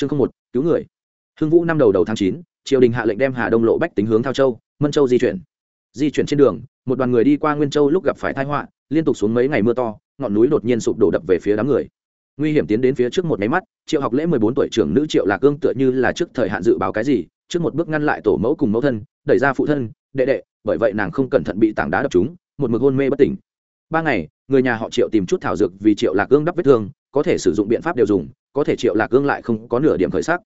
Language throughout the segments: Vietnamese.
chương không một cứu người. Hưng vũ năm đầu đầu tháng chín triều đình hạ lệnh đem hà đông lộ bách tính hướng thao châu mân châu di chuyển. Di chuyển trên đường một đoàn người đi qua nguyên châu lúc gặp phải tai họa liên tục xuống mấy ngày mưa to ngọn núi đột nhiên sụp đổ đập về phía đám người. Nguy hiểm tiến đến phía trước một máy mắt triệu học lễ mười bốn tuổi trưởng nữ triệu lạc cương tựa như là trước thời hạn dự báo cái gì trước một bước ngăn lại tổ mẫu cùng mẫu thân đẩy ra phụ thân đệ đệ bởi vậy nàng không cẩn thận bị tảng đá đập chúng, một mực hôn mê bất tỉnh. Ba ngày người nhà họ triệu tìm chút thảo dược vì triệu lạc cương đắp vết thương có thể sử dụng biện pháp đều dùng có thể triệu lạc cương lại không có nửa điểm khởi sắc.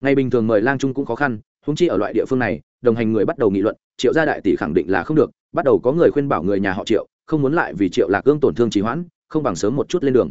Ngày bình thường mời lang trung cũng khó khăn húng chi ở loại địa phương này, đồng hành người bắt đầu nghị luận, triệu gia đại tỷ khẳng định là không được, bắt đầu có người khuyên bảo người nhà họ triệu, không muốn lại vì triệu lạc cương tổn thương trì hoãn, không bằng sớm một chút lên đường.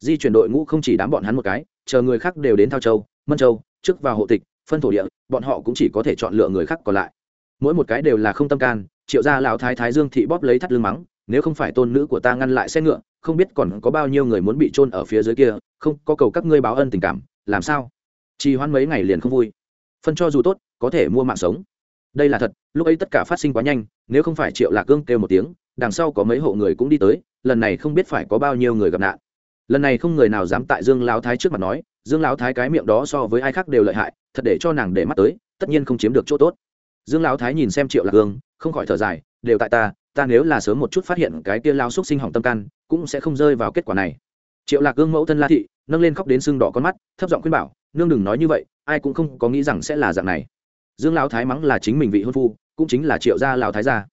Di chuyển đội ngũ không chỉ đám bọn hắn một cái, chờ người khác đều đến thao châu, mân châu, trước vào hộ tịch, phân thổ địa, bọn họ cũng chỉ có thể chọn lựa người khác còn lại. Mỗi một cái đều là không tâm can, triệu gia lão thái thái dương thị bóp lấy thắt lưng mắng nếu không phải tôn nữ của ta ngăn lại xe ngựa, không biết còn có bao nhiêu người muốn bị trôn ở phía dưới kia, không, có cầu các ngươi báo ân tình cảm, làm sao? Trì hoãn mấy ngày liền không vui. Phân cho dù tốt, có thể mua mạng sống. Đây là thật, lúc ấy tất cả phát sinh quá nhanh, nếu không phải triệu lạc cương kêu một tiếng, đằng sau có mấy hộ người cũng đi tới, lần này không biết phải có bao nhiêu người gặp nạn. Lần này không người nào dám tại dương lão thái trước mặt nói, dương lão thái cái miệng đó so với ai khác đều lợi hại, thật để cho nàng để mắt tới, tất nhiên không chiếm được chỗ tốt. Dương lão thái nhìn xem triệu lạc cương, không khỏi thở dài đều tại ta ta nếu là sớm một chút phát hiện cái kia lao xúc sinh hỏng tâm can, cũng sẽ không rơi vào kết quả này. Triệu lạc gương mẫu thân la thị, nâng lên khóc đến sưng đỏ con mắt, thấp giọng khuyên bảo, nương đừng nói như vậy, ai cũng không có nghĩ rằng sẽ là dạng này. Dương lão thái mắng là chính mình vị hôn phu, cũng chính là triệu gia lao thái gia.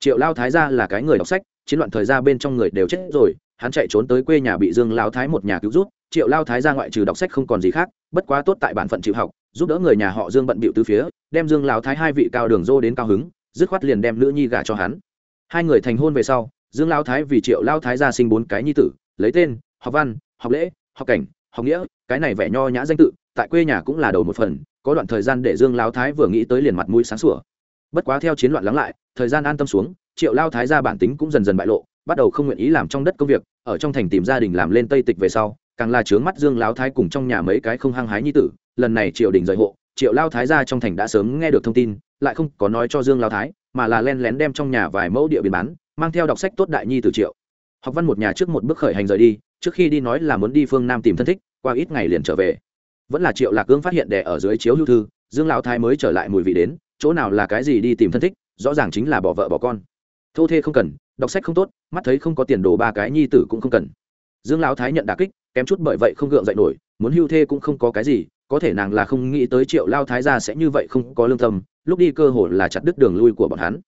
Triệu lao thái gia là cái người đọc sách, chiến loạn thời gian bên trong người đều chết rồi, hắn chạy trốn tới quê nhà bị dương lao thái một nhà cứu rút triệu lao thái gia ngoại trừ đọc sách không còn gì khác, bất quá tốt tại bản phận chịu học, giúp đỡ người nhà họ dương bận bịu từ phía, đem dương lao thái hai vị cao đường dô đến cao hứng dứt khoát liền đem nữ nhi gả cho hắn. Hai người thành hôn về sau, dương lao thái vì triệu lao thái gia sinh bốn cái nhi tử, lấy tên, học văn, học lễ, học cảnh, học nghĩa, cái này vẻ nho nhã danh tự, tại quê nhà cũng là đầu một phần, có đoạn thời gian để dương lao thái vừa nghĩ tới liền mặt mũi sáng sủa. Bất quá theo chiến loạn lắng lại, thời gian an tâm xuống, triệu lao thái ra bản tính cũng dần dần bại lộ, bắt đầu không nguyện ý làm trong đất công việc, ở trong thành tìm gia đình làm lên tây tịch về sau, càng là trướng mắt dương lao thái cùng trong nhà mấy cái không hăng hái nhi tử. Lần này triệu đình rời hộ, triệu lao thái ra trong thành đã sớm nghe được thông tin lại không có nói cho dương lao thái, mà là len lén đem trong nhà vài mẫu địa biến bán, mang theo đọc sách tốt đại nhi từ triệu. Học văn một nhà trước một bước khởi hành rời đi, trước khi đi nói là muốn đi phương nam tìm thân thích, qua ít ngày liền trở về. Vẫn là triệu lạc cương phát hiện đẻ ở dưới chiếu hưu thư, dương lão thái mới trở lại mùi vị đến, chỗ nào là cái gì đi tìm thân thích, rõ ràng chính là bỏ vợ bỏ con. Thô thê không cần, đọc sách không tốt, mắt thấy không có tiền đồ ba cái nhi tử cũng không cần. Dương lão thái nhận đà kích, kém chút bởi vậy không gượng dậy nổi, muốn hưu thê cũng không có cái gì có thể nàng là không nghĩ tới triệu lao thái gia sẽ như vậy không có lương tâm, lúc đi cơ hội là chặt đứt đường lui của bọn hắn.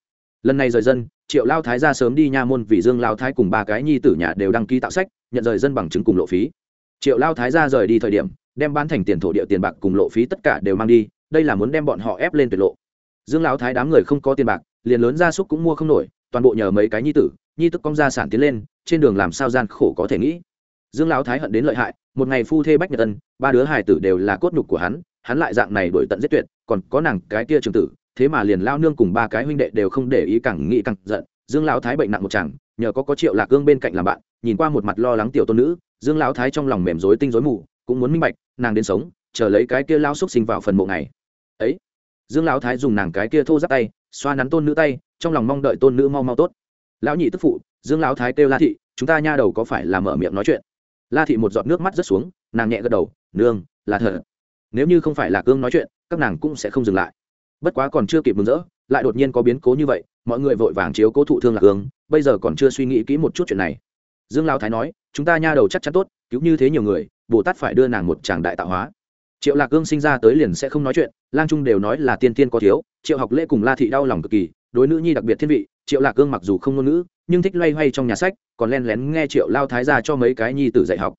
Lần này rời dân, triệu lao thái gia sớm đi nha môn vì dương lao thái cùng ba cái nhi tử nhà đều đăng ký tạo sách, nhận rời dân bằng chứng cùng lộ phí. Triệu lao thái gia rời đi thời điểm, đem bán thành tiền thổ địa tiền bạc cùng lộ phí tất cả đều mang đi, đây là muốn đem bọn họ ép lên tuyệt lộ. Dương lão thái đám người không có tiền bạc, liền lớn gia súc cũng mua không nổi, toàn bộ nhờ mấy cái nhi tử, nhi tức công gia sản tiến lên, trên đường làm sao gian khổ có thể nghĩ. Dương lão thái hận đến lợi hại một ngày phu thê bách nhật ân, ba đứa hài tử đều là cốt nhục của hắn hắn lại dạng này đổi tận giết tuyệt, còn có nàng cái kia trường tử, thế mà liền lao nương cùng ba cái huynh đệ đều không để ý càng nghĩ càng giận. Dương lão thái bệnh nặng một chàng, nhờ có có triệu lạc gương bên cạnh làm bạn, nhìn qua một mặt lo lắng tiểu tôn nữ, dương lão thái trong lòng mềm rối tinh rối mù, cũng muốn minh bạch, nàng đến sống, chờ lấy cái kia lao xúc sinh vào phần mộ này ấy! Dương lão thái dùng nàng cái kia thô giáp tay, xoa nắn tôn nữ tay, trong lòng mong đợi tôn nữ mau mau tốt. Lão nhị tức phụ, dương lão thái kêu la thị, chúng ta nha đầu có phải là mở miệng nói chuyện? La thị một giọt nước mắt rớt xuống, nàng nhẹ gật đầu, nương, là thật. Nếu như không phải là cương nói chuyện, các nàng cũng sẽ không dừng lại. Bất quá còn chưa kịp mừng rỡ, lại đột nhiên có biến cố như vậy, mọi người vội vàng chiếu cố thụ thương lạc cương bây giờ còn chưa suy nghĩ kỹ một chút chuyện này. Dương lão thái nói, chúng ta nha đầu chắc chắn tốt, cứu như thế nhiều người, bồ tát phải đưa nàng một tràng đại tạo hóa. Triệu lạc cương sinh ra tới liền sẽ không nói chuyện, lang trung đều nói là tiên tiên có thiếu, triệu học lễ cùng la thị đau lòng cực kỳ đối nữ nhi đặc biệt thiên vị, triệu lạc cương mặc dù không ngôn ngữ, nhưng thích loay hoay trong nhà sách, còn len lén nghe triệu lao thái ra cho mấy cái nhi tử dạy học.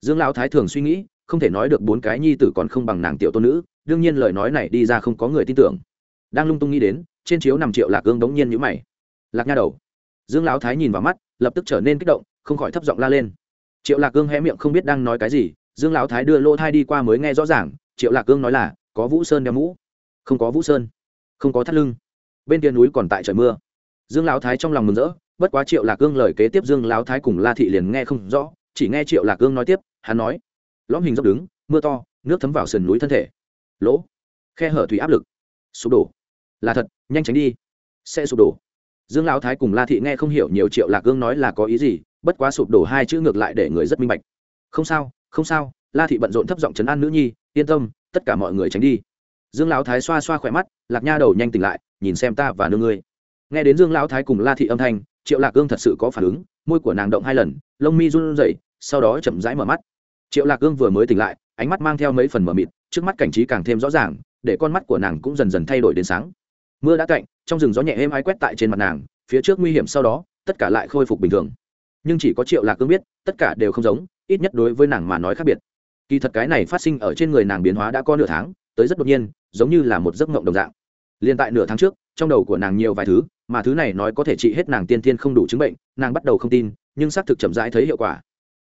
Dương lao thái thường suy nghĩ, không thể nói được bốn cái nhi tử còn không bằng nàng tiểu tôn nữ, đương nhiên lời nói này đi ra không có người tin tưởng. Đang lung tung nghĩ đến, trên chiếu nằm triệu lạc cương đống nhiên nhữ mày. Lạc nha đầu. Dương lão thái nhìn vào mắt, lập tức trở nên kích động, không khỏi thấp giọng la lên. Triệu lạc cương hé miệng không biết đang nói cái gì, dương lão thái đưa lỗ thai đi qua mới nghe rõ ràng, triệu lạc cương nói là, có vũ sơn đeo mũ. Không có vũ sơn. Không có thắt lưng bên kia núi còn tại trời mưa. Dương lão thái trong lòng mừng rỡ, bất quá triệu lạc cương lời kế tiếp dương lão thái cùng la thị liền nghe không rõ, chỉ nghe triệu lạc cương nói tiếp, hắn nói, lõm hình dốc đứng, mưa to, nước thấm vào sườn núi thân thể. Lỗ, khe hở thủy áp lực. Sụp đổ. Là thật, nhanh tránh đi. Sẽ sụp đổ. Dương lão thái cùng la thị nghe không hiểu nhiều triệu lạc cương nói là có ý gì, bất quá sụp đổ hai chữ ngược lại để người rất minh bạch. Không sao không sao. La thị bận rộn thấp giọng chấn an nữ nhi, yên tâm, tất cả mọi người tránh đi. Dương lão thái xoa xoa khỏe mắt, lạc nha đầu, nhanh tỉnh lại nhìn xem ta và nương ngươi. Nghe đến dương lão thái cùng la thị âm thanh, triệu lạc ương thật sự có phản ứng, môi của nàng động hai lần, lông mi run rẩy, sau đó chậm rãi mở mắt. Triệu lạc ương vừa mới tỉnh lại, ánh mắt mang theo mấy phần mờ mịt, trước mắt cảnh trí càng thêm rõ ràng, để con mắt của nàng cũng dần dần thay đổi đến sáng. Mưa đã cạnh, trong rừng gió nhẹ êm ái quét tại trên mặt nàng, phía trước nguy hiểm sau đó, tất cả lại khôi phục bình thường. Nhưng chỉ có triệu lạc cương biết, tất cả đều không giống, ít nhất đối với nàng mà nói khác biệt. Kỳ thật cái này phát sinh ở trên người nàng biến hóa đã có nửa tháng, tới rất đột nhiên, giống như là một giấc mộng đồng dạng liền tại nửa tháng trước, trong đầu của nàng nhiều vài thứ, mà thứ này nói có thể trị hết nàng tiên tiên không đủ chứng bệnh, nàng bắt đầu không tin, nhưng xác thực chậm rãi thấy hiệu quả.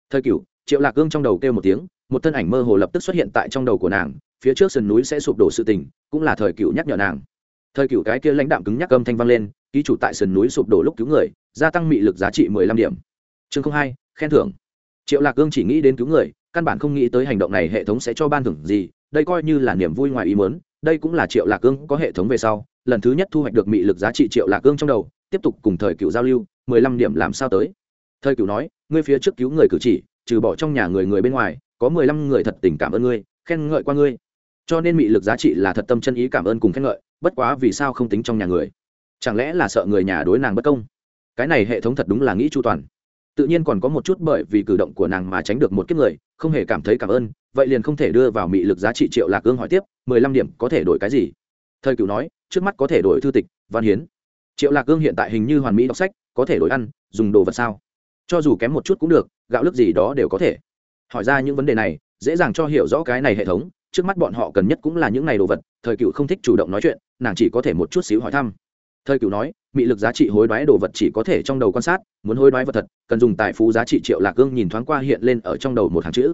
Thời cửu, triệu lạc cương trong đầu kêu một tiếng, một thân ảnh mơ hồ lập tức xuất hiện tại trong đầu của nàng, phía trước sườn núi sẽ sụp đổ sự tình, cũng là thời cửu nhắc nhở nàng. Thời cửu cái kia lãnh đạm cứng nhắc âm thanh vang lên, ký chủ tại sườn núi sụp đổ lúc cứu người, gia tăng mị lực giá trị mười lăm điểm. Chương không hai, khen thưởng. Triệu lạc cương chỉ nghĩ đến cứu người, căn bản không nghĩ tới hành động này hệ thống sẽ cho ban thưởng gì, đây coi như là niềm vui ngoài ý muốn đây cũng là triệu lạc cương có hệ thống về sau, lần thứ nhất thu hoạch được mị lực giá trị triệu lạc cương trong đầu, tiếp tục cùng thời cựu giao lưu, mười lăm điểm làm sao tới. Thời cựu nói, ngươi phía trước cứu người cử chỉ, trừ bỏ trong nhà người người bên ngoài, có mười lăm người thật tình cảm ơn ngươi, khen ngợi qua ngươi. Cho nên mị lực giá trị là thật tâm chân ý cảm ơn cùng khen ngợi, bất quá vì sao không tính trong nhà người? Chẳng lẽ là sợ người nhà đối nàng bất công? Cái này hệ thống thật đúng là nghĩ chu toàn. Tự nhiên còn có một chút bởi vì cử động của nàng mà tránh được một kiếp người không hề cảm thấy cảm ơn, vậy liền không thể đưa vào mị lực giá trị triệu lạc ương hỏi tiếp, mười lăm điểm có thể đổi cái gì? Thời cựu nói, trước mắt có thể đổi thư tịch, văn hiến. Triệu lạc ương hiện tại hình như hoàn mỹ đọc sách, có thể đổi ăn, dùng đồ vật sao? Cho dù kém một chút cũng được, gạo lức gì đó đều có thể. Hỏi ra những vấn đề này, dễ dàng cho hiểu rõ cái này hệ thống, trước mắt bọn họ cần nhất cũng là những ngày đồ vật, thời cựu không thích chủ động nói chuyện, nàng chỉ có thể một chút xíu hỏi thăm thời cựu nói, mị lực giá trị hối đoái đồ vật chỉ có thể trong đầu quan sát, muốn hối đoái vật thật, cần dùng tài phú giá trị triệu lạc gương nhìn thoáng qua hiện lên ở trong đầu một hàng chữ.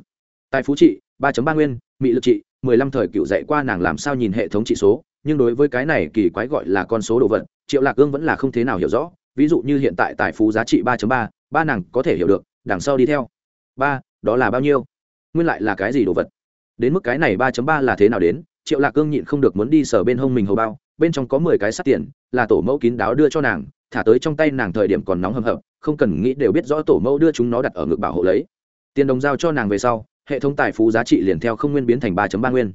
Tài phú trị, ba ba nguyên, mị lực trị, mười lăm thời cựu dạy qua nàng làm sao nhìn hệ thống trị số, nhưng đối với cái này kỳ quái gọi là con số đồ vật, triệu lạc gương vẫn là không thế nào hiểu rõ. Ví dụ như hiện tại tài phú giá trị ba ba ba nàng có thể hiểu được, đằng sau đi theo. Ba, đó là bao nhiêu? Nguyên lại là cái gì đồ vật? Đến mức cái này ba ba là thế nào đến? Triệu lạc cương nhịn không được muốn đi sở bên hông mình hầu bao bên trong có mười cái sắt tiền, là tổ mẫu kín đáo đưa cho nàng, thả tới trong tay nàng thời điểm còn nóng hầm hập, không cần nghĩ đều biết rõ tổ mẫu đưa chúng nó đặt ở ngực bảo hộ lấy. Tiền đồng giao cho nàng về sau, hệ thống tài phú giá trị liền theo không nguyên biến thành ba ba nguyên.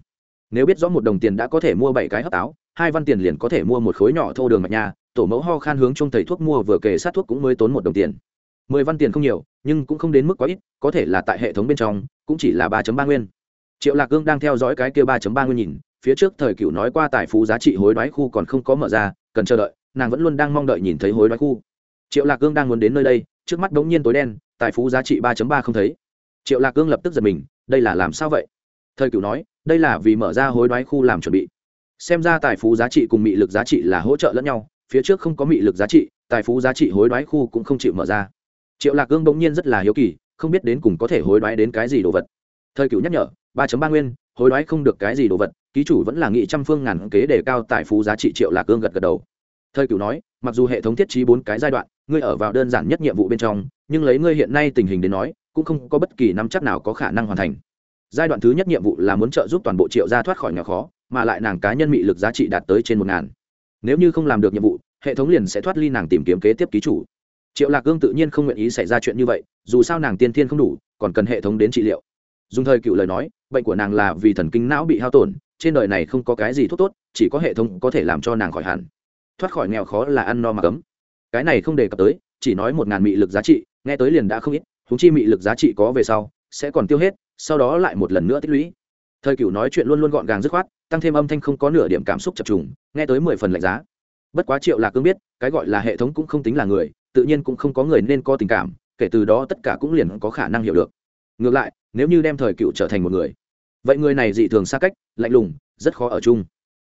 Nếu biết rõ một đồng tiền đã có thể mua bảy cái hấp táo hai văn tiền liền có thể mua một khối nhỏ thô đường mạch nha tổ mẫu ho khan hướng chung thầy thuốc mua vừa kể sát thuốc cũng mới tốn một đồng tiền. Mười văn tiền không nhiều, nhưng cũng không đến mức quá ít, có thể là tại hệ thống bên trong, cũng chỉ là ba ba nguyên. Triệu lạc cương đang theo dõi cái kia ba ba nguyên nhìn phía trước thời cựu nói qua tài phú giá trị hối đoái khu còn không có mở ra, cần chờ đợi, nàng vẫn luôn đang mong đợi nhìn thấy hối đoái khu. Triệu lạc cương đang muốn đến nơi đây, trước mắt bỗng nhiên tối đen, tài phú giá trị ba ba không thấy. Triệu lạc cương lập tức giật mình, đây là làm sao vậy? Thời cựu nói, đây là vì mở ra hối đoái khu làm chuẩn bị. Xem ra tài phú giá trị cùng mị lực giá trị là hỗ trợ lẫn nhau, phía trước không có mị lực giá trị, tài phú giá trị hối đoái khu cũng không chịu mở ra. Triệu lạc cương bỗng nhiên rất là hiếu kỳ, không biết đến cùng có thể hối đoái đến cái gì đồ vật. Thời cựu nhắc nhở, ba ba nguyên, hối đoái không được cái gì đồ vật ký chủ vẫn là nghị trăm phương ngàn kế để cao tài phú giá trị triệu lạc cương gật gật đầu. Thời cựu nói, mặc dù hệ thống thiết trí bốn cái giai đoạn, ngươi ở vào đơn giản nhất nhiệm vụ bên trong, nhưng lấy ngươi hiện nay tình hình đến nói, cũng không có bất kỳ năm chắc nào có khả năng hoàn thành. Giai đoạn thứ nhất nhiệm vụ là muốn trợ giúp toàn bộ triệu gia thoát khỏi nghèo khó, mà lại nàng cá nhân mị lực giá trị đạt tới trên một ngàn. Nếu như không làm được nhiệm vụ, hệ thống liền sẽ thoát ly nàng tìm kiếm kế tiếp ký chủ. Triệu lạc cương tự nhiên không nguyện ý xảy ra chuyện như vậy, dù sao nàng tiên thiên không đủ, còn cần hệ thống đến trị liệu. Dùng thời cựu lời nói, bệnh của nàng là vì thần kinh não bị hao tổn trên đời này không có cái gì thuốc tốt, chỉ có hệ thống có thể làm cho nàng khỏi hẳn. Thoát khỏi nghèo khó là ăn no mà cấm. Cái này không đề cập tới, chỉ nói một ngàn mị lực giá trị, nghe tới liền đã không ít húng chi mị lực giá trị có về sau, sẽ còn tiêu hết, sau đó lại một lần nữa tích lũy. Thời cựu nói chuyện luôn luôn gọn gàng dứt khoát, tăng thêm âm thanh không có nửa điểm cảm xúc chập trùng, nghe tới mười phần lạnh giá. Bất quá triệu lạc cương biết, cái gọi là hệ thống cũng không tính là người, tự nhiên cũng không có người nên có tình cảm, kể từ đó tất cả cũng liền có khả năng hiểu được. Ngược lại, nếu như đem thời cựu trở thành một người vậy người này dị thường xa cách, lạnh lùng, rất khó ở chung.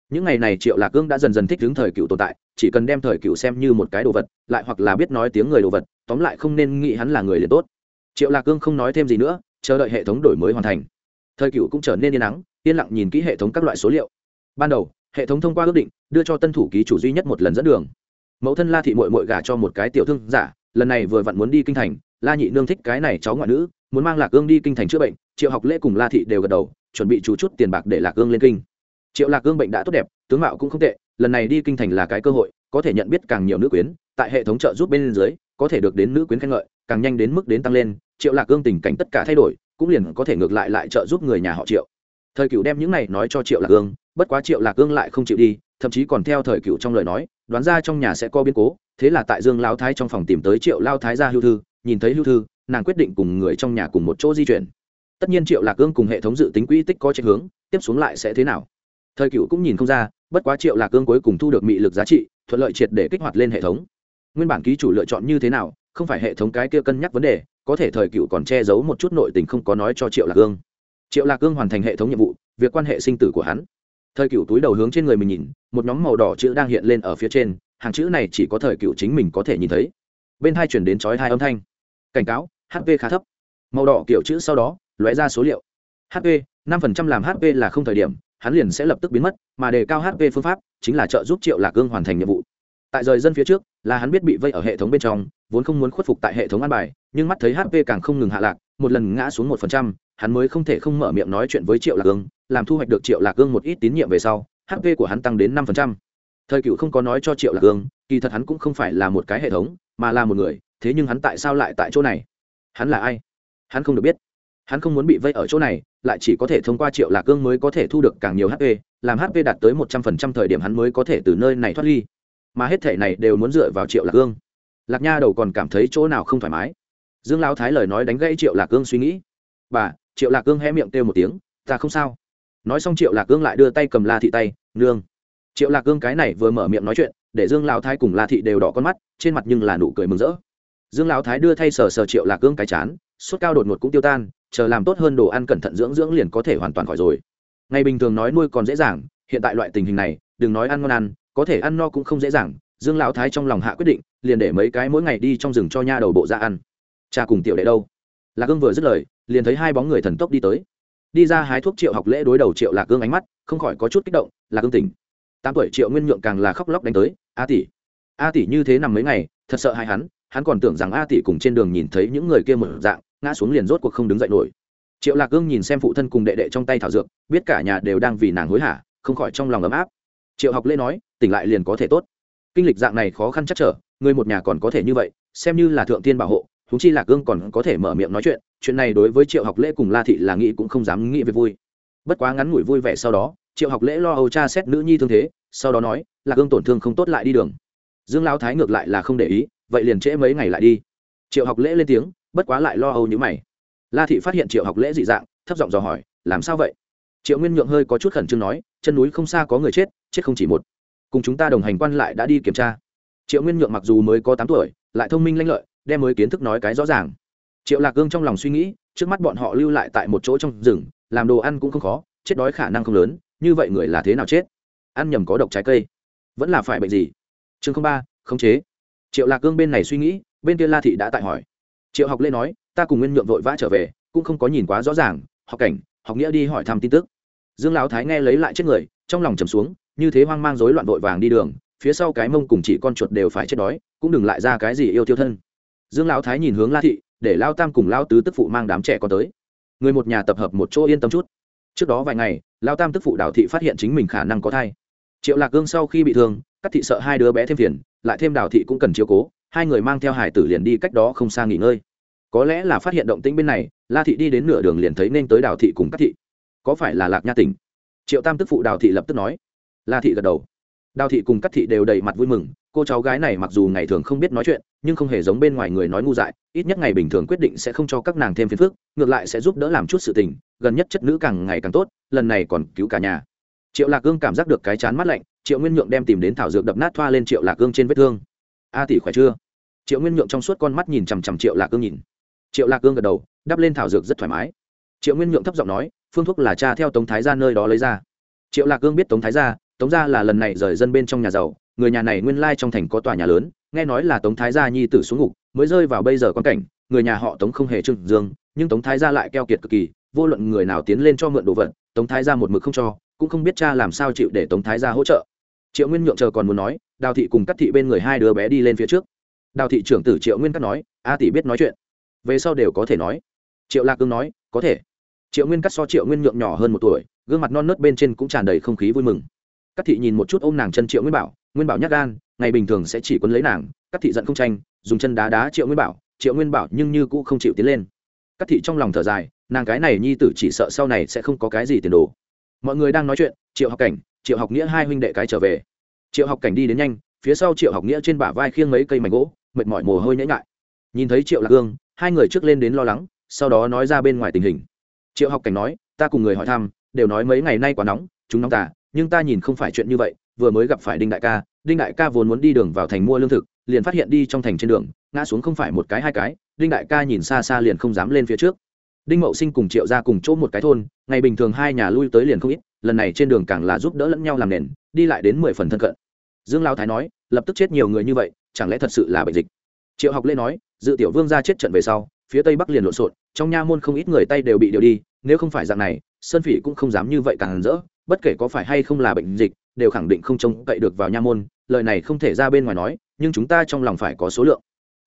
Những ngày này triệu lạc cương đã dần dần thích ứng thời cựu tồn tại, chỉ cần đem thời cựu xem như một cái đồ vật, lại hoặc là biết nói tiếng người đồ vật, tóm lại không nên nghĩ hắn là người liền tốt. Triệu lạc cương không nói thêm gì nữa, chờ đợi hệ thống đổi mới hoàn thành. Thời cựu cũng trở nên yên nắng, yên lặng nhìn kỹ hệ thống các loại số liệu. Ban đầu, hệ thống thông qua ước định, đưa cho tân thủ ký chủ duy nhất một lần dẫn đường. Mẫu thân la thị mội mội gả cho một cái tiểu thương giả, lần này vừa vặn muốn đi kinh thành, la nhị nương thích cái này cháu ngoại nữ muốn mang lạc ương đi kinh thành chữa bệnh triệu học lễ cùng la thị đều gật đầu chuẩn bị chú chút tiền bạc để lạc ương lên kinh triệu lạc ương bệnh đã tốt đẹp tướng mạo cũng không tệ lần này đi kinh thành là cái cơ hội có thể nhận biết càng nhiều nữ quyến tại hệ thống trợ giúp bên dưới có thể được đến nữ quyến khen ngợi càng nhanh đến mức đến tăng lên triệu lạc ương tình cảnh tất cả thay đổi cũng liền có thể ngược lại lại trợ giúp người nhà họ triệu thời cựu đem những này nói cho triệu lạc ương bất quá triệu lạc ương lại không chịu đi thậm chí còn theo thời cựu trong lời nói đoán ra trong nhà sẽ có biến cố thế là tại dương lao thái trong phòng tìm tới triệu lao thái ra hưu thư nhìn thấy hưu thư nàng quyết định cùng người trong nhà cùng một chỗ di chuyển. Tất nhiên triệu lạc ương cùng hệ thống dự tính quỹ tích có chạy hướng, tiếp xuống lại sẽ thế nào? Thời cựu cũng nhìn không ra, bất quá triệu lạc ương cuối cùng thu được mị lực giá trị, thuận lợi triệt để kích hoạt lên hệ thống. Nguyên bản ký chủ lựa chọn như thế nào, không phải hệ thống cái kia cân nhắc vấn đề, có thể thời cựu còn che giấu một chút nội tình không có nói cho triệu lạc ương. Triệu lạc ương hoàn thành hệ thống nhiệm vụ, việc quan hệ sinh tử của hắn. Thời cựu túi đầu hướng trên người mình nhìn, một nhóm màu đỏ chữ đang hiện lên ở phía trên, hàng chữ này chỉ có thời cựu chính mình có thể nhìn thấy. Bên hai chuyển đến chói hai âm thanh. Cảnh cáo hp khá thấp. Màu đỏ kiểu chữ sau đó lóe ra số liệu. Hp năm phần trăm làm hp là không thời điểm hắn liền sẽ lập tức biến mất mà đề cao hp phương pháp chính là trợ giúp triệu lạc cương hoàn thành nhiệm vụ. Tại rời dân phía trước là hắn biết bị vây ở hệ thống bên trong vốn không muốn khuất phục tại hệ thống an bài nhưng mắt thấy hp càng không ngừng hạ lạc một lần ngã xuống một phần trăm hắn mới không thể không mở miệng nói chuyện với triệu lạc cương, làm thu hoạch được triệu lạc cương một ít tín nhiệm về sau hp của hắn tăng đến năm phần trăm. Thời cựu không có nói cho triệu lạc cương, kỳ thật hắn cũng không phải là một cái hệ thống mà là một người thế nhưng hắn tại sao lại tại chỗ này? Hắn là ai? Hắn không được biết. Hắn không muốn bị vây ở chỗ này, lại chỉ có thể thông qua triệu lạc cương mới có thể thu được càng nhiều hp làm hp đạt tới một trăm phần trăm thời điểm hắn mới có thể từ nơi này thoát ly. Mà hết thể này đều muốn dựa vào triệu lạc cương. Lạc nha đầu còn cảm thấy chỗ nào không thoải mái. Dương lão thái lời nói đánh gãy triệu lạc cương suy nghĩ. Bà, triệu lạc cương hé miệng kêu một tiếng, ta không sao. Nói xong triệu lạc cương lại đưa tay cầm la thị tay, nương. Triệu lạc cương cái này vừa mở miệng nói chuyện, để dương lão thái cùng la thị đều đỏ con mắt, trên mặt nhưng là nụ cười mừng rỡ dương lão thái đưa thay sờ sờ triệu lạc cương cái chán, sốt cao đột ngột cũng tiêu tan, chờ làm tốt hơn đồ ăn cẩn thận dưỡng dưỡng liền có thể hoàn toàn khỏi rồi. Ngày bình thường nói nuôi còn dễ dàng, hiện tại loại tình hình này, đừng nói ăn ngon ăn, có thể ăn no cũng không dễ dàng, dương lão thái trong lòng hạ quyết định, liền để mấy cái mỗi ngày đi trong rừng cho nha đầu bộ ra ăn. Cha cùng tiểu đệ đâu? Lạc cương vừa dứt lời, liền thấy hai bóng người thần tốc đi tới. Đi ra hái thuốc triệu học lễ đối đầu triệu lạc cương ánh mắt, không khỏi có chút kích động, lạc cương tỉnh. Tám tuổi triệu nguyên nhượng càng là khóc lóc đánh tới, a tỷ a tỷ như thế nằm mấy ngày, thật sợ hai hắn hắn còn tưởng rằng a tỷ cùng trên đường nhìn thấy những người kia mở dạng, ngã xuống liền rốt cuộc không đứng dậy nổi. Triệu lạc cương nhìn xem phụ thân cùng đệ đệ trong tay thảo dược, biết cả nhà đều đang vì nàng hối hả, không khỏi trong lòng ấm áp. Triệu học lễ nói, tỉnh lại liền có thể tốt. Kinh lịch dạng này khó khăn chắc trở, người một nhà còn có thể như vậy, xem như là thượng tiên bảo hộ thúng chi lạc cương còn có thể mở miệng nói chuyện chuyện này đối với triệu học lễ cùng la thị là nghĩ cũng không dám nghĩ về vui. Bất quá ngắn ngủi vui vẻ sau đó, triệu học lễ lo âu cha xét nữ nhi thương thế, sau đó nói, lạc cương tổn thương không tốt lại đi đường. Dương lao thái ngược lại là không để ý vậy liền trễ mấy ngày lại đi. Triệu học lễ lên tiếng, bất quá lại lo âu như mày. La thị phát hiện triệu học lễ dị dạng, thấp giọng dò hỏi, làm sao vậy? Triệu nguyên nhượng hơi có chút khẩn trương nói, chân núi không xa có người chết chết không chỉ một. Cùng chúng ta đồng hành quan lại đã đi kiểm tra. Triệu nguyên nhượng mặc dù mới có tám tuổi, lại thông minh lanh lợi, đem mới kiến thức nói cái rõ ràng. Triệu lạc gương trong lòng suy nghĩ, trước mắt bọn họ lưu lại tại một chỗ trong rừng, làm đồ ăn cũng không khó, chết đói khả năng không lớn, như vậy người là thế nào chết? Ăn nhầm có độc trái cây, vẫn là phải bệnh gì? Chương ba, khống chế triệu lạc Cương bên này suy nghĩ, bên kia la thị đã tại hỏi. Triệu học lê nói, ta cùng nguyên nhượng vội vã trở về, cũng không có nhìn quá rõ ràng, học cảnh, học nghĩa đi hỏi thăm tin tức. Dương lão thái nghe lấy lại chết người, trong lòng trầm xuống, như thế hoang mang rối loạn vội vàng đi đường, phía sau cái mông cùng chỉ con chuột đều phải chết đói, cũng đừng lại ra cái gì yêu tiêu thân. Dương lão thái nhìn hướng la thị, để lao tam cùng lao tứ tức phụ mang đám trẻ con tới. Người một nhà tập hợp một chỗ yên tâm chút. Trước đó vài ngày, lao tam tức phụ đào thị phát hiện chính mình khả năng có thai. Triệu lạc gương sau khi bị thương, các thị sợ hai đứa bé thêm phiền lại thêm đào thị cũng cần chiếu cố, hai người mang theo hải tử liền đi cách đó không xa nghỉ ngơi. Có lẽ là phát hiện động tĩnh bên này, la thị đi đến nửa đường liền thấy nên tới đào thị cùng các thị. Có phải là lạc nha tỉnh? Triệu tam tức phụ đào thị lập tức nói. La thị gật đầu. Đào thị cùng các thị đều đầy mặt vui mừng, cô cháu gái này mặc dù ngày thường không biết nói chuyện, nhưng không hề giống bên ngoài người nói ngu dại, ít nhất ngày bình thường quyết định sẽ không cho các nàng thêm phiền phức, ngược lại sẽ giúp đỡ làm chút sự tình, gần nhất chất nữ càng ngày càng tốt, lần này còn cứu cả nhà. Triệu lạc gương cảm giác được cái chán mắt lạnh triệu nguyên nhượng đem tìm đến thảo dược đập nát thoa lên triệu lạc Cương trên vết thương. A tỷ khỏe chưa? Triệu nguyên nhượng trong suốt con mắt nhìn chằm chằm triệu lạc Cương nhìn. Triệu lạc cương gật đầu, đắp lên thảo dược rất thoải mái. Triệu nguyên nhượng thấp giọng nói, phương thuốc là cha theo tống thái ra nơi đó lấy ra. Triệu lạc cương biết tống thái ra tống gia là lần này rời dân bên trong nhà giàu, người nhà này nguyên lai trong thành có tòa nhà lớn, nghe nói là tống thái gia nhi tử xuống ngục, mới rơi vào bây giờ quan cảnh, người nhà họ tống không hề trừng dương, nhưng tống thái gia lại keo kiệt cực kỳ, vô luận người nào tiến lên cho mượn đồ vật, tống thái gia một mực không cho, cũng không biết cha làm sao chịu để tống thái gia hỗ trợ triệu nguyên nhượng chờ còn muốn nói, đào thị cùng cắt thị bên người hai đứa bé đi lên phía trước. Đào thị trưởng tử triệu nguyên cắt nói, a tỷ biết nói chuyện. Về sau đều có thể nói. Triệu lạc cương nói, có thể. Triệu nguyên cắt so triệu nguyên nhượng nhỏ hơn một tuổi, gương mặt non nớt bên trên cũng tràn đầy không khí vui mừng. Cắt thị nhìn một chút ô m nàng chân triệu nguyên bảo nguyên bảo nhắc gan, ngày bình thường sẽ chỉ quấn lấy nàng cắt thị giận không tranh, dùng chân đá đá triệu nguyên bảo, triệu nguyên bảo nhưng như cũ không chịu tiến lên. Cắt thị trong lòng thở dài, nàng cái này nhi tử chỉ sợ sau này sẽ không có cái gì tiền đồ. Mọi người đang nói chuyện, triệu học cảnh triệu học nghĩa hai huynh đệ cái trở về. Triệu học cảnh đi đến nhanh, phía sau triệu học nghĩa trên bả vai khiêng mấy cây mảnh gỗ, mệt mỏi mồ hôi nhễ ngại nhìn thấy triệu lạc hương, hai người trước lên đến lo lắng, sau đó nói ra bên ngoài tình hình. Triệu học cảnh nói, ta cùng người hỏi thăm, đều nói mấy ngày nay quá nóng, chúng nóng tả nhưng ta nhìn không phải chuyện như vậy, vừa mới gặp phải đinh đại ca, đinh đại ca vốn muốn đi đường vào thành mua lương thực, liền phát hiện đi trong thành trên đường, ngã xuống không phải một cái hai cái, đinh đại ca nhìn xa xa liền không dám lên phía trước đinh mậu sinh cùng triệu ra cùng chỗ một cái thôn, ngày bình thường hai nhà lui tới liền không ít, lần này trên đường càng là giúp đỡ lẫn nhau làm nền, đi lại đến mười phần thân cận. Dương lao thái nói, lập tức chết nhiều người như vậy, chẳng lẽ thật sự là bệnh dịch? Triệu học lê nói, dự tiểu vương ra chết trận về sau, phía tây bắc liền lộn xộn, trong nha môn không ít người tay đều bị điều đi, nếu không phải dạng này, sơn phỉ cũng không dám như vậy càng rỡ, bất kể có phải hay không là bệnh dịch, đều khẳng định không trông cậy được vào nha môn, lời này không thể ra bên ngoài nói, nhưng chúng ta trong lòng phải có số lượng.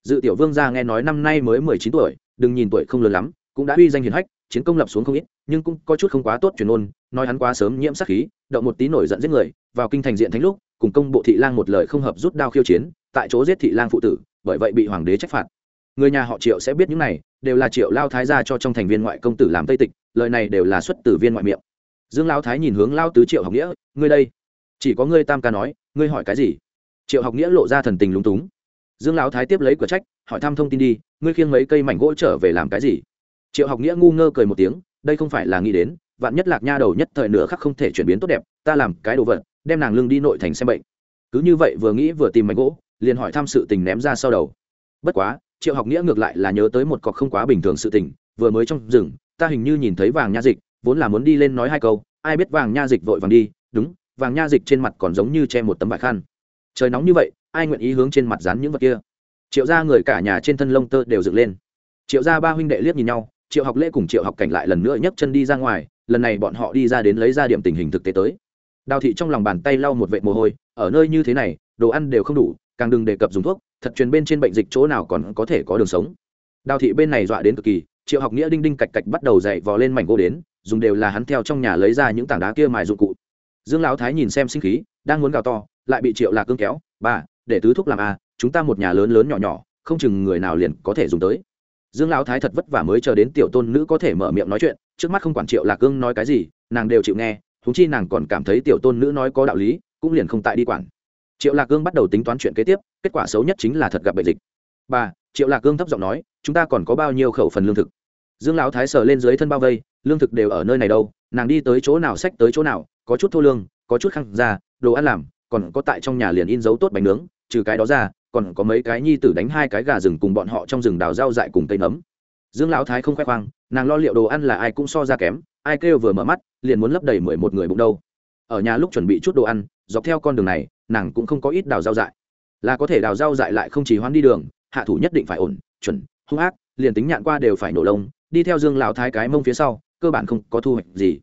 Dự tiểu vương gia nghe nói năm nay mới mười chín tuổi, đừng nhìn tuổi không lớn lắm cũng đã uy danh hiển hách, chiến công lập xuống không ít, nhưng cũng có chút không quá tốt truyền ôn, nói hắn quá sớm nhiễm sát khí, động một tí nổi giận giết người, vào kinh thành diện thánh lúc, cùng công bộ thị lang một lời không hợp rút đao khiêu chiến, tại chỗ giết thị lang phụ tử, bởi vậy bị hoàng đế trách phạt. Người nhà họ triệu sẽ biết những này, đều là triệu lao thái gia cho trong thành viên ngoại công tử làm tây tịch, lời này đều là xuất từ viên ngoại miệng. Dương lao thái nhìn hướng lao tứ triệu học nghĩa, ngươi đây, chỉ có ngươi tam ca nói, ngươi hỏi cái gì? Triệu học nghĩa lộ ra thần tình lúng túng. Dương lão thái tiếp lấy cửa trách, hỏi thăm thông tin đi, ngươi khiêng mấy cây mảnh gỗ trở về làm cái gì? Triệu học nghĩa ngu ngơ cười một tiếng, đây không phải là nghĩ đến, vạn nhất lạc nha đầu nhất thời nửa khắc không thể chuyển biến tốt đẹp, ta làm cái đồ vật, đem nàng lưng đi nội thành xem bệnh. Cứ như vậy vừa nghĩ vừa tìm mảnh gỗ, liền hỏi thăm sự tình ném ra sau đầu. Bất quá, triệu học nghĩa ngược lại là nhớ tới một cọc không quá bình thường sự tình, vừa mới trong rừng, ta hình như nhìn thấy vàng nha dịch, vốn là muốn đi lên nói hai câu, ai biết vàng nha dịch vội vàng đi, đúng, vàng nha dịch trên mặt còn giống như che một tấm vải khăn. Trời nóng như vậy, ai nguyện ý hướng trên mặt dán những vật kia? Triệu ra người cả nhà trên thân lông tơ đều dựng lên. Triệu ra ba huynh đệ liếc nhìn nhau triệu học lễ cùng triệu học cảnh lại lần nữa nhấc chân đi ra ngoài, lần này bọn họ đi ra đến lấy ra điểm tình hình thực tế tới. Đào thị trong lòng bàn tay lau một vệ mồ hôi, ở nơi như thế này, đồ ăn đều không đủ, càng đừng đề cập dùng thuốc, thật truyền bên trên bệnh dịch chỗ nào còn có thể có đường sống. Đào thị bên này dọa đến cực kỳ, triệu học nghĩa đinh đinh cạch cạch bắt đầu dậy vò lên mảnh gỗ đến, dùng đều là hắn theo trong nhà lấy ra những tảng đá kia mài dụng cụ. Dương lão thái nhìn xem sinh khí, đang muốn gào to, lại bị triệu lạc cương kéo, bà, để tứ thúc làm à chúng ta một nhà lớn lớn nhỏ nhỏ, không chừng người nào liền có thể dùng tới dương lão thái thật vất vả mới chờ đến tiểu tôn nữ có thể mở miệng nói chuyện, trước mắt không quản triệu lạc cương nói cái gì, nàng đều chịu nghe thú chi nàng còn cảm thấy tiểu tôn nữ nói có đạo lý, cũng liền không tại đi quản. Triệu lạc cương bắt đầu tính toán chuyện kế tiếp, kết quả xấu nhất chính là thật gặp bệnh dịch. Bà, triệu lạc cương thấp giọng nói, chúng ta còn có bao nhiêu khẩu phần lương thực? Dương lão thái sờ lên dưới thân bao vây, lương thực đều ở nơi này đâu, nàng đi tới chỗ nào sách tới chỗ nào, có chút thô lương, có chút khăn ra đồ ăn làm, còn có tại trong nhà liền in dấu tốt bánh nướng, trừ cái đó ra còn có mấy cái nhi tử đánh hai cái gà rừng cùng bọn họ trong rừng đào rau dại cùng cây nấm. Dương lão thái không khoe khoang, nàng lo liệu đồ ăn là ai cũng so ra kém, ai kêu vừa mở mắt, liền muốn lấp đầy mười một người bụng đâu. Ở nhà lúc chuẩn bị chút đồ ăn, dọc theo con đường này, nàng cũng không có ít đào rau dại. Là có thể đào rau dại lại không chỉ hoán đi đường, hạ thủ nhất định phải ổn, chuẩn, hung ác, liền tính nhạn qua đều phải nổ lông, đi theo dương lão thái cái mông phía sau, cơ bản không có thu hoạch gì.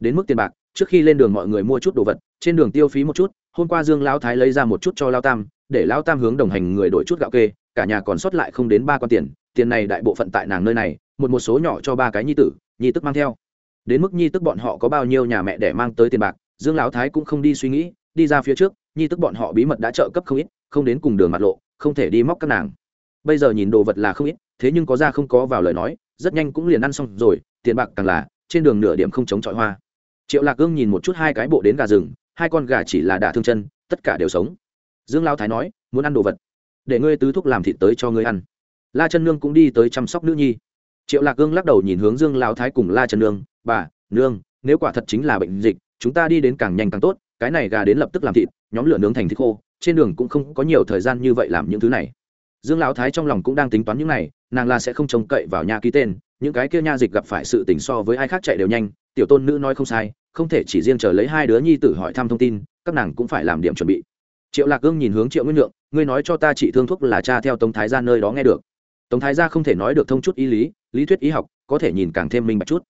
Đến mức tiền bạc, trước khi lên đường mọi người mua chút đồ vật, trên đường tiêu phí một chút, hôm qua dương lão thái lấy ra một chút cho lao tam để lao tam hướng đồng hành người đổi chút gạo kê, cả nhà còn sót lại không đến ba con tiền tiền này đại bộ phận tại nàng nơi này, một một số nhỏ cho ba cái nhi tử, nhi tức mang theo. Đến mức nhi tức bọn họ có bao nhiêu nhà mẹ để mang tới tiền bạc, dương lão thái cũng không đi suy nghĩ, đi ra phía trước, nhi tức bọn họ bí mật đã trợ cấp không ít, không đến cùng đường mặt lộ, không thể đi móc các nàng. Bây giờ nhìn đồ vật là không ít, thế nhưng có ra không có vào lời nói, rất nhanh cũng liền ăn xong rồi, tiền bạc càng là, trên đường nửa điểm không chống chọi hoa. Triệu lạc gương nhìn một chút hai cái bộ đến gà rừng, hai con gà chỉ là đả thương chân, tất cả đều sống dương lao thái nói, muốn ăn đồ vật, để ngươi tứ thúc làm thịt tới cho ngươi ăn. La chân nương cũng đi tới chăm sóc nữ nhi. Triệu lạc gương lắc đầu nhìn hướng dương lao thái cùng la chân nương, bà, nương, nếu quả thật chính là bệnh dịch, chúng ta đi đến càng nhanh càng tốt, cái này gà đến lập tức làm thịt, nhóm lửa nướng thành thịt khô, trên đường cũng không có nhiều thời gian như vậy làm những thứ này. Dương lão thái trong lòng cũng đang tính toán những này, nàng là sẽ không trông cậy vào nhà ký tên, những cái kia nha dịch gặp phải sự tình so với ai khác chạy đều nhanh, tiểu tôn nữ nói không sai, không thể chỉ riêng chờ lấy hai đứa nhi tử hỏi thăm thông tin, các nàng cũng phải làm điểm chuẩn bị triệu lạc gương nhìn hướng triệu nguyên lượng, ngươi nói cho ta chị thương thuốc là cha theo tống thái gia nơi đó nghe được. Tống thái gia không thể nói được thông chút ý lý lý thuyết ý học, có thể nhìn càng thêm minh bạch chút.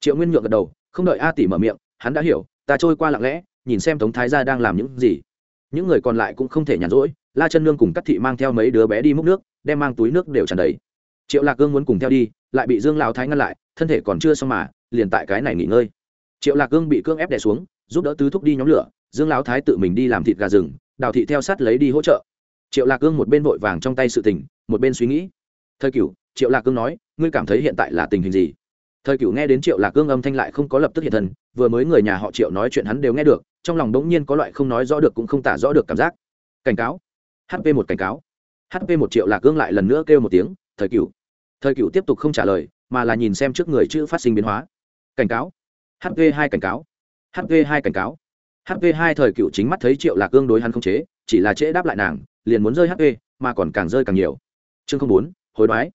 Triệu nguyên nhượng gật đầu, không đợi a tỷ mở miệng, hắn đã hiểu, ta trôi qua lặng lẽ, nhìn xem tống thái gia đang làm những gì. Những người còn lại cũng không thể nhàn rỗi, la chân nương cùng các thị mang theo mấy đứa bé đi múc nước, đem mang túi nước đều tràn đầy. Triệu lạc gương muốn cùng theo đi, lại bị dương lão thái ngăn lại, thân thể còn chưa xong mà, liền tại cái này nghỉ ngơi. Triệu lạc gương bị cưỡng ép đè xuống, giúp đỡ tứ thúc đi nhóm lửa, dương lão thái tự mình đi làm thịt gà rừng đào thị theo sát lấy đi hỗ trợ. Triệu lạc Cương một bên vội vàng trong tay sự tình, một bên suy nghĩ. Thời cửu, triệu lạc Cương nói, ngươi cảm thấy hiện tại là tình hình gì? Thời cựu nghe đến triệu lạc cương âm thanh lại không có lập tức hiện thân, vừa mới người nhà họ triệu nói chuyện hắn đều nghe được, trong lòng đống nhiên có loại không nói rõ được cũng không tả rõ được cảm giác. Cảnh cáo. Hp một cảnh cáo. Hp một triệu lạc cương lại lần nữa kêu một tiếng, thời cựu thời cựu tiếp tục không trả lời, mà là nhìn xem trước người chữ phát sinh biến hóa. Cảnh cáo. Hp hai cảnh cáo. Hp hai cảnh cáo hp hai thời cựu chính mắt thấy triệu lạc cương đối hắn không chế, chỉ là trễ đáp lại nàng, liền muốn rơi hp mà còn càng rơi càng nhiều. Chương không bốn, hối đoái.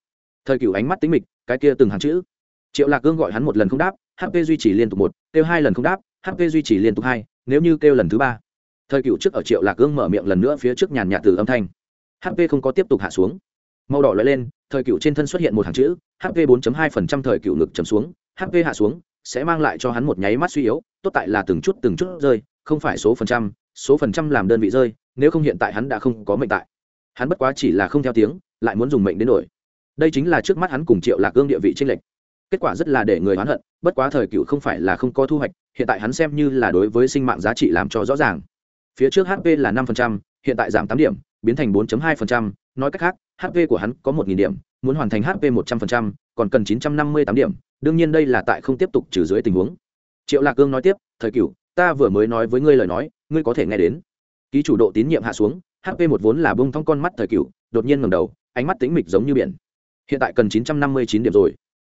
Thời cựu ánh mắt tính mịch, cái kia từng hàng chữ. Triệu lạc cương gọi hắn một lần không đáp hp duy trì liên tục một, kêu hai lần không đáp hp duy trì liên tục hai, nếu như kêu lần thứ ba. Thời cựu trước ở triệu lạc cương mở miệng lần nữa phía trước nhàn nhạt từ âm thanh. Hp không có tiếp tục hạ xuống. Màu đỏ lóe lên, thời cựu trên thân xuất hiện một hàng chữ hp 4.2% thời cựu ngực chấm xuống hp hạ xuống sẽ mang lại cho hắn một nháy mắt suy yếu tốt tại là từng chút từng chút rơi không phải số phần trăm số phần trăm làm đơn vị rơi nếu không hiện tại hắn đã không có mệnh tại. Hắn bất quá chỉ là không theo tiếng lại muốn dùng mệnh đến đổi. Đây chính là trước mắt hắn cùng triệu lạc gương địa vị tranh lệch. Kết quả rất là để người oán hận bất quá thời cựu không phải là không có thu hoạch hiện tại hắn xem như là đối với sinh mạng giá trị làm cho rõ ràng. Phía trước hp là năm hiện tại giảm tám điểm biến thành 4.2%, nói cách khác hp của hắn có một nghìn điểm muốn hoàn thành hp một trăm linh còn cần chín trăm năm mươi tám điểm, đương nhiên đây là tại không tiếp tục trừ dưới tình huống. Triệu lạc cương nói tiếp, thời cửu, ta vừa mới nói với ngươi lời nói, ngươi có thể nghe đến. Ký chủ độ tín nhiệm hạ xuống hp một vốn là bông thong con mắt thời cửu, đột nhiên ngẩng đầu, ánh mắt tĩnh mịch giống như biển. Hiện tại cần chín trăm năm mươi chín điểm rồi.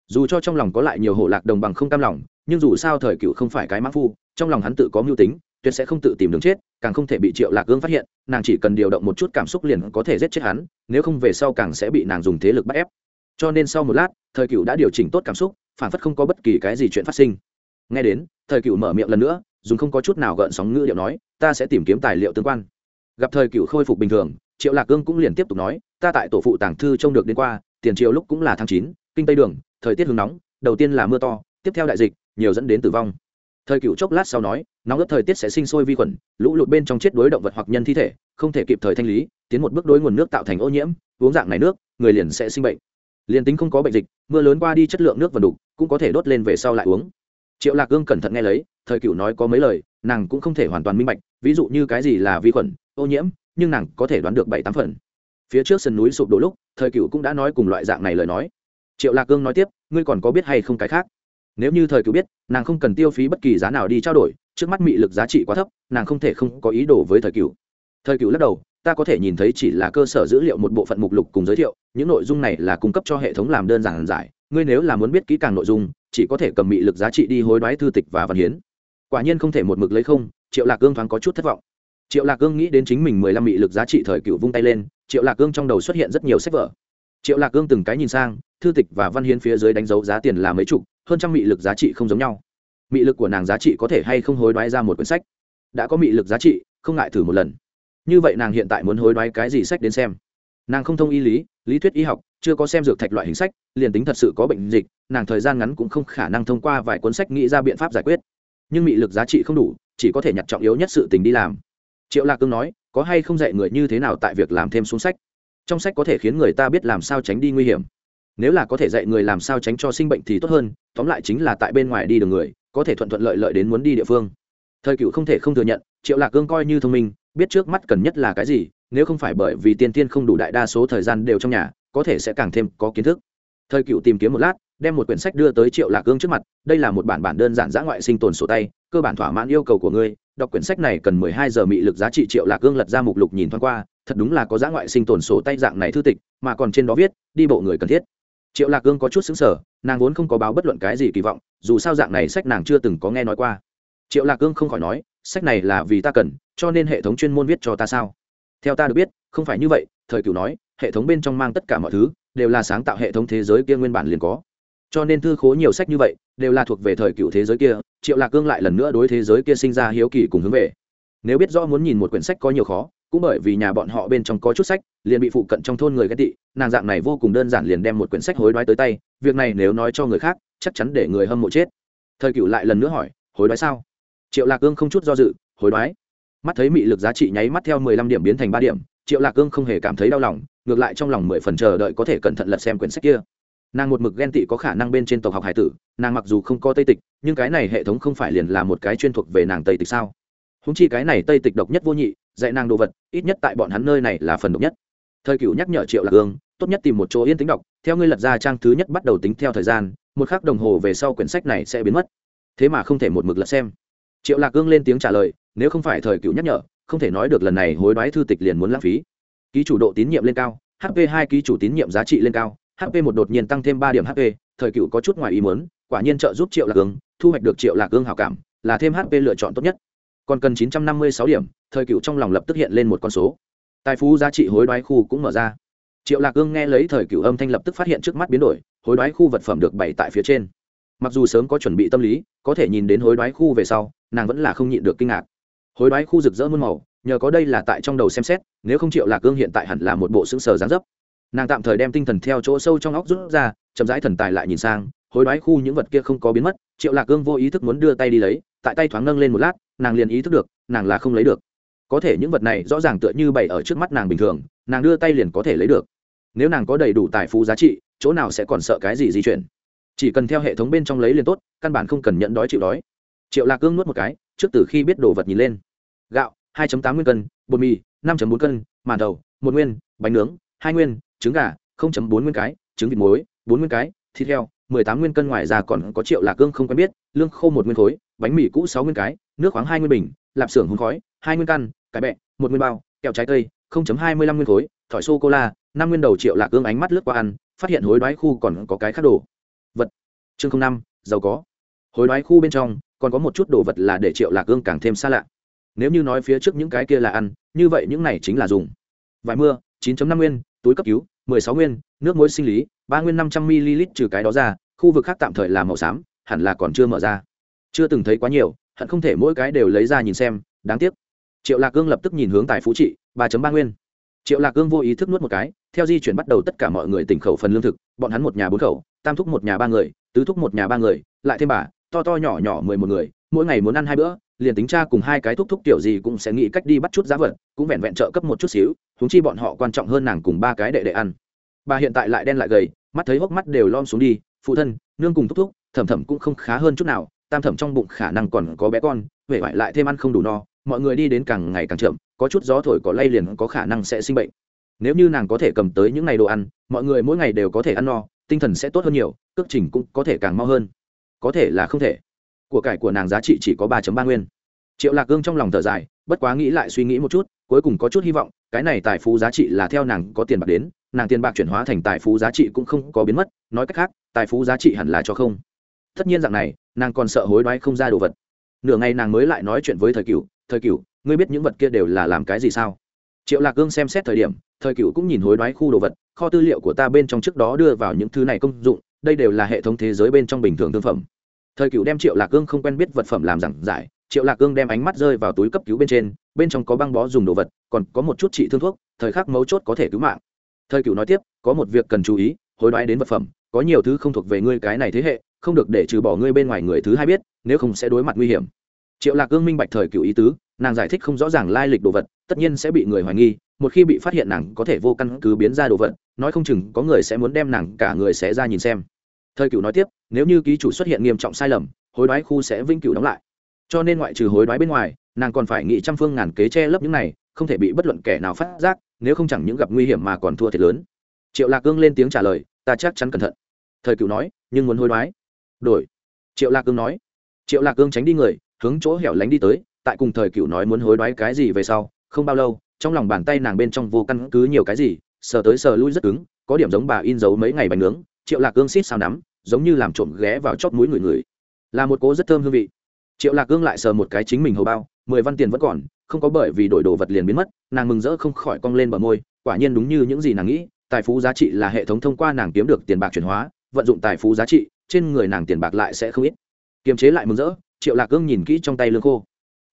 Dù cho trong lòng có lại nhiều hổ lạc đồng bằng không cam lòng, nhưng dù sao thời cửu không phải cái mã phu, trong lòng hắn tự có mưu tính tuyệt sẽ không tự tìm đường chết, càng không thể bị triệu lạc gương phát hiện, nàng chỉ cần điều động một chút cảm xúc liền có thể giết chết hắn, nếu không về sau càng sẽ bị nàng dùng thế lực bắt ép. Cho nên sau một lát, thời cựu đã điều chỉnh tốt cảm xúc, phản phất không có bất kỳ cái gì chuyện phát sinh. Nghe đến, thời cựu mở miệng lần nữa, dùng không có chút nào gợn sóng ngữ điệu nói, ta sẽ tìm kiếm tài liệu tương quan. Gặp thời cựu khôi phục bình thường, triệu lạc gương cũng liền tiếp tục nói, ta tại tổ phụ tàng thư trông được đến qua, tiền triệu lúc cũng là tháng chín, kinh tây đường, thời tiết hứng nóng, đầu tiên là mưa to, tiếp theo đại dịch, nhiều dẫn đến tử vong thời cựu chốc lát sau nói, nóng ướt thời tiết sẽ sinh sôi vi khuẩn, lũ lụt bên trong chết đối động vật hoặc nhân thi thể, không thể kịp thời thanh lý, tiến một bước đối nguồn nước tạo thành ô nhiễm, uống dạng này nước, người liền sẽ sinh bệnh. Liền tính không có bệnh dịch, mưa lớn qua đi chất lượng nước vần đục cũng có thể đốt lên về sau lại uống. Triệu lạc gương cẩn thận nghe lấy, thời cựu nói có mấy lời, nàng cũng không thể hoàn toàn minh bạch, ví dụ như cái gì là vi khuẩn, ô nhiễm, nhưng nàng có thể đoán được bảy tám phần. Phía trước sườn núi sụp đổ lúc, thời cựu cũng đã nói cùng loại dạng này lời nói. Triệu lạc cương nói tiếp, ngươi còn có biết hay không cái khác? Nếu như thời cựu biết, nàng không cần tiêu phí bất kỳ giá nào đi trao đổi, trước mắt mị lực giá trị quá thấp, nàng không thể không có ý đồ với thời cựu. Thời cựu lắc đầu, ta có thể nhìn thấy chỉ là cơ sở dữ liệu một bộ phận mục lục cùng giới thiệu, những nội dung này là cung cấp cho hệ thống làm đơn giản giải, ngươi nếu là muốn biết kỹ càng nội dung, chỉ có thể cầm mị lực giá trị đi hối đoái thư tịch và văn hiến. Quả nhiên không thể một mực lấy không, triệu lạc cương thoáng có chút thất vọng. Triệu lạc cương nghĩ đến chính mình mười lăm mị lực giá trị thời cựu vung tay lên, triệu lạc cương trong đầu xuất hiện rất nhiều sách vở. Triệu lạc cương từng cái nhìn sang, thư tịch và văn hiến phía dưới đánh dấu giá tiền là mấy chục hơn trăm mị lực giá trị không giống nhau. Mị lực của nàng giá trị có thể hay không hối đoái ra một quyển sách? Đã có mị lực giá trị, không ngại thử một lần. Như vậy nàng hiện tại muốn hối đoái cái gì sách đến xem? Nàng không thông y lý lý thuyết y học, chưa có xem dược thạch loại hình sách, liền tính thật sự có bệnh dịch, nàng thời gian ngắn cũng không khả năng thông qua vài cuốn sách nghĩ ra biện pháp giải quyết. Nhưng mị lực giá trị không đủ, chỉ có thể nhặt trọng yếu nhất sự tình đi làm. Triệu lạc cương nói, có hay không dạy người như thế nào tại việc làm thêm xuống sách? Trong sách có thể khiến người ta biết làm sao tránh đi nguy hiểm nếu là có thể dạy người làm sao tránh cho sinh bệnh thì tốt hơn, tóm lại chính là tại bên ngoài đi đường người, có thể thuận thuận lợi lợi đến muốn đi địa phương. Thời cựu không thể không thừa nhận, triệu lạc cương coi như thông minh, biết trước mắt cần nhất là cái gì, nếu không phải bởi vì tiên tiên không đủ đại đa số thời gian đều trong nhà, có thể sẽ càng thêm có kiến thức. Thời cựu tìm kiếm một lát, đem một quyển sách đưa tới triệu lạc cương trước mặt, đây là một bản bản đơn giản giã ngoại sinh tồn sổ tay, cơ bản thỏa mãn yêu cầu của ngươi, đọc quyển sách này cần mười hai giờ mị lực giá trị triệu lạc cương lật ra mục lục nhìn thoáng qua, thật đúng là có giã ngoại sinh tồn sổ tay dạng này thư tịch, mà còn trên đó viết, đi bộ người cần thiết triệu lạc cương có chút xứng sở nàng vốn không có báo bất luận cái gì kỳ vọng, dù sao dạng này sách nàng chưa từng có nghe nói qua. Triệu lạc cương không khỏi nói, sách này là vì ta cần, cho nên hệ thống chuyên môn viết cho ta sao? Theo ta được biết, không phải như vậy, thời cửu nói, hệ thống bên trong mang tất cả mọi thứ, đều là sáng tạo hệ thống thế giới kia nguyên bản liền có. Cho nên thư khố nhiều sách như vậy, đều là thuộc về thời cựu thế giới kia. Triệu lạc cương lại lần nữa đối thế giới kia sinh ra hiếu kỳ cùng hướng về nếu biết rõ muốn nhìn một quyển sách có nhiều khó, cũng bởi vì nhà bọn họ bên trong có chút sách, liền bị phụ cận trong thôn người ghét tị, nàng dạng này vô cùng đơn giản liền đem một quyển sách hối đoái tới tay, việc này nếu nói cho người khác, chắc chắn để người hâm mộ chết. Thời cựu lại lần nữa hỏi, hối đoái sao? Triệu lạc cương không chút do dự, hối đoái. Mắt thấy mị lực giá trị nháy mắt theo mười lăm điểm biến thành ba điểm, triệu lạc cương không hề cảm thấy đau lòng, ngược lại trong lòng mười phần chờ đợi có thể cẩn thận lật xem quyển sách kia. Nàng một mực ghen tị có khả năng bên trên tộc học hải tử, nàng mặc dù không có tây tịch, nhưng cái này hệ thống không phải liền là một cái chuyên thuộc về nàng tây tịch sao? Húng chi cái này tây tịch độc nhất vô nhị, dạy nàng đồ vật, ít nhất tại bọn hắn nơi này là phần độc nhất. Thời cựu nhắc nhở triệu lạc ương, tốt nhất tìm một chỗ yên tĩnh đọc, theo ngươi lật ra trang thứ nhất bắt đầu tính theo thời gian, một khắc đồng hồ về sau quyển sách này sẽ biến mất. Thế mà không thể một mực lật xem. Triệu lạc gương lên tiếng trả lời, nếu không phải thời cựu nhắc nhở, không thể nói được lần này hối đoái thư tịch liền muốn lãng phí. Ký chủ độ tín nhiệm lên cao hp hai ký chủ tín nhiệm giá trị lên cao hp một đột nhiên tăng thêm ba điểm hp thời cựu có chút ngoài ý muốn, quả nhiên trợ giúp triệu lạc gương thu hoạch được triệu lạc gương hảo cảm, là thêm hp lựa chọn tốt nhất còn cần chín trăm năm mươi sáu điểm, thời cựu trong lòng lập tức hiện lên một con số. Tài phú giá trị hối đoái khu cũng mở ra. Triệu lạc gương nghe lấy thời cựu âm thanh lập tức phát hiện trước mắt biến đổi, hối đoái khu vật phẩm được bày tại phía trên. Mặc dù sớm có chuẩn bị tâm lý, có thể nhìn đến hối đoái khu về sau, nàng vẫn là không nhịn được kinh ngạc. Hối đoái khu rực rỡ muôn màu, nhờ có đây là tại trong đầu xem xét, nếu không triệu lạc gương hiện tại hẳn là một bộ xứng sờ dáng dấp. Nàng tạm thời đem tinh thần theo chỗ sâu trong óc rút ra, chậm rãi thần tài lại nhìn sang, hối đoái khu những vật kia không có biến mất triệu lạc Cương vô ý thức muốn đưa tay đi lấy, tại tay thoáng nâng lên một lát, nàng liền ý thức được, nàng là không lấy được. Có thể những vật này rõ ràng tựa như bày ở trước mắt nàng bình thường, nàng đưa tay liền có thể lấy được. Nếu nàng có đầy đủ tài phú giá trị, chỗ nào sẽ còn sợ cái gì di chuyển? Chỉ cần theo hệ thống bên trong lấy liền tốt, căn bản không cần nhận đói chịu đói. Triệu lạc cương nuốt một cái, trước từ khi biết đồ vật nhìn lên. Gạo 2 tám nguyên cân, bột mì 5 bốn cân, màn đầu, một nguyên, bánh nướng, hai nguyên, trứng gà 0 bốn nguyên cái, trứng vịt muối, bốn nguyên cái, thịt heo mười tám nguyên cân ngoài ra còn có triệu lạc cương không quen biết, lương khô một nguyên khối, bánh mì cũ sáu nguyên cái, nước khoáng hai nguyên bình, lạp xưởng hôn khói, hai nguyên căn, cải bẹ, một nguyên bao, kẹo trái cây hai mươi lăm nguyên khối, thỏi sô cô la, năm nguyên đầu triệu lạc cương ánh mắt lướt qua ăn, phát hiện hối đoái khu còn có cái khác đồ. Vật. Chương năm, giàu có. Hối đoái khu bên trong, còn có một chút đồ vật là để triệu lạc cương càng thêm xa lạ. Nếu như nói phía trước những cái kia là ăn, như vậy những này chính là dùng. Vải mưa 9 năm nguyên, túi cấp cứu 16 nguyên, nước muối sinh lý ba nguyên năm trăm ml trừ cái đó ra, khu vực khác tạm thời là màu xám, hẳn là còn chưa mở ra. Chưa từng thấy quá nhiều hận không thể mỗi cái đều lấy ra nhìn xem, đáng tiếc. Triệu lạc cương lập tức nhìn hướng tài phú trị, ba ba nguyên. Triệu lạc cương vô ý thức nuốt một cái, theo di chuyển bắt đầu tất cả mọi người tỉnh khẩu phần lương thực, bọn hắn một nhà bốn khẩu, tam thúc một nhà ba người, tứ thúc một nhà ba người, lại thêm bà, to to nhỏ nhỏ mười một người, mỗi ngày muốn ăn hai bữa, liền tính cha cùng hai cái thúc thúc kiểu gì cũng sẽ nghĩ cách đi bắt chút giá vật, cũng vẹn vẹn trợ cấp một chút xíu húng chi bọn họ quan trọng hơn nàng cùng ba cái đệ đệ ăn bà hiện tại lại đen lại gầy, mắt thấy hốc mắt đều lom xuống đi, phụ thân, nương cùng thúc thúc, thẩm thẩm cũng không khá hơn chút nào, tam thẩm trong bụng khả năng còn có bé con, huệ vải lại thêm ăn không đủ no, mọi người đi đến càng ngày càng chậm, có chút gió thổi có lay liền có khả năng sẽ sinh bệnh. Nếu như nàng có thể cầm tới những ngày đồ ăn, mọi người mỗi ngày đều có thể ăn no, tinh thần sẽ tốt hơn nhiều, cước trình cũng có thể càng mau hơn. Có thể là không thể. Của cải của nàng giá trị chỉ có ba ba nguyên. Triệu lạc gương trong lòng thở dài, bất quá nghĩ lại suy nghĩ một chút, cuối cùng có chút hy vọng, cái này tài phú giá trị là theo nàng có tiền bạc đến nàng tiền bạc chuyển hóa thành tài phú giá trị cũng không có biến mất, nói cách khác, tài phú giá trị hẳn là cho không. Tất nhiên dạng này, nàng còn sợ hối đoái không ra đồ vật. Nửa ngày nàng mới lại nói chuyện với thời cựu thời cựu ngươi biết những vật kia đều là làm cái gì sao? Triệu lạc gương xem xét thời điểm, thời cựu cũng nhìn hối đoái khu đồ vật, kho tư liệu của ta bên trong trước đó đưa vào những thứ này công dụng, đây đều là hệ thống thế giới bên trong bình thường thương phẩm. Thời cựu đem triệu lạc gương không quen biết vật phẩm làm giảng giải, triệu lạc gương đem ánh mắt rơi vào túi cấp cứu bên trên, bên trong có băng bó dùng đồ vật, còn có một chút trị thương thuốc, thời khắc mấu chốt có thể cứu mạng thời cựu nói tiếp, có một việc cần chú ý, hối đoái đến vật phẩm, có nhiều thứ không thuộc về ngươi cái này thế hệ, không được để trừ bỏ ngươi bên ngoài người thứ hai biết, nếu không sẽ đối mặt nguy hiểm. Triệu lạc Cương minh bạch thời cựu ý tứ, nàng giải thích không rõ ràng lai lịch đồ vật, tất nhiên sẽ bị người hoài nghi, một khi bị phát hiện nàng có thể vô căn cứ biến ra đồ vật, nói không chừng có người sẽ muốn đem nàng cả người sẽ ra nhìn xem. Thời cựu nói tiếp, nếu như ký chủ xuất hiện nghiêm trọng sai lầm, hối đoái khu sẽ vĩnh cửu đóng lại. Cho nên ngoại trừ hối đoái bên ngoài, nàng còn phải nghĩ trăm phương ngàn kế che lấp những này, không thể bị bất luận kẻ nào phát giác nếu không chẳng những gặp nguy hiểm mà còn thua thiệt lớn. Triệu lạc cương lên tiếng trả lời, ta chắc chắn cẩn thận. Thời cựu nói, nhưng muốn hối đoái. Đổi. Triệu lạc cương nói. Triệu lạc cương tránh đi người, hướng chỗ hẻo lánh đi tới, tại cùng thời cựu nói muốn hối đoái cái gì về sau, không bao lâu, trong lòng bàn tay nàng bên trong vô căn cứ nhiều cái gì, sờ tới sờ lui rất cứng, có điểm giống bà in dấu mấy ngày bánh nướng. Triệu lạc cương xít sao nắm, giống như làm trộm ghé vào chót mũi người người. Là một cố rất thơm hương vị. Triệu lạc cương lại sờ một cái chính mình hầu bao, mười văn tiền vẫn còn không có bởi vì đổi đồ vật liền biến mất, nàng mừng rỡ không khỏi cong lên bờ môi, quả nhiên đúng như những gì nàng nghĩ, tài phú giá trị là hệ thống thông qua nàng kiếm được tiền bạc chuyển hóa, vận dụng tài phú giá trị, trên người nàng tiền bạc lại sẽ không ít. Kiềm chế lại mừng rỡ, triệu lạc cương nhìn kỹ trong tay lương khô.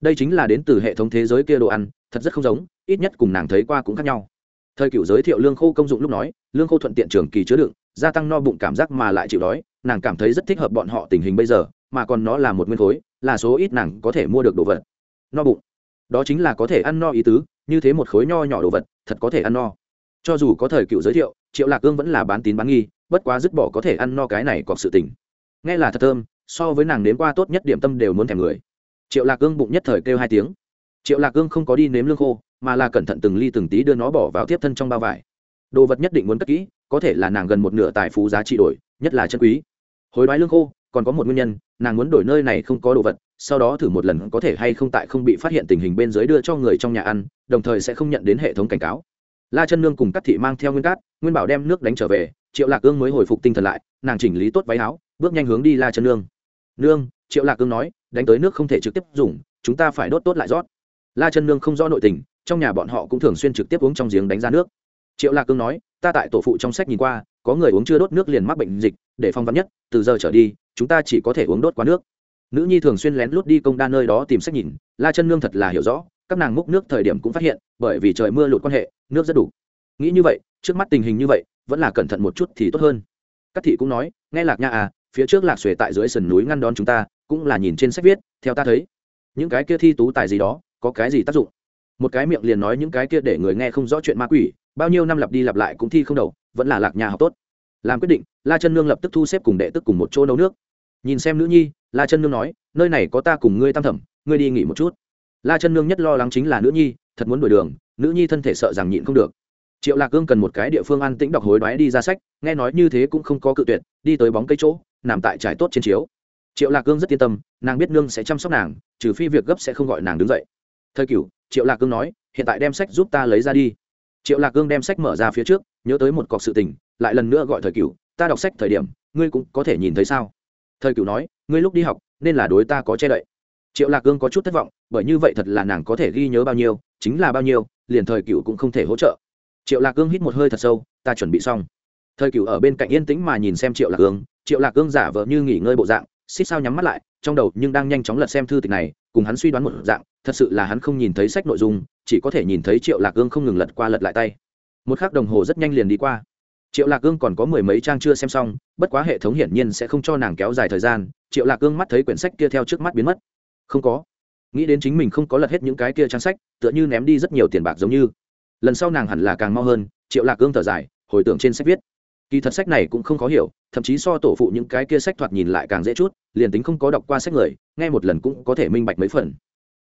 Đây chính là đến từ hệ thống thế giới kia đồ ăn, thật rất không giống, ít nhất cùng nàng thấy qua cũng khác nhau. Thời cựu giới thiệu lương khô công dụng lúc nói, lương khô thuận tiện trường kỳ chứa đựng, gia tăng no bụng cảm giác mà lại chịu đói, nàng cảm thấy rất thích hợp bọn họ tình hình bây giờ, mà còn nó là một nguyên khối, là số ít nàng có thể mua được đồ vật. No bụng đó chính là có thể ăn no ý tứ, như thế một khối nho nhỏ đồ vật, thật có thể ăn no. Cho dù có thời cựu giới thiệu, triệu lạc cương vẫn là bán tín bán nghi, bất quá dứt bỏ có thể ăn no cái này còn sự tình. Nghe là thật thơm, so với nàng nếm qua tốt nhất điểm tâm đều muốn thèm người. Triệu lạc cương bụng nhất thời kêu hai tiếng. Triệu lạc cương không có đi nếm lương khô, mà là cẩn thận từng ly từng tí đưa nó bỏ vào tiếp thân trong bao vải. Đồ vật nhất định muốn cất kỹ, có thể là nàng gần một nửa tài phú giá trị đổi, nhất là chân quý. Hối đoái lương khô, còn có một nguyên nhân, nàng muốn đổi nơi này không có đồ vật sau đó thử một lần có thể hay không tại không bị phát hiện tình hình bên dưới đưa cho người trong nhà ăn, đồng thời sẽ không nhận đến hệ thống cảnh cáo. La chân nương cùng các thị mang theo nguyên cát, nguyên bảo đem nước đánh trở về, triệu lạc ương mới hồi phục tinh thần lại, nàng chỉnh lý tốt váy áo, bước nhanh hướng đi la chân nương. Nương, triệu lạc ương nói, đánh tới nước không thể trực tiếp dùng, chúng ta phải đốt tốt lại rót. La chân nương không rõ nội tình, trong nhà bọn họ cũng thường xuyên trực tiếp uống trong giếng đánh ra nước. Triệu lạc cương nói, ta tại tổ phụ trong sách nhìn qua, có người uống chưa đốt nước liền mắc bệnh dịch, để phong vắn nhất, từ giờ trở đi, chúng ta chỉ có thể uống đốt qua nước nữ nhi thường xuyên lén lút đi công đa nơi đó tìm sách nhìn, la chân nương thật là hiểu rõ, các nàng múc nước thời điểm cũng phát hiện, bởi vì trời mưa lụt quan hệ, nước rất đủ. Nghĩ như vậy, trước mắt tình hình như vậy, vẫn là cẩn thận một chút thì tốt hơn. Các thị cũng nói, nghe lạc nha à phía trước lạc xuề tại dưới sườn núi ngăn đón chúng ta, cũng là nhìn trên sách viết, theo ta thấy, những cái kia thi tú tài gì đó, có cái gì tác dụng? Một cái miệng liền nói những cái kia để người nghe không rõ chuyện ma quỷ, bao nhiêu năm lặp đi lặp lại cũng thi không đầu, vẫn là lạc nhà học tốt. Làm quyết định, la chân nương lập tức thu xếp cùng đệ tức cùng một chỗ nấu nước nhìn xem nữ nhi, la chân nương nói, nơi này có ta cùng ngươi tam thẩm, ngươi đi nghỉ một chút. La chân nương nhất lo lắng chính là nữ nhi, thật muốn đổi đường, nữ nhi thân thể sợ rằng nhịn không được. Triệu lạc cương cần một cái địa phương an tĩnh đọc hối đoái đi ra sách, nghe nói như thế cũng không có cự tuyệt, đi tới bóng cây chỗ, nằm tại trải tốt trên chiếu. Triệu lạc cương rất yên tâm, nàng biết nương sẽ chăm sóc nàng, trừ phi việc gấp sẽ không gọi nàng đứng dậy. Thời cửu, triệu lạc cương nói, hiện tại đem sách giúp ta lấy ra đi. Triệu lạc cương đem sách mở ra phía trước, nhớ tới một cọc sự tình, lại lần nữa gọi thời cửu, ta đọc sách thời điểm, ngươi cũng có thể nhìn thấy sao? Thời Cựu nói, ngươi lúc đi học, nên là đối ta có che đậy. Triệu lạc cương có chút thất vọng, bởi như vậy thật là nàng có thể ghi nhớ bao nhiêu, chính là bao nhiêu, liền thời Cựu cũng không thể hỗ trợ. Triệu lạc cương hít một hơi thật sâu, ta chuẩn bị xong. Thời Cựu ở bên cạnh yên tĩnh mà nhìn xem triệu lạc cương, triệu lạc cương giả vờ như nghỉ ngơi bộ dạng, xích sao nhắm mắt lại, trong đầu nhưng đang nhanh chóng lật xem thư tịch này, cùng hắn suy đoán một dạng, thật sự là hắn không nhìn thấy sách nội dung, chỉ có thể nhìn thấy triệu lạc cương không ngừng lật qua lật lại tay. Một k h ắ c đồng hồ rất nhanh liền đi qua triệu lạc cương còn có mười mấy trang chưa xem xong, bất quá hệ thống hiển nhiên sẽ không cho nàng kéo dài thời gian, triệu lạc cương mắt thấy quyển sách kia theo trước mắt biến mất. Không có. Nghĩ đến chính mình không có lật hết những cái kia trang sách, tựa như ném đi rất nhiều tiền bạc giống như. Lần sau nàng hẳn là càng mau hơn, triệu lạc cương thở dài, hồi tưởng trên sách viết. Kỳ thật sách này cũng không khó hiểu, thậm chí so tổ phụ những cái kia sách thoạt nhìn lại càng dễ chút, liền tính không có đọc qua sách người, nghe một lần cũng có thể minh bạch mấy phần.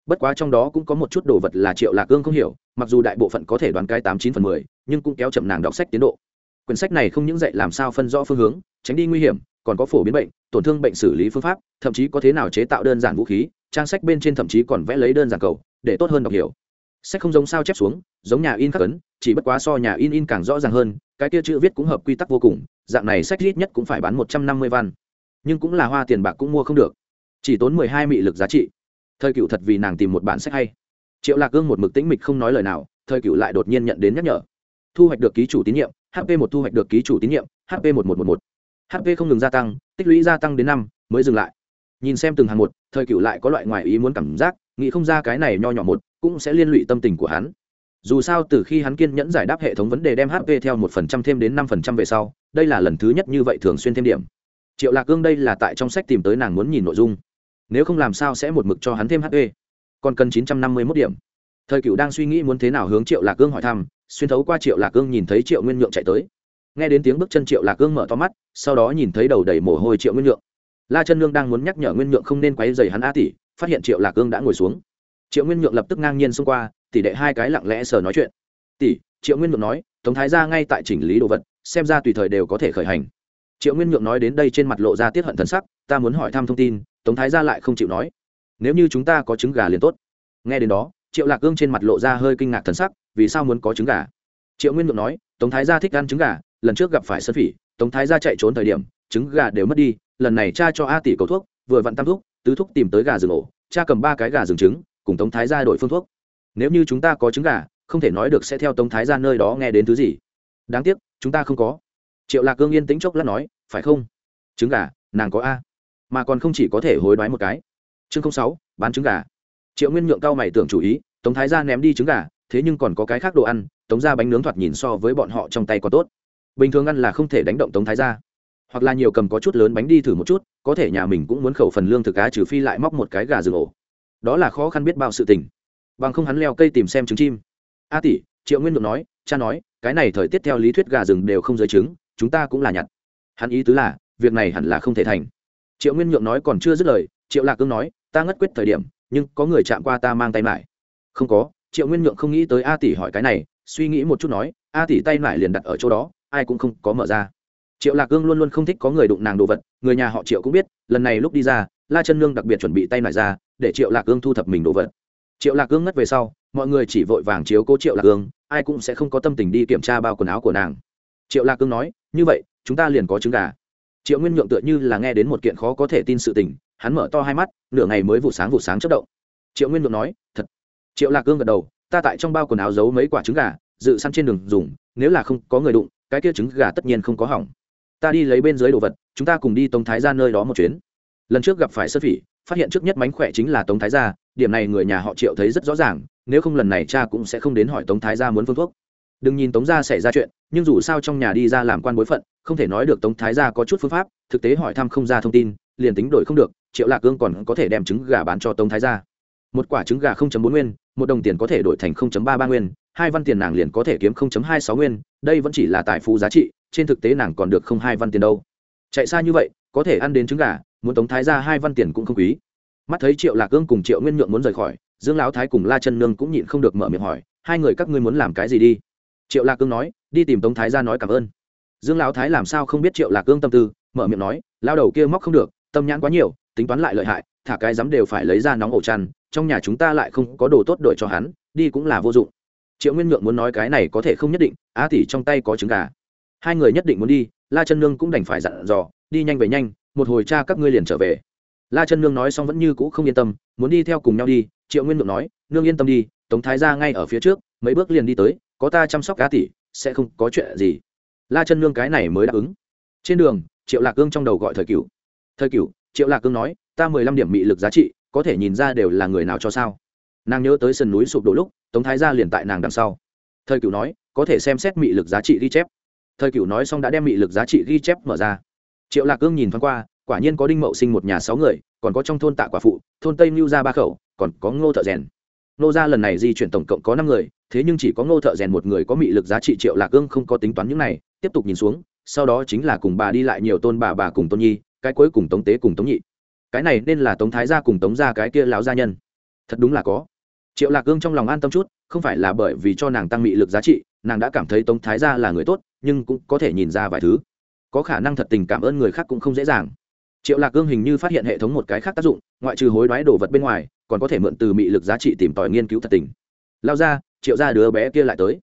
Bất quá trong đó cũng có một chút đồ vật là triệu lạc Cương không hiểu, mặc dù đại bộ phận có thể đoán cái tám chín phần mười, nhưng cũng kéo chậm nàng đọc sách tiến độ quyển sách này không những dạy làm sao phân rõ phương hướng, tránh đi nguy hiểm, còn có phổ biến bệnh, tổn thương bệnh xử lý phương pháp, thậm chí có thế nào chế tạo đơn giản vũ khí, trang sách bên trên thậm chí còn vẽ lấy đơn giản cầu, để tốt hơn đọc hiểu. Sách không giống sao chép xuống, giống nhà in khắc ấn, chỉ bất quá so nhà in in càng rõ ràng hơn, cái kia chữ viết cũng hợp quy tắc vô cùng, dạng này sách ít nhất cũng phải bán một trăm năm mươi văn. Nhưng cũng là hoa tiền bạc cũng mua không được. Chỉ tốn mười hai mị lực giá trị. Thời cựu thật vì nàng tìm một bản sách hay. Triệu lạc gương một mực tĩnh mịch không nói lời nào, thời cựu lại đột nhiên nhận đến nhắc nhở. Thu hoạch được ký chủ tín nhiệm hp một thu hoạch được ký chủ tín nhiệm hp một một một một. Hp không ngừng gia tăng, tích lũy gia tăng đến năm, mới dừng lại. Nhìn xem từng hàng một, thời cựu lại có loại ngoài ý muốn cảm giác, nghĩ không ra cái này nho nhỏ một cũng sẽ liên lụy tâm tình của hắn. Dù sao từ khi hắn kiên nhẫn giải đáp hệ thống vấn đề đem hp theo một phần trăm thêm đến năm phần trăm về sau, đây là lần thứ nhất như vậy thường xuyên thêm điểm. Triệu lạc cương đây là tại trong sách tìm tới nàng muốn nhìn nội dung. Nếu không làm sao sẽ một mực cho hắn thêm hp còn cần chín trăm năm mươi mốt điểm. Thời cựu đang suy nghĩ muốn thế nào hướng triệu lạc cương hỏi thăm xuyên thấu qua triệu lạc cương nhìn thấy triệu nguyên nhượng chạy tới. Nghe đến tiếng bước chân triệu lạc cương mở to mắt, sau đó nhìn thấy đầu đầy mồ hôi triệu nguyên nhượng. La chân nương đang muốn nhắc nhở nguyên nhượng không nên quấy dày hắn a tỷ, phát hiện triệu lạc cương đã ngồi xuống. Triệu nguyên nhượng lập tức ngang nhiên xông qua tỷ đệ hai cái lặng lẽ sờ nói chuyện. Tỷ, triệu nguyên nhượng nói, tống thái ra ngay tại chỉnh lý đồ vật, xem ra tùy thời đều có thể khởi hành. Triệu nguyên nhượng nói đến đây trên mặt lộ ra tiết hận thần sắc, ta muốn hỏi thăm thông tin, tống thái ra lại không chịu nói. Nếu như chúng ta có trứng gà liền tốt. Nghe đến đó, triệu lạc gương trên mặt lộ ra hơi kinh ngạc thần sắc vì sao muốn có trứng gà? Triệu nguyên nhượng nói, tống thái gia thích ăn trứng gà, lần trước gặp phải sơn phỉ, tống thái gia chạy trốn thời điểm, trứng gà đều mất đi, lần này cha cho a tỷ cầu thuốc, vừa vặn tam thuốc, tứ thuốc tìm tới gà rừng ổ, cha cầm ba cái gà rừng trứng, cùng tống thái gia đổi phương thuốc. Nếu như chúng ta có trứng gà, không thể nói được sẽ theo tống thái gia nơi đó nghe đến thứ gì. Đáng tiếc, chúng ta không có. Triệu lạc cương yên tĩnh chốc lát nói, phải không? Trứng gà, nàng có a. Mà còn không chỉ có thể hối đoái một cái. Chương sáu, bán trứng gà. Triệu nguyên nhượng cao mày tưởng chủ ý, tống thái gia ném đi trứng gà thế nhưng còn có cái khác đồ ăn, tống ra bánh nướng thoạt nhìn so với bọn họ trong tay có tốt. Bình thường ăn là không thể đánh động tống thái gia. Hoặc là nhiều cầm có chút lớn bánh đi thử một chút, có thể nhà mình cũng muốn khẩu phần lương thực cá trừ phi lại móc một cái gà rừng ổ. Đó là khó khăn biết bao sự tình. Bằng không hắn leo cây tìm xem trứng chim. A tỷ, triệu nguyên được nói, cha nói, cái này thời tiết theo lý thuyết gà rừng đều không giới trứng, chúng ta cũng là nhặt. Hắn ý tứ là, việc này hẳn là không thể thành. Triệu nguyên nhượng nói còn chưa dứt lời, triệu lạc cương nói, ta ngất quyết thời điểm, nhưng có người chạm qua ta mang tay lại không có triệu nguyên nhượng không nghĩ tới a tỷ hỏi cái này suy nghĩ một chút nói a tỷ tay lại liền đặt ở chỗ đó ai cũng không có mở ra. Triệu lạc Cương luôn luôn không thích có người đụng nàng đồ vật người nhà họ triệu cũng biết lần này lúc đi ra la chân nương đặc biệt chuẩn bị tay lại ra để triệu lạc Cương thu thập mình đồ vật. Triệu lạc Cương ngất về sau mọi người chỉ vội vàng chiếu cố triệu lạc Cương, ai cũng sẽ không có tâm tình đi kiểm tra bao quần áo của nàng. Triệu lạc Cương nói như vậy chúng ta liền có trứng gà. Triệu nguyên nhượng tựa như là nghe đến một kiện khó có thể tin sự tình hắn mở to hai mắt nửa ngày mới vụ sáng vụ sáng chất động. Triệu nguyên nhượng nói thật triệu lạc cương gật đầu, ta tại trong bao quần áo giấu mấy quả trứng gà, dự săn trên đường dùng, nếu là không có người đụng, cái kia trứng gà tất nhiên không có hỏng. Ta đi lấy bên dưới đồ vật, chúng ta cùng đi tống thái ra nơi đó một chuyến. Lần trước gặp phải sơ phỉ, phát hiện trước nhất mánh khỏe chính là tống thái gia, điểm này người nhà họ triệu thấy rất rõ ràng, nếu không lần này cha cũng sẽ không đến hỏi tống thái gia muốn phương thuốc. Đừng nhìn tống gia xảy ra chuyện, nhưng dù sao trong nhà đi ra làm quan bối phận, không thể nói được tống thái gia có chút phương pháp, thực tế hỏi thăm không ra thông tin, liền tính đổi không được, triệu lạc cương còn có thể đem trứng gà bán cho tống thái gia một quả trứng gà bốn nguyên, một đồng tiền có thể đổi thành ba ba nguyên, hai văn tiền nàng liền có thể kiếm hai sáu nguyên, đây vẫn chỉ là tài phú giá trị, trên thực tế nàng còn được không hai văn tiền đâu. Chạy xa như vậy, có thể ăn đến trứng gà, muốn tống thái ra hai văn tiền cũng không quý. Mắt thấy triệu lạc cương cùng triệu nguyên nhượng muốn rời khỏi, dương lão thái cùng la chân nương cũng nhịn không được mở miệng hỏi, hai người các ngươi muốn làm cái gì đi? Triệu lạc cương nói, đi tìm tống thái ra nói cảm ơn. Dương lão thái làm sao không biết triệu lạc cương tâm tư, mở miệng nói lao đầu kia móc không được, tâm nhãn quá nhiều, tính toán lại lợi hại, thả cái dám đều phải lấy ra nóng ổ chăn trong nhà chúng ta lại không có đồ tốt đổi cho hắn, đi cũng là vô dụng. Triệu nguyên nhượng muốn nói cái này có thể không nhất định, á tỷ trong tay có trứng gà. Hai người nhất định muốn đi, la chân nương cũng đành phải dặn dò, đi nhanh về nhanh, một hồi cha các ngươi liền trở về. La chân nương nói xong vẫn như cũ không yên tâm, muốn đi theo cùng nhau đi, triệu nguyên nhượng nói, nương yên tâm đi, tống thái ra ngay ở phía trước, mấy bước liền đi tới, có ta chăm sóc a tỷ, sẽ không có chuyện gì. La chân nương cái này mới đáp ứng. Trên đường, triệu lạc cương trong đầu gọi thời cửu. Thời cửu, triệu lạc cương nói, ta mười lăm điểm mị lực giá trị có thể nhìn ra đều là người nào cho sao? Nàng nhớ tới sườn núi sụp đổ lúc, tống thái gia liền tại nàng đằng sau. Thời cửu nói, có thể xem xét mị lực giá trị ghi chép. Thời cửu nói xong đã đem mị lực giá trị ghi chép mở ra. Triệu lạc cương nhìn thoáng qua, quả nhiên có đinh mậu sinh một nhà sáu người, còn có trong thôn tạ quả phụ, thôn tây mưu ra ba khẩu, còn có ngô thợ rèn. Ngô gia lần này di chuyển tổng cộng có năm người, thế nhưng chỉ có ngô thợ rèn một người có mị lực giá trị triệu lạc cương không có tính toán những này, tiếp tục nhìn xuống, sau đó chính là cùng bà đi lại nhiều tôn bà bà cùng tôn nhi, cái cuối cùng tống tế cùng tống nhị cái này nên là tống thái gia cùng tống gia cái kia lão gia nhân. Thật đúng là có. Triệu lạc cương trong lòng an tâm chút, không phải là bởi vì cho nàng tăng mị lực giá trị, nàng đã cảm thấy tống thái gia là người tốt, nhưng cũng có thể nhìn ra vài thứ. Có khả năng thật tình cảm ơn người khác cũng không dễ dàng. Triệu lạc cương hình như phát hiện hệ thống một cái khác tác dụng, ngoại trừ hối đoái đồ vật bên ngoài, còn có thể mượn từ mị lực giá trị tìm tòi nghiên cứu thật tình. Lao ra, triệu ra đứa bé kia lại tới.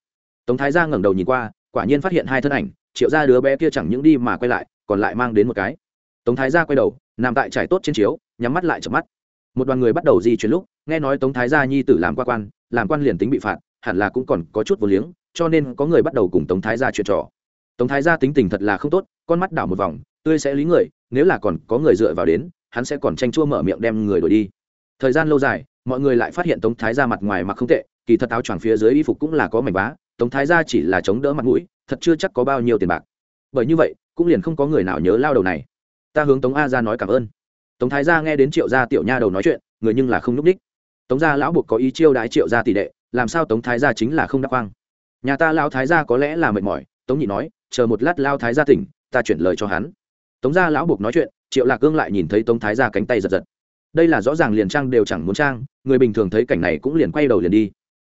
Tống thái gia ngẩng đầu nhìn qua, quả nhiên phát hiện hai thân ảnh, triệu ra đứa bé kia chẳng những đi mà quay lại, còn lại mang đến một cái. Tống thái gia quay đầu nằm tại trải tốt trên chiếu, nhắm mắt lại chợp mắt. Một đoàn người bắt đầu di chuyển lúc, nghe nói tống thái gia nhi tử làm qua quan, làm quan liền tính bị phạt, hẳn là cũng còn có chút vô liếng, cho nên có người bắt đầu cùng tống thái gia chuyện trò. Tống thái gia tính tình thật là không tốt, con mắt đảo một vòng, tươi sẽ lý người, nếu là còn có người dựa vào đến, hắn sẽ còn tranh chua mở miệng đem người đuổi đi. Thời gian lâu dài, mọi người lại phát hiện tống thái gia mặt ngoài mặc không tệ, kỳ thật áo choàng phía dưới y phục cũng là có mảnh vá, tống thái gia chỉ là chống đỡ mặt mũi, thật chưa chắc có bao nhiêu tiền bạc. Bởi như vậy, cũng liền không có người nào nhớ lao đầu này ta hướng tống a ra nói cảm ơn. Tống thái gia nghe đến triệu gia tiểu nha đầu nói chuyện, người nhưng là không n ú c đích tống gia lão buộc có ý chiêu đái triệu gia tỷ đệ, làm sao tống thái gia chính là không đắc quang nhà ta lao thái gia có lẽ là mệt mỏi, tống nhị nói, chờ một lát lao thái gia tỉnh, ta chuyển lời cho hắn. Tống gia lão buộc nói chuyện, triệu lạc cương lại nhìn thấy tống thái gia cánh tay giật giật. Đây là rõ ràng liền trang đều chẳng muốn trang, người bình thường thấy cảnh này cũng liền quay đầu liền đi.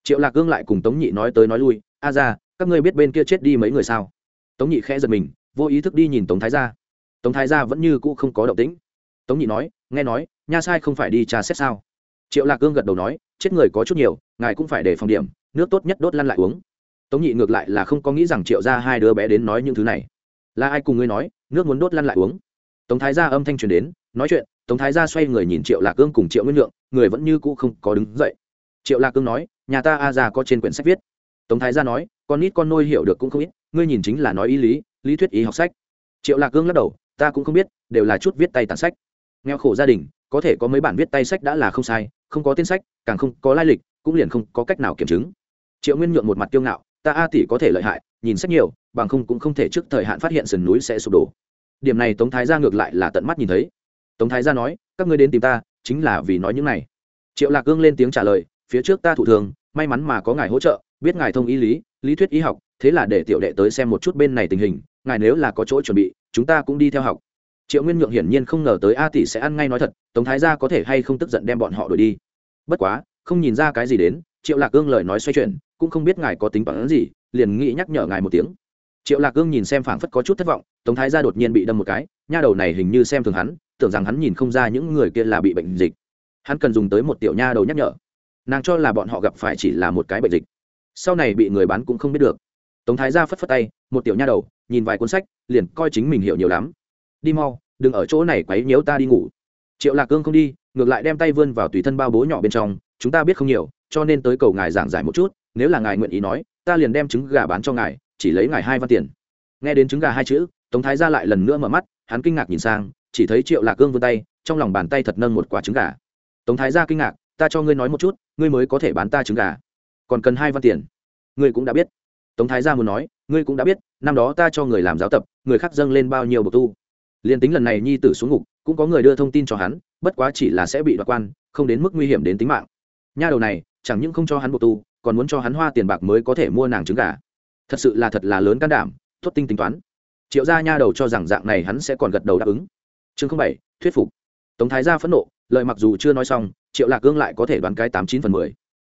Triệu lạc cương lại cùng tống nhị nói tới nói lui, a ra, các ngươi biết bên kia chết đi mấy người sao? Tống nhị khẽ giật mình, vô ý thức đi nhìn tống thái gia tống thái gia vẫn như cũ không có động tĩnh. Tống nhị nói, nghe nói, nha sai không phải đi trà xét sao? Triệu lạc cương gật đầu nói, chết người có chút nhiều, ngài cũng phải để phòng điểm, nước tốt nhất đốt lăn lại uống. Tống nhị ngược lại là không có nghĩ rằng triệu ra hai đứa bé đến nói những thứ này. Là ai cùng ngươi nói, nước muốn đốt lăn lại uống? Tống thái gia âm thanh truyền đến, nói chuyện, tống thái gia xoay người nhìn triệu lạc cương cùng triệu nguyên lượng, người vẫn như cũ không có đứng dậy. Triệu lạc cương nói, nhà ta a già có trên quyển sách viết. Tống thái gia nói, con nít con nôi hiểu được cũng không ít, ngươi nhìn chính là nói ý lý lý thuyết ý học sách. Triệu lạc cương lắc đầu ta cũng không biết, đều là chút viết tay tàn sách. Nghèo khổ gia đình, có thể có mấy bản viết tay sách đã là không sai, không có tên sách, càng không có lai lịch, cũng liền không có cách nào kiểm chứng. Triệu nguyên nhượng một mặt kiêu ngạo, ta a tỷ có thể lợi hại, nhìn sách nhiều, bằng không cũng không thể trước thời hạn phát hiện sườn núi sẽ sụp đổ. Điểm này tống thái gia ngược lại là tận mắt nhìn thấy. Tống thái gia nói, các ngươi đến tìm ta, chính là vì nói những này. Triệu lạc cương lên tiếng trả lời, phía trước ta thủ thường, may mắn mà có ngài hỗ trợ, biết ngài thông y lý lý thuyết y học, thế là để tiểu đệ tới xem một chút bên này tình hình ngài nếu là có chỗ chuẩn bị, chúng ta cũng đi theo học. Triệu nguyên nhượng hiển nhiên không ngờ tới a tỷ sẽ ăn ngay nói thật, tống thái gia có thể hay không tức giận đem bọn họ đuổi đi. Bất quá, không nhìn ra cái gì đến, triệu lạc cương lời nói xoay chuyển, cũng không biết ngài có tính toán gì, liền nghĩ nhắc nhở ngài một tiếng. Triệu lạc cương nhìn xem phảng phất có chút thất vọng, tống thái gia đột nhiên bị đâm một cái, nha đầu này hình như xem thường hắn, tưởng rằng hắn nhìn không ra những người kia là bị bệnh dịch. Hắn cần dùng tới một tiểu nha đầu nhắc nhở. Nàng cho là bọn họ gặp phải chỉ là một cái bệnh dịch. Sau này bị người bán cũng không biết được tống thái gia phất phất tay, một tiểu nha đầu, nhìn vài cuốn sách, liền coi chính mình hiểu nhiều lắm. Đi mau, đừng ở chỗ này quấy nhiễu ta đi ngủ. Triệu lạc cương không đi, ngược lại đem tay vươn vào tùy thân bao bố nhỏ bên trong, chúng ta biết không nhiều, cho nên tới cầu ngài giảng giải một chút, nếu là ngài nguyện ý nói, ta liền đem trứng gà bán cho ngài, chỉ lấy ngài hai văn tiền. Nghe đến trứng gà hai chữ, tống thái ra lại lần nữa mở mắt, hắn kinh ngạc nhìn sang, chỉ thấy triệu lạc cương vươn tay, trong lòng bàn tay thật nâng một quả trứng gà. Tống thái ra kinh ngạc, ta cho ngươi nói một chút, ngươi mới có thể bán ta trứng gà. Còn cần hai văn tiền. Ngươi cũng đã biết tống thái gia muốn nói, ngươi cũng đã biết, năm đó ta cho người làm giáo tập, người khác dâng lên bao nhiêu bậc tu. Liền tính lần này nhi tử xuống ngục, cũng có người đưa thông tin cho hắn, bất quá chỉ là sẽ bị đoạt quan, không đến mức nguy hiểm đến tính mạng. Nha đầu này, chẳng những không cho hắn bậc tu, còn muốn cho hắn hoa tiền bạc mới có thể mua nàng trứng gà. Thật sự là thật là lớn can đảm, thốt tinh tính toán. Triệu gia nha đầu cho rằng dạng này hắn sẽ còn gật đầu đáp ứng. Chương bảy, thuyết phục. Tống thái gia phẫn nộ lợi mặc dù chưa nói xong, triệu lạc gương lại có thể đoán cái tám chín phần mười.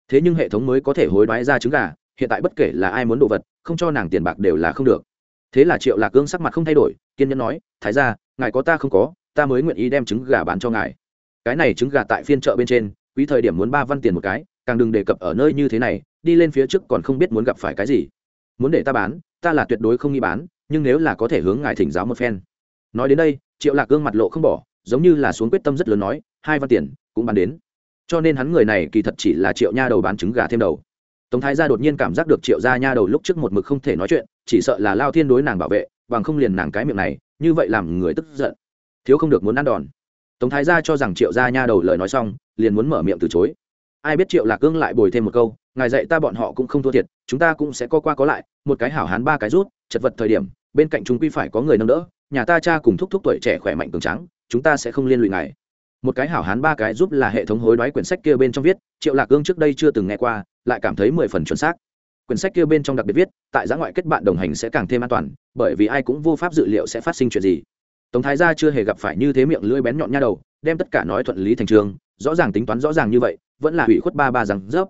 Thế nhưng hệ thống mới có thể hối đoái ra trứng gà hiện tại bất kể là ai muốn đồ vật, không cho nàng tiền bạc đều là không được. Thế là triệu lạc gương sắc mặt không thay đổi, kiên nhẫn nói, thái gia, ngài có ta không có, ta mới nguyện ý đem trứng gà bán cho ngài. Cái này trứng gà tại phiên chợ bên trên, quý thời điểm muốn ba văn tiền một cái, càng đừng đề cập ở nơi như thế này, đi lên phía trước còn không biết muốn gặp phải cái gì. Muốn để ta bán, ta là tuyệt đối không nghĩ bán, nhưng nếu là có thể hướng ngài thỉnh giáo một phen. Nói đến đây, triệu lạc gương mặt lộ không bỏ, giống như là xuống quyết tâm rất lớn nói, hai văn tiền cũng bán đến. Cho nên hắn người này kỳ thật chỉ là triệu nha đầu bán trứng gà thêm đầu tống thái gia đột nhiên cảm giác được triệu gia nha đầu lúc trước một mực không thể nói chuyện, chỉ sợ là lao thiên đối nàng bảo vệ, bằng không liền nàng cái miệng này, như vậy làm người tức giận. Thiếu không được muốn ăn đòn. Tống thái gia cho rằng triệu gia nha đầu lời nói xong, liền muốn mở miệng từ chối. Ai biết triệu lạc cương lại bồi thêm một câu, ngài dạy ta bọn họ cũng không thua thiệt, chúng ta cũng sẽ co qua có lại, một cái hảo hán ba cái rút, chật vật thời điểm, bên cạnh chúng quy phải có người nâng đỡ, nhà ta cha cùng thúc thúc tuổi trẻ khỏe mạnh cường trắng chúng ta sẽ không liên lụy ngài. Một cái hảo hán ba cái giúp là hệ thống hối đoái quyển sách kia bên trong viết, triệu lạc cương trước đây chưa từng nghe qua lại cảm thấy mười phần chuẩn xác. Quyển sách kia bên trong đặc biệt viết, tại giã ngoại kết bạn đồng hành sẽ càng thêm an toàn, bởi vì ai cũng vô pháp dự liệu sẽ phát sinh chuyện gì. Tống thái gia chưa hề gặp phải như thế miệng lưỡi bén nhọn nha đầu, đem tất cả nói thuận lý thành trường, rõ ràng tính toán rõ ràng như vậy, vẫn là hủy khuất ba ba rằng rớp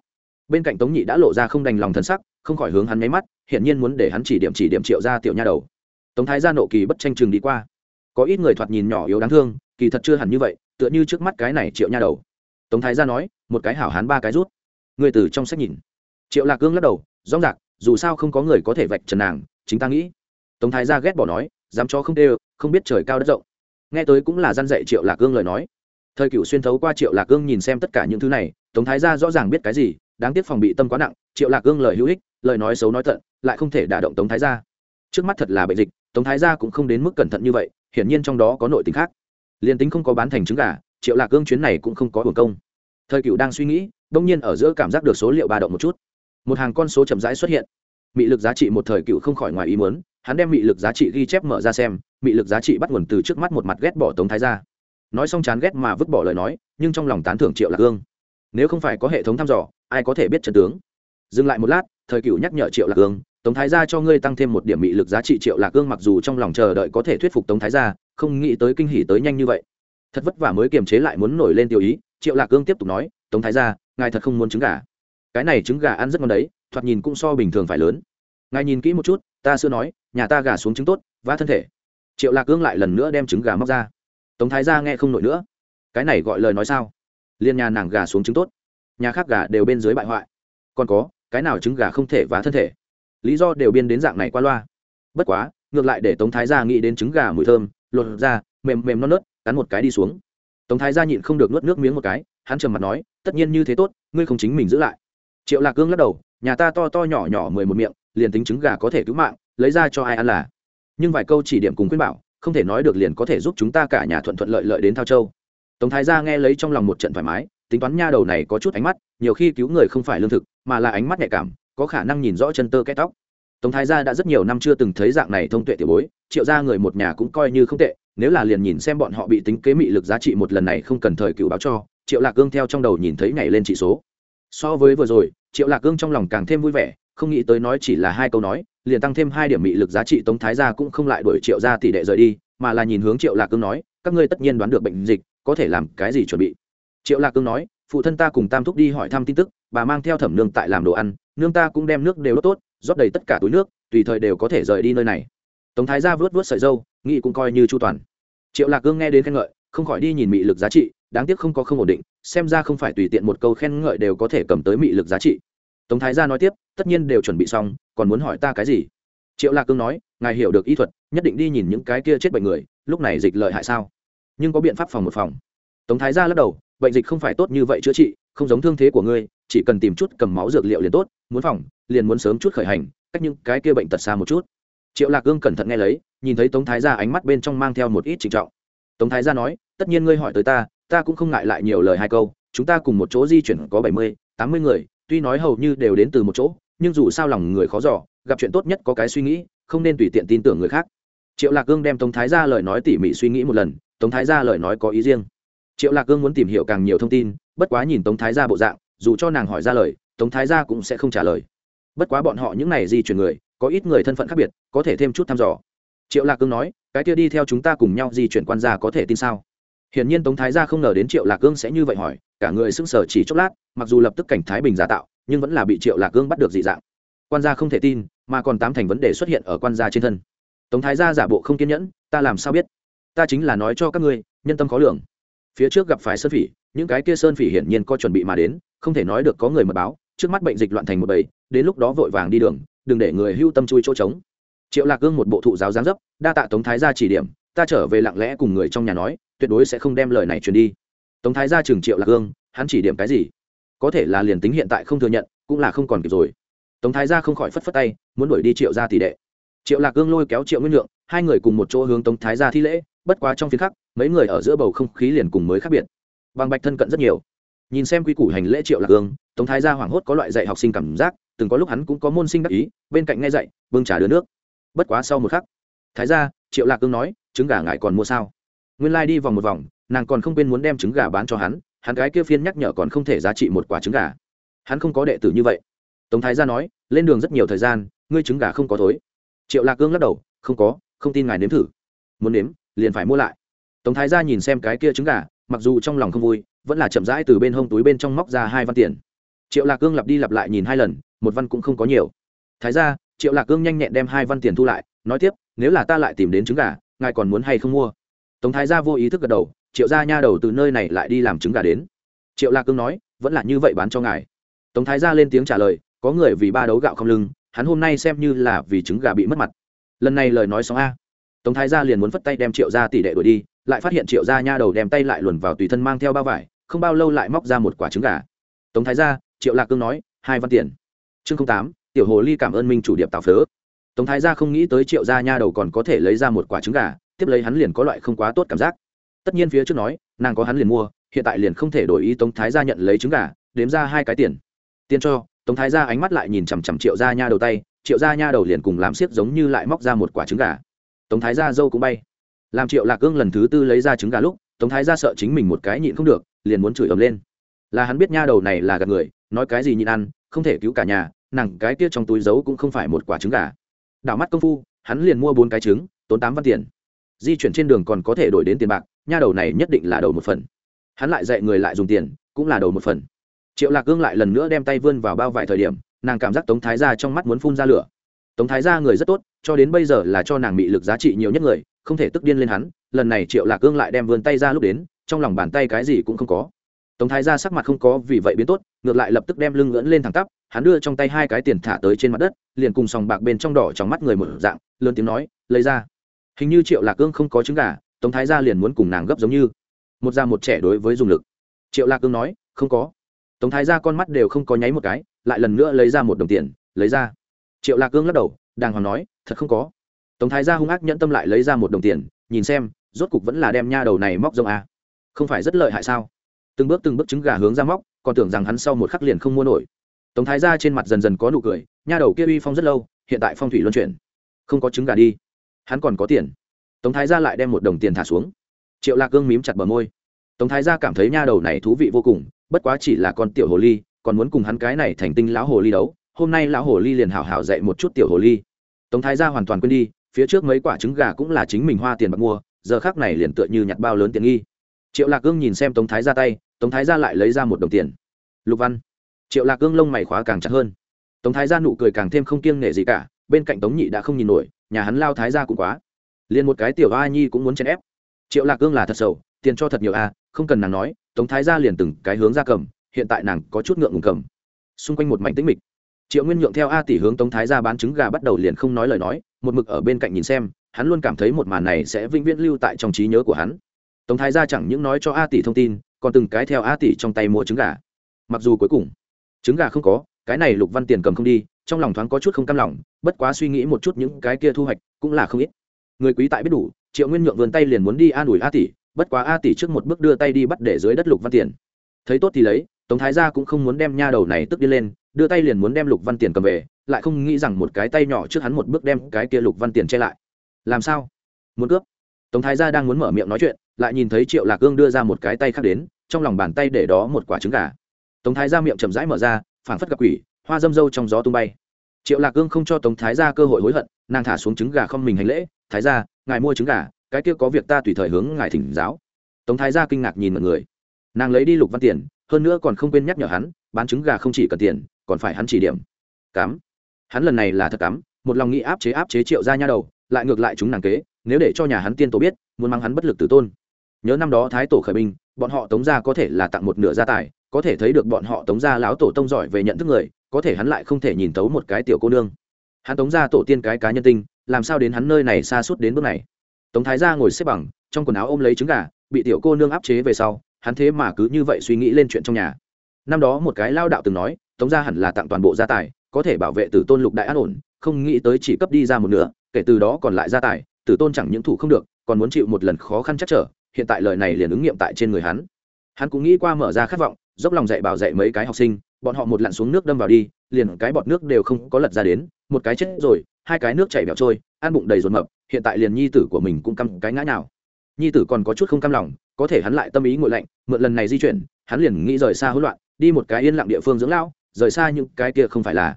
bên cạnh tống nhị đã lộ ra không đành lòng thân sắc, không khỏi hướng hắn nháy mắt, hiển nhiên muốn để hắn chỉ điểm chỉ điểm triệu ra tiểu nha đầu. Tống thái gia nộ kỳ bất tranh chừng đi qua. Có ít người thoạt nhìn nhỏ yếu đáng thương, kỳ thật chưa hẳn như vậy, tựa như trước mắt cái này triệu nha đầu. Tống thái gia nói, một cái hảo hán ba cái rút người từ trong sách nhìn. Triệu lạc cương lắc đầu, rõ rạc dù sao không có người có thể vạch trần nàng, chính ta nghĩ. Tống thái gia ghét bỏ nói, dám cho không đê không biết trời cao đất rộng. Nghe tới cũng là gian dạy triệu lạc cương lời nói. Thời cựu xuyên thấu qua triệu lạc cương nhìn xem tất cả những thứ này, tống thái gia rõ ràng biết cái gì, đáng tiếc phòng bị tâm quá nặng, triệu lạc cương lời hữu ích, lời nói xấu nói tận, lại không thể đả động tống thái gia. Trước mắt thật là bệnh dịch, tống thái gia cũng không đến mức cẩn thận như vậy, hiển nhiên trong đó có nội tình khác. Liền tính không có bán thành trứng gà, triệu lạc cương chuyến này cũng không có hưởng công thời cựu đang suy nghĩ, đông nhiên ở giữa cảm giác được số liệu ba động một chút. Một hàng con số chậm rãi xuất hiện. Mị lực giá trị một thời cựu không khỏi ngoài ý muốn, hắn đem mị lực giá trị ghi chép mở ra xem, mị lực giá trị bắt nguồn từ trước mắt một mặt ghét bỏ tống thái ra nói xong chán ghét mà vứt bỏ lời nói, nhưng trong lòng tán thưởng triệu lạc hương. Nếu không phải có hệ thống thăm dò, ai có thể biết trận tướng? Dừng lại một lát, thời cựu nhắc nhở triệu lạc hương, tống thái gia cho ngươi tăng thêm một điểm mị lực giá trị triệu lạc hương mặc dù trong lòng chờ đợi có thể thuyết phục tống thái gia, không nghĩ tới kinh hỉ tới nhanh như vậy. Thật vất vả mới kiềm chế lại muốn nổi lên tiêu ý triệu lạc Cương tiếp tục nói, tống thái gia, ngài thật không muốn trứng gà. Cái này trứng gà ăn rất ngon đấy, thoạt nhìn cũng so bình thường phải lớn. Ngài nhìn kỹ một chút, ta xưa nói, nhà ta gà xuống trứng tốt và thân thể. Triệu lạc Cương lại lần nữa đem trứng gà móc ra. Tống thái gia nghe không nổi nữa. Cái này gọi lời nói sao? Liên nhà nàng gà xuống trứng tốt, nhà khác gà đều bên dưới bại hoại. Còn có, cái nào trứng gà không thể vá thân thể? Lý do đều biên đến dạng này qua loa. Bất quá, ngược lại để tống thái gia nghĩ đến trứng gà mùi thơm, lột ra, mềm mềm non nớt, cắn một cái đi xuống tống thái gia nhịn không được nuốt nước miếng một cái, hắn trầm mặt nói, tất nhiên như thế tốt, ngươi không chính mình giữ lại. Triệu lạc cương lắc đầu, nhà ta to to nhỏ nhỏ mười một miệng, liền tính trứng gà có thể cứu mạng, lấy ra cho ai ăn là. Nhưng vài câu chỉ điểm cùng khuyên bảo, không thể nói được liền có thể giúp chúng ta cả nhà thuận thuận lợi lợi đến thao châu. Tống thái gia nghe lấy trong lòng một trận thoải mái, tính toán nha đầu này có chút ánh mắt, nhiều khi cứu người không phải lương thực, mà là ánh mắt nhạy cảm, có khả năng nhìn rõ chân tơ cái tóc. Tống thái gia đã rất nhiều năm chưa từng thấy dạng này thông tuệ tiểu bối, triệu gia người một nhà cũng coi như không tệ nếu là liền nhìn xem bọn họ bị tính kế mị lực giá trị một lần này không cần thời cựu báo cho, triệu lạc cương theo trong đầu nhìn thấy nhảy lên trị số. So với vừa rồi, triệu lạc cương trong lòng càng thêm vui vẻ, không nghĩ tới nói chỉ là hai câu nói, liền tăng thêm hai điểm mị lực giá trị tống thái gia cũng không lại đuổi triệu ra tỷ đệ rời đi, mà là nhìn hướng triệu lạc cương nói, các ngươi tất nhiên đoán được bệnh dịch, có thể làm cái gì chuẩn bị? Triệu lạc cương nói, phụ thân ta cùng tam thúc đi hỏi thăm tin tức, bà mang theo thẩm nương tại làm đồ ăn, nương ta cũng đem nước đều đốt tốt, rót đầy tất cả túi nước, tùy thời đều có thể rời đi nơi này. Tống thái gia vớt vớt sợi dâu nghĩ cũng coi như chu toàn. Triệu lạc cương nghe đến khen ngợi, không khỏi đi nhìn mị lực giá trị, đáng tiếc không có không ổn định, xem ra không phải tùy tiện một câu khen ngợi đều có thể cầm tới mị lực giá trị. Tống thái gia nói tiếp, tất nhiên đều chuẩn bị xong, còn muốn hỏi ta cái gì? Triệu lạc cương nói, ngài hiểu được y thuật, nhất định đi nhìn những cái kia chết bệnh người, lúc này dịch lợi hại sao? Nhưng có biện pháp phòng một phòng. Tống thái gia lắc đầu, bệnh dịch không phải tốt như vậy chữa trị, không giống thương thế của ngươi, chỉ cần tìm chút cầm máu dược liệu liền tốt, muốn phòng, liền muốn sớm chút khởi hành, cách những cái kia bệnh tật xa một chút triệu lạc cương cẩn thận nghe lấy, nhìn thấy tống thái gia ánh mắt bên trong mang theo một ít trịnh trọng. Tống thái gia nói, tất nhiên ngươi hỏi tới ta ta cũng không ngại lại nhiều lời hai câu, chúng ta cùng một chỗ di chuyển có bảy mươi, tám mươi người, tuy nói hầu như đều đến từ một chỗ, nhưng dù sao lòng người khó giỏ gặp chuyện tốt nhất có cái suy nghĩ, không nên tùy tiện tin tưởng người khác. Triệu lạc cương đem tống thái ra lời nói tỉ mỉ suy nghĩ một lần, tống thái ra lời nói có ý riêng. Triệu lạc cương muốn tìm hiểu càng nhiều thông tin, bất quá nhìn tống thái ra bộ dạng, dù cho nàng hỏi ra lời, tống thái ra cũng sẽ không trả lời. Bất quá bọn họ những này di chuyển người có ít người thân phận khác biệt, có thể thêm chút thăm dò. Triệu lạc cương nói, cái kia đi theo chúng ta cùng nhau di chuyển quan gia có thể tin sao? Hiển nhiên tống thái gia không ngờ đến triệu lạc cương sẽ như vậy hỏi, cả người sững sờ chỉ chốc lát, mặc dù lập tức cảnh thái bình giả tạo, nhưng vẫn là bị triệu lạc cương bắt được dị dạng. Quan gia không thể tin, mà còn tám thành vấn đề xuất hiện ở quan gia trên thân. Tống thái gia giả bộ không kiên nhẫn, ta làm sao biết? Ta chính là nói cho các ngươi, nhân tâm khó lường. Phía trước gặp phải sơn phỉ, những cái kia sơn phỉ hiển nhiên có chuẩn bị mà đến, không thể nói được có người mật báo, trước mắt bệnh dịch loạn thành một bầy, đến lúc đó vội vàng đi đường đừng để người hưu tâm chui chỗ trống. Triệu lạc cương một bộ thụ giáo giáng dấp, đa tạ tống thái gia chỉ điểm, ta trở về lặng lẽ cùng người trong nhà nói, tuyệt đối sẽ không đem lời này truyền đi. Tống thái gia trường triệu lạc cương, hắn chỉ điểm cái gì? Có thể là liền tính hiện tại không thừa nhận, cũng là không còn kịp rồi. Tống thái gia không khỏi phất phất tay, muốn đuổi đi triệu ra tỷ đệ. Triệu lạc cương lôi kéo triệu nguyên lượng, hai người cùng một chỗ hướng tống thái gia thi lễ, bất quá trong phiên khắc, mấy người ở giữa bầu không khí liền cùng mới khác biệt. Bằng bạch thân cận rất nhiều. Nhìn xem quy củ hành lễ triệu lạc cương, tống thái gia hoảng hốt có loại dạy học sinh cảm giác từng có lúc hắn cũng có môn sinh đắc ý, bên cạnh nghe dạy, bưng trà đứa nước. Bất quá sau một khắc, thái gia, triệu lạc cương nói, trứng gà ngài còn mua sao? Nguyên lai、like、đi vòng một vòng, nàng còn không quên muốn đem trứng gà bán cho hắn hắn gái kia phiên nhắc nhở còn không thể giá trị một quả trứng gà. Hắn không có đệ tử như vậy. Tống thái gia nói, lên đường rất nhiều thời gian, ngươi trứng gà không có thối. Triệu lạc cương lắc đầu, không có, không tin ngài nếm thử. Muốn nếm, liền phải mua lại. Tống thái gia nhìn xem cái kia trứng gà, mặc dù trong lòng không vui, vẫn là chậm rãi từ bên hông túi bên trong móc ra hai văn tiền. Triệu lạc cương lặp đi lặp lại nhìn hai lần một văn cũng không có nhiều. Thái gia, triệu lạc cương nhanh nhẹn đem hai văn tiền thu lại, nói tiếp, nếu là ta lại tìm đến trứng gà, ngài còn muốn hay không mua? Tống thái gia vô ý thức gật đầu, triệu gia nha đầu từ nơi này lại đi làm trứng gà đến. Triệu lạc cương nói, vẫn là như vậy bán cho ngài. Tống thái gia lên tiếng trả lời, có người vì ba đấu gạo không lưng, hắn hôm nay xem như là vì trứng gà bị mất mặt. Lần này lời nói xong a. Tống thái gia liền muốn phất tay đem triệu gia tỷ đệ đuổi đi, lại phát hiện triệu gia nha đầu đem tay lại luồn vào tùy thân mang theo bao vải, không bao lâu lại móc ra một quả trứng gà. Tống thái gia, triệu lạc cương nói, hai văn tiền chương tám, tiểu hồ ly cảm ơn minh chủ điệp tào phớ. Tống thái gia không nghĩ tới triệu gia nha đầu còn có thể lấy ra một quả trứng gà, tiếp lấy hắn liền có loại không quá tốt cảm giác. Tất nhiên phía trước nói, nàng có hắn liền mua, hiện tại liền không thể đổi ý tống thái gia nhận lấy trứng gà, đếm ra hai cái tiền. Tiền cho, tống thái gia ánh mắt lại nhìn chằm chằm triệu gia nha đầu tay, triệu gia nha đầu liền cùng làm siết giống như lại móc ra một quả trứng gà. Tống thái gia dâu cũng bay. Làm triệu lạc gương lần thứ tư lấy ra trứng gà lúc, tống thái gia sợ chính mình một cái nhịn không được, liền muốn chửi ầm lên. Là hắn biết nha đầu này là gạt người, nói cái gì nhịn ăn, không thể cứu cả nhà nàng cái kia trong túi giấu cũng không phải một quả trứng gà. Đảo mắt công phu, hắn liền mua bốn cái trứng, tốn tám văn tiền. Di chuyển trên đường còn có thể đổi đến tiền bạc, nha đầu này nhất định là đầu một phần. Hắn lại dạy người lại dùng tiền, cũng là đầu một phần. Triệu lạc gương lại lần nữa đem tay vươn vào bao vải thời điểm, nàng cảm giác tống thái ra trong mắt muốn phun ra lửa. Tống thái ra người rất tốt, cho đến bây giờ là cho nàng bị lực giá trị nhiều nhất người, không thể tức điên lên hắn, lần này triệu lạc gương lại đem vươn tay ra lúc đến, trong lòng bàn tay cái gì cũng không có tống thái ra sắc mặt không có vì vậy biến tốt, ngược lại lập tức đem lưng ngỡn lên thẳng tắp, hắn đưa trong tay hai cái tiền thả tới trên mặt đất, liền cùng sòng bạc bên trong đỏ trong mắt người một dạng, lớn tiếng nói, lấy ra. Hình như triệu lạc cương không có trứng gà, tống thái gia liền muốn cùng nàng gấp giống như. Một già một trẻ đối với dùng lực. Triệu lạc cương nói, không có. Tống thái gia con mắt đều không có nháy một cái, lại lần nữa lấy ra một đồng tiền, lấy ra. Triệu lạc cương lắc đầu, đàng hoàng nói, thật không có. Tống thái gia hung ác nhẫn tâm lại lấy ra một đồng tiền, nhìn xem, rốt cục vẫn là đem nha đầu này móc rông à. không phải rất lợi hại sao? Từng bước từng bước trứng gà hướng ra móc, còn tưởng rằng hắn sau một khắc liền không mua nổi. Tống thái gia trên mặt dần dần có nụ cười, nha đầu kia uy phong rất lâu, hiện tại phong thủy luân chuyển. Không có trứng gà đi, hắn còn có tiền. Tống thái gia lại đem một đồng tiền thả xuống. Triệu lạc cương mím chặt bờ môi. Tống thái gia cảm thấy nha đầu này thú vị vô cùng, bất quá chỉ là con tiểu hồ ly, còn muốn cùng hắn cái này thành tinh lão hồ ly đấu, hôm nay lão hồ ly liền hảo hảo dạy một chút tiểu hồ ly. Tống thái gia hoàn toàn quên đi, phía trước mấy quả trứng gà cũng là chính mình hoa tiền bạc mua, giờ khác này liền tựa như nhặt bao lớn tiền nghi. Triệu lạc cương nhìn xem tống thái ra tay tống thái gia lại lấy ra một đồng tiền. Lục văn. Triệu lạc cương lông mày khóa càng chặt hơn. Tống thái gia nụ cười càng thêm không kiêng nể gì cả, bên cạnh tống nhị đã không nhìn nổi, nhà hắn lao thái gia cũng quá. Liền một cái tiểu a nhi cũng muốn chèn ép. Triệu lạc cương là thật sầu, tiền cho thật nhiều a, không cần nàng nói, tống thái gia liền từng cái hướng ra cầm, hiện tại nàng có chút ngượng ngùng cầm. Xung quanh một mảnh tĩnh mịch. Triệu nguyên nhượng theo a tỷ hướng tống thái gia bán trứng gà bắt đầu liền không nói lời nói, một mực ở bên cạnh nhìn xem, hắn luôn cảm thấy một màn này sẽ vĩnh viễn lưu tại trong trí nhớ của hắn. Tống thái gia chẳng những nói cho a tỷ thông tin còn từng cái theo a tỷ trong tay mua trứng gà. Mặc dù cuối cùng, trứng gà không có, cái này lục văn tiền cầm không đi, trong lòng thoáng có chút không cam lòng, bất quá suy nghĩ một chút những cái kia thu hoạch cũng là không ít. Người quý tại biết đủ, triệu nguyên nhượng vườn tay liền muốn đi an ủi a tỷ, bất quá a tỷ trước một bước đưa tay đi bắt để dưới đất lục văn tiền. Thấy tốt thì lấy, tống thái gia cũng không muốn đem nha đầu này tức đi lên, đưa tay liền muốn đem lục văn tiền cầm về, lại không nghĩ rằng một cái tay nhỏ trước hắn một bước đem cái kia lục văn tiền che lại. Làm sao? Muốn cướp? Tống thái gia đang muốn mở miệng nói chuyện lại nhìn thấy triệu lạc cương đưa ra một cái tay khác đến, trong lòng bàn tay để đó một quả trứng gà. Tống thái gia miệng chậm rãi mở ra, phảng phất gặp quỷ, hoa dâm dâu trong gió tung bay. Triệu lạc cương không cho tống thái gia cơ hội hối hận, nàng thả xuống trứng gà không mình hành lễ, thái gia, ngài mua trứng gà, cái kia có việc ta tùy thời hướng ngài thỉnh giáo. Tống thái gia kinh ngạc nhìn mọi người. Nàng lấy đi lục văn tiền, hơn nữa còn không quên nhắc nhở hắn, bán trứng gà không chỉ cần tiền, còn phải hắn chỉ điểm. Cắm. Hắn lần này là thật cắm, một lòng nghĩ áp chế áp chế triệu ra nha đầu, lại ngược lại chúng nàng kế, nếu để cho nhà hắn tiên tổ biết, muốn mang hắn bất lực tử tôn nhớ năm đó thái tổ khởi binh, bọn họ tống gia có thể là tặng một nửa gia tài, có thể thấy được bọn họ tống gia láo tổ tông giỏi về nhận thức người, có thể hắn lại không thể nhìn tấu một cái tiểu cô nương. Hắn tống gia tổ tiên cái cá nhân tinh, làm sao đến hắn nơi này xa suốt đến bước này? Tống thái gia ngồi xếp bằng, trong quần áo ôm lấy trứng gà, bị tiểu cô nương áp chế về sau, hắn thế mà cứ như vậy suy nghĩ lên chuyện trong nhà. Năm đó một cái lao đạo từng nói, tống gia hẳn là tặng toàn bộ gia tài, có thể bảo vệ tử tôn lục đại an ổn, không nghĩ tới chỉ cấp đi ra một nửa, kể từ đó còn lại gia tài, tử tôn chẳng những thủ không được, còn muốn chịu một lần khó khăn chắc trở hiện tại lời này liền ứng nghiệm tại trên người hắn. Hắn cũng nghĩ qua mở ra khát vọng, dốc lòng dạy bảo dạy mấy cái học sinh, bọn họ một lặn xuống nước đâm vào đi, liền cái bọt nước đều không có lật ra đến, một cái chết rồi, hai cái nước chảy bẹo trôi, ăn bụng đầy ruột mập, hiện tại liền nhi tử của mình cũng căm cái ngã nào nhi tử còn có chút không cam lòng, có thể hắn lại tâm ý ngội lạnh, mượn lần này di chuyển, hắn liền nghĩ rời xa hỗn loạn, đi một cái yên lặng địa phương dưỡng lão, rời xa những cái kia không phải là.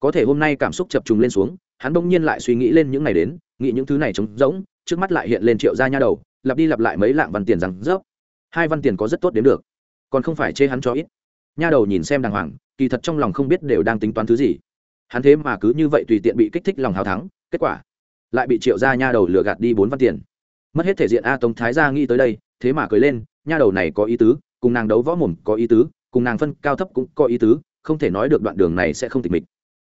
Có thể hôm nay cảm xúc chập trùng lên xuống, hắn bỗng nhiên lại suy nghĩ lên những ngày đến, nghĩ những thứ này trống rỗng, trước mắt lại hiện lên triệu gia nha đầu lặp đi lặp lại mấy lạng văn tiền rằng rớp. Hai văn tiền có rất tốt đến được, còn không phải chê hắn cho ít. Nha đầu nhìn xem đàng hoàng, kỳ thật trong lòng không biết đều đang tính toán thứ gì. Hắn thế mà cứ như vậy tùy tiện bị kích thích lòng hào thắng, kết quả lại bị triệu gia nha đầu lừa gạt đi bốn văn tiền. Mất hết thể diện a tống thái gia nghĩ tới đây, thế mà cười lên, nha đầu này có ý tứ, cùng nàng đấu võ mồm có ý tứ, cùng nàng phân cao thấp cũng có ý tứ, không thể nói được đoạn đường này sẽ không tịch mịch.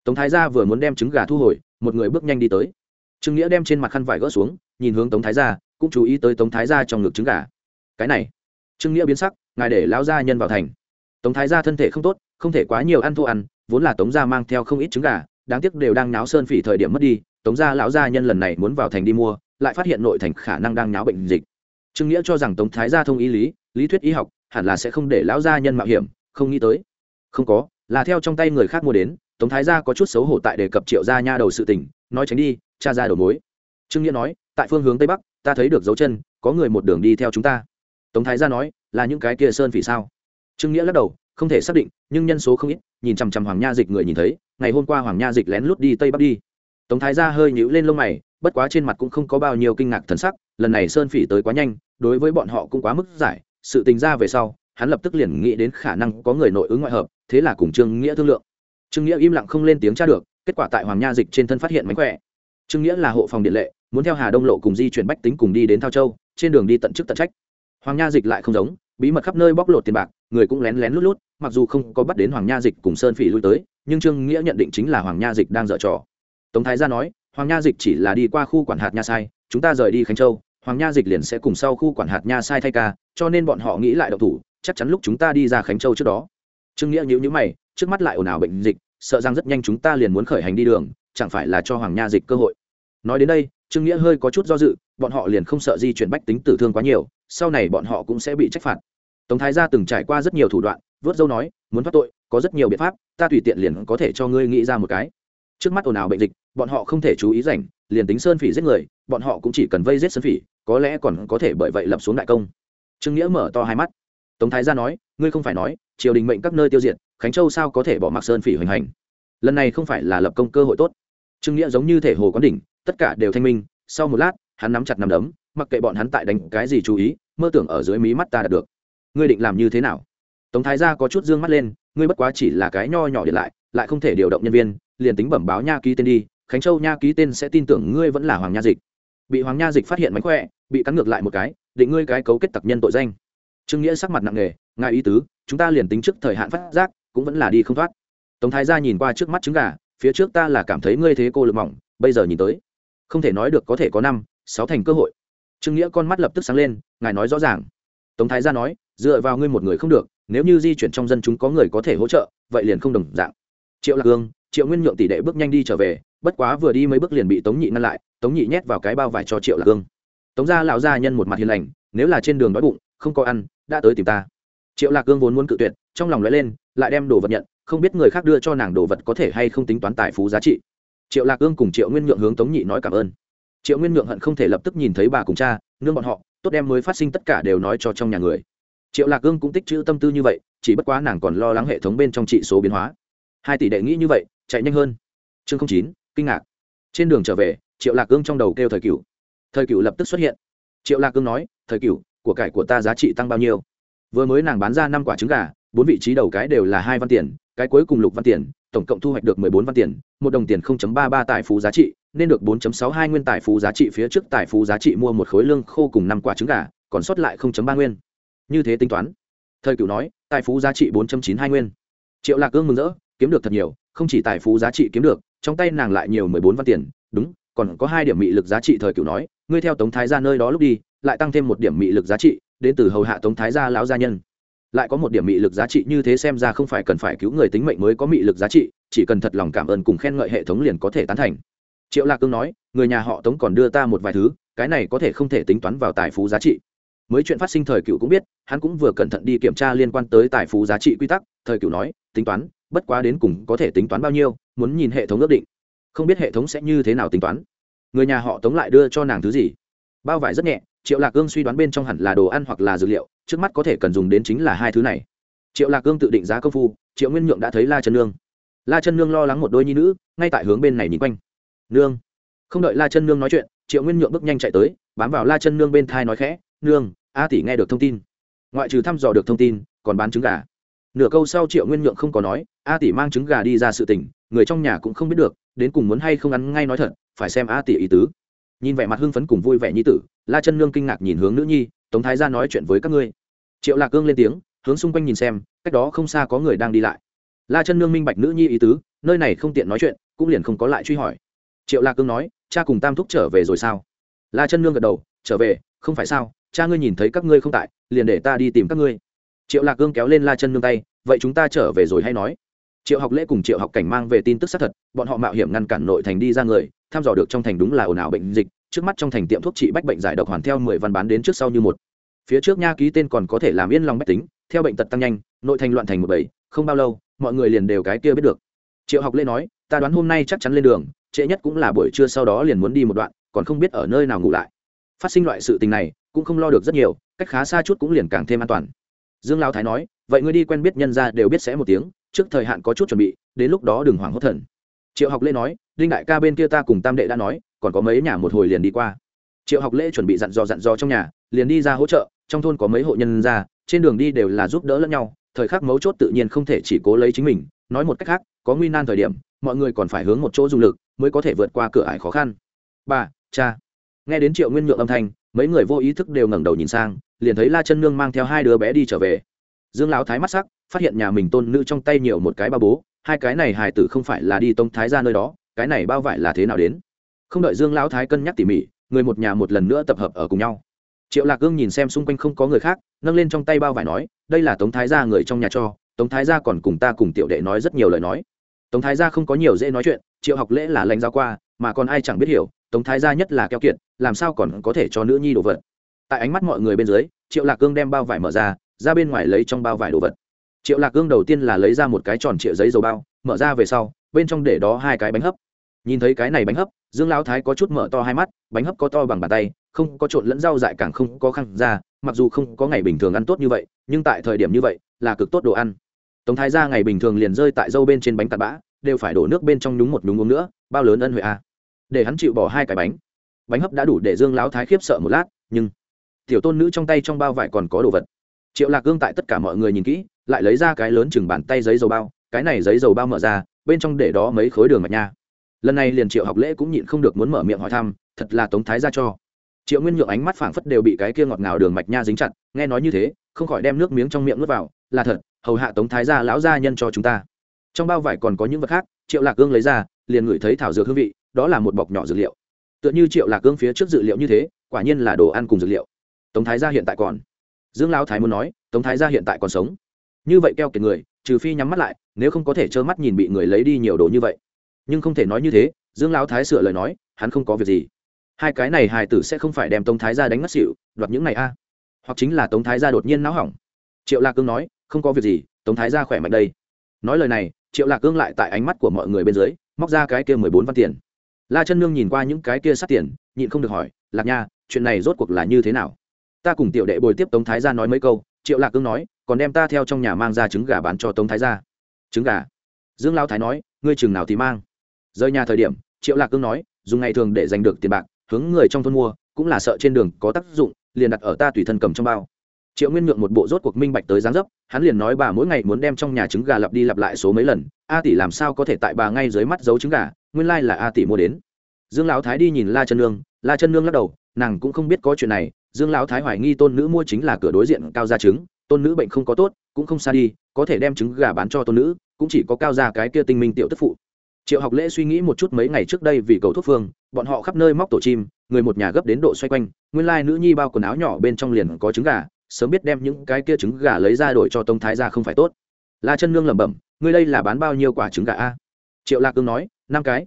Tống thái gia vừa muốn đem trứng gà thu hồi, một người bước nhanh đi tới. Trương nghĩa đem trên mặt khăn vải gỡ xuống, nhìn hướng tống thái gia cũng chú ý tới tống thái gia trong ngực trứng gà. Cái này, trương nghĩa biến sắc, ngài để lão gia nhân vào thành. Tống thái gia thân thể không tốt, không thể quá nhiều ăn thô ăn, vốn là tống gia mang theo không ít trứng gà, đáng tiếc đều đang náo sơn phỉ thời điểm mất đi, tống gia lão gia nhân lần này muốn vào thành đi mua, lại phát hiện nội thành khả năng đang náo bệnh dịch. Trương nghĩa cho rằng tống thái gia thông ý lý lý thuyết y học, hẳn là sẽ không để lão gia nhân mạo hiểm, không nghĩ tới. Không có, là theo trong tay người khác mua đến, tống thái gia có chút xấu hổ tại đề cập triệu gia nha đầu sự tình, nói tránh đi, cha ra đầu mối. Trương nghĩa nói tại phương hướng tây bắc, ta thấy được dấu chân, có người một đường đi theo chúng ta. Tống thái gia nói, là những cái kia sơn vì sao? Trương nghĩa lắc đầu, không thể xác định, nhưng nhân số không ít, nhìn chằm chằm hoàng nha dịch người nhìn thấy, ngày hôm qua hoàng nha dịch lén lút đi tây bắc đi. Tống thái gia hơi nhíu lên lông mày, bất quá trên mặt cũng không có bao nhiêu kinh ngạc thần sắc, lần này sơn phỉ tới quá nhanh, đối với bọn họ cũng quá mức giải, sự tình ra về sau, hắn lập tức liền nghĩ đến khả năng có người nội ứng ngoại hợp, thế là cùng trương nghĩa thương lượng. Trương nghĩa im lặng không lên tiếng tra được, kết quả tại hoàng nha dịch trên thân phát hiện mánh khỏe trương nghĩa là hộ phòng điện lệ, muốn theo hà đông lộ cùng di chuyển bách tính cùng đi đến thao châu, trên đường đi tận chức tận trách. Hoàng nha dịch lại không giống, bí mật khắp nơi bóc lột tiền bạc, người cũng lén lén lút lút, mặc dù không có bắt đến hoàng nha dịch cùng sơn phỉ lui tới, nhưng trương nghĩa nhận định chính là hoàng nha dịch đang dở trò. Tống thái gia nói, hoàng nha dịch chỉ là đi qua khu quản hạt nha sai, chúng ta rời đi khánh châu, hoàng nha dịch liền sẽ cùng sau khu quản hạt nha sai thay ca, cho nên bọn họ nghĩ lại độc thủ, chắc chắn lúc chúng ta đi ra khánh châu trước đó. Trương nghĩa nhữ nhữ mày, trước mắt lại ồn ào bệnh dịch, sợ rằng rất nhanh chúng ta liền muốn khởi hành đi đường, chẳng phải là cho hoàng nha dịch cơ hội nói đến đây, trương nghĩa hơi có chút do dự, bọn họ liền không sợ di chuyển bách tính tử thương quá nhiều, sau này bọn họ cũng sẽ bị trách phạt. Tống thái gia từng trải qua rất nhiều thủ đoạn, vớt dâu nói, muốn thoát tội, có rất nhiều biện pháp, ta tùy tiện liền có thể cho ngươi nghĩ ra một cái. Trước mắt ồn ào bệnh dịch, bọn họ không thể chú ý rảnh, liền tính sơn phỉ giết người, bọn họ cũng chỉ cần vây giết sơn phỉ, có lẽ còn có thể bởi vậy lập xuống đại công. Trương nghĩa mở to hai mắt. Tống thái gia nói, ngươi không phải nói, triều đình mệnh các nơi tiêu diệt, khánh châu sao có thể bỏ mặc sơn phỉ hoành hành? Lần này không phải là lập công cơ hội tốt. Trương nghĩa giống như thể hồ quán đỉnh tất cả đều thanh minh, sau một lát, hắn nắm chặt nằm đấm, mặc kệ bọn hắn tại đánh cái gì chú ý, mơ tưởng ở dưới mí mắt ta đạt được. Ngươi định làm như thế nào? Tống thái gia có chút d ư ơ n g mắt lên, ngươi bất quá chỉ là cái nho nhỏ điện lại lại không thể điều động nhân viên, liền tính bẩm báo nha ký tên đi, khánh châu nha ký tên sẽ tin tưởng ngươi vẫn là hoàng nha dịch. Bị hoàng nha dịch phát hiện mánh khỏe, bị cắn ngược lại một cái, định ngươi cái cấu kết tặc nhân tội danh. Trương nghĩa sắc mặt nặng nề, ngài ý tứ, chúng ta liền tính trước thời hạn phát giác, cũng vẫn là đi không thoát. Tống thái gia nhìn qua trước mắt trứng gà, phía trước ta là cảm thấy ngươi thế cô lực mỏng, bây giờ nhìn tới không thể nói được có thể có năm, sáu thành cơ hội. Trương nghĩa con mắt lập tức sáng lên, ngài nói rõ ràng. Tống thái gia nói, dựa vào ngươi một người không được, nếu như di chuyển trong dân chúng có người có thể hỗ trợ, vậy liền không đồng dạng. Triệu lạc hương, triệu nguyên nhượng tỷ đệ bước nhanh đi trở về, bất quá vừa đi mấy bước liền bị tống nhị ngăn lại, tống nhị nhét vào cái bao vải cho triệu lạc hương. Tống gia lão gia nhân một mặt hiền lành, nếu là trên đường đói bụng, không có ăn, đã tới tìm ta. Triệu lạc hương vốn muốn cự tuyệt, trong lòng nói lên, lại đem đồ vật nhận, không biết người khác đưa cho nàng đồ vật có thể hay không tính toán tài phú giá trị triệu lạc ương cùng triệu nguyên nhượng hướng tống nhị nói cảm ơn. Triệu nguyên nhượng hận không thể lập tức nhìn thấy bà cùng cha nương bọn họ tốt đem mới phát sinh tất cả đều nói cho trong nhà người. Triệu lạc ương cũng tích chữ tâm tư như vậy chỉ bất quá nàng còn lo lắng hệ thống bên trong trị số biến hóa. Hai tỷ đệ nghĩ như vậy chạy nhanh hơn. Chương chín kinh ngạc. Trên đường trở về triệu lạc ương trong đầu kêu thời Cựu. thời Cựu lập tức xuất hiện. Triệu lạc ương nói thời Cựu, của cải của ta giá trị tăng bao nhiêu? Vừa mới nàng bán ra năm quả trứng gà bốn vị trí đầu cái đều là hai văn tiền cái cuối cùng lục văn tiền tổng cộng thu hoạch được mười bốn văn tiền một đồng tiền ba ba tài phú giá trị nên được 4.62 nguyên tài phú giá trị phía trước tài phú giá trị mua một khối lương khô cùng năm quả trứng gà, còn sót lại 0.3 nguyên. Như thế tính toán. Thời cửu nói, tài phú giá trị 4.92 nguyên. Triệu Lạc Cương mừng rỡ, kiếm được thật nhiều, không chỉ tài phú giá trị kiếm được, trong tay nàng lại nhiều 14 văn tiền, đúng, còn có hai điểm mị lực giá trị thời cửu nói, ngươi theo Tống Thái gia nơi đó lúc đi, lại tăng thêm một điểm mị lực giá trị, đến từ hầu hạ Tống Thái gia lão gia nhân. Lại có một điểm mị lực giá trị như thế xem ra không phải cần phải cứu người tính mệnh mới có mị lực giá trị, chỉ cần thật lòng cảm ơn cùng khen ngợi hệ thống liền có thể tán thành. Triệu lạc cương nói người nhà họ tống còn đưa ta một vài thứ cái này có thể không thể tính toán vào tài phú giá trị. Mới chuyện phát sinh thời cựu cũng biết hắn cũng vừa cẩn thận đi kiểm tra liên quan tới tài phú giá trị quy tắc thời cựu nói tính toán bất quá đến cùng có thể tính toán bao nhiêu muốn nhìn hệ thống ước định. Không biết hệ thống sẽ như thế nào tính toán. Người nhà họ tống lại đưa cho nàng thứ gì? Bao vải rất nhẹ triệu lạc cương suy đoán bên trong hẳn là đồ ăn hoặc là dược liệu trước mắt có thể cần dùng đến chính là hai thứ này. Triệu lạc cương tự định giá công phu, triệu nguyên nhượng đã thấy la chân nương. La chân nương lo lắng một đôi nhi nữ, ngay tại hướng bên này nhìn quanh. Nương. Không đợi la chân nương nói chuyện, triệu nguyên nhượng bước nhanh chạy tới, bám vào la chân nương bên thai nói khẽ, nương, a tỷ nghe được thông tin. Ngoại trừ thăm dò được thông tin, còn bán trứng gà. Nửa câu sau triệu nguyên nhượng không có nói, a tỷ mang trứng gà đi ra sự tình, người trong nhà cũng không biết được, đến cùng muốn hay không ăn ngay nói thật, phải xem a tỷ ý tứ. Nhìn vẻ mặt hưng phấn cùng vui vẻ nhi tử, la chân nương kinh ngạc nhìn hướng nữ nhi tống thái ra nói chuyện với các ngươi. Triệu lạc cương lên tiếng, hướng xung quanh nhìn xem, cách đó không xa có người đang đi lại. La chân nương minh bạch nữ nhi ý tứ, nơi này không tiện nói chuyện, cũng liền không có lại truy hỏi. Triệu lạc cương nói, cha cùng tam thúc trở về rồi sao? La chân nương gật đầu, trở về, không phải sao, cha ngươi nhìn thấy các ngươi không tại, liền để ta đi tìm các ngươi. Triệu lạc cương kéo lên la chân nương tay, vậy chúng ta trở về rồi hay nói? Triệu học lễ cùng triệu học cảnh mang về tin tức xác thật, bọn họ mạo hiểm ngăn cản nội thành đi ra người, thăm dò được trong thành đúng là ồn ào bệnh dịch trước mắt trong thành tiệm thuốc trị bách bệnh giải độc hoàn theo mười văn bán đến trước sau như một. Phía trước nha ký tên còn có thể làm yên lòng bách tính, theo bệnh tật tăng nhanh, nội thành loạn thành một bảy không bao lâu, mọi người liền đều cái kia biết được. Triệu học lê nói, ta đoán hôm nay chắc chắn lên đường, trễ nhất cũng là buổi trưa sau đó liền muốn đi một đoạn, còn không biết ở nơi nào ngủ lại. Phát sinh loại sự tình này, cũng không lo được rất nhiều, cách khá xa chút cũng liền càng thêm an toàn. Dương lao thái nói, vậy ngươi đi quen biết nhân ra đều biết sẽ một tiếng, trước thời hạn có chút chuẩn bị, đến lúc đó đừng hoảng hốt thần. Triệu học lê nói, đinh đại ca bên kia ta cùng tam đệ đã nói còn có mấy nhà một hồi liền đi qua. Triệu học lễ chuẩn bị dặn dò dặn dò trong nhà, liền đi ra hỗ trợ, trong thôn có mấy hộ nhân ra trên đường đi đều là giúp đỡ lẫn nhau, thời khắc mấu chốt tự nhiên không thể chỉ cố lấy chính mình, nói một cách khác, có nguy nan thời điểm, mọi người còn phải hướng một chỗ dùng lực, mới có thể vượt qua cửa ải khó khăn. Ba cha. Nghe đến triệu nguyên nhượng âm thanh, mấy người vô ý thức đều ngẩng đầu nhìn sang, liền thấy la chân nương mang theo hai đứa bé đi trở về. Dương lão thái mắt sắc, phát hiện nhà mình tôn nữ trong tay nhiều một cái ba bố, hai cái này hài tử không phải là đi tông thái ra nơi đó, cái này bao vải là thế nào đến? Không đợi dương lão thái cân nhắc tỉ mỉ, người một nhà một lần nữa tập hợp ở cùng nhau. Triệu lạc gương nhìn xem xung quanh không có người khác, nâng lên trong tay bao vải nói, đây là tống thái gia người trong nhà cho, tống thái gia còn cùng ta cùng tiểu đệ nói rất nhiều lời nói. Tống thái gia không có nhiều dễ nói chuyện, triệu học lễ là lãnh giáo qua, mà còn ai chẳng biết hiểu, tống thái gia nhất là keo kiệt, làm sao còn có thể cho nữ nhi đồ vật. Tại ánh mắt mọi người bên dưới, triệu lạc cương đem bao vải mở ra ra bên ngoài lấy trong bao vải đồ vật. Triệu lạc cương đầu tiên là lấy ra một cái tròn triệu giấy dầu bao, mở ra về sau, bên trong để đó hai cái bánh hấp nhìn thấy cái này bánh hấp, dương lão thái có chút mở to hai mắt, bánh hấp có to bằng bàn tay, không có trộn lẫn rau dại càng không có khăn ra mặc dù không có ngày bình thường ăn tốt như vậy, nhưng tại thời điểm như vậy, là cực tốt đồ ăn. Tống thái gia ngày bình thường liền rơi tại dâu bên trên bánh tạt bã, đều phải đổ nước bên trong nhúng một nhúng uống nữa, bao lớn ân huệ a. À. để hắn chịu bỏ hai cái bánh. Bánh hấp đã đủ để dương lão thái khiếp sợ một lát, nhưng tiểu tôn nữ trong tay trong bao vải còn có đồ vật. Triệu lạc gương tại tất cả mọi người nhìn kỹ, lại lấy ra cái lớn chừng bàn tay giấy dầu bao, cái này giấy dầu bao mở ra, bên trong để đó mấy khối đường mạch nha lần này liền triệu học lễ cũng nhịn không được muốn mở miệng hỏi thăm, thật là tống thái ra cho. Triệu nguyên nhượng ánh mắt phảng phất đều bị cái kia ngọt ngào đường mạch nha dính chặt, nghe nói như thế, không khỏi đem nước miếng trong miệng nuốt vào, là thật, hầu hạ tống thái gia lão gia nhân cho chúng ta. Trong bao vải còn có những vật khác, triệu lạc cương lấy ra, liền ngửi thấy thảo dược hương vị, đó là một bọc nhỏ dược liệu. Tựa như triệu lạc cương phía trước dự liệu như thế, quả nhiên là đồ ăn cùng dược liệu. Tống thái gia hiện tại còn. Dương lão thái muốn nói, tống thái gia hiện tại còn sống. Như vậy keo kiệt người, trừ phi nhắm mắt lại, nếu không có thể trơ mắt nhìn bị người lấy đi nhiều đồ như vậy nhưng không thể nói như thế, dương lão thái sửa lời nói, hắn không có việc gì. Hai cái này hài tử sẽ không phải đem tống thái gia đánh ngất xỉu, đoạt những này a. Hoặc chính là tống thái gia đột nhiên náo hỏng. Triệu lạc cương nói, không có việc gì, tống thái gia khỏe mạnh đây. Nói lời này, triệu lạc cương lại tại ánh mắt của mọi người bên dưới, móc ra cái kia mười bốn văn tiền. La chân nương nhìn qua những cái kia sát tiền, nhịn không được hỏi, lạc nha, chuyện này rốt cuộc là như thế nào? Ta cùng tiểu đệ bồi tiếp tống thái gia nói mấy câu, triệu lạc cương nói, còn đem ta theo trong nhà mang ra trứng gà bán cho tống thái gia. Trứng gà? Dương lao thái nói, ngươi chừng nào thì mang rời nhà thời điểm, triệu lạc cương nói, dùng ngày thường để giành được tiền bạc, hướng người trong thôn mua, cũng là sợ trên đường có tác dụng, liền đặt ở ta tùy thân cầm trong bao. Triệu nguyên nhượng một bộ rốt cuộc minh bạch tới giáng dấp, hắn liền nói bà mỗi ngày muốn đem trong nhà trứng gà lặp đi lặp lại số mấy lần, a tỷ làm sao có thể tại bà ngay dưới mắt giấu trứng gà, nguyên lai là a tỷ mua đến. Dương lão thái đi nhìn la chân nương, la chân nương lắc đầu, nàng cũng không biết có chuyện này, dương lão thái hoài nghi tôn nữ mua chính là cửa đối diện cao gia trứng, tôn nữ bệnh không có tốt, cũng không xa đi, có thể đem trứng gà bán cho tôn nữ, cũng chỉ có cao gia cái kia tinh minh tiểu tức phụ triệu học lễ suy nghĩ một chút mấy ngày trước đây vì cầu thuốc phương, bọn họ khắp nơi móc tổ chim, người một nhà gấp đến độ xoay quanh, nguyên lai nữ nhi bao quần áo nhỏ bên trong liền có trứng gà, sớm biết đem những cái kia trứng gà lấy ra đổi cho tông thái ra không phải tốt. La chân nương lẩm bẩm, ngươi đây là bán bao nhiêu quả trứng gà a? Triệu lạc cương nói, năm cái.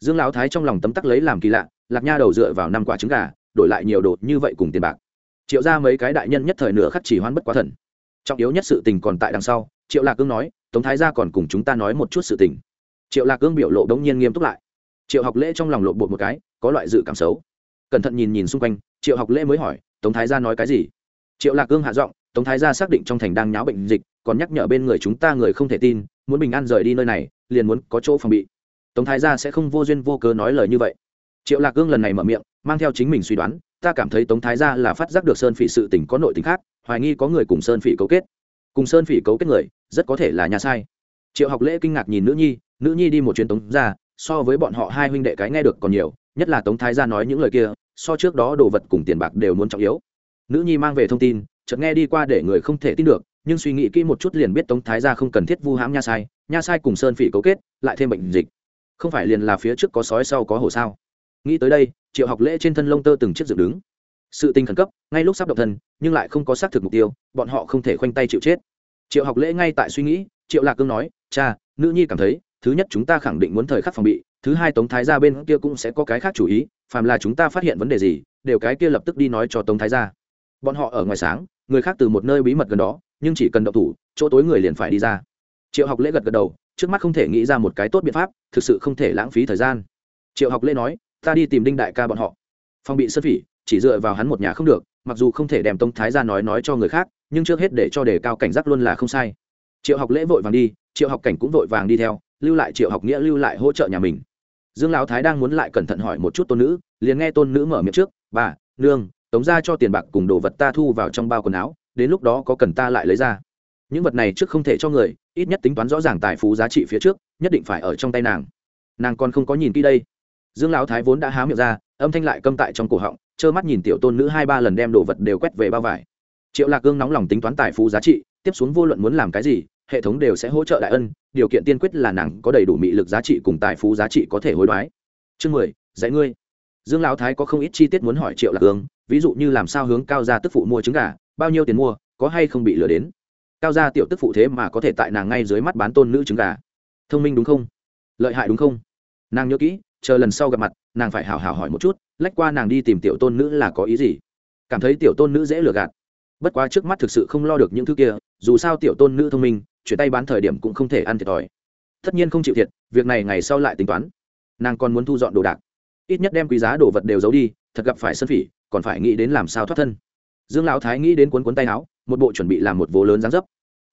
Dương lão thái trong lòng tấm tắc lấy làm kỳ lạ, lạc nha đầu dựa vào năm quả trứng gà, đổi lại nhiều đồ như vậy cùng tiền bạc. Triệu ra mấy cái đại nhân nhất thời nửa khắc chỉ hoan bất quá thần. Trọng yếu nhất sự tình còn tại đằng sau, triệu lạc cương nói, tống thái gia còn cùng chúng ta nói một chút sự tình triệu lạc cương biểu lộ đống nhiên nghiêm túc lại. Triệu học lễ trong lòng lộ bột một cái, có loại dự cảm xấu. Cẩn thận nhìn nhìn xung quanh, triệu học lễ mới hỏi, tống thái gia nói cái gì? Triệu lạc cương hạ giọng, tống thái gia xác định trong thành đang nháo bệnh dịch, còn nhắc nhở bên người chúng ta người không thể tin, muốn bình an rời đi nơi này, liền muốn có chỗ phòng bị. Tống thái gia sẽ không vô duyên vô cớ nói lời như vậy. Triệu lạc cương lần này mở miệng, mang theo chính mình suy đoán, ta cảm thấy tống thái gia là phát giác được sơn phỉ sự tình có nội tình khác, hoài nghi có người cùng sơn phỉ cấu kết. Cùng sơn phỉ cấu kết người, rất có thể là nhà sai. Triệu học lễ kinh ngạc nhìn nữ nhi nữ nhi đi một chuyến tống ra so với bọn họ hai huynh đệ cái nghe được còn nhiều, nhất là tống thái gia nói những lời kia, so trước đó đồ vật cùng tiền bạc đều muốn trọng yếu. Nữ nhi mang về thông tin, chợt nghe đi qua để người không thể tin được, nhưng suy nghĩ kỹ một chút liền biết tống thái gia không cần thiết vu hãm nha sai nha sai cùng sơn phỉ cấu kết, lại thêm bệnh dịch. Không phải liền là phía trước có sói sau có hổ sao? Nghĩ tới đây, triệu học lễ trên thân lông tơ từng chiếc dựng đứng. Sự tình khẩn cấp, ngay lúc sắp động thân, nhưng lại không có xác thực mục tiêu, bọn họ không thể khoanh tay chịu chết. Triệu học lễ ngay tại suy nghĩ, triệu lạc cương nói, cha, nữ nhi cảm thấy thứ nhất chúng ta khẳng định muốn thời khắc phòng bị, thứ hai tống thái gia bên kia cũng sẽ có cái khác chủ ý, phàm là chúng ta phát hiện vấn đề gì, đều cái kia lập tức đi nói cho tống thái gia. Bọn họ ở ngoài sáng, người khác từ một nơi bí mật gần đó, nhưng chỉ cần động thủ, chỗ tối người liền phải đi ra. Triệu học lễ gật gật đầu, trước mắt không thể nghĩ ra một cái tốt biện pháp, thực sự không thể lãng phí thời gian. Triệu học lễ nói, ta đi tìm đinh đại ca bọn họ. Phòng bị sơn phỉ, chỉ dựa vào hắn một nhà không được, mặc dù không thể đem tống thái gia nói nói cho người khác, nhưng trước hết để cho đề cao cảnh giác luôn là không sai. Triệu học lễ vội vàng đi, triệu học cảnh cũng vội vàng đi theo lưu lại triệu học nghĩa lưu lại hỗ trợ nhà mình. Dương lão thái đang muốn lại cẩn thận hỏi một chút tôn nữ, liền nghe tôn nữ mở miệng trước, bà, nương, tống ra cho tiền bạc cùng đồ vật ta thu vào trong bao quần áo, đến lúc đó có cần ta lại lấy ra? Những vật này trước không thể cho người, ít nhất tính toán rõ ràng tài phú giá trị phía trước, nhất định phải ở trong tay nàng. Nàng còn không có nhìn kỹ đây. Dương lão thái vốn đã há miệng ra, âm thanh lại câm tại trong cổ họng, trơ mắt nhìn tiểu tôn nữ hai ba lần đem đồ vật đều quét về bao vải. Triệu lạc gương nóng lòng tính toán tài phú giá trị, tiếp xuống vô luận muốn làm cái gì hệ thống đều sẽ hỗ trợ đại ân, điều kiện tiên quyết là nàng có đầy đủ mị lực giá trị cùng tài phú giá trị có thể hối đoái. Chương mười, dạy ngươi. Dương lão thái có không ít chi tiết muốn hỏi triệu lạc hương, ví dụ như làm sao hướng cao gia tức phụ mua trứng gà, bao nhiêu tiền mua, có hay không bị lừa đến. Cao gia tiểu tức phụ thế mà có thể tại nàng ngay dưới mắt bán tôn nữ trứng gà. Thông minh đúng không? Lợi hại đúng không? Nàng nhớ kỹ, chờ lần sau gặp mặt, nàng phải hào hào hỏi một chút, lách qua nàng đi tìm tiểu tôn nữ là có ý gì? Cảm thấy tiểu tôn nữ dễ lừa gạt. Bất quá trước mắt thực sự không lo được những thứ kia, dù sao tiểu tôn nữ thông minh chuyển tay bán thời điểm cũng không thể ăn thiệt thòi. Tất nhiên không chịu thiệt, việc này ngày sau lại tính toán. Nàng còn muốn thu dọn đồ đạc. Ít nhất đem quý giá đồ vật đều giấu đi, thật gặp phải sân phỉ, còn phải nghĩ đến làm sao thoát thân. Dương lão thái nghĩ đến cuốn cuốn tay áo, một bộ chuẩn bị làm một vố lớn dáng dấp.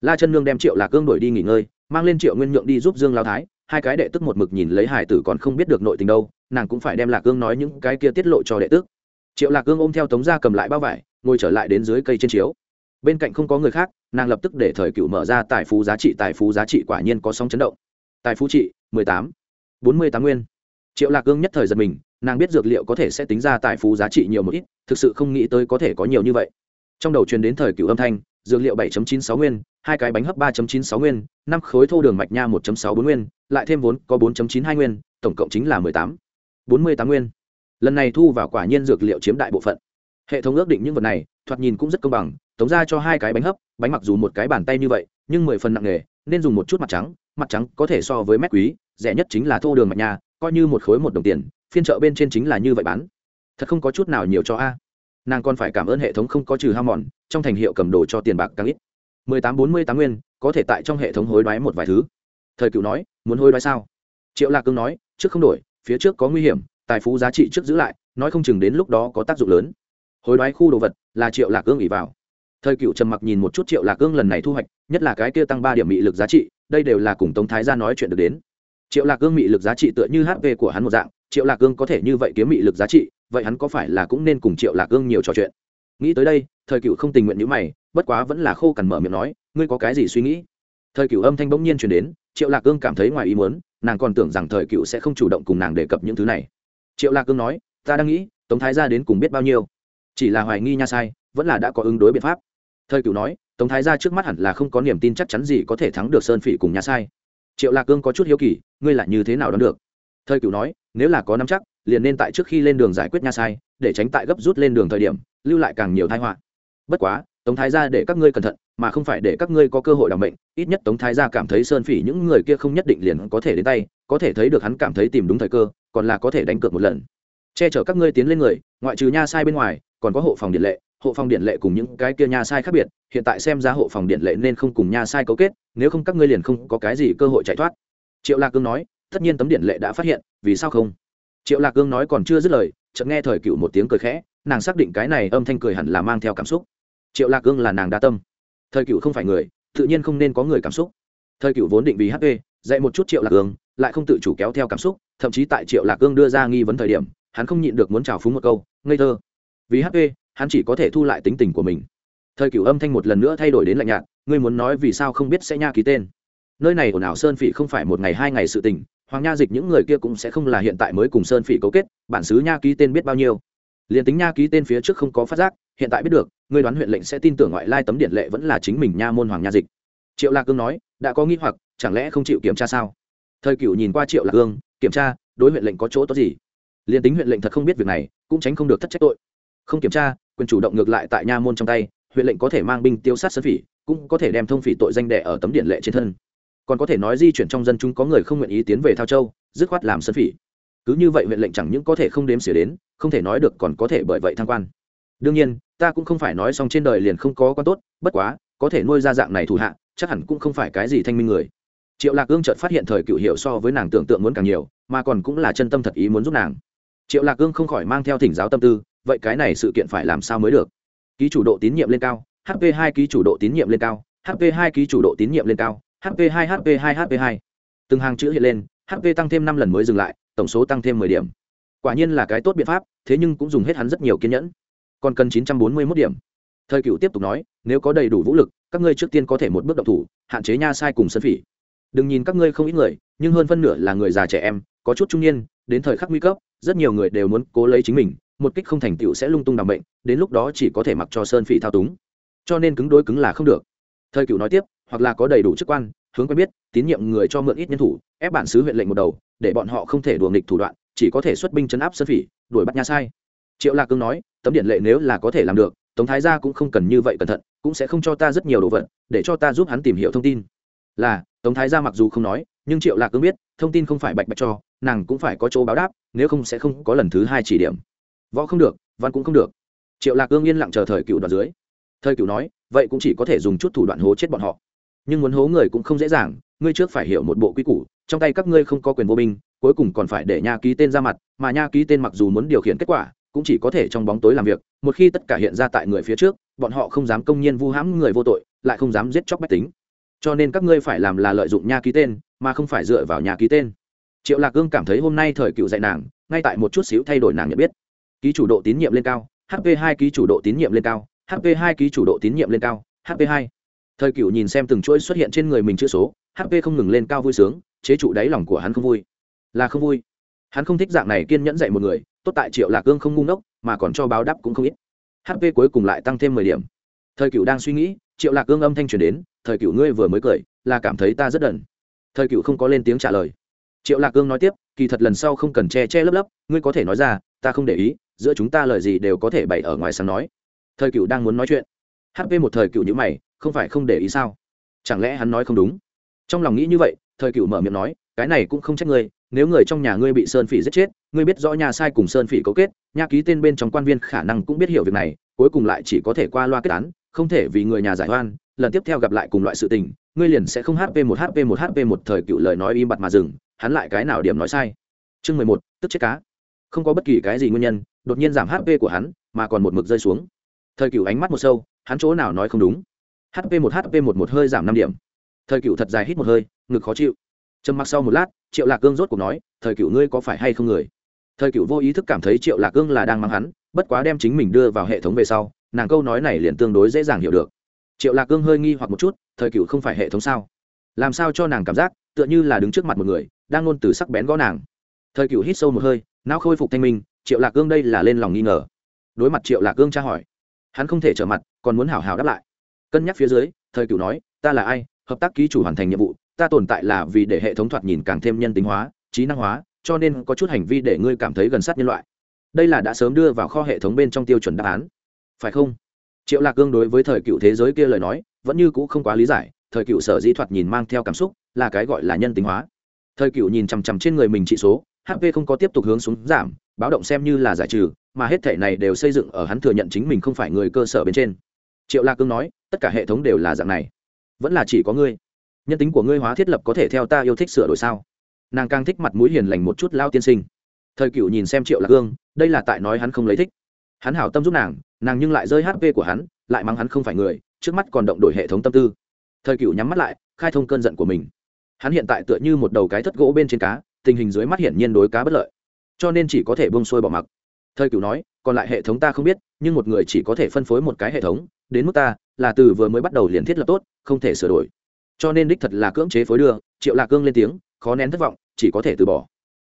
La chân nương đem triệu lạc cương đổi đi nghỉ ngơi, mang lên triệu nguyên nhượng đi giúp dương lão thái, hai cái đệ tức một mực nhìn lấy hải tử còn không biết được nội tình đâu, nàng cũng phải đem lạc cương nói những cái kia tiết lộ cho đệ tức. Triệu lạc cương ôm theo tống ra cầm lại bao vải, ngồi trở lại đến dưới cây trên chiếu bên cạnh không có người khác, nàng lập tức để thời cựu mở ra tài phú giá trị, tài phú giá trị quả nhiên có sóng chấn động. Tài phú trị, mười tám, bốn mươi tám nguyên. Triệu lạc gương nhất thời giật mình, nàng biết dược liệu có thể sẽ tính ra tài phú giá trị nhiều một ít, thực sự không nghĩ tới có thể có nhiều như vậy. Trong đầu truyền đến thời cựu âm thanh, dược liệu 7.96 nguyên, hai cái bánh hấp 3.96 nguyên, năm khối thô đường mạch nha 1.64 nguyên, lại thêm vốn có 4.92 nguyên, tổng cộng chính là 18 48 nguyên. Lần này thu vào quả nhiên dược liệu chiếm đại bộ phận. Hệ thống ước định những vật này, thoạt nhìn cũng rất công bằng tống ra cho hai cái bánh hấp, bánh mặc dù một cái bàn tay như vậy, nhưng mười phần nặng nghề nên dùng một chút mặt trắng mặt trắng có thể so với mét quý, rẻ nhất chính là thô đường mạch nhà, coi như một khối một đồng tiền, phiên chợ bên trên chính là như vậy bán. Thật không có chút nào nhiều cho a. Nàng còn phải cảm ơn hệ thống không có trừ ham mòn, trong thành hiệu cầm đồ cho tiền bạc càng ít. Mười tám bốn mươi tám nguyên, có thể tại trong hệ thống hối đoái một vài thứ. Thời cựu nói, muốn hối đoái sao? Triệu lạc cương nói, trước không đổi, phía trước có nguy hiểm, tài phú giá trị trước giữ lại, nói không chừng đến lúc đó có tác dụng lớn. Hối đoái khu đồ vật là triệu lạc cương ỉ vào thời cựu trầm mặc nhìn một chút triệu lạc cương lần này thu hoạch, nhất là cái kia tăng ba điểm mị lực giá trị, đây đều là cùng tống thái ra nói chuyện được đến. Triệu lạc cương mị lực giá trị tựa như hp của hắn một dạng, triệu lạc cương có thể như vậy kiếm mị lực giá trị, vậy hắn có phải là cũng nên cùng triệu lạc cương nhiều trò chuyện? Nghĩ tới đây, thời cựu không tình nguyện n h ữ mày, bất quá vẫn là khô cằn mở miệng nói, ngươi có cái gì suy nghĩ? Thời cựu âm thanh bỗng nhiên chuyển đến, triệu lạc cương cảm thấy ngoài ý muốn, nàng còn tưởng rằng thời cựu sẽ không chủ động cùng nàng đề cập những thứ này. Triệu lạc cương nói, ta đang nghĩ, tống thái ra đến cùng biết bao nhiêu? Chỉ là hoài nghi nha sai, vẫn là đã có ứng đối biện pháp thời cựu nói, tống thái ra trước mắt hẳn là không có niềm tin chắc chắn gì có thể thắng được sơn phỉ cùng nhà sai. Triệu lạc cương có chút hiếu kỳ, ngươi là như thế nào đón được? Thời cựu nói, nếu là có nắm chắc, liền nên tại trước khi lên đường giải quyết nha sai, để tránh tại gấp rút lên đường thời điểm, lưu lại càng nhiều thái họa. Bất quá, tống thái gia để các ngươi cẩn thận, mà không phải để các ngươi có cơ hội đảm mệnh, ít nhất tống thái gia cảm thấy sơn phỉ những người kia không nhất định liền có thể đến tay, có thể thấy được hắn cảm thấy tìm đúng thời cơ, còn là có thể đánh cược một lần. Che chở các ngươi tiến lên người, ngoại trừ nha sai bên ngoài, còn có hộ phòng điện lệ hộ phòng điện lệ cùng những cái kia nha sai khác biệt, hiện tại xem ra hộ phòng điện lệ nên không cùng nha sai cấu kết, nếu không các ngươi liền không có cái gì cơ hội chạy thoát. Triệu lạc cương nói, tất nhiên tấm điện lệ đã phát hiện, vì sao không? Triệu lạc cương nói còn chưa dứt lời, chợt nghe thời cựu một tiếng cười khẽ, nàng xác định cái này âm thanh cười hẳn là mang theo cảm xúc. Triệu lạc cương là nàng đa tâm. Thời cựu không phải người, tự nhiên không nên có người cảm xúc. Thời cựu vốn định vì hp dạy một chút triệu lạc cương, lại không tự chủ kéo theo cảm xúc, thậm chí tại triệu lạc cương đưa ra nghi vấn thời điểm, hắn không nhịn được muốn trào phúng một câu, ngây thơ. Vì hp hắn chỉ có thể thu lại tính tình của mình. Thời cựu âm thanh một lần nữa thay đổi đến lạnh nhạt, ngươi muốn nói vì sao không biết sẽ nha ký tên? Nơi này ồn ào sơn phỉ không phải một ngày hai ngày sự tình, hoàng nha dịch những người kia cũng sẽ không là hiện tại mới cùng sơn phỉ cấu kết, bản xứ nha ký tên biết bao nhiêu. Liền tính nha ký tên phía trước không có phát giác, hiện tại biết được, ngươi đoán huyện lệnh sẽ tin tưởng ngoại lai tấm điện lệ vẫn là chính mình nha môn hoàng nha dịch. Triệu lạc cương nói, đã có nghi hoặc, chẳng lẽ không chịu kiểm tra sao? Thời cửu nhìn qua triệu lạc cương, kiểm tra, đối huyện lệnh có chỗ tốt gì? Liền tính huyện lệnh thật không biết việc này, cũng tránh không được thất trách tội không kiểm tra, quyền chủ động ngược lại tại nha môn trong tay, huyện lệnh có thể mang binh tiêu sát sơn phỉ, cũng có thể đem thông phỉ tội danh đệ ở tấm điện lệ trên thân. Còn có thể nói di chuyển trong dân chúng có người không nguyện ý tiến về thao châu, dứt khoát làm sơn phỉ. Cứ như vậy huyện lệnh chẳng những có thể không đếm xỉa đến, không thể nói được còn có thể bởi vậy thăng quan. Đương nhiên, ta cũng không phải nói xong trên đời liền không có quan tốt, bất quá, có thể nuôi ra dạng này thủ hạ, chắc hẳn cũng không phải cái gì thanh minh người. Triệu lạc ương chợt phát hiện thời cựu hiệu so với nàng tưởng tượng muốn càng nhiều, mà còn cũng là chân tâm thật ý muốn giúp nàng. Triệu lạc ương không khỏi mang theo thỉnh giáo tâm tư vậy cái này sự kiện phải làm sao mới được? Ký chủ độ tín nhiệm lên cao hp 2 ký chủ độ tín nhiệm lên cao hp 2 ký chủ độ tín nhiệm lên cao hp 2 hp 2 hp 2 từng hàng chữ hiện lên hp tăng thêm năm lần mới dừng lại, tổng số tăng thêm mười điểm. Quả nhiên là cái tốt biện pháp, thế nhưng cũng dùng hết hắn rất nhiều kiên nhẫn. Còn cần chín trăm bốn mươi mốt điểm. Thời cựu tiếp tục nói, nếu có đầy đủ vũ lực, các ngươi trước tiên có thể một bước động thủ, hạn chế nha sai cùng sân phỉ. Đừng nhìn các ngươi không ít người, nhưng hơn phân nửa là người già trẻ em, có chút trung niên, đến thời khắc nguy cấp, rất nhiều người đều muốn cố lấy chính mình một kích không thành tựu sẽ lung tung đ bệnh, đến lúc đó chỉ có thể mặc cho sơn phỉ thao túng. Cho nên cứng đối cứng là không được. Thời cựu nói tiếp, hoặc là có đầy đủ chức quan, hướng quen biết, tín nhiệm người cho mượn ít nhân thủ, ép bản xứ huyện lệnh một đầu, để bọn họ không thể đùa nghịch thủ đoạn, chỉ có thể xuất binh chấn áp sơn phỉ, đuổi bắt nha sai. Triệu lạc cương nói, tấm điện lệ nếu là có thể làm được, tống thái gia cũng không cần như vậy cẩn thận, cũng sẽ không cho ta rất nhiều đồ vật, để cho ta giúp hắn tìm hiểu thông tin. Là, tống thái gia mặc dù không nói, nhưng triệu lạc cương biết, thông tin không phải bạch bạch cho, nàng cũng phải có chỗ báo đáp, nếu không sẽ không có lần thứ hai chỉ điểm võ không được, văn cũng không được. Triệu lạc ương yên lặng chờ thời cựu đoạn dưới. Thời cựu nói, vậy cũng chỉ có thể dùng chút thủ đoạn hố chết bọn họ. Nhưng muốn hố người cũng không dễ dàng, ngươi trước phải hiểu một bộ quy củ, trong tay các ngươi không có quyền vô binh, cuối cùng còn phải để nha ký tên ra mặt, mà nha ký tên mặc dù muốn điều khiển kết quả, cũng chỉ có thể trong bóng tối làm việc, một khi tất cả hiện ra tại người phía trước, bọn họ không dám công nhiên vu hãm người vô tội, lại không dám giết chóc bách tính. Cho nên các ngươi phải làm là lợi dụng nha ký tên, mà không phải dựa vào nhà ký tên. Triệu lạc cương cảm thấy hôm nay thời cựu dạy nàng, ngay tại một chút xíu thay đổi nàng nhận biết ký chủ độ tín nhiệm lên cao hp 2 ký chủ độ tín nhiệm lên cao hp 2 ký chủ độ tín nhiệm lên cao hp 2 thời cựu nhìn xem từng chuỗi xuất hiện trên người mình chữ số hp không ngừng lên cao vui sướng, chế trụ đáy lòng của hắn không vui. Là không vui. Hắn không thích dạng này kiên nhẫn dạy một người, tốt tại triệu lạc cương không ngu ngốc, mà còn cho báo đáp cũng không ít. Hp cuối cùng lại tăng thêm mười điểm. Thời cựu đang suy nghĩ, triệu lạc cương âm thanh truyền đến, thời cựu ngươi vừa mới cười, là cảm thấy ta rất đần. Thời cựu không có lên tiếng trả lời. Triệu lạc cương nói tiếp, kỳ thật lần sau không cần che che lấp lấp, ngươi có thể nói ra, ta không để ý giữa chúng ta lời gì đều có thể bày ở ngoài sáng nói. Thời cựu đang muốn nói chuyện. Hp một thời cựu nhữ mày, không phải không để ý sao? Chẳng lẽ hắn nói không đúng? Trong lòng nghĩ như vậy, thời cựu mở miệng nói, cái này cũng không trách ngươi, nếu người trong nhà ngươi bị sơn phỉ giết chết, ngươi biết rõ nhà sai cùng sơn phỉ cấu kết nhà ký tên bên trong quan viên khả năng cũng biết hiểu việc này, cuối cùng lại chỉ có thể qua loa kết án, không thể vì người nhà giải oan, lần tiếp theo gặp lại cùng loại sự tình, ngươi liền sẽ không hp một hp một hp một thời cựu lời nói im bặt mà dừng, hắn lại cái nào điểm nói sai? Chương mười một, tức chết cá. Không có bất kỳ cái gì nguyên nhân đột nhiên giảm hp của hắn, mà còn một mực rơi xuống. Thời cựu ánh mắt một sâu, hắn chỗ nào nói không đúng. hp một hp một một hơi giảm năm điểm. Thời cựu thật dài hít một hơi, ngực khó chịu. Trầm mặc sau một lát, triệu lạc cương rốt cuộc nói, thời cựu ngươi có phải hay không người? Thời cựu vô ý thức cảm thấy triệu lạc cương là đang mang hắn, bất quá đem chính mình đưa vào hệ thống về sau, nàng câu nói này liền tương đối dễ dàng hiểu được. Triệu lạc cương hơi nghi hoặc một chút, thời cựu không phải hệ thống sao? Làm sao cho nàng cảm giác, tựa như là đứng trước mặt một người, đang ngôn từ sắc bén gõ nàng? Thời cựu hít sâu một hơi, não khôi phục thanh minh triệu lạc cương đây là lên lòng nghi ngờ. Đối mặt triệu lạc cương tra hỏi, hắn không thể trở mặt, còn muốn hảo hảo đáp lại. Cân nhắc phía dưới, thời cựu nói, ta là ai? Hợp tác ký chủ hoàn thành nhiệm vụ, ta tồn tại là vì để hệ thống thoạt nhìn càng thêm nhân tính hóa, trí năng hóa, cho nên có chút hành vi để ngươi cảm thấy gần sát nhân loại. Đây là đã sớm đưa vào kho hệ thống bên trong tiêu chuẩn đáp án. Phải không? Triệu lạc cương đối với thời cựu thế giới kia lời nói, vẫn như c ũ không quá lý giải, thời cựu sở dĩ thoạt nhìn mang theo cảm xúc, là cái gọi là nhân tính hóa. Thời cựu nhìn chằm chằm trên người mình trị số hp không có tiếp tục hướng xuống giảm báo động xem như là giải trừ, mà hết thể này đều xây dựng ở hắn thừa nhận chính mình không phải người cơ sở bên trên. Triệu lạc cương nói, tất cả hệ thống đều là dạng này. Vẫn là chỉ có ngươi. Nhân tính của ngươi hóa thiết lập có thể theo ta yêu thích sửa đổi sao? Nàng càng thích mặt mũi hiền lành một chút lao tiên sinh. Thời cựu nhìn xem triệu lạc cương, đây là tại nói hắn không lấy thích. Hắn hảo tâm giúp nàng nàng nhưng lại rơi hp của hắn, lại mắng hắn không phải người, trước mắt còn động đổi hệ thống tâm tư. Thời cựu nhắm mắt lại, khai thông cơn giận của mình. Hắn hiện tại tựa như một đầu cái thất gỗ bên trên cá, tình hình dưới mắt hiển nhiên đối cá bất lợi cho nên chỉ có thể bông xuôi bỏ mặc. Thời cựu nói, còn lại hệ thống ta không biết, nhưng một người chỉ có thể phân phối một cái hệ thống, đến mức ta là từ vừa mới bắt đầu liền thiết lập tốt, không thể sửa đổi. Cho nên đích thật là cưỡng chế phối đưa, triệu lạc cương lên tiếng, khó nén thất vọng, chỉ có thể từ bỏ.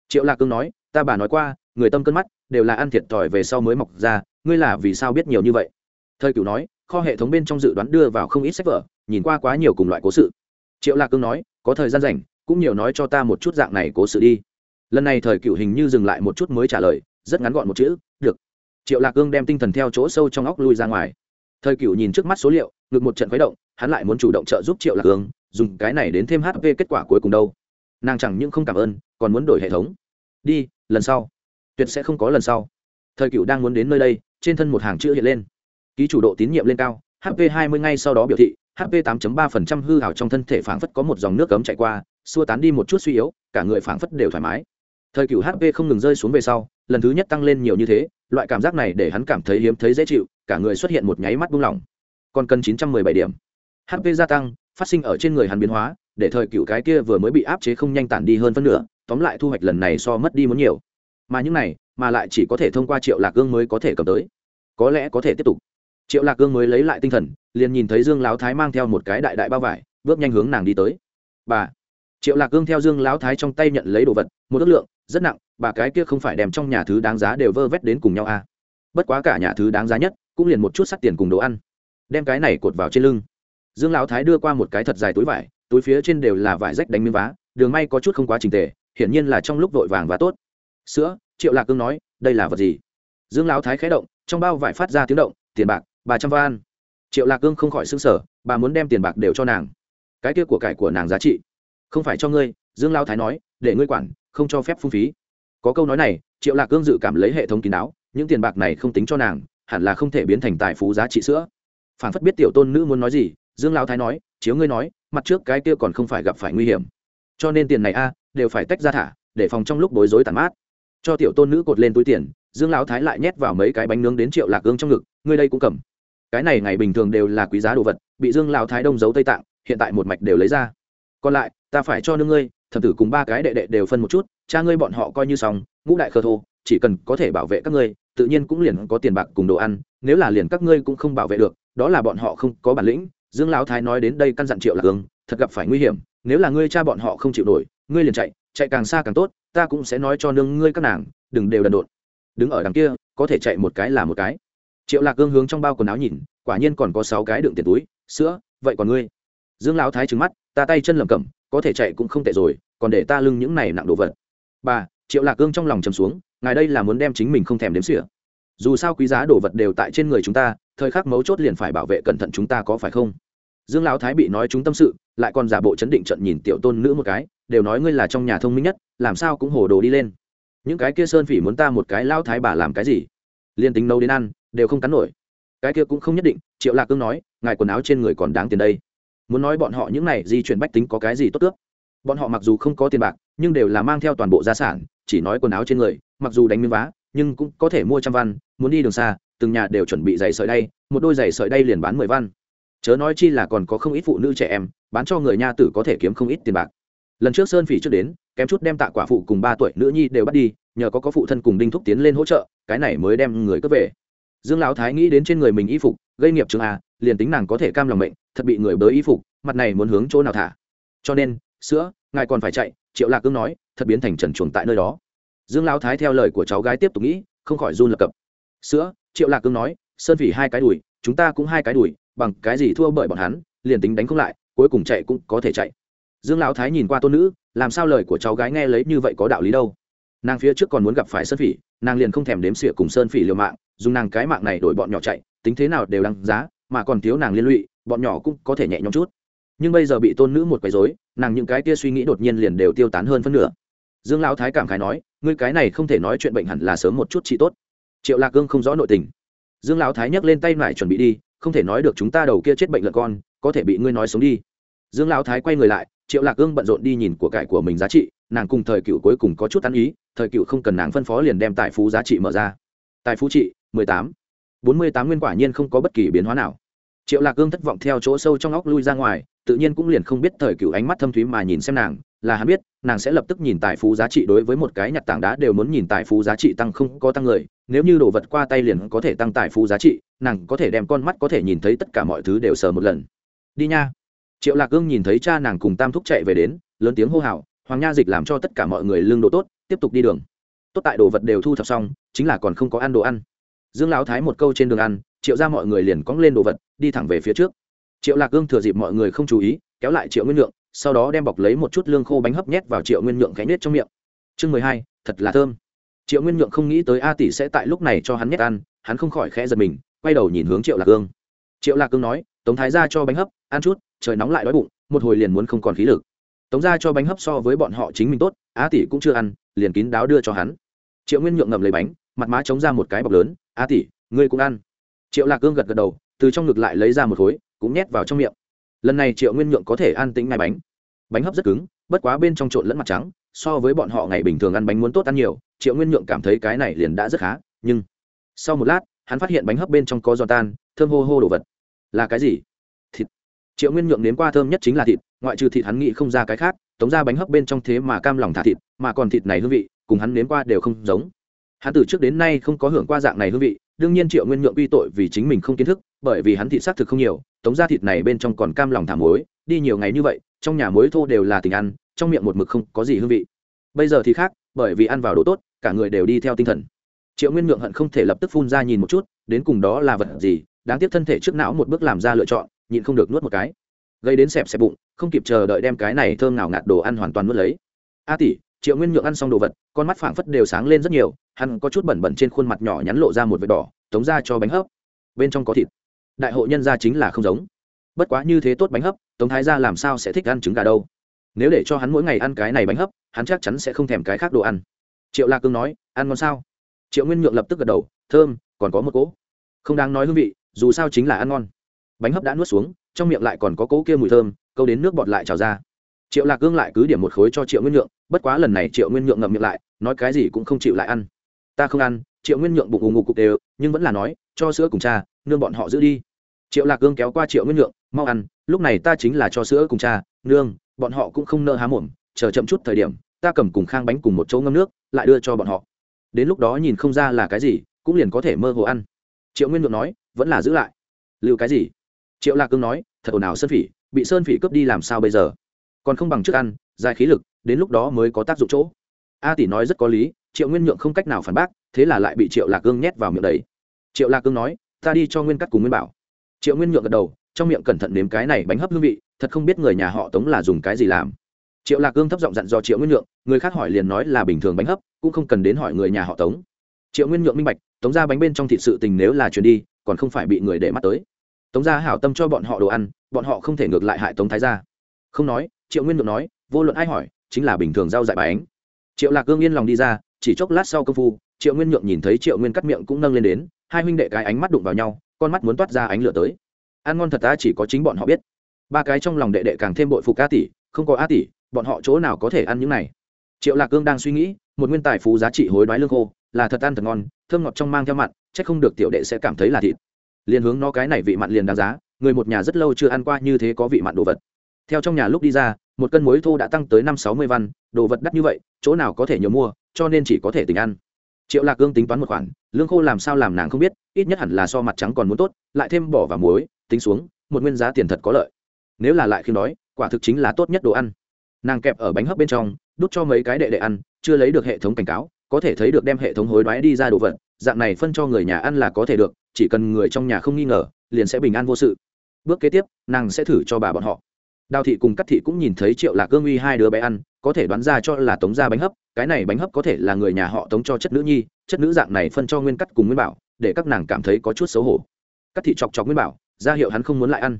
Triệu lạc cương nói, ta bà nói qua, người tâm cân mắt, đều là ăn thiệt thòi về sau mới mọc ra, ngươi là vì sao biết nhiều như vậy? Thời cửu nói, kho hệ thống bên trong dự đoán đưa vào không ít sách vở, nhìn qua quá nhiều cùng loại cố sự. Triệu lạc cương nói, có thời gian rảnh, cũng nhiều nói cho ta một chút dạng này cố sự đi lần này thời cửu hình như dừng lại một chút mới trả lời, rất ngắn gọn một chữ, được. Triệu lạc cương đem tinh thần theo chỗ sâu trong óc lui ra ngoài. Thời cửu nhìn trước mắt số liệu ngược một trận khuấy động, hắn lại muốn chủ động trợ giúp triệu lạc cương, dùng cái này đến thêm hp kết quả cuối cùng đâu. Nàng chẳng những không cảm ơn, còn muốn đổi hệ thống. Đi, lần sau. Tuyệt sẽ không có lần sau. Thời cựu đang muốn đến nơi đây, trên thân một hàng chữ hiện lên. Ký chủ độ tín nhiệm lên cao hp 20 ngay sau đó biểu thị hp 8.3% hư hào trong thân thể phảng phất có một dòng nước cấm chạy qua, xua tán đi một chút suy yếu, cả người phảng phất đều thoải mái thời cựu hp không ngừng rơi xuống về sau, lần thứ nhất tăng lên nhiều như thế, loại cảm giác này để hắn cảm thấy hiếm thấy dễ chịu, cả người xuất hiện một nháy mắt buông lỏng. Còn cần 917 điểm. Hp gia tăng, phát sinh ở trên người hắn biến hóa, để thời cựu cái kia vừa mới bị áp chế không nhanh tản đi hơn phân nửa, tóm lại thu hoạch lần này so mất đi muốn nhiều. Mà những này, mà lại chỉ có thể thông qua triệu lạc gương mới có thể cầm tới. Có lẽ có thể tiếp tục. Triệu lạc gương mới lấy lại tinh thần, liền nhìn thấy dương lão thái mang theo một cái đại đại bao vải, bước nhanh hướng nàng đi tới. Bà. Triệu lạc gương theo dương lão thái trong tay nhận lấy đồ vật, một ước lượng rất nặng, bà cái kia không phải đem trong nhà thứ đáng giá đều vơ vét đến cùng nhau à. bất quá cả nhà thứ đáng giá nhất cũng liền một chút sắt tiền cùng đồ ăn. Đem cái này cột vào trên lưng. Dương lão thái đưa qua một cái thật dài túi vải, túi phía trên đều là vải rách đánh miếng vá, đường may có chút không quá trình tề, hiển nhiên là trong lúc vội vàng và tốt. Sữa, triệu lạc cương nói, đây là vật gì? Dương lão thái khé động, trong bao vải phát ra tiếng động, tiền bạc bà trăm van triệu lạc cương không khỏi xứng sở bà muốn đem tiền bạc đều cho nàng. Cái kia của cải của nàng giá trị. Không phải cho ngươi. Dương lão thái nói, để ngươi quản không cho phép phung phí. Có câu nói này, triệu lạc cương dự cảm lấy hệ thống kín đáo, những tiền bạc này không tính cho nàng, hẳn là không thể biến thành tài phú giá trị sữa. Phản phất biết tiểu tôn nữ muốn nói gì, dương lão thái nói, chiếu ngươi nói, mặt trước cái kia còn không phải gặp phải nguy hiểm. Cho nên tiền này a, đều phải tách ra thả, để phòng trong lúc bối rối tàn mát. Cho tiểu tôn nữ cột lên túi tiền, dương lão thái lại nhét vào mấy cái bánh nướng đến triệu lạc gương trong ngực, ngươi đây cũng cầm. Cái này ngày bình thường đều là quý giá đồ vật, bị dương lão thái đông giấu tây tạng, hiện tại một mạch đều lấy ra. Còn lại, ta phải cho nương ngươi thẩm tử cùng ba cái đệ đệ đều phân một chút, cha ngươi bọn họ coi như xong, ngũ đại khờ thô, chỉ cần có thể bảo vệ các ngươi, tự nhiên cũng liền có tiền bạc cùng đồ ăn, nếu là liền các ngươi cũng không bảo vệ được, đó là bọn họ không có bản lĩnh, dương lão thái nói đến đây căn dặn triệu lạc hương thật gặp phải nguy hiểm, nếu là ngươi cha bọn họ không chịu nổi, ngươi liền chạy chạy càng xa càng tốt, ta cũng sẽ nói cho nương ngươi các nàng, đừng đều đần độn. Đứng ở đằng kia, có thể chạy một cái là một cái. Triệu lạc ương hướng trong bao quần áo nhìn, quả nhiên còn có sáu cái đựng tiền túi, sữa, vậy còn ngươi? Dương lão thái trừng mắt, ta tay chân lầm cẩm, có thể chạy cũng không tệ rồi còn để ta lưng những này nặng đồ vật. Bà, triệu lạc cương trong lòng chầm xuống, ngài đây là muốn đem chính mình không thèm đếm xỉa. Dù sao quý giá đồ vật đều tại trên người chúng ta, thời khắc mấu chốt liền phải bảo vệ cẩn thận chúng ta có phải không? Dương lão thái bị nói chúng tâm sự, lại còn giả bộ chấn định trận nhìn tiểu tôn nữ một cái, đều nói ngươi là trong nhà thông minh nhất, làm sao cũng hồ đồ đi lên. Những cái kia sơn phỉ muốn ta một cái lão thái bà làm cái gì? Liên tính nấu đến ăn, đều không cắn nổi. Cái kia cũng không nhất định, triệu lạc cương nói, ngài quần áo trên người còn đáng tiền đây. Muốn nói bọn họ những này di chuyển bách tính có cái gì tốt tước? Bọn họ mặc dù không có tiền bạc, nhưng đều là mang theo toàn bộ gia sản, chỉ nói quần áo trên người, mặc dù đánh miếng vá, nhưng cũng có thể mua trăm văn, muốn đi đường xa, từng nhà đều chuẩn bị giày sợi đay, một đôi giày sợi đay liền bán mười văn. Chớ nói chi là còn có không ít phụ nữ trẻ em, bán cho người nha tử có thể kiếm không ít tiền bạc. Lần trước sơn phỉ trước đến, kém chút đem tạ quả phụ cùng ba tuổi nữ nhi đều bắt đi, nhờ có có phụ thân cùng đinh thúc tiến lên hỗ trợ, cái này mới đem người cướp về. Dương lão thái nghĩ đến trên người mình y phục, gây nghiệp trường a à, liền tính nàng có thể cam lòng mệnh, thật bị người bới y phục, mặt này muốn hướng chỗ nào thả. Cho nên sữa, ngài còn phải chạy, triệu lạc cương nói, thật biến thành trần chuồng tại nơi đó. Dương lão thái theo lời của cháu gái tiếp tục nghĩ, không khỏi run lập cập. Sữa, triệu lạc cương nói, sơn phỉ hai cái đùi, chúng ta cũng hai cái đùi, bằng cái gì thua bởi bọn hắn, liền tính đánh không lại, cuối cùng chạy cũng có thể chạy. Dương lão thái nhìn qua tôn nữ, làm sao lời của cháu gái nghe lấy như vậy có đạo lý đâu. Nàng phía trước còn muốn gặp phải sơn phỉ, nàng liền không thèm đếm xỉa cùng sơn phỉ liều mạng, dùng nàng cái mạng này đổi bọn nhỏ chạy, tính thế nào đều đáng giá, mà còn thiếu nàng liên lụy, bọn nhỏ cũng có thể nhẹ nhõm chút nhưng bây giờ bị tôn nữ một quấy rối, nàng những cái kia suy nghĩ đột nhiên liền đều tiêu tán hơn phân nửa. Dương lão thái cảm khái nói, ngươi cái này không thể nói chuyện bệnh hẳn là sớm một chút trị tốt. Triệu lạc cương không rõ nội tình. Dương lão thái nhấc lên tay lại chuẩn bị đi, không thể nói được chúng ta đầu kia chết bệnh lợn con, có thể bị ngươi nói sống đi. Dương lão thái quay người lại, triệu lạc cương bận rộn đi nhìn của cải của mình giá trị, nàng cùng thời cựu cuối cùng có chút ăn ý, thời cựu không cần nàng phân phó liền đem tài phú giá trị mở ra. Tài phú trị, mười tám. Bốn mươi tám nguyên quả nhiên không có bất kỳ biến hóa nào triệu lạc cương thất vọng theo chỗ sâu trong óc lui ra ngoài, tự nhiên cũng liền không biết thời cựu ánh mắt thâm thúy mà nhìn xem nàng, là hắn biết, nàng sẽ lập tức nhìn tài phú giá trị đối với một cái nhặt tảng đá đều muốn nhìn tài phú giá trị tăng không có tăng người, nếu như đồ vật qua tay liền có thể tăng tài phú giá trị, nàng có thể đem con mắt có thể nhìn thấy tất cả mọi thứ đều sờ một lần. Đi nha. Triệu lạc cương nhìn thấy cha nàng cùng tam thúc chạy về đến, lớn tiếng hô hào, hoàng nha dịch làm cho tất cả mọi người lương độ tốt, tiếp tục đi đường. Tốt tại đồ vật đều thu thập xong, chính là còn không có ăn đồ ăn. Dương lão thái một câu trên đường ăn triệu ra mọi người liền cóng lên đồ vật, đi thẳng về phía trước. Triệu lạc cương thừa dịp mọi người không chú ý, kéo lại triệu nguyên lượng sau đó đem bọc lấy một chút lương khô bánh hấp nhét vào triệu nguyên nhượng khẽ nết trong miệng. Chương mười hai, thật là thơm. Triệu nguyên nhượng không nghĩ tới a tỷ sẽ tại lúc này cho hắn nhét ăn, hắn không khỏi khẽ giật mình, quay đầu nhìn hướng triệu lạc cương triệu lạc cương nói, tống thái ra cho bánh hấp, ăn chút, trời nóng lại đói bụng, một hồi liền muốn không còn khí lực. Tống ra cho bánh hấp so với bọn họ chính mình tốt, a tỷ cũng chưa ăn, liền kín đáo đưa cho hắn. Triệu nguyên nhượng ngậm lấy bánh, mặt má chống ra một cái bọc lớn, a tỷ, ngươi cũng ăn triệu lạc cương gật gật đầu, từ trong ngực lại lấy ra một khối, cũng nhét vào trong miệng. Lần này triệu nguyên nhượng có thể an tĩnh ngay bánh. Bánh hấp rất cứng, bất quá bên trong trộn lẫn mặt trắng, so với bọn họ ngày bình thường ăn bánh muốn tốt ăn nhiều, triệu nguyên nhượng cảm thấy cái này liền đã rất khá, nhưng sau một lát, hắn phát hiện bánh hấp bên trong có giòn tan, thơm hô hô đồ vật. Là cái gì? Thịt. Triệu nguyên nhượng nếm qua thơm nhất chính là thịt, ngoại trừ thịt hắn nghĩ không ra cái khác, tống ra bánh hấp bên trong thế mà cam lòng thả thịt, mà còn thịt này hương vị, cùng hắn nếm qua đều không giống. Hắn từ trước đến nay không có hưởng qua dạng này hương vị đương nhiên triệu nguyên nhượng uy tội vì chính mình không kiến thức, bởi vì hắn thịt xác thực không nhiều, tống ra thịt này bên trong còn cam lòng thả muối, đi nhiều ngày như vậy, trong nhà muối thô đều là tình ăn, trong miệng một mực không có gì hương vị. Bây giờ thì khác, bởi vì ăn vào đồ tốt, cả người đều đi theo tinh thần. Triệu nguyên nhượng hận không thể lập tức phun ra nhìn một chút, đến cùng đó là vật gì, đáng tiếc thân thể trước não một bước làm ra lựa chọn, nhịn không được nuốt một cái. Gây đến xẹp xẹp bụng, không kịp chờ đợi đem cái này thơm nào ngạt đồ ăn hoàn toàn nuốt lấy. A tỷ triệu nguyên nhượng ăn xong đồ vật, con mắt phảng phất đều sáng lên rất nhiều, hắn có chút bẩn bẩn trên khuôn mặt nhỏ nhắn lộ ra một vệt đỏ, tống ra cho bánh hấp. Bên trong có thịt. Đại hội nhân gia chính là không giống. Bất quá như thế tốt bánh hấp, tống thái gia làm sao sẽ thích ăn trứng gà đâu? Nếu để cho hắn mỗi ngày ăn cái này bánh hấp, hắn chắc chắn sẽ không thèm cái khác đồ ăn. Triệu lạc cương nói, ăn ngon sao? Triệu nguyên nhượng lập tức gật đầu, thơm, còn có một cỗ. Không đáng nói hương vị, dù sao chính là ăn ngon. Bánh hấp đã nuốt xuống, trong miệng lại còn có cỗ kia mùi thơm, câu đến nước bọt lại trào ra triệu lạc cương lại cứ điểm một khối cho triệu nguyên nhượng, bất quá lần này triệu nguyên nhượng ngậm miệng lại, nói cái gì cũng không chịu lại ăn. Ta không ăn, triệu nguyên nhượng bụng ù ngụ cục đều, nhưng vẫn là nói, cho sữa cùng cha, nương bọn họ giữ đi. Triệu lạc cương kéo qua triệu nguyên nhượng, mau ăn, lúc này ta chính là cho sữa cùng cha, nương, bọn họ cũng không nợ há mồm, chờ chậm chút thời điểm, ta cầm cùng khang bánh cùng một chỗ ngâm nước, lại đưa cho bọn họ. Đến lúc đó nhìn không ra là cái gì, cũng liền có thể mơ hồ ăn. Triệu nguyên nhượng nói, vẫn là giữ lại. Lưu cái gì? Triệu lạc cương nói, thật ồn ào sơn phỉ, bị sơn phỉ cướp đi làm sao bây giờ? Còn không bằng trước ăn, dài khí lực, đến lúc đó mới có tác dụng chỗ. A tỷ nói rất có lý, triệu nguyên nhượng không cách nào phản bác, thế là lại bị triệu lạc cương nhét vào miệng đấy. Triệu lạc cương nói, ta đi cho nguyên cắt cùng nguyên bảo. Triệu nguyên nhượng gật đầu, trong miệng cẩn thận nếm cái này bánh hấp hương vị, thật không biết người nhà họ tống là dùng cái gì làm. Triệu lạc cương thấp giọng dặn do triệu nguyên nhượng, người khác hỏi liền nói là bình thường bánh hấp, cũng không cần đến hỏi người nhà họ tống. Triệu nguyên nhượng minh bạch, tống ra bánh bên trong thịt sự tình nếu là chuyển đi, còn không phải bị người để mắt tới. Tống gia hảo tâm cho bọn họ đồ ăn, bọn họ không thể ngược lại hại tống thái gia. Không nói triệu nguyên nhượng nói, vô luận ai hỏi, chính là bình thường rau dại bánh triệu lạc cương yên lòng đi ra, chỉ chốc lát sau công phu, triệu nguyên nhượng nhìn thấy triệu nguyên cắt miệng cũng nâng lên đến, hai huynh đệ cái ánh mắt đụng vào nhau, con mắt muốn toát ra ánh lửa tới. Ăn ngon thật ta chỉ có chính bọn họ biết. Ba cái trong lòng đệ đệ càng thêm bội phục a tỷ, không có a tỷ, bọn họ chỗ nào có thể ăn những này? Triệu lạc cương đang suy nghĩ, một nguyên tài phú giá trị hối đoái lương khô, là thật ăn thật ngon, thơm ngọt trong mang theo mặn c h ắ c không được tiểu đệ sẽ cảm thấy là thịt. Liền hướng nó cái này vị mặn liền đáng giá, người một nhà rất lâu chưa ăn qua như thế có vị mặn đồ vật theo trong nhà lúc đi ra, một cân muối thô đã tăng tới năm sáu mươi văn, đồ vật đắt như vậy, chỗ nào có thể nhiều mua, cho nên chỉ có thể tình ăn. Triệu lạc cương tính toán một khoản, lương khô làm sao làm nàng không biết, ít nhất hẳn là so mặt trắng còn muốn tốt, lại thêm bỏ vào muối, tính xuống, một nguyên giá tiền thật có lợi. Nếu là lại khi nói quả thực chính là tốt nhất đồ ăn. Nàng kẹp ở bánh hấp bên trong, đút cho mấy cái đệ đệ ăn, chưa lấy được hệ thống cảnh cáo, có thể thấy được đem hệ thống hối đoái đi ra đồ vật, dạng này phân cho người nhà ăn là có thể được, chỉ cần người trong nhà không nghi ngờ, liền sẽ bình an vô sự. Bước kế tiếp, nàng sẽ thử cho bà bọn họ đào thị cùng cắt thị cũng nhìn thấy triệu lạc cương uy hai đứa bé ăn, có thể đoán ra cho là tống ra bánh hấp, cái này bánh hấp có thể là người nhà họ tống cho chất nữ nhi, chất nữ dạng này phân cho nguyên cắt cùng nguyên bảo, để các nàng cảm thấy có chút xấu hổ. Cắt thị chọc chọc nguyên bảo, ra hiệu hắn không muốn lại ăn.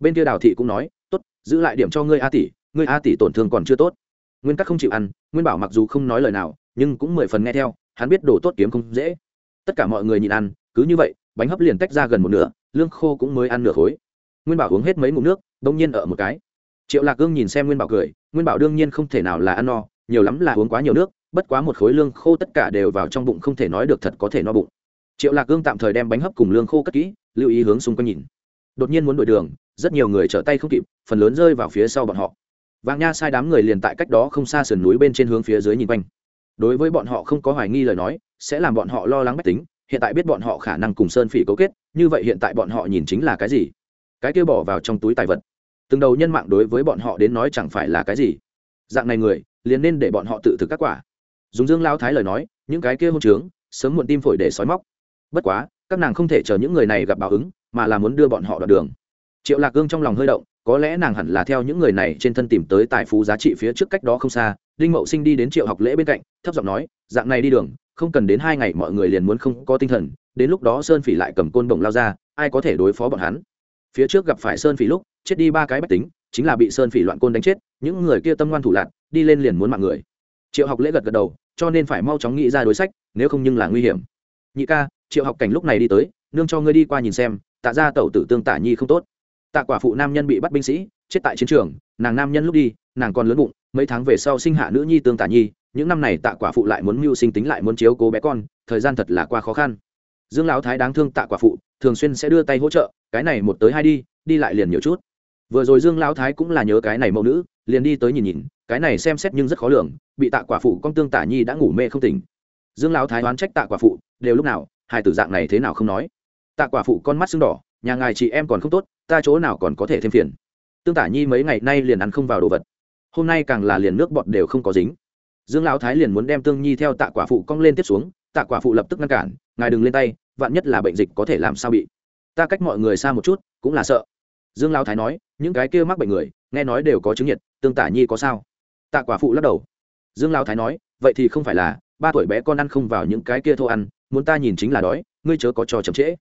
Bên kia đào thị cũng nói, tốt, giữ lại điểm cho ngươi a tỷ, ngươi a tỷ tổn thương còn chưa tốt. Nguyên cắt không chịu ăn, nguyên bảo mặc dù không nói lời nào, nhưng cũng mười phần nghe theo, hắn biết đồ tốt kiếm không dễ. Tất cả mọi người nhìn ăn, cứ như vậy, bánh hấp liền tách ra gần một nửa, lương khô cũng mới ăn nửa khối. Nguyên bảo uống hết mấy ngụm nước, đông nhiên ở một cái triệu lạc cương nhìn xem nguyên bảo cười, nguyên bảo đương nhiên không thể nào là ăn no, nhiều lắm là uống quá nhiều nước, bất quá một khối lương khô tất cả đều vào trong bụng không thể nói được thật có thể no bụng. Triệu lạc cương tạm thời đem bánh hấp cùng lương khô cất kỹ, lưu ý hướng xung quanh nhìn. Đột nhiên muốn đổi đường, rất nhiều người trở tay không kịp, phần lớn rơi vào phía sau bọn họ. Vàng nha sai đám người liền tại cách đó không xa sườn núi bên trên hướng phía dưới nhìn quanh. Đối với bọn họ không có hoài nghi lời nói, sẽ làm bọn họ lo lắng mách tính, hiện tại biết bọn họ khả năng cùng sơn phỉ cấu kết, như vậy hiện tại bọn họ nhìn chính là cái gì? Cái kia bỏ vào trong túi tài vật từng đầu nhân mạng đối với bọn họ đến nói chẳng phải là cái gì. Dạng này người, liền nên để bọn họ tự thực các quả. Dùng dương lao thái lời nói, những cái kia hôn trướng, sớm muộn tim phổi để sói móc. Bất quá, các nàng không thể chờ những người này gặp báo ứng, mà là muốn đưa bọn họ đoạn đường. Triệu lạc gương trong lòng hơi động, có lẽ nàng hẳn là theo những người này trên thân tìm tới tài phú giá trị phía trước cách đó không xa, đinh mậu sinh đi đến triệu học lễ bên cạnh, thấp giọng nói, dạng này đi đường, không cần đến hai ngày mọi người liền muốn không có tinh thần, đến lúc đó sơn phỉ lại cầm côn bổng lao ra, ai có thể đối phó bọn hắn? Phía trước gặp phải sơn phỉ lúc, chết đi ba cái bách tính, chính là bị sơn phỉ loạn côn đánh chết, những người kia tâm ngoan thủ lạc đi lên liền muốn mạng người. Triệu học lễ gật gật đầu, cho nên phải mau chóng nghĩ ra đối sách, nếu không nhưng là nguy hiểm. Nhị ca, triệu học cảnh lúc này đi tới, nương cho ngươi đi qua nhìn xem, tạ ra tẩu tử tương tả nhi không tốt. Tạ quả phụ nam nhân bị bắt binh sĩ, chết tại chiến trường, nàng nam nhân lúc đi, nàng còn lớn bụng, mấy tháng về sau sinh hạ nữ nhi tương tả nhi, những năm này tạ quả phụ lại muốn mưu sinh tính lại muốn chiếu cố bé con, thời gian thật là qua khó khăn. Dương lão thái đáng thương tạ quả phụ, thường xuyên sẽ đưa tay hỗ trợ cái này một tới hai đi đi lại liền nhiều chút. Vừa rồi dương lão thái cũng là nhớ cái này mẫu nữ, liền đi tới nhìn nhìn, cái này xem xét nhưng rất khó lường, bị tạ quả phụ con tương tả nhi đã ngủ mê không tỉnh. Dương lão thái oán trách tạ quả phụ, đều lúc nào, hai tử dạng này thế nào không nói. Tạ quả phụ con mắt sưng đỏ, nhà ngài chị em còn không tốt, ta chỗ nào còn có thể thêm phiền. Tương tả nhi mấy ngày nay liền ăn không vào đồ vật. Hôm nay càng là liền nước bọt đều không có dính. Dương lão thái liền muốn đem tương nhi theo tạ quả phụ cong lên tiếp xuống, tạ quả phụ lập tức ngăn cản, ngài đừng lên tay, vạn nhất là bệnh dịch có thể làm sao bị? Ta cách mọi người xa một chút, cũng là sợ. Dương lão thái nói, những cái kia mắc bệnh người, nghe nói đều có chứng nhiệt, tương tả nhi có sao? Tạ quả phụ lắc đầu. Dương lão thái nói, vậy thì không phải là, ba tuổi bé con ăn không vào những cái kia thô ăn, muốn ta nhìn chính là đói, ngươi chớ có cho chậm trễ.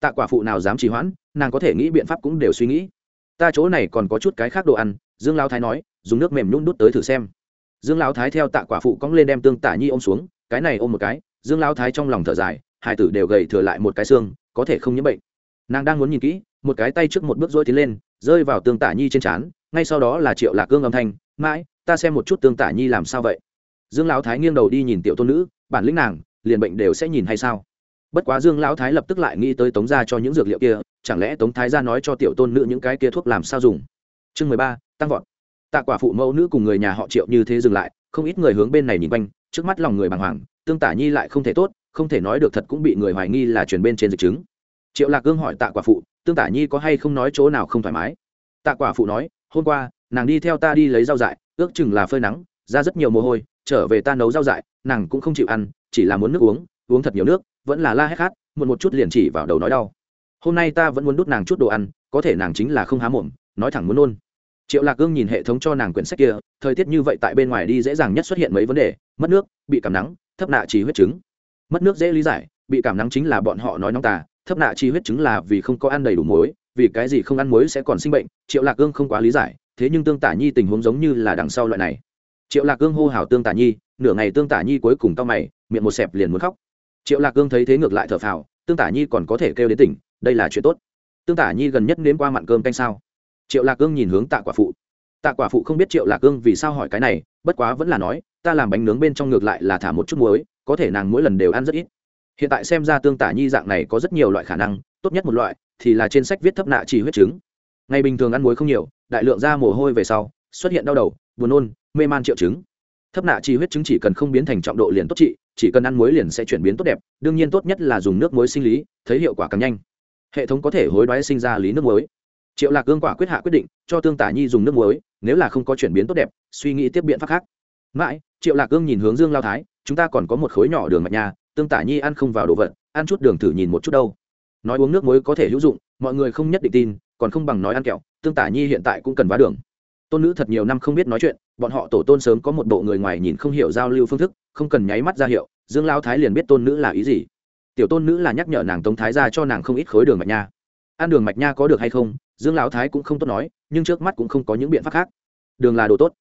Tạ quả phụ nào dám trì hoãn, nàng có thể nghĩ biện pháp cũng đều suy nghĩ. Ta chỗ này còn có chút cái khác đồ ăn, dương lão thái nói, dùng nước mềm nhún đút tới thử xem. Dương lão thái theo tạ quả phụ cong lên đem tương tả nhi ôm xuống, cái này ôm một cái, dương lão thái trong lòng thở dài, hai tử đều gầy thừa lại một cái xương, có thể không nhiễm bệnh nàng đang muốn nhìn kỹ, một cái tay trước một bước dối tiến lên, rơi vào tương tả nhi trên trán, ngay sau đó là triệu lạc cương âm thanh, mãi, ta xem một chút tương tả nhi làm sao vậy. Dương lão thái nghiêng đầu đi nhìn tiểu tôn nữ, bản lĩnh nàng, liền bệnh đều sẽ nhìn hay sao? Bất quá dương lão thái lập tức lại nghĩ tới tống gia cho những dược liệu kia, chẳng lẽ tống thái gia nói cho tiểu tôn nữ những cái kia thuốc làm sao dùng? Chương mười ba, tăng vọt. Tạ quả phụ mẫu nữ cùng người nhà họ triệu như thế dừng lại, không ít người hướng bên này nhìn quanh, trước mắt lòng người bàng hoàng, tương tả nhi lại không thể tốt, không thể nói được thật cũng bị người hoài nghi là truyền bên trên dịch chứng triệu lạc cương hỏi tạ quả phụ, tương tả nhi có hay không nói chỗ nào không thoải mái? Tạ quả phụ nói, hôm qua, nàng đi theo ta đi lấy rau dại, ước chừng là phơi nắng, ra rất nhiều mồ hôi, trở về ta nấu rau dại, nàng cũng không chịu ăn, chỉ là muốn nước uống uống thật nhiều nước, vẫn là la hét khát một một chút liền chỉ vào đầu nói đau. Hôm nay ta vẫn muốn đút nàng chút đồ ăn, có thể nàng chính là không há mồm, nói thẳng muốn nôn. Triệu lạc gương nhìn hệ thống cho nàng quyển sách kia, thời tiết như vậy tại bên ngoài đi dễ dàng nhất xuất hiện mấy vấn đề, mất nước, bị cảm nắng, thấp nạ trì huyết chứng. Mất nước dễ lý giải, bị cảm nắng chính là bọn họ nói nóng tà thấp nạ chi huyết chứng là vì không có ăn đầy đủ muối, vì cái gì không ăn muối sẽ còn sinh bệnh, triệu lạc gương không quá lý giải, thế nhưng tương tả nhi tình huống giống như là đằng sau loại này. Triệu lạc gương hô hào tương tả nhi, nửa ngày tương tả nhi cuối cùng tao mày, miệng một xẹp liền muốn khóc. Triệu lạc gương thấy thế ngược lại thở phào, tương tả nhi còn có thể kêu đến tỉnh, đây là chuyện tốt. Tương tả nhi gần nhất nếm qua mặn cơm canh sao? Triệu lạc gương nhìn hướng tạ quả phụ. Tạ quả phụ không biết triệu lạc gương vì sao hỏi cái này, bất quá vẫn là nói, ta làm bánh nướng bên trong ngược lại là thả một chút muối, có thể nàng mỗi lần đều ăn rất ít hiện tại xem ra tương tả nhi dạng này có rất nhiều loại khả năng, tốt nhất một loại thì là trên sách viết thấp nạ chỉ huyết chứng. Ngày bình thường ăn muối không nhiều, đại lượng da mồ hôi về sau, xuất hiện đau đầu, buồn nôn, mê man triệu chứng. Thấp nạ chi huyết chứng chỉ cần không biến thành trọng độ liền tốt trị, chỉ cần ăn muối liền sẽ chuyển biến tốt đẹp, đương nhiên tốt nhất là dùng nước muối sinh lý, thấy hiệu quả càng nhanh. Hệ thống có thể hối đoái sinh ra lý nước muối. Triệu lạc gương quả quyết hạ quyết định, cho tương tả nhi dùng nước muối, nếu là không có chuyển biến tốt đẹp, suy nghĩ tiếp biện pháp khác. Mãi, triệu lạc gương nhìn hướng dương lao thái, chúng ta còn có một khối nhỏ đường mạch nhà tương tả nhi ăn không vào đồ vật, ăn chút đường thử nhìn một chút đâu. Nói uống nước muối có thể hữu dụng, mọi người không nhất định tin, còn không bằng nói ăn kẹo, tương tả nhi hiện tại cũng cần vá đường. Tôn nữ thật nhiều năm không biết nói chuyện, bọn họ tổ tôn sớm có một bộ người ngoài nhìn không hiểu giao lưu phương thức, không cần nháy mắt ra hiệu, dương lao thái liền biết tôn nữ là ý gì. Tiểu tôn nữ là nhắc nhở nàng tống thái ra cho nàng không ít khối đường mạch nha. Ăn đường mạch nha có được hay không, dương lão thái cũng không tốt nói, nhưng trước mắt cũng không có những biện pháp khác. Đường là đồ tốt.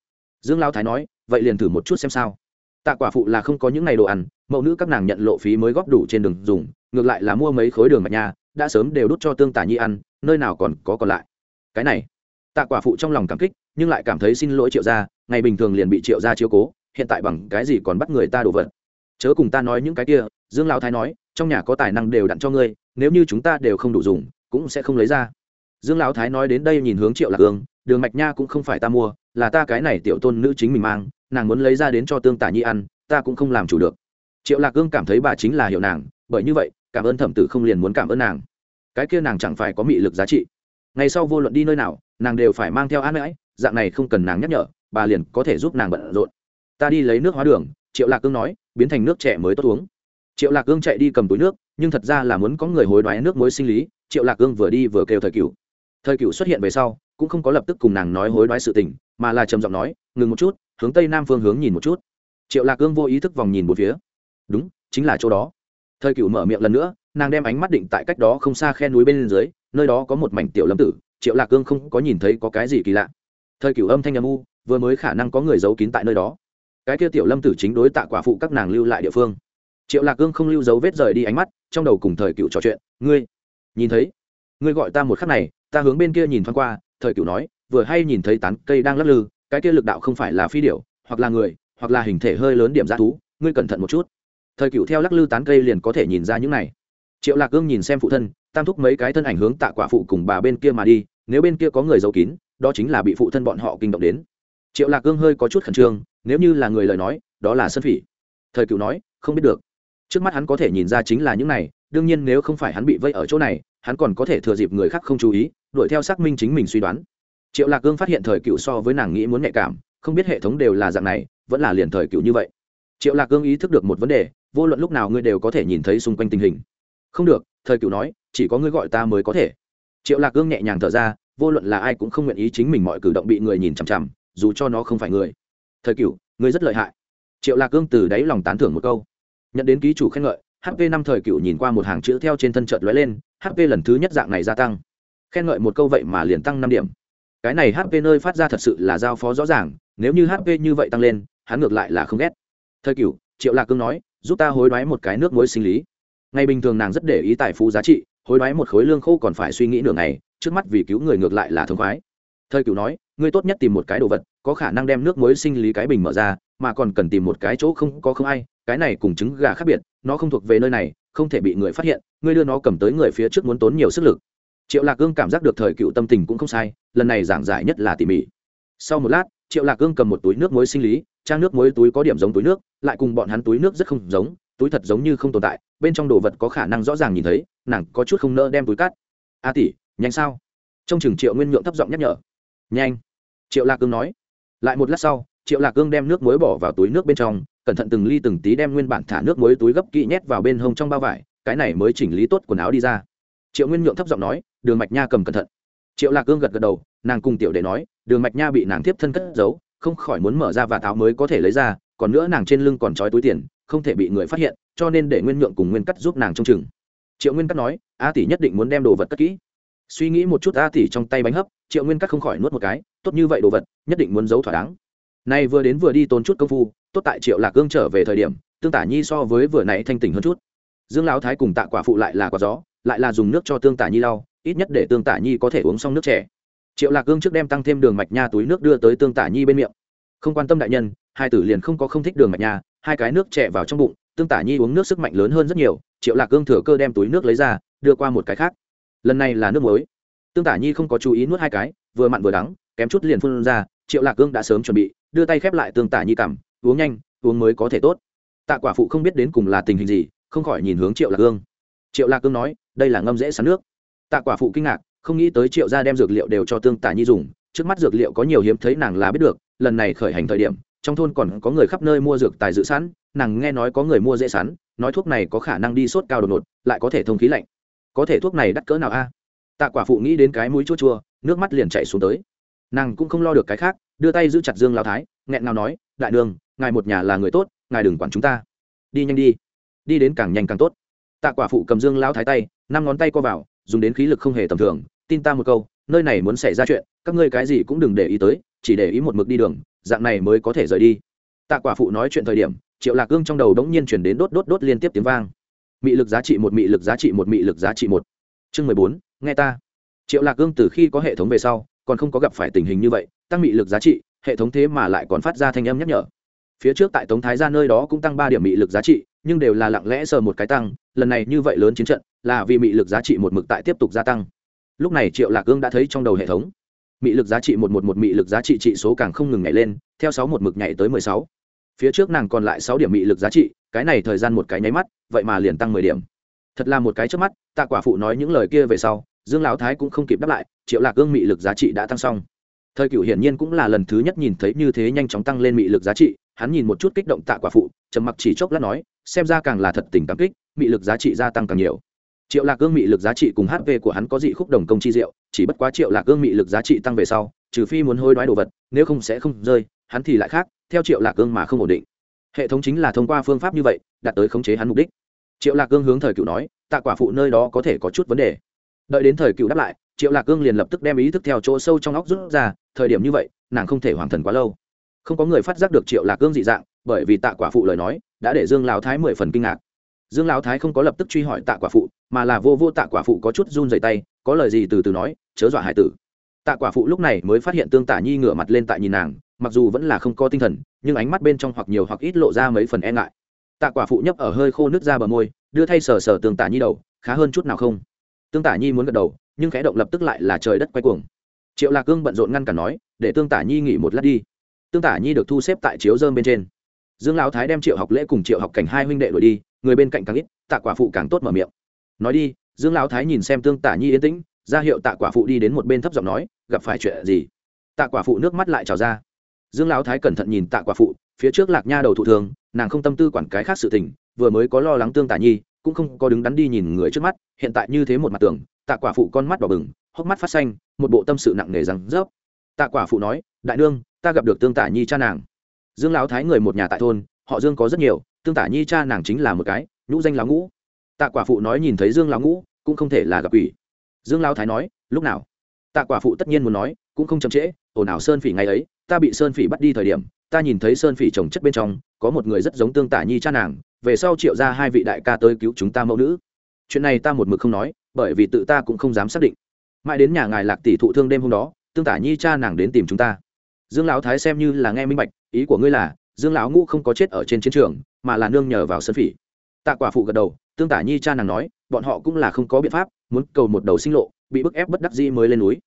Dương lão thái nói, vậy liền thử một chút xem sao tạ quả phụ là không có những ngày đồ ăn, mẫu nữ các nàng nhận lộ phí mới góp đủ trên đường dùng, ngược lại là mua mấy khối đường mạch nha, đã sớm đều đút cho tương tả nhi ăn, nơi nào còn có còn lại. Cái này, tạ quả phụ trong lòng cảm kích, nhưng lại cảm thấy xin lỗi triệu gia, ngày bình thường liền bị triệu gia chiếu cố, hiện tại bằng cái gì còn bắt người ta đổ vật. Chớ cùng ta nói những cái kia, dương lão thái nói, trong nhà có tài năng đều đặn cho ngươi, nếu như chúng ta đều không đủ dùng, cũng sẽ không lấy ra. Dương lão thái nói đến đây nhìn hướng triệu lạc hương đường mạch nha cũng không phải ta mua, là ta cái này tiểu tôn nữ chính mình mang nàng muốn lấy ra đến cho tương tả nhi ăn, ta cũng không làm chủ được. Triệu lạc cương cảm thấy bà chính là hiệu nàng, bởi như vậy, cảm ơn thẩm tử không liền muốn cảm ơn nàng. Cái kia nàng chẳng phải có mị lực giá trị. Ngày sau vô luận đi nơi nào, nàng đều phải mang theo an mãi dạng này không cần nàng nhắc nhở, bà liền có thể giúp nàng bận rộn. Ta đi lấy nước hóa đường, triệu lạc cương nói, biến thành nước trẻ mới tốt uống. Triệu lạc cương chạy đi cầm túi nước, nhưng thật ra là muốn có người hối đoái nước muối sinh lý, triệu lạc cương vừa đi vừa kêu thời cựu thời cựu xuất hiện về sau cũng không có lập tức cùng nàng nói hối đoái sự tình, mà là trầm giọng nói, ngừng một chút, hướng tây nam phương hướng nhìn một chút. Triệu lạc cương vô ý thức vòng nhìn một phía. Đúng, chính là chỗ đó. Thời cựu mở miệng lần nữa, nàng đem ánh mắt định tại cách đó không xa khe núi bên dưới, nơi đó có một mảnh tiểu lâm tử, triệu lạc cương không có nhìn thấy có cái gì kỳ lạ. Thời cửu âm thanh âm u, vừa mới khả năng có người giấu kín tại nơi đó. Cái kia tiểu lâm tử chính đối tạ quả phụ các nàng lưu lại địa phương. Triệu lạc cương không lưu dấu vết rời đi ánh mắt, trong đầu cùng thời cựu trò chuyện, ngươi, nhìn thấy, ngươi gọi ta một khắc này, ta hướng bên kia nhìn thoáng qua thời cửu nói, vừa hay nhìn thấy tán cây đang lắc lư, cái kia lực đạo không phải là phi điểu, hoặc là người, hoặc là hình thể hơi lớn điểm g thú, ngươi cẩn thận một chút. Thời cửu theo lắc lư tán cây liền có thể nhìn ra những này. Triệu lạc cương nhìn xem phụ thân, tam thúc mấy cái thân ảnh hướng tạ quả phụ cùng bà bên kia mà đi, nếu bên kia có người giấu kín, đó chính là bị phụ thân bọn họ kinh động đến. Triệu lạc cương hơi có chút khẩn trương, nếu như là người lời nói, đó là sân phỉ. Thời cựu nói, không biết được. Trước mắt hắn có thể nhìn ra chính là những này, đương nhiên nếu không phải hắn bị vây ở chỗ này hắn còn có thể thừa dịp người khác không chú ý, đuổi theo xác minh chính mình suy đoán. Triệu lạc cương phát hiện thời cựu so với nàng nghĩ muốn nhạy cảm, không biết hệ thống đều là dạng này, vẫn là liền thời cựu như vậy. Triệu lạc cương ý thức được một vấn đề, vô luận lúc nào ngươi đều có thể nhìn thấy xung quanh tình hình. Không được, thời cựu nói, chỉ có ngươi gọi ta mới có thể. Triệu lạc cương nhẹ nhàng thở ra, vô luận là ai cũng không nguyện ý chính mình mọi cử động bị người nhìn chằm chằm, dù cho nó không phải người. Thời cựu, ngươi rất lợi hại. Triệu lạc cương từ đáy lòng tán thưởng một câu. Nhận đến ký chủ khen ngợi hp năm thời cựu nhìn qua một hàng chữ theo trên thân trợt lóe lên hp lần thứ nhất dạng này gia tăng. Khen ngợi một câu vậy mà liền tăng năm điểm. Cái này hp nơi phát ra thật sự là giao phó rõ ràng nếu như hp như vậy tăng lên hắn ngược lại là không ghét. Thời cửu, triệu lạc cương nói giúp ta hối đoái một cái nước muối sinh lý. Ngày bình thường nàng rất để ý tài phú giá trị hối đoái một khối lương khô còn phải suy nghĩ nửa ngày trước mắt vì cứu người ngược lại là thống khoái. Thời cửu nói ngươi tốt nhất tìm một cái đồ vật có khả năng đem nước muối sinh lý cái bình mở ra mà còn cần tìm một cái chỗ không có không ai cái này cùng trứng gà khác biệt nó không thuộc về nơi này không thể bị người phát hiện, ngươi đưa nó cầm tới người phía trước muốn tốn nhiều sức lực. Triệu lạc gương cảm giác được thời cựu tâm tình cũng không sai, lần này giảng giải nhất là tỉ mỉ. Sau một lát, triệu lạc gương cầm một túi nước muối sinh lý, trang nước muối túi có điểm giống túi nước, lại cùng bọn hắn túi nước rất không giống, túi thật giống như không tồn tại, bên trong đồ vật có khả năng rõ ràng nhìn thấy, nàng có chút không nỡ đem túi cắt. A tỷ, nhanh sao? Trong chừng triệu nguyên nhượng thấp giọng nhắc nhở. Nhanh. Triệu lạc cương nói. Lại một lát sau, triệu lạc cương đem nước muối bỏ vào túi nước bên trong cẩn thận từng ly từng tí đem nguyên bản thả nước muối túi gấp kỹ nhét vào bên hông trong bao vải, cái này mới chỉnh lý tốt quần áo đi ra. Triệu nguyên nhượng thấp giọng nói, đường mạch nha cầm cẩn thận. Triệu lạc cương gật gật đầu, nàng cùng tiểu để nói, đường mạch nha bị nàng tiếp thân cất giấu, không khỏi muốn mở ra và tháo mới có thể lấy ra, còn nữa nàng trên lưng còn trói túi tiền, không thể bị người phát hiện, cho nên để nguyên nhượng cùng nguyên cắt giúp nàng trông chừng. Triệu nguyên cắt nói, a tỷ nhất định muốn đem đồ vật cất kỹ. Suy nghĩ một chút a tỷ trong tay bánh hấp, triệu nguyên cắt không khỏi nuốt một cái, tốt như vậy đồ vật, nhất định muốn giấu thỏa đáng nay vừa đến vừa đi tốn chút công phu, tốt tại triệu lạc cương trở về thời điểm, tương tả nhi so với vừa nãy thanh tỉnh hơn chút. Dương lão thái cùng tạ quả phụ lại là quả gió, lại là dùng nước cho tương tả nhi lau, ít nhất để tương tả nhi có thể uống xong nước trẻ triệu lạc cương trước đem tăng thêm đường mạch nha túi nước đưa tới tương tả nhi bên miệng. Không quan tâm đại nhân, hai tử liền không có không thích đường mạch nha, hai cái nước trẻ vào trong bụng, tương tả nhi uống nước sức mạnh lớn hơn rất nhiều, triệu lạc cương thừa cơ đem túi nước lấy ra, đưa qua một cái khác. Lần này là nước muối. Tương tả nhi không có chú ý nuốt hai cái, vừa mặn vừa đắng, kém chút liền phun ra, triệu lạc cương đã sớm chuẩn bị đưa tay khép lại tương tả nhi cảm, uống nhanh, uống mới có thể tốt. Tạ quả phụ không biết đến cùng là tình hình gì, không khỏi nhìn hướng triệu lạc hương triệu lạc hương nói, đây là ngâm dễ sắn nước. Tạ quả phụ kinh ngạc, không nghĩ tới triệu gia đem dược liệu đều cho tương tả nhi dùng, trước mắt dược liệu có nhiều hiếm thấy nàng là biết được, lần này khởi hành thời điểm, trong thôn còn có người khắp nơi mua dược tài dự sẵn, nàng nghe nói có người mua dễ sắn nói thuốc này có khả năng đi sốt cao đột ngột, lại có thể thông khí lạnh. Có thể thuốc này đắt cỡ nào a? Tạ quả phụ nghĩ đến cái mũi chua chua, nước mắt liền chạy xuống tới nàng cũng không lo được cái khác, đưa tay giữ chặt dương lao thái, nghẹn ngào nói, đại đường, ngài một nhà là người tốt, ngài đừng quản chúng ta. Đi nhanh đi. Đi đến càng nhanh càng tốt. Tạ quả phụ cầm dương lao thái tay, năm ngón tay co vào, dùng đến khí lực không hề tầm thường, tin ta một câu, nơi này muốn xảy ra chuyện, các ngươi cái gì cũng đừng để ý tới, chỉ để ý một mực đi đường, dạng này mới có thể rời đi. Tạ quả phụ nói chuyện thời điểm, triệu lạc gương trong đầu đống nhiên chuyển đến đốt đốt đốt liên tiếp tiếng vang. Mị lực giá trị một, mị lực giá trị một, mị lực giá trị một. Chương mười bốn, nghe ta. Triệu lạc gương từ khi có hệ thống về sau còn không có gặp phải tình hình như vậy, tăng mị lực giá trị, hệ thống thế mà lại còn phát ra thanh âm nhắc nhở. Phía trước tại tống thái gia nơi đó cũng tăng ba điểm mị lực giá trị, nhưng đều là lặng lẽ sờ một cái tăng, lần này như vậy lớn chiến trận, là vì mị lực giá trị một mực tại tiếp tục gia tăng. Lúc này triệu lạc gương đã thấy trong đầu hệ thống, mị lực giá trị một một một mị lực giá trị trị số càng không ngừng nhảy lên, theo sáu một mực nhảy tới mười sáu. Phía trước nàng còn lại sáu điểm mị lực giá trị, cái này thời gian một cái nháy mắt, vậy mà liền tăng mười điểm. Thật là một cái trước mắt, tạ quả phụ nói những lời kia về sau dương lão thái cũng không kịp đáp lại, triệu lạc gương mị lực giá trị đã tăng xong. Thời cựu hiển nhiên cũng là lần thứ nhất nhìn thấy như thế nhanh chóng tăng lên mị lực giá trị, hắn nhìn một chút kích động tạ quả phụ, trầm mặc chỉ chốc lát nói, xem ra càng là thật tình cảm kích, mị lực giá trị gia tăng càng nhiều. Triệu lạc gương mị lực giá trị cùng hp của hắn có dị khúc đồng công chi diệu, chỉ bất quá triệu lạc gương mị lực giá trị tăng về sau, trừ phi muốn hôi đoái đồ vật, nếu không sẽ không rơi, hắn thì lại khác, theo triệu lạc gương mà không ổn định. Hệ thống chính là thông qua phương pháp như vậy, đạt tới khống chế hắn mục đích. Triệu lạc gương hướng thời cựu nói, tạ quả phụ nơi đó có thể có chút vấn đề đợi đến thời cựu đáp lại, triệu lạc cương liền lập tức đem ý thức theo chỗ sâu trong óc rút ra, thời điểm như vậy, nàng không thể hoàn thần quá lâu. Không có người phát giác được triệu lạc cương dị dạng, bởi vì tạ quả phụ lời nói, đã để dương lão thái mười phần kinh ngạc. Dương lão thái không có lập tức truy hỏi tạ quả phụ, mà là vô vô tạ quả phụ có chút run dày tay, có lời gì từ từ nói, chớ dọa hải tử. Tạ quả phụ lúc này mới phát hiện tương tả nhi ngửa mặt lên tại nhìn nàng, mặc dù vẫn là không có tinh thần, nhưng ánh mắt bên trong hoặc nhiều hoặc ít lộ ra mấy phần e ngại. Tạ quả phụ nhấp ở hơi khô nước ra bờ môi, đưa thay sờ sờ tương tả nhi đầu, khá hơn chút nào không? Tương tả nhi muốn gật đầu, nhưng khẽ động lập tức lại là trời đất quay cuồng. Triệu lạc cương bận rộn ngăn cản nói, để tương tả nhi nghỉ một lát đi. Tương tả nhi được thu xếp tại chiếu dơm bên trên. Dương lão thái đem triệu học lễ cùng triệu học cảnh hai huynh đệ đuổi đi, người bên cạnh càng ít, tạ quả phụ càng tốt mở miệng. Nói đi, dương lão thái nhìn xem tương tả nhi yên tĩnh, ra hiệu tạ quả phụ đi đến một bên thấp giọng nói, gặp phải chuyện gì? Tạ quả phụ nước mắt lại trào ra. Dương lão thái cẩn thận nhìn tạ quả phụ, phía trước lạc nha đầu thụ thường, nàng không tâm tư quản cái khác sự tình, vừa mới có lo lắng tương tả nhi cũng không có đứng đắn đi nhìn người trước mắt, hiện tại như thế một mặt tường, tạ quả phụ con mắt đỏ bừng, hốc mắt phát xanh, một bộ tâm sự nặng nề rằng rớp. Tạ quả phụ nói, đại nương, ta gặp được tương tả nhi cha nàng. Dương lão thái người một nhà tại thôn, họ dương có rất nhiều, tương tả nhi cha nàng chính là một cái, nhũ danh lão ngũ. Tạ quả phụ nói nhìn thấy dương lão ngũ, cũng không thể là gặp ủy dương lão thái nói, lúc nào? Tạ quả phụ tất nhiên muốn nói, cũng không chậm trễ, ồn ào sơn phỉ ngày ấy, ta bị sơn phỉ bắt đi thời điểm, ta nhìn thấy sơn phỉ trồng chất bên trong, có một người rất giống tương tả nhi cha nàng về sau triệu ra hai vị đại ca tới cứu chúng ta mẫu nữ. Chuyện này ta một mực không nói, bởi vì tự ta cũng không dám xác định. Mãi đến nhà ngài lạc tỷ thụ thương đêm hôm đó, tương tả nhi cha nàng đến tìm chúng ta. Dương lão thái xem như là nghe minh bạch, ý của ngươi là, dương lão ngũ không có chết ở trên chiến trường, mà là nương nhờ vào sơn phỉ. Tạ quả phụ gật đầu, tương tả nhi cha nàng nói, bọn họ cũng là không có biện pháp, muốn cầu một đầu sinh lộ, bị bức ép bất đắc dĩ mới lên núi.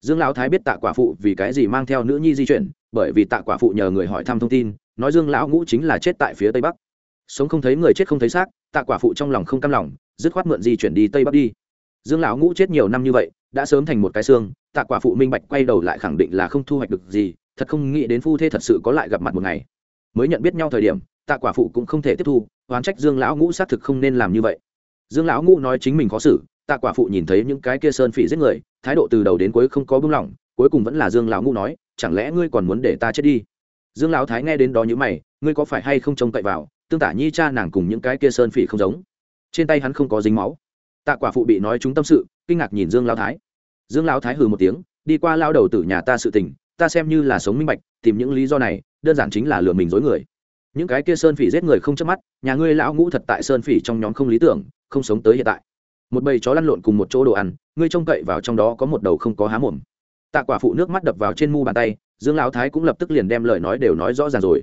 Dương lão thái biết tạ quả phụ vì cái gì mang theo nữ nhi di chuyển, bởi vì tạ quả phụ nhờ người hỏi thăm thông tin, nói dương lão ngũ chính là chết tại phía tây bắc sống không thấy người chết không thấy xác, tạ quả phụ trong lòng không cam lòng, dứt khoát mượn di chuyển đi tây bắc đi. Dương lão ngũ chết nhiều năm như vậy, đã sớm thành một cái xương, tạ quả phụ minh bạch quay đầu lại khẳng định là không thu hoạch được gì, thật không nghĩ đến phu thê thật sự có lại gặp mặt một ngày. Mới nhận biết nhau thời điểm, tạ quả phụ cũng không thể tiếp thu, oán trách dương lão ngũ xác thực không nên làm như vậy. Dương lão ngũ nói chính mình khó xử, tạ quả phụ nhìn thấy những cái kia sơn phỉ giết người, thái độ từ đầu đến cuối không có buông lỏng, cuối cùng vẫn là dương lão ngũ nói, chẳng lẽ ngươi còn muốn để ta chết đi? Dương lão thái nghe đến đó như mày, ngươi có phải hay không trông cậy vào tương tả nhi cha nàng cùng những cái kia sơn phỉ không giống. Trên tay hắn không có dính máu. Tạ quả phụ bị nói chúng tâm sự, kinh ngạc nhìn dương lão thái. Dương lão thái hừ một tiếng, đi qua lao đầu tử nhà ta sự tình, ta xem như là sống minh bạch, tìm những lý do này, đơn giản chính là lừa mình dối người. Những cái kia sơn phỉ giết người không chớp mắt, nhà ngươi lão ngũ thật tại sơn phỉ trong nhóm không lý tưởng, không sống tới hiện tại. Một bầy chó lăn lộn cùng một chỗ đồ ăn, ngươi trông cậy vào trong đó có một đầu không có há mồm. Tạ quả phụ nước mắt đập vào trên mu bàn tay, dương lão thái cũng lập tức liền đem lời nói đều nói rõ ràng rồi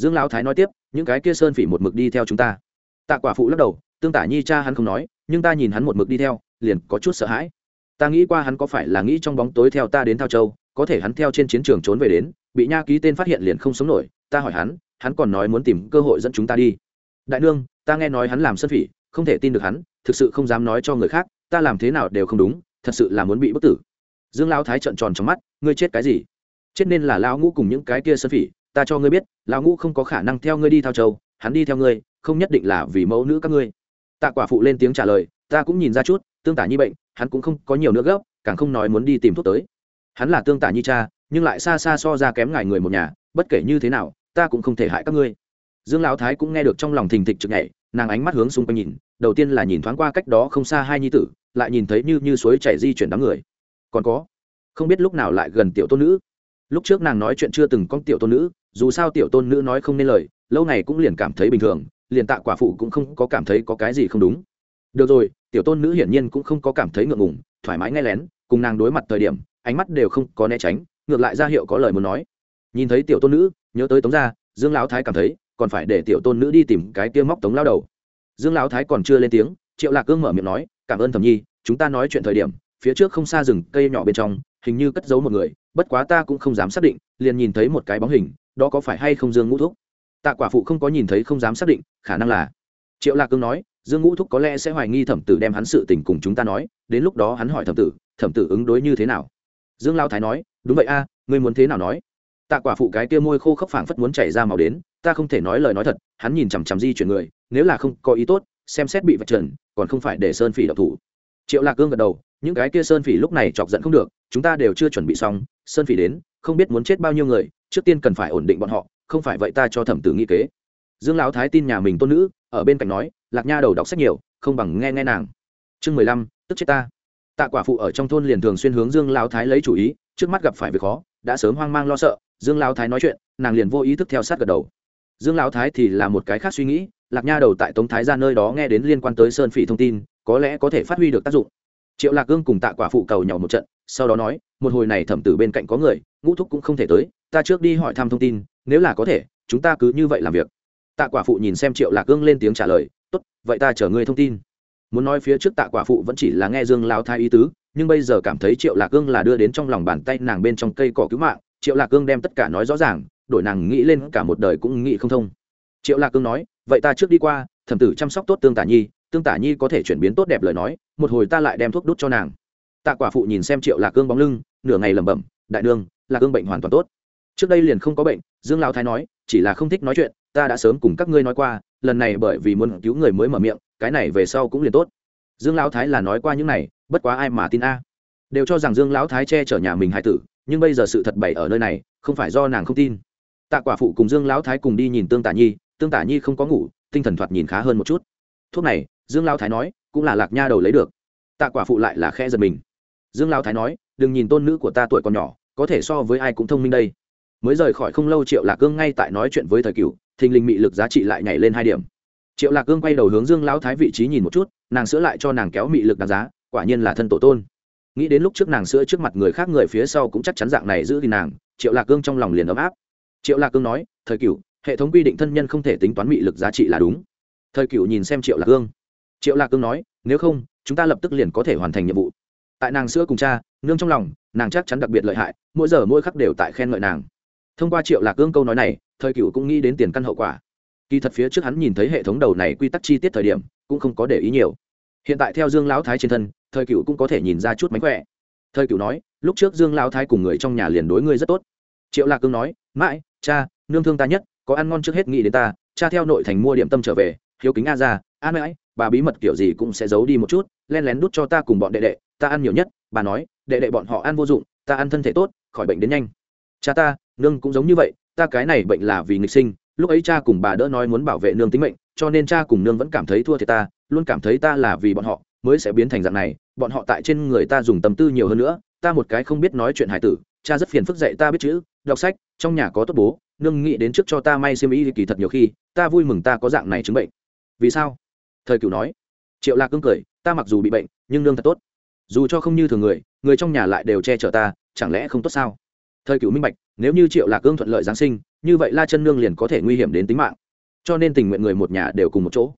dương lão thái nói tiếp, những cái kia sơn phỉ một mực đi theo chúng ta. Tạ quả phụ lắc đầu, tương tả nhi cha hắn không nói, nhưng ta nhìn hắn một mực đi theo, liền có chút sợ hãi. Ta nghĩ qua hắn có phải là nghĩ trong bóng tối theo ta đến thao châu, có thể hắn theo trên chiến trường trốn về đến, bị nha ký tên phát hiện liền không sống nổi, ta hỏi hắn hắn còn nói muốn tìm cơ hội dẫn chúng ta đi. Đại nương, ta nghe nói hắn làm sơn phỉ, không thể tin được hắn, thực sự không dám nói cho người khác, ta làm thế nào đều không đúng, thật sự là muốn bị bức tử. Dương lão thái trợn tròn trong mắt, ngươi chết cái gì? Chết nên là lão ngũ cùng những cái kia sơn phỉ ta cho ngươi biết, lão ngũ không có khả năng theo ngươi đi thao châu, hắn đi theo ngươi, không nhất định là vì mẫu nữ các ngươi. Tạ quả phụ lên tiếng trả lời, ta cũng nhìn ra chút, tương tả nhi bệnh, hắn cũng không có nhiều nữa gấp, càng không nói muốn đi tìm thuốc tới. Hắn là tương tả nhi cha, nhưng lại xa xa so ra kém ngài người một nhà, bất kể như thế nào, ta cũng không thể hại các ngươi. Dương lão thái cũng nghe được trong lòng thình thịch trực nhảy, nàng ánh mắt hướng xung quanh nhìn, đầu tiên là nhìn thoáng qua cách đó không xa hai nhi tử, lại nhìn thấy như như suối chảy di chuyển đám người. Còn có, không biết lúc nào lại gần tiểu tôn nữ. Lúc trước nàng nói chuyện chưa từng con tiểu tôn nữ dù sao tiểu tôn nữ nói không nên lời, lâu này cũng liền cảm thấy bình thường, liền tạ quả phụ cũng không có cảm thấy có cái gì không đúng. Được rồi, tiểu tôn nữ hiển nhiên cũng không có cảm thấy ngượng ngùng, thoải mái nghe lén, cùng nàng đối mặt thời điểm, ánh mắt đều không có né tránh, ngược lại ra hiệu có lời muốn nói. Nhìn thấy tiểu tôn nữ, nhớ tới tống gia, dương lão thái cảm thấy, còn phải để tiểu tôn nữ đi tìm cái tiêu móc tống lao đầu. Dương lão thái còn chưa lên tiếng, triệu lạc cương mở miệng nói, cảm ơn thẩm nhi, chúng ta nói chuyện thời điểm, phía trước không xa rừng cây nhỏ bên trong, hình như cất giấu một người, bất quá ta cũng không dám xác định, liền nhìn thấy một cái bóng hình đó có phải hay không dương ngũ thúc? Tạ quả phụ không có nhìn thấy không dám xác định, khả năng là. Triệu lạc cương nói, dương ngũ thúc có lẽ sẽ hoài nghi thẩm tử đem hắn sự tình cùng chúng ta nói, đến lúc đó hắn hỏi thẩm tử thẩm tử ứng đối như thế nào? Dương lao thái nói, đúng vậy a, ngươi muốn thế nào nói? Tạ quả phụ cái kia môi khô khốc phảng phất muốn chảy ra màu đến, ta không thể nói lời nói thật, hắn nhìn chằm chằm di chuyển người, nếu là không có ý tốt, xem xét bị vật trần, còn không phải để sơn phỉ độc thủ. Triệu lạc cương gật đầu, những cái kia sơn phỉ lúc này chọc giận không được, chúng ta đều chưa chuẩn bị xong, sơn phỉ đến, không biết muốn chết bao nhiêu người trước tiên cần phải ổn định bọn họ, không phải vậy ta cho thẩm tử nghĩ kế. Dương lão thái tin nhà mình tôn nữ, ở bên cạnh nói, lạc nha đầu đọc sách nhiều, không bằng nghe nghe nàng. Chương mười lăm, tức chết ta. Tạ quả phụ ở trong thôn liền thường xuyên hướng dương lão thái lấy chủ ý, trước mắt gặp phải việc khó, đã sớm hoang mang lo sợ, dương lão thái nói chuyện, nàng liền vô ý thức theo sát gật đầu. Dương lão thái thì là một cái khác suy nghĩ, lạc nha đầu tại tống thái ra nơi đó nghe đến liên quan tới sơn phỉ thông tin, có lẽ có thể phát huy được tác dụng. Triệu lạc gương cùng tạ quả phụ cầu nhau một trận, sau đó nói, một hồi này thẩm tử bên cạnh có người, ngũ thúc cũng không thể tới ta trước đi hỏi thăm thông tin, nếu là có thể, chúng ta cứ như vậy làm việc. Tạ quả phụ nhìn xem triệu lạc ương lên tiếng trả lời, tốt, vậy ta chờ ngươi thông tin. Muốn nói phía trước tạ quả phụ vẫn chỉ là nghe dương lao thái ý tứ, nhưng bây giờ cảm thấy triệu lạc ương là đưa đến trong lòng bàn tay nàng bên trong cây cỏ cứu mạng, triệu lạc cương đem tất cả nói rõ ràng, đổi nàng nghĩ lên cả một đời cũng nghĩ không thông. Triệu lạc cương nói, vậy ta trước đi qua, thẩm tử chăm sóc tốt tương tả nhi, tương tả nhi có thể chuyển biến tốt đẹp lời nói, một hồi ta lại đem thuốc đút cho nàng. Tạ quả phụ nhìn xem triệu lạc cương bóng lưng, nửa ngày lẩm bẩm, đại đương lạc cương bệnh hoàn toàn tốt trước đây liền không có bệnh, dương lão thái nói, chỉ là không thích nói chuyện, ta đã sớm cùng các ngươi nói qua, lần này bởi vì muốn cứu người mới mở miệng, cái này về sau cũng liền tốt. Dương lão thái là nói qua những này, bất quá ai mà tin a? Đều cho rằng dương lão thái che chở nhà mình hai tử, nhưng bây giờ sự thật bày ở nơi này, không phải do nàng không tin. Tạ quả phụ cùng dương lão thái cùng đi nhìn tương tả nhi, tương tả nhi không có ngủ, tinh thần thoạt nhìn khá hơn một chút. Thuốc này, dương lão thái nói, cũng là lạc nha đầu lấy được. Tạ quả phụ lại là khe giật mình. Dương lão thái nói, đừng nhìn tôn nữ của ta tuổi còn nhỏ, có thể so với ai cũng thông minh đây mới rời khỏi không lâu triệu lạc cương ngay tại nói chuyện với thời cựu, thình lình mị lực giá trị lại nhảy lên hai điểm. Triệu lạc cương quay đầu hướng dương lão thái vị trí nhìn một chút, nàng sữa lại cho nàng kéo mị lực đáng giá, quả nhiên là thân tổ tôn. Nghĩ đến lúc trước nàng sữa trước mặt người khác người phía sau cũng chắc chắn dạng này giữ thì nàng, triệu lạc cương trong lòng liền ấm áp. Triệu lạc cương nói, thời cựu, hệ thống quy định thân nhân không thể tính toán mị lực giá trị là đúng. Thời cựu nhìn xem triệu lạc cương triệu lạc cương nói, nếu không, chúng ta lập tức liền có thể hoàn thành nhiệm vụ. Tại nàng sữa cùng cha, nương trong lòng, nàng chắc chắn đặc biệt lợi hại, mỗi giờ mỗi khắc đều tại khen ngợi nàng thông qua triệu lạc cương câu nói này, thời cựu cũng nghĩ đến tiền căn hậu quả. Kỳ thật phía trước hắn nhìn thấy hệ thống đầu này quy tắc chi tiết thời điểm, cũng không có để ý nhiều. Hiện tại theo dương lão thái trên thân, thời cựu cũng có thể nhìn ra chút mánh khỏe. Thời cựu nói, lúc trước dương lão thái cùng người trong nhà liền đối ngươi rất tốt. Triệu lạc cương nói, mãi, cha, nương thương ta nhất, có ăn ngon trước hết nghĩ đến ta, cha theo nội thành mua điểm tâm trở về, hiếu kính a ra, a mãi, bà bí mật kiểu gì cũng sẽ giấu đi một chút, len lén đút cho ta cùng bọn đệ đệ, ta ăn nhiều nhất. Bà nói, đệ đệ bọn họ ăn vô dụng, ta ăn thân thể tốt, khỏi bệnh đến nhanh. Cha ta nương cũng giống như vậy, ta cái này bệnh là vì nghịch sinh, lúc ấy cha cùng bà đỡ nói muốn bảo vệ nương tính mệnh, cho nên cha cùng nương vẫn cảm thấy thua thiệt ta, luôn cảm thấy ta là vì bọn họ, mới sẽ biến thành dạng này, bọn họ tại trên người ta dùng tâm tư nhiều hơn nữa, ta một cái không biết nói chuyện hải tử, cha rất phiền phức dạy ta biết chữ, đọc sách, trong nhà có tốt bố, nương nghĩ đến trước cho ta may xiêm y kỳ thật nhiều khi, ta vui mừng ta có dạng này chứng bệnh. Vì sao? Thời cửu nói. Triệu lạc cương cười, ta mặc dù bị bệnh, nhưng nương thật tốt. Dù cho không như thường người người trong nhà lại đều che chở ta, chẳng lẽ không tốt sao? Thời cửu minh bạch nếu như triệu lạc cương thuận lợi giáng sinh, như vậy la chân nương liền có thể nguy hiểm đến tính mạng. Cho nên tình nguyện người một nhà đều cùng một chỗ.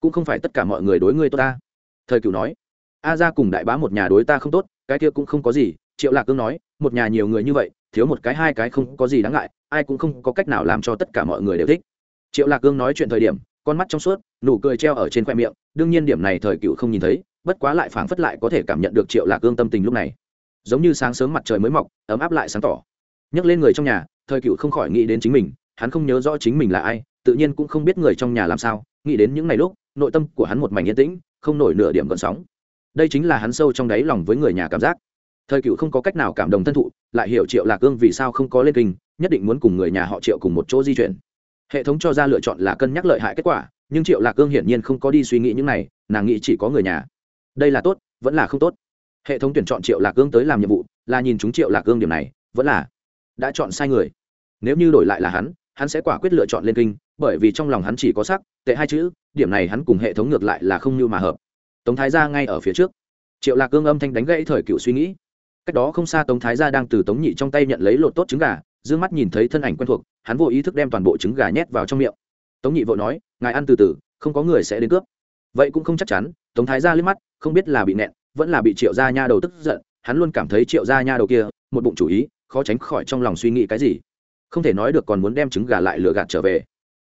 Cũng không phải tất cả mọi người đối ngươi tốt ta. Thời cửu nói, a ra cùng đại bá một nhà đối ta không tốt, cái kia cũng không có gì. Triệu lạc cương nói, một nhà nhiều người như vậy, thiếu một cái hai cái không có gì đáng ngại, ai cũng không có cách nào làm cho tất cả mọi người đều thích. Triệu lạc cương nói chuyện thời điểm, con mắt trong suốt, nụ cười treo ở trên khoe miệng, đương nhiên điểm này thời cựu không nhìn thấy, bất quá lại phảng phất lại có thể cảm nhận được triệu lạc cương tâm tình lúc này. Giống như sáng sớm mặt trời mới mọc, ấm áp lại sáng tỏ nhắc lên người trong nhà, thời cựu không khỏi nghĩ đến chính mình, hắn không nhớ rõ chính mình là ai, tự nhiên cũng không biết người trong nhà làm sao, nghĩ đến những ngày lúc, nội tâm của hắn một mảnh yên tĩnh, không nổi nửa điểm gợn sóng. Đây chính là hắn sâu trong đáy lòng với người nhà cảm giác. Thời cựu không có cách nào cảm động thân thụ, lại hiểu triệu lạc cương vì sao không có lên kinh, nhất định muốn cùng người nhà họ triệu cùng một chỗ di chuyển. Hệ thống cho ra lựa chọn là cân nhắc lợi hại kết quả, nhưng triệu lạc cương hiển nhiên không có đi suy nghĩ những này, nàng nghĩ chỉ có người nhà. Đây là tốt, vẫn là không tốt. Hệ thống tuyển chọn triệu lạc cương tới làm nhiệm vụ, là nhìn chúng triệu lạc cương điểm này, vẫn là đã chọn sai người. Nếu như đổi lại là hắn hắn sẽ quả quyết lựa chọn lên kinh, bởi vì trong lòng hắn chỉ có sắc, tệ hai chữ, điểm này hắn cùng hệ thống ngược lại là không như mà hợp. Tống thái gia ngay ở phía trước. Triệu lạc cương âm thanh đánh gãy thời cựu suy nghĩ. Cách đó không xa tống thái gia đang từ tống nhị trong tay nhận lấy lột tốt trứng gà d ư ơ n g mắt nhìn thấy thân ảnh quen thuộc, hắn vô ý thức đem toàn bộ trứng gà nhét vào trong miệng. Tống nhị vội nói, ngài ăn từ từ, không có người sẽ đến cướp. Vậy cũng không chắc chắn, tống thái gia liếc mắt, không biết là bị nẹn, vẫn là bị triệu gia nha đầu tức giận, hắn luôn cảm thấy triệu gia nha đầu kia, một bụng chủ ý khó tránh khỏi trong lòng suy nghĩ cái gì. Không thể nói được còn muốn đem trứng gà lại lừa gạt trở về.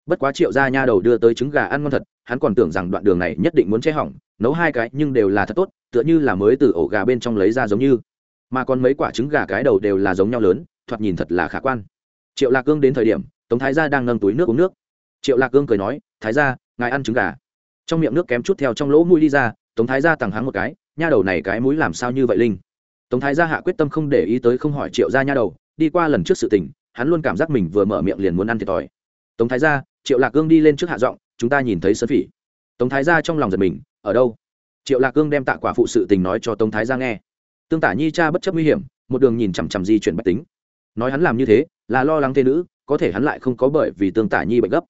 Bất quá triệu gia nha đầu đưa tới trứng gà ăn ngon thật, hắn còn tưởng rằng đoạn đường này nhất định muốn che hỏng, nấu hai cái nhưng đều là thật tốt, tựa như là mới từ ổ gà bên trong lấy ra giống như. Mà còn mấy quả trứng gà cái đầu đều là giống nhau lớn, thoạt nhìn thật là khả quan. Triệu lạc cương đến thời điểm, tống thái gia đang nâng túi nước uống nước. Triệu lạc cương cười nói, thái gia, ngài ăn trứng gà. Trong miệng nước kém chút theo trong lỗ mũi đi ra, tống thái gia tằng hắng một cái, nha đầu này cái mũi làm sao như vậy linh? Tống thái gia hạ quyết tâm không để ý tới không hỏi triệu gia nha đầu, đi qua lần trước sự tình, hắn luôn cảm giác mình vừa mở miệng liền muốn ăn thiệt thòi. Tống thái gia, triệu lạc cương đi lên trước hạ giọng, chúng ta nhìn thấy sơn phỉ. Tống thái gia trong lòng giật mình, ở đâu? Triệu lạc cương đem tạ quả phụ sự tình nói cho tống thái gia nghe. Tương tả nhi cha bất chấp nguy hiểm, một đường nhìn chằm chằm di chuyển bách tính. Nói hắn làm như thế, là lo lắng thế nữ, có thể hắn lại không có bởi vì tương tả nhi bệnh gấp.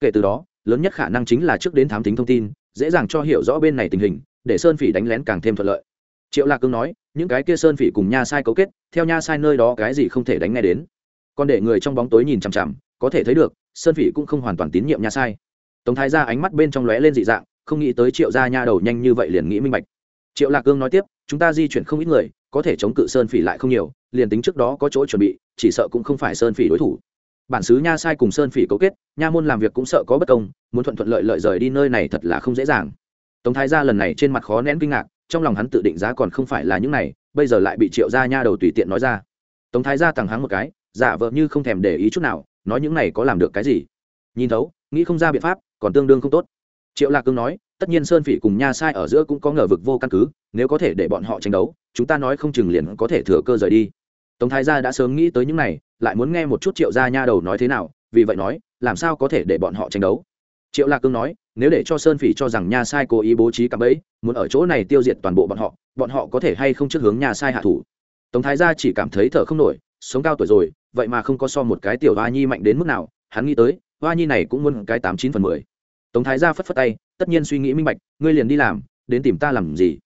Kể từ đó, lớn nhất khả năng chính là trước đến thám tính thông tin, dễ dàng cho hiểu rõ bên này tình hình, để sơn phỉ đánh lén càng thêm thuận lợi. Triệu lạc cương nói những cái kia sơn phỉ cùng nha sai cấu kết, theo nha sai nơi đó cái gì không thể đánh nghe đến. Còn để người trong bóng tối nhìn chằm chằm, có thể thấy được, sơn phỉ cũng không hoàn toàn tín nhiệm nha sai. Tống thái ra ánh mắt bên trong lóe lên dị dạng, không nghĩ tới triệu gia nha đầu nhanh như vậy liền nghĩ minh bạch. Triệu lạc cương nói tiếp, chúng ta di chuyển không ít người, có thể chống cự sơn phỉ lại không nhiều, liền tính trước đó có chỗ chuẩn bị, chỉ sợ cũng không phải sơn phỉ đối thủ. Bản xứ nha sai cùng sơn phỉ cấu kết, nha môn làm việc cũng sợ có bất công, muốn thuận thuận lợi lợi rời đi nơi này thật là không dễ dàng. Tống thái gia lần này trên mặt khó nén kinh ngạc trong lòng hắn tự định giá còn không phải là những này, bây giờ lại bị triệu gia nha đầu tùy tiện nói ra. Tống thái gia thẳng hắng một cái, giả vợ như không thèm để ý chút nào, nói những này có làm được cái gì? Nhìn thấu, nghĩ không ra biện pháp, còn tương đương không tốt. Triệu lạc cương nói, tất nhiên sơn phỉ cùng nha sai ở giữa cũng có ngờ vực vô căn cứ, nếu có thể để bọn họ tranh đấu, chúng ta nói không chừng liền có thể thừa cơ rời đi. Tống thái gia đã sớm nghĩ tới những này, lại muốn nghe một chút triệu gia nha đầu nói thế nào, vì vậy nói, làm sao có thể để bọn họ tranh đấu? Triệu lạc cương nói, nếu để cho sơn phỉ cho rằng nhà sai cố ý bố trí cặp ấy muốn ở chỗ này tiêu diệt toàn bộ bọn họ bọn họ có thể hay không trước hướng nhà sai hạ thủ? Tống thái gia chỉ cảm thấy thở không nổi, sống cao tuổi rồi, vậy mà không có so một cái tiểu hoa nhi mạnh đến mức nào, hắn nghĩ tới, hoa nhi này cũng muốn cái tám chín phần mười. Tống thái gia phất phất tay, tất nhiên suy nghĩ minh bạch, ngươi liền đi làm, đến tìm ta làm gì?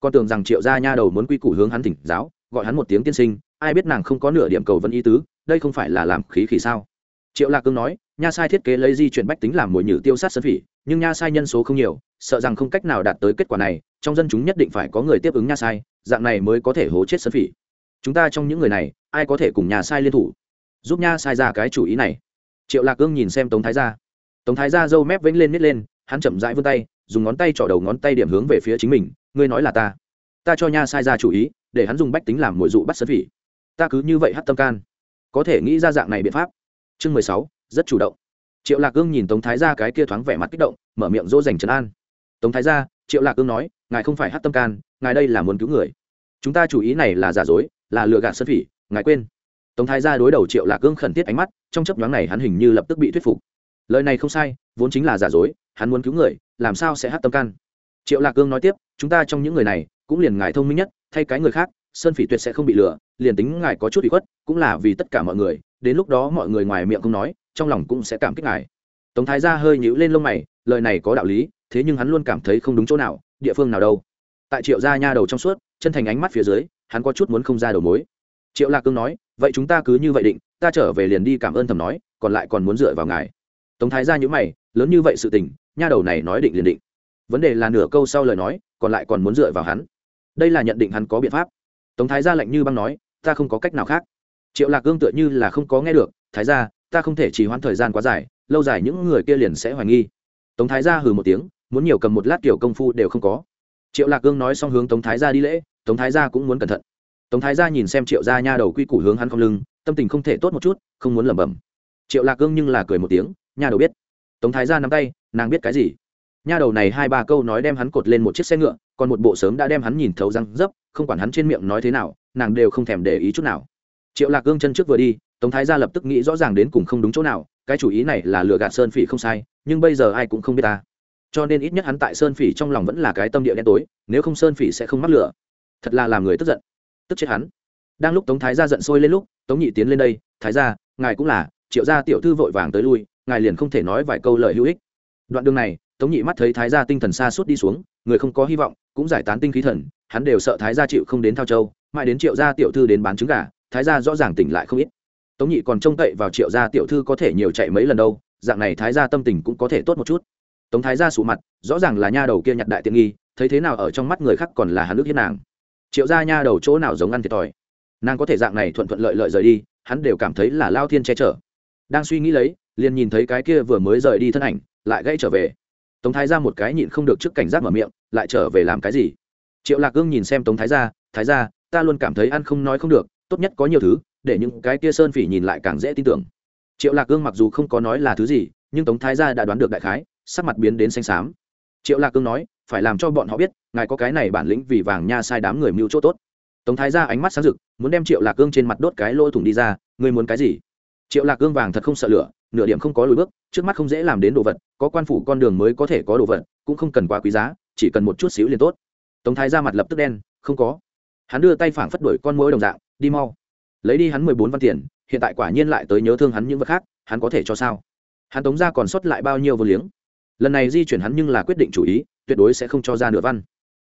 Con tưởng rằng triệu gia nha đầu muốn quy củ hướng hắn thỉnh giáo, gọi hắn một tiếng tiên sinh, ai biết nàng không có nửa điểm cầu vân ý tứ, đây không phải là làm khí khỉ sao? Triệu lạc cương nói, nha sai thiết kế lấy di chuyển bách tính làm mồi nhử tiêu sát sơn phỉ, nhưng nha sai nhân số không nhiều, sợ rằng không cách nào đạt tới kết quả này, trong dân chúng nhất định phải có người tiếp ứng nha sai, dạng này mới có thể hố chết sơn phỉ. Chúng ta trong những người này, ai có thể cùng nhà sai liên thủ? Giúp nha sai ra cái chủ ý này. Triệu lạc cương nhìn xem tống thái gia. Tống thái gia râu mép vĩnh lên nít lên, hắn chậm rãi vươn tay, dùng ngón tay trỏ đầu ngón tay điểm hướng về phía chính mình, ngươi nói là ta. Ta cho nha sai ra chủ ý, để hắn dùng bách tính làm mồi dụ bắt sơn phỉ. Ta cứ như vậy hát tâm can. Có thể nghĩ ra dạng này biện pháp chương mười sáu, rất chủ động. Triệu lạc cương nhìn tống thái gia cái kia thoáng vẻ mặt kích động, mở miệng dỗ dành trấn an. Tống thái gia, triệu lạc cương nói, ngài không phải hát tâm can, ngài đây là muốn cứu người. Chúng ta chủ ý này là giả dối, là lừa gạt sơn phỉ, ngài quên. Tống thái gia đối đầu triệu lạc cương khẩn thiết ánh mắt, trong chấp nhoáng này hắn hình như lập tức bị thuyết phục. Lời này không sai, vốn chính là giả dối, hắn muốn cứu người, làm sao sẽ hát tâm can? Triệu lạc cương nói tiếp, chúng ta trong những người này, cũng liền ngài thông minh nhất, thay cái người khác sơn phỉ tuyệt sẽ không bị lừa, liền tính ngài có chút bị khuất, cũng là vì tất cả mọi người, đến lúc đó mọi người ngoài miệng không nói, trong lòng cũng sẽ cảm kích ngài. Tống thái gia hơi nhíu lên lông mày, lời này có đạo lý, thế nhưng hắn luôn cảm thấy không đúng chỗ nào, địa phương nào đâu. Tại triệu gia nha đầu trong suốt, chân thành ánh mắt phía dưới, hắn có chút muốn không ra đầu mối. Triệu lạc cương nói, vậy chúng ta cứ như vậy định, ta trở về liền đi cảm ơn thầm nói, còn lại còn muốn dựa vào ngài. Tống thái gia nhữ mày, lớn như vậy sự tình, nha đầu này nói định liền định. Vấn đề là nửa câu sau lời nói, còn lại còn muốn dựa vào hắn. Đây là nhận định hắn có biện pháp tống thái gia lạnh như băng nói, ta không có cách nào khác. Triệu lạc cương tựa như là không có nghe được, thái gia, ta không thể chỉ hoãn thời gian quá dài, lâu dài những người kia liền sẽ hoài nghi. Tống thái gia hừ một tiếng, muốn nhiều cầm một lát kiểu công phu đều không có. Triệu lạc cương nói xong hướng tống thái gia đi lễ, tống thái gia cũng muốn cẩn thận. Tống thái gia nhìn xem triệu gia nha đầu quy củ hướng hắn không lưng, tâm tình không thể tốt một chút, không muốn lẩm bẩm. Triệu lạc cương nhưng là cười một tiếng, nha đầu biết. Tống thái gia nắm tay, nàng biết cái gì? Nha đầu này hai ba câu nói đem hắn cột lên một chiếc xe ngựa còn một bộ sớm đã đem hắn nhìn thấu răng dấp, không quản hắn trên miệng nói thế nào, nàng đều không thèm để ý chút nào. Triệu lạc cương chân trước vừa đi, tống thái gia lập tức nghĩ rõ ràng đến cùng không đúng chỗ nào, cái chủ ý này là lừa gạt sơn phỉ không sai, nhưng bây giờ ai cũng không biết ta. Cho nên ít nhất hắn tại sơn phỉ trong lòng vẫn là cái tâm địa đen tối, nếu không sơn phỉ sẽ không mắc lửa thật là làm người tức giận. Tức chết hắn. Đang lúc tống thái gia giận sôi lên lúc, tống nhị tiến lên đây, thái gia, ngài cũng là, triệu gia tiểu thư vội vàng tới lui, ngài liền không thể nói vài câu lời hữu ích. Đoạn đường này, tống nhị mắt thấy thái gia tinh thần xa suốt đi xuống, người không có hy vọng cũng giải tán tinh khí thần, hắn đều sợ thái gia chịu không đến thao châu, mãi đến triệu gia tiểu thư đến bán trứng gà, thái gia rõ ràng tỉnh lại không ít. Tống nhị còn trông cậy vào triệu gia tiểu thư có thể nhiều chạy mấy lần đâu, dạng này thái gia tâm tình cũng có thể tốt một chút. Tống thái gia sụ mặt, rõ ràng là nha đầu kia nhặt đại tiện nghi, thấy thế nào ở trong mắt người khác còn là hắn ước hiếp nàng. Triệu gia nha đầu chỗ nào giống ăn thiệt thòi. Nàng có thể dạng này thuận thuận lợi lợi rời đi, hắn đều cảm thấy là lao thiên che chở. Đang suy nghĩ lấy, liền nhìn thấy cái kia vừa mới rời đi thân ảnh, lại gãy trở về. Tống thái ra một cái nhịn không được trước cảnh giác mở miệng lại trở về làm cái gì? Triệu lạc gương nhìn xem tống thái gia, thái gia, ta luôn cảm thấy ăn không nói không được tốt nhất có nhiều thứ để những cái kia sơn phỉ nhìn lại càng dễ tin tưởng. Triệu lạc gương mặc dù không có nói là thứ gì nhưng tống thái gia đã đoán được đại khái sắc mặt biến đến xanh xám. Triệu lạc cương nói phải làm cho bọn họ biết ngài có cái này bản lĩnh vì vàng nha sai đám người mưu chỗ tốt. Tống thái gia ánh mắt sáng rực muốn đem triệu lạc cương trên mặt đốt cái lỗ thủng đi ra ngươi muốn cái gì? Triệu lạc cương vàng thật không sợ lửa nửa điểm không có lùi bước trước mắt không dễ làm đến đồ vật có quan phủ con đường mới có thể có đồ vật cũng không cần quá quý giá chỉ cần một chút xíu liền tốt. Tống thái ra mặt lập tức đen, không có. Hắn đưa tay phảng phất đổi con mối đồng dạng, đi mau. Lấy đi hắn mười bốn văn tiền, hiện tại quả nhiên lại tới nhớ thương hắn những vật khác, hắn có thể cho sao? Hắn tống ra còn sót lại bao nhiêu vô liếng? Lần này di chuyển hắn nhưng là quyết định chủ ý, tuyệt đối sẽ không cho ra nửa văn.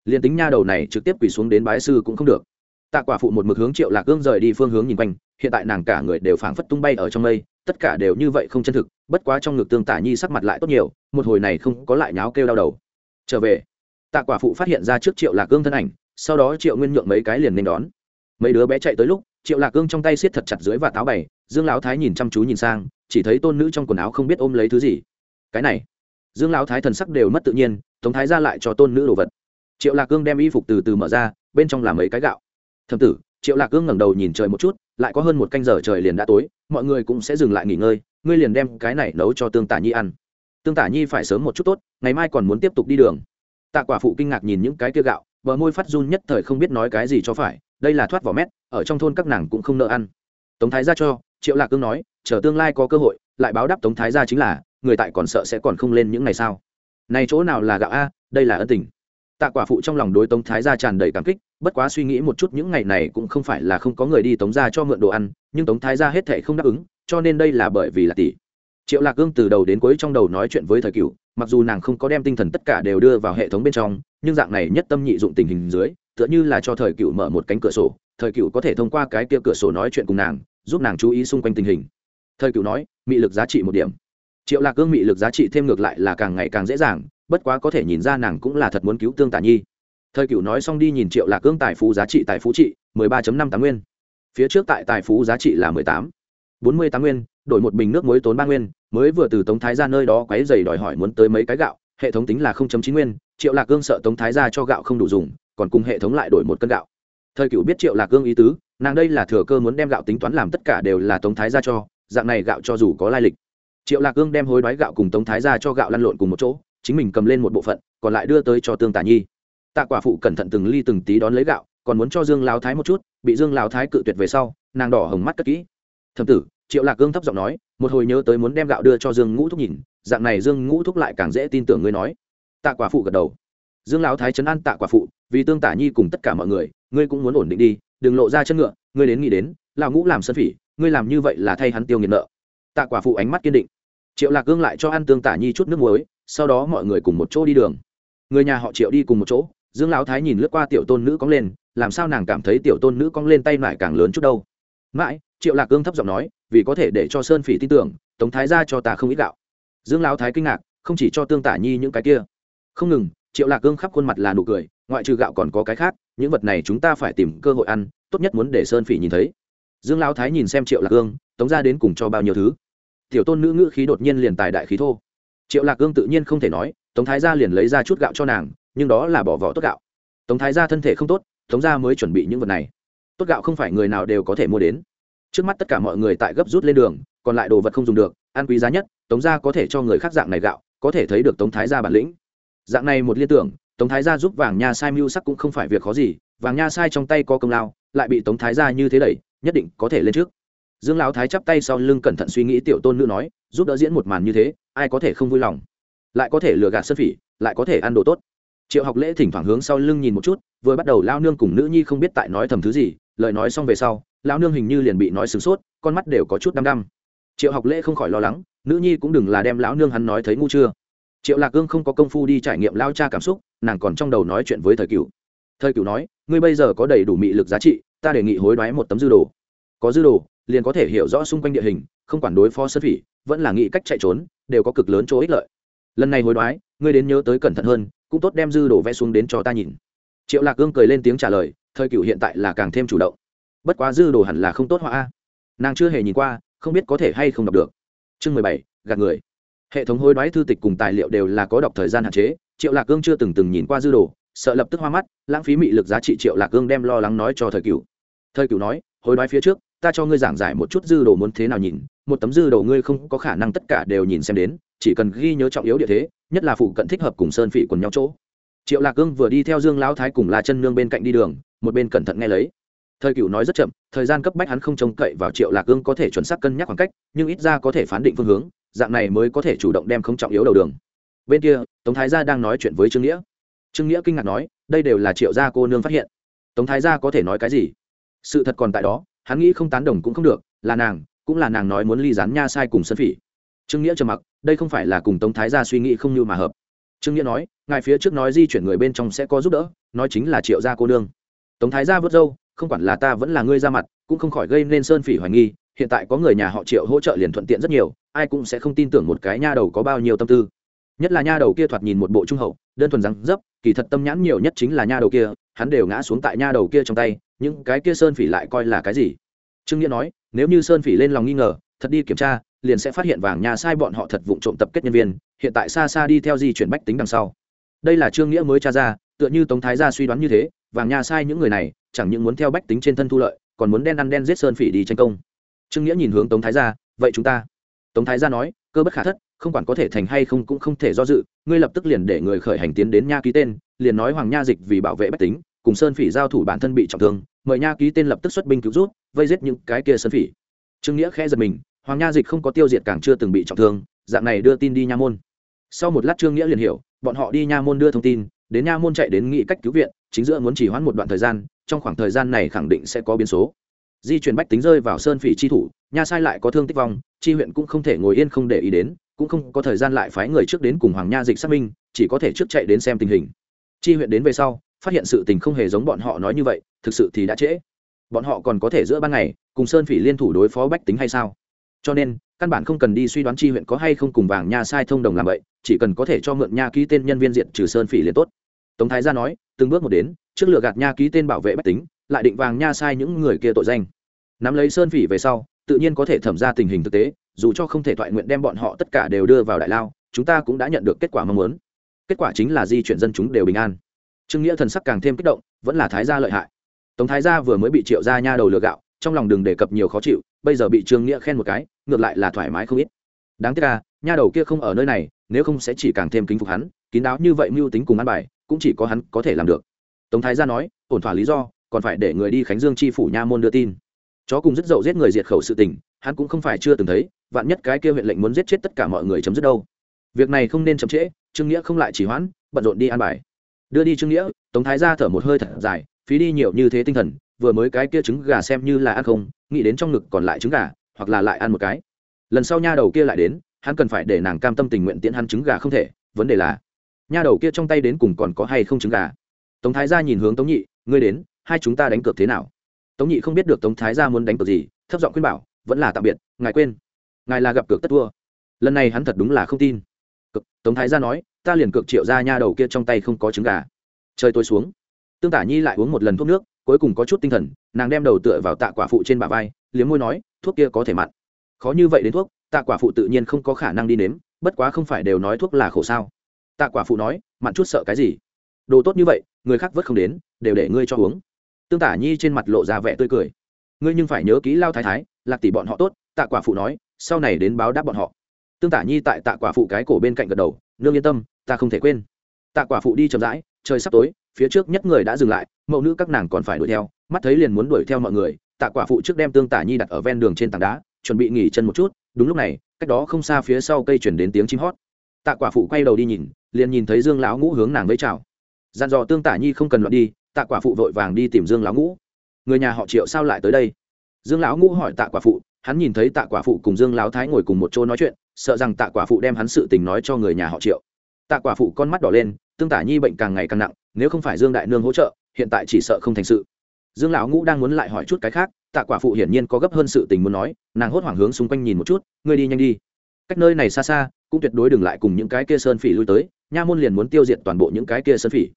Liền tính nha đầu này trực tiếp quỳ xuống đến bái sư cũng không được. Tạ quả phụ một mực hướng triệu lạc ương rời đi phương hướng nhìn quanh, hiện tại nàng cả người đều phảng phất tung bay ở trong mây, tất cả đều như vậy không chân thực, bất quá trong ngực tương tả nhi sắc mặt lại tốt nhiều, một hồi này không có lại nháo kêu đau đầu. Trở về tạ quả phụ phát hiện ra trước triệu lạc gương thân ảnh, sau đó triệu nguyên nhượng mấy cái liền nên đón. Mấy đứa bé chạy tới lúc, triệu lạc gương trong tay siết thật chặt dưới và táo bày, dương lão thái nhìn chăm chú nhìn sang, chỉ thấy tôn nữ trong quần áo không biết ôm lấy thứ gì. Cái này, dương lão thái thần sắc đều mất tự nhiên, tống thái ra lại cho tôn nữ đồ vật. Triệu lạc cương đem y phục từ từ mở ra, bên trong là mấy cái gạo. Thầm tử, triệu lạc cương ngẩng đầu nhìn trời một chút, lại có hơn một canh giờ trời liền đã tối, mọi người cũng sẽ dừng lại nghỉ ngơi, ngươi liền đem cái này nấu cho tương tả nhi ăn. Tương tả nhi phải sớm một chút tốt, ngày mai còn muốn tiếp tục đi đường tạ quả phụ kinh ngạc nhìn những cái kia gạo, bờ môi phát run nhất thời không biết nói cái gì cho phải, đây là thoát vỏ mét, ở trong thôn các nàng cũng không nợ ăn. Tống thái ra cho, triệu lạc cương nói, chờ tương lai có cơ hội, lại báo đáp tống thái ra chính là, người tại còn sợ sẽ còn không lên những ngày sao này chỗ nào là gạo a, đây là ân tình. Tạ quả phụ trong lòng đối tống thái gia tràn đầy cảm kích, bất quá suy nghĩ một chút những ngày này cũng không phải là không có người đi tống ra cho mượn đồ ăn, nhưng tống thái gia hết thệ không đáp ứng, cho nên đây là bởi vì là tỷ. Triệu lạc gương từ đầu đến cuối trong đầu nói chuyện với thời cựu mặc dù nàng không có đem tinh thần tất cả đều đưa vào hệ thống bên trong, nhưng dạng này nhất tâm nhị dụng tình hình dưới, tựa như là cho thời cựu mở một cánh cửa sổ, thời cựu có thể thông qua cái kia cửa sổ nói chuyện cùng nàng, giúp nàng chú ý xung quanh tình hình. Thời cựu nói, mị lực giá trị một điểm. Triệu lạc cương mị lực giá trị thêm ngược lại là càng ngày càng dễ dàng, bất quá có thể nhìn ra nàng cũng là thật muốn cứu tương tả nhi. Thời cựu nói xong đi nhìn triệu lạc cương tài phú giá trị tài phú trị, mười ba năm tám nguyên. Phía trước tại tài phú giá trị là mười tám. Bốn mươi tám nguyên đổi một bình nước muối tốn ba nguyên, mới vừa từ tống thái ra nơi đó quáy dày đòi hỏi muốn tới mấy cái gạo, hệ thống tính là không chấm chín nguyên, triệu lạc cương sợ tống thái ra cho gạo không đủ dùng, còn cùng hệ thống lại đổi một cân gạo. Thời cựu biết triệu lạc gương ý tứ, nàng đây là thừa cơ muốn đem gạo tính toán làm tất cả đều là tống thái ra cho, dạng này gạo cho dù có lai lịch. Triệu lạc gương đem hối đoái gạo cùng tống thái ra cho gạo lăn lộn cùng một chỗ, chính mình cầm lên một bộ phận, còn lại đưa tới cho tương tả nhi. Tạ quả phụ cẩn thận từng ly từng tí đón lấy gạo, còn muốn cho dương lao thái một chút, bị dương lao thái cự tuyệt về sau, nàng đỏ hồng mắt cất kỹ. Thầm tử triệu lạc gương thấp giọng nói, một hồi nhớ tới muốn đem gạo đưa cho dương ngũ thúc nhìn, dạng này dương ngũ thúc lại càng dễ tin tưởng ngươi nói. Tạ quả phụ gật đầu. Dương lão thái trấn an tạ quả phụ, vì tương tả nhi cùng tất cả mọi người, ngươi cũng muốn ổn định đi, đừng lộ ra chân ngựa, ngươi đến nghĩ đến, lão ngũ làm sân phỉ, ngươi làm như vậy là thay hắn tiêu nghiệt nợ. Tạ quả phụ ánh mắt kiên định. Triệu lạc gương lại cho ăn tương tả nhi chút nước muối, sau đó mọi người cùng một chỗ đi đường. Người nhà họ triệu đi cùng một chỗ, dương lão thái nhìn lướt qua tiểu tôn nữ cong lên, làm sao nàng cảm thấy tiểu tôn nữ cong lên tay lại càng lớn chút đâu. Mãi, triệu lạc gương thấp giọng nói vì có thể để cho sơn phỉ tin tưởng, tống thái ra cho ta không ít gạo. Dương lão thái kinh ngạc, không chỉ cho tương tả nhi những cái kia. Không ngừng, triệu lạc gương khắp khuôn mặt là nụ cười, ngoại trừ gạo còn có cái khác, những vật này chúng ta phải tìm cơ hội ăn, tốt nhất muốn để sơn phỉ nhìn thấy. Dương lão thái nhìn xem triệu lạc gương, tống ra đến cùng cho bao nhiêu thứ. Tiểu tôn nữ ngữ khí đột nhiên liền tài đại khí thô. Triệu lạc gương tự nhiên không thể nói, tống thái gia liền lấy ra chút gạo cho nàng, nhưng đó là bỏ vỏ tốt gạo. Tống thái gia thân thể không tốt, tống gia mới chuẩn bị những vật này. Tốt gạo không phải người nào đều có thể mua đến trước mắt tất cả mọi người tại gấp rút lên đường, còn lại đồ vật không dùng được, ăn quý giá nhất, tống gia có thể cho người khác dạng này gạo, có thể thấy được tống thái gia bản lĩnh. Dạng này một liên tưởng, tống thái gia giúp vàng nha sai mưu sắc cũng không phải việc khó gì, vàng nha sai trong tay có công lao, lại bị tống thái gia như thế đẩy, nhất định có thể lên trước. Dương lão thái chắp tay sau lưng cẩn thận suy nghĩ tiểu tôn nữ nói, giúp đỡ diễn một màn như thế, ai có thể không vui lòng? Lại có thể lừa gạt sơn phỉ, lại có thể ăn đồ tốt. Triệu học lễ thỉnh thoảng hướng sau lưng nhìn một chút, vừa bắt đầu lao nương cùng nữ nhi không biết tại nói thầm thứ gì, lời nói xong về sau lão nương hình như liền bị nói sửng sốt, con mắt đều có chút đăm đăm. Triệu học lễ không khỏi lo lắng, nữ nhi cũng đừng là đem lão nương hắn nói thấy ngu chưa. Triệu lạc cương không có công phu đi trải nghiệm lao cha cảm xúc, nàng còn trong đầu nói chuyện với thời cựu thời cựu nói, ngươi bây giờ có đầy đủ mị lực giá trị, ta đề nghị hối đoái một tấm dư đồ. Có dư đồ, liền có thể hiểu rõ xung quanh địa hình, không quản đối phó sơn phỉ, vẫn là nghĩ cách chạy trốn, đều có cực lớn chỗ ích lợi. Lần này hối đoái, ngươi đến nhớ tới cẩn thận hơn, cũng tốt đem dư đồ vẽ xuống đến cho ta nhìn. Triệu lạc ương cười lên tiếng trả lời, thời cựu hiện tại là càng thêm chủ động bất quá dư đồ hẳn là không tốt họa a. Nàng chưa hề nhìn qua, không biết có thể hay không đọc được. Chương mười bảy, gạt người. Hệ thống hối đoái thư tịch cùng tài liệu đều là có đọc thời gian hạn chế, triệu lạc cương chưa từng từng nhìn qua dư đồ, sợ lập tức hoa mắt, lãng phí mị lực giá trị triệu lạc cương đem lo lắng nói cho thời cựu thời cựu nói, hối đoái phía trước, ta cho ngươi giảng giải một chút dư đồ muốn thế nào nhìn, một tấm dư đồ ngươi không có khả năng tất cả đều nhìn xem đến, chỉ cần ghi nhớ trọng yếu địa thế, nhất là phụ cận thích hợp cùng sơn phỉ quần nhau chỗ. Triệu lạc cương vừa đi theo dương lão thái cùng la chân nương bên cạnh đi đường, một bên cẩn thận nghe lấy thời cựu nói rất chậm, thời gian cấp bách hắn không trông cậy vào triệu lạc cương có thể chuẩn xác cân nhắc khoảng cách, nhưng ít ra có thể phán định phương hướng, dạng này mới có thể chủ động đem không trọng yếu đầu đường. Bên kia, tống thái gia đang nói chuyện với trương nghĩa. Trương nghĩa kinh ngạc nói, đây đều là triệu gia cô nương phát hiện. Tống thái gia có thể nói cái gì? Sự thật còn tại đó, hắn nghĩ không tán đồng cũng không được, là nàng, cũng là nàng nói muốn ly rán nha sai cùng sân phỉ. Trương nghĩa trầm mặc, đây không phải là cùng tống thái gia suy nghĩ không như mà hợp. Trương nghĩa nói, ngài phía trước nói di chuyển người bên trong sẽ có giúp đỡ, nói chính là triệu gia cô nương. Tống thái gia vớt râu không quản là ta vẫn là ngươi ra mặt, cũng không khỏi gây nên sơn phỉ hoài nghi, hiện tại có người nhà họ triệu hỗ trợ liền thuận tiện rất nhiều, ai cũng sẽ không tin tưởng một cái nha đầu có bao nhiêu tâm tư. Nhất là nha đầu kia thoạt nhìn một bộ trung hậu, đơn thuần răng dấp, kỳ thật tâm nhãn nhiều nhất chính là nha đầu kia, hắn đều ngã xuống tại nha đầu kia trong tay, những cái kia sơn phỉ lại coi là cái gì? Trương nghĩa nói, nếu như sơn phỉ lên lòng nghi ngờ, thật đi kiểm tra, liền sẽ phát hiện vàng nhà sai bọn họ thật vụng trộm tập kết nhân viên, hiện tại xa xa đi theo di chuyển bách tính đằng sau. Đây là trương nghĩa mới tra ra, tựa như tống thái gia suy đoán như thế, vàng nhà sai những người này chẳng những muốn theo bách tính trên thân thu lợi, còn muốn đen ăn đen giết sơn phỉ đi tranh công. Trương nghĩa nhìn hướng tống thái gia, vậy chúng ta? Tống thái gia nói, cơ bất khả thất, không quản có thể thành hay không cũng không thể do dự, ngươi lập tức liền để người khởi hành tiến đến nha ký tên, liền nói hoàng nha dịch vì bảo vệ bách tính, cùng sơn phỉ giao thủ bản thân bị trọng thương, mời nha ký tên lập tức xuất binh cứu rút vây giết những cái kia sơn phỉ. Trương nghĩa khẽ giật mình, hoàng nha dịch không có tiêu diệt càng chưa từng bị trọng thương, dạng này đưa tin đi nha môn. Sau một lát trương nghĩa liền hiểu, bọn họ đi nha môn đưa thông tin, đến nha môn chạy đến nghị cách cứu viện, chính giữa muốn chỉ hoãn một đoạn thời gian trong khoảng thời gian này khẳng định sẽ có biến số. Di chuyển bách tính rơi vào sơn phỉ chi thủ, nha sai lại có thương tích vong, chi huyện cũng không thể ngồi yên không để ý đến, cũng không có thời gian lại phái người trước đến cùng hoàng nha dịch xác minh, chỉ có thể trước chạy đến xem tình hình. Chi huyện đến về sau, phát hiện sự tình không hề giống bọn họ nói như vậy, thực sự thì đã trễ. Bọn họ còn có thể giữa ban ngày, cùng sơn phỉ liên thủ đối phó bách tính hay sao? Cho nên, căn bản không cần đi suy đoán chi huyện có hay không cùng vàng nha sai thông đồng làm vậy, chỉ cần có thể cho mượn nha ký tên nhân viên diện trừ sơn phỉ liền tốt. Tống thái gia nói, từng bước một đến trước lừa gạt nha ký tên bảo vệ bách tính, lại định vàng nha sai những người kia tội danh. Nắm lấy sơn phỉ về sau, tự nhiên có thể thẩm ra tình hình thực tế, dù cho không thể thoại nguyện đem bọn họ tất cả đều đưa vào đại lao, chúng ta cũng đã nhận được kết quả mong muốn. Kết quả chính là di chuyển dân chúng đều bình an. Trương nghĩa thần sắc càng thêm kích động, vẫn là thái gia lợi hại. Tống thái gia vừa mới bị triệu gia nha đầu lừa gạo, trong lòng đừng đề cập nhiều khó chịu, bây giờ bị trương nghĩa khen một cái, ngược lại là thoải mái không ít. Đáng tiếc là nha đầu kia không ở nơi này, nếu không sẽ chỉ càng thêm kính phục hắn, kín đáo như vậy mưu tính cùng ăn bài, cũng chỉ có hắn có thể làm được tống thái gia nói, ổn thỏa lý do, còn phải để người đi khánh dương chi phủ nha môn đưa tin. Chó cùng rất dậu giết người diệt khẩu sự tình, hắn cũng không phải chưa từng thấy, vạn nhất cái kia huyện lệnh muốn giết chết tất cả mọi người chấm dứt đâu. Việc này không nên chậm trễ, trương nghĩa không lại chỉ hoãn, bận rộn đi an bài. Đưa đi trương nghĩa, tống thái ra thở một hơi thật dài, phí đi nhiều như thế tinh thần, vừa mới cái kia trứng gà xem như là ăn không, nghĩ đến trong ngực còn lại trứng gà, hoặc là lại ăn một cái. Lần sau nha đầu kia lại đến, hắn cần phải để nàng cam tâm tình nguyện tiễn hắn trứng gà không thể, vấn đề là, nha đầu kia trong tay đến cùng còn có hay không trứng gà tống thái Gia nhìn hướng tống nhị, ngươi đến, hai chúng ta đánh cược thế nào? Tống nhị không biết được tống thái Gia muốn đánh cược gì, thấp giọng khuyên bảo, vẫn là tạm biệt, ngài quên. Ngài là gặp cược tất thua. Lần này hắn thật đúng là không tin. Cực tống thái Gia nói, ta liền cược triệu ra nha đầu kia trong tay không có trứng gà. Trời tôi xuống, tương tả nhi lại uống một lần thuốc nước, cuối cùng có chút tinh thần, nàng đem đầu tựa vào tạ quả phụ trên bả vai, liếm môi nói, thuốc kia có thể mặn. Khó như vậy đến thuốc, tạ quả phụ tự nhiên không có khả năng đi nếm, bất quá không phải đều nói thuốc là khổ sao. Tạ quả phụ nói, mặn chút sợ cái gì? Đồ tốt như vậy người khác vớt không đến, đều để ngươi cho uống. Tương tả nhi trên mặt lộ ra vẻ tươi cười. Ngươi nhưng phải nhớ kỹ lao thái thái, lạc tỷ bọn họ tốt, tạ quả phụ nói, sau này đến báo đáp bọn họ. Tương tả nhi tại tạ quả phụ cái cổ bên cạnh gật đầu, nương yên tâm, ta không thể quên. Tạ quả phụ đi chậm rãi, trời sắp tối, phía trước nhất người đã dừng lại, mẫu nữ các nàng còn phải đuổi theo, mắt thấy liền muốn đuổi theo mọi người, tạ quả phụ trước đem tương tả nhi đặt ở ven đường trên tảng đá, chuẩn bị nghỉ chân một chút, đúng lúc này, cách đó không xa phía sau cây chuyển đến tiếng chim hót. Tạ quả phụ quay đầu đi nhìn, liền nhìn thấy dương lão ngũ hướng nàng với chào dàn dò tương tả nhi không cần loạn đi, tạ quả phụ vội vàng đi tìm dương lão ngũ. Người nhà họ triệu sao lại tới đây? Dương lão ngũ hỏi tạ quả phụ, hắn nhìn thấy tạ quả phụ cùng dương lão thái ngồi cùng một chỗ nói chuyện, sợ rằng tạ quả phụ đem hắn sự tình nói cho người nhà họ triệu. Tạ quả phụ con mắt đỏ lên, tương tả nhi bệnh càng ngày càng nặng, nếu không phải dương đại nương hỗ trợ, hiện tại chỉ sợ không thành sự. Dương lão ngũ đang muốn lại hỏi chút cái khác, tạ quả phụ hiển nhiên có gấp hơn sự tình muốn nói, nàng hốt hoảng hướng xung quanh nhìn một chút, ngươi đi nhanh đi. Cách nơi này xa xa, cũng tuyệt đối đừng lại cùng những cái kia sơn phỉ lui tới nha môn liền muốn tiêu diệt toàn bộ những cái kia sơn phỉ.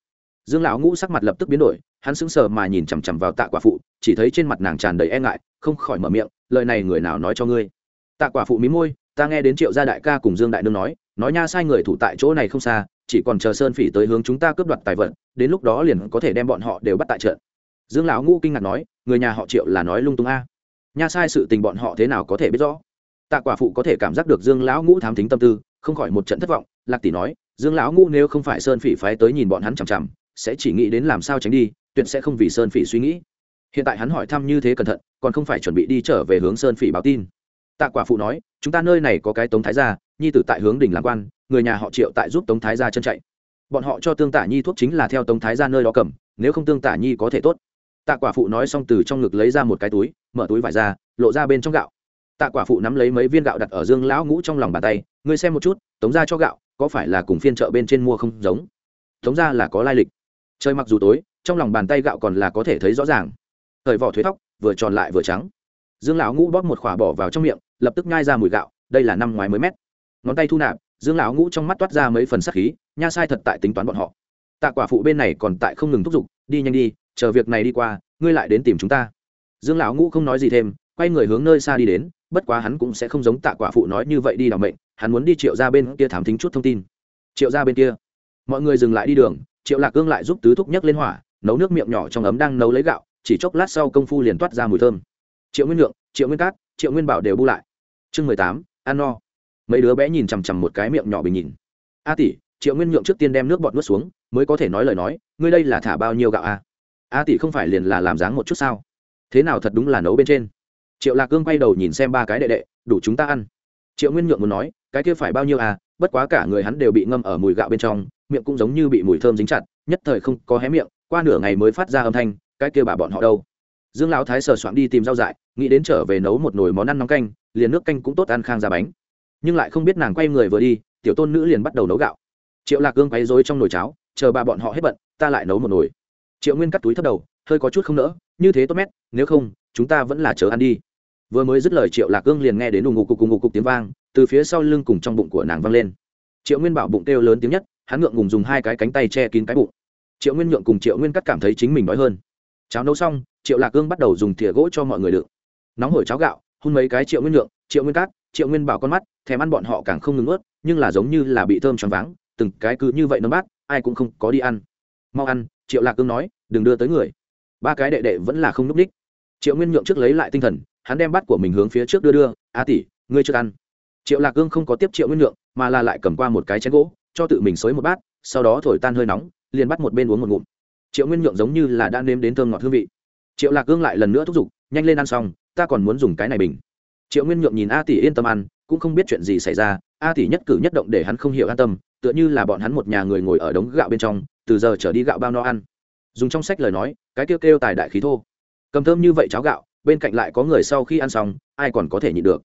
Dương lão ngũ sắc mặt lập tức biến đổi, hắn sững sờ mà nhìn chằm chằm vào tạ quả phụ, chỉ thấy trên mặt nàng tràn đầy e ngại, không khỏi mở miệng, lời này người nào nói cho ngươi? Tạ quả phụ mí môi, ta nghe đến triệu gia đại ca cùng dương đại nương nói nói nha sai người thủ tại chỗ này không xa, chỉ còn chờ sơn phỉ tới hướng chúng ta cướp đoạt tài vật, đến lúc đó liền có thể đem bọn họ đều bắt tại trận. Dương lão ngũ kinh ngạc nói, người nhà họ triệu là nói lung tung a. Nha sai sự tình bọn họ thế nào có thể biết rõ? Tạ quả phụ có thể cảm giác được dương lão ngũ thám thính tâm tư, không khỏi một trận thất vọng, lạc tỷ nói dương lão ngũ nếu không phải sơn phỉ phái tới nhìn bọn hắn chằm chằm, sẽ chỉ nghĩ đến làm sao tránh đi, tuyệt sẽ không vì sơn phỉ suy nghĩ. Hiện tại hắn hỏi thăm như thế cẩn thận, còn không phải chuẩn bị đi trở về hướng sơn phỉ báo tin. Tạ quả phụ nói, chúng ta nơi này có cái tống thái gia, nhi tử tại hướng đỉnh làm quan, người nhà họ triệu tại giúp tống thái gia chân chạy. Bọn họ cho tương tả nhi thuốc chính là theo tống thái gia nơi đó cầm, nếu không tương tả nhi có thể tốt. Tạ quả phụ nói xong từ trong ngực lấy ra một cái túi, mở túi vải ra, lộ ra bên trong gạo. Tạ quả phụ nắm lấy mấy viên gạo đặt ở dương lão ngũ trong lòng bàn tay, ngươi xem một chút, tống ra cho gạo có phải là cùng phiên chợ bên trên mua không giống? Tống ra là có lai lịch. Trời mặc dù tối, trong lòng bàn tay gạo còn là có thể thấy rõ ràng. Thời vỏ thuế thóc, vừa tròn lại vừa trắng. Dương lão ngũ bóp một khỏa bỏ vào trong miệng, lập tức nhai ra mùi gạo, đây là năm ngoái mới mét. Ngón tay thu nạp, dương lão ngũ trong mắt toát ra mấy phần sắc khí, nha sai thật tại tính toán bọn họ. Tạ quả phụ bên này còn tại không ngừng thúc giục, đi nhanh đi, chờ việc này đi qua, ngươi lại đến tìm chúng ta. Dương lão ngũ không nói gì thêm, quay người hướng nơi xa đi đến, bất quá hắn cũng sẽ không giống tạ quả phụ nói như vậy đi đ ả o mệnh hắn muốn đi triệu ra bên kia thám thính chút thông tin. Triệu ra bên kia. Mọi người dừng lại đi đường, triệu lạc cương lại giúp tứ thúc nhấc lên hỏa, nấu nước miệng nhỏ trong ấm đang nấu lấy gạo, chỉ chốc lát sau công phu liền toát ra mùi thơm. Triệu nguyên lượng, triệu nguyên cát, triệu nguyên bảo đều bu lại. Chương mười tám, ăn no. Mấy đứa bé nhìn chằm chằm một cái miệng nhỏ bình nhìn. A tỷ, triệu nguyên nhượng trước tiên đem nước bọt nuốt xuống, mới có thể nói lời nói, ngươi đây là thả bao nhiêu gạo a a tỷ không phải liền là làm dáng một chút sao? Thế nào thật đúng là nấu bên trên? Triệu lạc cương quay đầu nhìn xem ba cái đệ đệ, đủ chúng ta ăn. Triệu nguyên nhượng muốn nói cái kia phải bao nhiêu à bất quá cả người hắn đều bị ngâm ở mùi gạo bên trong, miệng cũng giống như bị mùi thơm dính chặt, nhất thời không có hé miệng, qua nửa ngày mới phát ra âm thanh, cái kia bà bọn họ đâu? Dương lão thái sờ soạn đi tìm rau dại, nghĩ đến trở về nấu một nồi món ăn nóng canh, liền nước canh cũng tốt ăn khang ra bánh. Nhưng lại không biết nàng quay người vừa đi, tiểu tôn nữ liền bắt đầu nấu gạo. Triệu lạc cương quấy rối trong nồi cháo, chờ bà bọn họ hết bận, ta lại nấu một nồi. Triệu nguyên cắt túi thất đầu, hơi có chút không nỡ, như thế tốt mét, nếu không, chúng ta vẫn là chờ ăn đi. Vừa mới dứt lời triệu lạc cương liền nghe đến ù ngục cục cùng ngục cục tiếng vang từ phía sau lưng cùng trong bụng của nàng văng lên. Triệu nguyên bảo bụng kêu lớn tiếng nhất, hắn ngượng ngùng dùng hai cái cánh tay che kín cái bụng. Triệu nguyên nhượng cùng triệu nguyên cắt cảm thấy chính mình đói hơn. Cháo nấu xong, triệu lạc cương bắt đầu dùng thìa gỗ cho mọi người đựng. Nóng hổi cháo gạo, hun mấy cái triệu nguyên nhượng, triệu nguyên cắt triệu nguyên bảo con mắt, thèm ăn bọn họ càng không ngừng ướt, nhưng là giống như là bị thơm choáng váng, từng cái cứ như vậy nó bát, ai cũng không có đi ăn. Mau ăn, triệu lạc cương nói, đừng đưa tới người. Ba cái đệ đệ vẫn là không núp đích triệu nguyên nhượng trước lấy lại tinh thần, hắn đem bắt của mình hướng phía trước đưa đưa, a tỷ, ngươi chưa ăn triệu lạc cương không có tiếp triệu nguyên nhượng mà là lại cầm qua một cái chén gỗ, cho tự mình xới một bát, sau đó thổi tan hơi nóng, liền bắt một bên uống một ngụm. Triệu nguyên nhượng giống như là đã nếm đến thơm ngọt hương vị. Triệu lạc cương lại lần nữa thúc giục, nhanh lên ăn xong, ta còn muốn dùng cái này bình. Triệu nguyên nhượng nhìn a tỷ yên tâm ăn, cũng không biết chuyện gì xảy ra, a tỷ nhất cử nhất động để hắn không hiểu an tâm, tựa như là bọn hắn một nhà người ngồi ở đống gạo bên trong, từ giờ trở đi gạo bao no ăn. Dùng trong sách lời nói, cái kêu kêu tài đại khí thô. Cầm thơm như vậy cháo gạo, bên cạnh lại có người sau khi ăn xong, ai còn có thể nhịn được?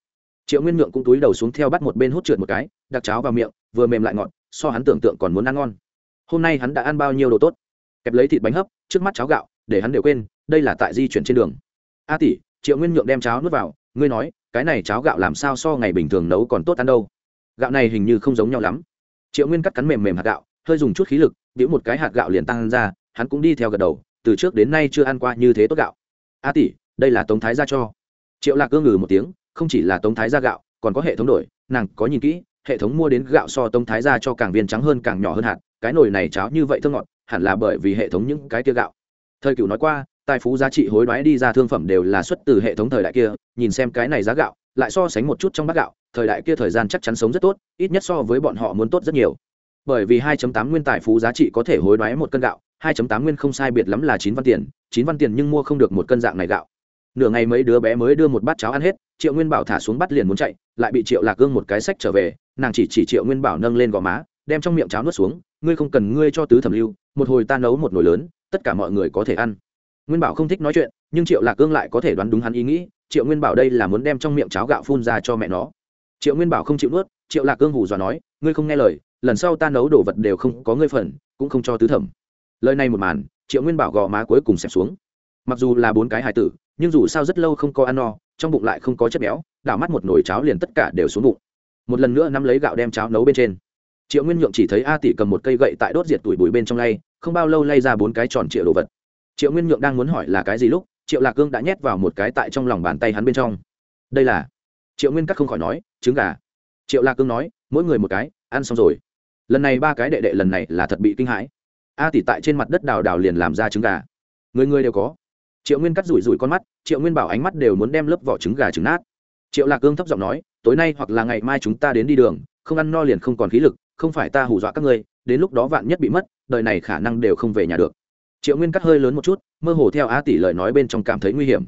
Triệu nguyên nhượng cũng túi đầu xuống theo bắt một bên hút trượt một cái, đặt cháo vào miệng, vừa mềm lại ngọt, so hắn tưởng tượng còn muốn ăn ngon. Hôm nay hắn đã ăn bao nhiêu đồ tốt? Kẹp lấy thịt bánh hấp, trước mắt cháo gạo, để hắn đều quên, đây là tại di chuyển trên đường. A tỷ, triệu nguyên nhượng đem cháo nuốt vào, ngươi nói, cái này cháo gạo làm sao so ngày bình thường nấu còn tốt ăn đâu? Gạo này hình như không giống nhau lắm. Triệu nguyên cắt cắn mềm mềm hạt gạo, hơi dùng chút khí lực đĩu một cái hạt gạo liền tăng ra, hắn cũng đi theo gật đầu, từ trước đến nay chưa ăn qua như thế tốt gạo. A tỷ, đây là tống thái gia cho. Triệu lạc cương ngừ một tiếng không chỉ là tống thái gia gạo, còn có hệ thống đổi, nàng có nhìn kỹ, hệ thống mua đến gạo so tống thái gia cho càng viên trắng hơn càng nhỏ hơn hạt, cái nồi này cháo như vậy thơ ngọt, hẳn là bởi vì hệ thống những cái kia gạo. Thời cựu nói qua, tài phú giá trị hối đoái đi ra thương phẩm đều là xuất từ hệ thống thời đại kia, nhìn xem cái này giá gạo, lại so sánh một chút trong bát gạo, thời đại kia thời gian chắc chắn sống rất tốt, ít nhất so với bọn họ muốn tốt rất nhiều. Bởi vì 2.8 nguyên tài phú giá trị có thể hối đoái một cân gạo 2.8 nguyên không sai biệt lắm là chín văn tiền, chín văn tiền nhưng mua không được một cân dạng này gạo nửa ngày mấy đứa bé mới đưa một bát cháo ăn hết, triệu nguyên bảo thả xuống bắt liền muốn chạy, lại bị triệu lạc gương một cái sách trở về, nàng chỉ chỉ triệu nguyên bảo nâng lên gò má, đem trong miệng cháo nuốt xuống, ngươi không cần ngươi cho tứ thẩm lưu, một hồi ta nấu một nồi lớn, tất cả mọi người có thể ăn. Nguyên bảo không thích nói chuyện, nhưng triệu lạc gương lại có thể đoán đúng hắn ý nghĩ, triệu nguyên bảo đây là muốn đem trong miệng cháo gạo phun ra cho mẹ nó. Triệu nguyên bảo không chịu nuốt, triệu lạc gương hù dọa nói, ngươi không nghe lời, lần sau ta nấu đồ vật đều không có ngươi phần, cũng không cho tứ thẩm. Lời này một màn, triệu nguyên bảo gò má cuối cùng xẹp xuống. Mặc dù là bốn cái hài tử nhưng dù sao rất lâu không có ăn no, trong bụng lại không có chất béo, đảo mắt một nồi cháo liền tất cả đều xuống bụng. Một lần nữa nắm lấy gạo đem cháo nấu bên trên. Triệu nguyên nhượng chỉ thấy a tỷ cầm một cây gậy tại đốt diệt tuổi bụi bên trong lay, không bao lâu lay ra bốn cái tròn triệu đồ vật. Triệu nguyên nhượng đang muốn hỏi là cái gì lúc, triệu lạc cương đã nhét vào một cái tại trong lòng bàn tay hắn bên trong. Đây là? Triệu nguyên cắt không khỏi nói, trứng gà. Triệu lạc cương nói, mỗi người một cái, ăn xong rồi. Lần này ba cái đệ đệ lần này là thật bị kinh hãi. A tỷ tại trên mặt đất đào đào liền làm ra trứng gà. Người người đều có triệu nguyên cắt rủi rủi con mắt, triệu nguyên bảo ánh mắt đều muốn đem lớp vỏ trứng gà trứng nát. Triệu lạc cương thấp giọng nói, tối nay hoặc là ngày mai chúng ta đến đi đường, không ăn no liền không còn khí lực, không phải ta hù dọa các ngươi, đến lúc đó vạn nhất bị mất, đời này khả năng đều không về nhà được. Triệu nguyên cắt hơi lớn một chút, mơ hồ theo a tỷ lời nói bên trong cảm thấy nguy hiểm.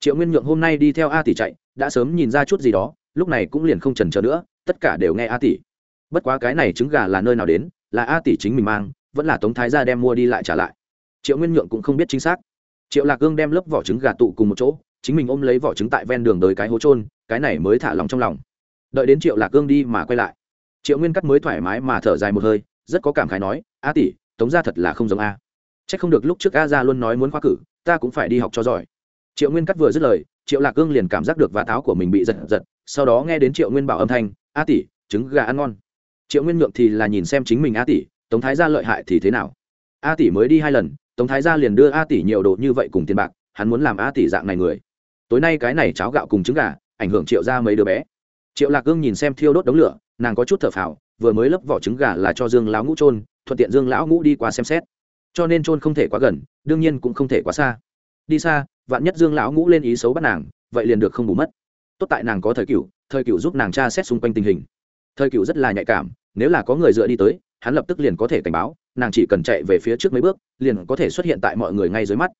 Triệu nguyên nhượng hôm nay đi theo a tỷ chạy, đã sớm nhìn ra chút gì đó, lúc này cũng liền không trần trờ nữa, tất cả đều nghe a tỷ. Bất quá cái này trứng gà là nơi nào đến, là a tỷ chính mình mang, vẫn là tống thái gia đem mua đi lại trả lại. Triệu nguyên nhượng cũng không biết chính xác triệu lạc gương đem lớp vỏ trứng gà tụ cùng một chỗ, chính mình ôm lấy vỏ trứng tại ven đường đời cái hố trôn cái này mới thả lòng trong lòng. Đợi đến triệu lạc gương đi mà quay lại, triệu nguyên cắt mới thoải mái mà thở dài một hơi, rất có cảm khái nói, a tỷ, tống gia thật là không giống a. C h ắ c không được lúc trước a gia luôn nói muốn khoa cử, ta cũng phải đi học cho giỏi. Triệu nguyên cắt vừa dứt lời, triệu lạc gương liền cảm giác được vá táo của mình bị giật giật, sau đó nghe đến triệu nguyên bảo âm thanh, a tỷ, trứng gà ăn ngon. Triệu nguyên nhượng thì là nhìn xem chính mình a tỷ, tống thái gia lợi hại thì thế nào? A tỷ mới đi hai lần tống thái gia liền đưa a tỷ nhiều đồ như vậy cùng tiền bạc, hắn muốn làm a tỷ dạng này người. Tối nay cái này cháo gạo cùng trứng gà, ảnh hưởng triệu ra mấy đứa bé. Triệu lạc gương nhìn xem thiêu đốt đống lửa, nàng có chút thở phào, vừa mới lấp vỏ trứng gà là cho dương lão ngũ trôn thuận tiện dương lão ngũ đi qua xem xét. Cho nên trôn không thể quá gần, đương nhiên cũng không thể quá xa. Đi xa, vạn nhất dương lão ngũ lên ý xấu bắt nàng, vậy liền được không bù mất. Tốt tại nàng có thời cựu thời cựu giúp nàng tra xét xung quanh tình hình. Thời cựu rất là nhạy cảm, nếu là có người dựa đi tới, hắn lập tức liền có thể cảnh báo nàng chỉ cần chạy về phía trước mấy bước, liền có thể xuất hiện tại mọi người ngay dưới mắt.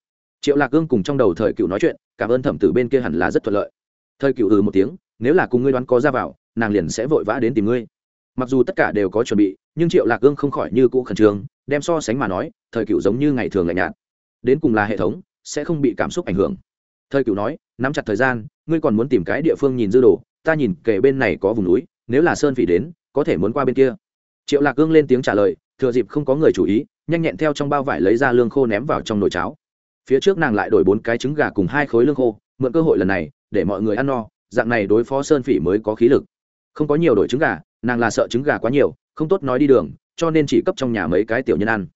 Triệu lạc gương cùng trong đầu thời cựu nói chuyện, cảm ơn thẩm tử bên kia hẳn là rất thuận lợi. Thời cựu ừ một tiếng, nếu là cùng ngươi đoán có ra vào, nàng liền sẽ vội vã đến tìm ngươi. Mặc dù tất cả đều có chuẩn bị, nhưng triệu lạc gương không khỏi như cũ khẩn trương, đem so sánh mà nói, thời cựu giống như ngày thường lạnh nhạt. Đến cùng là hệ thống, sẽ không bị cảm xúc ảnh hưởng. Thời cựu nói, nắm chặt thời gian, ngươi còn muốn tìm cái địa phương nhìn dư đồ, ta nhìn kể bên này có vùng núi, nếu là sơn phỉ đến, có thể muốn qua bên kia. Triệu lạc gương lên tiếng trả lời thừa dịp không có người chú ý, nhanh nhẹn theo trong bao vải lấy ra lương khô ném vào trong nồi cháo. Phía trước nàng lại đổi bốn cái trứng gà cùng hai khối lương khô, mượn cơ hội lần này, để mọi người ăn no, dạng này đối phó sơn phỉ mới có khí lực. Không có nhiều đổi trứng gà, nàng là sợ trứng gà quá nhiều, không tốt nói đi đường, cho nên chỉ cấp trong nhà mấy cái tiểu nhân ăn.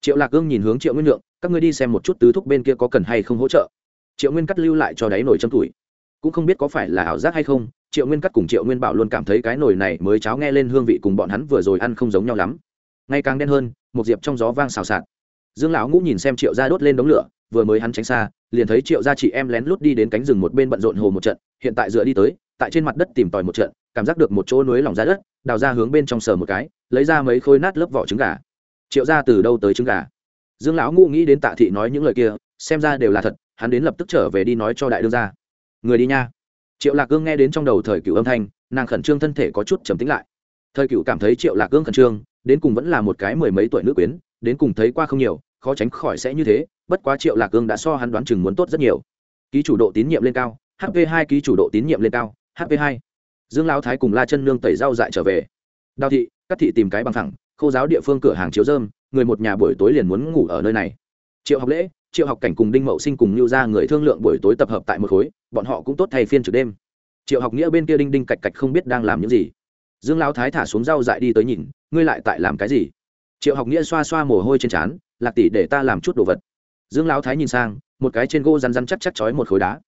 Triệu lạc gương nhìn hướng triệu nguyên lượng, các ngươi đi xem một chút tứ thúc bên kia có cần hay không hỗ trợ? Triệu nguyên cắt lưu lại cho đáy nồi châm tuổi. Cũng không biết có phải là ảo giác hay không, triệu nguyên cắt cùng triệu nguyên bảo luôn cảm thấy cái nồi này mới cháo nghe lên hương vị cùng bọn hắn vừa rồi ăn không giống nhau lắm ngày càng đen hơn, một diệp trong gió vang xào xạc. Dương lão ngũ nhìn xem triệu gia đốt lên đống lửa, vừa mới hắn tránh xa, liền thấy triệu gia chị em lén lút đi đến cánh rừng một bên bận rộn hồ một trận, hiện tại dựa đi tới, tại trên mặt đất tìm tòi một trận, cảm giác được một chỗ núi lỏng ra đất, đào ra hướng bên trong sờ một cái, lấy ra mấy khối nát lớp vỏ trứng gà. Triệu ra từ đâu tới trứng gà? Dương lão ngụ nghĩ đến tạ thị nói những lời kia, xem ra đều là thật, hắn đến lập tức trở về đi nói cho đại đương gia. người đi nha. Triệu lạc Cương nghe đến trong đầu thời cựu âm thanh, nàng khẩn trương thân thể có chút trầm tính lại. Thời cựu cảm thấy triệu lạc Cương khẩn trương đến cùng vẫn là một cái mười mấy tuổi nữ quyến, đến cùng thấy qua không nhiều, khó tránh khỏi sẽ như thế, bất quá triệu lạc cương đã so hắn đoán chừng muốn tốt rất nhiều. Ký chủ độ tín nhiệm lên cao hp hai ký chủ độ tín nhiệm lên cao hp hai. Dương lão thái cùng la chân nương tẩy rau dại trở về. Đào thị các thị tìm cái bằng thẳng, khô giáo địa phương cửa hàng chiếu dơm người một nhà buổi tối liền muốn ngủ ở nơi này. Triệu học lễ, triệu học cảnh cùng đinh mậu sinh cùng lưu ra người thương lượng buổi tối tập hợp tại một khối, bọn họ cũng tốt thay phiên trực đêm. Triệu học nghĩa bên kia đinh đinh cạch cạch không biết đang làm những gì. Dương lão thái thả xuống rau dại đi tới nhìn ngươi lại tại làm cái gì? Triệu học nghĩa xoa xoa mồ hôi trên trán, lạc tỷ để ta làm chút đồ vật. Dương lão thái nhìn sang, một cái trên gỗ rắn rắn chắc chắc chói một khối đá.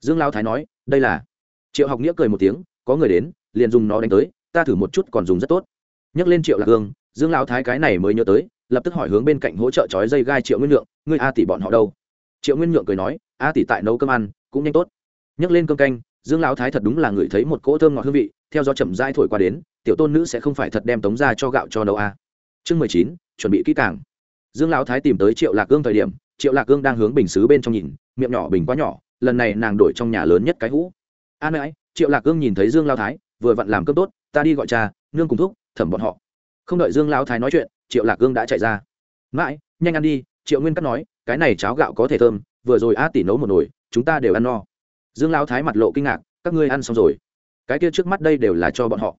Dương lão thái nói, đây là triệu học nghĩa cười một tiếng, có người đến, liền dùng nó đánh tới, ta thử một chút còn dùng rất tốt. Nhắc lên triệu lạc hương, dương lão thái cái này mới nhớ tới, lập tức hỏi hướng bên cạnh hỗ trợ chói dây gai triệu nguyên lượng, ngươi a tỷ bọn họ đâu? Triệu nguyên nhượng cười nói, a tỷ tại nấu cơm ăn, cũng nhanh tốt. Nhắc lên cơm canh dương lão thái thật đúng là ngửi thấy một cỗ thơm ngọt hương vị, theo gió chậm dai thổi qua đến, tiểu tôn nữ sẽ không phải thật đem tống ra cho gạo cho đâu a à. chương mười chín, chuẩn bị kỹ càng. Dương lão thái tìm tới triệu lạc cương thời điểm, triệu lạc cương đang hướng bình xứ bên trong nhìn, miệng nhỏ bình quá nhỏ, lần này nàng đổi trong nhà lớn nhất cái hũ. À An mãi triệu lạc cương nhìn thấy dương lao thái, vừa vặn làm cơm tốt, ta đi gọi cha, nương cùng thúc, thẩm bọn họ. Không đợi dương lao thái nói chuyện, triệu lạc cương đã chạy ra. Mãi, nhanh ăn đi, triệu nguyên cắt nói, cái này cháo gạo có thể thơm, vừa rồi a tỷ nấu một nồi, chúng ta đều ăn no dương lao thái mặt lộ kinh ngạc, các ngươi ăn xong rồi. Cái kia trước mắt đây đều là cho bọn họ.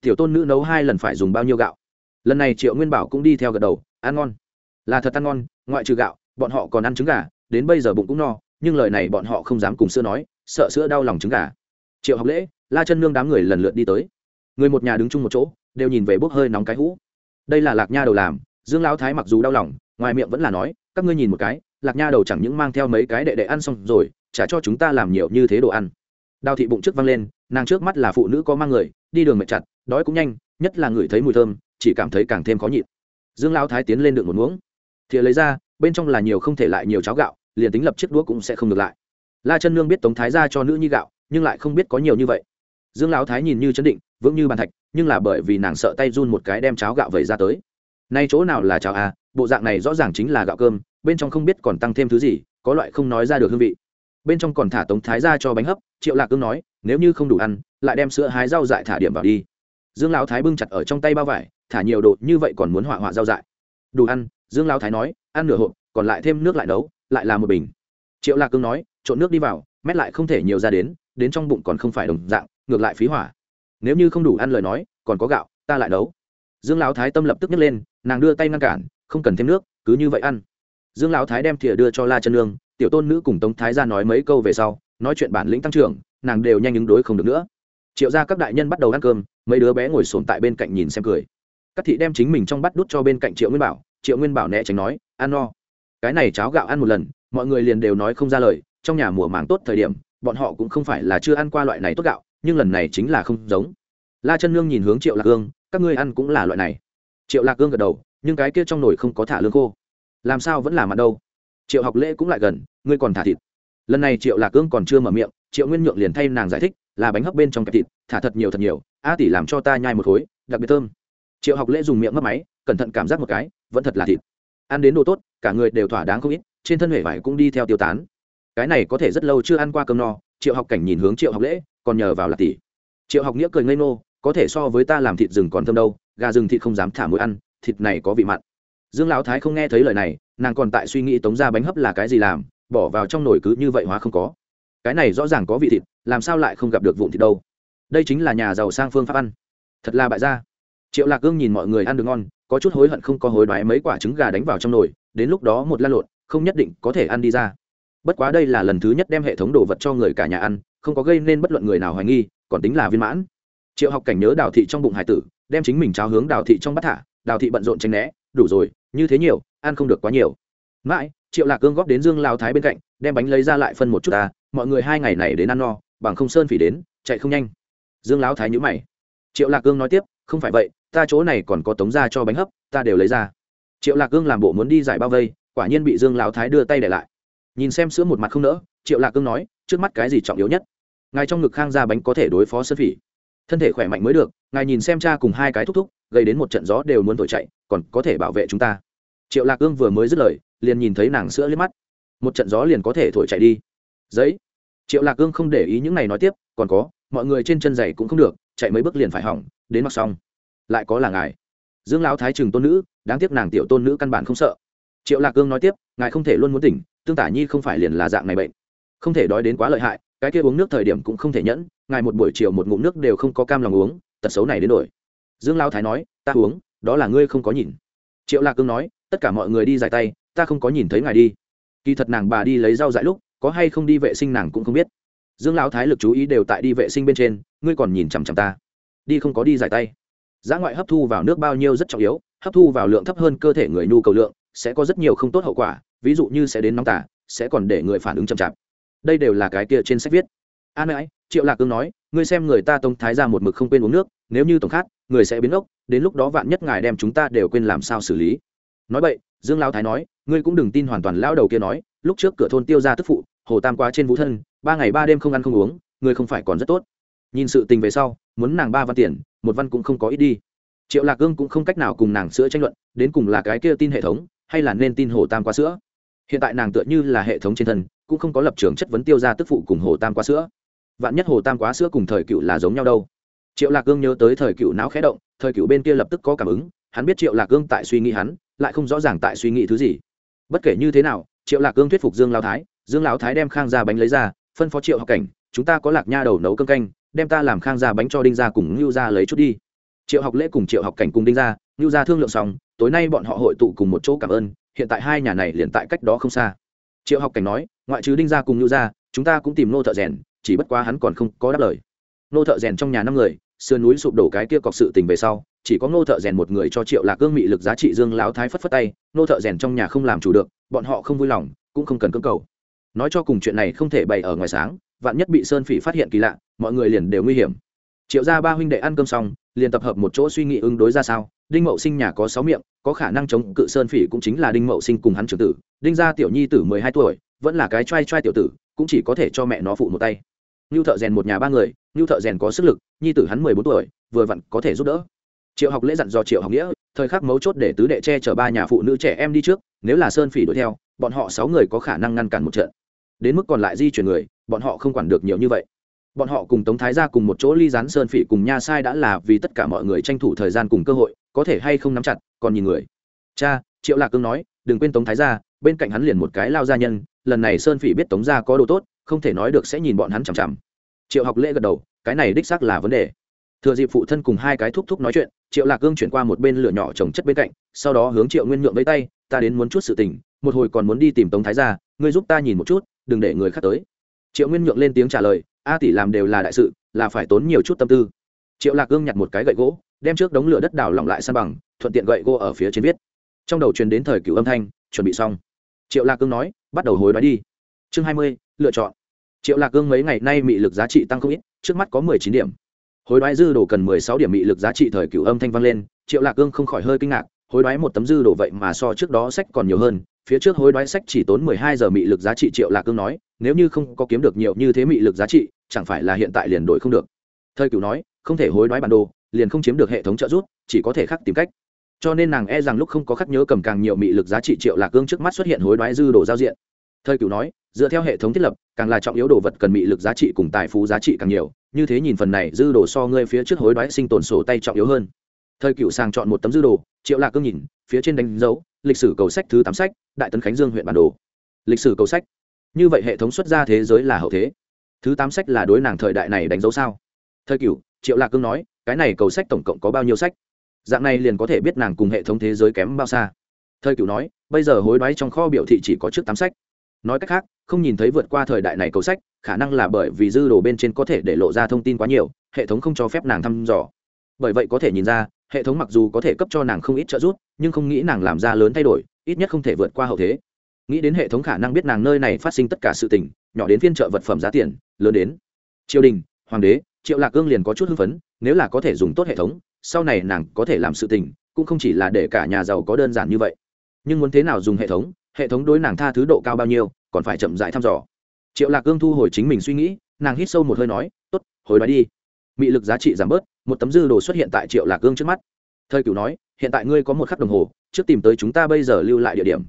Tiểu tôn nữ nấu hai lần phải dùng bao nhiêu gạo? Lần này triệu nguyên bảo cũng đi theo gật đầu, ăn ngon. Là thật ăn ngon, ngoại trừ gạo, bọn họ còn ăn trứng gà, đến bây giờ bụng cũng no, nhưng lời này bọn họ không dám cùng sữa nói, sợ sữa đau lòng trứng gà. Triệu học lễ, la chân nương đám người lần lượt đi tới. Người một nhà đứng chung một chỗ, đều nhìn về bốc hơi nóng cái hũ. Đây là lạc nha đầu làm, dương lão thái mặc dù đau lòng, ngoài miệng vẫn là nói, các ngươi nhìn một cái, lạc nha đầu chẳng những mang theo mấy cái đệ đệ ăn xong rồi trả cho chúng ta làm nhiều như thế đồ ăn. Đào thị bụng trước văng lên, nàng trước mắt là phụ nữ có mang người, đi đường mệt chặt, đói cũng nhanh, nhất là người thấy mùi thơm, chỉ cảm thấy càng thêm khó nhịn. Dương lão thái tiến lên được một muỗng. Thìa lấy ra, bên trong là nhiều không thể lại nhiều cháo gạo, liền tính lập chiếc đũa cũng sẽ không được lại. La chân nương biết tống thái ra cho nữ nhi gạo, nhưng lại không biết có nhiều như vậy. Dương lão thái nhìn như chấn định, vững như bàn thạch, nhưng là bởi vì nàng sợ tay run một cái đem cháo gạo vẩy ra tới. Nay chỗ nào là cháo à? Bộ dạng này rõ ràng chính là gạo cơm, bên trong không biết còn tăng thêm thứ gì, có loại không nói ra được hương vị bên trong còn thả tống thái ra cho bánh hấp, triệu lạc cương nói, nếu như không đủ ăn, lại đem sữa hái rau dại thả điểm vào đi. Dương lão thái bưng chặt ở trong tay bao vải, thả nhiều đồ, như vậy còn muốn hỏa hỏa rau dại. Đủ ăn, dương lão thái nói, ăn nửa hộp, còn lại thêm nước lại nấu, lại là một bình. Triệu lạc cương nói, trộn nước đi vào, mét lại không thể nhiều ra đến đến trong bụng còn không phải đồng dạng, ngược lại phí hỏa. Nếu như không đủ ăn lời nói, còn có gạo, ta lại nấu. Dương lão thái tâm lập tức nhấc lên, nàng đưa tay ngăn cản, không cần thêm nước, cứ như vậy ăn. Dương lão thái đem thìa đưa cho la chân nương tiểu tôn nữ cùng tống thái ra nói mấy câu về sau, nói chuyện bản lĩnh tăng trưởng, nàng đều nhanh ứng đối không được nữa. Triệu ra các đại nhân bắt đầu ăn cơm, mấy đứa bé ngồi sồn tại bên cạnh nhìn xem cười. Các thị đem chính mình trong bắt đút cho bên cạnh triệu nguyên bảo, triệu nguyên bảo né tránh nói, ăn no. Cái này cháo gạo ăn một lần, mọi người liền đều nói không ra lời, trong nhà mùa màng tốt thời điểm, bọn họ cũng không phải là chưa ăn qua loại này tốt gạo, nhưng lần này chính là không giống. La chân nương nhìn hướng triệu lạc cương các ngươi ăn cũng là loại này. Triệu lạc cương gật đầu, nhưng cái kia trong nồi không có thả lương khô. Làm sao vẫn là mặt đâu? Triệu học lễ cũng lại gần, ngươi còn thả thịt. Lần này triệu lạc cương còn chưa mở miệng, triệu nguyên nhượng liền thay nàng giải thích, là bánh hấp bên trong kẹp thịt, thả thật nhiều thật nhiều, a tỷ làm cho ta nhai một khối, đặc biệt thơm. Triệu học lễ dùng miệng mất máy, cẩn thận cảm giác một cái, vẫn thật là thịt. Ăn đến đồ tốt, cả người đều thỏa đáng không ít, trên thân huệ vải cũng đi theo tiêu tán. Cái này có thể rất lâu chưa ăn qua cơm no, triệu học cảnh nhìn hướng triệu học lễ, còn nhờ vào là tỷ. Triệu học nghĩa cười ngây nô có thể so với ta làm thịt rừng còn thơm đâu, gà rừng thịt không dám thả mũi ăn, thịt này có vị mặn. Dương lão thái không nghe thấy lời này nàng còn tại suy nghĩ tống ra bánh hấp là cái gì làm, bỏ vào trong nồi cứ như vậy hóa không có. Cái này rõ ràng có vị thịt, làm sao lại không gặp được vụn thịt đâu. Đây chính là nhà giàu sang phương pháp ăn. Thật là bại gia. Triệu lạc gương nhìn mọi người ăn được ngon, có chút hối hận không có hối đoái mấy quả trứng gà đánh vào trong nồi, đến lúc đó một la lộn, không nhất định có thể ăn đi ra. Bất quá đây là lần thứ nhất đem hệ thống đồ vật cho người cả nhà ăn, không có gây nên bất luận người nào hoài nghi, còn tính là viên mãn. Triệu học cảnh nhớ đào thị trong bụng hải tử, đem chính mình trao hướng đào thị trong bắt thả, đào thị bận rộn tranh né, đủ rồi, như thế nhiều ăn không được quá nhiều. Mãi, triệu lạc cương góp đến dương lao thái bên cạnh, đem bánh lấy ra lại phân một chút ta, mọi người hai ngày này đến ăn no, bằng không sơn phỉ đến, chạy không nhanh. Dương lão thái nhữ mày. Triệu lạc cương nói tiếp, không phải vậy, ta chỗ này còn có tống ra cho bánh hấp, ta đều lấy ra. Triệu lạc cương làm bộ muốn đi giải bao vây, quả nhiên bị dương lão thái đưa tay để lại. Nhìn xem sữa một mặt không nỡ, triệu lạc cương nói, trước mắt cái gì trọng yếu nhất? Ngài trong ngực khang ra bánh có thể đối phó sơn phỉ. Thân thể khỏe mạnh mới được, ngài nhìn xem cha cùng hai cái thúc thúc gây đến một trận gió đều muốn thổi chạy, còn có thể bảo vệ chúng ta triệu lạc cương vừa mới dứt lời, liền nhìn thấy nàng sữa liếc mắt. Một trận gió liền có thể thổi chạy đi. Giấy. Triệu lạc cương không để ý những này nói tiếp, còn có, mọi người trên chân giày cũng không được, chạy mấy bước liền phải hỏng, đến mặc xong. Lại có là ngài. Dương lão thái trừng tôn nữ, đáng tiếc nàng tiểu tôn nữ căn bản không sợ. Triệu lạc cương nói tiếp, ngài không thể luôn muốn tỉnh, tương tả nhi không phải liền là dạng này bệnh. Không thể đói đến quá lợi hại, cái kia uống nước thời điểm cũng không thể nhẫn, ngài một buổi chiều một ngụm nước đều không có cam lòng uống, tật xấu này đến đổi dương lao thái nói, ta uống, đó là ngươi không có nhìn. Triệu lạc cương nói tất cả mọi người đi giải tay ta không có nhìn thấy ngài đi. Kỳ thật nàng bà đi lấy rau dại lúc có hay không đi vệ sinh nàng cũng không biết. Dương lão thái lực chú ý đều tại đi vệ sinh bên trên ngươi còn nhìn chằm chằm ta. Đi không có đi giải tay. Giá ngoại hấp thu vào nước bao nhiêu rất trọng yếu hấp thu vào lượng thấp hơn cơ thể người nhu cầu lượng sẽ có rất nhiều không tốt hậu quả ví dụ như sẽ đến nóng tả sẽ còn để người phản ứng chậm chạp. Đây đều là cái kia trên sách viết. An à, triệu lạc cương nói ngươi xem người ta tông thái ra một mực không quên uống nước nếu như tổng khát người sẽ biến ốc đến lúc đó vạn nhất ngài đem chúng ta đều quên làm sao xử lý nói vậy dương lao thái nói, ngươi cũng đừng tin hoàn toàn lao đầu kia nói, lúc trước cửa thôn tiêu ra tức phụ, hồ tam quá trên vũ thân, ba ngày ba đêm không ăn không uống, ngươi không phải còn rất tốt. Nhìn sự tình về sau, muốn nàng ba văn tiền, một văn cũng không có ít đi. Triệu lạc gương cũng không cách nào cùng nàng sữa tranh luận, đến cùng là cái kia tin hệ thống, hay là nên tin hồ tam quá sữa. Hiện tại nàng tựa như là hệ thống trên thân, cũng không có lập trường chất vấn tiêu ra tức phụ cùng hồ tam quá sữa. Vạn nhất hồ tam quá sữa cùng thời cựu là giống nhau đâu. Triệu lạc gương nhớ tới thời cựu não khẽ động, thời cựu bên kia lập tức có cảm ứng, hắn biết triệu lạc gương tại suy nghĩ hắn lại không rõ ràng tại suy nghĩ thứ gì. Bất kể như thế nào, triệu lạc cương thuyết phục dương lao thái, dương lao thái đem khang ra bánh lấy ra, phân phó triệu học cảnh, chúng ta có lạc nha đầu nấu cơm canh, đem ta làm khang ra bánh cho đinh ra cùng ngưu ra lấy chút đi. Triệu học lễ cùng triệu học cảnh cùng đinh ra ngưu ra thương lượng xong, tối nay bọn họ hội tụ cùng một chỗ cảm ơn, hiện tại hai nhà này liền tại cách đó không xa. Triệu học cảnh nói, ngoại trừ đinh ra cùng ngưu ra chúng ta cũng tìm nô thợ rèn, chỉ bất quá hắn còn không có đáp lời. Nô thợ rèn trong nhà năm người, sườn núi sụp đổ cái kia cọc sự tình về sau chỉ có nô thợ rèn một người cho triệu lạc cương mị lực giá trị dương lão thái phất phất tay nô thợ rèn trong nhà không làm chủ được, bọn họ không vui lòng, cũng không cần cưỡng cầu. Nói cho cùng chuyện này không thể bày ở ngoài sáng, vạn nhất bị sơn phỉ phát hiện kỳ lạ, mọi người liền đều nguy hiểm. Triệu ra ba huynh đệ ăn cơm xong, liền tập hợp một chỗ suy nghĩ ứng đối ra sao, đinh mậu sinh nhà có sáu miệng, có khả năng chống cự sơn phỉ cũng chính là đinh mậu sinh cùng hắn trưởng tử, đinh gia tiểu nhi tử mười hai tuổi, vẫn là cái t r a i t r a i tiểu tử, cũng chỉ có thể cho mẹ nó phụ một tay. Như thợ rèn một nhà ba người như thợ rèn có sức lực, nhi tử hắn mười bốn tuổi, vừa vặn có thể giúp đỡ triệu học lễ dặn do triệu học nghĩa, thời khắc mấu chốt để tứ đệ che chở ba nhà phụ nữ trẻ em đi trước, nếu là sơn phỉ đuổi theo, bọn họ sáu người có khả năng ngăn cản một trận. Đến mức còn lại di chuyển người, bọn họ không quản được nhiều như vậy. Bọn họ cùng tống thái ra cùng một chỗ ly gián sơn phỉ cùng nha sai đã là vì tất cả mọi người tranh thủ thời gian cùng cơ hội, có thể hay không nắm chặt, còn nhìn người. Cha, triệu lạc cương nói, đừng quên tống thái ra bên cạnh hắn liền một cái lao gia nhân, lần này sơn phỉ biết tống gia có đồ tốt, không thể nói được sẽ nhìn bọn hắn chằm chằm. Triệu học lễ gật đầu, cái này đích xác là vấn đề thừa dịp phụ thân cùng hai cái thúc thúc nói chuyện, triệu lạc cương chuyển qua một bên lửa nhỏ trồng chất bên cạnh, sau đó hướng triệu nguyên nhượng với tay, ta đến muốn chút sự tình, một hồi còn muốn đi tìm tống thái ra ngươi giúp ta nhìn một chút, đừng để người khác tới. Triệu nguyên nhượng lên tiếng trả lời, a tỷ làm đều là đại sự, là phải tốn nhiều chút tâm tư. Triệu lạc cương nhặt một cái gậy gỗ, đem trước đống lửa đất đào lỏng lại san bằng, thuận tiện gậy gỗ ở phía trên viết. Trong đầu truyền đến thời cựu âm thanh, chuẩn bị xong. Triệu lạc cương nói, bắt đầu hối đoái đi. Chương hai mươi, lựa chọn. Triệu lạc cương mấy ngày nay mị lực giá trị tăng không ít, trước mắt có mười chín điểm hối đoái dư đồ cần mười sáu điểm mị lực giá trị thời cựu âm thanh vang lên, triệu lạc cương không khỏi hơi kinh ngạc, hối đoái một tấm dư đồ vậy mà so trước đó sách còn nhiều hơn, phía trước hối đoái sách chỉ tốn mười hai giờ mị lực giá trị, triệu lạc cương nói, nếu như không có kiếm được nhiều như thế mị lực giá trị, chẳng phải là hiện tại liền đổi không được. Thời cựu nói, không thể hối đoái bản đồ, liền không chiếm được hệ thống trợ giúp, chỉ có thể khắc tìm cách. Cho nên nàng e rằng lúc không có khắc nhớ cầm càng nhiều mị lực giá trị, triệu lạc cương trước mắt xuất hiện hối đoái dư đồ giao diện. Thời cựu nói, dựa theo hệ thống thiết lập, càng là trọng yếu đồ vật cần mị lực giá trị cùng tài phú giá trị càng nhiều như thế nhìn phần này dư đồ so ngươi phía trước hối đoái sinh tồn sổ tay trọng yếu hơn. Thời cựu sàng chọn một tấm dư đồ, triệu lạc cương nhìn, phía trên đánh dấu, lịch sử cầu sách thứ tám sách, đại tấn khánh dương huyện bản đồ. Lịch sử cầu sách. Như vậy hệ thống xuất ra thế giới là hậu thế. Thứ tám sách là đối nàng thời đại này đánh dấu sao? Thời cựu, triệu lạc cương nói, cái này cầu sách tổng cộng có bao nhiêu sách? Dạng này liền có thể biết nàng cùng hệ thống thế giới kém bao xa. Thời cựu nói, bây giờ hối đoái trong kho biểu thị chỉ có trước tám sách nói cách khác, không nhìn thấy vượt qua thời đại này cầu sách, khả năng là bởi vì dư đồ bên trên có thể để lộ ra thông tin quá nhiều, hệ thống không cho phép nàng thăm dò. Bởi vậy có thể nhìn ra, hệ thống mặc dù có thể cấp cho nàng không ít trợ giúp, nhưng không nghĩ nàng làm ra lớn thay đổi, ít nhất không thể vượt qua hậu thế. Nghĩ đến hệ thống khả năng biết nàng nơi này phát sinh tất cả sự tình, nhỏ đến phiên trợ vật phẩm giá tiền, lớn đến. Triều đình, hoàng đế, triệu lạc cương liền có chút hưng phấn, nếu là có thể dùng tốt hệ thống, sau này nàng có thể làm sự tình, cũng không chỉ là để cả nhà giàu có đơn giản như vậy. Nhưng muốn thế nào dùng hệ thống hệ thống đối nàng tha thứ độ cao bao nhiêu, còn phải chậm dại thăm dò. Triệu lạc cương thu hồi chính mình suy nghĩ, nàng hít sâu một hơi nói t ố t hồi nói đi. Mị lực giá trị giảm bớt, một tấm dư đồ xuất hiện tại triệu lạc cương trước mắt. Thời cửu nói, hiện tại ngươi có một khắc đồng hồ, trước tìm tới chúng ta bây giờ lưu lại địa điểm.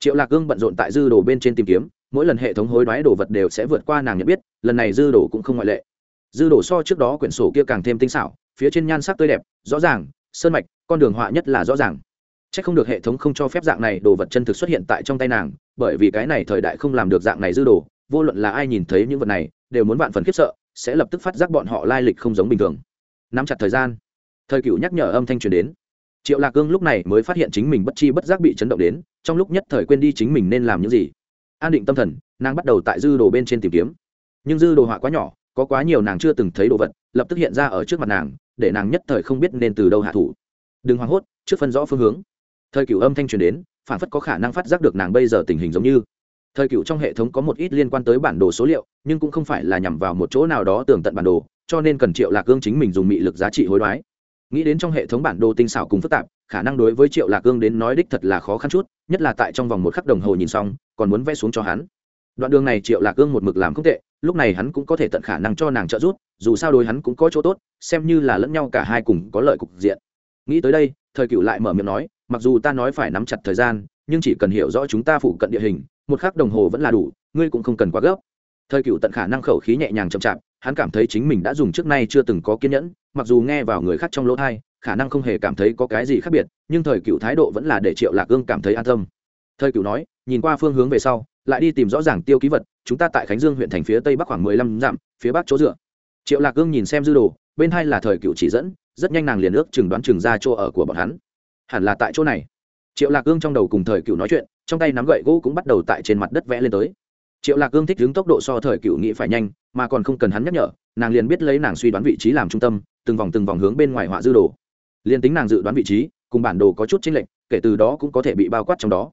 Triệu lạc cương bận rộn tại dư đồ bên trên tìm kiếm, mỗi lần hệ thống hối đoái đồ vật đều sẽ vượt qua nàng nhận biết, lần này dư đồ cũng không ngoại lệ. Dư đồ so trước đó quyển sổ kia càng thêm tinh xảo, phía trên nhan sắc tươi đẹp, rõ ràng, sơn mạch, con đường họa nhất là rõ ràng c h ắ c không được hệ thống không cho phép dạng này đồ vật chân thực xuất hiện tại trong tay nàng, bởi vì cái này thời đại không làm được dạng này dư đồ, vô luận là ai nhìn thấy những vật này, đều muốn vạn phần khiếp sợ, sẽ lập tức phát giác bọn họ lai lịch không giống bình thường. Nắm chặt thời gian. Thời cựu nhắc nhở âm thanh truyền đến. Triệu lạc cương lúc này mới phát hiện chính mình bất chi bất giác bị chấn động đến, trong lúc nhất thời quên đi chính mình nên làm những gì. An định tâm thần, nàng bắt đầu tại dư đồ bên trên tìm kiếm. Nhưng dư đồ họa quá nhỏ, có quá nhiều nàng chưa từng thấy đồ vật, lập tức hiện ra ở trước mặt nàng, để nàng nhất thời không biết nên từ đâu hạ thủ. Đừng hoảng hốt, trước phân rõ phương hướng thời cửu âm thanh truyền đến, phản phất có khả năng phát giác được nàng bây giờ tình hình giống như. Thời cửu trong hệ thống có một ít liên quan tới bản đồ số liệu, nhưng cũng không phải là nhằm vào một chỗ nào đó tường tận bản đồ, cho nên cần triệu lạc gương chính mình dùng mị lực giá trị hối đoái. Nghĩ đến trong hệ thống bản đồ tinh xảo cùng phức tạp, khả năng đối với triệu lạc gương đến nói đích thật là khó khăn chút, nhất là tại trong vòng một khắc đồng hồ nhìn xong, còn muốn vẽ xuống cho hắn. Đoạn đường này triệu lạc gương một mực làm không tệ, lúc này hắn cũng có thể tận khả năng cho nàng trợ giúp, dù sao đối hắn cũng có chỗ tốt, xem như là lẫn nhau cả hai cùng có lợi cục diện. Nghĩ tới đây, thời cựu lại mở miệng nói mặc dù ta nói phải nắm chặt thời gian, nhưng chỉ cần hiểu rõ chúng ta phụ cận địa hình, một khắc đồng hồ vẫn là đủ, ngươi cũng không cần quá gấp. Thời cựu tận khả năng khẩu khí nhẹ nhàng chậm chạp, hắn cảm thấy chính mình đã dùng trước nay chưa từng có kiên nhẫn, mặc dù nghe vào người khác trong lỗ thai, khả năng không hề cảm thấy có cái gì khác biệt, nhưng thời cựu thái độ vẫn là để triệu lạc gương cảm thấy an tâm. Thời cựu nói, nhìn qua phương hướng về sau, lại đi tìm rõ ràng tiêu ký vật, chúng ta tại khánh dương huyện thành phía tây bắc khoảng mười lăm dặm, phía bắc chỗ dựa. Triệu lạc gương nhìn xem dư đồ, bên hai là thời cựu chỉ dẫn, rất nhanh nàng liền ước chừng đoán chừng ra chỗ ở của bọn hắn hẳn là tại chỗ này. Triệu lạc ương trong đầu cùng thời cựu nói chuyện, trong tay nắm gậy gỗ cũng bắt đầu tại trên mặt đất vẽ lên tới. Triệu lạc ương thích đứng tốc độ so thời cựu nghĩ phải nhanh, mà còn không cần hắn nhắc nhở, nàng liền biết lấy nàng suy đoán vị trí làm trung tâm, từng vòng từng vòng hướng bên ngoài họa dư đồ. Liền tính nàng dự đoán vị trí, cùng bản đồ có chút chênh lệch, kể từ đó cũng có thể bị bao quát trong đó.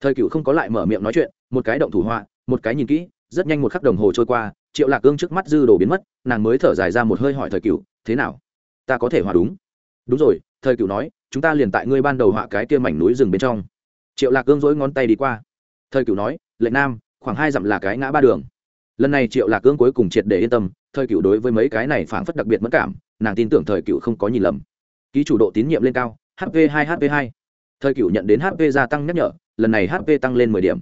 Thời cựu không có lại mở miệng nói chuyện, một cái động thủ họa, một cái nhìn kỹ, rất nhanh một khắc đồng hồ trôi qua, triệu lạc ương trước mắt dư đồ biến mất, nàng mới thở dài ra một hơi hỏi thời cựu, thế nào? Ta có thể họa đúng. Đúng rồi, thời cựu nói chúng ta liền tại ngươi ban đầu họa cái kia mảnh núi rừng bên trong. Triệu lạc cương dối ngón tay đi qua. Thời cửu nói, lệ nam, khoảng hai dặm là cái ngã ba đường. Lần này triệu lạc cương cuối cùng triệt để yên tâm, thời cửu đối với mấy cái này phảng phất đặc biệt mất cảm, nàng tin tưởng thời cửu không có nhìn lầm. Ký chủ độ tín nhiệm lên cao hp 2 hp 2 thời cửu nhận đến hp gia tăng nhắc nhở, lần này hp tăng lên mười điểm.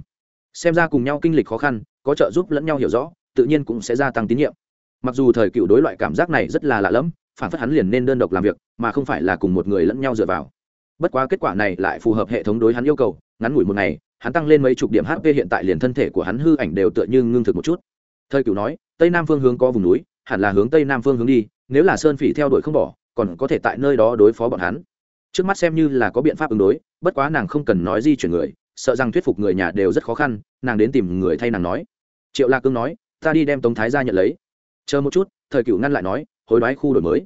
Xem ra cùng nhau kinh lịch khó khăn, có trợ giúp lẫn nhau hiểu rõ, tự nhiên cũng sẽ gia tăng tín nhiệm. Mặc dù thời cựu đối loại cảm giác này rất là lạ lẫm phản phất hắn liền nên đơn độc làm việc, mà không phải là cùng một người lẫn nhau dựa vào. Bất quá kết quả này lại phù hợp hệ thống đối hắn yêu cầu, ngắn ngủi một ngày, hắn tăng lên mấy chục điểm hp hiện tại liền thân thể của hắn hư ảnh đều tựa như ngưng thực một chút. Thời cửu nói, tây nam phương hướng có vùng núi, hẳn là hướng tây nam phương hướng đi, nếu là sơn phỉ theo đuổi không bỏ, còn có thể tại nơi đó đối phó bọn hắn. Trước mắt xem như là có biện pháp ứng đối, bất quá nàng không cần nói di chuyển người, sợ rằng thuyết phục người nhà đều rất khó khăn, nàng đến tìm người thay nàng nói. Triệu lạc cương nói, ta đi đem tống thái ra nhận lấy. Chờ một chút, thời cửu ngăn lại nói hối đoái khu đổi mới.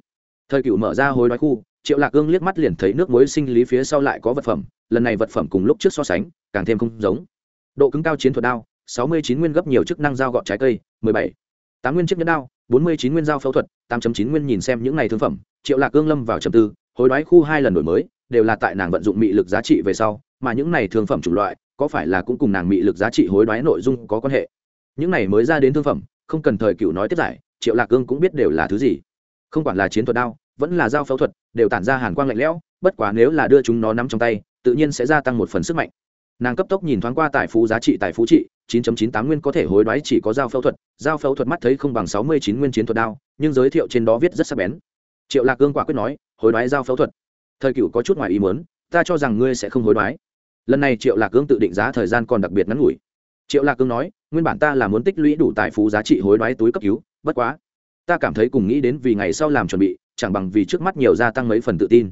Thời cựu mở ra hối đoái khu, triệu lạc cương liếc mắt liền thấy nước muối sinh lý phía sau lại có vật phẩm, lần này vật phẩm cùng lúc trước so sánh, càng thêm không giống. Độ cứng cao chiến thuật đao, sáu mươi chín nguyên gấp nhiều chức năng dao gọt trái cây, mười bảy. Tám nguyên chiếc nhẫn đao, bốn mươi chín nguyên dao phẫu thuật, tám chín nguyên nhìn xem những này thương phẩm, triệu lạc cương lâm vào trầm tư, hối đoái khu hai lần đổi mới, đều là tại nàng vận dụng mị lực giá trị về sau, mà những này thương phẩm chủng loại, có phải là cũng cùng nàng mị lực giá trị hối đoái nội dung có quan hệ? Những này mới ra đến thương phẩm, không cần thời cựu nói tiếp giải, triệu lạc cương cũng biết đều là thứ gì không quản là chiến thuật đao, vẫn là dao phẫu thuật, đều tản ra hàn quang lạnh lẽo, bất quá nếu là đưa chúng nó nắm trong tay, tự nhiên sẽ gia tăng một phần sức mạnh. Nàng cấp tốc nhìn thoáng qua tài phú giá trị tài phú trị 9.98 nguyên có thể hối đoái chỉ có dao phẫu thuật, dao phẫu thuật mắt thấy không bằng 69 nguyên chiến thuật đao, nhưng giới thiệu trên đó viết rất sắc bén. Triệu lạc cương quả quyết nói, hối đoái dao phẫu thuật. Thời cựu có chút ngoài ý muốn, ta cho rằng ngươi sẽ không hối đoái. Lần này triệu lạc cương tự định giá thời gian còn đặc biệt ngắn ngủi. Triệu lạc cương nói, nguyên bản ta là muốn tích lũy đủ tài phú giá trị hối đoái túi cấp cứu, bất quá ta cảm thấy cùng nghĩ đến vì ngày sau làm chuẩn bị, chẳng bằng vì trước mắt nhiều gia tăng mấy phần tự tin.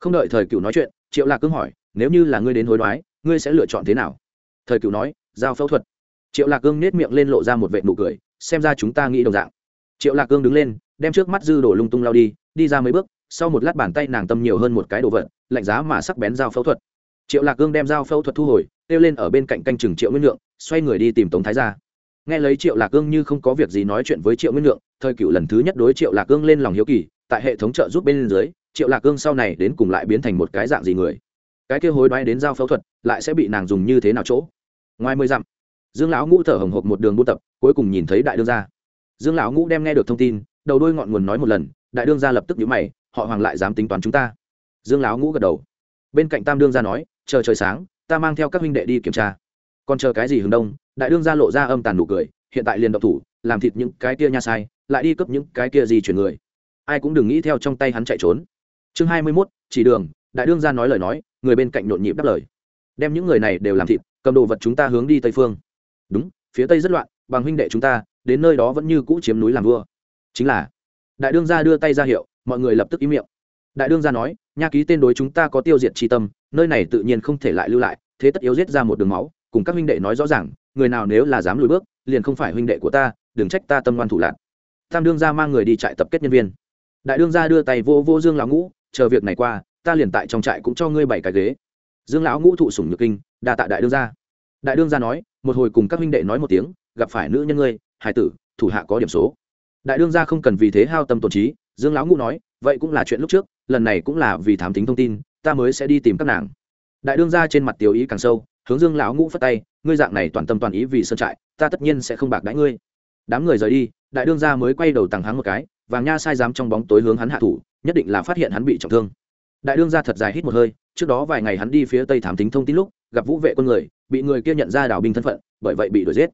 Không đợi thời cựu nói chuyện, triệu lạc cương hỏi, nếu như là ngươi đến hối đoái, ngươi sẽ lựa chọn thế nào? Thời cựu nói, giao phẫu thuật. Triệu lạc cương nết miệng lên lộ ra một vệ nụ cười, xem ra chúng ta nghĩ đồng dạng. Triệu lạc cương đứng lên, đem trước mắt dư đổ lung tung lao đi đi ra mấy bước, sau một lát bàn tay nàng tâm nhiều hơn một cái đồ vật, lạnh giá mà sắc bén giao phẫu thuật. Triệu lạc cương đem giao phẫu thuật thu hồi, kêu lên ở bên cạnh canh chừng triệu nguyên lượng, xoay người đi tìm tống thái ra nghe lấy triệu lạc cương như không có việc gì nói chuyện với triệu nguyên lượng thời cựu lần thứ nhất đối triệu lạc cương lên lòng hiếu kỳ, tại hệ thống trợ giúp bên dưới, triệu lạc cương sau này đến cùng lại biến thành một cái dạng gì người? Cái kia hối đoái đến giao phẫu thuật, lại sẽ bị nàng dùng như thế nào chỗ? Ngoài mười dặm, dương lão ngũ thở hồng hộc một đường buôn tập, cuối cùng nhìn thấy đại đương gia. Dương lão ngũ đem nghe được thông tin, đầu đôi ngọn nguồn nói một lần, đại đương gia lập tức nhíu mày, họ hoàng lại dám tính toán chúng ta. Dương lão ngũ gật đầu. Bên cạnh tam đương gia nói, chờ trời sáng, ta mang theo các huynh đệ đi kiểm tra. Còn chờ cái gì hướng đông, đại đương gia lộ ra âm tàn nụ cười, hiện tại liền động thủ làm thịt những cái kia nha sai lại đi cướp những cái kia gì chuyển người. Ai cũng đừng nghĩ theo trong tay hắn chạy trốn. Chương hai mươi 21, chỉ đường đại đương gia nói lời nói người bên cạnh nhộn nhịp đáp lời. Đem những người này đều làm thịt cầm đồ vật chúng ta hướng đi tây phương. Đúng phía tây rất loạn bằng huynh đệ chúng ta đến nơi đó vẫn như cũ chiếm núi làm vua. Chính là đại đương gia đưa tay ra hiệu mọi người lập tức ý miệng. Đại đương gia nói nha ký tên đối chúng ta có tiêu diệt tri tâm nơi này tự nhiên không thể lại lưu lại thế tất yếu giết ra một đường máu cùng các huynh đệ nói rõ ràng người nào nếu là dám lùi bước liền không phải huynh đệ của ta đừng trách ta tâm ngoan thủ lạc. Tam đương gia mang người đi trại tập kết nhân viên. Đại đương gia đưa tay vô vô dương lão ngũ, chờ việc này qua, ta liền tại trong trại cũng cho ngươi bảy cái ghế. Dương lão ngũ thụ sủng nhược kinh, đa tạ đại đương gia. Đại đương gia nói, một hồi cùng các huynh đệ nói một tiếng, gặp phải nữ nhân ngươi hải tử, thủ hạ có điểm số. Đại đương gia không cần vì thế hao tâm tổn trí, dương lão ngũ nói, vậy cũng là chuyện lúc trước, lần này cũng là vì thám tính thông tin, ta mới sẽ đi tìm các nàng. Đại đương gia trên mặt tiểu ý càng sâu, hướng dương lão ngũ phất tay, ngươi dạng này toàn tâm toàn ý vì sơn trại, ta tất nhiên sẽ không bạc đãi ngươi đám người rời đi, đại đương gia mới quay đầu tàng hắn một cái, vàng nha sai dám trong bóng tối hướng hắn hạ thủ, nhất định là phát hiện hắn bị trọng thương. Đại đương gia thật dài hít một hơi, trước đó vài ngày hắn đi phía tây thám tính thông tin lúc, gặp vũ vệ quân người, bị người kia nhận ra đảo binh thân phận, bởi vậy bị đuổi giết.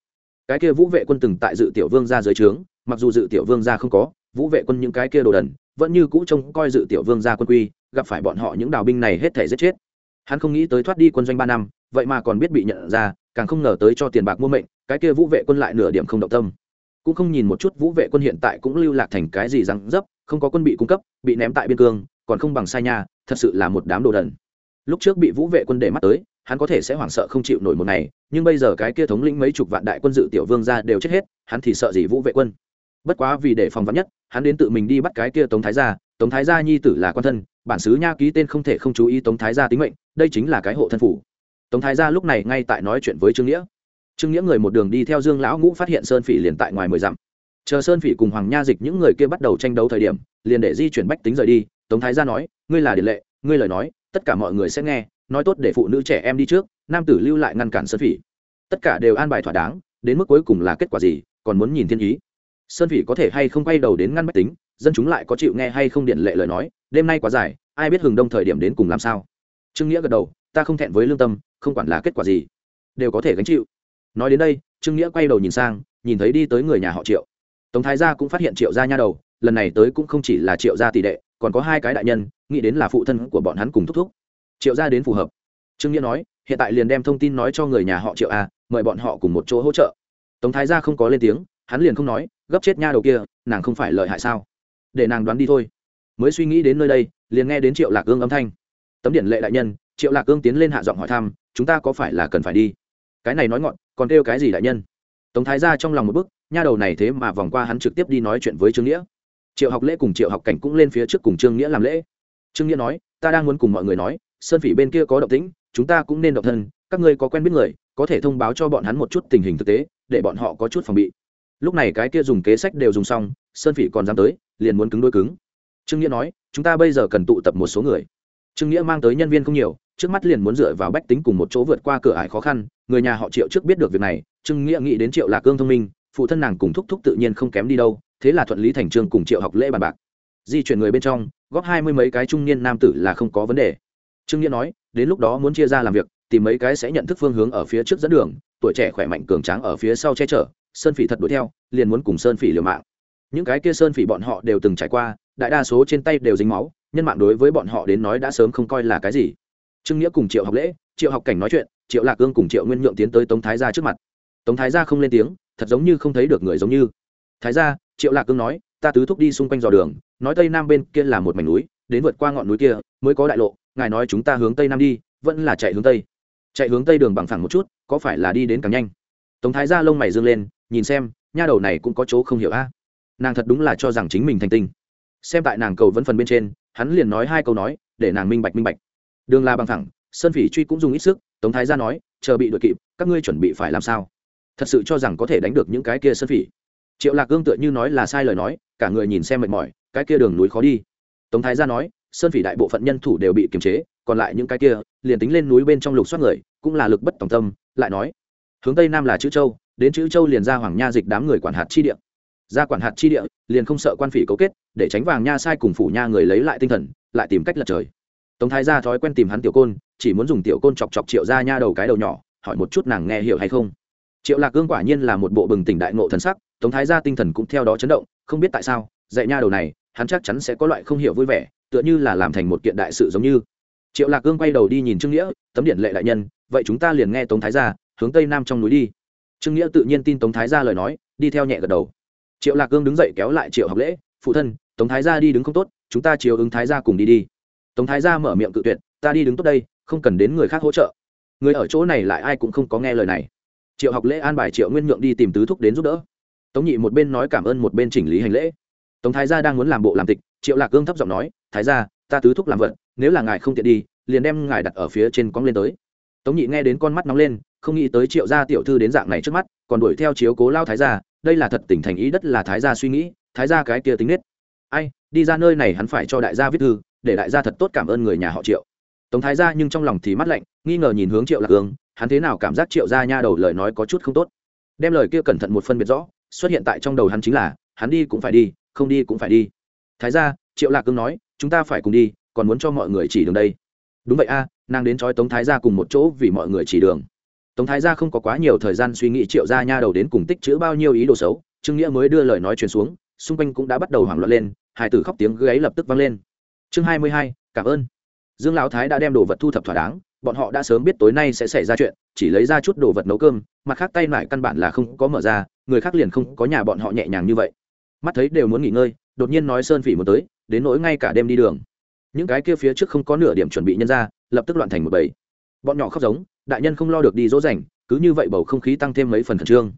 Cái kia vũ vệ quân từng tại dự tiểu vương gia dưới trướng, mặc dù dự tiểu vương gia không có, vũ vệ quân những cái kia đồ đần, vẫn như cũ trông coi dự tiểu vương gia quân quy, gặp phải bọn họ những đào binh này hết thể giết chết. Hắn không nghĩ tới thoát đi quân doanh ba năm, vậy mà còn biết bị nhận ra, càng không ngờ tới cho tiền bạc mua mệnh, cái kia vũ vệ quân lại nửa điểm không động tâm cũng không nhìn một chút vũ vệ quân hiện tại cũng lưu lạc thành cái gì răng dấp, không có quân bị cung cấp, bị ném tại biên cương, còn không bằng sai nhà thật sự là một đám đồ đần. Lúc trước bị vũ vệ quân để mắt tới, hắn có thể sẽ hoảng sợ không chịu nổi một ngày, nhưng bây giờ cái kia thống lĩnh mấy chục vạn đại quân dự tiểu vương ra đều chết hết, hắn thì sợ gì vũ vệ quân. Bất quá vì để phòng vắn nhất, hắn đến tự mình đi bắt cái kia tống thái gia, tống thái gia nhi tử là quan thân, bản xứ nha ký tên không thể không chú ý tống thái gia tính mệnh, đây chính là cái hộ thân phủ. Tống thái gia lúc này ngay tại nói chuyện với trương nghĩa trương nghĩa người một đường đi theo dương lão ngũ phát hiện sơn phỉ liền tại ngoài mười dặm. Chờ sơn phỉ cùng hoàng nha dịch những người kia bắt đầu tranh đấu thời điểm, liền để di chuyển bách tính rời đi. Tống thái gia nói, ngươi là điện lệ, ngươi lời nói, tất cả mọi người sẽ nghe, nói tốt để phụ nữ trẻ em đi trước, nam tử lưu lại ngăn cản sơn phỉ. Tất cả đều an bài thỏa đáng, đến mức cuối cùng là kết quả gì, còn muốn nhìn thiên ý. Sơn phỉ có thể hay không quay đầu đến ngăn bách tính, dân chúng lại có chịu nghe hay không điện lệ lời nói, đêm nay quá dài, ai biết hừng đông thời điểm đến cùng làm sao? Trương nghĩa gật đầu, ta không thẹn với lương tâm, không quản là kết quả gì, đều có thể gánh chịu nói đến đây, trương nghĩa quay đầu nhìn sang, nhìn thấy đi tới người nhà họ triệu. Tống thái gia cũng phát hiện triệu gia nha đầu, lần này tới cũng không chỉ là triệu gia tỷ đệ, còn có hai cái đại nhân, nghĩ đến là phụ thân của bọn hắn cùng thúc thúc. Triệu gia đến phù hợp. Trương nghĩa nói, hiện tại liền đem thông tin nói cho người nhà họ triệu a mời bọn họ cùng một chỗ hỗ trợ. Tống thái gia không có lên tiếng, hắn liền không nói, gấp chết nha đầu kia, nàng không phải lợi hại sao? Để nàng đoán đi thôi. Mới suy nghĩ đến nơi đây, liền nghe đến triệu lạc ương âm thanh. Tấm điển lệ đại nhân, triệu lạc ương tiến lên hạ giọng hỏi thăm, chúng ta có phải là cần phải đi? Cái này nói ngọn còn kêu cái gì đại nhân? Tống thái ra trong lòng một bức, nha đầu này thế mà vòng qua hắn trực tiếp đi nói chuyện với trương nghĩa. Triệu học lễ cùng triệu học cảnh cũng lên phía trước cùng trương nghĩa làm lễ. Trương nghĩa nói, ta đang muốn cùng mọi người nói, sơn phỉ bên kia có động tĩnh, chúng ta cũng nên động thân, các ngươi có quen biết người, có thể thông báo cho bọn hắn một chút tình hình thực tế, để bọn họ có chút phòng bị. Lúc này cái kia dùng kế sách đều dùng xong, sơn phỉ còn dám tới, liền muốn cứng đôi cứng. Trương nghĩa nói, chúng ta bây giờ cần tụ tập một số người. Trương nghĩa mang tới nhân viên không nhiều trước mắt liền muốn dựa vào bách tính cùng một chỗ vượt qua cửa ải khó khăn, người nhà họ triệu trước biết được việc này, trương nghĩa nghĩ đến triệu lạc cương thông minh, phụ thân nàng cùng thúc thúc tự nhiên không kém đi đâu, thế là thuận lý thành trương cùng triệu học lễ bàn bạc. Di chuyển người bên trong, góp hai mươi mấy cái trung niên nam tử là không có vấn đề. Trương nghĩa nói, đến lúc đó muốn chia ra làm việc, tìm mấy cái sẽ nhận thức phương hướng ở phía trước dẫn đường, tuổi trẻ khỏe mạnh cường tráng ở phía sau che chở, sơn phỉ thật đuổi theo, liền muốn cùng sơn phỉ liều mạng. Những cái kia sơn phỉ bọn họ đều từng trải qua, đại đa số trên tay đều dính máu, nhân mạng đối với bọn họ đến nói đã sớm không coi là cái gì trương nghĩa cùng triệu học lễ, triệu học cảnh nói chuyện, triệu lạc cương cùng triệu nguyên nhượng tiến tới tống thái gia trước mặt. Tống thái gia không lên tiếng, thật giống như không thấy được người giống như. Thái gia, triệu lạc cương nói, ta tứ thúc đi xung quanh dò đường, nói tây nam bên kia là một mảnh núi, đến vượt qua ngọn núi kia mới có đại lộ, ngài nói chúng ta hướng tây nam đi, vẫn là chạy hướng tây. Chạy hướng tây đường bằng phẳng một chút, có phải là đi đến càng nhanh? Tống thái gia lông mày dương lên, nhìn xem, nha đầu này cũng có chỗ không hiểu a. Nàng thật đúng là cho rằng chính mình thành tinh. Xem tại nàng cầu vẫn phần bên trên, hắn liền nói hai câu nói, để nàng minh bạch minh bạch đường là bằng thẳng, sơn phỉ truy cũng dùng ít sức, tống thái gia nói, chờ bị đội kịp, các ngươi chuẩn bị phải làm sao? Thật sự cho rằng có thể đánh được những cái kia sơn phỉ. Triệu lạc gương tựa như nói là sai lời nói, cả người nhìn xem mệt mỏi, cái kia đường núi khó đi. Tống thái gia nói, sơn phỉ đại bộ phận nhân thủ đều bị kiềm chế, còn lại những cái kia, liền tính lên núi bên trong lục xoát người, cũng là lực bất tòng tâm. Lại nói, hướng tây nam là chữ châu, đến chữ châu liền ra hoàng nha dịch đám người quản hạt chi địa. Ra quản hạt chi địa, liền không sợ quan phỉ cấu kết, để tránh vàng nha sai cùng phủ nha người lấy lại tinh thần, lại tìm cách lật trời tống thái gia thói quen tìm hắn tiểu côn, chỉ muốn dùng tiểu côn chọc chọc triệu ra nha đầu cái đầu nhỏ, hỏi một chút nàng nghe hiểu hay không. Triệu lạc cương quả nhiên là một bộ bừng tỉnh đại ngộ thần sắc, tống thái gia tinh thần cũng theo đó chấn động, không biết tại sao, dạy nha đầu này, hắn chắc chắn sẽ có loại không hiểu vui vẻ, tựa như là làm thành một kiện đại sự giống như. Triệu lạc cương quay đầu đi nhìn trương nghĩa, tấm điện lệ đại nhân, vậy chúng ta liền nghe tống thái gia, hướng tây nam trong núi đi. Trương nghĩa tự nhiên tin tống thái gia lời nói, đi theo nhẹ gật đầu. Triệu lạc cương đứng dậy kéo lại triệu học lễ, phụ thân, tống thái gia đi đứng không tốt, chúng ta chiều ứng thái gia cùng đi đi tống thái gia mở miệng cự tuyệt, ta đi đứng tốt đây, không cần đến người khác hỗ trợ. Người ở chỗ này lại ai cũng không có nghe lời này. Triệu học lễ an bài triệu nguyên nhượng đi tìm tứ thúc đến giúp đỡ. Tống nhị một bên nói cảm ơn một bên chỉnh lý hành lễ. Tống thái gia đang muốn làm bộ làm tịch, triệu lạc cương thấp giọng nói, thái gia, ta tứ thúc làm vận nếu là ngài không tiện đi, liền đem ngài đặt ở phía trên cong lên tới. Tống nhị nghe đến con mắt nóng lên, không nghĩ tới triệu gia tiểu thư đến dạng này trước mắt, còn đuổi theo chiếu cố lao thái gia, đây là thật tỉnh thành ý đất là thái gia suy nghĩ, thái gia cái kia tính nết. Ai, đi ra nơi này hắn phải cho đại gia viết thư để đại gia thật tốt cảm ơn người nhà họ triệu. Tống thái gia nhưng trong lòng thì mắt lạnh, nghi ngờ nhìn hướng triệu lạc hương, hắn thế nào cảm giác triệu gia nha đầu lời nói có chút không tốt. Đem lời kia cẩn thận một phân biệt rõ, xuất hiện tại trong đầu hắn chính là, hắn đi cũng phải đi, không đi cũng phải đi. Thái gia, triệu lạc cương nói, chúng ta phải cùng đi, còn muốn cho mọi người chỉ đường đây. Đúng vậy a, nàng đến trói tống thái gia cùng một chỗ vì mọi người chỉ đường. Tống thái gia không có quá nhiều thời gian suy nghĩ triệu gia nha đầu đến cùng tích chữ bao nhiêu ý đồ xấu, trương nghĩa mới đưa lời nói truyền xuống, xung quanh cũng đã bắt đầu hoảng loạn lên hải tử khóc tiếng gáy lập tức vang lên chương hai mươi hai, cảm ơn. Dương lão thái đã đem đồ vật thu thập thỏa đáng, bọn họ đã sớm biết tối nay sẽ xảy ra chuyện, chỉ lấy ra chút đồ vật nấu cơm, mặt khác tay lại căn bản là không có mở ra, người khác liền không có nhà bọn họ nhẹ nhàng như vậy. Mắt thấy đều muốn nghỉ ngơi, đột nhiên nói sơn phỉ một tới, đến nỗi ngay cả đêm đi đường. Những cái kia phía trước không có nửa điểm chuẩn bị nhân ra, lập tức loạn thành một bầy. Bọn nhỏ khóc giống, đại nhân không lo được đi dỗ dành, cứ như vậy bầu không khí tăng thêm mấy phần khẩn trương.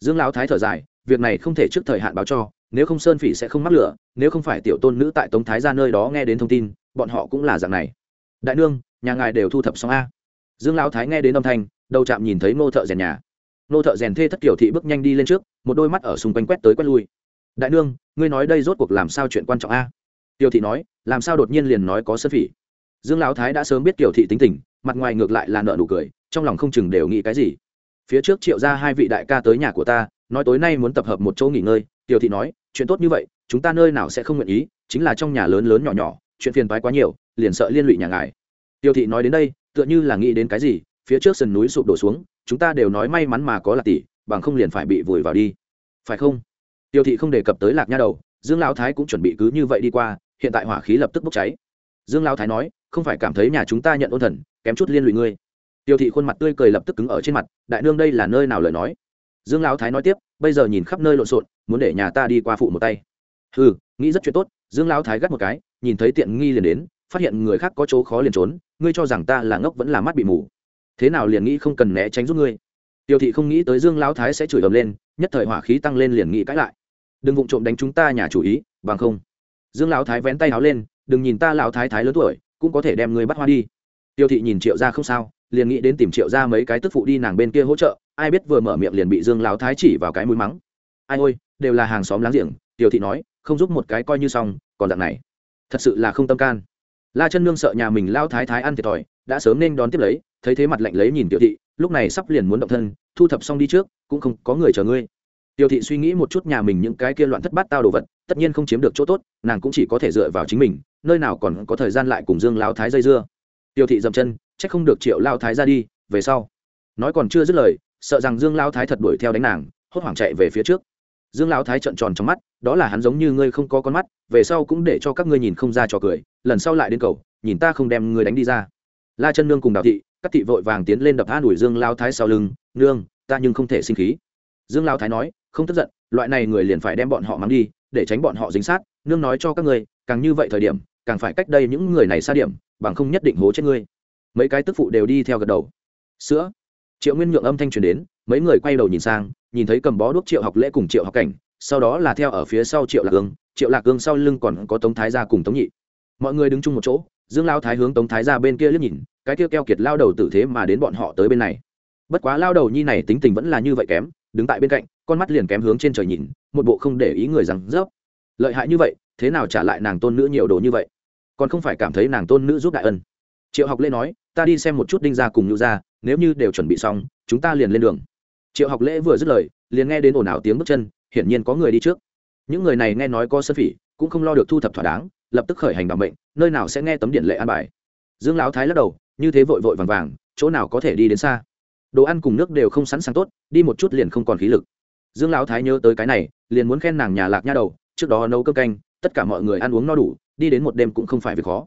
Dương lão thái thở dài, việc này không thể trước thời hạn báo cho nếu không sơn phỉ sẽ không mắc lửa, nếu không phải tiểu tôn nữ tại tống thái ra nơi đó nghe đến thông tin, bọn họ cũng là dạng này. Đại nương, nhà ngài đều thu thập xong a. Dương lão thái nghe đến âm thanh, đầu chạm nhìn thấy nô thợ rèn nhà. Nô thợ rèn thê thất kiểu thị bước nhanh đi lên trước, một đôi mắt ở xung quanh quét tới quét lui. Đại nương, ngươi nói đây rốt cuộc làm sao chuyện quan trọng a? Tiểu thị nói, làm sao đột nhiên liền nói có sơn phỉ? Dương lão thái đã sớm biết tiểu thị tính tình, mặt ngoài ngược lại là nợ nụ cười, trong lòng không chừng đều nghĩ cái gì. Phía trước triệu ra hai vị đại ca tới nhà của ta nói tối nay muốn tập hợp một chỗ nghỉ ngơi, tiểu thị nói, chuyện tốt như vậy, chúng ta nơi nào sẽ không nguyện ý, chính là trong nhà lớn lớn nhỏ nhỏ, chuyện phiền toái quá nhiều, liền sợ liên lụy nhà ngài. Tiêu thị nói đến đây, tựa như là nghĩ đến cái gì, phía trước sườn núi sụp đổ xuống, chúng ta đều nói may mắn mà có lạc tỷ, bằng không liền phải bị vùi vào đi. Phải không? Tiêu thị không đề cập tới lạc nha đầu, dương lão thái cũng chuẩn bị cứ như vậy đi qua, hiện tại hỏa khí lập tức bốc cháy. Dương lão thái nói, không phải cảm thấy nhà chúng ta nhận ôn thần, kém chút liên lụy ngươi. Tiêu thị khuôn mặt tươi cười lập tức cứng ở trên mặt, đại nương đây là nơi nào lời nói? Dương lão thái nói tiếp, bây giờ nhìn khắp nơi lộn xộn, muốn để nhà ta đi qua phụ một tay. Ừ nghĩ rất chuyện tốt, dương lão thái gắt một cái, nhìn thấy tiện nghi liền đến, phát hiện người khác có chỗ khó liền trốn, ngươi cho rằng ta là ngốc vẫn là mắt bị mù. Thế nào liền nghĩ không cần né tránh giúp ngươi. Tiêu thị không nghĩ tới dương lão thái sẽ chửi ầm lên, nhất thời hỏa khí tăng lên liền nghĩ cãi lại. Đừng vụng trộm đánh chúng ta nhà chủ ý, bằng không. Dương lão thái vén tay áo lên, đừng nhìn ta lão thái thái lớn tuổi, cũng có thể đem ngươi bắt hoa đi. Tiêu thị nhìn triệu ra không sao liền nghĩ đến tìm triệu ra mấy cái tức phụ đi nàng bên kia hỗ trợ, ai biết vừa mở miệng liền bị dương lão thái chỉ vào cái mũi mắng. Ai ôi, đều là hàng xóm láng giềng tiêu thị nói, không giúp một cái coi như xong, còn dạng này. Thật sự là không tâm can. La chân nương sợ nhà mình lao thái thái ăn thiệt thòi, đã sớm nên đón tiếp lấy, thấy thế mặt lạnh lấy nhìn tiểu thị, lúc này sắp liền muốn động thân, thu thập xong đi trước, cũng không có người chờ ngươi. Tiểu thị suy nghĩ một chút nhà mình những cái kia loạn thất bát tao đồ vật, tất nhiên không chiếm được chỗ tốt, nàng cũng chỉ có thể dựa vào chính mình, nơi nào còn có thời gian lại cùng dương lao thái dây dưa. Tiểu thị dậm chân c h ắ c không được triệu lao thái ra đi, về sau. Nói còn chưa dứt lời, sợ rằng dương lao thái thật đuổi theo đánh nàng, hốt hoảng chạy về phía trước. Dương lão thái trợn tròn trong mắt, đó là hắn giống như ngươi không có con mắt, về sau cũng để cho các ngươi nhìn không ra trò cười, lần sau lại đến cầu, nhìn ta không đem ngươi đánh đi ra. La chân nương cùng đào thị, các thị vội vàng tiến lên đập an ủi dương lao thái sau lưng, nương, ta nhưng không thể sinh khí. Dương lao thái nói, không tức giận, loại này người liền phải đem bọn họ mang đi, để tránh bọn họ dính sát, nương nói cho các ngươi, càng như vậy thời điểm, càng phải cách đây những người này xa điểm, bằng không nhất định hố chết ngươi mấy cái tức phụ đều đi theo gật đầu. Sữa. Triệu nguyên nhượng âm thanh truyền đến, mấy người quay đầu nhìn sang, nhìn thấy cầm bó đuốc triệu học lễ cùng triệu học cảnh, sau đó là theo ở phía sau triệu lạc ương, triệu lạc ương sau lưng còn có tống thái gia cùng tống nhị. Mọi người đứng chung một chỗ, dương lao thái hướng tống thái gia bên kia liếc nhìn, cái kia keo kiệt lao đầu tử thế mà đến bọn họ tới bên này. Bất quá lao đầu nhi này tính tình vẫn là như vậy kém, đứng tại bên cạnh, con mắt liền kém hướng trên trời nhìn, một bộ không để ý người rằng rớp lợi hại như vậy, thế nào trả lại nàng tôn nữ nhiều đồ như vậy? Còn không phải cảm thấy nàng tôn nữ giúp đại ân. Triệu học lễ nói ta đi xem một chút đinh ra cùng nhu ra nếu như đều chuẩn bị xong, chúng ta liền lên đường. Triệu học lễ vừa dứt lời, liền nghe đến ồn ào tiếng bước chân, hiển nhiên có người đi trước. Những người này nghe nói có sơn phỉ, cũng không lo được thu thập thỏa đáng, lập tức khởi hành bằng bệnh nơi nào sẽ nghe tấm điện lệ an bài. Dương lão thái lắc đầu, như thế vội vội vàng vàng, chỗ nào có thể đi đến xa? Đồ ăn cùng nước đều không sẵn sàng tốt, đi một chút liền không còn khí lực. Dương lão thái nhớ tới cái này, liền muốn khen nàng nhà lạc nha đầu, trước đó nấu cơm canh, tất cả mọi người ăn uống no đủ, đi đến một đêm cũng không phải việc khó.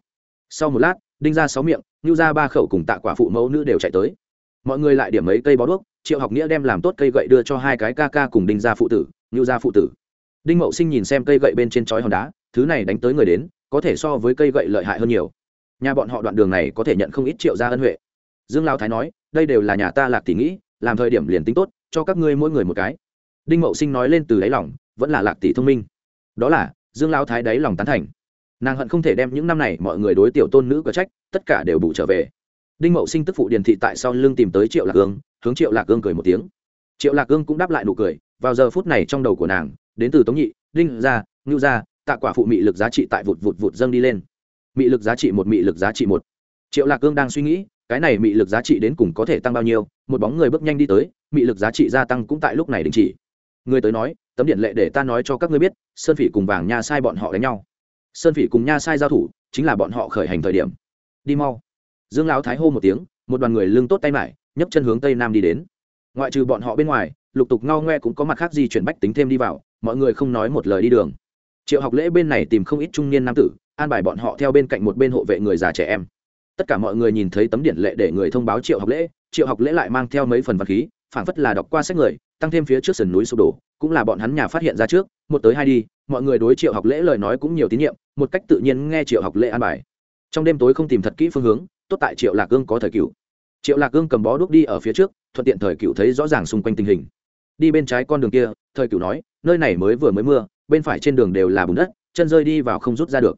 Sau một lát, đinh ra sáu miệng ngưu ra ba khẩu cùng tạ quả phụ mẫu nữ đều chạy tới. Mọi người lại điểm mấy cây bó đuốc, triệu học nghĩa đem làm tốt cây gậy đưa cho hai cái ca ca cùng đinh gia phụ tử ngưu gia phụ tử. Đinh mậu sinh nhìn xem cây gậy bên trên chói hòn đá, thứ này đánh tới người đến, có thể so với cây gậy lợi hại hơn nhiều. Nhà bọn họ đoạn đường này có thể nhận không ít triệu gia ân huệ. Dương lao thái nói, đây đều là nhà ta lạc tỷ nghĩ, làm thời điểm liền tính tốt, cho các ngươi mỗi người một cái. Đinh mậu sinh nói lên từ đáy lòng, vẫn là lạc tỷ thông minh. Đó là, dương lao thái đáy lòng tán thành nàng hận không thể đem những năm này mọi người đối tiểu tôn nữ có trách, tất cả đều bù trở về. Đinh mậu sinh tức phụ điền thị tại sau lưng tìm tới triệu lạc ương, hướng triệu lạc ương cười một tiếng. Triệu lạc ương cũng đáp lại nụ cười, vào giờ phút này trong đầu của nàng, đến từ tống nhị, đinh gia, ngưu gia, tạ quả phụ mị lực giá trị tại vụt vụt vụt dâng đi lên. Mị lực giá trị một, mị lực giá trị một. Triệu lạc cương đang suy nghĩ, cái này mị lực giá trị đến cùng có thể tăng bao nhiêu, một bóng người bước nhanh đi tới, mị lực giá trị gia tăng cũng tại lúc này đình chỉ. Người tới nói, tấm điện lệ để ta nói cho các ngươi biết, sơn phỉ cùng vàng nha sai bọn họ đánh nhau sơn phỉ cùng nha sai giao thủ, chính là bọn họ khởi hành thời điểm. Đi mau. Dương lão thái hô một tiếng, một đoàn người lưng tốt tay mải, nhấc chân hướng tây nam đi đến. Ngoại trừ bọn họ bên ngoài, lục tục ngao ngoe cũng có mặt khác gì chuyển bách tính thêm đi vào, mọi người không nói một lời đi đường. Triệu học lễ bên này tìm không ít trung niên nam tử, an bài bọn họ theo bên cạnh một bên hộ vệ người già trẻ em. Tất cả mọi người nhìn thấy tấm điển lệ để người thông báo triệu học lễ, triệu học lễ lại mang theo mấy phần vật khí phảng phất là đọc qua sách người, tăng thêm phía trước sườn núi sụp đổ, cũng là bọn hắn nhà phát hiện ra trước, một tới hai đi, mọi người đối triệu học lễ lời nói cũng nhiều tín nhiệm, một cách tự nhiên nghe triệu học lễ an bài. Trong đêm tối không tìm thật kỹ phương hướng, tốt tại triệu lạc cương có thời cựu triệu lạc cương cầm bó đuốc đi ở phía trước, thuận tiện thời cựu thấy rõ ràng xung quanh tình hình. Đi bên trái con đường kia, thời cựu nói, nơi này mới vừa mới mưa, bên phải trên đường đều là bùn đất, chân rơi đi vào không rút ra được.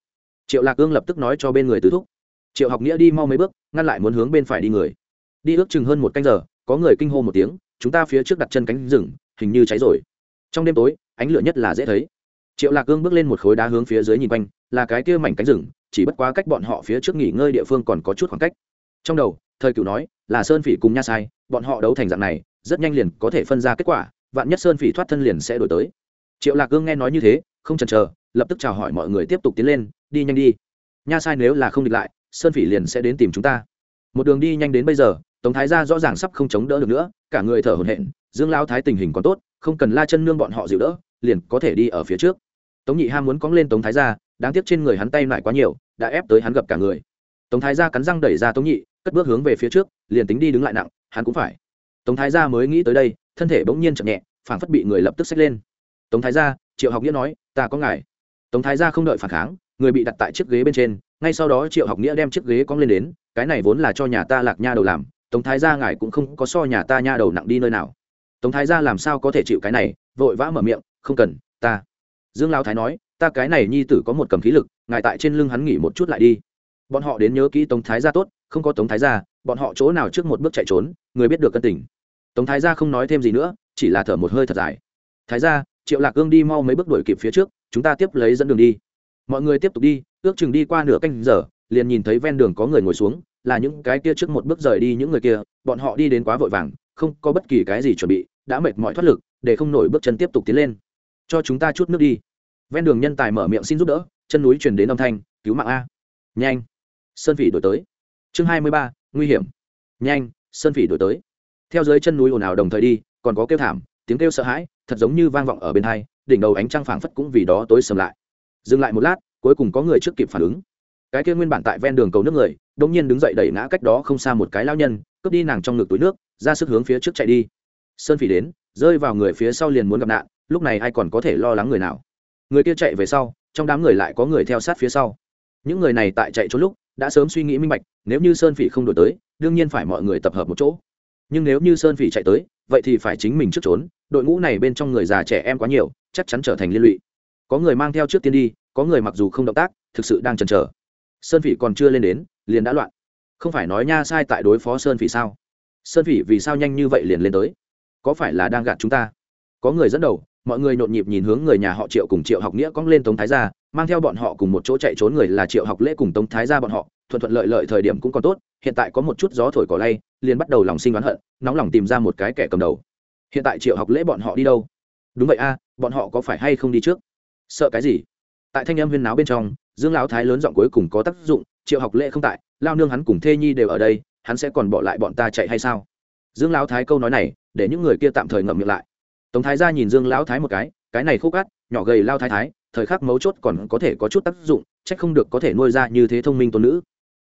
Triệu lạc cương lập tức nói cho bên người tứ thúc. Triệu học nghĩa đi mau mấy bước, ngăn lại muốn hướng bên phải đi người. Đi ước chừng hơn một canh giờ có người kinh hô một tiếng, chúng ta phía trước đặt chân cánh rừng, hình như cháy rồi. Trong đêm tối, ánh lửa nhất là dễ thấy. Triệu lạc cương bước lên một khối đá hướng phía dưới nhìn quanh, là cái kia mảnh cánh rừng, chỉ bất quá cách bọn họ phía trước nghỉ ngơi địa phương còn có chút khoảng cách. Trong đầu, thời cựu nói, là sơn phỉ cùng nha sai, bọn họ đấu thành dạng này, rất nhanh liền có thể phân ra kết quả, vạn nhất sơn phỉ thoát thân liền sẽ đổi tới. Triệu lạc cương nghe nói như thế, không chần chờ, lập tức chào hỏi mọi người tiếp tục tiến lên, đi nhanh đi. Nha sai nếu là không địch lại, sơn phỉ liền sẽ đến tìm chúng ta. Một đường đi nhanh đến bây giờ tống thái gia rõ ràng sắp không chống đỡ được nữa, cả người thở hổn hển, dương lao thái tình hình còn tốt, không cần la chân nương bọn họ dịu đỡ, liền có thể đi ở phía trước. Tống nhị ham muốn cóng lên tống thái gia, đáng tiếc trên người hắn tay lại quá nhiều, đã ép tới hắn gặp cả người. Tống thái gia cắn răng đẩy ra tống nhị, cất bước hướng về phía trước, liền tính đi đứng lại nặng, hắn cũng phải. Tống thái gia mới nghĩ tới đây, thân thể bỗng nhiên chậm nhẹ, phảng phất bị người lập tức xách lên. Tống thái gia, triệu học nghĩa nói, ta có ngài. Tống thái gia không đợi phản kháng, người bị đặt tại chiếc ghế bên trên, ngay sau đó triệu học nghĩa đem chiếc ghế cong lên đến, cái này vốn là cho nhà ta lạc nha đầu làm tống thái gia ngài cũng không có so nhà ta nha đầu nặng đi nơi nào. Tống thái gia làm sao có thể chịu cái này, vội vã mở miệng, không cần, ta. Dương lao thái nói, ta cái này nhi tử có một cầm khí lực, ngài tại trên lưng hắn nghỉ một chút lại đi. Bọn họ đến nhớ kỹ tống thái gia tốt, không có tống thái gia, bọn họ chỗ nào trước một bước chạy trốn, người biết được cân tình. Tống thái gia không nói thêm gì nữa, chỉ là thở một hơi thật dài. Thái gia, triệu lạc cương đi mau mấy bước đuổi kịp phía trước, chúng ta tiếp lấy dẫn đường đi. Mọi người tiếp tục đi, ước chừng đi qua nửa canh giờ, liền nhìn thấy ven đường có người ngồi xuống là những cái kia trước một bước rời đi những người kia, bọn họ đi đến quá vội vàng, không có bất kỳ cái gì chuẩn bị, đã mệt mỏi thoát lực, để không nổi bước chân tiếp tục tiến lên. Cho chúng ta chút nước đi. Ven đường nhân tài mở miệng xin giúp đỡ, chân núi truyền đến âm thanh, cứu mạng a. Nhanh. Sơn phỉ đổi tới. Chương hai mươi ba, nguy hiểm. Nhanh, sơn phỉ đổi tới. Theo dưới chân núi ồn ào đồng thời đi, còn có kêu thảm, tiếng kêu sợ hãi, thật giống như vang vọng ở bên hai, đỉnh đầu ánh trăng phảng phất cũng vì đó tối sầm lại. Dừng lại một lát, cuối cùng có người trước kịp phản ứng cái kia nguyên bản tại ven đường cầu nước người đông nhiên đứng dậy đẩy ngã cách đó không xa một cái lao nhân, cướp đi nàng trong ngực túi nước, ra sức hướng phía trước chạy đi. Sơn phỉ đến, rơi vào người phía sau liền muốn gặp nạn, lúc này ai còn có thể lo lắng người nào? Người kia chạy về sau, trong đám người lại có người theo sát phía sau. Những người này tại chạy trốn lúc, đã sớm suy nghĩ minh bạch, nếu như sơn phỉ không đổi tới, đương nhiên phải mọi người tập hợp một chỗ. Nhưng nếu như sơn phỉ chạy tới, vậy thì phải chính mình trước trốn, đội ngũ này bên trong người già trẻ em quá nhiều, chắc chắn trở thành liên lụy. Có người mang theo trước tiên đi, có người mặc dù không động tác, thực sự đang chần chờ sơn phỉ còn chưa lên đến, liền đã loạn. Không phải nói nha sai tại đối phó sơn phỉ sao? Sơn phỉ vì sao nhanh như vậy liền lên tới? Có phải là đang gạt chúng ta? Có người dẫn đầu, mọi người nhộn nhịp nhìn hướng người nhà họ triệu cùng triệu học nghĩa cong lên tống thái gia, mang theo bọn họ cùng một chỗ chạy trốn người là triệu học lễ cùng tống thái gia bọn họ, thuận thuận lợi lợi thời điểm cũng còn tốt, hiện tại có một chút gió thổi cỏ lay, liền bắt đầu lòng sinh oán hận, nóng lòng tìm ra một cái kẻ cầm đầu. Hiện tại triệu học lễ bọn họ đi đâu? Đúng vậy a, bọn họ có phải hay không đi trước? Sợ cái gì? Tại thanh âm huyên náo bên trong, dương lão thái lớn giọng cuối cùng có tác dụng, triệu học lễ không tại, lao nương hắn cùng thê nhi đều ở đây, hắn sẽ còn bỏ lại bọn ta chạy hay sao? Dương lão thái câu nói này, để những người kia tạm thời ngậm miệng lại. Tống thái ra nhìn dương lão thái một cái cái này khúc cát, nhỏ gầy lao thái thái, thời khắc mấu chốt còn có thể có chút tác dụng trách không được có thể nuôi ra như thế thông minh tôn nữ.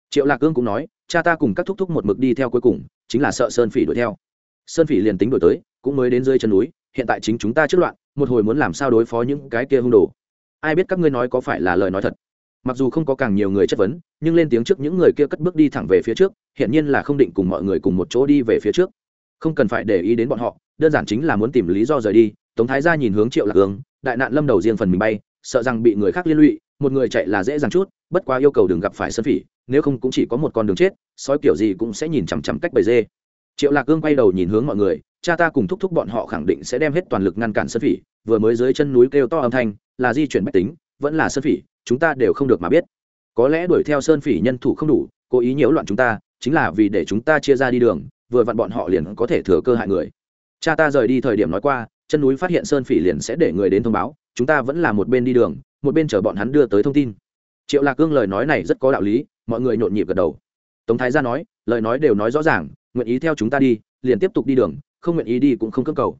Triệu lạc cương cũng nói, cha ta cùng các thúc thúc một mực đi theo cuối cùng, chính là sợ sơn phỉ đuổi theo. Sơn phỉ liền tính đổi tới, cũng mới đến dưới chân núi, hiện tại chính chúng ta trước loạn, một hồi muốn làm sao đối phó những cái kia hung đồ ai biết các ngươi nói có phải là lời nói thật. Mặc dù không có càng nhiều người chất vấn, nhưng lên tiếng trước những người kia cất bước đi thẳng về phía trước hiện nhiên là không định cùng mọi người cùng một chỗ đi về phía trước. Không cần phải để ý đến bọn họ, đơn giản chính là muốn tìm lý do rời đi. Tống thái gia nhìn hướng triệu lạc hướng đại nạn lâm đầu riêng phần mình bay, sợ rằng bị người khác liên lụy, một người chạy là dễ dàng chút, bất quá yêu cầu đừng gặp phải sơn phỉ, nếu không cũng chỉ có một con đường chết, sói kiểu gì cũng sẽ nhìn chằm chằm cách bầy dê. Triệu lạc gương quay đầu nhìn hướng mọi người cha ta cùng thúc thúc bọn họ khẳng định sẽ đem hết toàn lực ngăn cản sơn phỉ, vừa mới dưới chân núi kêu to âm thanh, là di chuyển bách tính, vẫn là sơn phỉ, chúng ta đều không được mà biết. Có lẽ đuổi theo sơn phỉ nhân thủ không đủ, cố ý nhiễu loạn chúng ta, chính là vì để chúng ta chia ra đi đường, vừa vặn bọn họ liền có thể thừa cơ hại người. Cha ta rời đi thời điểm nói qua, chân núi phát hiện sơn phỉ liền sẽ để người đến thông báo, chúng ta vẫn là một bên đi đường, một bên chờ bọn hắn đưa tới thông tin. Triệu lạc cương lời nói này rất có đạo lý, mọi người nhộn nhịp gật đầu. Tống thái gia nói, lời nói đều nói rõ ràng, nguyện ý theo chúng ta đi, liền tiếp tục đi đường không nguyện ý đi cũng không cơ cầu.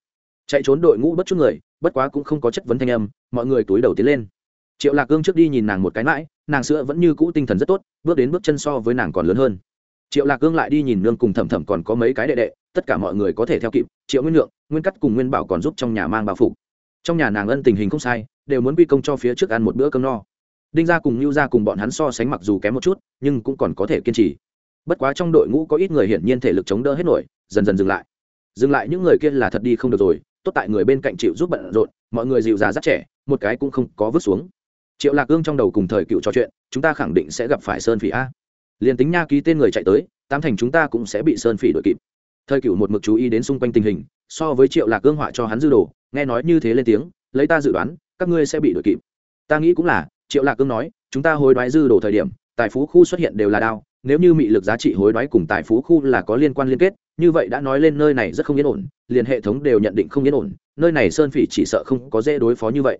Chạy trốn đội ngũ bất chút người, bất quá cũng không có chất vấn thanh âm, mọi người túi đầu tiến lên. Triệu lạc cương trước đi nhìn nàng một cái mãi, nàng sữa vẫn như cũ tinh thần rất tốt, bước đến bước chân so với nàng còn lớn hơn. Triệu lạc cương lại đi nhìn nương cùng thẩm thẩm còn có mấy cái đệ đệ, tất cả mọi người có thể theo kịp, triệu nguyên lượng, nguyên cắt cùng nguyên bảo còn giúp trong nhà mang bao phục. Trong nhà nàng ân tình hình không sai, đều muốn quy công cho phía trước ăn một bữa cơm no. Đinh gia cùng lưu gia cùng bọn hắn so sánh mặc dù kém một chút, nhưng cũng còn có thể kiên trì. Bất quá trong đội ngũ có ít người hiển nhiên thể lực chống đỡ hết nổi, dần dần dừng lại dừng lại những người kia là thật đi không được rồi, tốt tại người bên cạnh chịu giúp bận rộn, mọi người dịu già rất trẻ, một cái cũng không có vứt xuống. Triệu lạc ương trong đầu cùng thời cựu trò chuyện, chúng ta khẳng định sẽ gặp phải sơn phỉ a. Liền tính nha ký tên người chạy tới, tám thành chúng ta cũng sẽ bị sơn phỉ đội kịp. Thời cựu một mực chú ý đến xung quanh tình hình, so với triệu lạc ương họa cho hắn dư đồ, nghe nói như thế lên tiếng, lấy ta dự đoán, các ngươi sẽ bị đội kịp. Ta nghĩ cũng là, triệu lạc cương nói, chúng ta hối đoái dư đồ thời điểm, tài phú khu xuất hiện đều là đao, nếu như mị lực giá trị hối đoái cùng tài phú khu là có liên quan liên kết như vậy đã nói lên nơi này rất không yên ổn, liền hệ thống đều nhận định không yên ổn, nơi này sơn phỉ chỉ sợ không có dễ đối phó như vậy.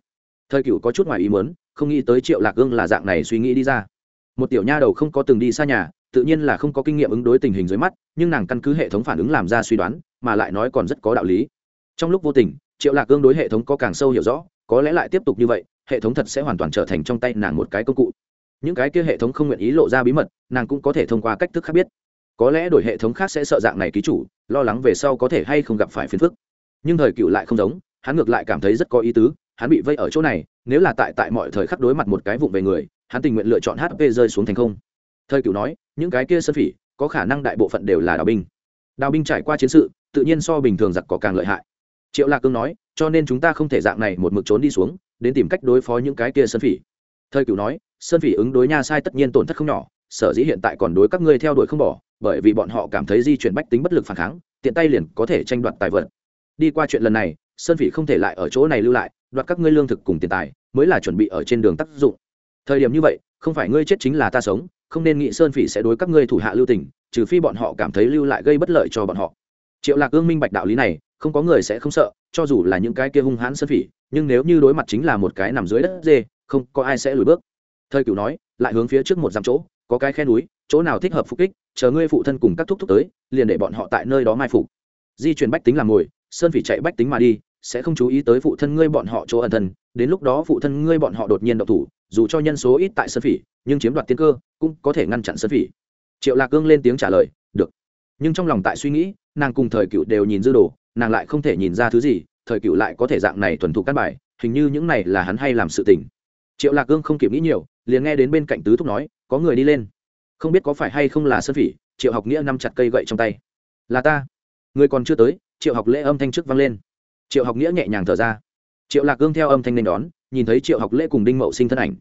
Thời cựu có chút ngoài ý muốn, không nghĩ tới triệu lạc ương là dạng này suy nghĩ đi ra. Một tiểu nha đầu không có từng đi xa nhà, tự nhiên là không có kinh nghiệm ứng đối tình hình dưới mắt, nhưng nàng căn cứ hệ thống phản ứng làm ra suy đoán, mà lại nói còn rất có đạo lý. Trong lúc vô tình, triệu lạc ương đối hệ thống có càng sâu hiểu rõ, có lẽ lại tiếp tục như vậy, hệ thống thật sẽ hoàn toàn trở thành trong tay nàng một cái công cụ. Những cái kia hệ thống không nguyện ý lộ ra bí mật, nàng cũng có thể thông qua cách thức khác biết có lẽ đổi hệ thống khác sẽ sợ dạng này ký chủ, lo lắng về sau có thể hay không gặp phải phiền phức. Nhưng thời cựu lại không giống, hắn ngược lại cảm thấy rất có ý tứ, hắn bị vây ở chỗ này, nếu là tại tại mọi thời khắc đối mặt một cái vụng về người, hắn tình nguyện lựa chọn hp rơi xuống thành không. Thời cựu nói, những cái kia sơn phỉ, có khả năng đại bộ phận đều là đào binh. Đào binh trải qua chiến sự, tự nhiên so bình thường giặc có càng lợi hại. Triệu lạc cương nói, cho nên chúng ta không thể dạng này một mực trốn đi xuống, đến tìm cách đối phó những cái kia sơn phỉ. Thời cựu nói sơn phỉ ứng đối nha sai tất nhiên tổn thất không nhỏ, sở dĩ hiện tại còn đối các ngươi theo đuổi không bỏ bởi vì bọn họ cảm thấy di chuyển bách tính bất lực phản kháng, tiện tay liền có thể tranh đoạt tài vật. Đi qua chuyện lần này, sơn phỉ không thể lại ở chỗ này lưu lại, đoạt các ngươi lương thực cùng tiền tài, mới là chuẩn bị ở trên đường tác dụng. Thời điểm như vậy, không phải ngươi chết chính là ta sống, không nên nghĩ sơn phỉ sẽ đối các ngươi thủ hạ lưu tình, trừ phi bọn họ cảm thấy lưu lại gây bất lợi cho bọn họ. Triệu lạc ương minh bạch đạo lý này, không có người sẽ không sợ, cho dù là những cái kia hung hãn sơn phỉ, nhưng nếu như đối mặt chính là một cái nằm dưới đất dê, không có ai sẽ lùi bước. Thời cửu nói, lại hướng phía trước một dặm chỗ, có cái khe núi chỗ nào thích hợp phục kích, chờ ngươi phụ thân cùng các thúc thúc tới, liền để bọn họ tại nơi đó mai phục. Di chuyển bách tính làm ngồi, sơn phỉ chạy bách tính mà đi, sẽ không chú ý tới phụ thân ngươi bọn họ chỗ ẩn thân, đến lúc đó phụ thân ngươi bọn họ đột nhiên độc thủ, dù cho nhân số ít tại sơn phỉ, nhưng chiếm đoạt tiên cơ, cũng có thể ngăn chặn sơn phỉ. Triệu lạc cương lên tiếng trả lời, được. Nhưng trong lòng tại suy nghĩ, nàng cùng thời cựu đều nhìn dư đồ, nàng lại không thể nhìn ra thứ gì, thời cựu lại có thể dạng này thuần thục căn bài, hình như những này là hắn hay làm sự tình. Triệu lạc cương không kịp nghĩ nhiều, liền nghe đến bên cạnh tứ thúc nói, có người đi lên không biết có phải hay không là sơn phỉ, triệu học nghĩa nắm chặt cây gậy trong tay. Là ta. Người còn chưa tới, triệu học lễ âm thanh trước vang lên. Triệu học nghĩa nhẹ nhàng thở ra. Triệu lạc gương theo âm thanh nên đón, nhìn thấy triệu học lễ cùng đinh mậu sinh thân ảnh.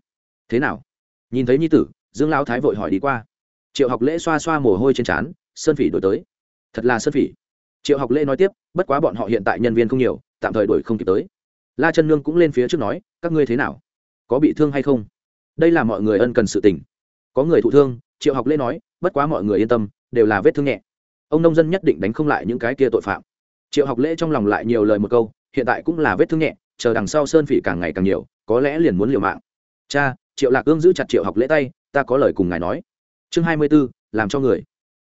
Thế nào? Nhìn thấy nhi tử, dương lão thái vội hỏi đi qua. Triệu học lễ xoa xoa mồ hôi trên trán, sơn phỉ đổi tới. Thật là sơn phỉ. Triệu học lễ nói tiếp, bất quá bọn họ hiện tại nhân viên không nhiều, tạm thời đổi không kịp tới. La chân nương cũng lên phía trước nói, các ngươi thế nào? Có bị thương hay không? Đây là mọi người ân cần sự tình. Có người thụ thương triệu học lễ nói, bất quá mọi người yên tâm, đều là vết thương nhẹ. Ông nông dân nhất định đánh không lại những cái kia tội phạm. Triệu học lễ trong lòng lại nhiều lời một câu, hiện tại cũng là vết thương nhẹ, chờ đằng sau sơn phỉ càng ngày càng nhiều, có lẽ liền muốn liều mạng. Cha, triệu lạc ương giữ chặt triệu học lễ tay, ta có lời cùng ngài nói. Chương hai mươi b ố làm cho người.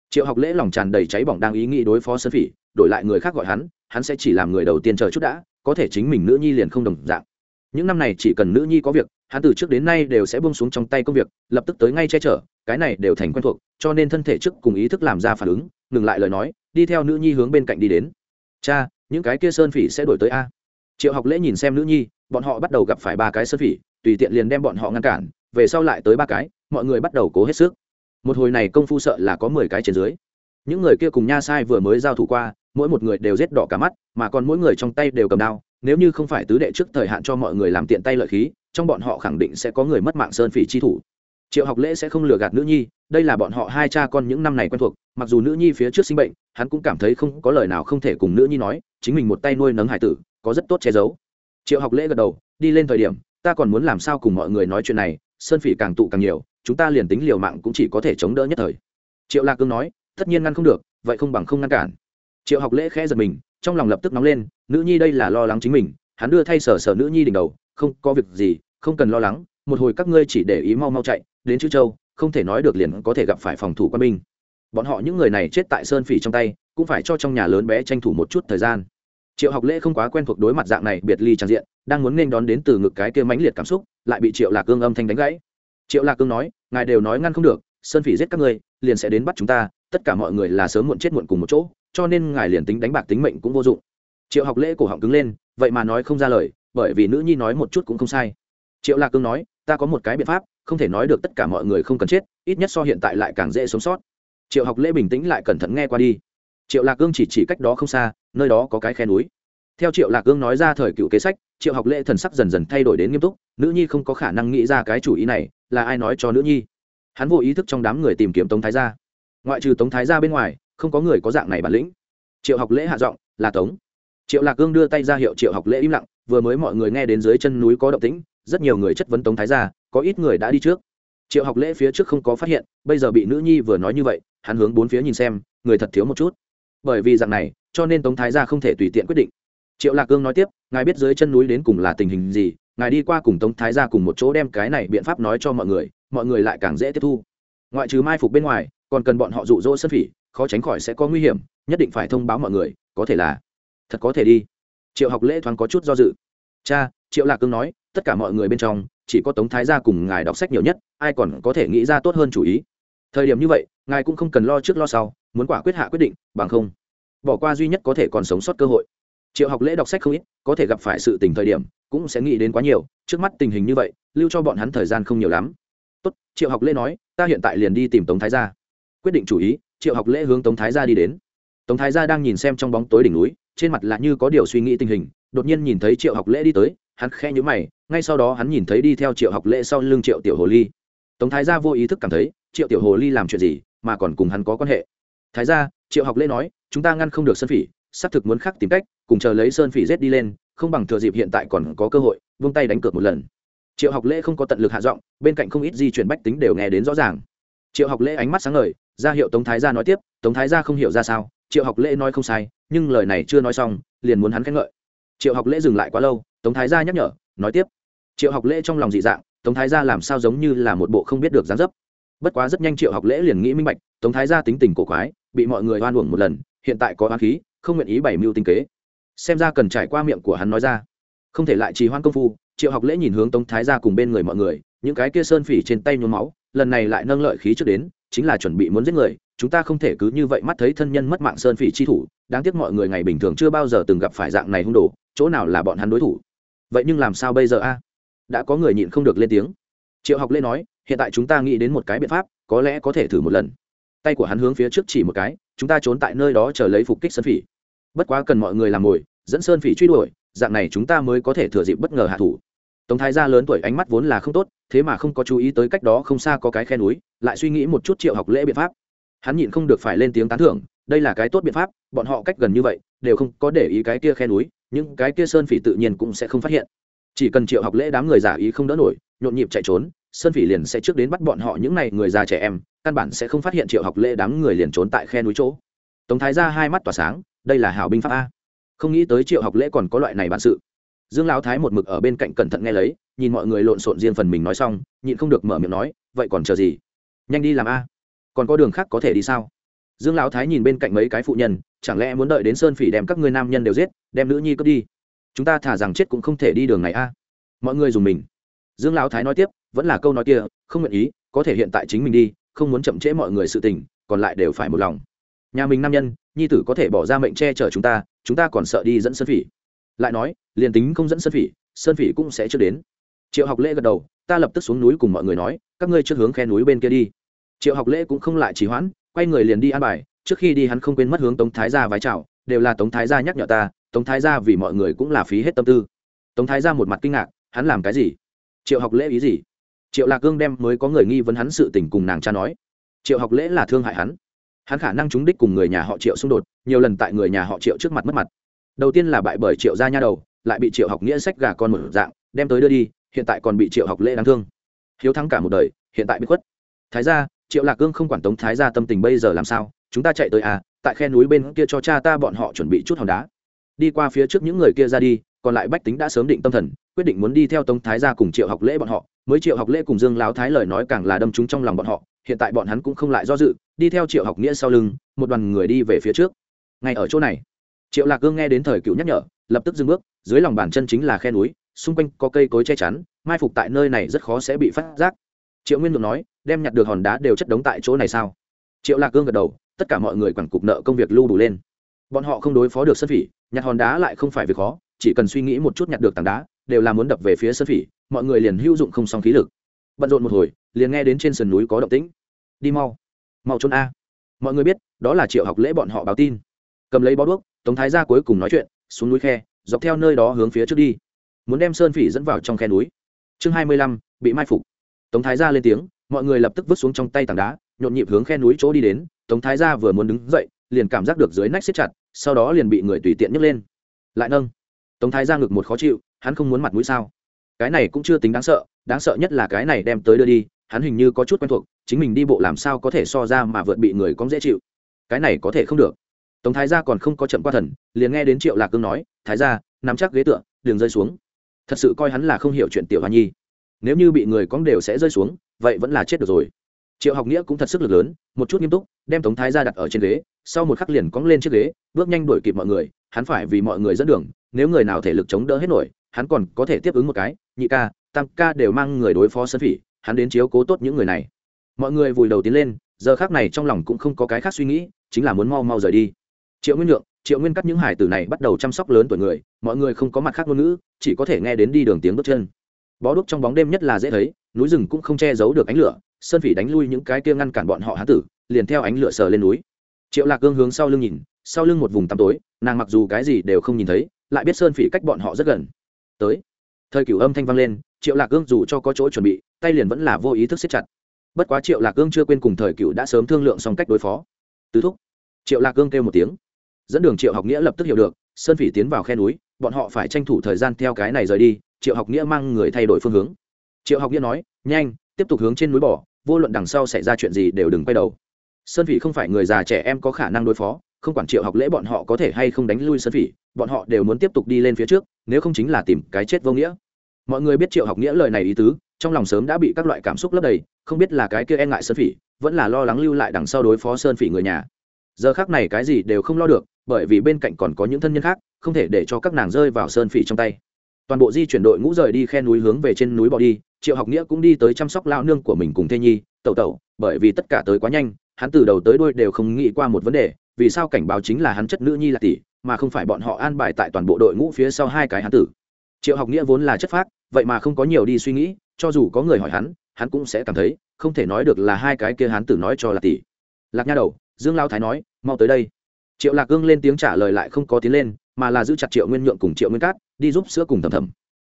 Triệu học lễ lòng tràn đầy cháy bỏng đang ý nghĩ đối phó sơn phỉ, đổi lại người khác gọi hắn hắn sẽ chỉ làm người đầu tiên chờ chút đã, có thể chính mình nữ nhi liền không đồng dạng những năm này chỉ cần nữ nhi có việc, hắn từ trước đến nay đều sẽ buông xuống trong tay công việc, lập tức tới ngay che chở, cái này đều thành quen thuộc, cho nên thân thể trước cùng ý thức làm ra phản ứng, ngừng lại lời nói, đi theo nữ nhi hướng bên cạnh đi đến. Cha, những cái kia sơn phỉ sẽ đổi tới a. Triệu học lễ nhìn xem nữ nhi, bọn họ bắt đầu gặp phải ba cái sơn phỉ, tùy tiện liền đem bọn họ ngăn cản, về sau lại tới ba cái, mọi người bắt đầu cố hết sức. Một hồi này công phu sợ là có mười cái trên dưới. Những người kia cùng nha sai vừa mới giao thủ qua mỗi một người đều rết đỏ cả mắt, mà còn mỗi người trong tay đều cầm đao, nếu như không phải tứ đệ trước thời hạn cho mọi người làm tiện tay lợi khí, trong bọn họ khẳng định sẽ có người mất mạng sơn phỉ chi thủ. Triệu học lễ sẽ không lừa gạt nữ nhi, đây là bọn họ hai cha con những năm này quen thuộc, mặc dù nữ nhi phía trước sinh bệnh, hắn cũng cảm thấy không có lời nào không thể cùng nữ nhi nói, chính mình một tay nuôi nấng hải tử, có rất tốt che giấu. Triệu học lễ gật đầu, đi lên thời điểm, ta còn muốn làm sao cùng mọi người nói chuyện này, sơn phỉ càng tụ càng nhiều, chúng ta liền tính liều mạng cũng chỉ có thể chống đỡ nhất thời. Triệu lạc cương nói, tất nhiên ngăn không được, vậy không bằng không ngăn cản triệu học lễ khẽ giật mình, trong lòng lập tức nóng lên, nữ nhi đây là lo lắng chính mình. Hắn đưa thay sở sở nữ nhi đỉnh đầu, không, có việc gì, không cần lo lắng, một hồi các ngươi chỉ để ý mau mau chạy, đến chữ châu, không thể nói được liền có thể gặp phải phòng thủ quân binh. Bọn họ những người này chết tại sơn phỉ trong tay, cũng phải cho trong nhà lớn bé tranh thủ một chút thời gian. Triệu học lễ không quá quen thuộc đối mặt dạng này biệt ly trang diện, đang muốn nên đón đến từ ngực cái kia mãnh liệt cảm xúc, lại bị triệu lạc cương âm thanh đánh gãy. Triệu lạc cương nói, ngài đều nói ngăn không được, sơn phỉ giết các ngươi, liền sẽ đến bắt chúng ta, tất cả mọi người là sớm muộn chết muộn cùng một chỗ cho nên ngài liền tính đánh bạc tính mệnh cũng vô dụng. Triệu học lễ cổ họng cứng lên, vậy mà nói không ra lời, bởi vì nữ nhi nói một chút cũng không sai. Triệu lạc cương nói, ta có một cái biện pháp, không thể nói được tất cả mọi người không cần chết, ít nhất so hiện tại lại càng dễ sống sót. Triệu học lễ bình tĩnh lại cẩn thận nghe qua đi. Triệu lạc cương chỉ chỉ cách đó không xa, nơi đó có cái khe núi. Theo triệu lạc cương nói ra thời cựu kế sách, triệu học lễ thần sắc dần dần thay đổi đến nghiêm túc, nữ nhi không có khả năng nghĩ ra cái chủ ý này, là ai nói cho nữ nhi? Hắn vô ý thức trong đám người tìm kiếm tống thái gia. Ngoại trừ tống thái gia bên ngoài không có người có dạng này bản lĩnh. Triệu học lễ hạ giọng, là tống. Triệu lạc cương đưa tay ra hiệu triệu học lễ im lặng, vừa mới mọi người nghe đến dưới chân núi có động tĩnh, rất nhiều người chất vấn tống thái gia, có ít người đã đi trước? Triệu học lễ phía trước không có phát hiện, bây giờ bị nữ nhi vừa nói như vậy, hắn hướng bốn phía nhìn xem, người thật thiếu một chút. Bởi vì dạng này, cho nên tống thái gia không thể tùy tiện quyết định. Triệu lạc cương nói tiếp, ngài biết dưới chân núi đến cùng là tình hình gì, ngài đi qua cùng tống thái gia cùng một chỗ đem cái này biện pháp nói cho mọi người mọi người lại càng dễ tiếp thu. Ngoại trừ mai phục bên ngoài, còn cần bọn họ dụ dỗ sân phỉ khó tránh khỏi sẽ có nguy hiểm, nhất định phải thông báo mọi người, có thể là, thật có thể đi. Triệu học lễ thoáng có chút do dự. Cha, triệu lạc cương nói, tất cả mọi người bên trong, chỉ có tống thái gia cùng ngài đọc sách nhiều nhất, ai còn có thể nghĩ ra tốt hơn chủ ý. Thời điểm như vậy, ngài cũng không cần lo trước lo sau, muốn quả quyết hạ quyết định, bằng không, bỏ qua duy nhất có thể còn sống sót cơ hội. Triệu học lễ đọc sách không ít, có thể gặp phải sự tình thời điểm, cũng sẽ nghĩ đến quá nhiều, trước mắt tình hình như vậy, lưu cho bọn hắn thời gian không nhiều lắm. Tốt, triệu học lễ nói, ta hiện tại liền đi tìm tống thái gia. Quyết định chủ ý triệu học lễ hướng tống thái gia đi đến. Tống thái gia đang nhìn xem trong bóng tối đỉnh núi, trên mặt là như có điều suy nghĩ tình hình, đột nhiên nhìn thấy triệu học lễ đi tới, hắn khẽ nhữ mày, ngay sau đó hắn nhìn thấy đi theo triệu học lễ sau lưng triệu tiểu hồ ly. Tống thái gia vô ý thức cảm thấy, triệu tiểu hồ ly làm chuyện gì mà còn cùng hắn có quan hệ? Thái gia, triệu học lễ nói, chúng ta ngăn không được sơn phỉ, xác thực muốn khắc tìm cách, cùng chờ lấy sơn phỉ rết đi lên, không bằng thừa dịp hiện tại còn có cơ hội, vung tay đánh cược một lần. Triệu học lễ không có tận lực hạ giọng, bên cạnh không ít di chuyển bách tính đều nghe đến rõ ràng triệu học lễ ánh mắt sáng ngời, ra hiệu tống thái gia nói tiếp, tống thái gia không hiểu ra sao, triệu học lễ nói không sai, nhưng lời này chưa nói xong, liền muốn hắn khen ngợi. Triệu học lễ dừng lại quá lâu, tống thái gia nhắc nhở, nói tiếp, triệu học lễ trong lòng dị dạng, tống thái gia làm sao giống như là một bộ không biết được gián dấp. Bất quá rất nhanh triệu học lễ liền nghĩ minh bạch, tống thái gia tính tình cổ quái, bị mọi người oan uổng một lần, hiện tại có oan khí, không nguyện ý bày mưu tinh kế. Xem ra cần trải qua miệng của hắn nói ra. Không thể lại trì hoãn công phu, triệu học lễ nhìn hướng tống thái gia cùng bên người mọi người, những cái kia sơn phỉ trên tay nhuốm máu lần này lại nâng lợi khí trước đến, chính là chuẩn bị muốn giết người, chúng ta không thể cứ như vậy mắt thấy thân nhân mất mạng sơn phỉ chi thủ, đáng tiếc mọi người ngày bình thường chưa bao giờ từng gặp phải dạng này hung đồ, chỗ nào là bọn hắn đối thủ? Vậy nhưng làm sao bây giờ a? Đã có người nhịn không được lên tiếng. Triệu học lê nói, hiện tại chúng ta nghĩ đến một cái biện pháp, có lẽ có thể thử một lần. Tay của hắn hướng phía trước chỉ một cái, chúng ta trốn tại nơi đó chờ lấy phục kích sơn phỉ. Bất quá cần mọi người làm mồi dẫn sơn phỉ truy đuổi, dạng này chúng ta mới có thể thừa dịp bất ngờ hạ thủ tống thái gia lớn tuổi ánh mắt vốn là không tốt, thế mà không có chú ý tới cách đó không xa có cái khe núi, lại suy nghĩ một chút triệu học lễ biện pháp. Hắn nhịn không được phải lên tiếng tán thưởng, đây là cái tốt biện pháp, bọn họ cách gần như vậy, đều không có để ý cái kia khe núi, những cái kia sơn phỉ tự nhiên cũng sẽ không phát hiện. Chỉ cần triệu học lễ đám người giả ý không đỡ nổi, nhộn nhịp chạy trốn, sơn phỉ liền sẽ trước đến bắt bọn họ những n à y người già trẻ em, căn bản sẽ không phát hiện triệu học lễ đám người liền trốn tại khe núi chỗ. Tống thái ra hai mắt tỏa sáng, đây là hảo binh pháp a. Không nghĩ tới triệu học lễ còn có loại này bản sự dương lão thái một mực ở bên cạnh cẩn thận nghe lấy, nhìn mọi người lộn xộn riêng phần mình nói xong, nhịn không được mở miệng nói, vậy còn chờ gì? Nhanh đi làm a. Còn có đường khác có thể đi sao? Dương lão thái nhìn bên cạnh mấy cái phụ nhân, chẳng lẽ muốn đợi đến sơn phỉ đem các ngươi nam nhân đều giết, đem nữ nhi cướp đi? Chúng ta thả rằng chết cũng không thể đi đường này a. Mọi người dùng mình. Dương lão thái nói tiếp, vẫn là câu nói kia, không nguyện ý, có thể hiện tại chính mình đi, không muốn chậm trễ mọi người sự tình, còn lại đều phải một lòng. Nhà mình nam nhân, nhi tử có thể bỏ ra mệnh che chở chúng ta chúng ta còn sợ đi dẫn sơn phỉ lại nói, liền tính không dẫn sơn phỉ sơn phỉ cũng sẽ chưa đến. Triệu học lễ gật đầu, ta lập tức xuống núi cùng mọi người nói, các ngươi trước hướng khe núi bên kia đi. Triệu học lễ cũng không lại trì hoãn, quay người liền đi ăn bài, trước khi đi hắn không quên mất hướng tống thái gia vái chào, đều là tống thái gia nhắc nhở ta, tống thái gia vì mọi người cũng là phí hết tâm tư. Tống thái gia một mặt kinh ngạc, hắn làm cái gì? Triệu học lễ ý gì? Triệu lạc cương đem mới có người nghi vấn hắn sự tình cùng nàng cha nói. Triệu học lễ là thương hại hắn. Hắn khả năng trúng đích cùng người nhà họ triệu xung đột, nhiều lần tại người nhà họ triệu trước mặt mất mặt đầu tiên là bại bởi triệu gia nha đầu, lại bị triệu học nghĩa sách gà con một dạng, đem tới đưa đi, hiện tại còn bị triệu học lễ đáng thương. Hiếu thắng cả một đời, hiện tại bị khuất. Thái gia, triệu lạc cương không quản tống thái gia tâm tình bây giờ làm sao, chúng ta chạy tới à tại khe núi bên kia cho cha ta bọn họ chuẩn bị chút hòn đá. Đi qua phía trước những người kia ra đi, còn lại bách tính đã sớm định tâm thần, quyết định muốn đi theo tống thái gia cùng triệu học lễ bọn họ. Mới triệu học lễ cùng dương láo thái lời nói càng là đâm trúng trong lòng bọn họ, hiện tại bọn hắn cũng không lại do dự, đi theo triệu học nghĩa sau lưng, một đoàn người đi về phía trước. Ngay ở chỗ này triệu lạc cương nghe đến thời cựu nhắc nhở, lập tức dừng bước, dưới lòng bàn chân chính là khe núi, xung quanh có cây cối che chắn, mai phục tại nơi này rất khó sẽ bị phát giác. Triệu nguyên được nói, đem nhặt được hòn đá đều chất đống tại chỗ này sao? Triệu lạc cương gật đầu, tất cả mọi người quẳng cục nợ công việc lưu đủ lên. Bọn họ không đối phó được sơn phỉ, nhặt hòn đá lại không phải việc khó, chỉ cần suy nghĩ một chút nhặt được tảng đá, đều là muốn đập về phía sơn phỉ, mọi người liền hữu dụng không xong khí lực. Bận rộn một hồi, liền nghe đến trên sườn núi có động tĩnh. Đi mau. Mau trốn a. Mọi người biết, đó là triệu học lễ bọn họ báo tin. Cầm lấy bó đuốc tống thái gia cuối cùng nói chuyện, xuống núi khe, dọc theo nơi đó hướng phía trước đi. Muốn đem sơn phỉ dẫn vào trong khe núi. Chương hai mươi lăm, bị mai phục. Tống thái gia lên tiếng, mọi người lập tức vứt xuống trong tay tảng đá, nhộn nhịp hướng khe núi chỗ đi đến. Tống thái gia vừa muốn đứng dậy, liền cảm giác được dưới nách xếp chặt, sau đó liền bị người tùy tiện nhấc lên. Lại nâng. Tống thái ra ngực một khó chịu, hắn không muốn mặt mũi sao? Cái này cũng chưa tính đáng sợ đáng sợ nhất là cái này đem tới đưa đi, hắn hình như có chút quen thuộc, chính mình đi bộ làm sao có thể so ra mà vượt bị người cóng dễ chịu. Cái này có thể không được tống thái gia còn không có chậm qua thần, liền nghe đến triệu lạc cương nói, thái gia, nắm chắc ghế tựa đường rơi xuống. Thật sự coi hắn là không hiểu chuyện tiểu hoa nhi. Nếu như bị người cóng đều sẽ rơi xuống, vậy vẫn là chết được rồi. Triệu học nghĩa cũng thật sức lực lớn, một chút nghiêm túc, đem tống thái gia đặt ở trên ghế, sau một khắc liền cóng lên chiếc ghế, bước nhanh đuổi kịp mọi người, hắn phải vì mọi người dẫn đường, nếu người nào thể lực chống đỡ hết nổi, hắn còn có thể tiếp ứng một cái, nhị ca, tam ca đều mang người đối phó sơn phỉ, hắn đến chiếu cố tốt những người này. Mọi người vùi đầu tiến lên, giờ khác này trong lòng cũng không có cái khác suy nghĩ, chính là muốn mau mau rời đi triệu nguyên nhượng triệu nguyên cắt những hải tử này bắt đầu chăm sóc lớn tuổi người, mọi người không có mặt khác ngôn ngữ, chỉ có thể nghe đến đi đường tiếng bước chân. Bó đúc trong bóng đêm nhất là dễ thấy, núi rừng cũng không che giấu được ánh lửa, sơn phỉ đánh lui những cái kia ngăn cản bọn họ hán tử, liền theo ánh lửa sờ lên núi. Triệu lạc gương hướng sau lưng nhìn, sau lưng một vùng tăm tối, nàng mặc dù cái gì đều không nhìn thấy, lại biết sơn phỉ cách bọn họ rất gần. Tới. Thời cửu âm thanh vang lên, triệu lạc gương dù cho có chỗ chuẩn bị, tay liền vẫn là vô ý thức siết chặt. Bất quá triệu lạc gương chưa quên cùng thời cửu đã sớm thương lượng xong cách đối phó. Tứ thúc. Triệu lạc gương kêu một tiếng dẫn đường triệu học nghĩa lập tức hiểu được, sơn phỉ tiến vào khe núi, bọn họ phải tranh thủ thời gian theo cái này rời đi, triệu học nghĩa mang người thay đổi phương hướng. Triệu học nghĩa nói, nhanh, tiếp tục hướng trên núi bỏ, vô luận đằng sau xảy ra chuyện gì đều đừng quay đầu. Sơn phỉ không phải người già trẻ em có khả năng đối phó, không quản triệu học lễ bọn họ có thể hay không đánh lui sơn phỉ, bọn họ đều muốn tiếp tục đi lên phía trước, nếu không chính là tìm cái chết vô nghĩa. Mọi người biết triệu học nghĩa lời này ý tứ, trong lòng sớm đã bị các loại cảm xúc lấp đầy, không biết là cái kia e ngại sơn phỉ, vẫn là lo lắng lưu lại đằng sau đối phó sơn phỉ người nhà giờ khác này cái gì đều không lo được, bởi vì bên cạnh còn có những thân nhân khác, không thể để cho các nàng rơi vào sơn phỉ trong tay. Toàn bộ di chuyển đội ngũ rời đi khe núi hướng về trên núi bỏ đi, triệu học nghĩa cũng đi tới chăm sóc lao nương của mình cùng thê nhi, tẩu tẩu, bởi vì tất cả tới quá nhanh, hắn từ đầu tới đuôi đều không nghĩ qua một vấn đề, vì sao cảnh báo chính là hắn chất nữ nhi là tỷ, mà không phải bọn họ an bài tại toàn bộ đội ngũ phía sau hai cái hắn tử? Triệu học nghĩa vốn là chất phác, vậy mà không có nhiều đi suy nghĩ, cho dù có người hỏi hắn hắn cũng sẽ cảm thấy, không thể nói được là hai cái kia hắn tử nói cho là tỷ. Lạc nha đầu dương lao thái nói, mau tới đây. Triệu lạc Cương lên tiếng trả lời lại không có tiến lên, mà là giữ chặt triệu nguyên nhượng cùng triệu nguyên cát, đi giúp sữa cùng thầm thầm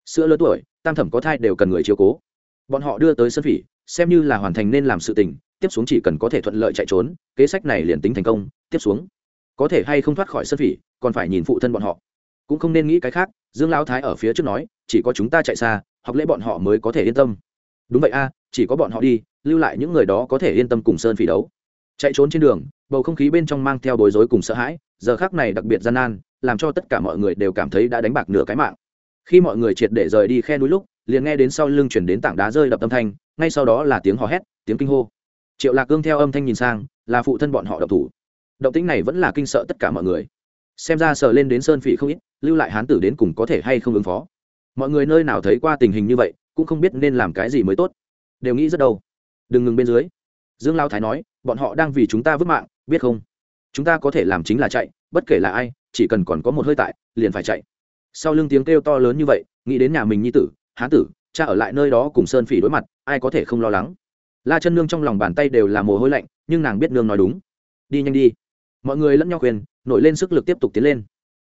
sữa lớn tuổi, tam thẩm có thai đều cần người chiếu cố. Bọn họ đưa tới sân phỉ, xem như là hoàn thành nên làm sự tình, tiếp xuống chỉ cần có thể thuận lợi chạy trốn, kế sách này liền tính thành công, tiếp xuống. Có thể hay không thoát khỏi sân phỉ, còn phải nhìn phụ thân bọn họ. Cũng không nên nghĩ cái khác, dương lão thái ở phía trước nói, chỉ có chúng ta chạy xa, học lễ bọn họ mới có thể yên tâm. Đúng vậy a, chỉ có bọn họ đi, lưu lại những người đó có thể yên tâm cùng sơn phỉ đấu chạy trốn trên đường, bầu không khí bên trong mang theo bối rối cùng sợ hãi, giờ khác này đặc biệt gian nan, làm cho tất cả mọi người đều cảm thấy đã đánh bạc nửa cái mạng. Khi mọi người triệt để rời đi khe núi lúc, liền nghe đến sau lưng chuyển đến tảng đá rơi đập âm thanh, ngay sau đó là tiếng hò hét, tiếng kinh hô. Triệu lạc cương theo âm thanh nhìn sang, là phụ thân bọn họ độc thủ. Động tĩnh này vẫn là kinh sợ tất cả mọi người. Xem ra sờ lên đến sơn phỉ không ít, lưu lại hán tử đến cùng có thể hay không ứng phó. Mọi người nơi nào thấy qua tình hình như vậy, cũng không biết nên làm cái gì mới tốt. Đều nghĩ rất đâu. Đừng ngừng bên dưới. Dương lao thái nói bọn họ đang vì chúng ta vứt mạng, biết không? Chúng ta có thể làm chính là chạy, bất kể là ai, chỉ cần còn có một hơi tại, liền phải chạy. Sau lưng tiếng kêu to lớn như vậy, nghĩ đến nhà mình nhi tử, hán tử, cha ở lại nơi đó cùng sơn phỉ đối mặt, ai có thể không lo lắng. La chân nương trong lòng bàn tay đều là mồ hôi lạnh, nhưng nàng biết nương nói đúng. Đi nhanh đi. Mọi người lẫn nhau khuyên, nổi lên sức lực tiếp tục tiến lên.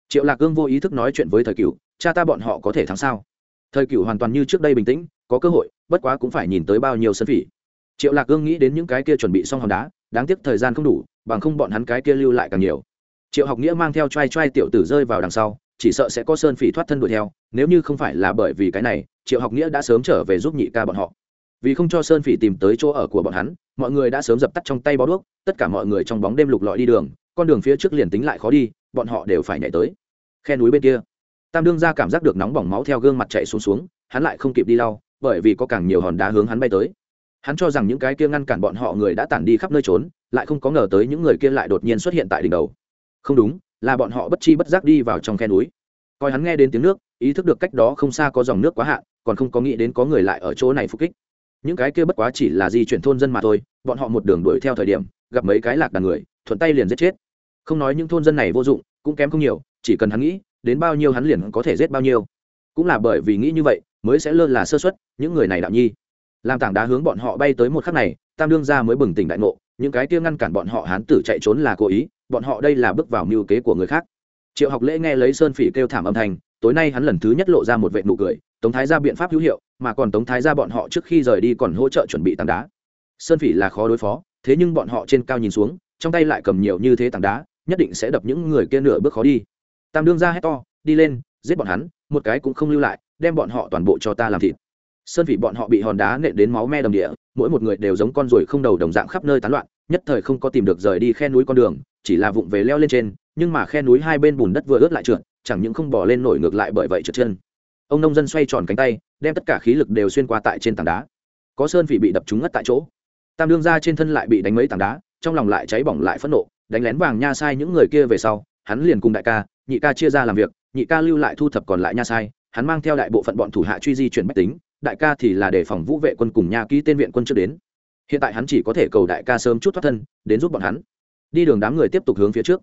Triệu lạc gương vô ý thức nói chuyện với thời cựu cha ta bọn họ có thể thắng sao? Thời cựu hoàn toàn như trước đây bình tĩnh, có cơ hội, bất quá cũng phải nhìn tới bao nhiêu sân phỉ triệu lạc gương nghĩ đến những cái kia chuẩn bị xong hòn đá, đáng tiếc thời gian không đủ, bằng không bọn hắn cái kia lưu lại càng nhiều. Triệu học nghĩa mang theo t r a i t r a i tiểu tử rơi vào đằng sau, chỉ sợ sẽ có sơn phỉ thoát thân đuổi theo, nếu như không phải là bởi vì cái này, triệu học nghĩa đã sớm trở về giúp nhị ca bọn họ. Vì không cho sơn phỉ tìm tới chỗ ở của bọn hắn, mọi người đã sớm dập tắt trong tay bó đuốc, tất cả mọi người trong bóng đêm lục lọi đi đường, con đường phía trước liền tính lại khó đi, bọn họ đều phải nhảy tới. Khe núi bên kia, tam đương ra cảm giác được nóng bỏng máu theo gương mặt chạy xuống xuống, hắn lại không kịp đi lau, bởi vì có càng nhiều hòn đá hướng hắn bay tới hắn cho rằng những cái kia ngăn cản bọn họ người đã tản đi khắp nơi trốn, lại không có ngờ tới những người kia lại đột nhiên xuất hiện tại đỉnh đầu. Không đúng, là bọn họ bất chi bất giác đi vào trong khe núi. Coi hắn nghe đến tiếng nước, ý thức được cách đó không xa có dòng nước quá hạn, còn không có nghĩ đến có người lại ở chỗ này phục kích. Những cái kia bất quá chỉ là di chuyển thôn dân mà thôi, bọn họ một đường đuổi theo thời điểm, gặp mấy cái lạc đàn người, thuận tay liền giết chết. Không nói những thôn dân này vô dụng, cũng kém không nhiều, chỉ cần hắn nghĩ, đến bao nhiêu hắn liền có thể giết bao nhiêu. Cũng là bởi vì nghĩ như vậy, mới sẽ lơ là sơ xuất những người này đạo nhi làm tảng đá hướng bọn họ bay tới một khắc này, tam đương gia mới bừng tỉnh đại ngộ, những cái kia ngăn cản bọn họ hán tử chạy trốn là cố ý, bọn họ đây là bước vào mưu kế của người khác. Triệu học lễ nghe lấy sơn phỉ kêu thảm âm thanh, tối nay hắn lần thứ nhất lộ ra một vệ nụ cười, tống thái ra biện pháp hữu hiệu, mà còn tống thái ra bọn họ trước khi rời đi còn hỗ trợ chuẩn bị tảng đá. Sơn phỉ là khó đối phó, thế nhưng bọn họ trên cao nhìn xuống, trong tay lại cầm nhiều như thế tảng đá, nhất định sẽ đập những người kia nửa bước khó đi. Tam đương ra hét to, đi lên, giết bọn hắn, một cái cũng không lưu lại, đem bọn họ toàn bộ cho ta làm thịt sơn vị bọn họ bị hòn đá nện đến máu me đầm địa, mỗi một người đều giống con ruồi không đầu đồng dạng khắp nơi tán loạn, nhất thời không có tìm được rời đi khe núi con đường, chỉ là vụng về leo lên trên, nhưng mà khe núi hai bên bùn đất vừa ướt lại trượt, chẳng những không bỏ lên nổi ngược lại bởi vậy trượt chân. Ông nông dân xoay tròn cánh tay, đem tất cả khí lực đều xuyên qua tại trên tảng đá. Có sơn vị bị đập trúng ngất tại chỗ. Tam đương ra trên thân lại bị đánh mấy tảng đá, trong lòng lại cháy bỏng lại phẫn nộ, đánh lén vàng nha sai những người kia về sau, hắn liền cùng đại ca, nhị ca chia ra làm việc, nhị ca lưu lại thu thập còn lại nha sai, hắn mang theo đại bộ phận bọn thủ hạ truy di chuyển bách tính đại ca thì là để phòng vũ vệ quân cùng nha ký tên viện quân trước đến. Hiện tại hắn chỉ có thể cầu đại ca sớm chút thoát thân, đến giúp bọn hắn. Đi đường đám người tiếp tục hướng phía trước.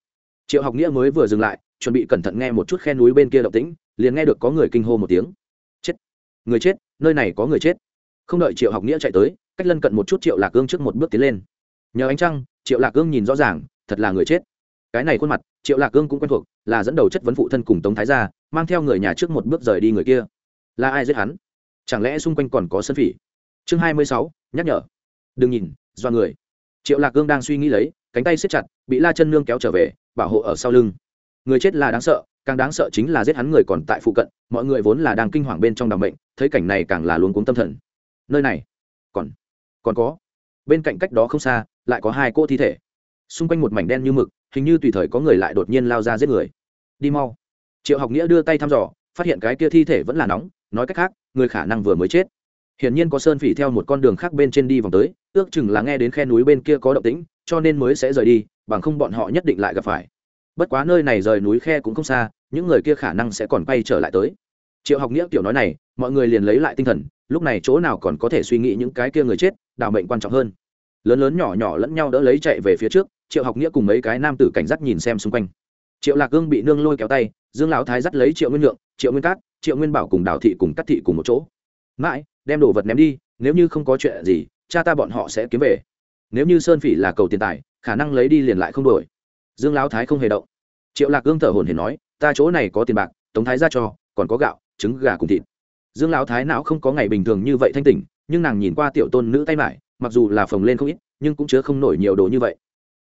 Triệu học nghĩa mới vừa dừng lại, chuẩn bị cẩn thận nghe một chút khe núi bên kia động tĩnh, liền nghe được có người kinh hô một tiếng. Chết! Người chết! Nơi này có người chết! Không đợi triệu học nghĩa chạy tới, cách lân cận một chút triệu lạc ương trước một bước tiến lên. Nhờ ánh trăng, triệu lạc ương nhìn rõ ràng, thật là người chết. Cái này khuôn mặt, triệu lạc ương cũng quen thuộc, là dẫn đầu chất vấn phụ thân cùng tống thái gia, mang theo người nhà trước một bước rời đi người kia. Là ai giết hắn? Chẳng lẽ xung quanh còn có sân phỉ? Chương hai mươi sáu, nhắc nhở. Đừng nhìn, do người. Triệu lạc gương đang suy nghĩ lấy, cánh tay xếp chặt, bị la chân nương kéo trở về, bảo hộ ở sau lưng. Người chết là đáng sợ, càng đáng sợ chính là giết hắn người còn tại phụ cận, mọi người vốn là đang kinh hoàng bên trong đàm bệnh thấy cảnh này càng là luống cuống tâm thần. Nơi này, còn còn có. Bên cạnh cách đó không xa, lại có hai cô thi thể. Xung quanh một mảnh đen như mực, hình như tùy thời có người lại đột nhiên lao ra giết người. Đi mau. Triệu học nghĩa đưa tay thăm dò, phát hiện cái kia thi thể vẫn là nóng nói cách khác, người khả năng vừa mới chết. Hiển nhiên có sơn phỉ theo một con đường khác bên trên đi vòng tới, ước chừng là nghe đến khe núi bên kia có động tĩnh, cho nên mới sẽ rời đi, bằng không bọn họ nhất định lại gặp phải. Bất quá nơi này rời núi khe cũng không xa, những người kia khả năng sẽ còn quay trở lại tới. Triệu học nghĩa kiểu nói này, mọi người liền lấy lại tinh thần, lúc này chỗ nào còn có thể suy nghĩ những cái kia người chết đào mệnh quan trọng hơn. Lớn lớn nhỏ nhỏ lẫn nhau đỡ lấy chạy về phía trước, triệu học nghĩa cùng mấy cái nam tử cảnh giác nhìn xem xung quanh. Triệu lạc gương bị nương lôi kéo tay, dương lão thái dắt lấy triệu nguyên lượng, triệu nguyên cát triệu nguyên bảo cùng đào thị cùng cắt thị cùng một chỗ. Mãi, đem đồ vật ném đi, nếu như không có chuyện gì, cha ta bọn họ sẽ kiếm về. Nếu như sơn phỉ là cầu tiền tài, khả năng lấy đi liền lại không đổi. Dương lão thái không hề động. Triệu lạc gương thở hồn hển nói, ta chỗ này có tiền bạc, tống thái ra cho, còn có gạo, trứng, gà cùng thịt. Dương lão thái não không có ngày bình thường như vậy thanh tỉnh, nhưng nàng nhìn qua tiểu tôn nữ tay mải, mặc dù là phồng lên không ít, nhưng cũng chứa không nổi nhiều đồ như vậy.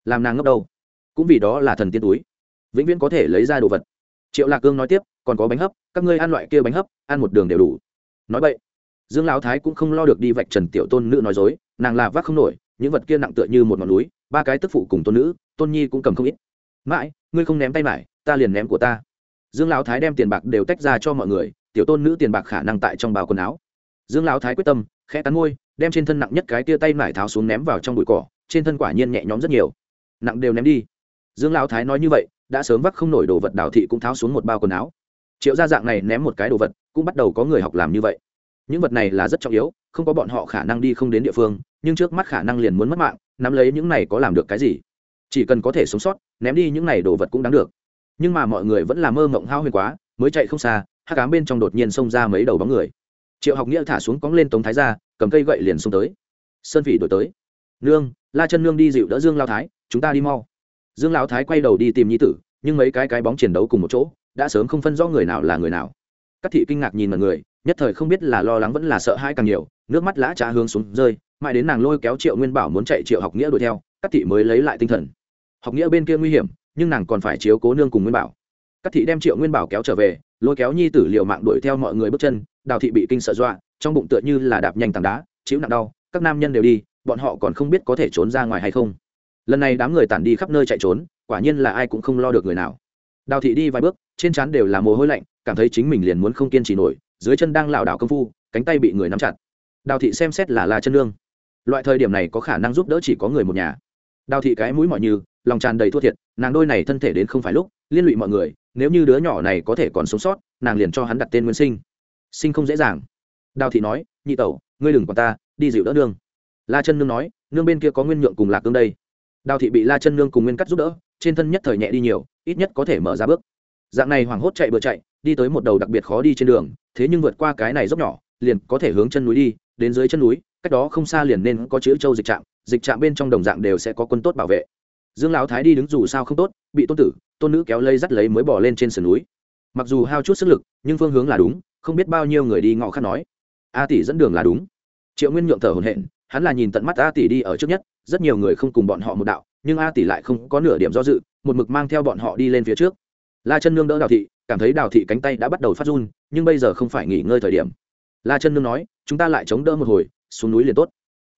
Làm nàng ngốc đâu? Cũng vì đó là thần tiên túi. Vĩnh viễn có thể lấy ra đồ vật triệu lạc cương nói tiếp, còn có bánh hấp, các ngươi ăn loại kia bánh hấp, ăn một đường đều đủ. Nói vậy, dương lão thái cũng không lo được đi vạch trần tiểu tôn nữ nói dối, nàng là vác không nổi, những vật kia nặng tựa như một ngọn núi, ba cái tức phụ cùng tôn nữ, tôn nhi cũng cầm không ít. Mãi, ngươi không ném tay mải ta liền ném của ta. Dương lão thái đem tiền bạc đều tách ra cho mọi người, tiểu tôn nữ tiền bạc khả năng tại trong bào quần áo. Dương lão thái quyết tâm, khẽ cắn môi, đem trên thân nặng nhất cái tia tay nải tháo xuống ném vào trong bụi cỏ, trên thân quả nhiên nhẹ nhõm rất nhiều. Nặng đều ném đi. Dương lão thái nói như vậy đã sớm vắc không nổi đồ vật đào thị cũng tháo xuống một bao quần áo. Triệu gia dạng này ném một cái đồ vật, cũng bắt đầu có người học làm như vậy. Những vật này là rất trọng yếu, không có bọn họ khả năng đi không đến địa phương, nhưng trước mắt khả năng liền muốn mất mạng, nắm lấy những này có làm được cái gì? Chỉ cần có thể sống sót, ném đi những này đồ vật cũng đáng được. Nhưng mà mọi người vẫn là mơ mộng hao huyền quá, mới chạy không xa hát cám bên trong đột nhiên xông ra mấy đầu bóng người. Triệu học nghĩa thả xuống cóng lên tống thái ra cầm cây gậy liền xông tới. Sơn phỉ đổi tới. Nương, la chân nương đi dịu đỡ dương lao thái, chúng ta đi mau dương Lão thái quay đầu đi tìm nhi tử, nhưng mấy cái cái bóng chiến đấu cùng một chỗ, đã sớm không phân rõ người nào là người nào. Các thị kinh ngạc nhìn mọi người, nhất thời không biết là lo lắng vẫn là sợ hãi càng nhiều, nước mắt lã trá hướng xuống rơi, mãi đến nàng lôi kéo triệu nguyên bảo muốn chạy triệu học nghĩa đuổi theo, các thị mới lấy lại tinh thần. Học nghĩa bên kia nguy hiểm, nhưng nàng còn phải chiếu cố nương cùng nguyên bảo. Các thị đem triệu nguyên bảo kéo trở về, lôi kéo nhi tử liều mạng đuổi theo mọi người bước chân, đào thị bị kinh sợ dọa, trong bụng tựa như là đạp nhanh tảng đá, chịu nặng đau, các nam nhân đều đi, bọn họ còn không biết có thể trốn ra ngoài hay không lần này đám người tản đi khắp nơi chạy trốn, quả nhiên là ai cũng không lo được người nào. Đào thị đi vài bước, trên trán đều là mồ hôi lạnh, cảm thấy chính mình liền muốn không kiên trì nổi, dưới chân đang lảo đảo công phu, cánh tay bị người nắm chặt. Đào thị xem xét là la chân lương. Loại thời điểm này có khả năng giúp đỡ chỉ có người một nhà. Đào thị cái mũi mọi như, lòng tràn đầy thua thiệt, nàng đôi này thân thể đến không phải lúc, liên lụy mọi người, nếu như đứa nhỏ này có thể còn sống sót, nàng liền cho hắn đặt tên nguyên sinh. Sinh không dễ dàng. Đào thị nói, nhị tẩu, ngươi đừng còn ta, đi dịu đỡ nương. La chân nương nói, nương bên kia có nguyên nhượng cùng lạc tương đây đào thị bị la chân nương cùng nguyên cắt giúp đỡ, trên thân nhất thời nhẹ đi nhiều, ít nhất có thể mở ra bước. Dạng này hoảng hốt chạy bừa chạy, đi tới một đầu đặc biệt khó đi trên đường, thế nhưng vượt qua cái này dốc nhỏ, liền có thể hướng chân núi đi, đến dưới chân núi, cách đó không xa liền nên có chữ châu dịch trạm dịch trạm bên trong đồng dạng đều sẽ có quân tốt bảo vệ. Dương lão thái đi đứng dù sao không tốt, bị tôn tử, tôn nữ kéo lây dắt lấy mới bỏ lên trên sườn núi. Mặc dù hao chút sức lực, nhưng phương hướng là đúng, không biết bao nhiêu người đi ngọ khát nói. A tỷ dẫn đường là đúng. Triệu nguyên nhượng thở hồn hện hắn là nhìn tận mắt a tỷ đi ở trước nhất rất nhiều người không cùng bọn họ một đạo, nhưng a tỷ lại không có nửa điểm do dự, một mực mang theo bọn họ đi lên phía trước. La chân nương đỡ đào thị, cảm thấy đào thị cánh tay đã bắt đầu phát run, nhưng bây giờ không phải nghỉ ngơi thời điểm. La chân nương nói, chúng ta lại chống đỡ một hồi, xuống núi liền tốt.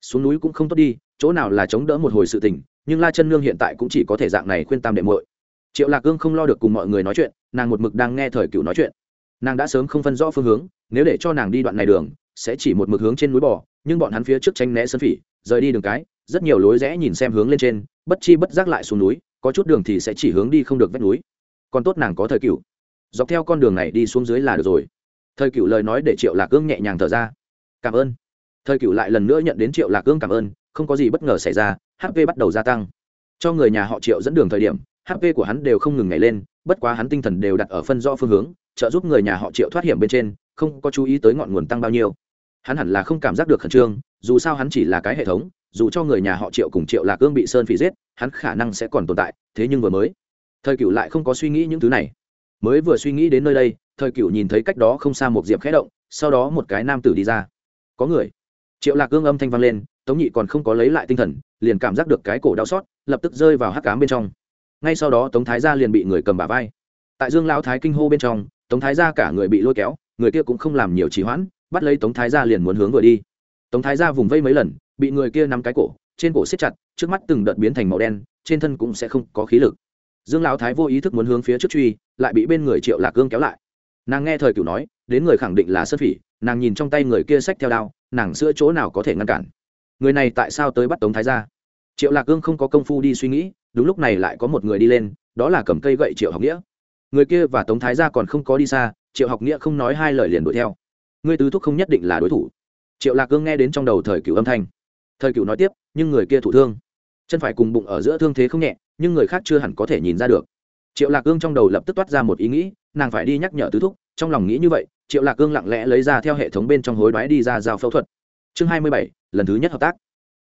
Xuống núi cũng không tốt đi, chỗ nào là chống đỡ một hồi sự tình, nhưng la chân nương hiện tại cũng chỉ có thể dạng này khuyên tam đệ muội. Triệu lạc cương không lo được cùng mọi người nói chuyện, nàng một mực đang nghe thời cựu nói chuyện. Nàng đã sớm không phân rõ phương hướng, nếu để cho nàng đi đoạn này đường, sẽ chỉ một mực hướng trên núi bò, nhưng bọn hắn phía trước tranh né sân phỉ, rời đi đường cái rất nhiều lối rẽ nhìn xem hướng lên trên, bất chi bất giác lại xuống núi, có chút đường thì sẽ chỉ hướng đi không được vách núi. Còn tốt nàng có thời cựu dọc theo con đường này đi xuống dưới là được rồi. Thời cựu lời nói để triệu lạc cương nhẹ nhàng thở ra. Cảm ơn. Thời cựu lại lần nữa nhận đến triệu lạc cương cảm ơn, không có gì bất ngờ xảy ra hp bắt đầu gia tăng. Cho người nhà họ triệu dẫn đường thời điểm hp của hắn đều không ngừng ngày lên, bất quá hắn tinh thần đều đặt ở phân rõ phương hướng, trợ giúp người nhà họ triệu thoát hiểm bên trên, không có chú ý tới ngọn nguồn tăng bao nhiêu. Hắn hẳn là không cảm giác được khẩn trương, dù sao hắn chỉ là cái hệ thống dù cho người nhà họ triệu cùng triệu lạc cương bị sơn phỉ giết, hắn khả năng sẽ còn tồn tại, thế nhưng vừa mới, thời cựu lại không có suy nghĩ những thứ này. Mới vừa suy nghĩ đến nơi đây, thời cựu nhìn thấy cách đó không xa một diệp khẽ động, sau đó một cái nam tử đi ra. Có người. Triệu lạc cương âm thanh vang lên, tống nhị còn không có lấy lại tinh thần, liền cảm giác được cái cổ đau xót, lập tức rơi vào hắc cám bên trong. Ngay sau đó tống thái gia liền bị người cầm bả vai. Tại dương lão thái kinh hô bên trong, tống thái gia cả người bị lôi kéo, người kia cũng không làm nhiều trì hoãn, bắt lấy tống thái gia liền muốn hướng vừa đi. Tống thái gia vùng vây mấy lần bị người kia nắm cái cổ, trên cổ siết chặt, trước mắt từng đợt biến thành màu đen, trên thân cũng sẽ không có khí lực. Dương lão thái vô ý thức muốn hướng phía trước truy, lại bị bên người triệu lạc cương kéo lại. Nàng nghe thời cửu nói, đến người khẳng định là sơn phỉ, nàng nhìn trong tay người kia xách theo đao, nàng sữa chỗ nào có thể ngăn cản? Người này tại sao tới bắt tống thái gia? Triệu lạc cương không có công phu đi suy nghĩ, đúng lúc này lại có một người đi lên, đó là cầm cây gậy triệu học nghĩa. Người kia và tống thái gia còn không có đi xa, triệu học nghĩa không nói hai lời liền đuổi theo. Ngươi tứ thúc không nhất định là đối thủ. Triệu lạc cương nghe đến trong đầu thời cửu âm thanh thời cựu nói tiếp, nhưng người kia thụ thương. Chân phải cùng bụng ở giữa thương thế không nhẹ, nhưng người khác chưa hẳn có thể nhìn ra được. Triệu lạc cương trong đầu lập tức toát ra một ý nghĩ, nàng phải đi nhắc nhở tứ thúc, trong lòng nghĩ như vậy, triệu lạc cương lặng lẽ lấy ra theo hệ thống bên trong hối đoái đi ra giao phẫu thuật. Chương hai mươi bảy, lần thứ nhất hợp tác.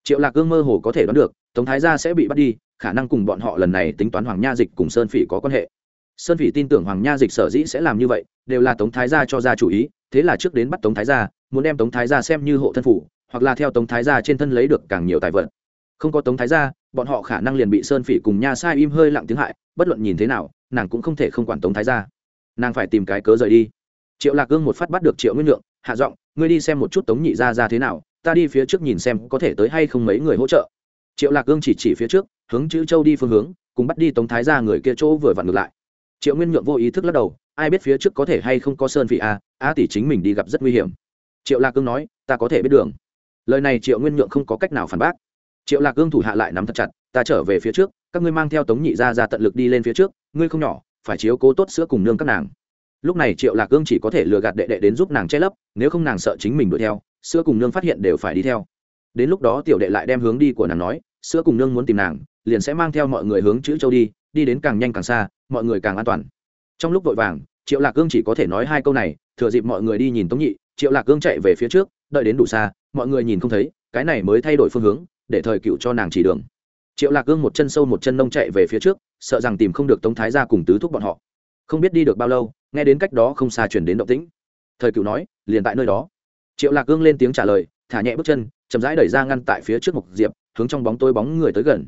Triệu lạc cương mơ hồ có thể đoán được, tống thái gia sẽ bị bắt đi, khả năng cùng bọn họ lần này tính toán hoàng nha dịch cùng sơn phỉ có quan hệ. Sơn phỉ tin tưởng hoàng nha dịch sở dĩ sẽ làm như vậy, đều là tống thái gia cho ra chủ ý, thế là trước đến bắt tống thái gia, muốn đem tống thái gia xem như hộ thân phủ hoặc là theo tống thái gia trên thân lấy được càng nhiều tài vật. Không có tống thái gia, bọn họ khả năng liền bị sơn phỉ cùng nha sai im hơi lặng tiếng hại, bất luận nhìn thế nào, nàng cũng không thể không quản tống thái gia. Nàng phải tìm cái cớ rời đi. Triệu lạc cương một phát bắt được triệu nguyên lượng, hạ giọng, ngươi đi xem một chút tống nhị gia ra thế nào, ta đi phía trước nhìn xem có thể tới hay không mấy người hỗ trợ. Triệu lạc cương chỉ chỉ phía trước, hướng chữ châu đi phương hướng, cùng bắt đi tống thái ra người kia chỗ vừa vặn ngược lại. Triệu nguyên nhượng vô ý thức lắc đầu, ai biết phía trước có thể hay không có sơn phỉ a a tỷ chính mình đi gặp rất nguy hiểm. Triệu lạc cương nói, ta có thể biết đường lời này triệu nguyên nhượng không có cách nào phản bác. Triệu lạc cương thủ hạ lại nắm thật chặt, ta trở về phía trước, các ngươi mang theo tống nhị ra ra tận lực đi lên phía trước, ngươi không nhỏ, phải chiếu cố tốt sữa cùng nương các nàng. Lúc này triệu lạc cương chỉ có thể lừa gạt đệ đệ đến giúp nàng che lấp, nếu không nàng sợ chính mình đuổi theo, sữa cùng nương phát hiện đều phải đi theo. Đến lúc đó tiểu đệ lại đem hướng đi của nàng nói, sữa cùng nương muốn tìm nàng, liền sẽ mang theo mọi người hướng chữ châu đi đi đến càng nhanh càng xa, mọi người càng an toàn. Trong lúc vội vàng, triệu lạc cương chỉ có thể nói hai câu này, thừa dịp mọi người đi nhìn tống nhị triệu lạc cương chạy về phía trước, đợi đến đủ xa, mọi người nhìn không thấy, cái này mới thay đổi phương hướng, để thời cựu cho nàng chỉ đường. Triệu lạc cương một chân sâu một chân nông chạy về phía trước, sợ rằng tìm không được tống thái ra cùng tứ thúc bọn họ. Không biết đi được bao lâu, nghe đến cách đó không xa chuyển đến động tĩnh. Thời cựu nói, liền tại nơi đó. Triệu lạc cương lên tiếng trả lời, thả nhẹ bước chân, chậm rãi đẩy ra ngăn tại phía trước một diệp, hướng trong bóng tôi bóng người tới gần.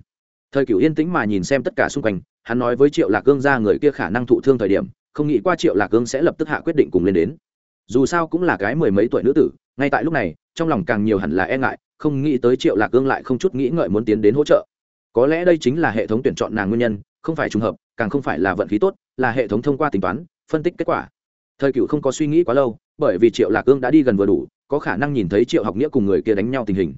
Thời cựu yên tĩnh mà nhìn xem tất cả xung quanh, hắn nói với triệu lạc cương ra người kia khả năng thụ thương thời điểm, không nghĩ qua triệu lạc cương sẽ lập tức hạ quyết định cùng lên đến dù sao cũng là cái mười mấy tuổi nữ tử, ngay tại lúc này, trong lòng càng nhiều hẳn là e ngại, không nghĩ tới triệu lạc cương lại không chút nghĩ ngợi muốn tiến đến hỗ trợ. Có lẽ đây chính là hệ thống tuyển chọn nàng nguyên nhân, không phải trùng hợp, càng không phải là vận khí tốt, là hệ thống thông qua tính toán, phân tích kết quả. Thời cựu không có suy nghĩ quá lâu, bởi vì triệu lạc cương đã đi gần vừa đủ, có khả năng nhìn thấy triệu học nghĩa cùng người kia đánh nhau tình hình.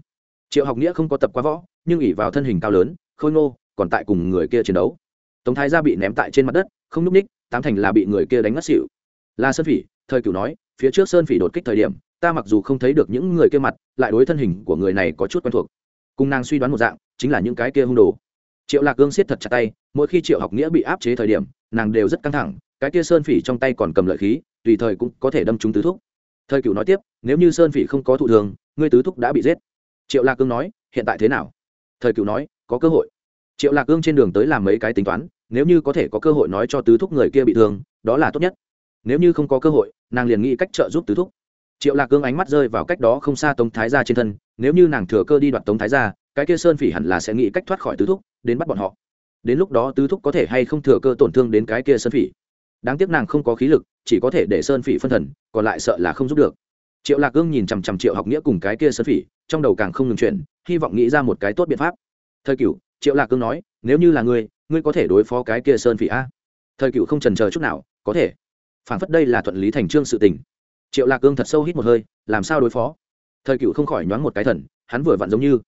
Triệu học nghĩa không có tập quá võ, nhưng ỉ vào thân hình cao lớn, khôi ngô, còn tại cùng người kia chiến đấu. Tống thái gia bị ném tại trên mặt đất, không n ú c ních tám thành là bị người kia đánh ngất xỉu là sơn phỉ, thời cửu nói, phía trước sơn phỉ đột kích thời điểm, ta mặc dù không thấy được những người kia mặt, lại đối thân hình của người này có chút quen thuộc. Cùng nàng suy đoán một dạng, chính là những cái kia hung đồ. Triệu lạc gương siết thật chặt tay, mỗi khi triệu học nghĩa bị áp chế thời điểm, nàng đều rất căng thẳng, cái kia sơn phỉ trong tay còn cầm lợi khí, tùy thời cũng có thể đâm trúng tứ thúc. Thời cửu nói tiếp, nếu như sơn phỉ không có thụ thường, ngươi tứ thúc đã bị giết. Triệu lạc cương nói, hiện tại thế nào? Thời cửu nói, có cơ hội. Triệu lạc cương trên đường tới làm mấy cái tính toán, nếu như có thể có cơ hội nói cho tứ thúc người kia bị thương, đó là tốt nhất nếu như không có cơ hội, nàng liền nghĩ cách trợ giúp tứ thúc. Triệu lạc cương ánh mắt rơi vào cách đó không xa tống thái gia trên thân, nếu như nàng thừa cơ đi đoạt tống thái gia, cái kia sơn phỉ hẳn là sẽ nghĩ cách thoát khỏi tứ thúc, đến bắt bọn họ. Đến lúc đó tứ thúc có thể hay không thừa cơ tổn thương đến cái kia sơn phỉ. Đáng tiếc nàng không có khí lực, chỉ có thể để sơn phỉ phân thần, còn lại sợ là không giúp được. Triệu lạc cương nhìn chằm chằm triệu học nghĩa cùng cái kia sơn phỉ, trong đầu càng không ngừng chuyển, hy vọng nghĩ ra một cái tốt biện pháp. Thời cửu, triệu lạc cương nói, nếu như là ngươi ngươi có thể đối phó cái kia sơn phỉ a? Thời cựu không trần chờ chút nào, có thể phản phất đây là thuận lý thành trương sự tình. Triệu lạc cương thật sâu hít một hơi, làm sao đối phó? Thời cựu không khỏi nhoáng một cái thần, hắn vừa vặn giống như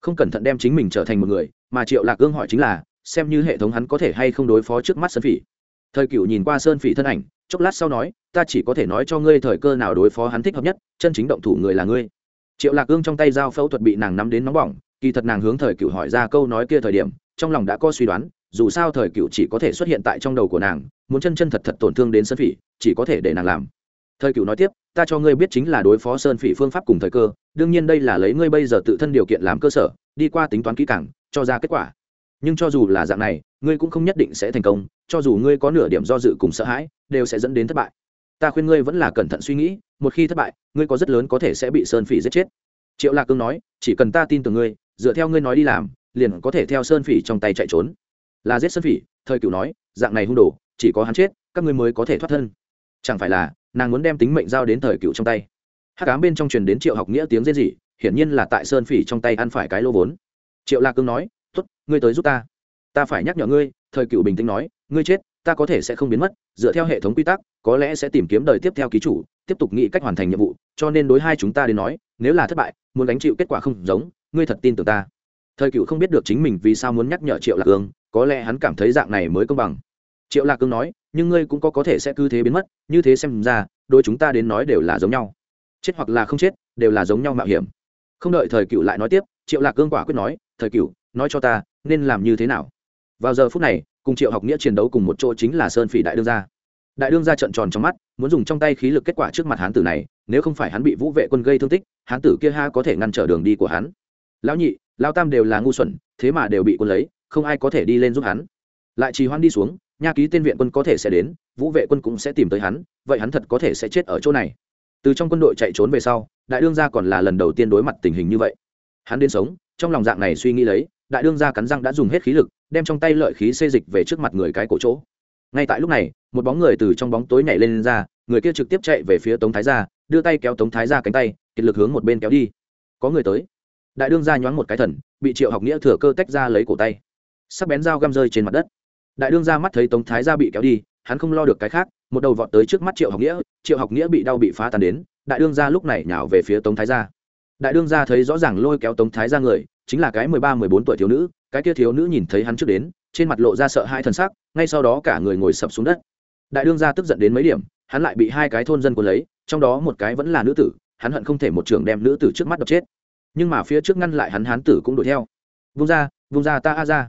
không cẩn thận đem chính mình trở thành một người, mà triệu lạc cương hỏi chính là, xem như hệ thống hắn có thể hay không đối phó trước mắt sơn phỉ. Thời cựu nhìn qua sơn phỉ thân ảnh, chốc lát sau nói, ta chỉ có thể nói cho ngươi thời cơ nào đối phó hắn thích hợp nhất, chân chính động thủ người là ngươi. Triệu lạc cương trong tay dao phẫu thuật bị nàng nắm đến nóng bỏng, kỳ thật nàng hướng thời cựu hỏi ra câu nói kia thời điểm, trong lòng đã có suy đoán dù sao thời cựu chỉ có thể xuất hiện tại trong đầu của nàng, muốn chân chân thật thật tổn thương đến sơn phỉ, chỉ có thể để nàng làm. Thời cựu nói tiếp, ta cho ngươi biết chính là đối phó sơn phỉ phương pháp cùng thời cơ, đương nhiên đây là lấy ngươi bây giờ tự thân điều kiện làm cơ sở, đi qua tính toán kỹ càng, cho ra kết quả. Nhưng cho dù là dạng này, ngươi cũng không nhất định sẽ thành công, cho dù ngươi có nửa điểm do dự cùng sợ hãi, đều sẽ dẫn đến thất bại. Ta khuyên ngươi vẫn là cẩn thận suy nghĩ, một khi thất bại, ngươi có rất lớn có thể sẽ bị sơn phỉ giết chết. Triệu lạc cương nói, chỉ cần ta tin tưởng ngươi, dựa theo ngươi nói đi làm, liền có thể theo sơn phỉ trong tay chạy trốn là giết sơn phỉ, thời cửu nói, dạng này hung đồ, chỉ có hắn chết, các ngươi mới có thể thoát thân. Chẳng phải là, nàng muốn đem tính mệnh giao đến thời cựu trong tay. Hát cám bên trong truyền đến triệu học nghĩa tiếng rên rỉ, hiển nhiên là tại sơn phỉ trong tay ăn phải cái lô vốn. Triệu lạc cương nói t ố t ngươi tới giúp ta. Ta phải nhắc nhở ngươi, thời cựu bình tĩnh nói, ngươi chết, ta có thể sẽ không biến mất, dựa theo hệ thống quy tắc, có lẽ sẽ tìm kiếm đời tiếp theo ký chủ, tiếp tục nghĩ cách hoàn thành nhiệm vụ, cho nên đối hai chúng ta đến nói, nếu là thất bại, muốn đánh chịu kết quả không giống, ngươi thật tin tưởng ta thời cựu không biết được chính mình vì sao muốn nhắc nhở triệu lạc cương có lẽ hắn cảm thấy dạng này mới công bằng. Triệu lạc cương nói, nhưng ngươi cũng có có thể sẽ cứ thế biến mất, như thế xem ra đôi chúng ta đến nói đều là giống nhau. Chết hoặc là không chết, đều là giống nhau mạo hiểm. Không đợi thời cựu lại nói tiếp, triệu lạc cương quả quyết nói, thời cựu nói cho ta, nên làm như thế nào? Vào giờ phút này, cùng triệu học nghĩa chiến đấu cùng một chỗ chính là sơn phỉ đại đương gia. Đại đương gia trận tròn trong mắt, muốn dùng trong tay khí lực kết quả trước mặt hán tử này, nếu không phải hắn bị vũ vệ quân gây thương tích, hán tử kia ha có thể ngăn trở đường đi của hắn. Lão nhị lão tam đều là ngu xuẩn thế mà đều bị quân lấy không ai có thể đi lên giúp hắn. Lại trì hoãn đi xuống nha ký tên viện quân có thể sẽ đến vũ vệ quân cũng sẽ tìm tới hắn vậy hắn thật có thể sẽ chết ở chỗ này. Từ trong quân đội chạy trốn về sau đại đương gia còn là lần đầu tiên đối mặt tình hình như vậy. Hắn đến sống trong lòng dạng này suy nghĩ lấy đại đương gia cắn răng đã dùng hết khí lực đem trong tay lợi khí xê dịch về trước mặt người cái cổ chỗ. Ngay tại lúc này một bóng người từ trong bóng tối nhảy lên, lên ra người kia trực tiếp chạy về phía tống thái gia đưa tay kéo tống thái gia cánh tay kiệt lực hướng một bên kéo đi. Có người tới đại đương gia nhoáng một cái thần, bị triệu học nghĩa thừa cơ tách ra lấy cổ tay. Sắc bén dao găm rơi trên mặt đất. Đại đương gia mắt thấy tống thái gia bị kéo đi, hắn không lo được cái khác, một đầu vọt tới trước mắt triệu học nghĩa, triệu học nghĩa bị đau bị phá tan đến, đại đương gia lúc này nhào về phía tống thái gia. Đại đương gia thấy rõ ràng lôi kéo tống thái gia người, chính là cái mười ba, mười bốn tuổi thiếu nữ, cái kia thiếu nữ nhìn thấy hắn trước đến, trên mặt lộ ra sợ hai t sắc, ngay sau đó cả người ngồi sập xuống đất. Đại đương gia tức giận đến mấy điểm, hắn lại bị hai cái thôn dân quân lấy, trong đó một cái vẫn là nữ tử, hắn hận không thể một trường đem nữ tử trước mắt đập chết nhưng mà phía trước ngăn lại hắn hán tử cũng đuổi theo. Vung ra vung ra ta a ra.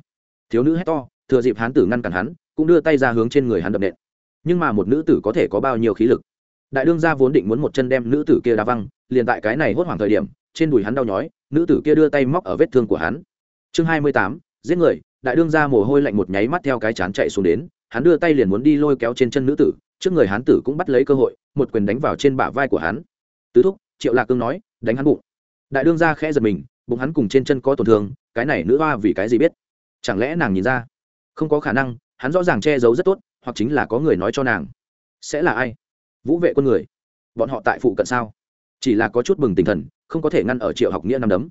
Thiếu nữ hét to, thừa dịp hán tử ngăn cản hắn, cũng đưa tay ra hướng trên người hắn đập nện. Nhưng mà một nữ tử có thể có bao nhiêu khí lực? Đại đương gia vốn định muốn một chân đem nữ tử kia đá văng, liền tại cái này hốt hoảng thời điểm, trên đùi hắn đau nhói, nữ tử kia đưa tay móc ở vết thương của hắn. Chương hai mươi tám, giết người. Đại đương gia mồ hôi lạnh một nháy mắt theo cái chán chạy xuống đến, hắn đưa tay liền muốn đi lôi kéo trên chân nữ tử, trước người hán tử cũng bắt lấy cơ hội, một quyền đánh vào trên bả vai của hắn. Tứ thúc, triệu lạc cương nói, đánh hắn bụng đại đương gia khẽ giật mình, bụng hắn cùng trên chân có tổn thương, cái này nữ hoa vì cái gì biết? Chẳng lẽ nàng nhìn ra? Không có khả năng, hắn rõ ràng che giấu rất tốt, hoặc chính là có người nói cho nàng. Sẽ là ai? Vũ vệ quân người. Bọn họ tại phụ cận sao? Chỉ là có chút bừng tinh thần, không có thể ngăn ở triệu học nghĩa năm đấm.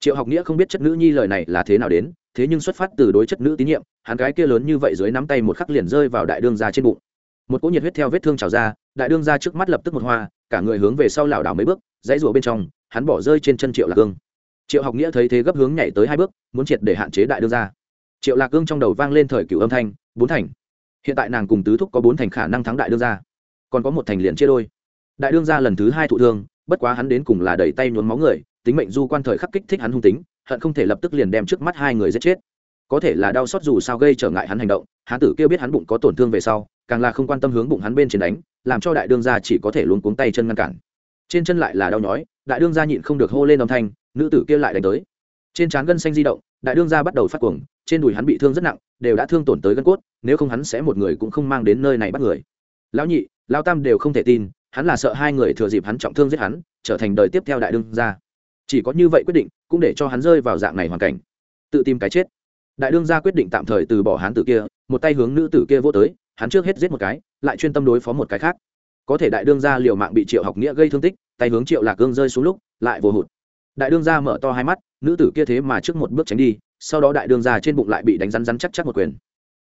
Triệu học nghĩa không biết chất nữ nhi lời này là thế nào đến, thế nhưng xuất phát từ đối chất nữ tín nhiệm, hắn gái kia lớn như vậy dưới nắm tay một khắc liền rơi vào đại đương ra trên bụng. Một cỗ nhiệt huyết theo vết thương trào ra, đại đương ra trước mắt lập tức một hoa, cả người hướng về sau lảo đảo mấy bước, dãy rùa bên trong hắn bỏ rơi trên chân triệu lạc cương triệu học nghĩa thấy thế gấp hướng nhảy tới hai bước, muốn triệt để hạn chế đại đương ra triệu lạc cương trong đầu vang lên thời cựu âm thanh, bốn thành. Hiện tại nàng cùng tứ thúc có bốn thành khả năng thắng đại đương ra còn có một thành liền chia đôi. Đại đương ra lần thứ hai thụ thương, bất quá hắn đến cùng là đẩy tay nhuốm máu người, tính mệnh du quan thời khắc kích thích hắn hung tính, hận không thể lập tức liền đem trước mắt hai người giết chết. Có thể là đau xót dù sao gây trở ngại hắn hành động, hán tử kêu biết hắn bụng có tổn thương về sau, càng là không quan tâm hướng bụng hắn bên trên đánh, làm cho đại đương gia chỉ có thể luôn cuống tay chân ngăn cản trên chân lại là đau nhói, đại đương gia nhịn không được hô lên âm thanh, nữ tử kia lại đánh tới. Trên trán gân xanh di động, đại đương gia bắt đầu phát cuồng, trên đùi hắn bị thương rất nặng, đều đã thương tổn tới gân cốt, nếu không hắn sẽ một người cũng không mang đến nơi này bắt người. Lão nhị, lão tam đều không thể tin, hắn là sợ hai người thừa dịp hắn trọng thương giết hắn, trở thành đời tiếp theo đại đương gia. Chỉ có như vậy quyết định, cũng để cho hắn rơi vào dạng này hoàn cảnh. Tự tìm cái chết. Đại đương gia quyết định tạm thời từ bỏ hắn tử kia, một tay hướng nữ tử kia vô tới, hắn trước hết giết một cái, lại chuyên tâm đối phó một cái khác có thể đại đương gia liều mạng bị triệu học nghĩa gây thương tích, tay hướng triệu lạc gương rơi xuống lúc, lại vô hụt. Đại đương gia mở to hai mắt, nữ tử kia thế mà trước một bước tránh đi, sau đó đại đương gia trên bụng lại bị đánh rắn rắn chắc chắc một quyền.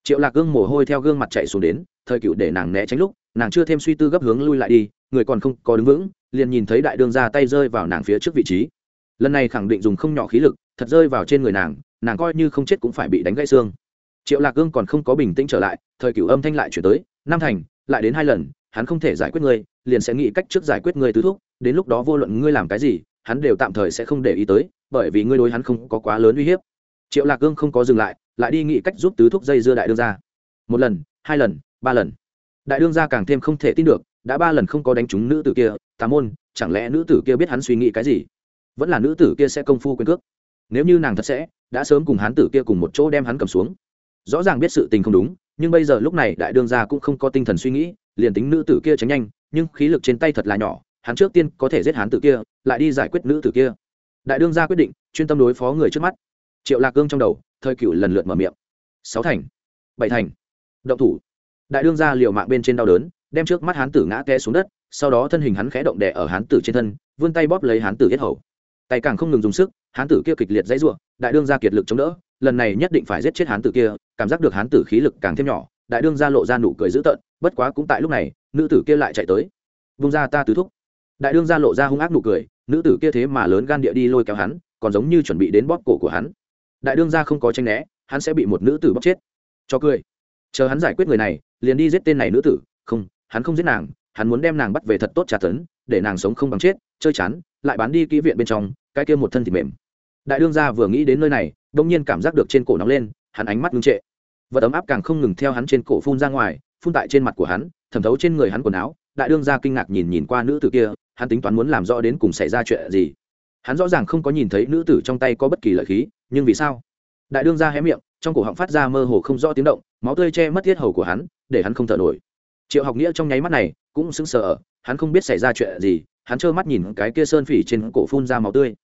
Triệu lạc gương mồ hôi theo gương mặt chạy xuống đến, thời cựu để nàng né tránh lúc, nàng chưa thêm suy tư gấp hướng lui lại đi, người còn không có đứng vững, liền nhìn thấy đại đương gia tay rơi vào nàng phía trước vị trí. Lần này khẳng định dùng không nhỏ khí lực, thật rơi vào trên người nàng nàng coi như không chết cũng phải bị đánh gãy xương. Triệu lạc gương còn không có bình tĩnh trở lại, thời cựu âm thanh lại chuyển tới năm thành, lại đến hai lần hắn không thể giải quyết ngươi, liền sẽ nghĩ cách trước giải quyết ngươi tứ thúc, đến lúc đó vô luận ngươi làm cái gì, hắn đều tạm thời sẽ không để ý tới, bởi vì ngươi đối hắn không có quá lớn uy hiếp. Triệu lạc cương không có dừng lại lại đi nghĩ cách giúp tứ thúc dây dưa đại đương gia. Một lần, hai lần, ba lần. Đại đương gia càng thêm không thể tin được, đã ba lần không có đánh trúng nữ tử kia, tà môn, chẳng lẽ nữ tử kia biết hắn suy nghĩ cái gì? Vẫn là nữ tử kia sẽ công phu quyền cước? Nếu như nàng thật sẽ, đã sớm cùng hán tử kia cùng một chỗ đem hắn cầm xuống. Rõ ràng biết sự tình không đúng, nhưng bây giờ lúc này đại đương gia cũng không có tinh thần suy nghĩ liền tính nữ tử kia tránh nhanh, nhưng khí lực trên tay thật là nhỏ, hắn trước tiên có thể giết hán tử kia, lại đi giải quyết nữ tử kia. Đại đương gia quyết định, chuyên tâm đối phó người trước mắt. Triệu lạc cương trong đầu, thời cựu lần lượt mở miệng. Sáu thành, bảy thành. Động thủ. Đại đương gia liều mạng bên trên đau đớn, đem trước mắt hán tử ngã té xuống đất, sau đó thân hình hắn khẽ động đè ở hán tử trên thân, vươn tay bóp lấy hán tử yết hầu. Tay càng không ngừng dùng sức, hán tử kia kịch liệt dãy ruộng đại đương gia kiệt lực chống đỡ, lần này nhất định phải giết chết hán tử kia, cảm giác được hán tử khí lực càng thêm nhỏ, đại đương gia lộ ra nụ cười dữ tợn bất quá cũng tại lúc này, nữ tử kia lại chạy tới. Vung ra ta tứ thúc. Đại đương gia lộ ra hung ác nụ cười, nữ tử kia thế mà lớn gan địa đi lôi kéo hắn, còn giống như chuẩn bị đến bóp cổ của hắn. Đại đương gia không có tranh né, hắn sẽ bị một nữ tử bóp chết. Cho cười. Chờ hắn giải quyết người này, liền đi giết tên này nữ tử. Không, hắn không giết nàng, hắn muốn đem nàng bắt về thật tốt trả tấn, để nàng sống không bằng chết, chơi chán, lại bán đi kỹ viện bên trong, cái kia một thân thịt mềm. Đại đương gia vừa nghĩ đến nơi này đông nhiên cảm giác được trên cổ nóng lên, hắn ánh mắt ngưng trệ. Vật ấm áp càng không ngừng theo hắn trên cổ phun ra ngoài phun tại trên mặt của hắn, thẩm thấu trên người hắn quần áo, đại đương gia kinh ngạc nhìn nhìn qua nữ tử kia, hắn tính toán muốn làm rõ đến cùng xảy ra chuyện gì. Hắn rõ ràng không có nhìn thấy nữ tử trong tay có bất kỳ lợi khí, nhưng vì sao? Đại đương gia hé miệng, trong cổ họng phát ra mơ hồ không rõ tiếng động, máu tươi che mất thiết hầu của hắn, để hắn không thở nổi. Triệu học nghĩa trong nháy mắt này cũng sững sờ ở, hắn không biết xảy ra chuyện gì, hắn trơ mắt nhìn cái kia sơn phỉ trên cổ phun ra máu tươi.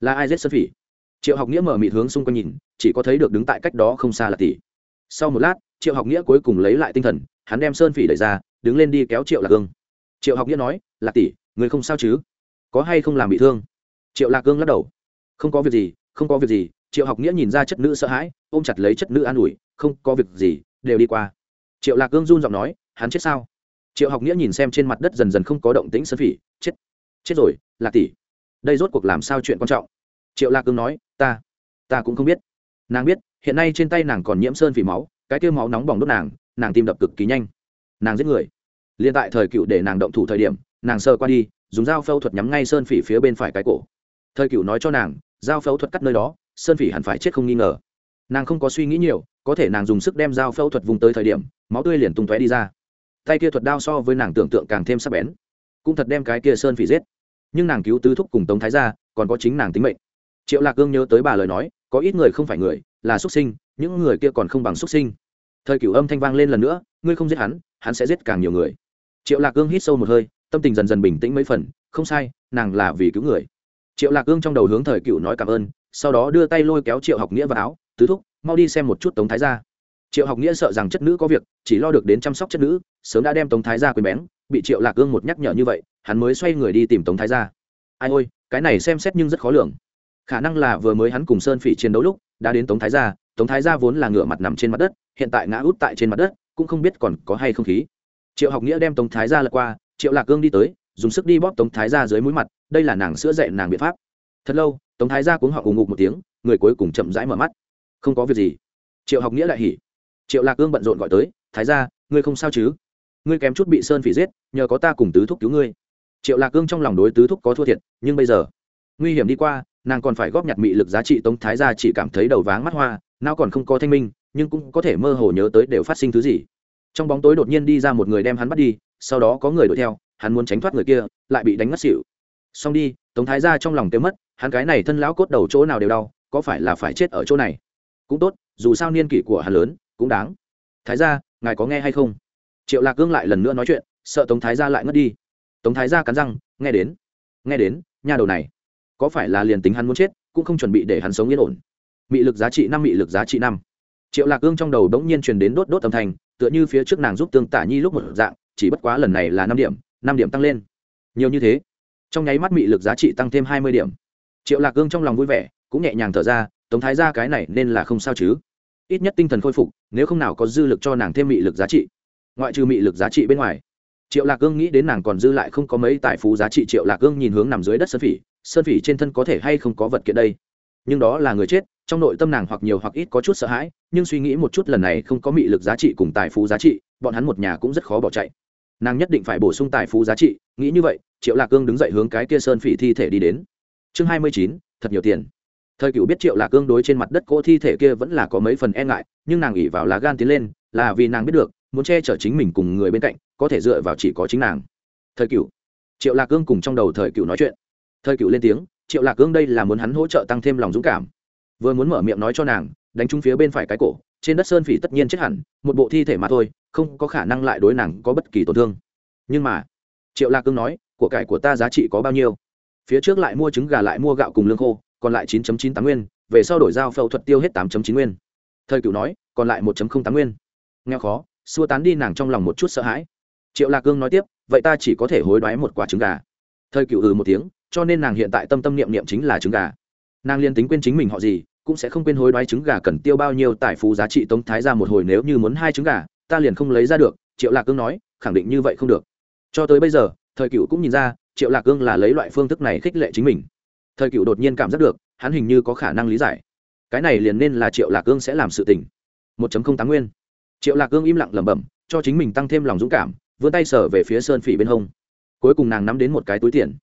Là ai giết sơn phỉ? Triệu học nghĩa mở mịt hướng xung quanh nhìn, chỉ có thấy được đứng tại cách đó không xa là tỷ. Sau một lát, triệu học nghĩa cuối cùng lấy lại tinh thần hắn đem sơn phỉ đẩy ra, đứng lên đi kéo triệu lạc gương. Triệu học nghĩa nói, lạc tỷ, người không sao chứ? Có hay không làm bị thương? Triệu lạc gương lắc đầu. Không có việc gì, không có việc gì. Triệu học nghĩa nhìn ra chất nữ sợ hãi, ôm chặt lấy chất nữ an ủi, không có việc gì, đều đi qua. Triệu lạc gương run giọng nói, hắn chết sao? Triệu học nghĩa nhìn xem trên mặt đất dần dần không có động tĩnh sơn phỉ, chết chết rồi, lạc tỷ. Đây rốt cuộc làm sao chuyện quan trọng? Triệu lạc cương nói, ta ta cũng không biết. Nàng biết, hiện nay trên tay nàng còn nhiễm sơn phỉ máu, cái kêu máu nóng bỏng đốt nàng nàng tim đập cực kỳ nhanh. Nàng giết người. Liên tại thời cựu để nàng động thủ thời điểm, nàng sơ qua đi, dùng dao phẫu thuật nhắm ngay sơn phỉ phía bên phải cái cổ. Thời cựu nói cho nàng, dao phẫu thuật cắt nơi đó, sơn phỉ hẳn phải chết không nghi ngờ. Nàng không có suy nghĩ nhiều, có thể nàng dùng sức đem dao phẫu thuật vùng tới thời điểm, máu tươi liền tung tóe đi ra. Tay kia thuật đao so với nàng tưởng tượng càng thêm sắc bén. Cũng thật đem cái kia sơn phỉ giết. Nhưng nàng cứu tứ thúc cùng tống thái ra còn có chính nàng tính mệnh. Triệu lạc cương nhớ tới bà lời nói, có ít người không phải người, là xuất sinh, những người kia còn không bằng xuất sinh thời cửu âm thanh vang lên lần nữa, ngươi không giết hắn hắn sẽ giết càng nhiều người. Triệu lạc ương hít sâu một hơi, tâm tình dần dần bình tĩnh mấy phần, không sai, nàng là vì cứu người. Triệu lạc ương trong đầu hướng thời cửu nói cảm ơn, sau đó đưa tay lôi kéo triệu học nghĩa vào áo, tứ thúc, mau đi xem một chút tống thái gia. Triệu học nghĩa sợ rằng chất nữ có việc, chỉ lo được đến chăm sóc chất nữ, sớm đã đem tống thái gia quên bén, bị triệu lạc ương một nhắc nhở như vậy, hắn mới xoay người đi tìm tống thái gia. Ai ôi, cái này xem xét nhưng rất khó lường. Khả năng là vừa mới hắn cùng sơn phỉ chiến đấu lúc, đã đến tống thái gia, tống thái gia vốn là ngựa mặt nằm trên mặt đất hiện tại ngã út tại trên mặt đất, cũng không biết còn có hay không khí. Triệu học nghĩa đem tống thái gia lật qua, triệu lạc cương đi tới, dùng sức đi bóp tống thái gia dưới mũi mặt, đây là nàng sữa dậy nàng biện pháp. Thật lâu, tống thái gia cuống họ ùng ngục một tiếng, người cuối cùng chậm rãi mở mắt. Không có việc gì. Triệu học nghĩa lại hỉ. Triệu lạc cương bận rộn gọi tới, thái gia, ngươi không sao chứ? Ngươi kém chút bị sơn phỉ giết, nhờ có ta cùng tứ thúc cứu ngươi. Triệu lạc cương trong lòng đối tứ thúc có thua thiệt, nhưng bây giờ, nguy hiểm đi qua, nàng còn phải góp nhặt mị lực giá trị tống thái gia chỉ cảm thấy đầu váng mắt hoa nào còn không có thanh minh nhưng cũng có thể mơ hồ nhớ tới đều phát sinh thứ gì. Trong bóng tối đột nhiên đi ra một người đem hắn bắt đi, sau đó có người đuổi theo, hắn muốn tránh thoát người kia, lại bị đánh ngất xỉu. Xong đi, tống thái gia trong lòng tiêu mất, hắn cái này thân lão cốt đầu chỗ nào đều đau, có phải là phải chết ở chỗ này? Cũng tốt, dù sao niên kỷ của hắn lớn, cũng đáng. Thái gia, ngài có nghe hay không? Triệu lạc cương lại lần nữa nói chuyện, sợ tống thái gia lại ngất đi. Tống thái gia cắn răng, nghe đến nghe đến nhà đầu này, có phải là liền tính hắn muốn chết, cũng không chuẩn bị để hắn sống yên ổn. Mị lực giá trị năm, mị lực giá trị năm triệu lạc ương trong đầu đống nhiên truyền đến đốt đốt âm thanh, tựa như phía trước nàng giúp tương tả nhi lúc một dạng, chỉ bất quá lần này là năm điểm năm điểm tăng lên. Nhiều như thế, trong nháy mắt mị lực giá trị tăng thêm hai mươi điểm. Triệu lạc ương trong lòng vui vẻ, cũng nhẹ nhàng thở ra, tống thái ra cái này nên là không sao chứ. Ít nhất tinh thần khôi phục, nếu không nào có dư lực cho nàng thêm mị lực giá trị. Ngoại trừ mị lực giá trị bên ngoài, triệu lạc ương nghĩ đến nàng còn dư lại không có mấy tài phú giá trị, triệu lạc ương nhìn hướng nằm dưới đất sơn phỉ sơn phỉ trên thân có thể hay không có vật kiện đây? Nhưng đó là người chết, trong nội tâm nàng hoặc nhiều hoặc ít có chút sợ hãi, nhưng suy nghĩ một chút lần này không có mị lực giá trị cùng tài phú giá trị, bọn hắn một nhà cũng rất khó bỏ chạy. Nàng nhất định phải bổ sung tài phú giá trị, nghĩ như vậy, triệu lạc cương đứng dậy hướng cái kia sơn phỉ thi thể đi đến. Chương hai mươi chín, thật nhiều tiền. Thời cựu biết triệu lạc cương đối trên mặt đất cỗ thi thể kia vẫn là có mấy phần e ngại, nhưng nàng ỉ vào lá gan tiến lên, là vì nàng biết được, muốn che chở chính mình cùng người bên cạnh, có thể dựa vào chỉ có chính nàng. Thời cựu triệu lạc cương cùng trong đầu thời cựu nói chuyện. Thời cựu lên tiếng triệu lạc cương đây là muốn hắn hỗ trợ tăng thêm lòng dũng cảm. Vừa muốn mở miệng nói cho nàng, đánh trúng phía bên phải cái cổ, trên đất sơn phỉ tất nhiên chết hẳn, một bộ thi thể mà thôi, không có khả năng lại đối nàng có bất kỳ tổn thương. Nhưng mà, triệu lạc cương nói, của cải của ta giá trị có bao nhiêu? Phía trước lại mua trứng gà lại mua gạo cùng lương khô, còn lại 9 chín tám nguyên, về sau đổi giao phẫu thuật tiêu hết 8 chín nguyên. Thời cựu nói, còn lại 1 tám nguyên. Nghe khó, xua tán đi nàng trong lòng một chút sợ hãi. Triệu lạc cương nói tiếp, vậy ta chỉ có thể hối đoái một quả trứng gà. Thời cựu ừ một tiếng cho nên nàng hiện tại tâm tâm niệm niệm chính là trứng gà. Nàng liên tính quên chính mình họ gì, cũng sẽ không quên hối đoái trứng gà cần tiêu bao nhiêu tài phú giá trị tống thái ra một hồi nếu như muốn hai trứng gà, ta liền không lấy ra được, triệu lạc cương nói, khẳng định như vậy không được. Cho tới bây giờ, thời cựu cũng nhìn ra, triệu lạc cương là lấy loại phương thức này khích lệ chính mình. Thời cựu đột nhiên cảm giác được, hắn hình như có khả năng lý giải. Cái này liền nên là triệu lạc cương sẽ làm sự tình. Một tám nguyên. Triệu lạc cương im lặng lẩm bẩm, cho chính mình tăng thêm lòng dũng cảm, vươn tay sở về phía sơn phỉ bên hông. Cuối cùng nàng nắm đến một cái túi tiền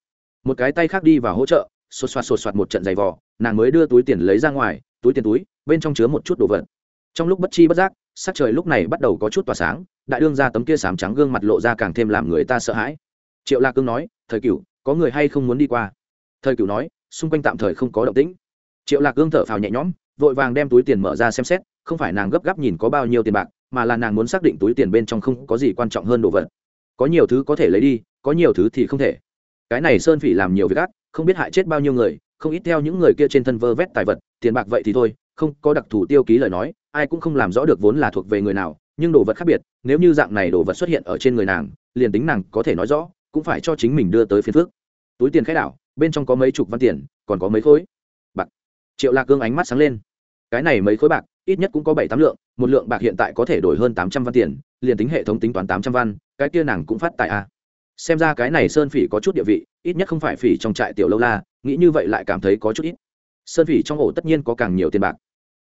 một cái tay khác đi vào hỗ trợ xột xoạt xột xoạt một trận giày vò, nàng mới đưa túi tiền lấy ra ngoài, túi tiền túi, bên trong chứa một chút đồ vật. Trong lúc bất chi bất giác, sắc trời lúc này bắt đầu có chút tỏa sáng, đại đương ra tấm kia sám trắng gương mặt lộ ra càng thêm làm người ta sợ hãi. Triệu lạc cương nói, thời cửu, có người hay không muốn đi qua? Thời cửu nói, xung quanh tạm thời không có động tĩnh. Triệu lạc cương thở phào nhẹ nhõm, vội vàng đem túi tiền mở ra xem xét, không phải nàng gấp gáp nhìn có bao nhiêu tiền bạc, mà là nàng muốn xác định túi tiền bên trong không có gì quan trọng hơn đồ vật. Có nhiều thứ có thể lấy đi, có nhiều thứ thì không thể cái này sơn phỉ làm nhiều việc ác, không biết hại chết bao nhiêu người, không ít theo những người kia trên thân vơ vét tài vật, tiền bạc vậy thì thôi, không có đặc thù tiêu ký lời nói, ai cũng không làm rõ được vốn là thuộc về người nào, nhưng đồ vật khác biệt, nếu như dạng này đồ vật xuất hiện ở trên người nàng, liền tính nàng có thể nói rõ, cũng phải cho chính mình đưa tới phiên phước túi tiền khai đảo, bên trong có mấy chục văn tiền, còn có mấy khối. Bạc. Triệu lạc cương ánh mắt sáng lên. Cái này mấy khối bạc, ít nhất cũng có bảy tám lượng, một lượng bạc hiện tại có thể đổi hơn tám trăm văn tiền, liền tính hệ thống tính toán tám trăm văn, cái kia nàng cũng phát tại a à xem ra cái này sơn phỉ có chút địa vị, ít nhất không phải phỉ trong trại tiểu lâu la, nghĩ như vậy lại cảm thấy có chút ít. Sơn phỉ trong ổ tất nhiên có càng nhiều tiền bạc.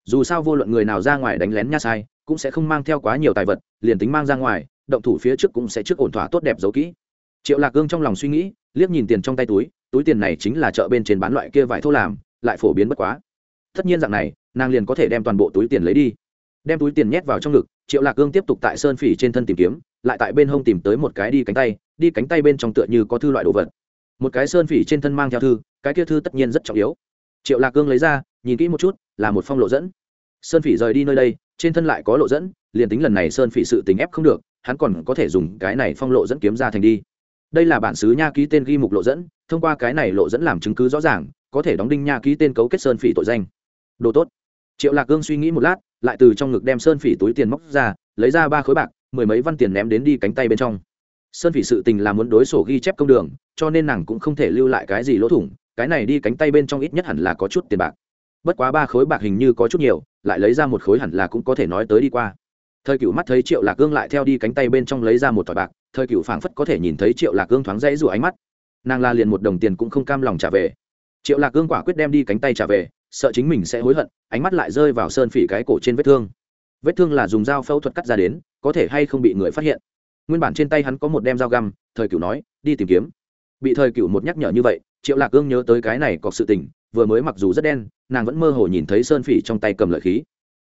Dù sao vô luận người nào ra ngoài đánh lén nha sai, cũng sẽ không mang theo quá nhiều tài vật, liền tính mang ra ngoài, động thủ phía trước cũng sẽ trước ổn thỏa tốt đẹp giấu kỹ. Triệu lạc gương trong lòng suy nghĩ, liếc nhìn tiền trong tay túi túi tiền này chính là chợ bên trên bán loại kia vải thô làm, lại phổ biến bất quá. Tất nhiên dạng này, nàng liền có thể đem toàn bộ túi tiền lấy đi. Đem túi tiền nhét vào trong ngực, triệu lạc gương tiếp tục tại sơn phỉ trên thân tìm kiếm, lại tại bên hông tìm tới một cái đi cánh tay đi cánh tay bên trong tựa như có thư loại đồ vật. Một cái sơn phỉ trên thân mang theo thư, cái kia thư tất nhiên rất trọng yếu. Triệu lạc cương lấy ra, nhìn kỹ một chút, là một phong lộ dẫn. Sơn phỉ rời đi nơi đây, trên thân lại có lộ dẫn, liền tính lần này sơn phỉ sự tính ép không được, hắn còn có thể dùng cái này phong lộ dẫn kiếm ra thành đi. Đây là bản xứ nha ký tên ghi mục lộ dẫn, thông qua cái này lộ dẫn làm chứng cứ rõ ràng, có thể đóng đinh nha ký tên cấu kết sơn phỉ tội danh. Đồ tốt. Triệu lạc cương suy nghĩ một lát, lại từ trong ngực đem sơn phỉ túi tiền móc ra, lấy ra ba khối bạc, mười mấy văn tiền ném đến đi cánh tay bên trong sơn phỉ sự tình là muốn đối sổ ghi chép công đường, cho nên nàng cũng không thể lưu lại cái gì lỗ thủng, cái này đi cánh tay bên trong ít nhất hẳn là có chút tiền bạc. Bất quá ba khối bạc hình như có chút nhiều, lại lấy ra một khối hẳn là cũng có thể nói tới đi qua. Thời cựu mắt thấy triệu lạc gương lại theo đi cánh tay bên trong lấy ra một thỏi bạc, thời cựu phảng phất có thể nhìn thấy triệu lạc gương thoáng rẽ rủa ánh mắt. Nàng la liền một đồng tiền cũng không cam lòng trả về. Triệu lạc gương quả quyết đem đi cánh tay trả về, sợ chính mình sẽ hối hận, ánh mắt lại rơi vào sơn phỉ cái cổ trên vết thương. Vết thương là dùng dao phẫu thuật cắt ra đến, có thể hay không bị người phát hiện nguyên bản trên tay hắn có một đem dao găm, thời cửu nói, đi tìm kiếm. Bị thời cửu một nhắc nhở như vậy, triệu lạc ương nhớ tới cái này có sự tình, vừa mới mặc dù rất đen, nàng vẫn mơ hồ nhìn thấy sơn phỉ trong tay cầm lợi khí.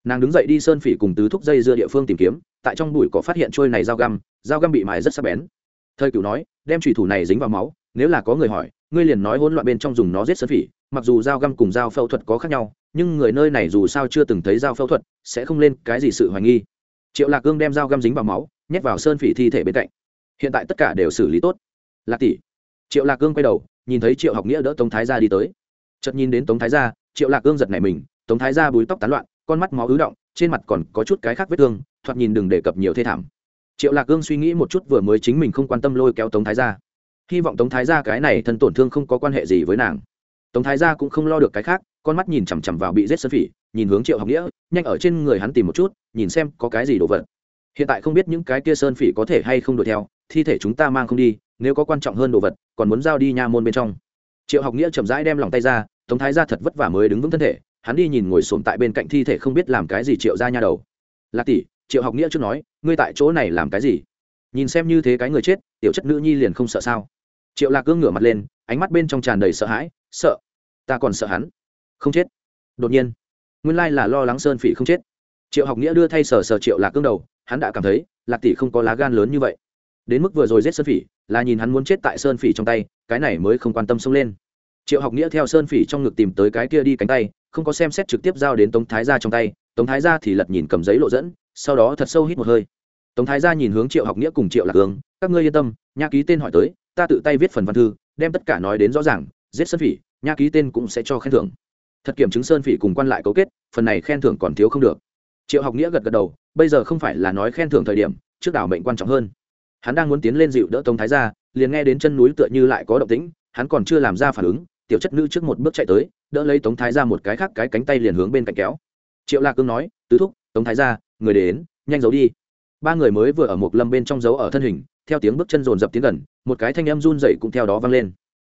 Nàng đứng dậy đi sơn phỉ cùng tứ thúc dây dưa địa phương tìm kiếm, tại trong bụi có phát hiện trôi này dao găm dao găm bị mài rất sắc bén. Thời cửu nói, đem trùy thủ này dính vào máu, nếu là có người hỏi, ngươi liền nói hỗn loạn bên trong dùng nó giết sơn phỉ, mặc dù dao găm cùng dao phẫu thuật có khác nhau, nhưng người nơi này dù sao chưa từng thấy dao phẫu thuật, sẽ không lên cái gì sự hoài nghi. Triệu lạc cương đem dao găm dính vào máu nhét vào sơn phỉ thi thể bên cạnh. Hiện tại tất cả đều xử lý tốt. Lạc tỷ. Triệu lạc cương quay đầu, nhìn thấy triệu học nghĩa đỡ tống thái gia đi tới. Chợt nhìn đến tống thái gia, triệu lạc cương giật nảy mình, tống thái gia búi tóc tán loạn, con mắt máu ứ động, trên mặt còn có chút cái khác vết thương, thoạt nhìn đừng đề cập nhiều thê thảm. Triệu lạc cương suy nghĩ một chút vừa mới chính mình không quan tâm lôi kéo tống thái gia. Hy vọng tống thái gia cái này thân tổn thương không có quan hệ gì với nàng. Tống thái gia cũng không lo được cái khác, con mắt nhìn chằm chằm vào bị rết sơn phỉ, nhìn hướng triệu học nghĩa, nhanh ở trên người hắn tìm một chút, nhìn xem có cái gì đồ vật hiện tại không biết những cái kia sơn phỉ có thể hay không đuổi theo, thi thể chúng ta mang không đi, nếu có quan trọng hơn đồ vật, còn muốn giao đi nha môn bên trong. Triệu học nghĩa chậm rãi đem lòng tay ra, tống thái gia thật vất vả mới đứng vững thân thể, hắn đi nhìn ngồi sồn tại bên cạnh thi thể không biết làm cái gì triệu ra nha đầu. Lạc tỷ, triệu học nghĩa trước nói, ngươi tại chỗ này làm cái gì? Nhìn xem như thế cái người chết, tiểu chất nữ nhi liền không sợ sao? Triệu lạc cương ngửa mặt lên, ánh mắt bên trong tràn đầy sợ hãi, sợ? Ta còn sợ hắn. Không chết. Đột nhiên. Nguyên lai là lo lắng sơn phỉ không chết. Triệu học nghĩa đưa thay sờ sờ triệu lạc cương đầu hắn đã cảm thấy, lạc tỷ không có lá gan lớn như vậy. Đến mức vừa rồi giết sơn phỉ, là nhìn hắn muốn chết tại sơn phỉ trong tay, cái này mới không quan tâm xông lên. Triệu học nghĩa theo sơn phỉ trong ngực tìm tới cái kia đi cánh tay, không có xem xét trực tiếp giao đến tống thái gia trong tay, tống thái gia thì lật nhìn cầm giấy lộ dẫn, sau đó thật sâu hít một hơi. Tống thái gia nhìn hướng triệu học nghĩa cùng triệu lạc hướng, các ngươi yên tâm nha ký tên hỏi tới, ta tự tay viết phần văn thư, đem tất cả nói đến rõ ràng, giết sơn phỉ nha ký tên cũng sẽ cho khen thưởng. Thật kiểm chứng sơn phỉ cùng quan lại cấu kết, phần này khen thưởng còn thiếu không được. Triệu học nghĩa gật gật đầu bây giờ không phải là nói khen thưởng thời điểm, trước đảo mệnh quan trọng hơn. Hắn đang muốn tiến lên dịu đỡ tống thái gia, liền nghe đến chân núi tựa như lại có động tĩnh, hắn còn chưa làm ra phản ứng, tiểu chất nữ trước một bước chạy tới, đỡ lấy tống thái ra một cái khác cái cánh tay liền hướng bên cạnh kéo. Triệu lạc cương nói, tứ thúc, tống thái ra người đến, nhanh giấu đi. Ba người mới vừa ở một lâm bên trong dấu ở thân hình, theo tiếng bước chân rồn rập tiến gần, một cái thanh em run dậy cũng theo đó vang lên.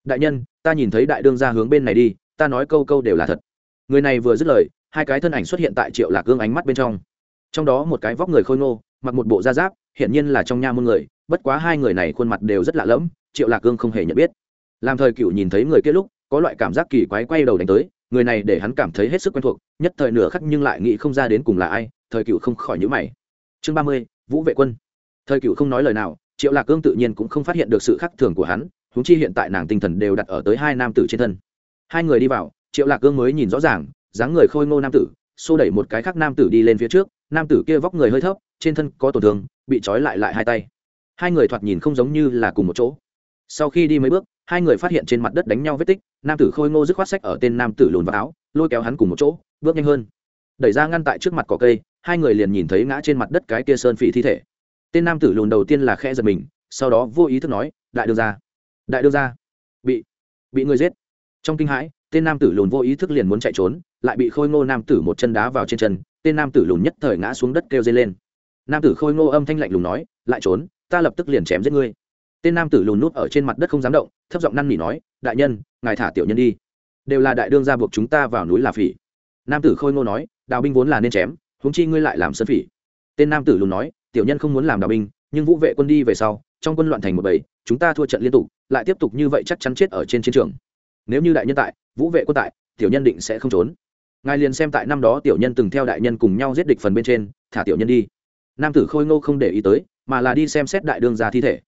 Đại nhân, ta nhìn thấy đại đương ra hướng bên này đi, ta nói câu câu đều là thật. Người này vừa dứt lời, hai cái thân ảnh xuất hiện tại triệu lạc cương ánh mắt bên trong trong đó một cái vóc người khôi ngô, mặc một bộ da giáp, hiển nhiên là trong nha môn người, bất quá hai người này khuôn mặt đều rất lạ lẫm, triệu lạc cương không hề nhận biết. Làm thời cựu nhìn thấy người kia lúc, có loại cảm giác kỳ quái quay đầu đánh tới, người này để hắn cảm thấy hết sức quen thuộc, nhất thời nửa khắc nhưng lại nghĩ không ra đến cùng là ai, thời cựu không khỏi nhữ mày. Chương ba mươi, vũ vệ quân. Thời cựu không nói lời nào, triệu lạc cương tự nhiên cũng không phát hiện được sự khác thường của hắn húng chi hiện tại nàng tinh thần đều đặt ở tới hai nam tử trên thân. Hai người đi vào, triệu lạc cương mới nhìn rõ ràng, dáng người khôi ngô nam tử xô đẩy một cái khác nam tử đi lên phía trước, nam tử kia vóc người hơi thấp, trên thân có tổn thương, bị trói lại lại hai tay. Hai người thoạt nhìn không giống như là cùng một chỗ. Sau khi đi mấy bước, hai người phát hiện trên mặt đất đánh nhau vết tích, nam tử khôi ngô dứt khoát sách ở tên nam tử lùn vào áo, lôi kéo hắn cùng một chỗ, bước nhanh hơn. Đẩy ra ngăn tại trước mặt cỏ cây, hai người liền nhìn thấy ngã trên mặt đất cái kia sơn phỉ thi thể. Tên nam tử lùn đầu tiên là khe giật mình, sau đó vô ý thức nói, đại đương ra đại đương ra bị bị người giết. Trong kinh hãi tên nam tử lùn vô ý thức liền muốn chạy trốn, lại bị khôi ngô nam tử một chân đá vào trên chân, tên nam tử lùn nhất thời ngã xuống đất kêu dây lên. Nam tử khôi ngô âm thanh lạnh lùng nói, lại trốn, ta lập tức liền chém giết ngươi. Tên nam tử lùn nút ở trên mặt đất không dám động, thấp giọng năn nỉ nói, đại nhân, ngài thả tiểu nhân đi. Đều là đại đương gia buộc chúng ta vào núi là phỉ. Nam tử khôi ngô nói, đào binh vốn là nên chém, huống chi ngươi lại làm sơn phỉ. Tên nam tử lùn nói, tiểu nhân không muốn làm đào binh, nhưng vũ vệ quân đi về sau, trong quân loạn thành một bầy, chúng ta thua trận liên tục, lại tiếp tục như vậy chắc chắn chết ở trên chiến trường nếu như đại nhân tại, vũ vệ quân tại, tiểu nhân định sẽ không trốn. Ngài liền xem tại năm đó tiểu nhân từng theo đại nhân cùng nhau giết địch phần bên trên, thả tiểu nhân đi. Nam tử khôi ngô không để ý tới, mà là đi xem xét đại đương gia thi thể.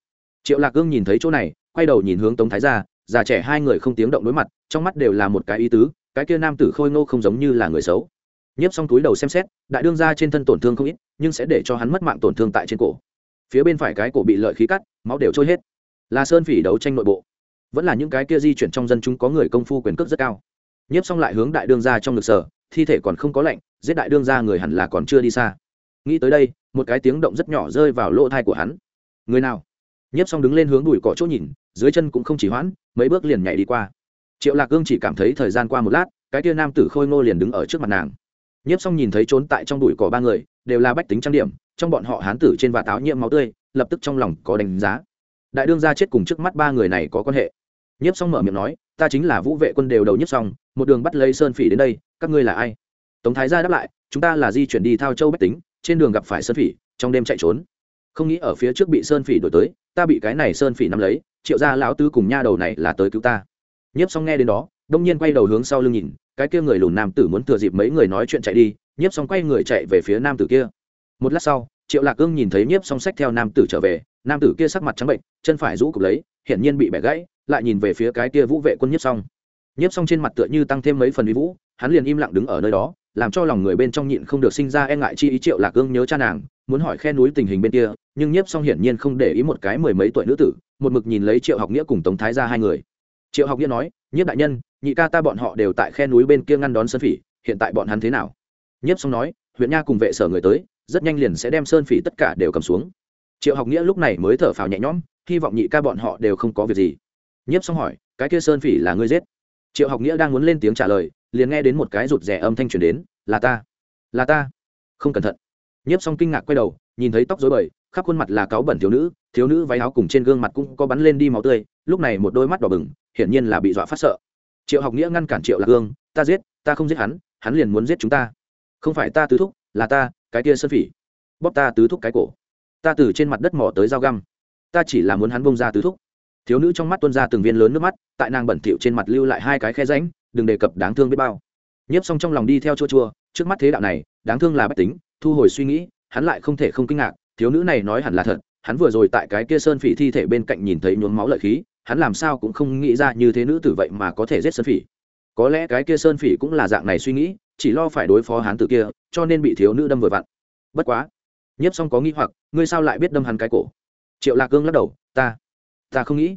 Triệu lạc cương nhìn thấy chỗ này, quay đầu nhìn hướng tống thái gia, già trẻ hai người không tiếng động đối mặt, trong mắt đều là một cái ý tứ, cái kia nam tử khôi ngô không giống như là người xấu. Nhiếp xong túi đầu xem xét, đại đương gia trên thân tổn thương không ít, nhưng sẽ để cho hắn mất mạng tổn thương tại trên cổ. Phía bên phải cái cổ bị lợi khí cắt, máu đều trôi hết. Là sơn phỉ đấu tranh nội bộ vẫn là những cái kia di chuyển trong dân chúng có người công phu quyền cước rất cao. Nhiếp xong lại hướng đại đương gia trong ngực sở, thi thể còn không có lạnh, giết đại đương gia người hẳn là còn chưa đi xa. Nghĩ tới đây, một cái tiếng động rất nhỏ rơi vào lỗ thai của hắn. Người nào? Nhiếp xong đứng lên hướng đùi cỏ chỗ nhìn, dưới chân cũng không chỉ hoãn, mấy bước liền nhảy đi qua. Triệu lạc gương chỉ cảm thấy thời gian qua một lát, cái tia nam tử khôi ngô liền đứng ở trước mặt nàng. Nhiếp xong nhìn thấy trốn tại trong đùi cỏ ba người, đều là bách tính trang điểm, trong bọn họ hán tử trên và táo nhiễm máu tươi, lập tức trong lòng có đánh giá. Đại đương gia chết cùng trước mắt ba người này có quan hệ nhiếp xong mở miệng nói, ta chính là vũ vệ quân đều đầu nhiếp xong, một đường bắt lấy sơn phỉ đến đây, các ngươi là ai? Tống thái gia đáp lại, chúng ta là di chuyển đi thao châu bách tính, trên đường gặp phải sơn phỉ, trong đêm chạy trốn. Không nghĩ ở phía trước bị sơn phỉ đổi tới, ta bị cái này sơn phỉ nắm lấy, triệu gia lão tứ cùng nha đầu này là tới cứu ta. Nhiếp xong nghe đến đó, đông nhiên quay đầu hướng sau lưng nhìn, cái kia người lùn nam tử muốn thừa dịp mấy người nói chuyện chạy đi, nhiếp xong quay người chạy về phía nam tử kia. Một lát sau, triệu lạc ương nhìn thấy nhiếp xong sách theo nam tử trở về, nam tử kia sắc mặt trắng bệnh, chân phải rũ cục lấy, hiển nhiên bị bẻ gãy lại nhìn về phía cái kia vũ vệ quân nhiếp xong nhiếp xong trên mặt tựa như tăng thêm mấy phần uy vũ, hắn liền im lặng đứng ở nơi đó, làm cho lòng người bên trong nhịn không được sinh ra e ngại chi ý triệu lạc ương nhớ cha nàng, muốn hỏi khe núi tình hình bên kia, nhưng nhiếp xong hiển nhiên không để ý một cái mười mấy tuổi nữ tử, một mực nhìn lấy triệu học nghĩa cùng tống thái ra hai người. Triệu học nghĩa nói, nhiếp đại nhân, nhị ca ta bọn họ đều tại khe núi bên kia ngăn đón sơn phỉ, hiện tại bọn hắn thế nào? Nhiếp xong nói, huyện nha cùng vệ sở người tới, rất nhanh liền sẽ đem sơn phỉ tất cả đều cầm xuống. Triệu học nghĩa lúc này mới thở phào nhẹ nhõm, hy vọng nhị ca bọn họ đều không có việc gì nhiếp xong hỏi, cái kia sơn phỉ là ngươi giết? Triệu học nghĩa đang muốn lên tiếng trả lời, liền nghe đến một cái rụt rè âm thanh truyền đến, là ta là ta. Không cẩn thận. Nhiếp xong kinh ngạc quay đầu, nhìn thấy tóc dối bời, khắp khuôn mặt là cáu bẩn thiếu nữ thiếu nữ váy áo cùng trên gương mặt cũng có bắn lên đi máu tươi, lúc này một đôi mắt đỏ bừng, hiển nhiên là bị dọa phát sợ. Triệu học nghĩa ngăn cản triệu lạc hương, ta giết, ta không giết hắn hắn liền muốn giết chúng ta. Không phải ta tứ thúc, là ta, cái kia sơn phỉ. Bóp ta tứ thúc cái cổ. Ta từ trên mặt đất mò tới dao găm. Ta chỉ là muốn hắn bông ra tứ thúc thiếu nữ trong mắt tuân ra từng viên lớn nước mắt, tại nàng bẩn thỉu trên mặt lưu lại hai cái khe ránh đừng đề cập đáng thương biết bao. Nhiếp xong trong lòng đi theo chua chua, trước mắt thế đạo này, đáng thương là bách tính, thu hồi suy nghĩ, hắn lại không thể không kinh ngạc, thiếu nữ này nói hẳn là thật, hắn vừa rồi tại cái kia sơn phỉ thi thể bên cạnh nhìn thấy nhuốm máu lợi khí, hắn làm sao cũng không nghĩ ra như thế nữ tử vậy mà có thể giết sơn phỉ. Có lẽ cái kia sơn phỉ cũng là dạng này suy nghĩ, chỉ lo phải đối phó hắn tử kia, cho nên bị thiếu nữ đâm vừa vặn. Bất quá, nhiếp xong có nghĩ hoặc, ngươi sao lại biết đâm hắn cái cổ? Triệu lạc cương lắc đầu, ta ta không nghĩ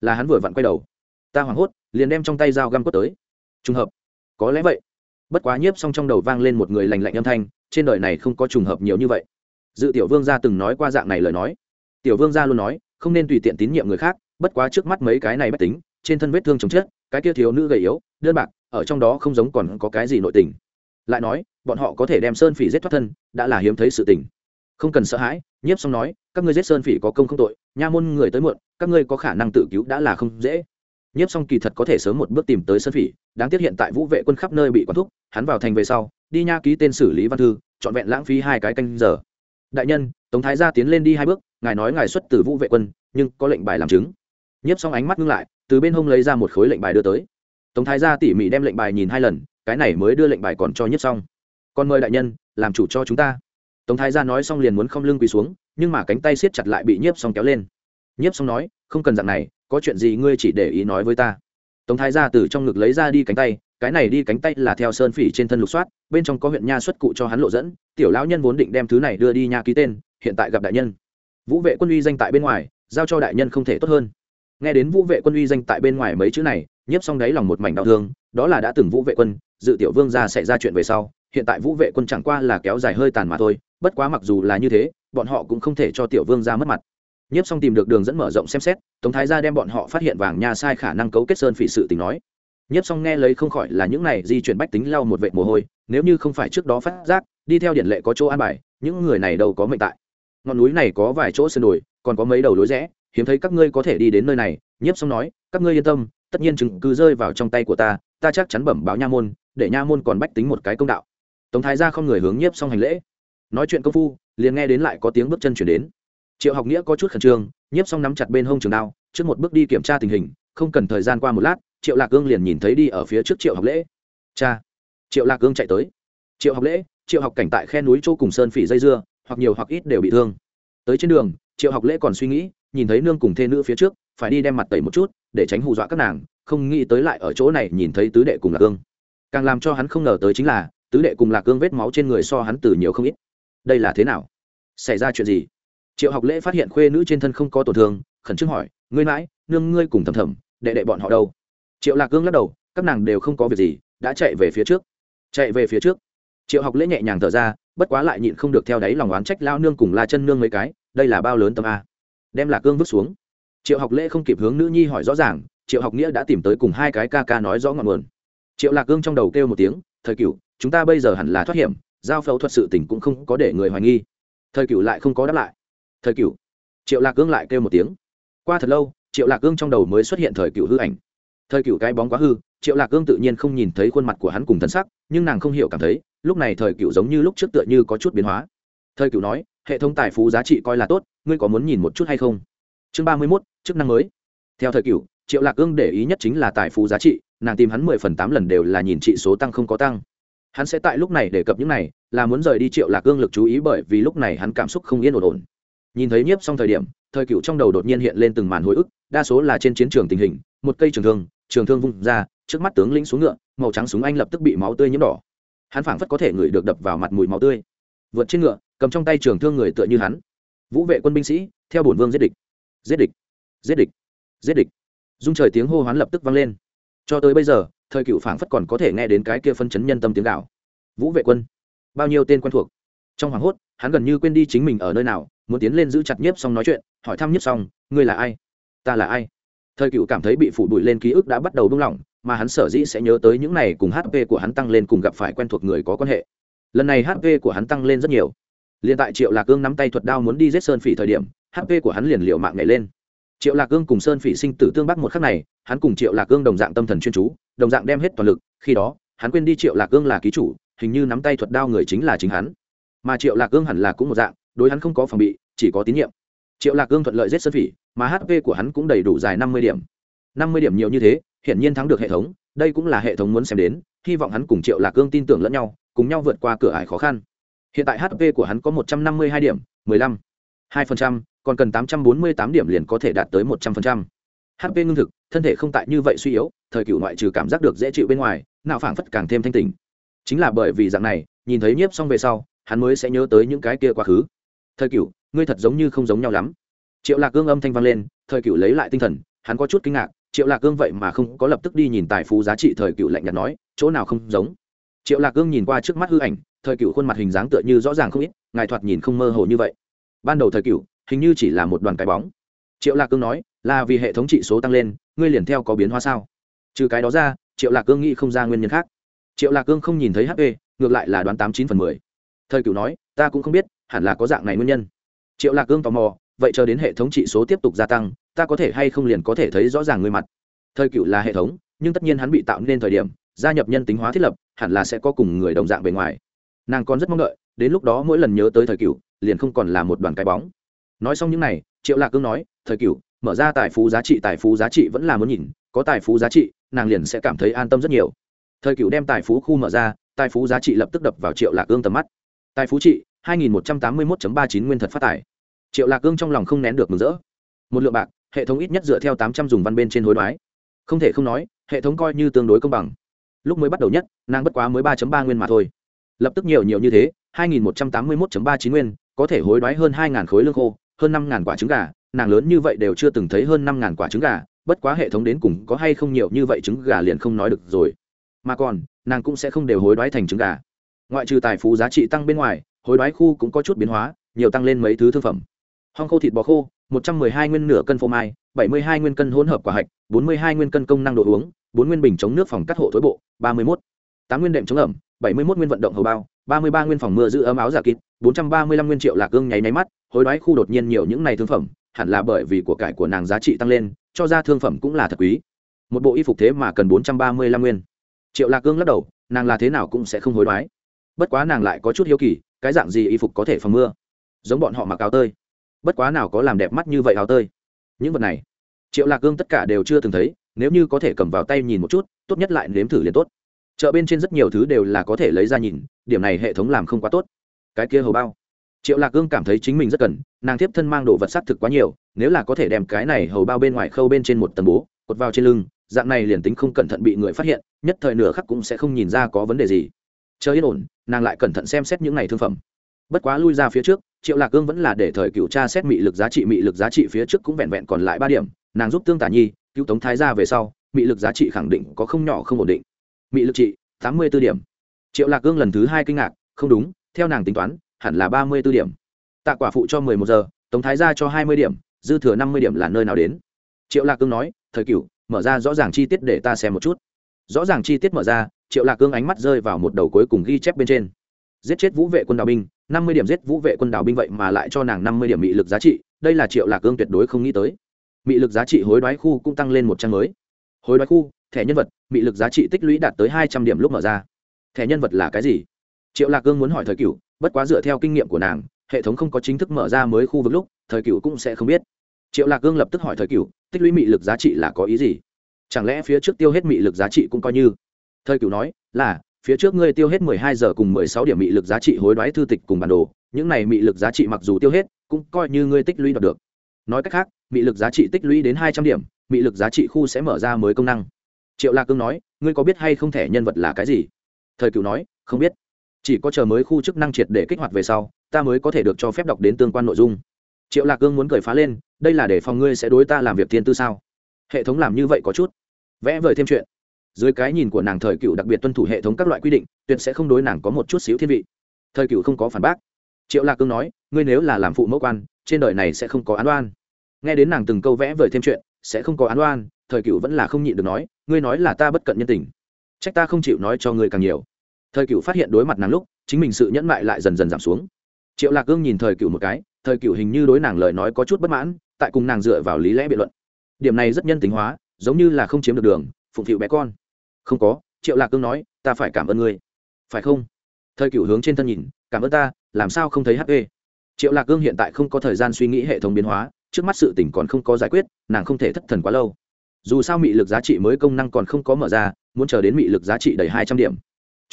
là hắn vừa vặn quay đầu. Ta hoảng hốt, liền đem trong tay dao găm quất tới. Trùng hợp. Có lẽ vậy. Bất quá nhiếp xong trong đầu vang lên một người lành lạnh âm thanh, trên đời này không có trùng hợp nhiều như vậy. Dự tiểu vương gia từng nói qua dạng này lời nói. Tiểu vương gia luôn nói, không nên tùy tiện tín nhiệm người khác, bất quá trước mắt mấy cái này bất tính, trên thân vết thương chồng chết, cái kia thiếu nữ gầy yếu, đơn bạc, ở trong đó không giống còn có cái gì nội tình. Lại nói, bọn họ có thể đem sơn phỉ giết thoát thân, đã là hiếm thấy sự tình không cần sợ hãi, nhiếp xong nói, các ngươi giết sơn phỉ có công không tội, nha môn người tới muộn, các ngươi có khả năng tự cứu đã là không dễ. Nhiếp xong kỳ thật có thể sớm một bước tìm tới sơn phỉ, đáng tiếc hiện tại vũ vệ quân khắp nơi bị quán thúc, hắn vào thành về sau, đi nha ký tên xử lý văn thư, trọn vẹn lãng phí hai cái canh giờ. Đại nhân, tống thái gia tiến lên đi hai bước, ngài nói ngài xuất từ vũ vệ quân, nhưng có lệnh bài làm chứng. Nhiếp xong ánh mắt ngưng lại, từ bên hông lấy ra một khối lệnh bài đưa tới. Tống thái gia tỉ mỉ đem lệnh bài nhìn hai lần, cái này mới đưa lệnh bài còn cho nhiếp xong còn mời đại nhân, làm chủ cho chúng ta tống thái gia nói xong liền muốn không lưng quỳ xuống, nhưng mà cánh tay siết chặt lại bị nhiếp xong kéo lên. Nhiếp xong nói, không cần dạng này, có chuyện gì ngươi chỉ để ý nói với ta. Tống thái gia từ trong ngực lấy ra đi cánh tay, cái này đi cánh tay là theo sơn phỉ trên thân lục soát, bên trong có huyện nha xuất cụ cho hắn lộ dẫn, tiểu lão nhân vốn định đem thứ này đưa đi nha ký tên, hiện tại gặp đại nhân. Vũ vệ quân uy danh tại bên ngoài, giao cho đại nhân không thể tốt hơn. Nghe đến vũ vệ quân uy danh tại bên ngoài mấy chữ này, nhiếp xong đáy lòng một mảnh đau thương, đó là đã từng vũ vệ quân, dự tiểu vương ra sẽ ra chuyện về sau hiện tại vũ vệ quân chẳng qua là kéo dài hơi tàn mà thôi, bất quá mặc dù là như thế, bọn họ cũng không thể cho tiểu vương ra mất mặt. Nhiếp xong tìm được đường dẫn mở rộng xem xét, tống thái gia đem bọn họ phát hiện vàng nha sai khả năng cấu kết sơn phỉ sự tình nói. Nhiếp xong nghe lấy không khỏi là những này di chuyển bách tính lau một vệ mồ hôi, nếu như không phải trước đó phát giác, đi theo điện lệ có chỗ an bài, những người này đâu có mệnh tại. Ngọn núi này có vài chỗ sườn đồi, còn có mấy đầu lối rẽ, hiếm thấy các ngươi có thể đi đến nơi này, nhiếp xong nói, các ngươi yên tâm, tất nhiên chứng cứ rơi vào trong tay của ta ta chắc chắn bẩm báo nha môn, để nha môn còn bách tính một cái công đạo tống thái ra không người hướng nhiếp xong hành lễ. Nói chuyện công phu, liền nghe đến lại có tiếng bước chân chuyển đến. Triệu học nghĩa có chút khẩn trương, nhiếp xong nắm chặt bên hông trường đao, trước một bước đi kiểm tra tình hình, không cần thời gian qua một lát, triệu lạc cương liền nhìn thấy đi ở phía trước triệu học lễ. Cha. Triệu lạc cương chạy tới. Triệu học lễ, triệu học cảnh tại khe núi chỗ cùng sơn phỉ dây dưa, hoặc nhiều hoặc ít đều bị thương. Tới trên đường, triệu học lễ còn suy nghĩ, nhìn thấy nương cùng thê nữ phía trước, phải đi đem mặt tẩy một chút, để tránh hù dọa các nàng, không nghĩ tới lại ở chỗ này nhìn thấy tứ đệ cùng lạc cương càng làm cho hắn không ngờ tới chính là tứ đệ cùng lạc cương vết máu trên người so hắn từ nhiều không ít. Đây là thế nào? Xảy ra chuyện gì? Triệu học lễ phát hiện khuê nữ trên thân không có tổn thương, khẩn trương hỏi, ngươi mãi, nương ngươi cùng thầm thầm, đệ đệ bọn họ đâu? Triệu lạc cương lắc đầu, các nàng đều không có việc gì, đã chạy về phía trước. Chạy về phía trước? Triệu học lễ nhẹ nhàng thở ra, bất quá lại nhịn không được theo đáy lòng oán trách lao nương cùng la chân nương mấy cái, đây là bao lớn tâm a? Đem lạc cương vứt xuống. Triệu học lễ không kịp hướng nữ nhi hỏi rõ ràng, triệu học nghĩa đã tìm tới cùng hai cái ca ca nói rõ ngọn nguồn. Triệu lạc cương trong đầu kêu một tiếng, thời cựu chúng ta bây giờ hẳn là thoát hiểm, giao phẫu thuật sự tỉnh cũng không có để người hoài nghi. Thời cựu lại không có đáp lại. Thời cựu triệu lạc cương lại kêu một tiếng. Qua thật lâu, triệu lạc cương trong đầu mới xuất hiện thời cựu hư ảnh. Thời cựu cái bóng quá hư, triệu lạc cương tự nhiên không nhìn thấy khuôn mặt của hắn cùng thân sắc, nhưng nàng không hiểu cảm thấy, lúc này thời cựu giống như lúc trước tựa như có chút biến hóa. Thời cựu nói, hệ thống tài phú giá trị coi là tốt, ngươi có muốn nhìn một chút hay không? Chương ba mươi mốt, chức năng mới. Theo thời cựu triệu lạc cương để ý nhất chính là tài phú giá trị, nàng tìm hắn mười phần tám lần đều là nhìn trị số tăng không có tăng hắn sẽ tại lúc này đề cập những này, là muốn rời đi triệu lạc cương lực chú ý bởi vì lúc này hắn cảm xúc không yên ổn ổn. Nhìn thấy nhiếp xong thời điểm, thời cựu trong đầu đột nhiên hiện lên từng màn hồi ức, đa số là trên chiến trường tình hình, một cây trường thương trường thương vung ra, trước mắt tướng lĩnh xuống ngựa, màu trắng súng anh lập tức bị máu tươi nhiễm đỏ. Hắn phảng phất có thể ngửi được đập vào mặt mùi máu tươi. Vượt trên ngựa, cầm trong tay trường thương người tựa như hắn. Vũ vệ quân binh sĩ, theo bổn vương giết địch. Giết địch. Giết địch. Giết địch. Dung trời tiếng hô hoán lập tức vang lên. Cho tới bây giờ thời cựu phảng phất còn có thể nghe đến cái kia phân chấn nhân tâm tiếng gạo vũ vệ quân, bao nhiêu tên quen thuộc? Trong hoảng hốt, hắn gần như quên đi chính mình ở nơi nào, muốn tiến lên giữ chặt nhiếp xong nói chuyện, hỏi thăm nhiếp xong ngươi là ai? Ta là ai? Thời cựu cảm thấy bị phủ bụi lên ký ức đã bắt đầu buông lỏng, mà hắn sở dĩ sẽ nhớ tới những này cùng hp của hắn tăng lên cùng gặp phải quen thuộc người có quan hệ. Lần này hp của hắn tăng lên rất nhiều. Liền tại triệu lạc cương nắm tay thuật đao muốn đi giết sơn phỉ thời điểm hp của hắn liền liệu mạng nhảy lên triệu lạc cương cùng sơn phỉ sinh tử tương bắc một khắc này, hắn cùng triệu lạc cương đồng dạng tâm thần chuyên chú, đồng dạng đem hết toàn lực, khi đó, hắn quên đi triệu lạc cương là ký chủ, hình như nắm tay thuật đao người chính là chính hắn. Mà triệu lạc cương hẳn là cũng một dạng, đối hắn không có phòng bị, chỉ có tín nhiệm. Triệu lạc cương thuận lợi giết sơn phỉ, mà hp của hắn cũng đầy đủ dài năm mươi điểm. năm mươi điểm nhiều như thế, hiển nhiên thắng được hệ thống, đây cũng là hệ thống muốn xem đến, hy vọng hắn cùng triệu lạc cương tin tưởng lẫn nhau, cùng nhau vượt qua cửa ải khó khăn. Hiện tại hp của hắn có một trăm năm mươi hai điểm, mười lăm hai phần trăm còn cần tám trăm bốn mươi tám điểm liền có thể đạt tới một trăm phần trăm hp ngưng thực thân thể không tại như vậy suy yếu thời cửu ngoại trừ cảm giác được dễ chịu bên ngoài nào phảng phất càng thêm thanh tỉnh. chính là bởi vì dạng này nhìn thấy nhiếp xong về sau hắn mới sẽ nhớ tới những cái kia quá khứ thời cửu, ngươi thật giống như không giống nhau lắm triệu lạc cương âm thanh vang lên thời cửu lấy lại tinh thần hắn có chút kinh ngạc triệu lạc cương vậy mà không có lập tức đi nhìn tài phú giá trị thời cửu lạnh nhạt nói chỗ nào không giống triệu lạc cương nhìn qua trước mắt hư ảnh thời cửu khuôn mặt hình dáng tựa như rõ ràng không ít ngài thoạt nhìn không mơ hồ như vậy ban đầu thời cửu hình như chỉ là một đoàn cái bóng. Triệu lạc cương nói, là vì hệ thống trị số tăng lên, ngươi liền theo có biến hóa sao? Trừ cái đó ra, triệu lạc cương nghĩ không ra nguyên nhân khác. Triệu lạc cương không nhìn thấy hp ngược lại là đoán tám chín phần mười. Thời cựu nói, ta cũng không biết, hẳn là có dạng này nguyên nhân. Triệu lạc cương tò mò, vậy chờ đến hệ thống trị số tiếp tục gia tăng, ta có thể hay không liền có thể thấy rõ ràng người mặt? Thời cựu là hệ thống, nhưng tất nhiên hắn bị tạo nên thời điểm, gia nhập nhân tính hóa thiết lập, hẳn là sẽ có cùng người đồng dạng bề ngoài. Nàng còn rất mong đợi, đến lúc đó mỗi lần nhớ tới thời cựu liền không còn là một đoàn cái bóng nói xong những này, triệu lạc cương nói thời cựu mở ra tài phú giá trị tài phú giá trị vẫn là muốn nhìn có tài phú giá trị nàng liền sẽ cảm thấy an tâm rất nhiều. Thời cựu đem tài phú khu mở ra tài phú giá trị lập tức đập vào triệu lạc cương tầm mắt. Tài phú trị hai nghìn một trăm tám mươi 2181 ba chín nguyên thật phát tài. Triệu lạc cương trong lòng không nén được mừng rỡ. Một lượng bạc hệ thống ít nhất dựa theo tám trăm dùng văn bên trên hối đoái. Không thể không nói hệ thống coi như tương đối công bằng. Lúc mới bắt đầu nhất nàng bất quá mới ba ba nguyên mà thôi. Lập tức nhiều nhiều như thế hai nghìn một trăm tám mươi 2181 ba chín nguyên có thể hối đoái hơn hai khối lương khô hơn năm ngàn quả trứng gà, nàng lớn như vậy đều chưa từng thấy hơn năm ngàn quả trứng gà, bất quá hệ thống đến cùng có hay không nhiều như vậy trứng gà liền không nói được rồi. Mà còn, nàng cũng sẽ không đều hối đoái thành trứng gà. Ngoại trừ tài phú giá trị tăng bên ngoài, hối đoái khu cũng có chút biến hóa, nhiều tăng lên mấy thứ thương phẩm. Hong khô thịt bò khô, một trăm mười hai nguyên nửa cân phô mai, bảy mươi hai nguyên cân hỗn hợp quả hạch, bốn mươi hai nguyên cân công năng đồ uống, bốn nguyên bình chống nước phòng cắt hộ thối bộ, ba mươi một tám nguyên đệm chống ẩm, bảy mươi một nguyên vận động hầu bao, ba mươi ba nguyên phòng mưa giữ ấm áo giả kịp 435 nguyên triệu là cương nháy nháy mắt, hối đoái khu đột nhiên nhiều những này thương phẩm, hẳn là bởi vì của cải của nàng giá trị tăng lên, cho ra thương phẩm cũng là thật quý. Một bộ y phục thế mà cần 435 nguyên. Triệu Lạc Cương lắc đầu, nàng là thế nào cũng sẽ không hối đoái. Bất quá nàng lại có chút hiếu kỳ, cái dạng gì y phục có thể phòng mưa? Giống bọn họ mặc áo tơi. Bất quá nào có làm đẹp mắt như vậy áo tơi. Những vật này, Triệu Lạc Cương tất cả đều chưa từng thấy, nếu như có thể cầm vào tay nhìn một chút, tốt nhất lại nếm thử liền tốt. Chợ bên trên rất nhiều thứ đều là có thể lấy ra nhìn, điểm này hệ thống làm không quá tốt cái kia hầu bao. Triệu lạc gương cảm thấy chính mình rất cần, nàng tiếp thân mang đồ vật s á t thực quá nhiều, nếu là có thể đem cái này hầu bao bên ngoài khâu bên trên một tầm bố, cột vào trên lưng, dạng này liền tính không cẩn thận bị người phát hiện, nhất thời nửa khắc cũng sẽ không nhìn ra có vấn đề gì. Chờ yên ổn, nàng lại cẩn thận xem xét những này thương phẩm. Bất quá lui ra phía trước, triệu lạc cương vẫn là để thời cựu tra xét mị lực giá trị, mị lực giá trị phía trước cũng vẹn vẹn còn lại ba điểm, nàng giúp tương tả nhi, cứu tống thái ra về sau, mị lực giá trị khẳng định có không nhỏ không ổn định. Mị lực trị, tám mươi b ố điểm. Triệu lạc cương lần thứ hai kinh ngạc, không đúng theo nàng tính toán, hẳn là ba mươi b ố điểm. Tạ quả phụ cho mười một giờ, tống thái ra cho hai mươi điểm, dư thừa năm mươi điểm là nơi nào đến? Triệu lạc cương nói, thời cựu mở ra rõ ràng chi tiết để ta xem một chút. Rõ ràng chi tiết mở ra, triệu lạc cương ánh mắt rơi vào một đầu cuối cùng ghi chép bên trên. Giết chết vũ vệ quân đào binh, năm mươi điểm giết vũ vệ quân đào binh vậy mà lại cho nàng năm mươi điểm mị lực giá trị, đây là triệu lạc cương tuyệt đối không nghĩ tới. Mị lực giá trị hối đoái khu cũng tăng lên một trang mới. Hối đoái khu, thẻ nhân vật, mị lực giá trị tích lũy đạt tới hai trăm điểm lúc mở ra. Thẻ nhân vật là cái gì? Triệu lạc cương muốn hỏi thời cựu bất quá dựa theo kinh nghiệm của nàng, hệ thống không có chính thức mở ra mới khu vực lúc, thời cựu cũng sẽ không biết. Triệu lạc cương lập tức hỏi thời cựu tích lũy mị lực giá trị là có ý gì? Chẳng lẽ phía trước tiêu hết mị lực giá trị cũng coi như? Thời cựu nói, là, phía trước ngươi tiêu hết mười hai giờ cùng mười sáu điểm mị lực giá trị hối đoái thư tịch cùng bản đồ, những này mị lực giá trị mặc dù tiêu hết, cũng coi như ngươi tích lũy đạt được. Nói cách khác, mị lực giá trị tích lũy đến hai trăm điểm, mị lực giá trị khu sẽ mở ra mới công năng. Triệu lạc cương nói, ngươi có biết hay không thể nhân vật là cái gì? Thời cựu nói, không biết chỉ có chờ mới khu chức năng triệt để kích hoạt về sau, ta mới có thể được cho phép đọc đến tương quan nội dung. Triệu lạc cương muốn cười phá lên, đây là để phòng ngươi sẽ đối ta làm việc thiên tư sao? Hệ thống làm như vậy có chút. Vẽ vời thêm chuyện. Dưới cái nhìn của nàng thời cựu đặc biệt tuân thủ hệ thống các loại quy định, tuyệt sẽ không đối nàng có một chút xíu thiên vị. Thời cựu không có phản bác. Triệu lạc cương nói, ngươi nếu là làm phụ mẫu quan, trên đời này sẽ không có án oan. Nghe đến nàng từng câu vẽ vời thêm chuyện, sẽ không có án oan, thời cựu vẫn là không nhịn được nói, ngươi nói là ta bất cận nhân tình. Trách ta không chịu nói cho ngươi càng nhiều thời cựu phát hiện đối mặt nàng lúc, chính mình sự nhẫn mại lại dần dần giảm xuống. Triệu lạc cương nhìn thời cựu một cái, thời cựu hình như đối nàng lời nói có chút bất mãn, tại cùng nàng dựa vào lý lẽ biện luận. Điểm này rất nhân tính hóa, giống như là không chiếm được đường, phụng phịu bé con. Không có, triệu lạc cương nói, ta phải cảm ơn ngươi. Phải không? Thời cựu hướng trên thân nhìn, cảm ơn ta, làm sao không thấy hp triệu lạc cương hiện tại không có thời gian suy nghĩ hệ thống biến hóa, trước mắt sự tỉnh còn không có giải quyết, nàng không thể thất thần quá lâu. Dù sao mị lực giá trị mới công năng còn không có mở ra, muốn chờ đến mị lực giá trị đầy hai trăm điểm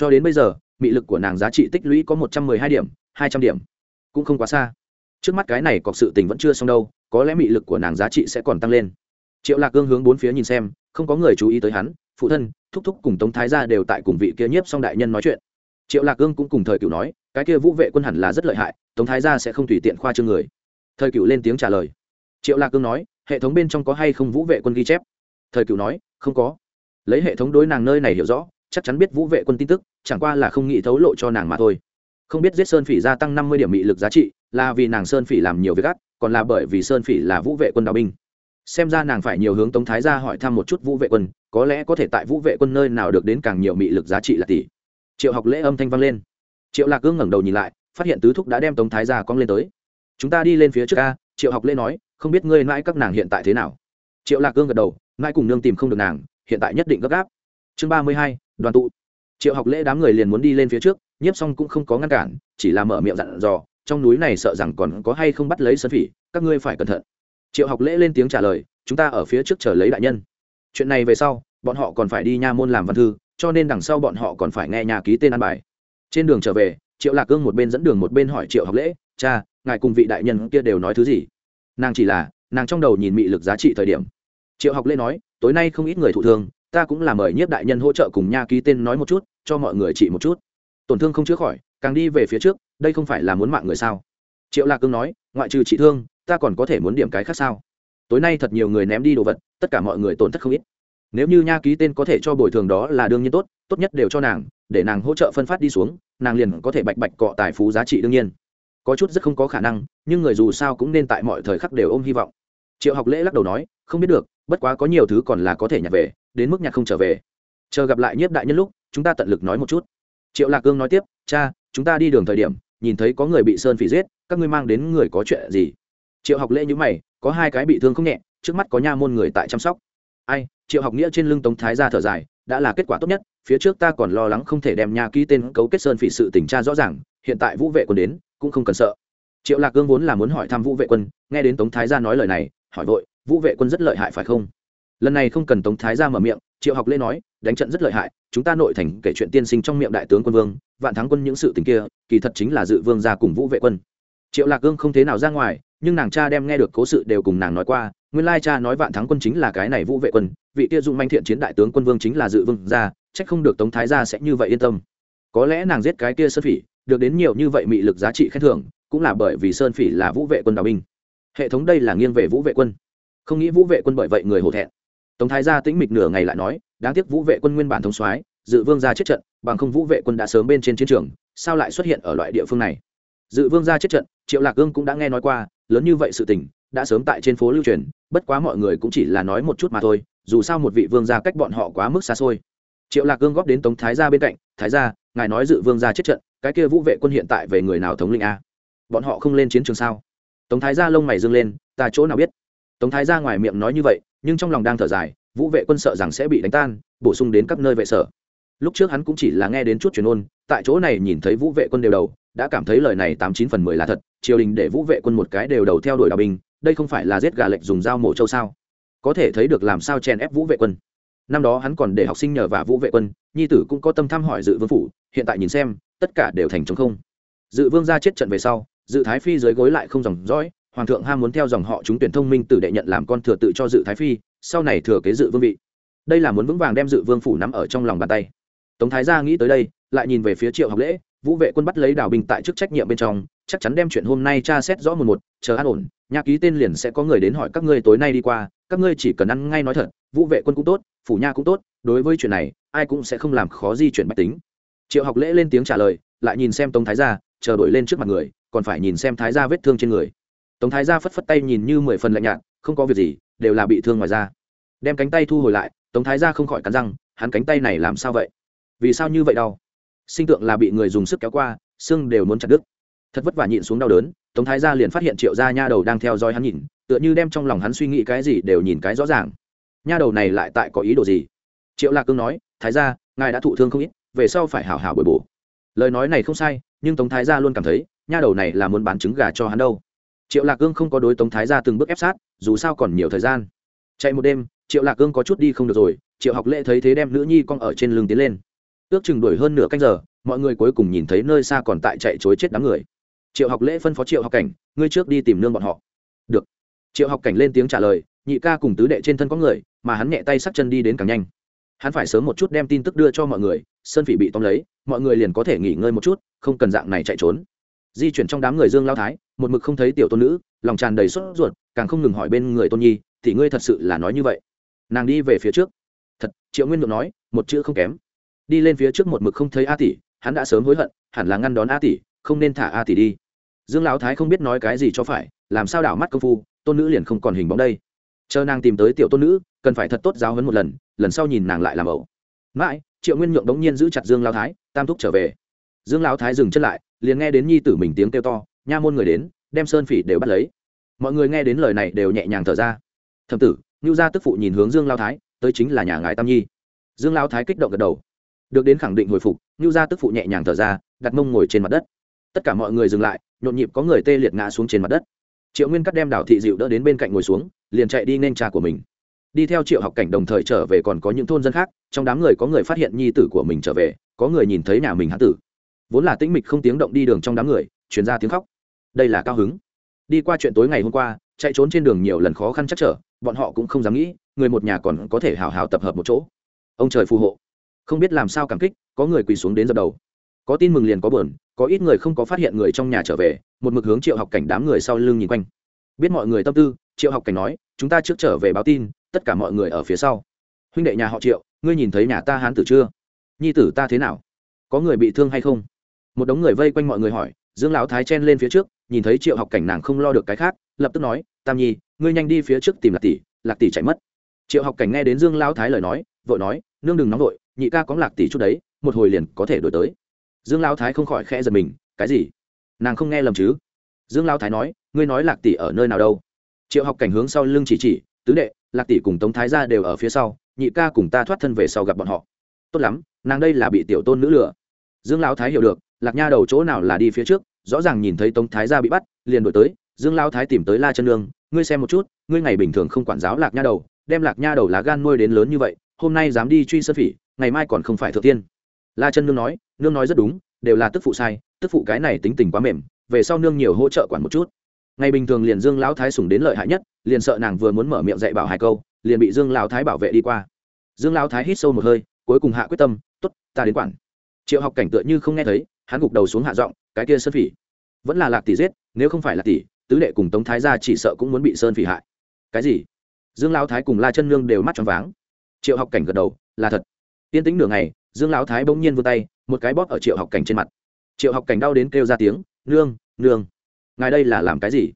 cho đến bây giờ, mị lực của nàng giá trị tích lũy có một trăm mười hai điểm, hai trăm điểm. Cũng không quá xa. Trước mắt cái này cọc sự tình vẫn chưa xong đâu, có lẽ mị lực của nàng giá trị sẽ còn tăng lên. Triệu lạc cương hướng bốn phía nhìn xem, không có người chú ý tới hắn, phụ thân, thúc thúc cùng tống thái gia đều tại cùng vị kia nhiếp song đại nhân nói chuyện. Triệu lạc cương cũng cùng thời cựu nói, cái kia vũ vệ quân hẳn là rất lợi hại, tống thái gia sẽ không tùy tiện khoa trương người. Thời cựu lên tiếng trả lời. Triệu lạc cương nói, hệ thống bên trong có hay không vũ vệ quân ghi chép? Thời cựu nói, không có. Lấy hệ thống đối nàng nơi này hiểu rõ chắc chắn biết vũ vệ quân tin tức, chẳng qua là không nghĩ thấu lộ cho nàng mà thôi. Không biết giết sơn phỉ gia tăng năm mươi điểm mị lực giá trị, là vì nàng sơn phỉ làm nhiều việc gắt còn là bởi vì sơn phỉ là vũ vệ quân đào binh. Xem ra nàng phải nhiều hướng tống thái ra hỏi thăm một chút vũ vệ quân, có lẽ có thể tại vũ vệ quân nơi nào được đến càng nhiều mị lực giá trị là tỷ. Triệu học lễ âm thanh vang lên. Triệu lạc gương ngẩng đầu nhìn lại, phát hiện tứ thúc đã đem tống thái ra cong lên tới. Chúng ta đi lên phía trước ca triệu học lễ nói, không biết ngươi mãi các nàng hiện tại thế nào? Triệu lạc gương gật đầu, mãi cùng nương tìm không được nàng, hiện tại nhất định gấp gáp. Chương ba mươi hai đoàn tụ. Triệu học lễ đám người liền muốn đi lên phía trước, nhiếp xong cũng không có ngăn cản, chỉ là mở miệng dặn dò, trong núi này sợ rằng còn có hay không bắt lấy sơn phỉ, các ngươi phải cẩn thận. Triệu học lễ lên tiếng trả lời, chúng ta ở phía trước chờ lấy đại nhân. Chuyện này về sau, bọn họ còn phải đi nha môn làm văn thư, cho nên đằng sau bọn họ còn phải nghe nhà ký tên ăn bài. Trên đường trở về, triệu lạc cương một bên dẫn đường một bên hỏi triệu học lễ, cha, ngài cùng vị đại nhân kia đều nói thứ gì? Nàng chỉ là, nàng trong đầu nhìn mị lực giá trị thời điểm. Triệu học lễ nói, tối nay không ít người thụ thương ta cũng là mời nhiếp đại nhân hỗ trợ cùng nha ký tên nói một chút, cho mọi người trị một chút. Tổn thương không chữa khỏi, càng đi về phía trước, đây không phải là muốn mạng người sao? Triệu lạc cương nói, ngoại trừ trị thương, ta còn có thể muốn điểm cái khác sao? Tối nay thật nhiều người ném đi đồ vật, tất cả mọi người tổn thất không ít. Nếu như nha ký tên có thể cho bồi thường đó là đương nhiên tốt tốt nhất đều cho nàng, để nàng hỗ trợ phân phát đi xuống, nàng liền có thể bạch bạch cọ tài phú giá trị đương nhiên. Có chút rất không có khả năng, nhưng người dù sao cũng nên tại mọi thời khắc đều ôm hy vọng. Triệu học lễ lắc đầu nói, không biết được, bất quá có nhiều thứ còn là có thể nhặt về đến mức nhạc không trở về. Chờ gặp lại nhiếp đại nhân lúc, chúng ta tận lực nói một chút. Triệu lạc cương nói tiếp, cha, chúng ta đi đường thời điểm, nhìn thấy có người bị sơn phỉ giết, các ngươi mang đến người có chuyện gì? Triệu học lễ như mày, có hai cái bị thương không nhẹ, trước mắt có nha môn người tại chăm sóc. Ai? Triệu học nghĩa trên lưng tống thái ra thở dài, đã là kết quả tốt nhất, phía trước ta còn lo lắng không thể đem nha ký tên cấu kết sơn phỉ sự tình tra rõ ràng, hiện tại vũ vệ quân đến, cũng không cần sợ. Triệu lạc cương vốn là muốn hỏi thăm vũ vệ quân, nghe đến tống thái gia nói lời này, hỏi vội, vũ vệ quân rất lợi hại phải không? Lần này không cần tống thái gia mở miệng, triệu học lê nói, đánh trận rất lợi hại, chúng ta nội thành kể chuyện tiên sinh trong miệng đại tướng quân vương, vạn thắng quân những sự tình kia, kỳ thật chính là dự vương gia cùng vũ vệ quân. Triệu lạc gương không thế nào ra ngoài, nhưng nàng cha đem nghe được cố sự đều cùng nàng nói qua, nguyên lai cha nói vạn thắng quân chính là cái này vũ vệ quân, vị kia dụng manh thiện chiến đại tướng quân vương chính là dự vương gia trách không được tống thái gia sẽ như vậy yên tâm. Có lẽ nàng giết cái kia sơn phỉ, được đến nhiều như vậy mị lực giá trị khen thưởng, cũng là bởi vì sơn phỉ là vũ vệ quân đào binh. Hệ thống đây là nghiêng về vũ vệ quân. Không nghĩ vũ vệ quân bởi vậy người hổ thẹn tống thái gia tĩnh mịch nửa ngày lại nói, đáng tiếc vũ vệ quân nguyên bản thống soái, dự vương gia chết trận, bằng không vũ vệ quân đã sớm bên trên chiến trường, sao lại xuất hiện ở loại địa phương này? Dự vương gia chết trận, triệu lạc ương cũng đã nghe nói qua, lớn như vậy sự tình, đã sớm tại trên phố lưu truyền, bất quá mọi người cũng chỉ là nói một chút mà thôi, dù sao một vị vương gia cách bọn họ quá mức xa xôi. Triệu lạc ương góp đến tống thái gia bên cạnh, thái gia, ngài nói dự vương gia chết trận, cái kia vũ vệ quân hiện tại về người nào thống lĩnh a? Bọn họ không lên chiến trường sao? Tống thái gia lông mày dương lên, ta chỗ nào biết? Tống thái gia ngoài miệng nói như vậy nhưng trong lòng đang thở dài, vũ vệ quân sợ rằng sẽ bị đánh tan, bổ sung đến các nơi vệ sở. Lúc trước hắn cũng chỉ là nghe đến chút truyền ôn, tại chỗ này nhìn thấy vũ vệ quân đều đầu, đã cảm thấy lời này tám chín phần mười là thật, triều đình để vũ vệ quân một cái đều đầu theo đuổi đào binh, đây không phải là giết gà lệch dùng dao mổ châu sao? Có thể thấy được làm sao chèn ép vũ vệ quân. Năm đó hắn còn để học sinh nhờ và vũ vệ quân, nhi tử cũng có tâm thăm hỏi dự vương phủ, hiện tại nhìn xem, tất cả đều thành chống không. Dự vương ra chết trận về sau, dự thái phi dưới gối lại không dòng dõi hoàng thượng ham muốn theo dòng họ chúng tuyển thông minh tử đệ nhận làm con thừa tự cho dự thái phi, sau này thừa kế dự vương vị. Đây là muốn vững vàng đem dự vương phủ nắm ở trong lòng bàn tay. Tống thái gia nghĩ tới đây, lại nhìn về phía triệu học lễ, vũ vệ quân bắt lấy đào binh tại chức trách nhiệm bên trong, chắc chắn đem chuyện hôm nay tra xét rõ một một, chờ an ổn nhà ký tên liền sẽ có người đến hỏi các ngươi tối nay đi qua, các ngươi chỉ cần ăn ngay nói thật, vũ vệ quân cũng tốt, phủ nha cũng tốt, đối với chuyện này, ai cũng sẽ không làm khó di chuyển bách tính. Triệu học lễ lên tiếng trả lời, lại nhìn xem tống thái gia, chờ đổi lên trước mặt người, còn phải nhìn xem thái gia vết thương trên người tống thái gia phất phất tay nhìn như mười phần lạnh nhạt, không có việc gì, đều là bị thương ngoài da. Đem cánh tay thu hồi lại, tống thái gia không khỏi cắn răng, hắn cánh tay này làm sao vậy? Vì sao như vậy đau? Sinh tượng là bị người dùng sức kéo qua, xương đều muốn chặt đứt. Thật vất vả nhịn xuống đau đớn, tống thái gia liền phát hiện triệu gia nha đầu đang theo dõi hắn nhìn, tựa như đem trong lòng hắn suy nghĩ cái gì đều nhìn cái rõ ràng. Nha đầu này lại tại có ý đồ gì? Triệu lạc cương nói, thái gia, ngài đã thụ thương không ít, về sau phải hảo hảo bồi bổ. Lời nói này không sai, nhưng tống thái gia luôn cảm thấy, nha đầu này là muốn bán trứng gà cho hắn đâu triệu lạc cương không có đối tống thái gia từng bước ép sát, dù sao còn nhiều thời gian. Chạy một đêm, triệu lạc cương có chút đi không được rồi, triệu học lễ thấy thế đem nữ nhi con ở trên lưng tiến lên. Ước chừng đuổi hơn nửa canh giờ, mọi người cuối cùng nhìn thấy nơi xa còn tại chạy chối chết đám người. Triệu học lễ phân phó triệu học cảnh, ngươi trước đi tìm nương bọn họ. Được. Triệu học cảnh lên tiếng trả lời, nhị ca cùng tứ đệ trên thân có người, mà hắn nhẹ tay sắc chân đi đến càng nhanh. Hắn phải sớm một chút đem tin tức đưa cho mọi người, sơn phỉ bị tóm lấy, mọi người liền có thể nghỉ ngơi một chút, không cần dạng này chạy trốn di chuyển trong đám người dương lao thái, một mực không thấy tiểu tôn nữ, lòng tràn đầy sốt ruột, càng không ngừng hỏi bên người tôn nhi, thì ngươi thật sự là nói như vậy? Nàng đi về phía trước. Thật, triệu nguyên nhượng nói, một chữ không kém. Đi lên phía trước một mực không thấy a tỷ, hắn đã sớm hối hận, hẳn là ngăn đón a tỷ, không nên thả a tỷ đi. Dương lão thái không biết nói cái gì cho phải, làm sao đảo mắt công phu, tôn nữ liền không còn hình bóng đây. Chờ nàng tìm tới tiểu tôn nữ, cần phải thật tốt giáo hấn một lần lần sau nhìn nàng lại làm ẩu. Mãi, triệu nguyên nhượng đống nhiên giữ chặt dương lao thái, tam thúc trở về. Dương lao thái dừng chân lại liền nghe đến nhi tử mình tiếng kêu to, nha môn người đến, đem sơn phỉ đều bắt lấy. Mọi người nghe đến lời này đều nhẹ nhàng thở ra. Thầm tử, ngưu gia tức phụ nhìn hướng dương lao thái, tới chính là nhà ngài tam nhi. Dương lao thái kích động gật đầu. Được đến khẳng định hồi phục, ngưu gia tức phụ nhẹ nhàng thở ra, đặt mông ngồi trên mặt đất. Tất cả mọi người dừng lại, nhộn nhịp có người tê liệt ngã xuống trên mặt đất. Triệu nguyên cắt đem đảo thị dịu đỡ đến bên cạnh ngồi xuống, liền chạy đi nên cha của mình. Đi theo triệu học cảnh đồng thời trở về còn có những thôn dân khác, trong đám người có người phát hiện nhi tử của mình trở về, có người nhìn thấy nhà mình hán tử vốn là tĩnh mịch không tiếng động đi đường trong đám người chuyển ra tiếng khóc. Đây là cao hứng. Đi qua chuyện tối ngày hôm qua, chạy trốn trên đường nhiều lần khó khăn chắc trở, bọn họ cũng không dám nghĩ, người một nhà còn có thể hào hào tập hợp một chỗ. Ông trời phù hộ. Không biết làm sao cảm kích, có người quỳ xuống đến dập đầu. Có tin mừng liền có buồn, có ít người không có phát hiện người trong nhà trở về, một mực hướng triệu học cảnh đám người sau lưng nhìn quanh. Biết mọi người tâm tư, triệu học cảnh nói, chúng ta trước trở về báo tin, tất cả mọi người ở phía sau. Huynh đệ nhà họ triệu, ngươi nhìn thấy nhà ta hán tử chưa? Nhi tử ta thế nào? Có người bị thương hay không? Một đống người vây quanh mọi người hỏi, dương lão thái chen lên phía trước, nhìn thấy triệu học cảnh nàng không lo được cái khác, lập tức nói, tam nhi, ngươi nhanh đi phía trước tìm lạc tỷ lạc tỷ chạy mất. Triệu học cảnh nghe đến dương lão thái lời nói, vội nói, nương đừng nóng vội, nhị ca có lạc tỷ chút đấy, một hồi liền có thể đổi tới. Dương lão thái không khỏi khẽ giật mình, cái gì? Nàng không nghe lầm chứ? Dương lão thái nói, ngươi nói lạc tỷ ở nơi nào đâu? Triệu học cảnh hướng sau lưng chỉ chỉ, tứ đệ, lạc tỷ cùng tống thái gia đều ở phía sau, nhị ca cùng ta thoát thân về sau gặp bọn họ. Tốt lắm, nàng đây là bị tiểu tôn nữ lừa. Dương lão thái hiểu được lạc nha đầu chỗ nào là đi phía trước, rõ ràng nhìn thấy tống thái gia bị bắt, liền đổi tới, dương lão thái tìm tới la chân nương ngươi xem một chút, ngươi ngày bình thường không quản giáo lạc nha đầu, đem lạc nha đầu lá gan nuôi đến lớn như vậy, hôm nay dám đi truy sơn phỉ, ngày mai còn không phải thượng tiên. La chân nương nói nương nói rất đúng, đều là tức phụ sai, tức phụ cái này tính tình quá mềm, về sau nương nhiều hỗ trợ quản một chút. Ngày bình thường liền dương lão thái sùng đến lợi hại nhất, liền sợ nàng vừa muốn mở miệng dạy bảo hai câu, liền bị dương lão thái bảo vệ đi qua. Dương lão thái hít sâu một hơi, cuối cùng hạ quyết tâm t ố t ta đến quản. Triệu học cảnh tựa như không nghe thấy hắn gục đầu xuống hạ giọng, cái kia sơn phỉ. Vẫn là lạc tỷ giết, nếu không phải là tỷ, tứ đệ cùng tống thái gia chỉ sợ cũng muốn bị sơn phỉ hại. Cái gì? Dương lão thái cùng la chân nương đều mắt tròn váng. Triệu học cảnh gật đầu, là thật. Tiên tính nửa ngày, dương lão thái bỗng nhiên vươn tay, một cái bóp ở triệu học cảnh trên mặt. Triệu học cảnh đau đến kêu ra tiếng, nương nương, ngài đây là làm cái gì?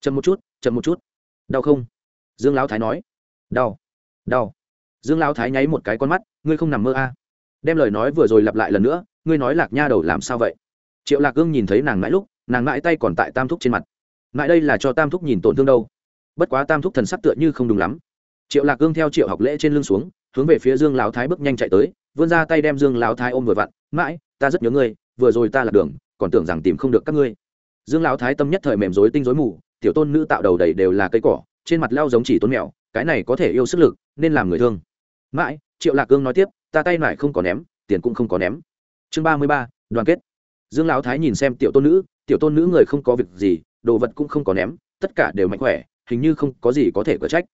Chậm một chút, chậm một chút. Đau không? Dương lão thái nói. Đau đau. Dương lão thái nháy một cái con mắt, ngươi không nằm mơ a à. đem lời nói vừa rồi lặp lại lần nữa ngươi nói lạc nha đầu làm sao vậy? Triệu lạc gương nhìn thấy nàng mãi lúc, nàng mãi tay còn tại tam thúc trên mặt. Mãi đây là cho tam thúc nhìn tổn thương đâu. Bất quá tam thúc thần sắc tựa như không đúng lắm. Triệu lạc gương theo triệu học lễ trên lưng xuống, hướng về phía dương lão thái bước nhanh chạy tới, vươn ra tay đem dương lão thái ôm vừa vặn. Mãi, ta rất nhớ ngươi, vừa rồi ta lạc đường, còn tưởng rằng tìm không được các ngươi. Dương lão thái tâm nhất thời mềm rối tinh rối mù, tiểu tôn nữ tạo đầu đầy đều là cây cỏ, trên mặt leo giống chỉ tôn mèo, cái này có thể yêu sức lực, nên làm người thương. Mãi, triệu lạc cương nói tiếp, ta tay lại không có ném, tiền cũng không có ném chương ba mươi ba, đoàn kết. Dương lão thái nhìn xem tiểu tôn nữ, tiểu tôn nữ người không có việc gì, đồ vật cũng không có ném, tất cả đều mạnh khỏe, hình như không có gì có thể cở trách.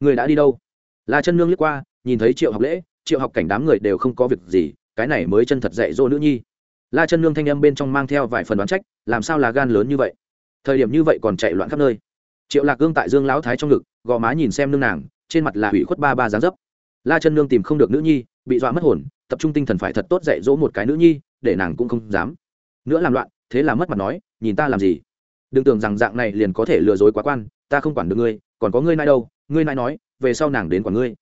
Người đã đi đâu? La chân nương liếc qua, nhìn thấy triệu học lễ, triệu học cảnh đám người đều không có việc gì, cái này mới chân thật dạy dỗ nữ nhi. La chân nương thanh âm bên trong mang theo vài phần đoán trách, làm sao là gan lớn như vậy? Thời điểm như vậy còn chạy loạn khắp nơi. Triệu lạc gương tại dương lão thái trong ngực, gò má nhìn xem nương nàng, trên mặt là hủy khuất ba ba dáng dấp la chân nương tìm không được nữ nhi, bị dọa mất hồn, tập trung tinh thần phải thật tốt dạy dỗ một cái nữ nhi, để nàng cũng không dám. Nữa làm loạn, thế là mất mặt nói, nhìn ta làm gì? Đừng tưởng rằng dạng này liền có thể lừa dối quá quan, ta không quản được ngươi, còn có ngươi nay đâu, ngươi nay nói, về sau nàng đến quản ngươi.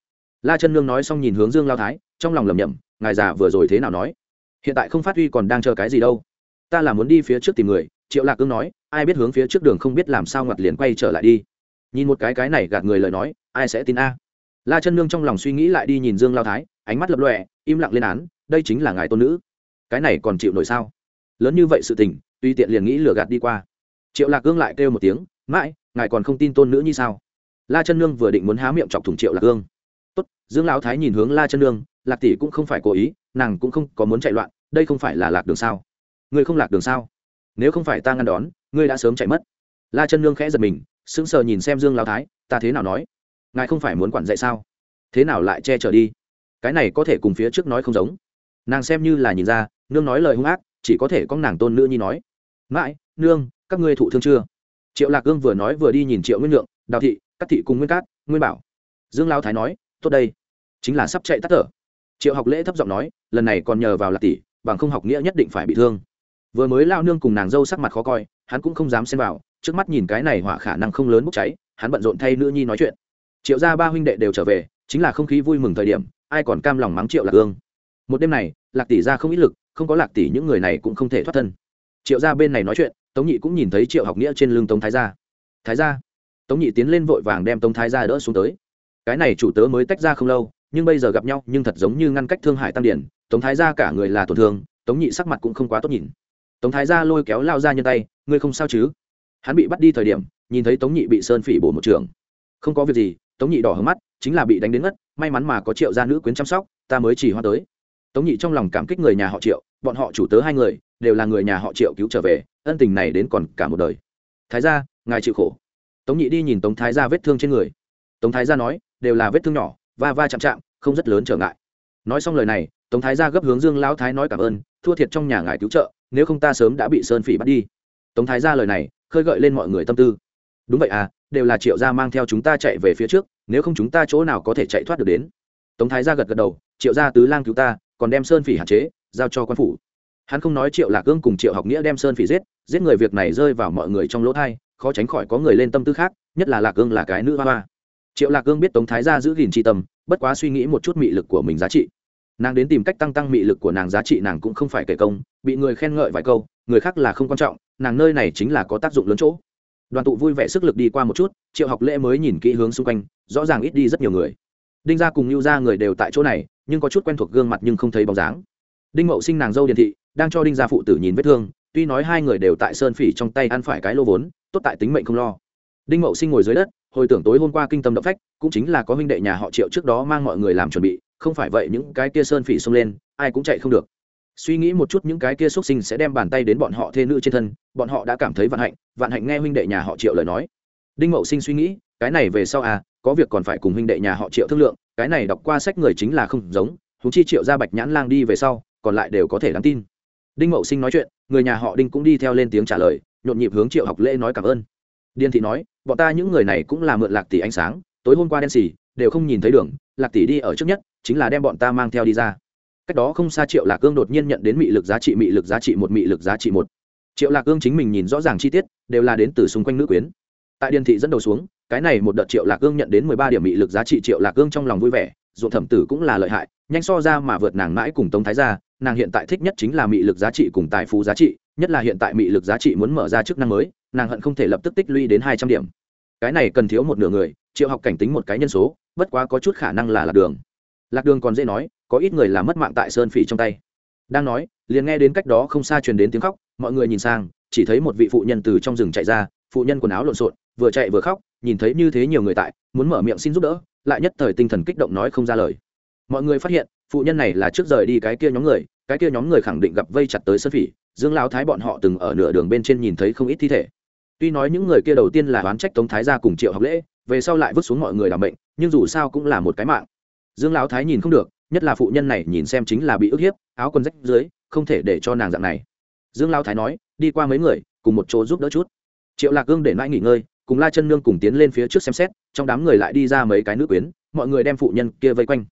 La chân nương nói xong nhìn hướng dương lao thái, trong lòng lầm nhầm ngài già vừa rồi thế nào nói? Hiện tại không phát huy còn đang chờ cái gì đâu. Ta là muốn đi phía trước tìm người. Triệu lạc cương nói, ai biết hướng phía trước đường không biết làm sao ngoặt liền quay trở lại đi. Nhìn một cái cái này gạt người lời nói, ai sẽ tin a? La chân nương trong lòng suy nghĩ lại đi nhìn dương lao thái, ánh mắt lập lọe im lặng lên án, đây chính là ngài tôn nữ. Cái này còn chịu nổi sao? Lớn như vậy sự tình tuy tiện liền nghĩ lừa gạt đi qua. Triệu lạc cương lại kêu một tiếng, mãi, ngài còn không tin tôn nữ như sao? La chân nương vừa định muốn há miệng chọc thủng triệu lạc cương. Tốt, dương lão thái nhìn hướng la chân nương, lạc tỷ cũng không phải cố ý, nàng cũng không có muốn chạy loạn, đây không phải là lạc đường sao? Ngươi không lạc đường sao? Nếu không phải ta ngăn đón, ngươi đã sớm chạy mất. La chân nương khẽ giật mình, sững sờ nhìn xem dương lão thái, ta thế nào nói? Ngài không phải muốn quản dạy sao? Thế nào lại che chở đi? Cái này có thể cùng phía trước nói không giống. Nàng xem như là nhìn ra, nương nói lời hung ác, chỉ có thể có nàng tôn nữ nhi nói. Mãi, nương, các ngươi thụ thương chưa? Triệu lạc gương vừa nói vừa đi nhìn triệu nguyên lượng, đào thị các thị cùng nguyên cát, nguyên bảo. Dương lao thái nói, tốt đây, chính là sắp chạy tắt thở triệu học lễ thấp giọng nói, lần này còn nhờ vào lạc tỷ, bằng không học nghĩa nhất định phải bị thương. Vừa mới lao nương cùng nàng dâu sắc mặt khó coi, hắn cũng không dám xen vào, trước mắt nhìn cái này hỏa khả năng không lớn bốc cháy, hắn bận rộn thay nữ nhi nói chuyện triệu gia ba huynh đệ đều trở về, chính là không khí vui mừng thời điểm, ai còn cam lòng mắng triệu lạc ương một đêm này, lạc tỷ ra không ít lực, không có lạc tỷ những người này cũng không thể thoát thân. Triệu gia bên này nói chuyện, tống nhị cũng nhìn thấy triệu học nghĩa trên lưng tống thái gia. Thái gia. Tống nhị tiến lên vội vàng đem tống thái gia đỡ xuống tới. Cái này chủ tớ mới tách ra không lâu, nhưng bây giờ gặp nhau, nhưng thật giống như ngăn cách thương Hải tam điển tống thái gia cả người là tổn thương, tống nhị sắc mặt cũng không quá tốt nhìn. Tống thái gia lôi kéo lao ra nhân tay, ngươi không sao chứ? Hắn bị bắt đi thời điểm, nhìn thấy tống nhị bị sơn phỉ bổ một trường. Không có việc gì tống nhị đỏ hớm mắt, chính là bị đánh đến ngất, may mắn mà có triệu gia nữ quyến chăm sóc, ta mới chỉ hoa tới. Tống nhị trong lòng cảm kích người nhà họ triệu, bọn họ chủ tớ hai người, đều là người nhà họ triệu cứu trở về, ân tình này đến còn cả một đời. Thái gia, ngài chịu khổ. Tống nhị đi nhìn tống thái gia vết thương trên người. Tống thái gia nói, đều là vết thương nhỏ, va va chạm chạm, không rất lớn trở ngại. Nói xong lời này, tống thái gia gấp hướng dương lão thái nói cảm ơn, thua thiệt trong nhà ngài cứu trợ, nếu không ta sớm đã bị sơn phỉ bắt đi. Tống thái gia lời này, khơi gợi lên mọi người tâm tư đúng vậy à đều là triệu gia mang theo chúng ta chạy về phía trước, nếu không chúng ta chỗ nào có thể chạy thoát được đến. Tống thái gia gật gật đầu, triệu gia tứ lang cứu ta, còn đem sơn phỉ hạn chế, giao cho quan phủ. Hắn không nói triệu lạc gương cùng triệu học nghĩa đem sơn phỉ giết giết người việc này rơi vào mọi người trong lỗ thai, khó tránh khỏi có người lên tâm tư khác, nhất là lạc gương là cái nữ hoa hoa. Triệu lạc gương biết tống thái gia giữ gìn tri tâm, bất quá suy nghĩ một chút mị lực của mình giá trị. Nàng đến tìm cách tăng tăng mị lực của nàng giá trị nàng cũng không phải kể công, bị người khen ngợi vài câu, người khác là không quan trọng, nàng nơi này chính là có tác dụng lớn chỗ đoàn tụ vui vẻ sức lực đi qua một chút, triệu học lễ mới nhìn kỹ hướng xung quanh, rõ ràng ít đi rất nhiều người. Đinh gia cùng lưu gia người đều tại chỗ này, nhưng có chút quen thuộc gương mặt nhưng không thấy bóng dáng. Đinh mậu sinh nàng dâu điền thị, đang cho đinh gia phụ tử nhìn vết thương, tuy nói hai người đều tại sơn phỉ trong tay ăn phải cái lô vốn, tốt tại tính mệnh không lo. Đinh mậu sinh ngồi dưới đất, hồi tưởng tối hôm qua kinh tâm động phách, cũng chính là có huynh đệ nhà họ triệu trước đó mang mọi người làm chuẩn bị, không phải vậy những cái kia sơn phỉ xông lên, ai cũng chạy không được suy nghĩ một chút những cái kia xuất sinh sẽ đem bàn tay đến bọn họ thê nữ trên thân, bọn họ đã cảm thấy vạn hạnh vạn hạnh nghe huynh đệ nhà họ triệu lời nói. Đinh mậu sinh suy nghĩ, cái này về sau à có việc còn phải cùng huynh đệ nhà họ triệu thương lượng, cái này đọc qua sách người chính là không giống húng chi triệu ra bạch nhãn lang đi về sau, còn lại đều có thể đáng tin. Đinh mậu sinh nói chuyện, người nhà họ đinh cũng đi theo lên tiếng trả lời, nhộn nhịp hướng triệu học lễ nói cảm ơn. Điên thị nói, bọn ta những người này cũng là mượn lạc tỷ ánh sáng, tối hôm qua đen xì, đều không nhìn thấy đường, lạc tỷ đi ở trước nhất, chính là đem bọn ta mang theo đi ra cách đó không xa triệu lạc cương đột nhiên nhận đến mị lực giá trị, mị lực giá trị một, mị lực giá trị một. Triệu lạc cương chính mình nhìn rõ ràng chi tiết, đều là đến từ xung quanh nữ quyến. Tại điền thị dẫn đầu xuống, cái này một đợt triệu lạc cương nhận đến mười ba điểm mị lực giá trị, triệu lạc cương trong lòng vui vẻ, ruộng thẩm tử cũng là lợi hại, nhanh so ra mà vượt nàng mãi cùng tống thái ra nàng hiện tại thích nhất chính là mị lực giá trị cùng tài phú giá trị, nhất là hiện tại mị lực giá trị muốn mở ra chức năng mới, nàng hận không thể lập tức tích lũy đến hai trăm điểm. Cái này cần thiếu một nửa người, triệu học cảnh tính một cái nhân số, bất quá có chút khả năng là lạc đường. Lạc đường còn dễ nói có ít người là mất mạng tại sơn phỉ trong tay. Đang nói, liền nghe đến cách đó không xa truyền đến tiếng khóc, mọi người nhìn sang, chỉ thấy một vị phụ nhân từ trong rừng chạy ra, phụ nhân quần áo lộn xộn, vừa chạy vừa khóc, nhìn thấy như thế nhiều người tại, muốn mở miệng xin giúp đỡ, lại nhất thời tinh thần kích động nói không ra lời. Mọi người phát hiện, phụ nhân này là trước rời đi cái kia nhóm người, cái kia nhóm người khẳng định gặp vây chặt tới sơn phỉ, dương lao thái bọn họ từng ở nửa đường bên trên nhìn thấy không ít thi thể. Tuy nói những người kia đầu tiên là oán trách tống thái ra cùng triệu học lễ, về sau lại vứt xuống mọi người làm bệnh, nhưng dù sao cũng là một cái mạng. Dương lão thái nhìn không được nhất là phụ nhân này nhìn xem chính là bị ức hiếp, áo quần rách dưới, không thể để cho nàng dạng này. Dương lao thái nói, đi qua mấy người, cùng một chỗ giúp đỡ chút. Triệu lạc gương để mãi nghỉ ngơi, cùng la chân nương cùng tiến lên phía trước xem xét, trong đám người lại đi ra mấy cái nữ quyến, mọi người đem phụ nhân kia vây quanh.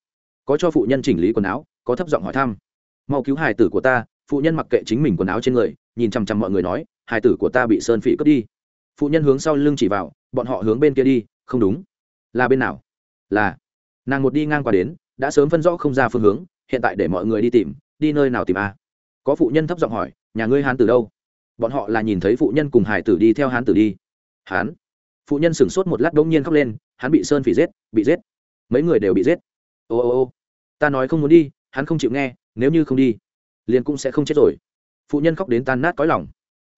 Có cho phụ nhân chỉnh lý quần áo, có thấp giọng hỏi thăm. Mau cứu hài tử của ta, phụ nhân mặc kệ chính mình quần áo trên người, nhìn chằm chằm mọi người nói, hài tử của ta bị sơn phỉ cướp đi. Phụ nhân hướng sau lưng chỉ vào, bọn họ hướng bên kia đi, không đúng. Là bên nào? Là. Nàng một đi ngang qua đến đã sớm phân rõ không ra phương hướng, hiện tại để mọi người đi tìm, đi nơi nào tìm a? Có phụ nhân thấp giọng hỏi, nhà ngươi hán tử đâu? Bọn họ là nhìn thấy phụ nhân cùng hải tử đi theo hán tử đi. Hán? Phụ nhân sửng sốt một lát đ nhiên khóc lên, hắn bị sơn phỉ giết, bị giết. Mấy người đều bị giết. Ô ô ô, ta nói không muốn đi, hắn không chịu nghe, nếu như không đi, liền cũng sẽ không chết rồi. Phụ nhân khóc đến tan nát cõi lòng.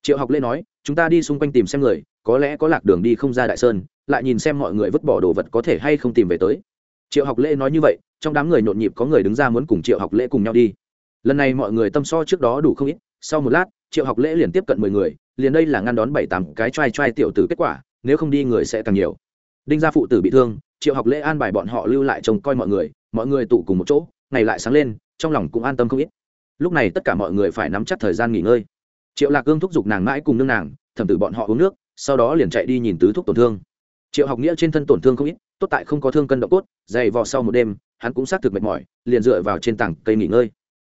Triệu học lê nói, chúng ta đi xung quanh tìm xem người, có lẽ có lạc đường đi không ra đại sơn, lại nhìn xem mọi người vứt bỏ đồ vật có thể hay không tìm về tới. Triệu học lễ nói như vậy trong đám người nhộn nhịp có người đứng ra muốn cùng triệu học lễ cùng nhau đi. Lần này mọi người tâm so trước đó đủ không ít, sau một lát, triệu học lễ liền tiếp cận mười người, liền đây là ngăn đón bảy tám cái t r a i t r a i tiểu tử kết quả, nếu không đi người sẽ càng nhiều. Đinh gia phụ tử bị thương, triệu học lễ an bài bọn họ lưu lại trông coi mọi người mọi người tụ cùng một chỗ, ngày lại sáng lên, trong lòng cũng an tâm không ít. Lúc này tất cả mọi người phải nắm chắc thời gian nghỉ ngơi. Triệu lạc cương thúc giục nàng mãi cùng nương nàng, thẩm tử bọn họ uống nước, sau đó liền chạy đi nhìn tứ thuốc tổn thương. Triệu học nghĩa trên thân tổn thương không ít, tốt tại không có thương cân độ cốt, dày vò sau một đêm hắn cũng xác thực mệt mỏi, liền dựa vào trên tảng cây nghỉ ngơi.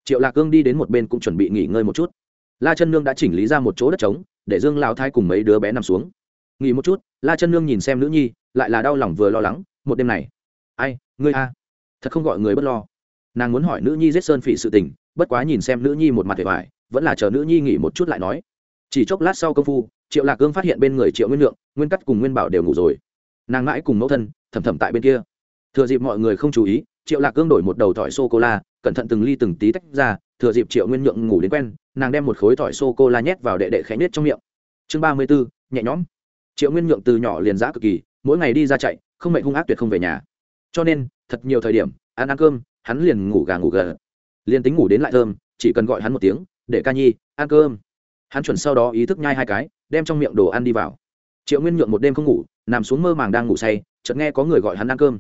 Triệu lạc cương đi đến một bên cũng chuẩn bị nghỉ ngơi một chút. La chân nương đã chỉnh lý ra một chỗ đất trống, để dương lao thái cùng mấy đứa bé nằm xuống. Nghỉ một chút, la chân nương nhìn xem nữ nhi, lại là đau lòng vừa lo lắng, một đêm này, ai, ngươi a? Thật không gọi người bất lo. Nàng muốn hỏi nữ nhi giết sơn phỉ sự tình, bất quá nhìn xem nữ nhi một mặt vẻ vải vẫn là chờ nữ nhi nghỉ một chút lại nói. Chỉ chốc lát sau công phu, triệu lạc cương phát hiện bên người triệu nguyên lượng, nguyên cắt cùng nguyên bảo đều ngủ rồi. Nàng mãi cùng mẫu thân, thầm thầm tại bên kia. Thừa dịp mọi người không chú ý triệu lạc cương đổi một đầu thỏi sô cô la cẩn thận từng ly từng tí tách ra, thừa dịp triệu nguyên nhượng ngủ đến quen, nàng đem một khối thỏi sô cô la nhét vào đệ đệ khẽ nết trong miệng. Chương ba mươi bốn nhẹ nhõm. Triệu nguyên nhượng từ nhỏ liền giã cực kỳ, mỗi ngày đi ra chạy, không mệnh hung ác tuyệt không về nhà. Cho nên, thật nhiều thời điểm, ăn ăn cơm, hắn liền ngủ gà ngủ gờ liền tính ngủ đến lại thơm, chỉ cần gọi hắn một tiếng, để ca nhi, ăn cơm. Hắn chuẩn sau đó ý thức nhai hai cái, đem trong miệng đồ ăn đi vào. Triệu nguyên nhượng một đêm không ngủ, nằm xuống mơ màng đang ngủ say, chợt nghe có người gọi hắn ăn cơm.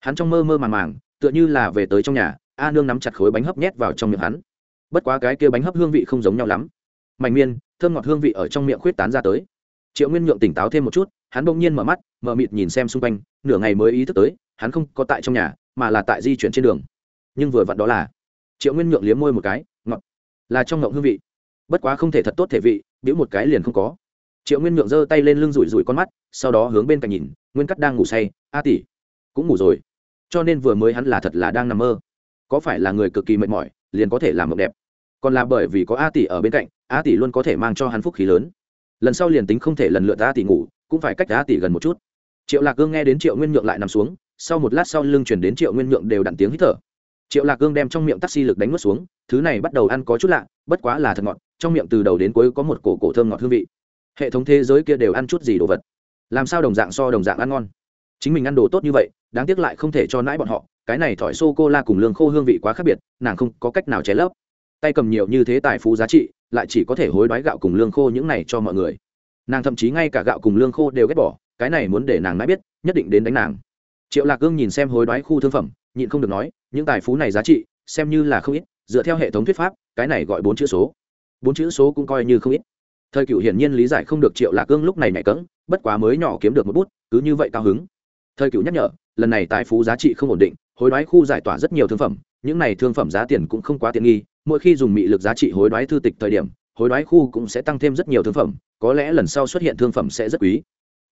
Hắn trong mơ mơ màng màng tựa như là về tới trong nhà, a nương nắm chặt khối bánh hấp nhét vào trong miệng hắn. Bất quá cái kia bánh hấp hương vị không giống nhau lắm. Mạnh miên, thơm ngọt hương vị ở trong miệng khuyết tán ra tới. Triệu nguyên nhượng tỉnh táo thêm một chút, hắn bỗng nhiên mở mắt, mở mịt nhìn xem xung quanh, nửa ngày mới ý thức tới, hắn không có tại trong nhà, mà là tại di chuyển trên đường. Nhưng vừa vặn đó là, triệu nguyên nhượng liếm môi một cái, ngọt, là trong ngộng hương vị. Bất quá không thể thật tốt thể vị biểu một cái liền không có. Triệu nguyên nhượng giơ tay lên lưng rủi rủi con mắt, sau đó hướng bên cạnh nhìn, nguyên cắt đang ngủ say, a tỷ, cũng ngủ rồi cho nên vừa mới hắn là thật là đang nằm mơ. Có phải là người cực kỳ mệt mỏi, liền có thể làm mộng đẹp? Còn là bởi vì có a tỷ ở bên cạnh, a tỷ luôn có thể mang cho hắn phúc khí lớn. Lần sau liền tính không thể lần lượt a tỷ ngủ, cũng phải cách a tỷ gần một chút. Triệu lạc cương nghe đến triệu nguyên nhượng lại nằm xuống, sau một lát sau lưng chuyển đến triệu nguyên nhượng đều đặn tiếng hít thở. Triệu lạc cương đem trong miệng taxi lực đánh nuốt xuống, thứ này bắt đầu ăn có chút lạ, bất quá là thật ngọt, trong miệng từ đầu đến cuối có một cổ cổ thơm ngọt hương vị. Hệ thống thế giới kia đều ăn chút gì đồ vật? Làm sao đồng dạng so đồng dạng ăn ngon? Chính mình ăn đồ tốt như vậy, đáng tiếc lại không thể cho nãi bọn họ, cái này thỏi sô cô la cùng lương khô hương vị quá khác biệt, nàng không có cách nào chế lấp. Tay cầm nhiều như thế tài phú giá trị, lại chỉ có thể hối đoái gạo cùng lương khô những này cho mọi người. Nàng thậm chí ngay cả gạo cùng lương khô đều ghét bỏ, cái này muốn để nàng mãi biết, nhất định đến đánh nàng. Triệu lạc cương nhìn xem hối đoái khu thương phẩm, nhịn không được nói, những tài phú này giá trị, xem như là không ít, dựa theo hệ thống thuyết pháp, cái này gọi bốn chữ số. Bốn chữ số cũng coi như không ít. Thời cựu hiển nhiên lý giải không được triệu lạc cương lúc này nhạy cỡng bất quá mới nhỏ kiếm được một bút, cứ như vậy cao hứng thời cựu nhắc nhở, lần này tài phú giá trị không ổn định, hối đoái khu giải tỏa rất nhiều thương phẩm, những này thương phẩm giá tiền cũng không quá tiện nghi, mỗi khi dùng mị lực giá trị hối đoái thư tịch thời điểm, hối đoái khu cũng sẽ tăng thêm rất nhiều thương phẩm, có lẽ lần sau xuất hiện thương phẩm sẽ rất quý.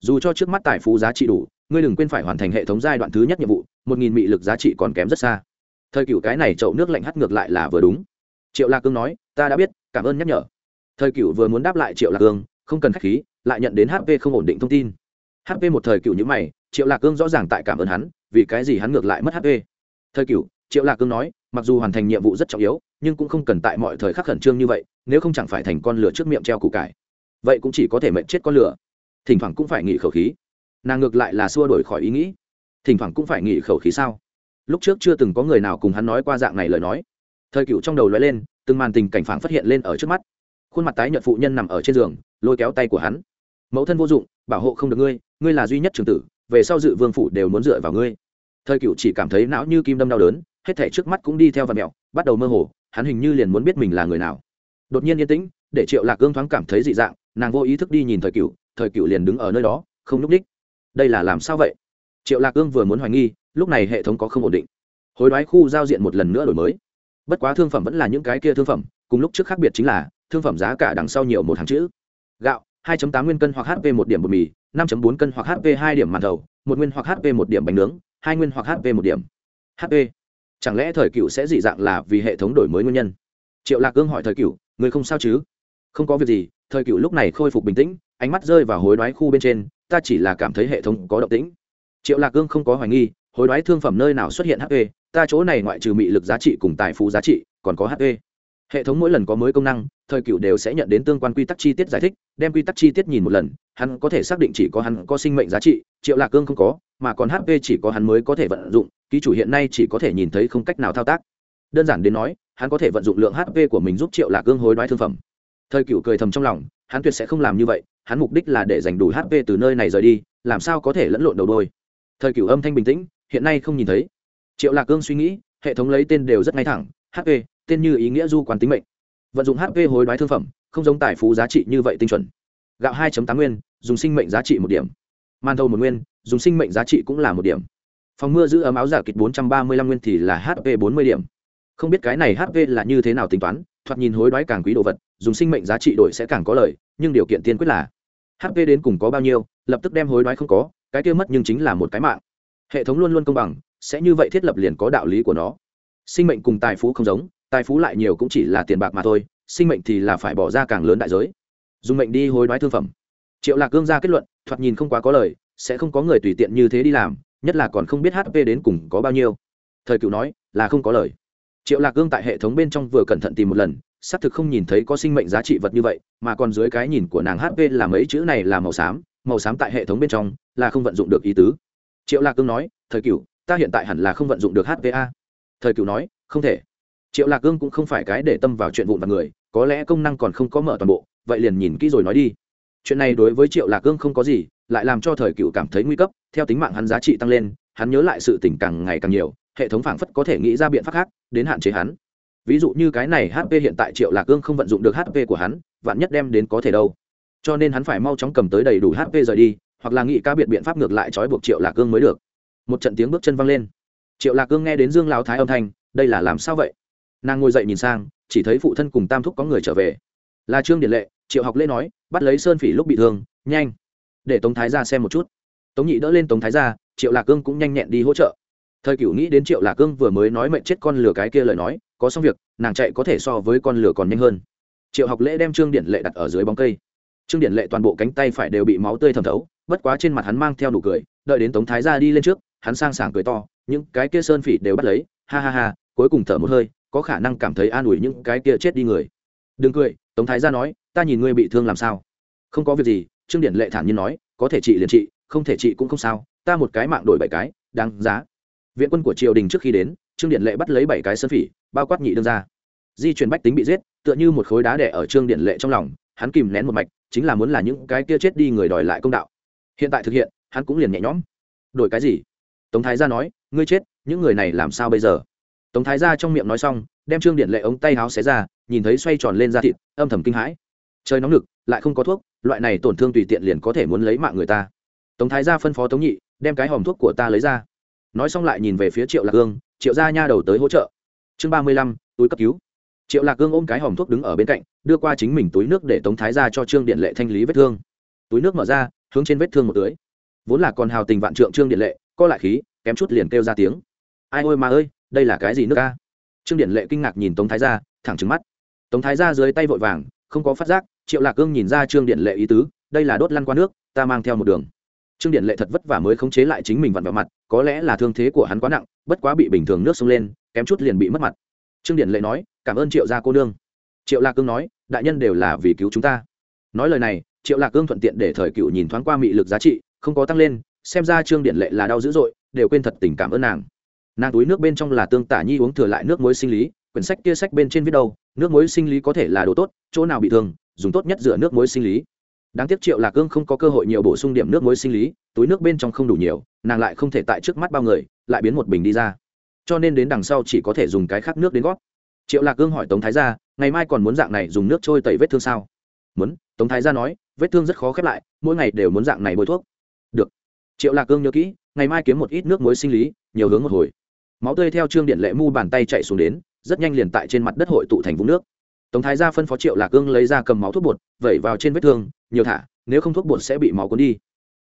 Dù cho trước mắt tài phú giá trị đủ, ngươi đừng quên phải hoàn thành hệ thống giai đoạn thứ nhất nhiệm vụ, một nghìn mị lực giá trị còn kém rất xa. Thời cựu cái này chậu nước lạnh hắt ngược lại là vừa đúng. Triệu lạc cương nói, ta đã biết, cảm ơn nhắc nhở. Thời cựu vừa muốn đáp lại triệu lạc cương, không cần k h á c h khí, lại nhận đến hp không ổn định thông tin. Hp một thời cựu nhữ mày triệu lạc cương rõ ràng tại cảm ơn hắn, vì cái gì hắn ngược lại mất hp thời cựu triệu lạc cương nói, mặc dù hoàn thành nhiệm vụ rất trọng yếu, nhưng cũng không cần tại mọi thời khắc khẩn trương như vậy, nếu không chẳng phải thành con lửa trước miệng treo củ cải. Vậy cũng chỉ có thể mệnh chết con lửa. Thỉnh thoảng cũng phải nghỉ khẩu khí. Nàng ngược lại là xua đổi khỏi ý nghĩ. Thỉnh thoảng cũng phải nghỉ khẩu khí sao? Lúc trước chưa từng có người nào cùng hắn nói qua dạng này lời nói. Thời cựu trong đầu lóe lên, từng màn tình cảnh phản phát hiện lên ở trước mắt. Khuôn mặt tái nhợt phụ nhân nằm ở trên giường, lôi kéo tay của hắn. Mẫu thân vô dụng, bảo hộ không được ngươi ngươi là duy nhất trường tử về sau dự vương phủ đều muốn dựa vào ngươi. Thời cựu chỉ cảm thấy não như kim đâm đau đớn, hết thể trước mắt cũng đi theo và mẹo, bắt đầu mơ hồ, hắn hình như liền muốn biết mình là người nào. Đột nhiên yên tĩnh, để triệu lạc gương thoáng cảm thấy dị dạng, nàng vô ý thức đi nhìn thời cựu thời cựu liền đứng ở nơi đó, không n ú c đích. Đây là làm sao vậy? Triệu lạc gương vừa muốn hoài nghi, lúc này hệ thống có không ổn định. Hối đoái khu giao diện một lần nữa đổi mới. Bất quá thương phẩm vẫn là những cái kia thương phẩm, cùng lúc trước khác biệt chính là, thương phẩm giá cả đằng sau nhiều một hàng chữ. Gạo 2.8 nguyên cân hoặc hp một điểm bột mì 5.4 cân hoặc hp hai điểm màn thầu, một nguyên hoặc hp một điểm bánh nướng, hai nguyên hoặc hp một điểm. Hp chẳng lẽ thời cựu sẽ dị dạng là vì hệ thống đổi mới nguyên nhân? Triệu lạc cương hỏi thời cựu, người không sao chứ? Không có việc gì, thời cựu lúc này khôi phục bình tĩnh, ánh mắt rơi vào hối đoái khu bên trên, ta chỉ là cảm thấy hệ thống có động tĩnh. Triệu lạc cương không có hoài nghi, hối đoái thương phẩm nơi nào xuất hiện hp ta chỗ này ngoại trừ mị lực giá trị cùng tài phú giá trị, còn có hp hệ thống mỗi lần có mới công năng, thời cựu đều sẽ nhận đến tương quan quy tắc chi tiết giải thích, đem quy tắc chi tiết nhìn một lần, hắn có thể xác định chỉ có hắn có sinh mệnh giá trị, triệu lạc cương không có, mà còn hp chỉ có hắn mới có thể vận dụng, ký chủ hiện nay chỉ có thể nhìn thấy không cách nào thao tác. Đơn giản đến nói, hắn có thể vận dụng lượng hp của mình giúp triệu lạc cương hối đoái thương phẩm. Thời cựu cười thầm trong lòng, hắn tuyệt sẽ không làm như vậy, hắn mục đích là để giành đủ hp từ nơi này rời đi, làm sao có thể lẫn lộn đầu đôi. Thời cựu âm thanh bình tĩnh, hiện nay không nhìn thấy. Triệu lạc cương suy nghĩ, hệ thống lấy tên đều rất ngay thẳng hp tên như ý nghĩa du quan tính mệnh. Vận dụng hp hối đoái thương phẩm, không giống tài phú giá trị như vậy tinh chuẩn. Gạo 2 tám nguyên, dùng sinh mệnh giá trị một điểm. Man thầu một nguyên, dùng sinh mệnh giá trị cũng là một điểm. Phòng mưa giữ ấm áo giả kịch bốn trăm ba mươi lăm nguyên thì là hp bốn mươi điểm. Không biết cái này hp là như thế nào tính toán, thoạt nhìn hối đoái càng quý đồ vật, dùng sinh mệnh giá trị đổi sẽ càng có lợi, nhưng điều kiện tiên quyết là hp đến cùng có bao nhiêu, lập tức đem hối đoái không có, cái kia mất nhưng chính là một cái mạng. Hệ thống luôn luôn công bằng, sẽ như vậy thiết lập liền có đạo lý của nó. Sinh mệnh cùng tài phú không giống tài phú lại nhiều cũng chỉ là tiền bạc mà thôi, sinh mệnh thì là phải bỏ ra càng lớn đại giới. Dùng mệnh đi hối đoái thương phẩm. Triệu lạc gương ra kết luận, thoạt nhìn không quá có lời, sẽ không có người tùy tiện như thế đi làm, nhất là còn không biết hp đến cùng có bao nhiêu. Thời cựu nói, là không có lời. Triệu lạc gương tại hệ thống bên trong vừa cẩn thận tìm một lần, xác thực không nhìn thấy có sinh mệnh giá trị vật như vậy, mà còn dưới cái nhìn của nàng hp là mấy chữ này là màu xám màu xám tại hệ thống bên trong, là không vận dụng được ý tứ. Triệu lạc cương nói, thời cựu, ta hiện tại hẳn là không vận dụng được hpa thời cựu nói, không thể triệu lạc cương cũng không phải cái để tâm vào chuyện vụn vặt người, có lẽ công năng còn không có mở toàn bộ, vậy liền nhìn kỹ rồi nói đi. Chuyện này đối với triệu lạc cương không có gì, lại làm cho thời cựu cảm thấy nguy cấp, theo tính mạng hắn giá trị tăng lên, hắn nhớ lại sự tỉnh càng ngày càng nhiều, hệ thống phảng phất có thể nghĩ ra biện pháp khác, đến hạn chế hắn. Ví dụ như cái này hp hiện tại triệu lạc cương không vận dụng được hp của hắn, vạn nhất đem đến có thể đâu. Cho nên hắn phải mau chóng cầm tới đầy đủ hp rời đi, hoặc là nghĩ cá biệt biện pháp ngược lại trói buộc triệu lạc cương mới được. Một trận tiếng bước chân văng lên. Triệu lạc cương nghe đến dương lao thái âm thanh, đây là làm sao vậy? Nàng ngồi dậy nhìn sang, chỉ thấy phụ thân cùng tam thúc có người trở về. Là trương điển lệ, triệu học lễ nói, bắt lấy sơn phỉ lúc bị thương, nhanh. Để tống thái ra xem một chút. Tống nhị đỡ lên tống thái ra triệu lạc cương cũng nhanh nhẹn đi hỗ trợ. Thời cựu nghĩ đến triệu lạc cương vừa mới nói mệnh chết con lửa cái kia lời nói, có xong việc, nàng chạy có thể so với con lửa còn nhanh hơn. Triệu học lễ đem trương điện lệ đặt ở dưới bóng cây. Trương điện lệ toàn bộ cánh tay phải đều bị máu tươi thẩm thấu, bất quá trên mặt hắn mang theo nụ cười, đợi đến tống thái ra đi lên trước, hắn sang sảng cười to, những cái kia sơn phỉ đều bắt lấy, ha ha ha, cuối cùng thở một hơi có khả năng cảm thấy an ủi những cái kia chết đi người. Đừng cười, tống thái gia nói, ta nhìn ngươi bị thương làm sao? Không có việc gì, trương điển lệ thản nhiên nói, có thể trị liền trị, không thể trị cũng không sao, ta một cái mạng đổi bảy cái, đáng giá. Viện quân của triều đình trước khi đến, trương điện lệ bắt lấy bảy cái sơn phỉ, bao quát nhị đương ra di chuyển bách tính bị giết, tựa như một khối đá đẻ ở trương điện lệ trong lòng, hắn kìm nén một mạch, chính là muốn là những cái kia chết đi người đòi lại công đạo. Hiện tại thực hiện, hắn cũng liền nhẹ nhõm. Đổi cái gì? Tống thái gia nói, ngươi chết, những người này làm sao bây giờ? Tống thái gia trong miệng nói xong, đem trương điện lệ ống tay háo xé ra, nhìn thấy xoay tròn lên da thịt, âm thầm kinh hãi. Trời nóng nực, lại không có thuốc, loại này tổn thương tùy tiện liền có thể muốn lấy mạng người ta. Tống thái gia phân phó tống nhị, đem cái hòm thuốc của ta lấy ra. Nói xong lại nhìn về phía triệu lạc hương triệu gia nha đầu tới hỗ trợ. Chương ba mươi lăm, túi cấp cứu. Triệu lạc hương ôm cái hòm thuốc đứng ở bên cạnh, đưa qua chính mình túi nước để tống thái ra cho trương điện lệ thanh lý vết thương. Túi nước mở ra, hướng trên vết thương một tưới. Vốn là còn hào tình vạn trượng trương điện lệ, co lại khí, kém chút liền kêu ra tiếng. Ai ôi mà ơi đây là cái gì nước a trương điện lệ kinh ngạc nhìn tống thái gia, thẳng trứng mắt. Tống thái gia dưới tay vội vàng, không có phát giác, triệu lạc cương nhìn ra trương điện lệ ý tứ, đây là đốt lăn qua nước, ta mang theo một đường. Trương điện lệ thật vất vả mới khống chế lại chính mình vặn vào mặt, có lẽ là thương thế của hắn quá nặng, bất quá bị bình thường nước sông lên, kém chút liền bị mất mặt. Trương điện lệ nói, cảm ơn triệu gia cô nương. Triệu lạc cương nói, đại nhân đều là vì cứu chúng ta. Nói lời này, triệu lạc cương thuận tiện để thời cựu nhìn thoáng qua mị lực giá trị, không có tăng lên, xem ra trương điện lệ là đau dữ dội, đều quên thật tình cảm ơn nàng nàng túi nước bên trong là tương tả nhi uống thừa lại nước muối sinh lý, quyển sách kia sách bên trên viết đâu, nước muối sinh lý có thể là đồ tốt, chỗ nào bị thương, dùng tốt nhất dựa nước muối sinh lý. Đáng tiếc triệu lạc cương không có cơ hội nhiều bổ sung điểm nước muối sinh lý, túi nước bên trong không đủ nhiều, nàng lại không thể tại trước mắt bao người, lại biến một bình đi ra. Cho nên đến đằng sau chỉ có thể dùng cái khác nước đến gót triệu lạc cương hỏi tống thái gia, ngày mai còn muốn dạng này dùng nước trôi tẩy vết thương sao? Muốn, tống thái gia nói, vết thương rất khó khép lại, mỗi ngày đều muốn dạng này bôi thuốc. Được. Triệu lạc cương nhớ kỹ, ngày mai kiếm một ít nước muối sinh lý, nhiều hướng một hồi máu tươi theo trương điện lệ mu bàn tay chạy xuống đến, rất nhanh liền tại trên mặt đất hội tụ thành vũng nước. Tống thái gia phân phó triệu lạc cương lấy ra cầm máu thuốc bột, vẩy vào trên vết thương, nhiều thả, nếu không thuốc bột sẽ bị máu cuốn đi.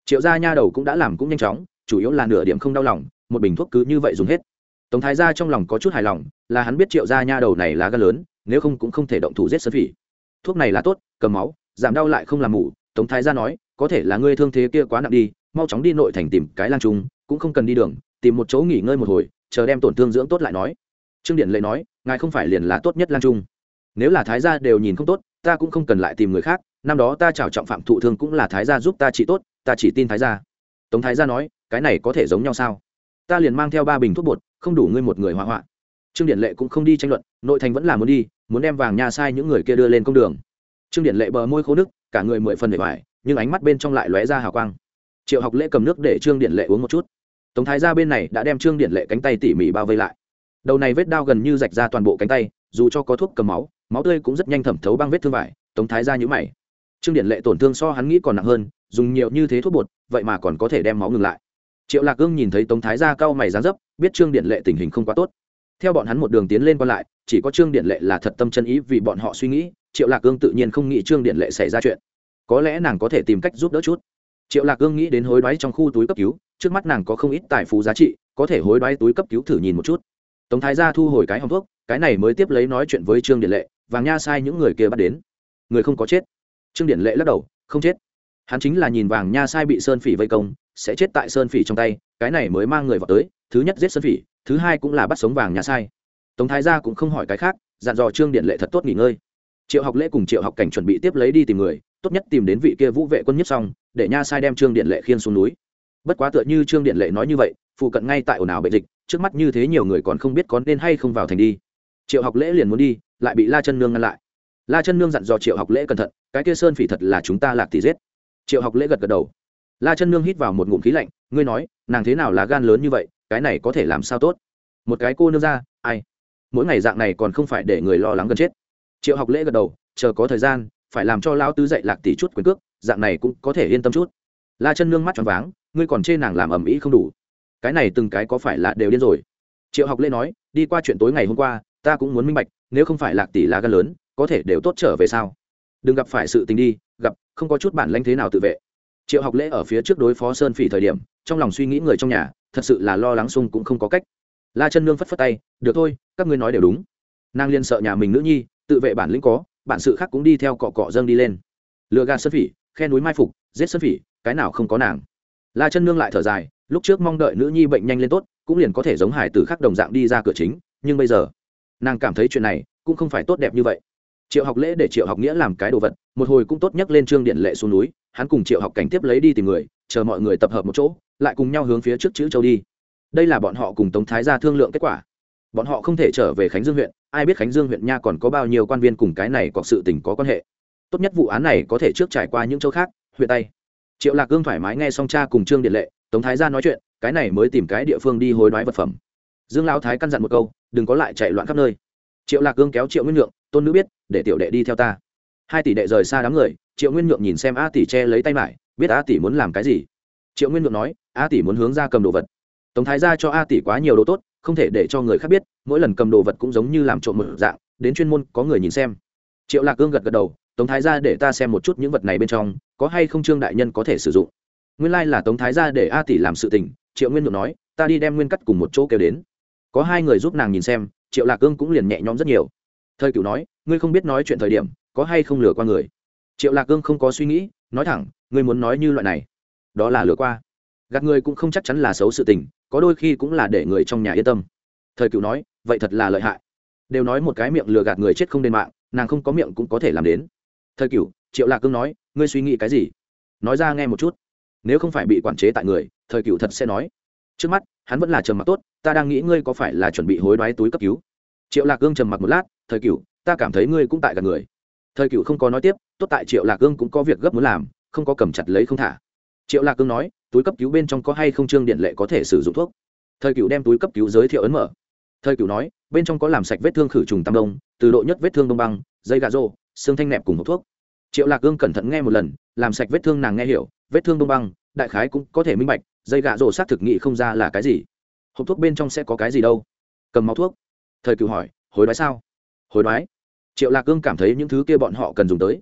Triệu gia nha đầu cũng đã làm cũng nhanh chóng, chủ yếu là nửa điểm không đau lòng, một bình thuốc cứ như vậy dùng hết. Tống thái gia trong lòng có chút hài lòng, là hắn biết triệu gia nha đầu này là gan lớn, nếu không cũng không thể động thủ giết sơn phỉ. Thuốc này là tốt, cầm máu, giảm đau lại không làm mủ tống thái gia nói, có thể là ngươi thương thế kia quá nặng đi, mau chóng đi nội thành tìm cái lang trung, cũng không cần đi đường, tìm một chỗ nghỉ ngơi một hồi chờ đem tổn thương dưỡng tốt lại nói. Trương điện lệ nói, ngài không phải liền là tốt nhất lan trung. Nếu là thái gia đều nhìn không tốt, ta cũng không cần lại tìm người khác. Năm đó ta chào trọng phạm thụ thương cũng là thái gia giúp ta trị tốt, ta chỉ tin thái gia. Tống thái gia nói, cái này có thể giống nhau sao? Ta liền mang theo ba bình thuốc bột, không đủ ngươi một người hỏa hoạn trương điện lệ cũng không đi tranh luận, nội thành vẫn là muốn đi, muốn đem vàng nhà sai những người kia đưa lên công đường. Trương điện lệ bờ môi khô nước cả người mười phần để hoài nhưng ánh mắt bên trong lại lóe ra hào quang. Triệu học lễ cầm nước để trương điện lệ uống một chút tống thái ra bên này đã đem trương điện lệ cánh tay tỉ mỉ bao vây lại. Đầu này vết đao gần như rạch ra toàn bộ cánh tay, dù cho có thuốc cầm máu máu tươi cũng rất nhanh thẩm thấu băng vết thương vải, tống thái ra nhũ mày. Trương điện lệ tổn thương so hắn nghĩ còn nặng hơn, dùng nhiều như thế thuốc bột, vậy mà còn có thể đem máu ngừng lại. Triệu lạc gương nhìn thấy tống thái ra cau mày dán dấp, biết trương điện lệ tình hình không quá tốt. Theo bọn hắn một đường tiến lên qua lại, chỉ có trương điện lệ là thật tâm chân ý vì bọn họ suy nghĩ, triệu lạc gương tự nhiên không nghĩ trương điện lệ xảy ra chuyện. Có lẽ nàng có thể tìm cách giúp đỡ chút. Triệu lạc gương nghĩ đến hối đoái trong khu túi cấp cứu trước mắt nàng có không ít tài phú giá trị, có thể hối đoái túi cấp cứu thử nhìn một chút. Tống thái gia thu hồi cái hòng thuốc, cái này mới tiếp lấy nói chuyện với trương điện lệ và nha sai những người kia bắt đến. Người không có chết. Trương điện lệ lắc đầu, không chết. Hắn chính là nhìn vàng nha sai bị sơn phỉ vây công, sẽ chết tại sơn phỉ trong tay, cái này mới mang người vào tới, thứ nhất giết sơn phỉ, thứ hai cũng là bắt sống vàng nha sai. Tống thái gia cũng không hỏi cái khác, dặn dò trương điện lệ thật tốt nghỉ ngơi. Triệu học lễ cùng triệu học cảnh chuẩn bị tiếp lấy đi tìm người, tốt nhất tìm đến vị kia vũ vệ quân nhất xong, để nha sai đem trương điện lệ khiên xuống núi bất quá tựa như trương điện lệ nói như vậy, phụ cận ngay tại ồn ào bệnh dịch, trước mắt như thế nhiều người còn không biết có nên hay không vào thành đi. Triệu học lễ liền muốn đi, lại bị la chân nương ngăn lại. La chân nương dặn dò triệu học lễ cẩn thận, cái kia sơn phỉ thật là chúng ta lạc thì giết. Triệu học lễ gật gật đầu. La chân nương hít vào một ngụm khí lạnh, ngươi nói, nàng thế nào là gan lớn như vậy, cái này có thể làm sao tốt? Một cái cô nương ra, ai? Mỗi ngày dạng này còn không phải để người lo lắng gần chết. Triệu học lễ gật đầu, chờ có thời gian, phải làm cho lão tứ dạy lạc tỷ chút quyền cước, dạng này cũng có thể yên tâm chút. La chân nương mắt tròn váng ngươi còn chê nàng làm ầm ĩ không đủ. Cái này từng cái có phải là đều điên rồi? Triệu học lễ nói, đi qua chuyện tối ngày hôm qua, ta cũng muốn minh bạch, nếu không phải lạc tỷ là gan lớn, có thể đều tốt trở về sao? Đừng gặp phải sự tình đi, gặp, không có chút bản lãnh thế nào tự vệ. Triệu học lễ ở phía trước đối phó sơn phỉ thời điểm, trong lòng suy nghĩ người trong nhà, thật sự là lo lắng sung cũng không có cách. La chân nương phất phất tay, được thôi, các ngươi nói đều đúng. Nàng liên sợ nhà mình nữ nhi, tự vệ bản lĩnh có, bản sự khác cũng đi theo cọ cọ dâng đi lên. Lừa gạt sơn phỉ, khe núi mai phục, giết sơn phỉ, cái nào không có nàng? La chân nương lại thở dài, lúc trước mong đợi nữ nhi bệnh nhanh lên tốt, cũng liền có thể giống hải tử khác đồng dạng đi ra cửa chính, nhưng bây giờ, nàng cảm thấy chuyện này cũng không phải tốt đẹp như vậy. Triệu học lễ để triệu học nghĩa làm cái đồ vật, một hồi cũng tốt nhất lên trương điện lệ xuống núi, hắn cùng triệu học cảnh tiếp lấy đi tìm người, chờ mọi người tập hợp một chỗ, lại cùng nhau hướng phía trước chữ châu đi. Đây là bọn họ cùng tống thái ra thương lượng kết quả. Bọn họ không thể trở về khánh dương huyện, ai biết khánh dương huyện nha còn có bao nhiêu quan viên cùng cái này có sự tình có quan hệ. Tốt nhất vụ án này có thể trước trải qua những châu khác, huyện tây triệu lạc gương thoải mái nghe xong cha cùng trương điện lệ, tống thái ra nói chuyện, cái này mới tìm cái địa phương đi hối đoái vật phẩm. Dương lão thái căn dặn một câu, đừng có lại chạy loạn khắp nơi. Triệu lạc gương kéo triệu nguyên nhượng, tôn nữ biết, để tiểu đệ đi theo ta. Hai tỷ đệ rời xa đám người, triệu nguyên nhượng nhìn xem a tỷ che lấy tay mải, biết a tỷ muốn làm cái gì. Triệu nguyên nhượng nói, a tỷ muốn hướng ra cầm đồ vật. Tống thái ra cho a tỷ quá nhiều đồ tốt, không thể để cho người khác biết, mỗi lần cầm đồ vật cũng giống như làm trộm một dạng, đến chuyên môn có người nhìn xem. Triệu lạc cương gật gật đầu tống thái ra để ta xem một chút những vật này bên trong, có hay không trương đại nhân có thể sử dụng. Nguyên lai、like、là tống thái ra để a tỷ làm sự tình, triệu nguyên nhượng nói, ta đi đem nguyên cắt cùng một chỗ kêu đến. Có hai người giúp nàng nhìn xem, triệu lạc cương cũng liền nhẹ nhõm rất nhiều. Thời Cựu nói, ngươi không biết nói chuyện thời điểm, có hay không lừa qua người? Triệu lạc cương không có suy nghĩ, nói thẳng, ngươi muốn nói như loại này. Đó là lừa qua. Gạt người cũng không chắc chắn là xấu sự tình, có đôi khi cũng là để người trong nhà yên tâm. Thời cựu nói, vậy thật là lợi hại. Đều nói một cái miệng lừa gạt người chết không đến mạng, nàng không có miệng cũng có thể làm đến thời cựu triệu lạc cương nói, ngươi suy nghĩ cái gì? Nói ra nghe một chút. Nếu không phải bị quản chế tại người, thời cựu thật sẽ nói. Trước mắt, hắn vẫn là trầm mặc tốt, ta đang nghĩ ngươi có phải là chuẩn bị hối đoái túi cấp cứu? Triệu lạc cương trầm mặc một lát, thời cựu ta cảm thấy ngươi cũng tại cả người. Thời cựu không có nói tiếp, tốt tại triệu lạc cương cũng có việc gấp muốn làm, không có cầm chặt lấy không thả. Triệu lạc cương nói, túi cấp cứu bên trong có hay không trương điện lệ có thể sử dụng thuốc? Thời cựu đem túi cấp cứu giới thiệu ấn mở. Thời cựu nói, bên trong có làm sạch vết thương khử trùng tam đông, từ độ nhất vết thương đông băng, dây gà rô, xương thanh nẹp cùng hộp thuốc triệu lạc gương cẩn thận nghe một lần, làm sạch vết thương nàng nghe hiểu, vết thương đông băng, đại khái cũng có thể minh bạch, dây gạ rổ xác thực nghị không ra là cái gì. Hộp thuốc bên trong sẽ có cái gì đâu? Cầm máu thuốc. Thời cựu hỏi, hối đoái sao? Hối đoái. Triệu lạc gương cảm thấy những thứ kia bọn họ cần dùng tới.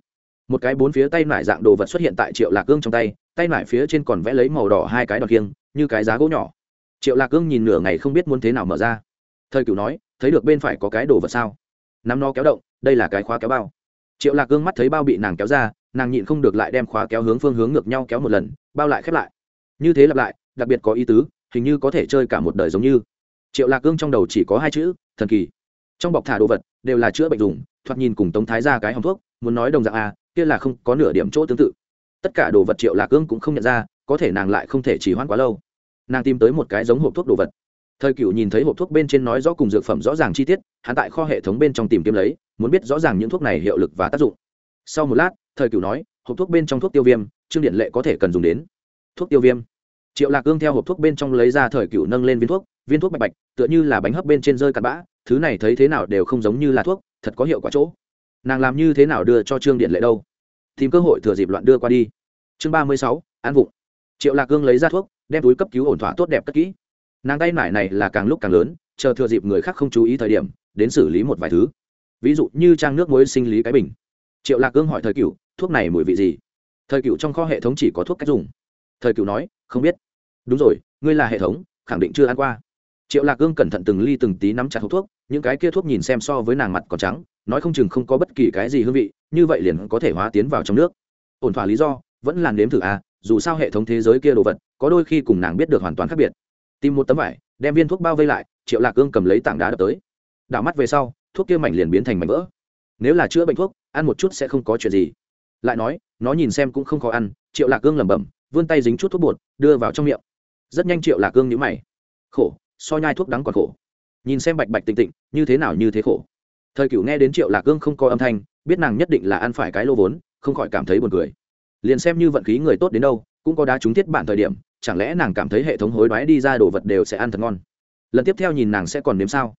Một cái bốn phía tay nải dạng đồ vật xuất hiện tại triệu lạc gương trong tay tay nải phía trên còn vẽ lấy màu đỏ hai cái đọt kiêng, như cái giá gỗ nhỏ. Triệu lạc gương nhìn nửa ngày không biết muốn thế nào mở ra. Thời cửu nói, thấy được bên phải có cái đồ vật sao? Nắm nó kéo động, đây là cái khóa kéo bao triệu lạc gương mắt thấy bao bị nàng kéo ra, nàng nhịn không được lại đem khóa kéo hướng phương hướng ngược nhau kéo một lần, bao lại khép lại. Như thế lặp lại, đặc biệt có ý tứ, hình như có thể chơi cả một đời giống như. Triệu lạc gương trong đầu chỉ có hai chữ, thần kỳ. Trong bọc thả đồ vật, đều là chữa bệnh dùng, thoạt nhìn cùng tống thái ra cái hòng thuốc, muốn nói đồng dạng a kia là không có nửa điểm chỗ tương tự. Tất cả đồ vật triệu lạc gương cũng không nhận ra, có thể nàng lại không thể chỉ hoãn quá lâu. Nàng tìm tới một cái giống hộp thuốc đồ vật. Thời cựu nhìn thấy hộp thuốc bên trên nói rõ cùng dược phẩm rõ ràng chi tiết, hắn tại kho hệ thống bên trong tìm kiếm lấy muốn biết rõ ràng những thuốc này hiệu lực và tác dụng. Sau một lát, thời cửu nói, hộp thuốc bên trong thuốc tiêu viêm, trương điện lệ có thể cần dùng đến. Thuốc tiêu viêm. Triệu lạc ương theo hộp thuốc bên trong lấy ra thời cửu nâng lên viên thuốc viên thuốc bạch bạch, tựa như là bánh hấp bên trên rơi cặn bã, thứ này thấy thế nào đều không giống như là thuốc, thật có hiệu quả chỗ. Nàng làm như thế nào đưa cho trương điện lệ đâu? Tìm cơ hội thừa dịp loạn đưa qua đi. Chương ba mươi sáu, an vụng. Triệu lạc cương lấy ra thuốc, đem túi cấp cứu ổn thỏa tốt đẹp cất kỹ. Nàng tay nải này là càng lúc càng lớn, chờ thừa dịp người khác không chú ý thời điểm, đến xử lý một vài thứ ví dụ như trang nước muối sinh lý cái bình. Triệu lạc cương hỏi thời cựu thuốc này mùi vị gì? Thời cựu trong kho hệ thống chỉ có thuốc cách dùng. Thời cựu nói, không biết. Đúng rồi, ngươi là hệ thống, khẳng định chưa ăn qua. Triệu lạc cương cẩn thận từng ly từng tí nắm chặt hộp thuốc, những cái kia thuốc nhìn xem so với nàng mặt còn trắng, nói không chừng không có bất kỳ cái gì hương vị, như vậy liền có thể hóa tiến vào trong nước. Ổn thỏa lý do, vẫn là nếm thử à dù sao hệ thống thế giới kia đồ vật, có đôi khi cùng nàng biết được hoàn toàn khác biệt. Tìm một tấm vải, đem viên thuốc bao vây lại, triệu lạc cương cầm lấy tảng đá đập tới. Đảo mắt về sau thuốc kia mảnh liền biến thành mảnh vỡ. Nếu là chữa bệnh thuốc, ăn một chút sẽ không có chuyện gì. Lại nói, nó nhìn xem cũng không khó ăn, triệu lạc cương lẩm bẩm, vươn tay dính chút thuốc bột, đưa vào trong miệng. Rất nhanh triệu lạc cương nhữ mày. Khổ, so nhai thuốc đắng còn khổ. Nhìn xem bạch bạch tịnh tịnh, như thế nào như thế khổ. Thời cửu nghe đến triệu lạc cương không có âm thanh, biết nàng nhất định là ăn phải cái lô vốn, không khỏi cảm thấy buồn cười. Liền xem như vận khí người tốt đến đâu, cũng có đá trúng thiết bản thời điểm, chẳng lẽ nàng cảm thấy hệ thống hối đoái đi ra đồ vật đều sẽ ăn thật ngon. Lần tiếp theo nhìn nàng sẽ còn nếm sao?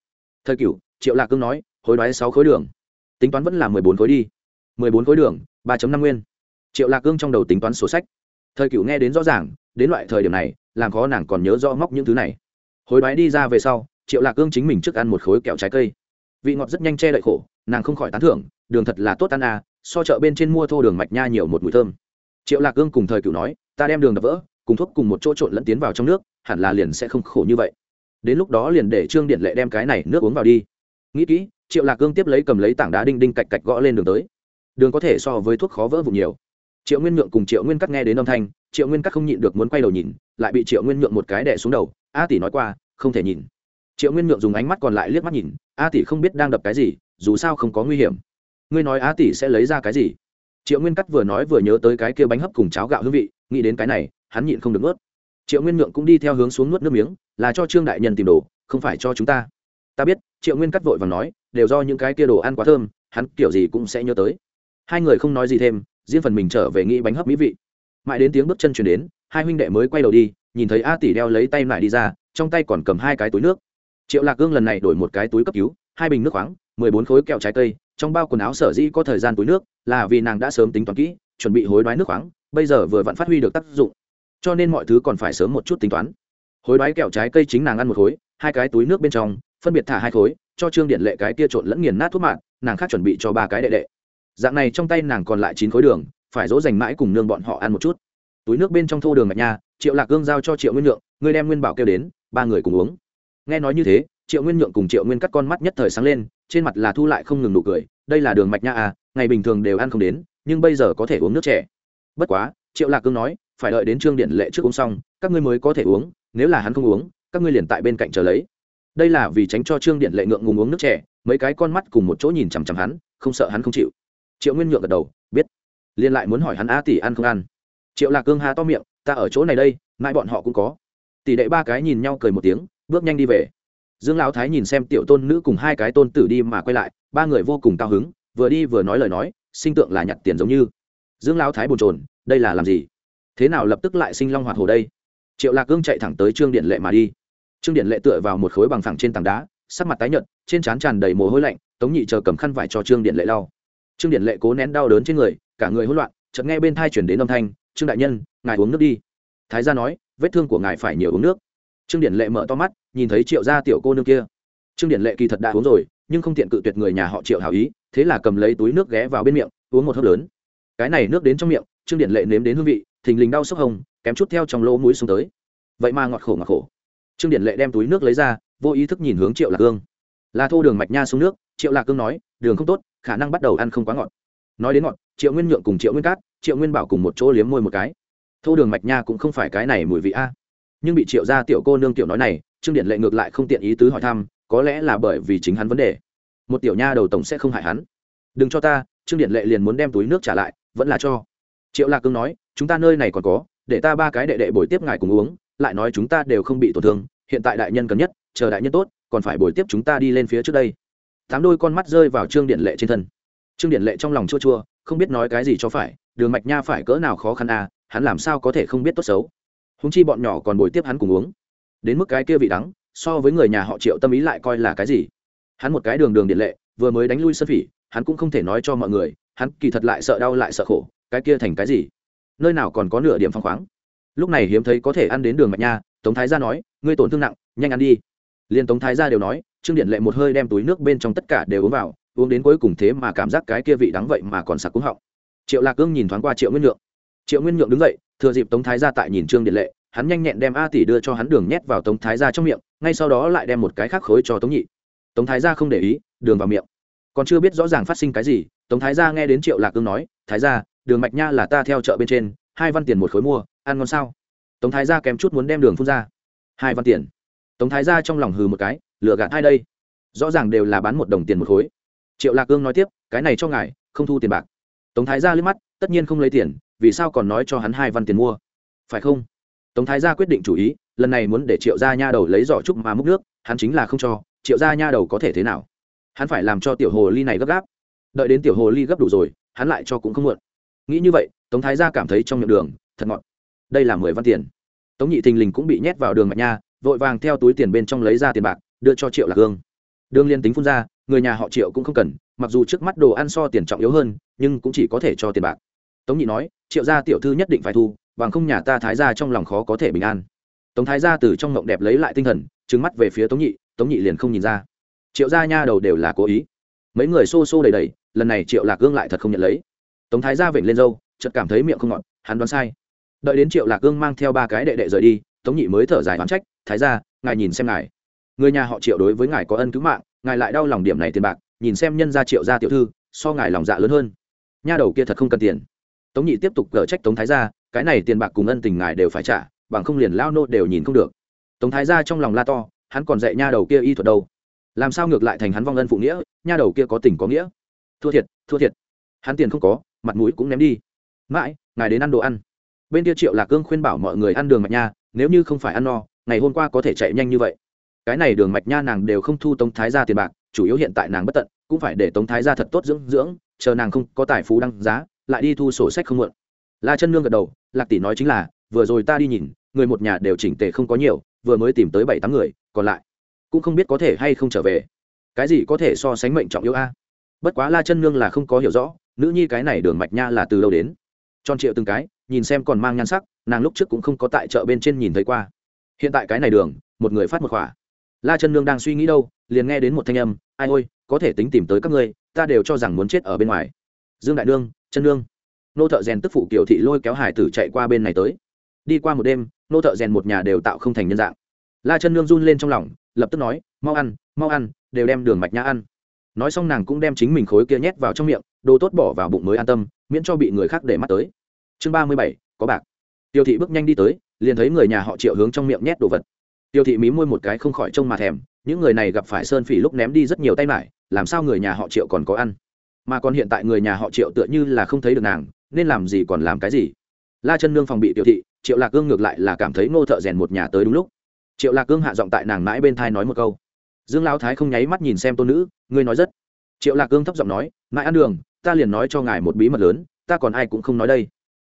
Thời cửu triệu lạc cương nói, hối đoái sáu khối đường. Tính toán vẫn là mười bốn khối đi. mười bốn khối đường, ba năm nguyên. Triệu lạc cương trong đầu tính toán sổ sách. Thời cửu nghe đến rõ ràng, đến loại thời điểm này, làm khó nàng còn nhớ rõ móc những thứ này. Hối đoái đi ra về sau, triệu lạc cương chính mình trước ăn một khối kẹo trái cây. Vị ngọt rất nhanh che đậy khổ, nàng không khỏi tán thưởng, đường thật là tốt ăn à so chợ bên trên mua thô đường mạch nha nhiều một mùi thơm. Triệu lạc cương cùng thời cửu nói, ta đem đường đập vỡ, cùng thuốc cùng một chỗ trộn lẫn tiến vào trong nước, hẳn là liền sẽ không khổ như vậy. Đến lúc đó liền để trương điện lệ đem cái này nước uống vào đi nghĩ kỹ, triệu lạc cương tiếp lấy cầm lấy tảng đá đinh đinh cạch cạch gõ lên đường tới. Đường có thể so với thuốc khó vỡ vụ nhiều. Triệu nguyên nhượng cùng triệu nguyên cắt nghe đến âm thanh, triệu nguyên cắt không nhịn được muốn quay đầu nhìn, lại bị triệu nguyên nhượng một cái đẻ xuống đầu, a tỷ nói qua, không thể nhìn. Triệu nguyên nhượng dùng ánh mắt còn lại liếc mắt nhìn, a tỷ không biết đang đập cái gì, dù sao không có nguy hiểm. Ngươi nói a tỷ sẽ lấy ra cái gì? Triệu nguyên cắt vừa nói vừa nhớ tới cái kia bánh hấp cùng cháo gạo hương vị, nghĩ đến cái này, hắn nhịn không được nuốt. Triệu nguyên nhượng cũng đi theo hướng xuống nuốt nước miếng, là cho trương đại nhân tìm đồ, không phải cho chúng ta. Ta biết triệu nguyên cắt vội và nói, đều do những cái kia đồ ăn quá thơm, hắn kiểu gì cũng sẽ nhớ tới. Hai người không nói gì thêm, riêng phần mình trở về nghĩ bánh hấp mỹ vị. Mãi đến tiếng bước chân chuyển đến, hai huynh đệ mới quay đầu đi, nhìn thấy a tỷ đeo lấy tay lại đi ra, trong tay còn cầm hai cái túi nước. Triệu lạc gương lần này đổi một cái túi cấp cứu, hai bình nước khoáng, mười bốn khối kẹo trái cây, trong bao quần áo sở dĩ có thời gian túi nước, là vì nàng đã sớm tính toán kỹ, chuẩn bị hối đoái nước khoáng, bây giờ vừa vặn phát huy được tác dụng. Cho nên mọi thứ còn phải sớm một chút tính toán. Hối đoái kẹo trái cây chính nàng ăn một khối, hai cái túi nước bên trong phân biệt thả hai khối, cho trương điện lệ cái kia trộn lẫn nghiền nát thuốc mạng nàng khác chuẩn bị cho ba cái đệ đệ. Dạng này trong tay nàng còn lại chín khối đường, phải dỗ dành mãi cùng nương bọn họ ăn một chút. Túi nước bên trong thô đường mạch nha, triệu lạc gương giao cho triệu nguyên nhượng, ngươi đem nguyên bảo kêu đến, ba người cùng uống. Nghe nói như thế, triệu nguyên nhượng cùng triệu nguyên cắt con mắt nhất thời sáng lên, trên mặt là thu lại không ngừng nụ cười, đây là đường mạch nha à ngày bình thường đều ăn không đến, nhưng bây giờ có thể uống nước trẻ bất quá, triệu lạc cương nói, phải đợi đến trương điện lệ trước uống xong, các ngươi mới có thể uống, nếu là hắn không uống, các ngươi liền tại bên cạnh chờ lấy đây là vì tránh cho trương điện lệ ngượng ngùng uống nước trẻ mấy cái con mắt cùng một chỗ nhìn chằm chằm hắn, không sợ hắn không chịu. Triệu nguyên nhượng gật đầu, biết. Liên lại muốn hỏi hắn a tỷ ăn không ăn. Triệu lạc cương há to miệng, ta ở chỗ này đây, mãi bọn họ cũng có. Tỷ đệ ba cái nhìn nhau cười một tiếng, bước nhanh đi về. Dương lão thái nhìn xem tiểu tôn nữ cùng hai cái tôn tử đi mà quay lại, ba người vô cùng cao hứng, vừa đi vừa nói lời nói, sinh tượng là nhặt tiền giống như. Dương lão thái bồn trồn đây là làm gì? Thế nào lập tức lại sinh long hoạt hồ đây? Triệu lạc cương chạy thẳng tới trương điện lệ mà đi trương điện lệ tựa vào một khối bằng phẳng trên tảng đá, sắc mặt tái nhợt, trên trán tràn đầy mồ hôi lạnh, tống nhị chờ cầm khăn vải cho trương điện lệ lau. Trương điện lệ cố nén đau đớn trên người, cả người hỗn loạn, chợt nghe bên thai chuyển đến âm thanh, trương đại nhân, ngài uống nước đi. Thái gia nói, vết thương của ngài phải nhiều uống nước. Trương điện lệ mở to mắt, nhìn thấy triệu gia tiểu cô nương kia. Trương điện lệ kỳ thật đã uống rồi, nhưng không tiện cự tuyệt người nhà họ triệu hảo ý, thế là cầm lấy túi nước ghé vào bên miệng, uống một hớp lớn. Cái này nước đến trong miệng, trương điện lệ nếm đến hương vị, thình lình đau sốc hồng, kém chút theo trong lỗ mũi xuống tới. Vậy mà ngọt khổ ngọt khổ trương điện lệ đem túi nước lấy ra, vô ý thức nhìn hướng triệu lạc cương là thô đường mạch nha xuống nước. Triệu lạc cương nói, đường không tốt, khả năng bắt đầu ăn không quá ngọt. Nói đến ngọt, triệu nguyên nhượng cùng triệu nguyên cát, triệu nguyên bảo cùng một chỗ liếm môi một cái. Thô đường mạch nha cũng không phải cái này mùi vị a. Nhưng bị triệu ra tiểu cô nương tiểu nói này, trương điện lệ ngược lại không tiện ý tứ hỏi thăm, có lẽ là bởi vì chính hắn vấn đề. Một tiểu nha đầu tổng sẽ không hại hắn. Đừng cho ta. Trương điện lệ liền muốn đem túi nước trả lại, vẫn là cho. Triệu lạc cương nói, chúng ta nơi này còn có, để ta ba cái đệ đệ bồi tiếp ngài cùng uống lại nói chúng ta đều không bị tổn thương, hiện tại đại nhân cần nhất, chờ đại nhân tốt, còn phải bồi tiếp chúng ta đi lên phía trước đây. Tám đôi con mắt rơi vào trương điện lệ trên thân. Trương điện lệ trong lòng chua chua, không biết nói cái gì cho phải, đường mạch nha phải cỡ nào khó khăn à hắn làm sao có thể không biết tốt xấu. Húng chi bọn nhỏ còn bồi tiếp hắn cùng uống. Đến mức cái kia vị đắng, so với người nhà họ triệu tâm ý lại coi là cái gì? Hắn một cái đường đường điện lệ, vừa mới đánh lui sơn phỉ, hắn cũng không thể nói cho mọi người, hắn kỳ thật lại sợ đau lại sợ khổ, cái kia thành cái gì? Nơi nào còn có nửa điểm phong khoáng? Lúc này hiếm thấy có thể ăn đến đường mạch nha, tống thái gia nói, ngươi tổn thương nặng, nhanh ăn đi. Liền tống thái gia đều nói, trương điện lệ một hơi đem túi nước bên trong tất cả đều uống vào, uống đến cuối cùng thế mà cảm giác cái kia vị đắng vậy mà còn sặc cúng họng. Triệu lạc cương nhìn thoáng qua triệu nguyên nhượng. Triệu nguyên nhượng đứng dậy, thừa dịp tống thái gia tại nhìn trương điện lệ, hắn nhanh nhẹn đem a tỷ đưa cho hắn đường nhét vào tống thái gia trong miệng, ngay sau đó lại đem một cái khác khối cho tống nhị. Tống thái gia không để ý, đường vào miệng. Còn chưa biết rõ ràng phát sinh cái gì, tống thái gia nghe đến triệu lạc cương nói, thái gia, đường mạch nha là ta theo chợ bên trên, hai văn tiền một khối mua ăn ngon sao? Tống thái gia kém chút muốn đem đường phun ra. Hai văn tiền. Tống thái gia trong lòng hừ một cái lựa gạt hai đây? Rõ ràng đều là bán một đồng tiền một khối. Triệu lạc cương nói tiếp, cái này cho ngài, không thu tiền bạc. Tống thái gia liếc mắt, tất nhiên không lấy tiền, vì sao còn nói cho hắn hai văn tiền mua? Phải không? Tống thái gia quyết định chủ ý, lần này muốn để triệu gia nha đầu lấy giỏ trúc mà múc nước, hắn chính là không cho, triệu gia nha đầu có thể thế nào? Hắn phải làm cho tiểu hồ ly này gấp gáp. Đợi đến tiểu hồ ly gấp đủ rồi, hắn lại cho cũng không muộn. Nghĩ như vậy, tống thái gia cảm thấy trong miệng đường, thật ngọt đây là mười văn tiền. Tống nhị thình lình cũng bị nhét vào đường mạch nha, vội vàng theo túi tiền bên trong lấy ra tiền bạc, đưa cho triệu lạc hương. Đương liên tính phun ra, người nhà họ triệu cũng không cần, mặc dù trước mắt đồ ăn so tiền trọng yếu hơn, nhưng cũng chỉ có thể cho tiền bạc. Tống nhị nói, triệu gia tiểu thư nhất định phải thu, bằng không nhà ta thái gia trong lòng khó có thể bình an. Tống thái gia từ trong ngộng đẹp lấy lại tinh thần trứng mắt về phía tống nhị tống nhị liền không nhìn ra. Triệu gia nha đầu đều là cố ý. Mấy người xô xô đầy đầy, lần này triệu lạc gương lại thật không nhận lấy. Tống thái gia vểnh lên râu, chợt cảm thấy miệng không ngọt, hắn đoán sai đợi đến triệu lạc cương mang theo ba cái đệ đệ rời đi, tống nhị mới thở dài oán trách, thái ra ngài nhìn xem ngài. Người nhà họ triệu đối với ngài có ân cứu mạng, ngài lại đau lòng điểm này tiền bạc, nhìn xem nhân gia triệu gia tiểu thư, so ngài lòng dạ lớn hơn. Nha đầu kia thật không cần tiền. Tống nhị tiếp tục gỡ trách tống thái gia, cái này tiền bạc cùng ân tình ngài đều phải trả, bằng không liền lao nô đều nhìn không được. Tống thái gia trong lòng la to, hắn còn dạy nha đầu kia y thuật đâu. Làm sao ngược lại thành hắn vong ân phụ nghĩa, nha đầu kia có tình có nghĩa. Thua thiệt thua thiệt. Hắn tiền không có, mặt mũi cũng ném đi. Mãi, ngài đến ăn đồ ăn bên kia triệu lạc cương khuyên bảo mọi người ăn đường mạch nha, nếu như không phải ăn no, ngày hôm qua có thể chạy nhanh như vậy. Cái này đường mạch nha nàng đều không thu tống thái ra tiền bạc, chủ yếu hiện tại nàng bất tận, cũng phải để tống thái ra thật tốt dưỡng dưỡng, chờ nàng không có tài phú đăng giá, lại đi thu sổ sách không muộn la chân nương gật đầu, lạc tỷ nói chính là, vừa rồi ta đi nhìn, người một nhà đều chỉnh tề không có nhiều, vừa mới tìm tới bảy tám người, còn lại cũng không biết có thể hay không trở về. Cái gì có thể so sánh mệnh trọng yếu a? Bất quá la chân nương là không có hiểu rõ, nữ nhi cái này đường mạch nha là từ đâu đến? Tròn triệu từng cái, nhìn xem còn mang nhan sắc, nàng lúc trước cũng không có tại chợ bên trên nhìn thấy qua. Hiện tại cái này đường, một người phát một khỏa. La chân nương đang suy nghĩ đâu, liền nghe đến một thanh âm, ai ôi, có thể tính tìm tới các ngươi, ta đều cho rằng muốn chết ở bên ngoài. Dương đại nương, chân nương. Nô thợ rèn tức phụ kiểu thị lôi kéo hải tử chạy qua bên này tới. Đi qua một đêm, nô thợ rèn một nhà đều tạo không thành nhân dạng. La chân nương run lên trong lòng, lập tức nói, mau ăn mau ăn, đều đem đường mạch nhã ăn. Nói xong nàng cũng đem chính mình khối kia nhét vào trong miệng đồ tốt bỏ vào bụng mới an tâm, miễn cho bị người khác để mắt tới. Chương ba mươi bảy, có bạc. Tiêu thị bước nhanh đi tới, liền thấy người nhà họ triệu hướng trong miệng nhét đồ vật. Tiêu thị mí môi một cái không khỏi trông mà thèm, những người này gặp phải sơn phỉ lúc ném đi rất nhiều tay mải làm sao người nhà họ triệu còn có ăn? Mà còn hiện tại người nhà họ triệu tựa như là không thấy được nàng, nên làm gì còn làm cái gì? La chân nương phòng bị tiêu thị, triệu lạc cương ngược lại là cảm thấy ngô thợ rèn một nhà tới đúng lúc. Triệu lạc cương hạ giọng tại nàng mãi bên thai nói một câu. Dương lão thái không nháy mắt nhìn xem tôn nữ, ngươi nói rất. Triệu lạc cương thấp giọng nói, mãi ăn đường ta liền nói cho ngài một bí mật lớn, ta còn ai cũng không nói đây.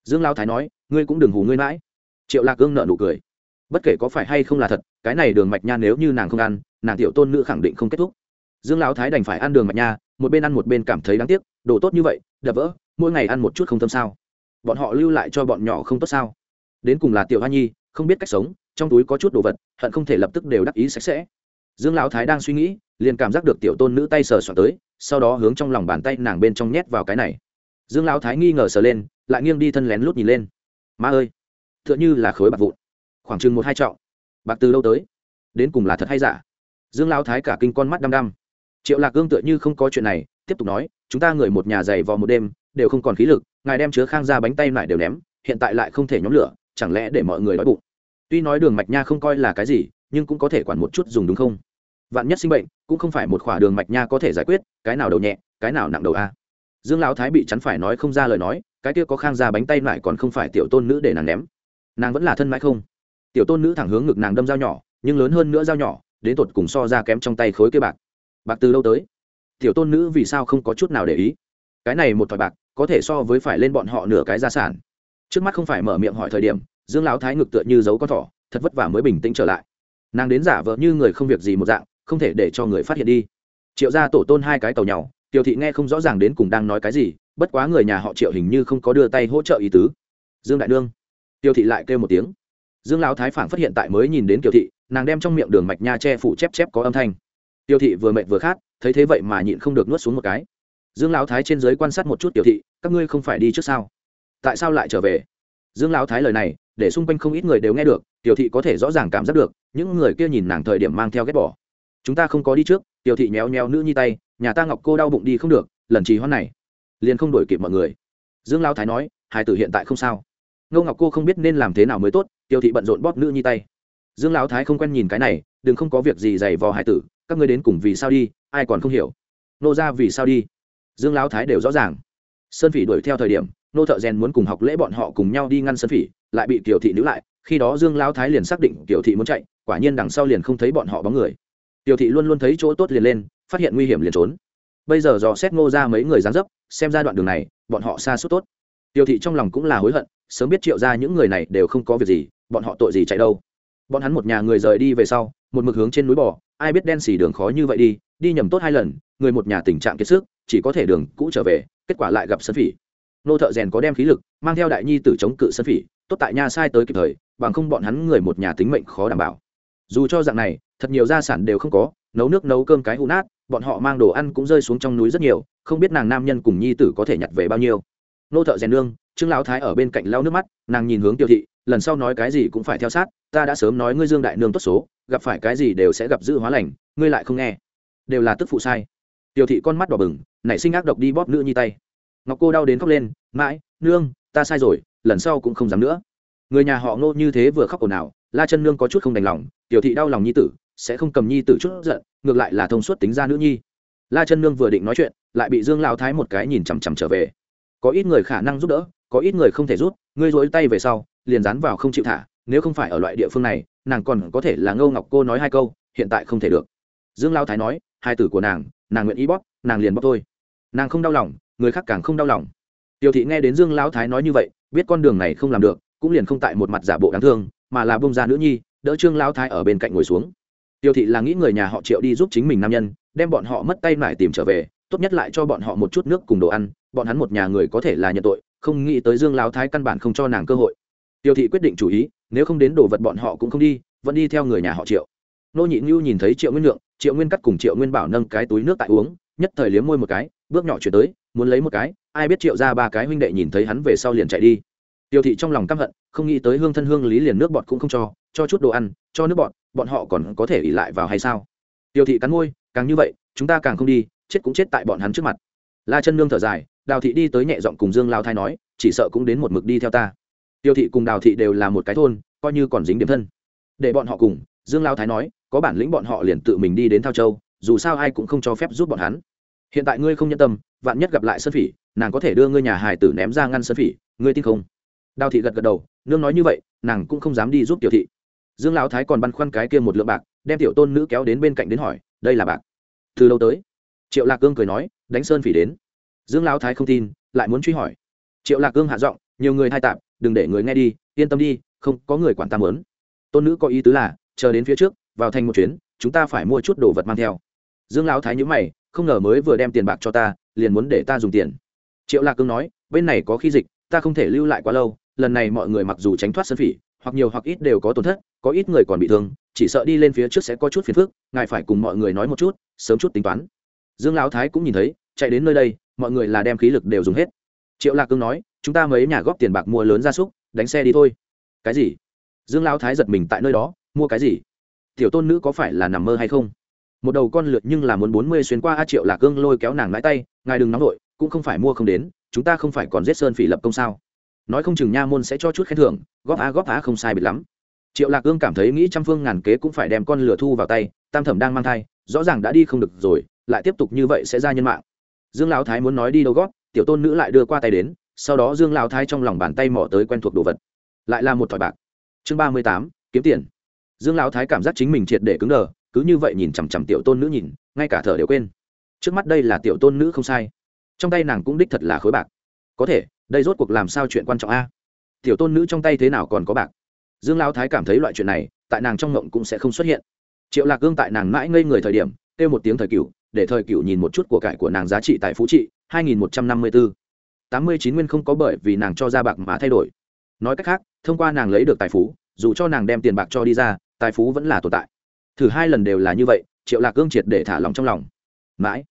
Dương lão thái nói, ngươi cũng đừng hù ngươi mãi. Triệu lạc cương nợ nụ cười. Bất kể có phải hay không là thật, cái này đường mạch nha nếu như nàng không ăn, nàng tiểu tôn nữ khẳng định không kết thúc. Dương lão thái đành phải ăn đường mạch nha, một bên ăn một bên cảm thấy đáng tiếc, đồ tốt như vậy, đập vỡ, mỗi ngày ăn một chút không tâm sao? Bọn họ lưu lại cho bọn nhỏ không tốt sao? Đến cùng là tiểu hoa nhi, không biết cách sống, trong túi có chút đồ vật, hận không thể lập tức đều đắc ý sạch sẽ. Dương lão thái đang suy nghĩ liền cảm giác được tiểu tôn nữ tay sờ soạn tới, sau đó hướng trong lòng bàn tay nàng bên trong nhét vào cái này. Dương lão thái nghi ngờ sờ lên, lại nghiêng đi thân lén lút nhìn lên. Ma ơi t h ư ợ n h ư là khối bạc vụn, khoảng chừng một hai trọng bạc từ lâu tới? Đến cùng là thật hay giả? Dương lão thái cả kinh con mắt đăm đăm. Triệu lạc gương tựa như không có chuyện này, tiếp tục nói, chúng ta người một nhà dày vò một đêm, đều không còn khí lực, ngài đem chứa khang ra bánh tay lại đều ném, hiện tại lại không thể nhóm lửa, chẳng lẽ để mọi người đói bụng? Tuy nói đường mạch nha không coi là cái gì, nhưng cũng có thể quản một chút dùng đúng không? Vạn nhất sinh bệnh, cũng không phải một khỏa đường mạch nha có thể giải quyết, cái nào đầu nhẹ, cái nào nặng đầu a. Dương lão thái bị chắn phải nói không ra lời nói, cái kia có khang ra bánh tay lại còn không phải tiểu tôn nữ để nàng ném. Nàng vẫn là thân mãi không. Tiểu tôn nữ thẳng hướng ngực nàng đâm dao nhỏ, nhưng lớn hơn nữa dao nhỏ, đến tột cùng so ra kém trong tay khối kia bạc. Bạc từ lâu tới? Tiểu tôn nữ vì sao không có chút nào để ý? Cái này một thỏi bạc, có thể so với phải lên bọn họ nửa cái gia sản. Trước mắt không phải mở miệng hỏi thời điểm, dương lão thái ngực tựa như giấu con thỏ, thật vất vả mới bình tĩnh trở lại. Nàng đến giả vợ như người không việc gì một dạng không thể để cho người phát hiện đi. Triệu gia tổ tôn hai cái tàu nhau Tiêu thị nghe không rõ ràng đến cùng đang nói cái gì, bất quá người nhà họ triệu hình như không có đưa tay hỗ trợ ý tứ. Dương đại nương. Tiêu thị lại kêu một tiếng. Dương lão thái phản phát hiện tại mới nhìn đến Tiêu thị, nàng đem trong miệng đường mạch nha che phủ chép chép có âm thanh. Tiêu thị vừa mệt vừa khát, thấy thế vậy mà nhịn không được nuốt xuống một cái. Dương lão thái trên giới quan sát một chút tiểu thị, các ngươi không phải đi trước sao? Tại sao lại trở về? Dương lão thái lời này, để xung quanh không ít người đều nghe được tiểu thị có thể rõ ràng cảm giác được, những người kia nhìn nàng thời điểm mang theo ghét bỏ chúng ta không có đi trước, tiểu thị méo méo nữ nhi tay, nhà ta ngọc cô đau bụng đi không được, lần trì hoãn này, liền không đổi kịp mọi người. Dương lao thái nói hải tử hiện tại không sao. Ngô ngọc cô không biết nên làm thế nào mới tốt, tiểu thị bận rộn bóp nữ nhi tay. Dương lão thái không quen nhìn cái này, đừng không có việc gì dày vò hải tử, các ngươi đến cùng vì sao đi, ai còn không hiểu. Nô ra vì sao đi? Dương lão thái đều rõ ràng. Sơn phỉ đuổi theo thời điểm, nô thợ rèn muốn cùng học lễ bọn họ cùng nhau đi ngăn sơn phỉ, lại bị tiểu thị níu lại. Khi đó dương lão thái liền xác định tiểu thị muốn chạy, quả nhiên đằng sau liền không thấy bọn họ bóng người tiểu thị luôn luôn thấy chỗ tốt liền lên, phát hiện nguy hiểm liền trốn. Bây giờ dò xét ngô ra mấy người dán dấp, xem ra đoạn đường này, bọn họ xa suốt tốt. Tiểu thị trong lòng cũng là hối hận, sớm biết triệu ra những người này đều không có việc gì, bọn họ tội gì chạy đâu. Bọn hắn một nhà người rời đi về sau, một mực hướng trên núi bò, ai biết đen xì đường khó như vậy đi đi nhầm tốt hai lần, người một nhà tình trạng kiệt sức, chỉ có thể đường cũ trở về, kết quả lại gặp sân phỉ. Nô thợ rèn có đem khí lực, mang theo đại nhi tử chống cự sân phỉ, tốt tại nha sai tới kịp thời, bằng không bọn hắn người một nhà tính mệnh khó đảm bảo. Dù cho dạng này thật nhiều gia sản đều không có, nấu nước nấu cơm cái hụ nát, bọn họ mang đồ ăn cũng rơi xuống trong núi rất nhiều, không biết nàng nam nhân cùng nhi tử có thể nhặt về bao nhiêu. Nô thợ rèn nương, trương lão thái ở bên cạnh lau nước mắt, nàng nhìn hướng tiêu thị, lần sau nói cái gì cũng phải theo sát, ta đã sớm nói ngươi dương đại nương tốt số, gặp phải cái gì đều sẽ gặp dữ hóa lành, ngươi lại không nghe. Đều là tức phụ sai. Tiêu thị con mắt đỏ bừng, nảy sinh ác độc đi bóp nữ nhi tay. Ngọc cô đau đến khóc lên, mãi, nương, ta sai rồi, lần sau cũng không dám nữa. Người nhà họ ngô như thế vừa khóc ồn ào, la chân nương có chút không đành lòng tiểu thị đau lòng nhi tử sẽ không cầm nhi tử chút giận, ngược lại là thông suốt tính ra nữ nhi. La chân nương vừa định nói chuyện, lại bị dương lao thái một cái nhìn chằm chằm trở về. Có ít người khả năng giúp đỡ, có ít người không thể rút ngươi dối tay về sau, liền dán vào không chịu thả, nếu không phải ở loại địa phương này, nàng còn có thể là ngâu ngọc cô nói hai câu, hiện tại không thể được. Dương lao thái nói, hai tử của nàng nàng nguyện ý bóp, nàng liền bóp thôi. Nàng không đau lòng, người khác càng không đau lòng. Tiểu thị nghe đến dương lão thái nói như vậy, biết con đường này không làm được, cũng liền không tại một mặt giả bộ đáng thương, mà là bông ra nữ nhi, đỡ trương lão thái ở bên cạnh ngồi xuống tiêu thị là nghĩ người nhà họ triệu đi giúp chính mình nam nhân, đem bọn họ mất tay mải tìm trở về, tốt nhất lại cho bọn họ một chút nước cùng đồ ăn, bọn hắn một nhà người có thể là nhận tội, không nghĩ tới dương lão thái căn bản không cho nàng cơ hội. Tiêu thị quyết định chủ ý, nếu không đến đồ vật bọn họ cũng không đi, vẫn đi theo người nhà họ triệu. Nô nhị ngưu nhìn thấy triệu nguyên lượng, triệu nguyên cắt cùng triệu nguyên bảo nâng cái túi nước tại uống, nhất thời liếm môi một cái, bước nhỏ chuyển tới, muốn lấy một cái, ai biết triệu ra ba cái huynh đệ nhìn thấy hắn về sau liền chạy đi. Tiêu thị trong lòng căm hận, không nghĩ tới hương thân hương lý liền nước bọt cũng không cho cho chút đồ ăn, cho nước bọt bọn họ còn có thể ỉ lại vào hay sao? Tiêu thị cắn môi, càng như vậy, chúng ta càng không đi, chết cũng chết tại bọn hắn trước mặt. La chân nương thở dài, đào thị đi tới nhẹ giọng cùng dương lao thái nói, chỉ sợ cũng đến một mực đi theo ta. Tiêu thị cùng đào thị đều là một cái thôn, coi như còn dính điểm thân. Để bọn họ cùng, dương lao thái nói, có bản lĩnh bọn họ liền tự mình đi đến thao châu, dù sao ai cũng không cho phép giúp bọn hắn. Hiện tại ngươi không nhân tâm, vạn nhất gặp lại sơn phỉ, nàng có thể đưa ngươi nhà hài tử ném ra ngăn sơn phỉ, ngươi tin không? Đào thị gật gật đầu, nương nói như vậy, nàng cũng không dám đi giúp tiểu thị dương lão thái còn băn khoăn cái kia một lượng bạc, đem tiểu tôn nữ kéo đến bên cạnh đến hỏi, đây là bạc? Từ lâu tới. Triệu lạc cương cười nói, đánh sơn phỉ đến. Dương lão thái không tin, lại muốn truy hỏi. Triệu lạc cương hạ giọng, nhiều người thay tạm đừng để người nghe đi, yên tâm đi, không có người quản ta muốn. tôn nữ có ý tứ là, chờ đến phía trước, vào thành một chuyến, chúng ta phải mua chút đồ vật mang theo. Dương lão thái nhữ mày, không ngờ mới vừa đem tiền bạc cho ta, liền muốn để ta dùng tiền. Triệu lạc cương nói, bên này có khi dịch, ta không thể lưu lại quá lâu, lần này mọi người mặc dù tránh thoát sân phỉ hoặc nhiều hoặc ít đều có tổn thất, có ít người còn bị thương, chỉ sợ đi lên phía trước sẽ có chút phiền phức, ngài phải cùng mọi người nói một chút, sớm chút tính toán. Dương lão thái cũng nhìn thấy, chạy đến nơi đây, mọi người là đem khí lực đều dùng hết. Triệu lạc cương nói, chúng ta mấy nhà góp tiền bạc mua lớn gia súc, đánh xe đi thôi. Cái gì? Dương lão thái giật mình tại nơi đó, mua cái gì? Tiểu tôn nữ có phải là nằm mơ hay không? Một đầu con lượt nhưng là muốn bốn mươi xuyên qua a triệu lạc cương lôi kéo nàng lái tay, ngài đừng nóng vội, cũng không phải mua không đến, chúng ta không phải còn giết sơn phỉ lập công sao? Nói không chừng nha môn sẽ cho chút khen thưởng, góp á góp á không sai bịt lắm. Triệu lạc ương cảm thấy nghĩ trăm phương ngàn kế cũng phải đem con lửa thu vào tay, tam thẩm đang mang thai, rõ ràng đã đi không được rồi, lại tiếp tục như vậy sẽ ra nhân mạng. Dương lão thái muốn nói đi đâu gót tiểu tôn nữ lại đưa qua tay đến, sau đó dương lão thái trong lòng bàn tay mỏ tới quen thuộc đồ vật. Lại là một thỏi bạc. Chương ba mươi tám, kiếm tiền. Dương lão thái cảm giác chính mình triệt để cứng đờ, cứ như vậy nhìn chằm chằm tiểu tôn nữ nhìn, ngay cả thở đều quên. Trước mắt đây là tiểu tôn nữ không sai. Trong tay nàng cũng đích thật là khối bạc. Có thể đây rốt cuộc làm sao chuyện quan trọng a? Tiểu tôn nữ trong tay thế nào còn có bạc? Dương lao thái cảm thấy loại chuyện này, tại nàng trong ngộng cũng sẽ không xuất hiện. Triệu lạc gương tại nàng mãi ngây người thời điểm, kêu một tiếng thời cựu để thời cựu nhìn một chút của cải của nàng giá trị tại phú trị, hai nghìn một trăm năm mươi bốn tám mươi chín nguyên không có bởi vì nàng cho ra bạc mà thay đổi. Nói cách khác, thông qua nàng lấy được tài phú, dù cho nàng đem tiền bạc cho đi ra, tài phú vẫn là tồn tại. Thử hai lần đều là như vậy, triệu lạc gương triệt để thả lòng trong lòng. Mãi.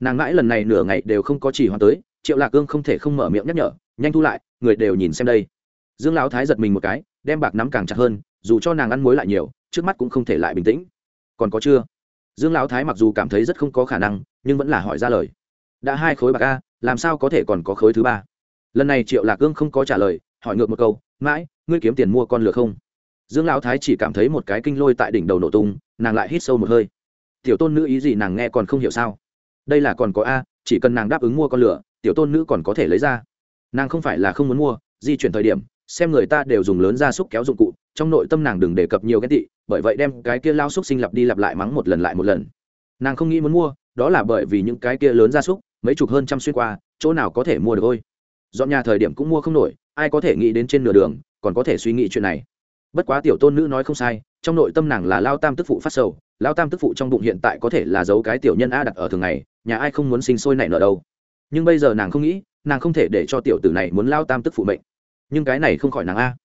Nàng mãi lần này nửa ngày đều không có chỉ hoa tới triệu lạc Cương không thể không mở miệng nhắc nhở, nhanh thu lại, người đều nhìn xem đây. Dương lão thái giật mình một cái, đem bạc nắm càng chặt hơn, dù cho nàng ăn muối lại nhiều, trước mắt cũng không thể lại bình tĩnh. Còn có chưa? Dương lão thái mặc dù cảm thấy rất không có khả năng, nhưng vẫn là hỏi ra lời. Đã hai khối bạc a, làm sao có thể còn có khối thứ ba? Lần này triệu lạc Cương không có trả lời, hỏi ngược một câu, mãi, ngươi kiếm tiền mua con lừa không? Dương lão thái chỉ cảm thấy một cái kinh lôi tại đỉnh đầu nổ tung, nàng lại hít sâu một hơi. Tiểu tôn nữ ý gì nàng nghe còn không hiểu sao? Đây là còn có a, chỉ cần nàng đáp ứng mua con lửa tiểu tôn nữ còn có thể lấy ra. Nàng không phải là không muốn mua, di chuyển thời điểm, xem người ta đều dùng lớn gia súc kéo dụng cụ, trong nội tâm nàng đừng đề cập nhiều ghen tị, bởi vậy đem cái kia lao xúc sinh lặp đi lặp lại mắng một lần lại một lần. Nàng không nghĩ muốn mua, đó là bởi vì những cái kia lớn gia súc, mấy chục hơn trăm xuyên qua, chỗ nào có thể mua được thôi. dọn nhà thời điểm cũng mua không nổi, ai có thể nghĩ đến trên nửa đường, còn có thể suy nghĩ chuyện này. Bất quá tiểu tôn nữ nói không sai, trong nội tâm nàng là lao tam tức phụ phát sầu, lao tam tức phụ trong bụng hiện tại có thể là giấu cái tiểu nhân a đặt ở thường ngày, nhà ai không muốn sinh sôi nảy nở đâu nhưng bây giờ nàng không nghĩ, nàng không thể để cho tiểu tử này muốn lao tam tức phụ mệnh. Nhưng cái này không khỏi nàng a.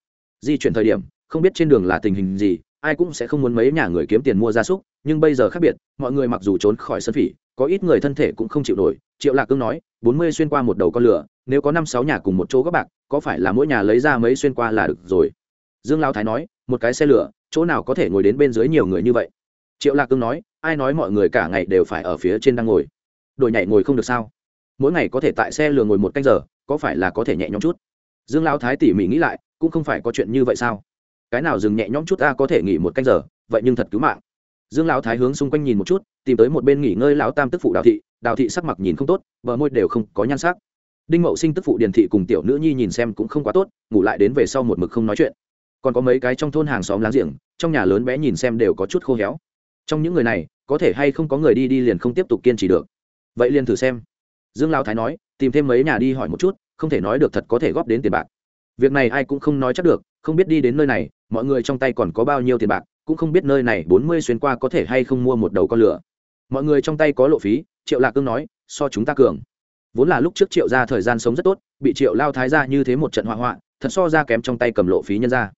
Di chuyển thời điểm, không biết trên đường là tình hình gì, ai cũng sẽ không muốn mấy nhà người kiếm tiền mua gia súc, nhưng bây giờ khác biệt, mọi người mặc dù trốn khỏi sân phỉ, có ít người thân thể cũng không chịu nổi. Triệu lạc cương nói, bốn mươi xuyên qua một đầu con lửa, nếu có năm sáu nhà cùng một chỗ các bạc, có phải là mỗi nhà lấy ra mấy xuyên qua là được rồi? Dương lao thái nói, một cái xe lửa, chỗ nào có thể ngồi đến bên dưới nhiều người như vậy? Triệu lạc cương nói, ai nói mọi người cả ngày đều phải ở phía trên đang ngồi? Đội nhảy ngồi không được sao? Mỗi ngày có thể tại xe lừa ngồi một canh giờ, có phải là có thể nhẹ nhõm chút? Dương lão thái tỉ mỉ nghĩ lại, cũng không phải có chuyện như vậy sao? Cái nào dừng nhẹ nhõm chút ta có thể nghỉ một canh giờ, vậy nhưng thật cứu mạng. Dương lão thái hướng xung quanh nhìn một chút, tìm tới một bên nghỉ ngơi lão tam tức phụ đào thị đào thị sắc mặt nhìn không tốt, bờ môi đều không có nhan sắc. Đinh mậu sinh tức phụ điền thị cùng tiểu nữ nhi nhìn xem cũng không quá tốt, ngủ lại đến về sau một mực không nói chuyện. Còn có mấy cái trong thôn hàng xóm láng giềng, trong nhà lớn bé nhìn xem đều có chút khô héo. Trong những người này, có thể hay không có người đi đi liền không tiếp tục kiên trì được. Vậy liền thử xem dương lao thái nói, tìm thêm mấy nhà đi hỏi một chút, không thể nói được thật có thể góp đến tiền bạc. Việc này ai cũng không nói chắc được, không biết đi đến nơi này, mọi người trong tay còn có bao nhiêu tiền bạc, cũng không biết nơi này bốn mươi xuyên qua có thể hay không mua một đầu con lửa. Mọi người trong tay có lộ phí, triệu lạc cương nói, so chúng ta cường. Vốn là lúc trước triệu ra thời gian sống rất tốt, bị triệu lao thái ra như thế một trận hỏa hoạn, thật so ra kém trong tay cầm lộ phí nhân ra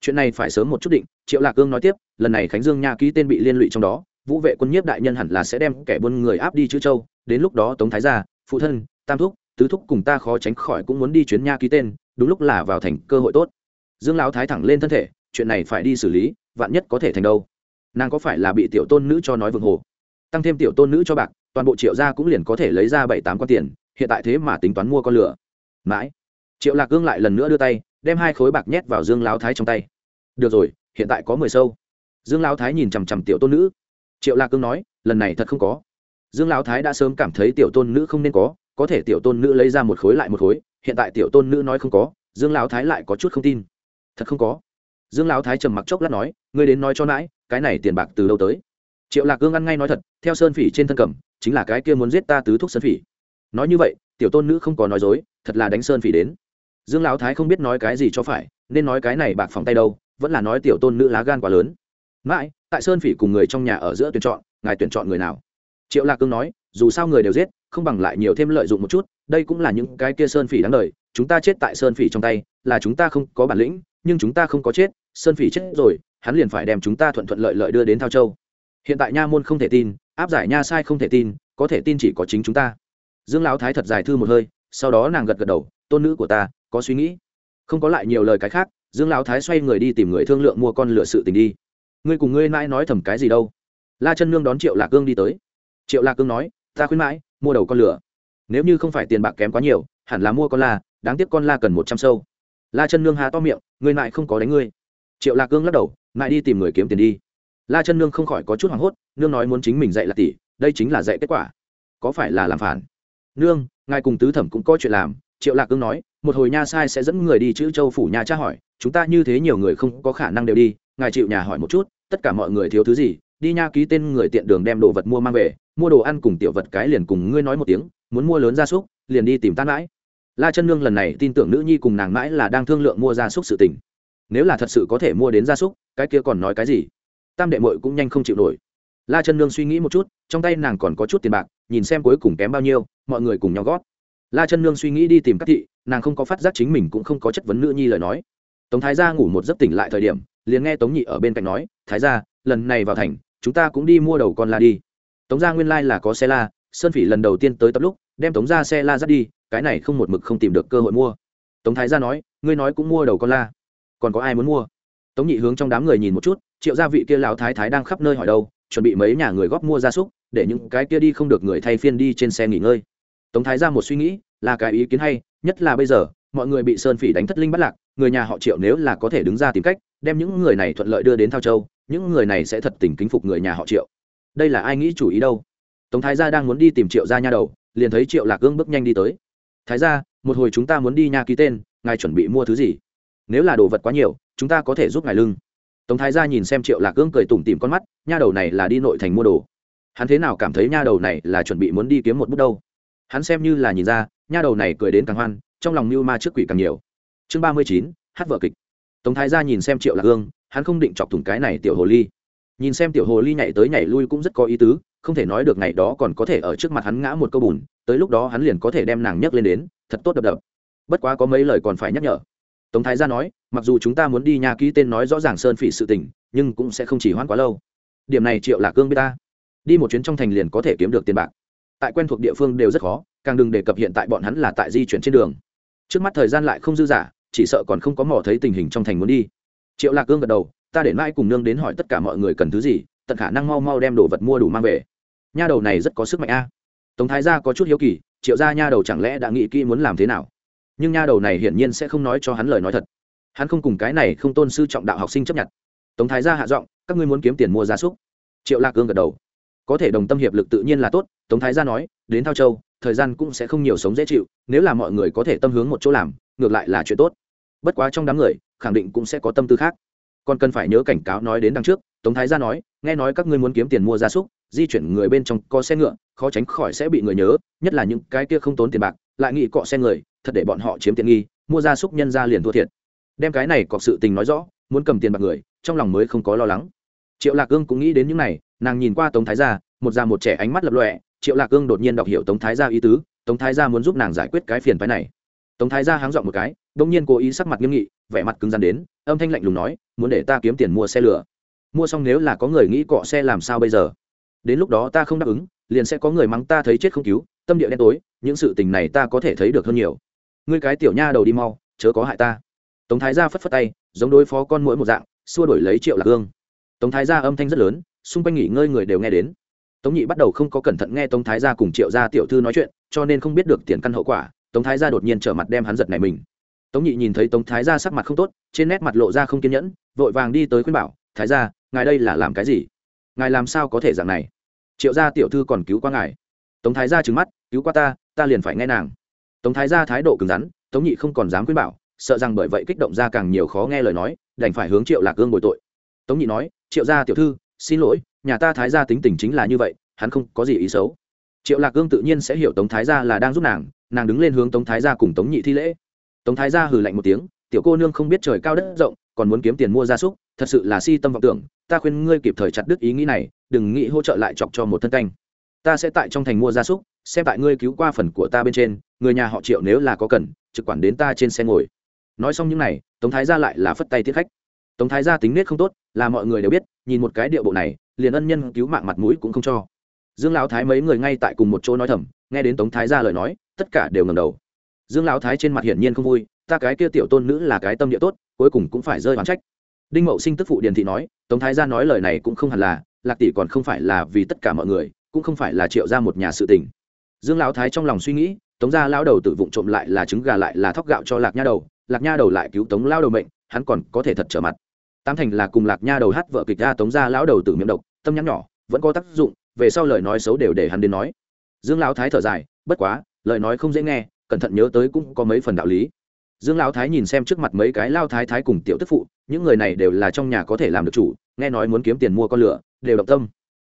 chuyện này phải sớm một chút định, triệu lạc cương nói tiếp, lần này khánh dương nha ký tên bị liên lụy trong đó, vũ vệ quân nhiếp đại nhân hẳn là sẽ đem kẻ buôn người áp đi chữ châu, đến lúc đó tống thái gia phụ thân, tam thúc, tứ thúc cùng ta khó tránh khỏi cũng muốn đi chuyến nha ký tên, đúng lúc là vào thành cơ hội tốt. Dương lão thái thẳng lên thân thể, chuyện này phải đi xử lý, vạn nhất có thể thành đâu. Nàng có phải là bị tiểu tôn nữ cho nói vượng hồ? Tăng thêm tiểu tôn nữ cho bạc, toàn bộ triệu gia cũng liền có thể lấy ra bảy tám con tiền, hiện tại thế mà tính toán mua con lửa. Mãi, triệu lạc gương lại lần nữa đưa tay, đem hai khối bạc nhét vào dương lão thái trong tay. Được rồi, hiện tại có mười sâu. Dương lão thái nhìn chằm chằm tiểu tôn nữ. Triệu lạc cương nói, lần này thật không có dương lão thái đã sớm cảm thấy tiểu tôn nữ không nên có có thể tiểu tôn nữ lấy ra một khối lại một khối, hiện tại tiểu tôn nữ nói không có, dương lão thái lại có chút không tin. Thật không có. Dương lão thái trầm mặc chốc lát nói, ngươi đến nói cho nãi, cái này tiền bạc từ đâu tới? Triệu lạc cương ăn ngay nói thật, theo sơn phỉ trên thân cầm, chính là cái kia muốn giết ta tứ thúc sơn phỉ. Nói như vậy, tiểu tôn nữ không có nói dối, thật là đánh sơn phỉ đến. Dương lão thái không biết nói cái gì cho phải, nên nói cái này bạc phòng tay đâu, vẫn là nói tiểu tôn nữ lá gan quá lớn. Mãi tại sơn phỉ cùng người trong nhà ở giữa tuyển chọn, ngài tuyển chọn người nào? Triệu lạc cương nói, dù sao người đều giết, không bằng lại nhiều thêm lợi dụng một chút, đây cũng là những cái kia sơn phỉ đáng đời, chúng ta chết tại sơn phỉ trong tay, là chúng ta không có bản lĩnh, nhưng chúng ta không có chết, sơn phỉ chết rồi, hắn liền phải đem chúng ta thuận thuận lợi lợi đưa đến thao châu. Hiện tại nha môn không thể tin, áp giải nha sai không thể tin, có thể tin chỉ có chính chúng ta. Dương lão thái thật dài thư một hơi, sau đó nàng gật gật đầu, tôn nữ của ta, có suy nghĩ. Không có lại nhiều lời cái khác, dương lão thái xoay người đi tìm người thương lượng mua con lửa sự tình đi. Ngươi cùng ngươi mãi nói thầm cái gì đâu? La chân nương đón triệu lạc cương đi tới triệu lạc cương nói, ta khuyên mãi, mua đầu con lửa. Nếu như không phải tiền bạc kém quá nhiều, hẳn là mua con la, đáng tiếc con la cần một trăm sâu. La chân nương há to miệng, ngươi lại không có đánh ngươi. Triệu lạc cương lắc đầu lại đi tìm người kiếm tiền đi. La chân nương không khỏi có chút hoảng hốt, nương nói muốn chính mình dạy là tỷ, đây chính là dạy kết quả. Có phải là làm phản? Nương, ngài cùng tứ thẩm cũng có chuyện làm. Triệu lạc cương nói, một hồi nha sai sẽ dẫn người đi chữ châu phủ nhà tra hỏi, chúng ta như thế nhiều người không có khả năng đều đi, ngài chịu nhà hỏi một chút, tất cả mọi người thiếu thứ gì đi nha ký tên người tiện đường đem đồ vật mua mang về, mua đồ ăn cùng tiểu vật cái liền cùng ngươi nói một tiếng, muốn mua lớn gia súc, liền đi tìm tan mãi. La chân nương lần này tin tưởng nữ nhi cùng nàng mãi là đang thương lượng mua gia súc sự tình. Nếu là thật sự có thể mua đến gia súc, cái kia còn nói cái gì? Tam đệ mội cũng nhanh không chịu nổi. La chân nương suy nghĩ một chút, trong tay nàng còn có chút tiền bạc, nhìn xem cuối cùng kém bao nhiêu, mọi người cùng nhau gót la chân nương suy nghĩ đi tìm các thị, nàng không có phát giác chính mình cũng không có chất vấn nữ nhi lời nói. Tống thái gia ngủ một giấc tỉnh lại thời điểm, liền nghe tống nhị ở bên cạnh nói, thái gia, lần này vào thành chúng ta cũng đi mua đầu con la đi. Tống gia nguyên lai là có xe la, sơn phỉ lần đầu tiên tới tập lúc, đem tống gia xe la dắt đi, cái này không một mực không tìm được cơ hội mua. Tống thái gia nói, ngươi nói cũng mua đầu con la. Còn có ai muốn mua? Tống nhị hướng trong đám người nhìn một chút, triệu gia vị kia lão thái thái đang khắp nơi hỏi đâu, chuẩn bị mấy nhà người góp mua gia súc, để những cái kia đi không được người thay phiên đi trên xe nghỉ ngơi. Tống thái gia một suy nghĩ, là cái ý kiến hay, nhất là bây giờ, mọi người bị sơn phỉ đánh thất linh bắt lạc, người nhà họ triệu nếu là có thể đứng ra tìm cách, đem những người này thuận lợi đưa đến thao châu những người này sẽ thật tình kính phục người nhà họ triệu. Đây là ai nghĩ chủ ý đâu? Tống thái gia đang muốn đi tìm triệu gia nha đầu, liền thấy triệu lạc gương bước nhanh đi tới. Thái gia, một hồi chúng ta muốn đi nha ký tên, ngài chuẩn bị mua thứ gì? Nếu là đồ vật quá nhiều, chúng ta có thể giúp ngài lưng. Tống thái gia nhìn xem triệu lạc gương cười tủm tìm con mắt, nha đầu này là đi nội thành mua đồ. Hắn thế nào cảm thấy nha đầu này là chuẩn bị muốn đi kiếm một bút đâu? Hắn xem như là nhìn ra, nha đầu này cười đến càng hoan, trong lòng mưu ma trước quỷ càng nhiều. Chương ba mươi chín, hát vợ kịch. Tống thái gia nhìn xem triệu lạc gương hắn không định chọc thủng cái này tiểu hồ ly. Nhìn xem tiểu hồ ly nhảy tới nhảy lui cũng rất có ý tứ, không thể nói được ngày đó còn có thể ở trước mặt hắn ngã một câu bùn, tới lúc đó hắn liền có thể đem nàng nhấc lên đến, thật tốt đập đập. Bất quá có mấy lời còn phải nhắc nhở. Tống thái gia nói, mặc dù chúng ta muốn đi nhà ký tên nói rõ ràng sơn phỉ sự tình, nhưng cũng sẽ không chỉ hoãn quá lâu. Điểm này triệu lạc cương biết ta. Đi một chuyến trong thành liền có thể kiếm được tiền bạc. Tại quen thuộc địa phương đều rất khó, càng đừng đề cập hiện tại bọn hắn là tại di chuyển trên đường. Trước mắt thời gian lại không dư dả, chỉ sợ còn không có mò thấy tình hình trong thành muốn đi triệu lạc cương gật đầu, ta để mãi cùng nương đến hỏi tất cả mọi người cần thứ gì, tận khả năng mau mau đem đồ vật mua đủ mang về. Nha đầu này rất có sức mạnh a. Tống thái gia có chút hiếu kỳ, triệu gia nha đầu chẳng lẽ đã nghĩ kỹ muốn làm thế nào? Nhưng nha đầu này hiển nhiên sẽ không nói cho hắn lời nói thật. Hắn không cùng cái này không tôn sư trọng đạo học sinh chấp nhận. Tống thái gia hạ giọng, các ngươi muốn kiếm tiền mua gia súc. Triệu lạc cương gật đầu, có thể đồng tâm hiệp lực tự nhiên là tốt. Tống thái gia nói, đến thao châu, thời gian cũng sẽ không nhiều sống dễ chịu, nếu là mọi người có thể tâm hướng một chỗ làm, ngược lại là chuyện tốt. Bất quá trong đám người khẳng định cũng sẽ có tâm tư khác. Còn cần phải nhớ cảnh cáo nói đến đằng trước, tống thái gia nói, nghe nói các ngươi muốn kiếm tiền mua gia súc, di chuyển người bên trong có xe ngựa, khó tránh khỏi sẽ bị người nhớ, nhất là những cái kia không tốn tiền bạc, lại nghĩ cọ xe người, thật để bọn họ chiếm tiện nghi, mua gia súc nhân ra liền thua thiệt. Đem cái này cọc sự tình nói rõ, muốn cầm tiền bạc người, trong lòng mới không có lo lắng. Triệu lạc ương cũng nghĩ đến những này, nàng nhìn qua tống thái gia, một già một trẻ ánh mắt lập lọe triệu lạc ương đột nhiên đọc hiểu tống thái gia ý tứ, tống thái gia muốn giúp nàng giải quyết cái phiền phái này tống thái gia háng dọn một cái đông nhiên cố ý sắc mặt nghiêm nghị, vẻ mặt cứng rắn đến, âm thanh lạnh lùng nói, muốn để ta kiếm tiền mua xe lửa? Mua xong nếu là có người nghĩ cọ xe làm sao bây giờ? Đến lúc đó ta không đáp ứng, liền sẽ có người mắng ta thấy chết không cứu, tâm địa đen tối, những sự tình này ta có thể thấy được hơn nhiều. Ngươi cái tiểu nha đầu đi mau, chớ có hại ta. Tống thái gia phất phất tay, giống đối phó con mỗi một dạng, xua đổi lấy triệu lạc hương. Tống thái gia âm thanh rất lớn, xung quanh nghỉ ngơi người đều nghe đến. Tống nhị bắt đầu không có cẩn thận nghe tống thái gia cùng triệu gia tiểu thư nói chuyện, cho nên không biết được tiền căn hậu quả tống thái gia đột nhiên trở mặt đem hắn giật này mình. Tống nhị nhìn thấy tống thái gia sắc mặt không tốt, trên nét mặt lộ ra không kiên nhẫn, vội vàng đi tới khuyên bảo, thái gia, ngài đây là làm cái gì? Ngài làm sao có thể dạng này? Triệu gia tiểu thư còn cứu qua ngài. Tống thái gia trừng mắt, cứu qua ta ta liền phải nghe nàng. Tống thái gia thái độ cứng rắn, tống nhị không còn dám khuyên bảo, sợ rằng bởi vậy kích động ra càng nhiều khó nghe lời nói, đành phải hướng triệu lạc gương bồi tội. Tống nhị nói, triệu gia tiểu thư, xin lỗi, nhà ta thái gia tính tình chính là như vậy, hắn không có gì ý xấu. Triệu lạc gương tự nhiên sẽ hiểu tống thái gia là đang giúp nàng nàng đứng lên hướng tống thái gia cùng tống nhị thi lễ. Tống thái gia hừ lạnh một tiếng, tiểu cô nương không biết trời cao đất rộng, còn muốn kiếm tiền mua gia súc, thật sự là si tâm vọng tưởng, ta khuyên ngươi kịp thời chặt đứt ý nghĩ này, đừng nghĩ hỗ trợ lại chọc cho một thân canh. Ta sẽ tại trong thành mua gia súc, xem tại ngươi cứu qua phần của ta bên trên, người nhà họ triệu nếu là có cần, trực quản đến ta trên xe ngồi. Nói xong những này, tống thái gia lại là phất tay tiết khách. Tống thái gia tính nết không tốt, là mọi người đều biết, nhìn một cái điệu bộ này, liền ân nhân cứu mạng mặt mũi cũng không cho. Dương lão thái mấy người ngay tại cùng một chỗ nói thầm, nghe đến tống thái gia lời nói tất cả đều ngầm đầu. Dương lão thái trên mặt hiển nhiên không vui, ta cái kia tiểu tôn nữ là cái tâm địa tốt, cuối cùng cũng phải rơi oán trách. Đinh mậu sinh tức phụ điền thị nói, tống thái gia nói lời này cũng không hẳn là, lạc tỷ còn không phải là vì tất cả mọi người, cũng không phải là triệu ra một nhà sự tình. Dương lão thái trong lòng suy nghĩ, tống gia lão đầu tự vụng trộm lại là trứng gà lại là thóc gạo cho lạc nha đầu, lạc nha đầu lại cứu tống lao đầu mệnh, hắn còn có thể thật trở mặt. Tam thành là cùng lạc nha đầu hát vợ kịch ra tống gia lão đầu tử miệng độc, tâm nhắn nhỏ, vẫn có tác dụng, về sau lời nói xấu đều để hắn đến nói. Dương lão thái thở dài, bất quá lời nói không dễ nghe, cẩn thận nhớ tới cũng có mấy phần đạo lý. Dương lão thái nhìn xem trước mặt mấy cái lao thái thái cùng tiểu tức phụ, những người này đều là trong nhà có thể làm được chủ, nghe nói muốn kiếm tiền mua con lửa, đều động tâm.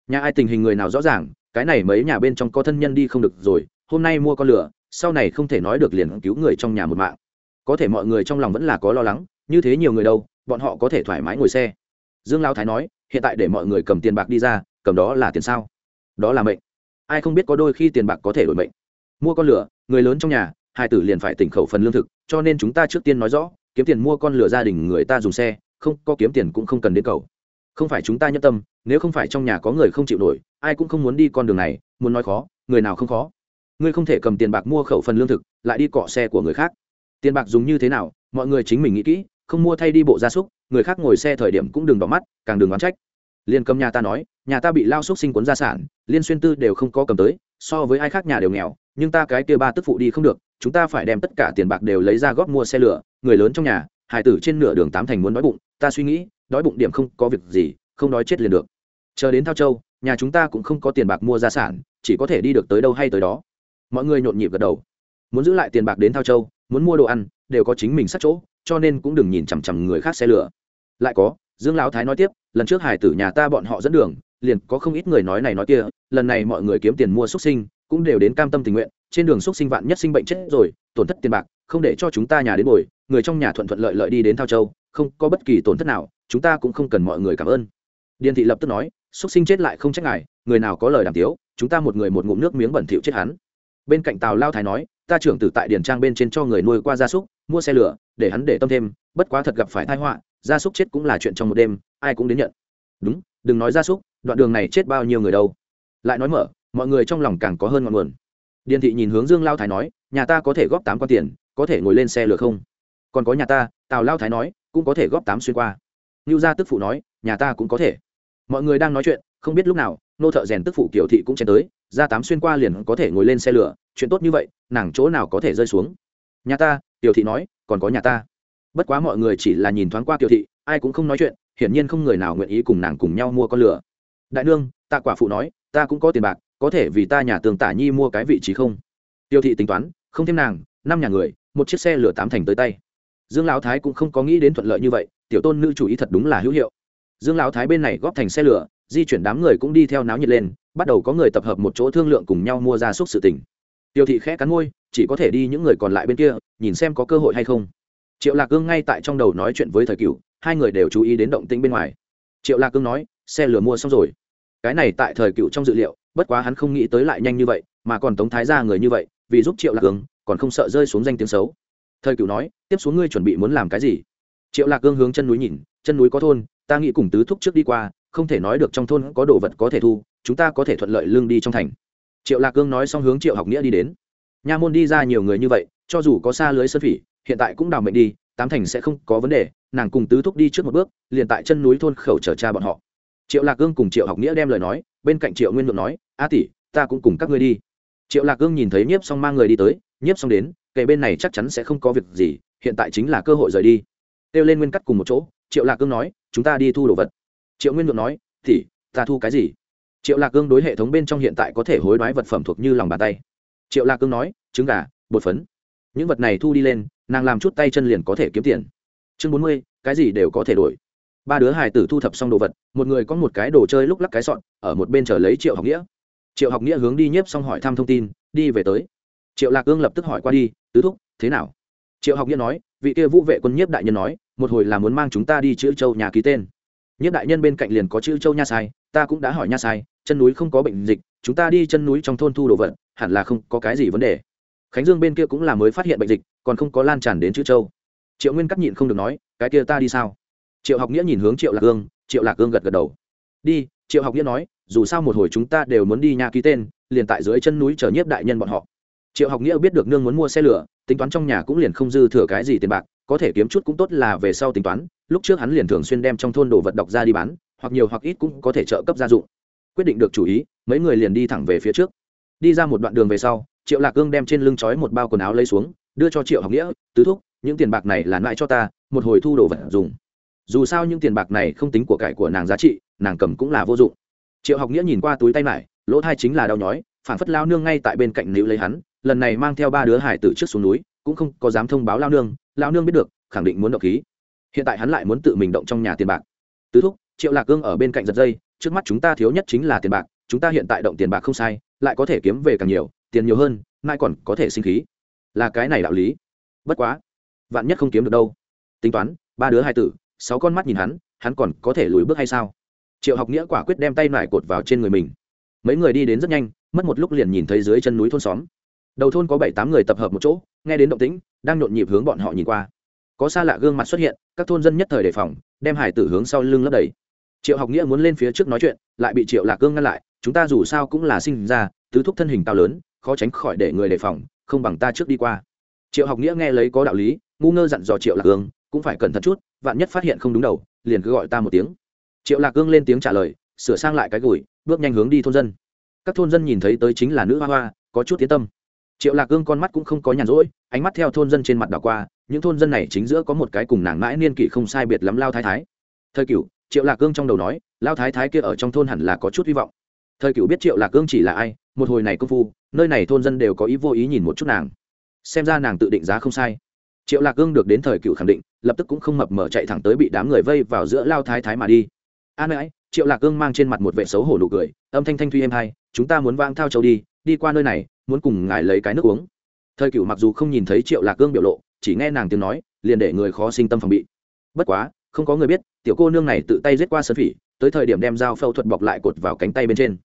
Nhà ai tình hình người nào rõ ràng, cái này mấy nhà bên trong có thân nhân đi không được rồi, hôm nay mua con lửa, sau này không thể nói được liền cứu người trong nhà một mạng. Có thể mọi người trong lòng vẫn là có lo lắng, như thế nhiều người đâu, bọn họ có thể thoải mái ngồi xe. Dương lão thái nói, hiện tại để mọi người cầm tiền bạc đi ra, cầm đó là tiền sao? Đó là mệnh. Ai không biết có đôi khi tiền bạc có thể đổi mệnh mua con lửa, người lớn trong nhà, hai tử liền phải tỉnh khẩu phần lương thực, cho nên chúng ta trước tiên nói rõ, kiếm tiền mua con lửa gia đình người ta dùng xe, không có kiếm tiền cũng không cần đến cầu. Không phải chúng ta nhất tâm, nếu không phải trong nhà có người không chịu nổi, ai cũng không muốn đi con đường này, muốn nói khó, người nào không khó. Ngươi không thể cầm tiền bạc mua khẩu phần lương thực, lại đi cọ xe của người khác. Tiền bạc dùng như thế nào, mọi người chính mình nghĩ kỹ, không mua thay đi bộ gia súc, người khác ngồi xe thời điểm cũng đừng đỏ mắt, càng đừng đoán trách. Liên cầm nhà ta nói, nhà ta bị lao xúc sinh cuốn gia sản, liên xuyên tư đều không có cầm tới, so với ai khác nhà đều nghèo nhưng ta cái kia ba tức phụ đi không được, chúng ta phải đem tất cả tiền bạc đều lấy ra góp mua xe lửa, người lớn trong nhà hải tử trên nửa đường tám thành muốn đói bụng, ta suy nghĩ, đói bụng điểm không có việc gì, không đói chết liền được. Chờ đến thao châu, nhà chúng ta cũng không có tiền bạc mua gia sản, chỉ có thể đi được tới đâu hay tới đó. Mọi người nhộn nhịp gật đầu. Muốn giữ lại tiền bạc đến thao châu, muốn mua đồ ăn, đều có chính mình sát chỗ, cho nên cũng đừng nhìn chằm chằm người khác xe lửa. Lại có, dương lão thái nói tiếp, lần trước hải tử nhà ta bọn họ dẫn đường, liền có không ít người nói này nói kia, lần này mọi người kiếm tiền mua xuất sinh cũng đều đến cam tâm tình nguyện, trên đường xuất sinh vạn nhất sinh bệnh chết rồi, tổn thất tiền bạc, không để cho chúng ta nhà đến bồi, người trong nhà thuận thuận lợi lợi đi đến thao châu, không có bất kỳ tổn thất nào, chúng ta cũng không cần mọi người cảm ơn. Điền thị lập tức nói xuất sinh chết lại không trách ngài, người nào có lời đàm tiếu, chúng ta một người một ngụm nước miếng bẩn thỉu chết hắn. Bên cạnh tào lao thái nói, ta trưởng tử tại điền trang bên trên cho người nuôi qua gia súc, mua xe lửa, để hắn để tâm thêm, bất quá thật gặp phải tai họa, gia súc chết cũng là chuyện trong một đêm, ai cũng đến nhận. Đúng, đừng nói gia súc, đoạn đường này chết bao nhiêu người đâu. Lại nói mở mọi người trong lòng càng có hơn ngọn nguồn. Điền thị nhìn hướng dương lao thái nói, nhà ta có thể góp tám con tiền, có thể ngồi lên xe lửa không? Còn có nhà ta, tào lao thái nói, cũng có thể góp tám xuyên qua. Ngưu gia tức phụ nói, nhà ta cũng có thể. Mọi người đang nói chuyện, không biết lúc nào, nô thợ rèn tức phụ kiều thị cũng chen tới, ra tám xuyên qua liền có thể ngồi lên xe lửa, chuyện tốt như vậy, nàng chỗ nào có thể rơi xuống? Nhà ta, kiều thị nói, còn có nhà ta. Bất quá mọi người chỉ là nhìn thoáng qua kiều thị, ai cũng không nói chuyện, hiển nhiên không người nào nguyện ý cùng nàng cùng nhau mua con lửa. Đại nương tạ quả phụ nói, ta cũng có tiền bạc có thể vì ta nhà tường tả nhi mua cái vị trí không? Tiêu thị tính toán, không thêm nàng, năm nhà người, một chiếc xe lửa tám thành tới tay. Dương lão thái cũng không có nghĩ đến thuận lợi như vậy, tiểu tôn nữ chủ ý thật đúng là hữu hiệu. Dương lão thái bên này góp thành xe lửa, di chuyển đám người cũng đi theo náo nhiệt lên, bắt đầu có người tập hợp một chỗ thương lượng cùng nhau mua ra xúc sự tình. Tiêu thị khẽ cắn môi, chỉ có thể đi những người còn lại bên kia, nhìn xem có cơ hội hay không. Triệu lạc cương ngay tại trong đầu nói chuyện với thời cựu hai người đều chú ý đến động tĩnh bên ngoài. Triệu lạc cương nói, xe lửa mua xong rồi. Cái này tại thời cựu trong dự liệu bất quá hắn không nghĩ tới lại nhanh như vậy, mà còn tống thái ra người như vậy, vì giúp triệu lạc cương còn không sợ rơi xuống danh tiếng xấu. Thời cựu nói, tiếp xuống ngươi chuẩn bị muốn làm cái gì? Triệu lạc cương hướng chân núi nhìn, chân núi có thôn, ta nghĩ cùng tứ thúc trước đi qua, không thể nói được trong thôn có đồ vật có thể thu, chúng ta có thể thuận lợi lương đi trong thành. Triệu lạc cương nói xong hướng triệu học nghĩa đi đến. Nha môn đi ra nhiều người như vậy, cho dù có xa lưới sơn phỉ, hiện tại cũng đào mệnh đi, tám thành sẽ không có vấn đề, nàng cùng tứ thúc đi trước một bước, liền tại chân núi thôn khẩu chở cha bọn họ. Triệu lạc cương cùng triệu học nghĩa đem lời nói bên cạnh triệu nguyên lượng nói, a tỷ, ta cũng cùng các ngươi đi. Triệu lạc cương nhìn thấy nhiếp xong mang người đi tới, nhiếp xong đến, kệ bên này chắc chắn sẽ không có việc gì, hiện tại chính là cơ hội rời đi. Kêu lên nguyên cắt cùng một chỗ, triệu lạc cương nói, chúng ta đi thu đồ vật. Triệu nguyên lượng nói, tỷ, ta thu cái gì? Triệu lạc cương đối hệ thống bên trong hiện tại có thể hối đoái vật phẩm thuộc như lòng bàn tay. Triệu lạc cương nói, trứng gà, bột phấn, những vật này thu đi lên, nàng làm chút tay chân liền có thể kiếm tiền. Chương bốn mươi, cái gì đều có thể đổi ba đứa hài tử thu thập xong đồ vật, một người có một cái đồ chơi lúc lắc cái sọn ở một bên chờ lấy triệu học nghĩa. Triệu học nghĩa hướng đi nhiếp xong hỏi thăm thông tin, đi về tới. Triệu lạc ương lập tức hỏi qua đi, tứ thúc, thế nào? Triệu học nghĩa nói, vị kia vũ vệ quân nhiếp đại nhân nói, một hồi là muốn mang chúng ta đi chữ châu nhà ký tên. Nhiếp đại nhân bên cạnh liền có chữ châu nha sai, ta cũng đã hỏi nha sai, chân núi không có bệnh dịch, chúng ta đi chân núi trong thôn thu đồ vật, hẳn là không có cái gì vấn đề. Khánh dương bên kia cũng là mới phát hiện bệnh dịch, còn không có lan tràn đến chữ châu. Triệu nguyên cắt nhịn không được nói, cái kia ta đi sao? Triệu học nghĩa nhìn hướng triệu lạc ương, triệu lạc ương gật gật đầu. Đi, triệu học nghĩa nói, dù sao một hồi chúng ta đều muốn đi nhà ký tên, liền tại dưới chân núi chờ nhiếp đại nhân bọn họ. Triệu học nghĩa biết được nương muốn mua xe lửa, tính toán trong nhà cũng liền không dư thừa cái gì tiền bạc, có thể kiếm chút cũng tốt là về sau tính toán, lúc trước hắn liền thường xuyên đem trong thôn đồ vật đọc ra đi bán, hoặc nhiều hoặc ít cũng có thể trợ cấp gia dụng. Quyết định được chủ ý, mấy người liền đi thẳng về phía trước. Đi ra một đoạn đường về sau, triệu lạc cương đem trên lưng trói một bao quần áo lấy xuống, đưa cho triệu học nghĩa, tứ thúc, những tiền bạc này là lại cho ta, một hồi thu đồ vật dùng dù sao những tiền bạc này không tính của cải của nàng giá trị, nàng cầm cũng là vô dụng. Triệu học nghĩa nhìn qua túi tay mải lỗ thai chính là đau nhói phản phất lao nương ngay tại bên cạnh nữ lấy hắn, lần này mang theo ba đứa hải tử trước xuống núi, cũng không có dám thông báo lao nương lao nương biết được, khẳng định muốn động khí. Hiện tại hắn lại muốn tự mình động trong nhà tiền bạc. Tứ thúc, triệu lạc cương ở bên cạnh giật dây, trước mắt chúng ta thiếu nhất chính là tiền bạc, chúng ta hiện tại động tiền bạc không sai, lại có thể kiếm về càng nhiều, tiền nhiều hơn mai còn có thể sinh khí. Là cái này đạo lý. Bất quá, vạn nhất không kiếm được đâu. Tính toán, ba đứa hai tử sáu con mắt nhìn hắn hắn còn có thể lùi bước hay sao? Triệu học nghĩa quả quyết đem tay nải cột vào trên người mình. Mấy người đi đến rất nhanh, mất một lúc liền nhìn thấy dưới chân núi thôn xóm. Đầu thôn có bảy tám người tập hợp một chỗ, nghe đến động tĩnh, đang nhộn nhịp hướng bọn họ nhìn qua. Có xa lạ gương mặt xuất hiện, các thôn dân nhất thời đề phòng, đem hải tử hướng sau lưng lấp đầy. Triệu học nghĩa muốn lên phía trước nói chuyện, lại bị triệu lạc cương ngăn lại, chúng ta dù sao cũng là sinh ra, tứ thúc thân hình cao lớn, khó tránh khỏi để người đề phòng, không bằng ta trước đi qua. Triệu học nghĩa nghe lấy có đạo lý, ngu ngơ dặn dò triệu lạc cương, cũng phải cẩn thận chút vạn nhất phát hiện không đúng đầu liền cứ gọi ta một tiếng. Triệu lạc cương lên tiếng trả lời sửa sang lại cái gùi bước nhanh hướng đi thôn dân. Các thôn dân nhìn thấy tới chính là nữ hoa hoa có chút tiến tâm. Triệu lạc cương con mắt cũng không có nhàn rỗi ánh mắt theo thôn dân trên mặt đảo qua những thôn dân này chính giữa có một cái cùng nàng mãi niên kỷ không sai biệt lắm lao thái thái. Thời Cựu, triệu lạc cương trong đầu nói lao thái thái kia ở trong thôn hẳn là có chút hy vọng. Thời Cựu biết triệu lạc cương chỉ là ai một hồi này công phu nơi này thôn dân đều có ý vô ý nhìn một chút nàng. Xem ra nàng tự định giá không sai triệu lạc cương được đến thời cựu khẳng định lập tức cũng không mập mở chạy thẳng tới bị đám người vây vào giữa lao thái thái mà đi. An à, ấy triệu lạc cương mang trên mặt một vệ xấu hổ nụ cười âm thanh thanh thuy êm hai chúng ta muốn vang thao châu đi đi qua nơi này muốn cùng ngài lấy cái nước uống. Thời cựu mặc dù không nhìn thấy triệu lạc cương biểu lộ chỉ nghe nàng tiếng nói liền để người khó sinh tâm phòng bị. Bất quá không có người biết tiểu cô nương này tự tay giết qua sơn phỉ tới thời điểm đem dao phẫu thuật bọc lại cột vào cánh tay bên trên.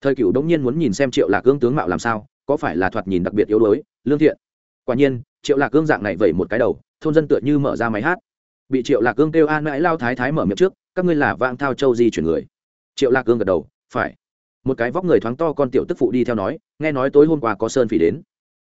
Thời cựu đống nhiên muốn nhìn xem triệu lạc cương tướng mạo làm sao có phải là thoạt nhìn đặc biệt yếu đuối lương thiện quả nhiên, triệu lạc cương dạng này vẩy một cái đầu, thôn dân tựa như mở ra máy hát. Bị triệu lạc cương kêu an mãi lao thái thái mở miệng trước, các ngươi là vang thao châu di chuyển người. Triệu lạc cương gật đầu, phải. Một cái vóc người thoáng to con tiểu tức phụ đi theo nói, nghe nói tối hôm qua có sơn phỉ đến.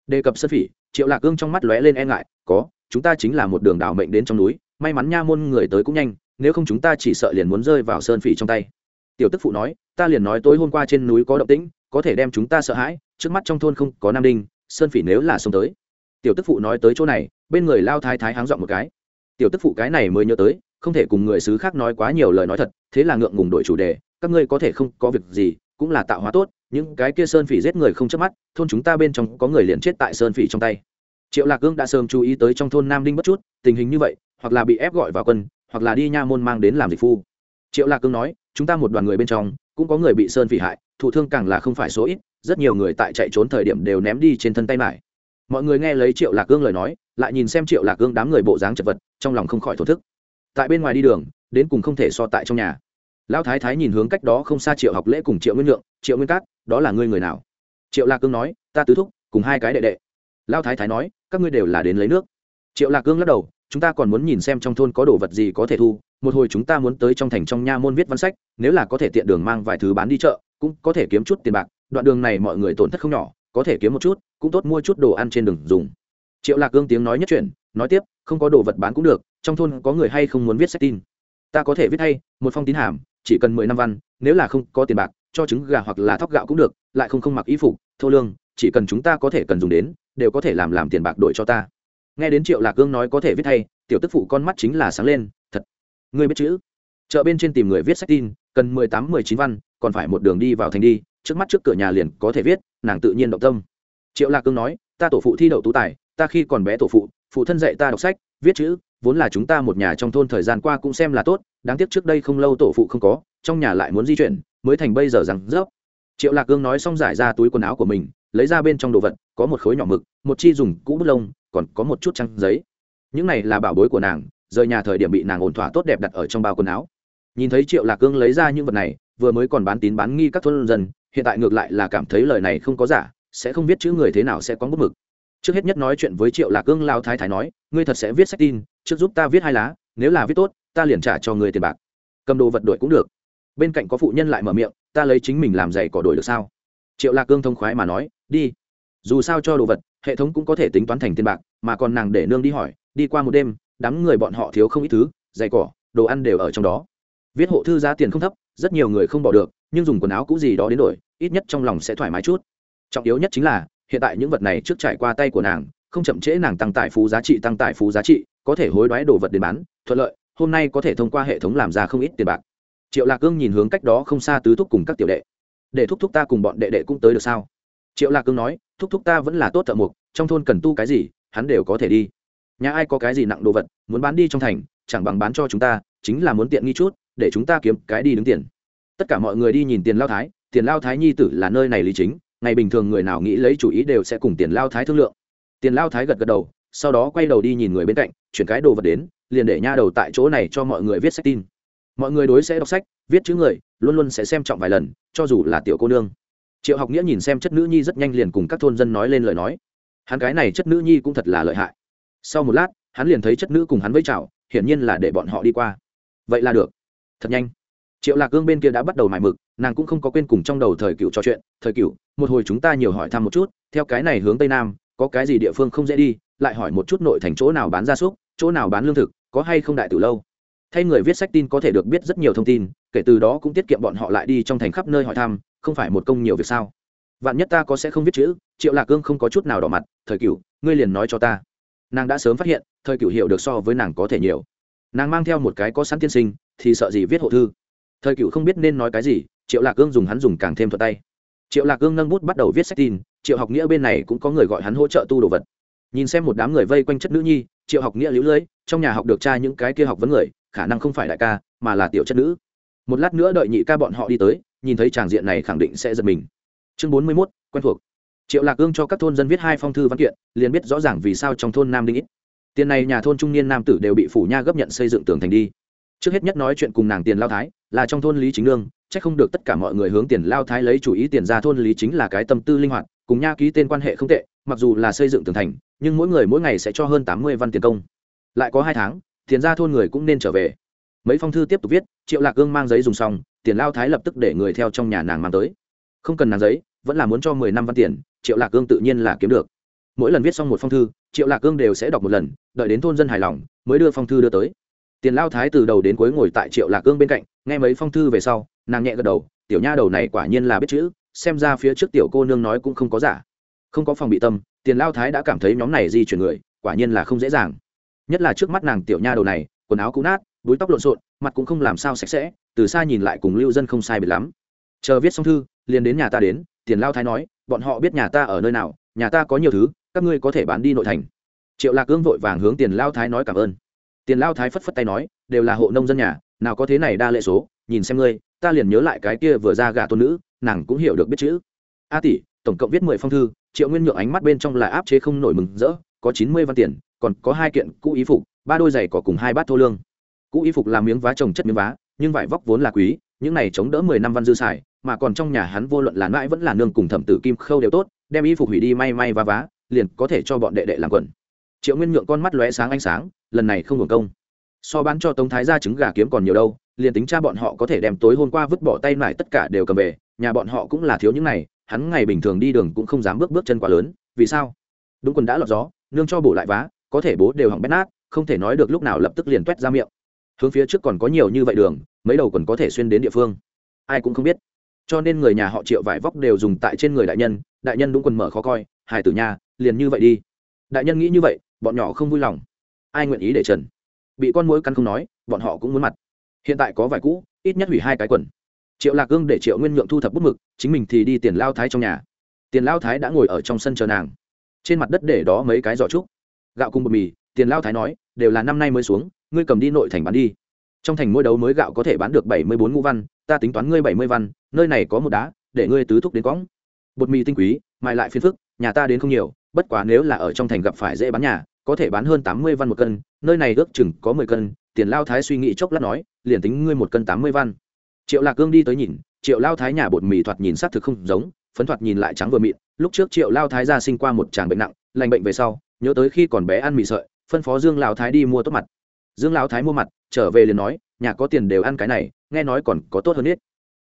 Đề cập sơn phỉ, triệu lạc cương trong mắt lóe lên e ngại, có, chúng ta chính là một đường đảo mệnh đến trong núi, may mắn nha môn người tới cũng nhanh, nếu không chúng ta chỉ sợ liền muốn rơi vào sơn phỉ trong tay. Tiểu tức phụ nói, ta liền nói tối hôm qua trên núi có động tĩnh, có thể đem chúng ta sợ hãi, trước mắt trong thôn không có nam đinh, sơn phỉ nếu là xông tới tiểu tức phụ nói tới chỗ này, bên người lao thái thái háng dọn một cái. Tiểu tức phụ cái này mới nhớ tới, không thể cùng người xứ khác nói quá nhiều lời nói thật, thế là ngượng ngùng đổi chủ đề, các ngươi có thể không có việc gì, cũng là tạo hóa tốt, những cái kia sơn phỉ giết người không chớp mắt, thôn chúng ta bên trong có người liền chết tại sơn phỉ trong tay. Triệu lạc cương đã sớm chú ý tới trong thôn nam đinh bất chút, tình hình như vậy, hoặc là bị ép gọi vào quân, hoặc là đi nha môn mang đến làm dịch phu. Triệu lạc cương nói, chúng ta một đoàn người bên trong, cũng có người bị sơn phỉ hại, thụ thương càng là không phải số ít, rất nhiều người tại chạy trốn thời điểm đều ném đi trên thân tay mải mọi người nghe lấy triệu lạc cương lời nói, lại nhìn xem triệu lạc cương đám người bộ dáng chật vật, trong lòng không khỏi thổ thức. Tại bên ngoài đi đường, đến cùng không thể so tại trong nhà. Lão thái thái nhìn hướng cách đó không xa triệu học lễ cùng triệu nguyên lượng, triệu nguyên cát, đó là ngươi người nào? Triệu lạc cương nói, ta tứ thúc, cùng hai cái đệ đệ. Lão thái thái nói, các ngươi đều là đến lấy nước. Triệu lạc cương lắc đầu, chúng ta còn muốn nhìn xem trong thôn có đồ vật gì có thể thu, một hồi chúng ta muốn tới trong thành trong nha môn viết văn sách, nếu là có thể tiện đường mang vài thứ bán đi chợ, cũng có thể kiếm chút tiền bạc, đoạn đường này mọi người tổn thất không nhỏ có thể kiếm một chút, cũng tốt mua chút đồ ăn trên đường dùng. Triệu lạc cương tiếng nói nhất chuyển, nói tiếp, không có đồ vật bán cũng được, trong thôn có người hay không muốn viết sách tin? Ta có thể viết hay, một phong tín hàm, chỉ cần mười năm văn, nếu là không có tiền bạc, cho trứng gà hoặc là thóc gạo cũng được, lại không không mặc y phục, thô lương, chỉ cần chúng ta có thể cần dùng đến, đều có thể làm làm tiền bạc đổi cho ta. Nghe đến triệu lạc cương nói có thể viết hay, tiểu tức phụ con mắt chính là sáng lên, thật. Ngươi biết chữ? Chợ bên trên tìm người viết sách tin, cần mười tám, mười chín văn, còn phải một đường đi vào thành đi, trước mắt trước cửa nhà liền có thể viết nàng tự nhiên động tâm. Triệu lạc cương nói, ta tổ phụ thi đậu tú tài, ta khi còn bé tổ phụ phụ thân dạy ta đọc sách, viết chữ, vốn là chúng ta một nhà trong thôn thời gian qua cũng xem là tốt, đáng tiếc trước đây không lâu tổ phụ không có, trong nhà lại muốn di chuyển, mới thành bây giờ rằng rớp. Triệu lạc cương nói xong giải ra túi quần áo của mình, lấy ra bên trong đồ vật, có một khối nhỏ mực, một chi dùng cũ bút lông, còn có một chút trăng giấy. Những này là bảo bối của nàng, rời nhà thời điểm bị nàng ổn thỏa tốt đẹp đặt ở trong bao quần áo nhìn thấy triệu lạc cương lấy ra những vật này, vừa mới còn bán tín bán nghi các thôn dân, hiện tại ngược lại là cảm thấy lời này không có giả, sẽ không biết chữ người thế nào sẽ có bút mực. Trước hết nhất nói chuyện với triệu lạc cương lao thái thái nói, ngươi thật sẽ viết sách tin, trước giúp ta viết hai lá, nếu là viết tốt, ta liền trả cho người tiền bạc. Cầm đồ vật đổi cũng được. Bên cạnh có phụ nhân lại mở miệng, ta lấy chính mình làm giày cỏ đổi được sao? Triệu lạc cương thông khoái mà nói, đi. Dù sao cho đồ vật, hệ thống cũng có thể tính toán thành tiền bạc, mà còn nàng để nương đi hỏi, đi qua một đêm, đám người bọn họ thiếu không ít thứ, giày cỏ, đồ ăn đều ở trong đó viết hộ thư giá tiền không thấp, rất nhiều người không bỏ được, nhưng dùng quần áo cũ gì đó đến đổi, ít nhất trong lòng sẽ thoải mái chút. Trọng yếu nhất chính là, hiện tại những vật này trước trải qua tay của nàng, không chậm trễ nàng tăng tài phú giá trị tăng tài phú giá trị, có thể hối đoái đồ vật đến bán, thuận lợi, hôm nay có thể thông qua hệ thống làm ra không ít tiền bạc. Triệu lạc cương nhìn hướng cách đó không xa tứ thúc cùng các tiểu đệ. Để thúc thúc ta cùng bọn đệ đệ cũng tới được sao? Triệu lạc cương nói, thúc thúc ta vẫn là tốt thợ mục trong thôn cần tu cái gì, hắn đều có thể đi. Nhà ai có cái gì nặng đồ vật, muốn bán đi trong thành, chẳng bằng bán cho chúng ta, chính là muốn tiện nghi chút để chúng ta kiếm cái đi đứng tiền. Tất cả mọi người đi nhìn tiền lao thái, tiền lao thái nhi tử là nơi này lý chính, ngày bình thường người nào nghĩ lấy chủ ý đều sẽ cùng tiền lao thái thương lượng. Tiền lao thái gật gật đầu, sau đó quay đầu đi nhìn người bên cạnh, chuyển cái đồ vật đến, liền để nha đầu tại chỗ này cho mọi người viết sách tin. Mọi người đối sẽ đọc sách, viết chữ người, luôn luôn sẽ xem trọng vài lần, cho dù là tiểu cô nương. Triệu học nghĩa nhìn xem chất nữ nhi rất nhanh liền cùng các thôn dân nói lên lời nói. Hắn cái này chất nữ nhi cũng thật là lợi hại. Sau một lát, hắn liền thấy chất nữ cùng hắn với chào, hiển nhiên là để bọn họ đi qua. Vậy là được thật nhanh. Triệu lạc gương bên kia đã bắt đầu mải mực, nàng cũng không có quên cùng trong đầu thời cựu trò chuyện, thời cựu, một hồi chúng ta nhiều hỏi thăm một chút, theo cái này hướng tây nam, có cái gì địa phương không dễ đi, lại hỏi một chút nội thành chỗ nào bán gia súc, chỗ nào bán lương thực, có hay không đại từ lâu? Thay người viết sách tin có thể được biết rất nhiều thông tin, kể từ đó cũng tiết kiệm bọn họ lại đi trong thành khắp nơi hỏi thăm, không phải một công nhiều việc sao? Vạn nhất ta có sẽ không viết chữ, triệu lạc cương không có chút nào đỏ mặt, thời cựu, ngươi liền nói cho ta. Nàng đã sớm phát hiện, thời cựu hiểu được so với nàng có thể nhiều. Nàng mang theo một cái có sẵn tiên sinh thì sợ gì viết hộ thư. Thời cựu không biết nên nói cái gì, triệu lạc cương dùng hắn dùng càng thêm thuật tay. Triệu lạc cương nâng bút bắt đầu viết sách tin, triệu học nghĩa bên này cũng có người gọi hắn hỗ trợ tu đồ vật. Nhìn xem một đám người vây quanh chất nữ nhi, triệu học nghĩa lũ lưỡi trong nhà học được tra những cái kia học vấn người, khả năng không phải đại ca, mà là tiểu chất nữ. Một lát nữa đợi nhị ca bọn họ đi tới, nhìn thấy tràng diện này khẳng định sẽ giật mình. Chương bốn mươi mốt, quen thuộc. Triệu lạc ương cho các thôn dân viết hai phong thư văn kiện, liền biết rõ ràng vì sao trong thôn nam đinh ít. Tiền này nhà thôn trung niên nam tử đều bị phủ nha gấp nhận xây dựng tường thành đi trước hết nhất nói chuyện cùng nàng tiền lao thái, là trong thôn lý chính nương, chắc không được tất cả mọi người hướng tiền lao thái lấy chủ ý tiền ra thôn lý chính là cái tâm tư linh hoạt, cùng nha ký tên quan hệ không tệ, mặc dù là xây dựng tường thành, nhưng mỗi người mỗi ngày sẽ cho hơn tám mươi văn tiền công. Lại có hai tháng, tiền ra thôn người cũng nên trở về. Mấy phong thư tiếp tục viết, triệu lạc gương mang giấy dùng xong, tiền lao thái lập tức để người theo trong nhà nàng mang tới. Không cần nàng giấy, vẫn là muốn cho mười năm văn tiền, triệu lạc gương tự nhiên là kiếm được. Mỗi lần viết xong một phong thư, triệu lạc cương đều sẽ đọc một lần, đợi đến thôn dân hài lòng, mới đưa phong thư đưa tới tiền lao thái từ đầu đến cuối ngồi tại triệu lạc cương bên cạnh, nghe mấy phong thư về sau, nàng nhẹ gật đầu, tiểu nha đầu này quả nhiên là biết chữ, xem ra phía trước tiểu cô nương nói cũng không có giả. Không có phòng bị tâm, tiền lao thái đã cảm thấy nhóm này di chuyển người, quả nhiên là không dễ dàng. Nhất là trước mắt nàng tiểu nha đầu này, quần áo cũ nát, búi tóc lộn xộn, mặt cũng không làm sao sạch sẽ, từ xa nhìn lại cùng lưu dân không sai biệt lắm. Chờ viết xong thư, liền đến nhà ta đến, tiền lao thái nói, bọn họ biết nhà ta ở nơi nào, nhà ta có nhiều thứ, các ngươi có thể bán đi nội thành. Triệu lạc ương vội vàng hướng tiền lao thái nói cảm ơn tiền lao thái phất phất tay nói, đều là hộ nông dân nhà, nào có thế này đa lệ số, nhìn xem ngươi, ta liền nhớ lại cái kia vừa ra gà tôn nữ, nàng cũng hiểu được biết chữ. A tỷ, tổng cộng viết mười phong thư, triệu nguyên nhượng ánh mắt bên trong là áp chế không nổi mừng rỡ, có chín mươi văn tiền, còn có hai kiện cũ ý phục, ba đôi giày có cùng hai bát thô lương. Cũ y phục làm miếng vá trồng chất miếng vá, nhưng vải vóc vốn là quý, những này chống đỡ mười năm văn dư xài, mà còn trong nhà hắn vô luận là mãi vẫn là nương cùng thẩm tử kim khâu đều tốt, đem y phục hủy đi may may và vá, liền có thể cho bọn đệ đệ làm quần. Triệu nguyên nhượng con mắt lóe sáng ánh sáng lần này không hưởng công. So bán cho tống thái ra trứng gà kiếm còn nhiều đâu, liền tính cha bọn họ có thể đem tối hôm qua vứt bỏ tay lại tất cả đều cầm về, nhà bọn họ cũng là thiếu những này, hắn ngày bình thường đi đường cũng không dám bước bước chân quá lớn, vì sao? Đúng quần đã lọt gió, nương cho bổ lại vá, có thể bố đều hỏng bét nát, không thể nói được lúc nào lập tức liền t ra miệng. Hướng phía trước còn có nhiều như vậy đường, mấy đầu còn có thể xuyên đến địa phương. Ai cũng không biết. Cho nên người nhà họ triệu vải vóc đều dùng tại trên người đại nhân đại nhân đúng quần mở khó coi, hài tử nhà, liền như vậy đi. Đại nhân nghĩ như vậy, bọn nhỏ không vui lòng ai nguyện ý để trần? Bị con mũi căn không nói, bọn họ cũng muốn mặt. Hiện tại có vài cũ, ít nhất hủy hai cái quần. Triệu lạc gương để triệu nguyên nhượng thu thập bút mực, chính mình thì đi tiền lao thái trong nhà. Tiền lao thái đã ngồi ở trong sân chờ nàng. Trên mặt đất để đó mấy cái giỏ trúc. Gạo cùng bột mì, tiền lao thái nói, đều là năm nay mới xuống, ngươi cầm đi nội thành bán đi. Trong thành mỗi đấu mới gạo có thể bán được bảy mươi bốn ngũ văn, ta tính toán ngươi bảy mươi văn, nơi này có một đá, để ngươi tứ thúc đến cõng bột mì tinh quý mại lại phiên phức, nhà ta đến không nhiều, bất quá nếu là ở trong thành gặp phải dễ bán nhà có thể bán hơn tám mươi văn một cân, nơi này ước chừng có mười cân, tiền lao thái suy nghĩ chốc lát nói, liền tính ngươi một cân tám mươi văn. Triệu lạc cương đi tới nhìn, triệu lao thái nhà bột mì thoạt nhìn s á c thực không giống, phấn thoạt nhìn lại trắng vừa mịn, lúc trước triệu lao thái ra sinh qua một tràng bệnh nặng, lành bệnh về sau, nhớ tới khi còn bé ăn mì sợi, phân phó dương lao thái đi mua tốt mặt. Dương lao thái mua mặt, trở về liền nói, nhà có tiền đều ăn cái này, nghe nói còn có tốt hơn ít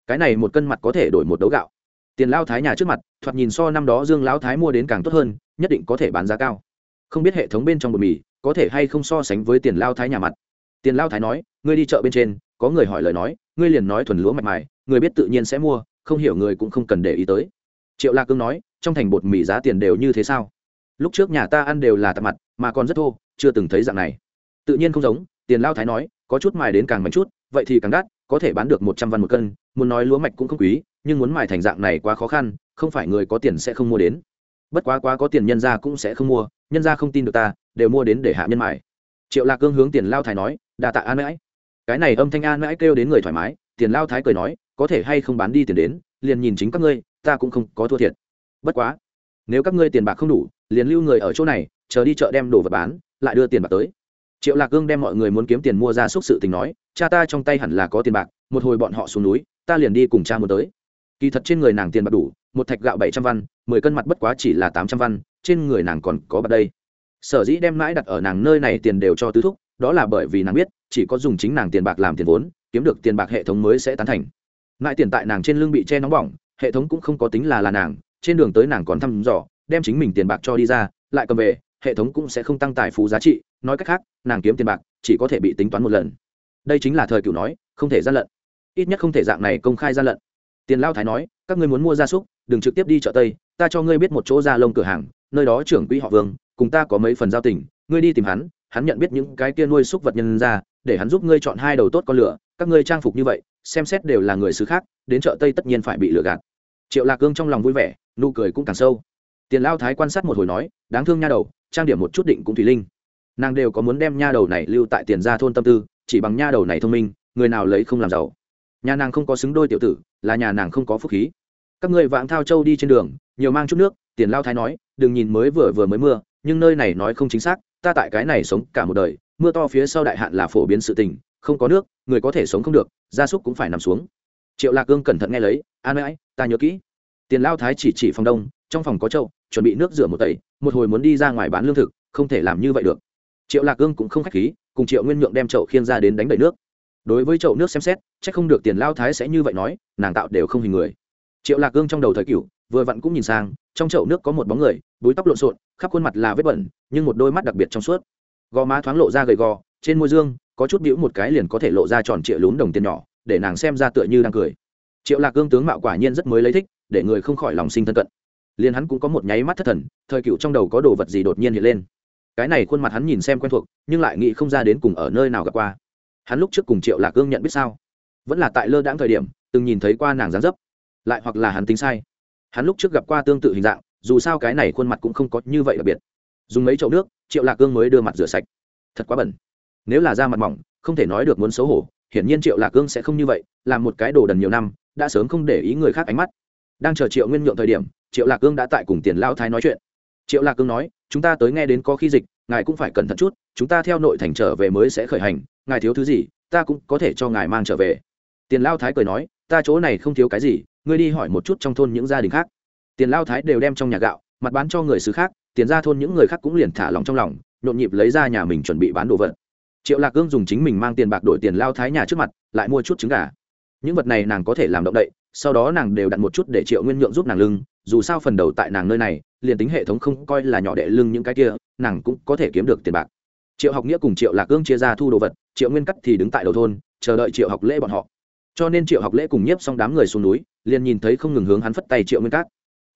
cái này một cân mặt có thể đổi một đấu gạo. Tiền lao thái nhà trước mặt, thoạt nhìn so năm đó dương Lão thái mua đến càng tốt hơn, nhất định có thể bán giá cao không biết hệ thống bên trong bột mì có thể hay không so sánh với tiền lao thái nhà mặt. Tiền lao thái nói, ngươi đi chợ bên trên, có người hỏi lời nói, ngươi liền nói thuần lúa mạch mài, người biết tự nhiên sẽ mua, không hiểu người cũng không cần để ý tới. Triệu lạc cương nói, trong thành bột mì giá tiền đều như thế sao? Lúc trước nhà ta ăn đều là tạp mặt, mà còn rất thô, chưa từng thấy dạng này. Tự nhiên không giống, tiền lao thái nói, có chút mài đến càng mạnh chút, vậy thì càng đắt, có thể bán được một trăm văn một cân, muốn nói lúa mạch cũng không quý, nhưng muốn mài thành dạng này quá khó khăn, không phải người có tiền sẽ không mua đến. Bất quá quá có tiền nhân ra cũng sẽ không mua nhân ra không tin được ta, đều mua đến để hạ nhân mài. Triệu lạc cương hướng tiền lao thái nói đà tạ an mãi. Cái này âm thanh an mãi kêu đến người thoải mái, tiền lao thái cười nói, có thể hay không bán đi tiền đến, liền nhìn chính các ngươi, ta cũng không có thua thiệt. Bất quá, nếu các ngươi tiền bạc không đủ, liền lưu người ở chỗ này, chờ đi chợ đem đồ vật bán, lại đưa tiền bạc tới. Triệu lạc cương đem mọi người muốn kiếm tiền mua ra xúc sự tình nói, cha ta trong tay hẳn là có tiền bạc, một hồi bọn họ xuống núi, ta liền đi cùng cha một tới. Kỳ thật trên người nàng tiền bạc đủ, một thạch gạo bảy trăm văn, mười cân mặt bất quá chỉ là tám trăm văn trên người nàng còn có bạc đây. Sở dĩ đem mãi đặt ở nàng nơi này tiền đều cho tứ thúc, đó là bởi vì nàng biết, chỉ có dùng chính nàng tiền bạc làm tiền vốn, kiếm được tiền bạc hệ thống mới sẽ tán thành. Mãi tiền tại nàng trên lưng bị che nóng bỏng, hệ thống cũng không có tính là là nàng, trên đường tới nàng còn thăm dò, đem chính mình tiền bạc cho đi ra, lại cầm về, hệ thống cũng sẽ không tăng tài phú giá trị, nói cách khác, nàng kiếm tiền bạc chỉ có thể bị tính toán một lần. Đây chính là thời cựu nói, không thể gian lận. Ít nhất không thể dạng này công khai gian lận. Tiền lao thái nói, các ngươi muốn mua gia súc, đừng trực tiếp đi chợ tây, ta cho ngươi biết một chỗ da lông cửa hàng nơi đó trưởng quỹ họ vương, cùng ta có mấy phần giao tình, ngươi đi tìm hắn hắn nhận biết những cái kia nuôi súc vật nhân ra, để hắn giúp ngươi chọn hai đầu tốt con lửa, các ngươi trang phục như vậy, xem xét đều là người xứ khác, đến chợ tây tất nhiên phải bị lừa gạt. Triệu lạc cương trong lòng vui vẻ, nụ cười cũng càng sâu. Tiền lao thái quan sát một hồi nói, đáng thương nha đầu, trang điểm một chút định cũng thủy linh. Nàng đều có muốn đem nha đầu này lưu tại tiền gia thôn tâm tư, chỉ bằng nha đầu này thông minh, người nào lấy không làm giàu. Nhà nàng không có xứng đôi tiểu tử, là nhà nàng không có phúc khí các ngươi vãng thao châu đi trên đường, nhiều mang chút nước, tiền lao thái nói, đừng nhìn mới vừa vừa mới mưa, nhưng nơi này nói không chính xác, ta tại cái này sống cả một đời, mưa to phía sau đại hạn là phổ biến sự tình, không có nước, người có thể sống không được, gia súc cũng phải nằm xuống. Triệu lạc cương cẩn thận nghe lấy, an mãi ta nhớ kỹ. Tiền lao thái chỉ chỉ phòng đông, trong phòng có trâu chuẩn bị nước rửa một tẩy, một hồi muốn đi ra ngoài bán lương thực, không thể làm như vậy được. Triệu lạc cương cũng không k h á c h khí, cùng triệu nguyên nhượng đem chậu khiên ra đến đánh đầy nước. Đối với chậu nước xem xét c h ắ c không được tiền lao thái sẽ như vậy nói, nàng tạo đều không hình người triệu lạc cương trong đầu thời cựu vừa vặn cũng nhìn sang, trong chậu nước có một bóng người, búi tóc lộn xộn, khắp khuôn mặt là vết bẩn, nhưng một đôi mắt đặc biệt trong suốt. Gò má thoáng lộ ra gầy gò, trên môi dương, có chút bĩu một cái liền có thể lộ ra tròn trịa lún đồng tiền nhỏ, để nàng xem ra tựa như đang cười. Triệu lạc cương tướng mạo quả nhiên rất mới lấy thích, để người không khỏi lòng sinh thân cận. Liền hắn cũng có một nháy mắt thất thần, thời cựu trong đầu có đồ vật gì đột nhiên hiện lên. Cái này khuôn mặt hắn nhìn xem quen thuộc, nhưng lại nghĩ không ra đến cùng ở nơi nào gặp qua. Hắn lúc trước cùng triệu lạc cương nhận biết sao? Vẫn là tại lơ đãng thời điểm, từng nhìn thấy qua nàng dán dấp lại hoặc là hắn tính sai. Hắn lúc trước gặp qua tương tự hình dạng, dù sao cái này khuôn mặt cũng không có như vậy đặc biệt. Dùng mấy chậu nước, triệu lạc cương mới đưa mặt rửa sạch. Thật quá bẩn. Nếu là da mặt mỏng, không thể nói được muốn xấu hổ, hiển nhiên triệu lạc cương sẽ không như vậy, làm một cái đồ đần nhiều năm, đã sớm không để ý người khác ánh mắt. Đang chờ triệu nguyên nhượng thời điểm, triệu lạc cương đã tại cùng tiền lao thái nói chuyện. Triệu lạc cương nói, chúng ta tới nghe đến có khi dịch, ngài cũng phải cẩn thận chút, chúng ta theo nội thành trở về mới sẽ khởi hành, ngài thiếu thứ gì, ta cũng có thể cho ngài mang trở về. Tiền lao thái cười nói, ta chỗ này không thiếu cái gì ngươi đi hỏi một chút trong thôn những gia đình khác. Tiền lao thái đều đem trong nhà gạo, mặt bán cho người xứ khác, tiền ra thôn những người khác cũng liền thả lòng trong lòng, nhộn nhịp lấy ra nhà mình chuẩn bị bán đồ vật. Triệu lạc cương dùng chính mình mang tiền bạc đổi tiền lao thái nhà trước mặt, lại mua chút trứng gà. Những vật này nàng có thể làm động đậy, sau đó nàng đều đặt một chút để triệu nguyên nhượng giúp nàng lưng, dù sao phần đầu tại nàng nơi này, liền tính hệ thống không coi là nhỏ đệ lưng những cái kia, nàng cũng có thể kiếm được tiền bạc. Triệu học nghĩa cùng triệu lạc cương chia ra thu đồ vật, triệu nguyên cắt thì đứng tại đầu thôn, chờ đợi triệu học lễ bọn họ. Cho nên triệu học lễ cùng nhiếp xong đám người xuống núi liền nhìn thấy không ngừng hướng hắn phất tay triệu nguyên cát.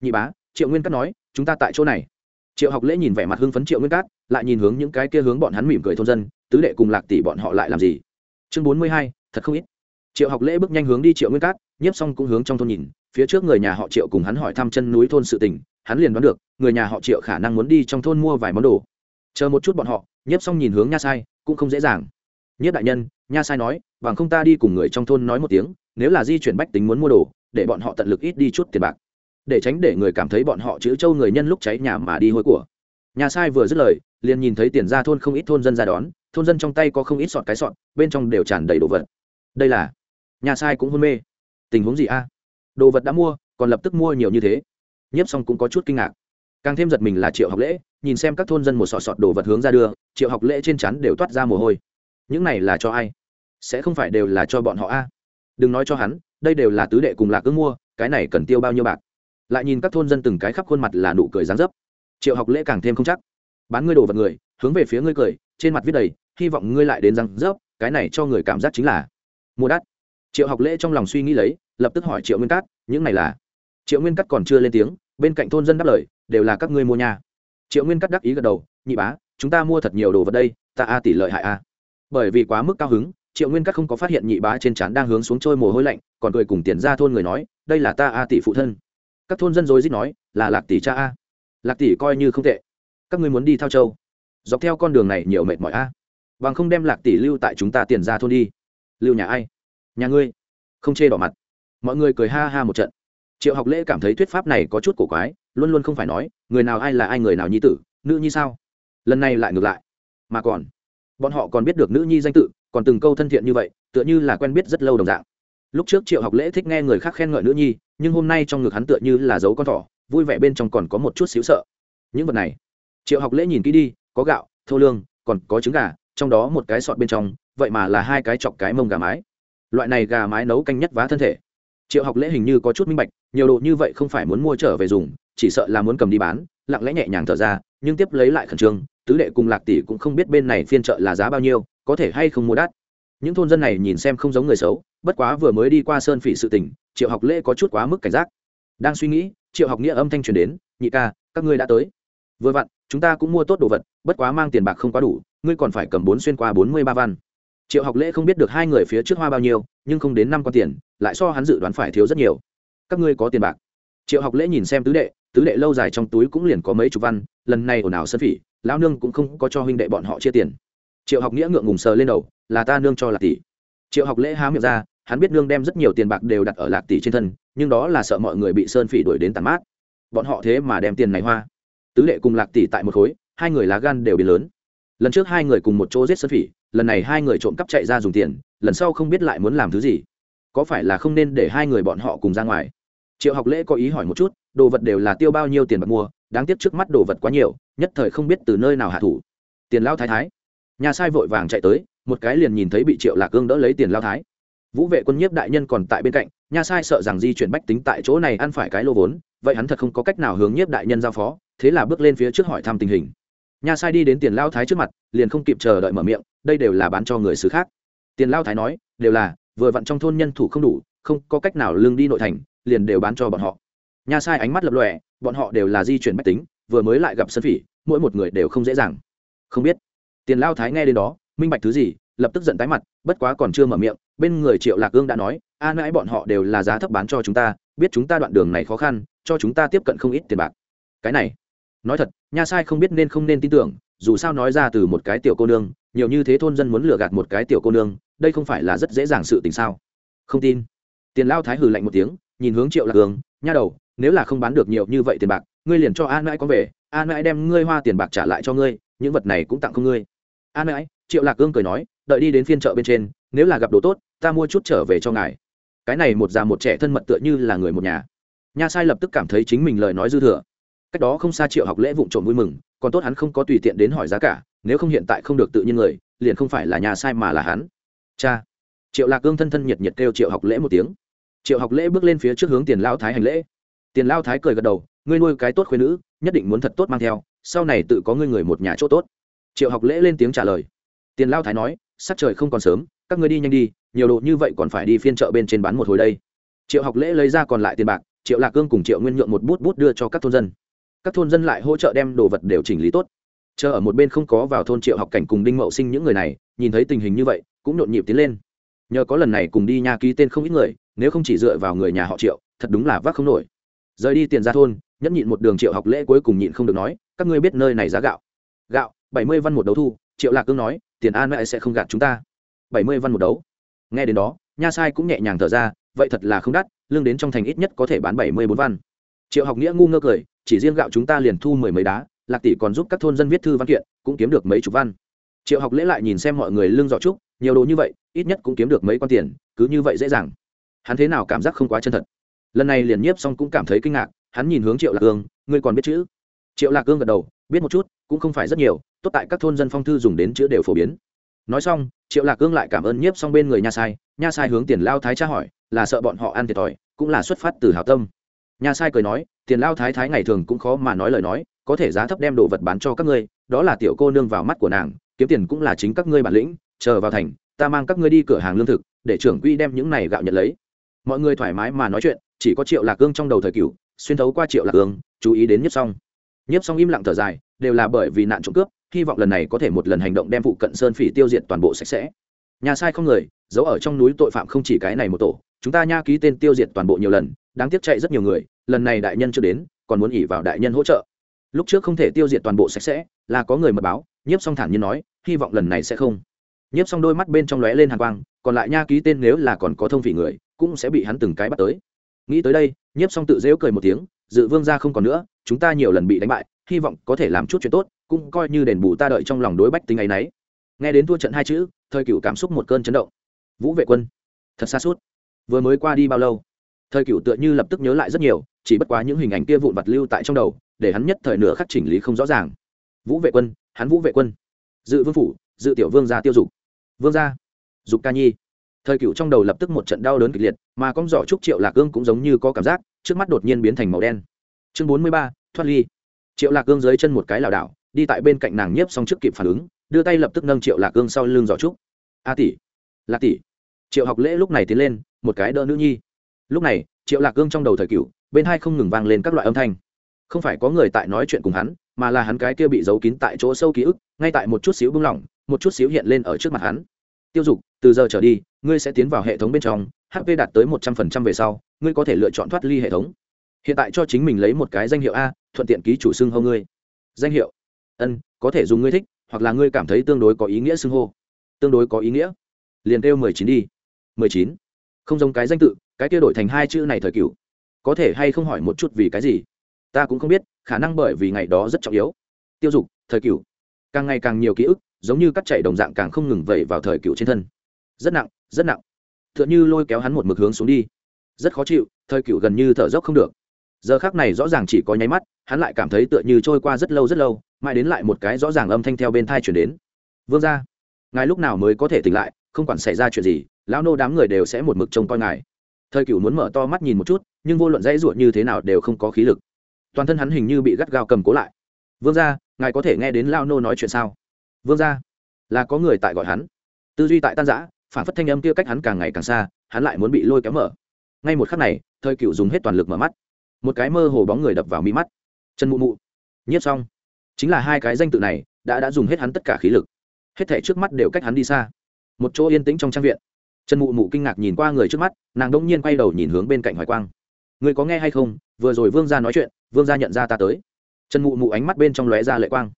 Nhị bá, triệu nguyên cát nói, chúng ta tại chỗ này. Triệu học lễ nhìn vẻ mặt hưng phấn triệu nguyên cát, lại nhìn hướng những cái kia hướng bọn hắn mỉm cười thôn dân, tứ đệ cùng lạc tỷ bọn họ lại làm gì? Chương bốn mươi hai, thật không ít. Triệu học lễ bước nhanh hướng đi triệu nguyên cát, nhiếp xong cũng hướng trong thôn nhìn, phía trước người nhà họ triệu cùng hắn hỏi thăm chân núi thôn sự tình, hắn liền đoán được, người nhà họ triệu khả năng muốn đi trong thôn mua vài món đồ. Chờ một chút bọn họ, nhiếp xong nhìn hướng nha sai, cũng không dễ dàng nhất đại nhân, nha sai nói, bằng không ta đi cùng người trong thôn nói một tiếng, nếu là di chuyển bách tính muốn mua đồ, để bọn họ tận lực ít đi chút tiền bạc. Để tránh để người cảm thấy bọn họ chữ châu người nhân lúc cháy nhà mà đi hôi của. Nhà sai vừa dứt lời, liền nhìn thấy tiền ra thôn không ít thôn dân ra đón, thôn dân trong tay có không ít sọt cái sọt, bên trong đều tràn đầy đồ vật. Đây là, nhà sai cũng hôn mê. Tình huống gì a? Đồ vật đã mua, còn lập tức mua nhiều như thế. Nhiếp xong cũng có chút kinh ngạc. Càng thêm giật mình là triệu học lễ, nhìn xem các thôn dân một sọt sọt đồ vật hướng ra đưa, triệu học lễ trên chắn đều toát ra mồ hôi những này là cho ai? Sẽ không phải đều là cho bọn họ a? Đừng nói cho hắn, đây đều là tứ đệ cùng lạc cứ mua, cái này cần tiêu bao nhiêu bạc? Lại nhìn các thôn dân từng cái khắp khuôn mặt là nụ cười dán dấp. Triệu học lễ càng thêm không chắc. Bán ngươi đồ vật người, hướng về phía ngươi cười, trên mặt viết đầy, hy vọng ngươi lại đến răng dấp cái này cho người cảm giác chính là mua đắt. Triệu học lễ trong lòng suy nghĩ lấy, lập tức hỏi triệu nguyên cát, những này là? Triệu nguyên cát còn chưa lên tiếng, bên cạnh thôn dân đáp lời, đều là các ngươi mua nhà triệu nguyên cát đắc ý gật đầu, nhị bá, chúng ta mua thật nhiều đồ vật đây, ta a tỷ lợi hại a bởi vì quá mức cao hứng, triệu nguyên các không có phát hiện nhị bá trên trán đang hướng xuống trôi mồ hôi lạnh, còn cười cùng tiền ra thôn người nói, đây là ta, a tỷ phụ thân. Các thôn dân dối dít nói, là lạc tỷ cha a. Lạc tỷ coi như không tệ. Các ngươi muốn đi thao châu? Dọc theo con đường này nhiều mệt mỏi a. Bằng không đem lạc tỷ lưu tại chúng ta tiền ra thôn đi. Lưu nhà ai? Nhà ngươi. Không chê đỏ mặt. Mọi người cười ha ha một trận. Triệu học lễ cảm thấy thuyết pháp này có chút cổ quái, luôn luôn không phải nói, người nào ai là ai, người nào nhi tử, nữ nhi sao? Lần này lại ngược lại. Mà còn bọn họ còn biết được nữ nhi danh tự, còn từng câu thân thiện như vậy, tựa như là quen biết rất lâu đồng dạng. Lúc trước triệu học lễ thích nghe người khác khen ngợi nữ nhi, nhưng hôm nay trong ngực hắn tựa như là dấu con thỏ, vui vẻ bên trong còn có một chút xíu sợ. Những vật này, triệu học lễ nhìn kỹ đi, có gạo, thô lương, còn có trứng gà, trong đó một cái sọt bên trong, vậy mà là hai cái chọc cái mông gà mái. Loại này gà mái nấu canh nhất vá thân thể. Triệu học lễ hình như có chút minh bạch, nhiều đồ như vậy không phải muốn mua trở về dùng, chỉ sợ là muốn cầm đi bán, lặng lẽ nhẹ nhàng thở ra, nhưng tiếp lấy lại khẩn trương tứ đệ cùng lạc tỷ cũng không biết bên này phiên chợ là giá bao nhiêu, có thể hay không mua đắt. Những thôn dân này nhìn xem không giống người xấu, bất quá vừa mới đi qua sơn phỉ sự tình, triệu học lễ có chút quá mức cảnh giác. Đang suy nghĩ, triệu học nghĩa âm thanh truyền đến, nhị ca, các ngươi đã tới. Vừa vặn, chúng ta cũng mua tốt đồ vật, bất quá mang tiền bạc không quá đủ, ngươi còn phải cầm bốn xuyên qua bốn mươi ba văn. Triệu học lễ không biết được hai người phía trước hoa bao nhiêu, nhưng không đến năm con tiền, lại so hắn dự đoán phải thiếu rất nhiều. Các ngươi có tiền bạc. Triệu học lễ nhìn xem tứ đệ tứ đệ lâu dài trong túi cũng liền có mấy chục văn, lần này ồn ào sân phỉ lão nương cũng không có cho huynh đệ bọn họ chia tiền. Triệu học nghĩa ngượng ngùng sờ lên đầu, là ta nương cho lạc tỷ. Triệu học lễ há miệng ra, hắn biết nương đem rất nhiều tiền bạc đều đặt ở lạc tỷ trên thân, nhưng đó là sợ mọi người bị sơn phỉ đuổi đến tàn mát. Bọn họ thế mà đem tiền này hoa. Tứ đệ cùng lạc tỷ tại một khối, hai người lá gan đều biến lớn. Lần trước hai người cùng một chỗ giết sơn phỉ, lần này hai người trộm cắp chạy ra dùng tiền, lần sau không biết lại muốn làm thứ gì. Có phải là không nên để hai người bọn họ cùng ra ngoài? Triệu học lễ có ý hỏi một chút, đồ vật đều là tiêu bao nhiêu tiền bạc mua, đáng tiếc trước mắt đồ vật quá nhiều nhất thời không biết từ nơi nào hạ thủ. Tiền lao thái thái. Nhà sai vội vàng chạy tới, một cái liền nhìn thấy bị triệu lạc cương đỡ lấy tiền lao thái. Vũ vệ quân nhiếp đại nhân còn tại bên cạnh, nhà sai sợ rằng di chuyển bách tính tại chỗ này ăn phải cái lô vốn, vậy hắn thật không có cách nào hướng nhiếp đại nhân giao phó, thế là bước lên phía trước hỏi thăm tình hình. Nhà sai đi đến tiền lao thái trước mặt, liền không kịp chờ đợi mở miệng, đây đều là bán cho người xứ khác. Tiền lao thái nói, đều là, vừa vặn trong thôn nhân thủ không đủ, không có cách nào lương đi nội thành, liền đều bán cho bọn họ. Nhà sai ánh mắt lập lòe, bọn họ đều là di chuyển bách tính, vừa mới lại gặp sân phỉ mỗi một người đều không dễ dàng. Không biết. Tiền lao thái nghe đến đó, minh bạch thứ gì, lập tức giận tái mặt, bất quá còn chưa mở miệng, bên người triệu lạc ương đã nói, a nãi, bọn họ đều là giá thấp bán cho chúng ta, biết chúng ta đoạn đường này khó khăn, cho chúng ta tiếp cận không ít tiền bạc. Cái này, nói thật, nha sai không biết nên không nên tin tưởng, dù sao nói ra từ một cái tiểu cô nương, nhiều như thế thôn dân muốn lừa gạt một cái tiểu cô nương, đây không phải là rất dễ dàng sự tình sao? Không tin. Tiền lao thái hừ lạnh một tiếng, nhìn hướng triệu lạc ương, nha đầu, nếu là không bán được nhiều như vậy tiền bạc ngươi liền cho an mãi có về, an mãi đem ngươi hoa tiền bạc trả lại cho ngươi, những vật này cũng tặng không ngươi. An mãi, triệu lạc Cương cười nói, đợi đi đến phiên chợ bên trên, nếu là gặp đồ tốt, ta mua chút trở về cho ngài. Cái này một già một trẻ thân mật tựa như là người một nhà. Nha sai lập tức cảm thấy chính mình lời nói dư thừa. Cách đó không xa triệu học lễ vụng trộm vui mừng, còn tốt hắn không có tùy tiện đến hỏi giá cả, nếu không hiện tại không được tự nhiên người, liền không phải là nhà sai mà là hắn. Cha. Triệu lạc cương thân thân nhiệt nhiệt kêu triệu học lễ một tiếng. Triệu học lễ bước lên phía trước hướng tiền lao thái hành lễ. Tiền lao thái cười gật đầu ngươi nuôi cái tốt khuyên nữ, nhất định muốn thật tốt mang theo, sau này tự có ngươi người một nhà chỗ tốt. Triệu học lễ lên tiếng trả lời. Tiền lao thái nói, sắc trời không còn sớm, các ngươi đi nhanh đi, nhiều đồ như vậy còn phải đi phiên chợ bên trên bán một hồi đây. Triệu học lễ lấy ra còn lại tiền bạc, triệu lạc cương cùng triệu nguyên nhượng một bút bút đưa cho các thôn dân. Các thôn dân lại hỗ trợ đem đồ vật đều chỉnh lý tốt. Chờ ở một bên không có vào thôn triệu học cảnh cùng đinh mậu sinh những người này, nhìn thấy tình hình như vậy, cũng nhộn nhịp tiến lên. Nhờ có lần này cùng đi nhà ký tên không ít người, nếu không chỉ dựa vào người nhà họ triệu, thật đúng là vác không nổi. Rời đi tiền ra thôn nhẫn nhịn một đường triệu học lễ cuối cùng nhịn không được nói, các ngươi biết nơi này giá gạo. Gạo, bảy mươi văn một đấu thu, triệu lạc cương nói, tiền an mẹ sẽ không gạt chúng ta. Bảy mươi văn một đấu. Nghe đến đó, nha sai cũng nhẹ nhàng thở ra, vậy thật là không đắt, lương đến trong thành ít nhất có thể bán bảy mươi bốn văn. Triệu học nghĩa ngu ngơ cười, chỉ riêng gạo chúng ta liền thu mười mấy đá, lạc tỷ còn giúp các thôn dân viết thư văn kiện, cũng kiếm được mấy chục văn. Triệu học lễ lại nhìn xem mọi người lương dọ trúc, nhiều đồ như vậy, ít nhất cũng kiếm được mấy con tiền, cứ như vậy dễ dàng. Hắn thế nào cảm giác không quá chân thật. Lần này liền nhiếp xong cũng cảm thấy kinh ngạc hắn nhìn hướng triệu lạc cương ngươi còn biết chữ? Triệu lạc cương gật đầu, biết một chút, cũng không phải rất nhiều, tốt tại các thôn dân phong thư dùng đến chữ đều phổ biến. Nói xong, triệu lạc cương lại cảm ơn nhiếp xong bên người nha sai. Nha sai hướng tiền lao thái tra hỏi, là sợ bọn họ ăn thiệt thòi, cũng là xuất phát từ hảo tâm. Nha sai cười nói, tiền lao thái thái ngày thường cũng khó mà nói lời nói, có thể giá thấp đem đồ vật bán cho các ngươi, đó là tiểu cô nương vào mắt của nàng, kiếm tiền cũng là chính các ngươi bản lĩnh, chờ vào thành, ta mang các ngươi đi cửa hàng lương thực, để trưởng quy đem những này gạo nhận lấy. Mọi người thoải mái mà nói chuyện, chỉ có triệu lạc cương trong đầu thời cửu xuyên thấu qua triệu lạc cương chú ý đến nhiếp xong nhiếp xong im lặng thở dài, đều là bởi vì nạn trộm cướp, hy vọng lần này có thể một lần hành động đem vụ cận sơn phỉ tiêu diệt toàn bộ sạch sẽ. Nhà sai không người, giấu ở trong núi tội phạm không chỉ cái này một tổ, chúng ta nha ký tên tiêu diệt toàn bộ nhiều lần, đáng tiếc chạy rất nhiều người, lần này đại nhân chưa đến, còn muốn ỉ vào đại nhân hỗ trợ. Lúc trước không thể tiêu diệt toàn bộ sạch sẽ, là có người mật báo, nhiếp song thản nhiên nói, hy vọng lần này sẽ không. Nhiếp song đôi mắt bên trong lóe lên hàng quang, còn lại nha ký tên nếu là còn có thông phỉ người, cũng sẽ bị hắn từng cái bắt tới nghĩ tới đây, nhiếp song tự dễu cười một tiếng, dự vương ra không còn nữa, chúng ta nhiều lần bị đánh bại, hy vọng có thể làm chút chuyện tốt, cũng coi như đền bù ta đợi trong lòng đối bách tính ấy nấy. Nghe đến thua trận hai chữ, thời cựu cảm xúc một cơn chấn động. Vũ vệ quân, thật xa suốt. Vừa mới qua đi bao lâu? Thời cựu tựa như lập tức nhớ lại rất nhiều, chỉ bất quá những hình ảnh kia vụn vặt lưu tại trong đầu, để hắn nhất thời nửa khắc chỉnh lý không rõ ràng. Vũ vệ quân, hắn vũ vệ quân. Dự vương phủ, dự tiểu vương gia tiêu dục. Vương gia. Dục ca nhi thời cựu trong đầu lập tức một trận đau đớn kịch liệt, mà con giỏ trúc triệu lạc cương cũng giống như có cảm giác, trước mắt đột nhiên biến thành màu đen. Chương bốn mươi ba, thoát ly. Triệu lạc cương dưới chân một cái lảo đảo, đi tại bên cạnh nàng nhiếp xong trước kịp phản ứng, đưa tay lập tức nâng triệu lạc cương sau lưng giỏ trúc. A tỷ, lạc tỷ. Triệu học lễ lúc này tiến lên, một cái đỡ nữ nhi. Lúc này, triệu lạc cương trong đầu thời cựu, bên hai không ngừng vang lên các loại âm thanh. Không phải có người tại nói chuyện cùng hắn, mà là hắn cái kia bị giấu kín tại chỗ sâu ký ức, ngay tại một chút xíu bưng lỏng, một chút xíu hiện lên ở trước mặt hắn tiêu dục, từ giờ trở đi, ngươi sẽ tiến vào hệ thống bên trong hp đạt tới một trăm phần trăm về sau, ngươi có thể lựa chọn thoát ly hệ thống. Hiện tại cho chính mình lấy một cái danh hiệu a, thuận tiện ký chủ xưng hô ngươi. Danh hiệu? Ân, có thể dùng ngươi thích, hoặc là ngươi cảm thấy tương đối có ý nghĩa xưng hô. Tương đối có ý nghĩa. Liền kêu mười chín đi. Mười chín. Không giống cái danh tự, cái kia đổi thành hai chữ này thời cựu có thể hay không hỏi một chút vì cái gì? Ta cũng không biết, khả năng bởi vì ngày đó rất trọng yếu. Tiêu dục, thời cựu càng ngày càng nhiều ký ức giống như cắt chạy đồng dạng càng không ngừng vẩy vào thời cựu trên thân. Rất nặng rất nặng. T h ư ợ n h ư lôi kéo hắn một mực hướng xuống đi. Rất khó chịu, thời cựu gần như thở dốc không được. Giờ khác này rõ ràng chỉ có nháy mắt, hắn lại cảm thấy tựa như trôi qua rất lâu rất lâu, mãi đến lại một cái rõ ràng âm thanh theo bên thai chuyển đến. Vương ra ngài lúc nào mới có thể tỉnh lại, không quản xảy ra chuyện gì, lão nô đám người đều sẽ một mực trông coi ngài. Thời cựu muốn mở to mắt nhìn một chút, nhưng vô luận dãy ruột như thế nào đều không có khí lực. Toàn thân hắn hình như bị gắt gao cầm cố lại. Vương gia, ngài có thể nghe đến lao nô nói chuyện sao? Vương gia, là có người tại gọi hắn. Tư duy tại tan giã phản phất thanh âm kia cách hắn càng ngày càng xa, hắn lại muốn bị lôi kéo mở. Ngay một khắc này, thời cựu dùng hết toàn lực mở mắt. Một cái mơ hồ bóng người đập vào mi mắt. Chân mụ mụ. Nhiếp xong. Chính là hai cái danh tự này, đã đã dùng hết hắn tất cả khí lực. Hết thể trước mắt đều cách hắn đi xa. Một chỗ yên tĩnh trong trang viện. Trần mụ mụ kinh ngạc nhìn qua người trước mắt, nàng đông nhiên quay đầu nhìn hướng bên cạnh hoài quang. Người có nghe hay không? Vừa rồi vương gia nói chuyện, vương gia nhận ra ta tới. Trần mụ mụ ánh mắt bên trong lóe ra lệ quang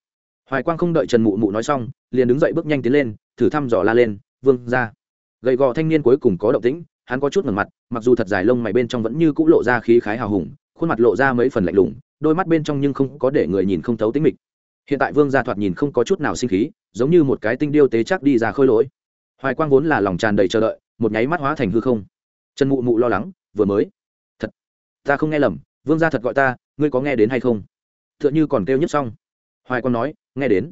hoài quang không đợi trần mụ mụ nói xong, liền đứng dậy bước nhanh tiến lên, thử thăm dò la lên, vương gia. Gầy gò thanh niên cuối cùng có động tĩnh, hắn có chút ngẩng mặt, mặc dù thật dài lông mày bên trong vẫn như cũ lộ ra khí khái hào hùng, khuôn mặt lộ ra mấy phần lạnh lùng, đôi mắt bên trong nhưng không có để người nhìn không thấu tính mịch. Hiện tại vương gia thoạt nhìn không có chút nào sinh khí, giống như một cái tinh điêu tế chắc đi ra khôi lỗi. Hoài quang vốn là lòng tràn đầy chờ đợi, một nháy mắt hóa thành hư không. Trần mụ mụ lo lắng, vừa mới? Thật, ta không nghe lầm, vương gia thật gọi ta, ngươi có nghe đến hay không? T h ư ợ n h ư còn kêu nhất xong hoài quang nói, nghe đến.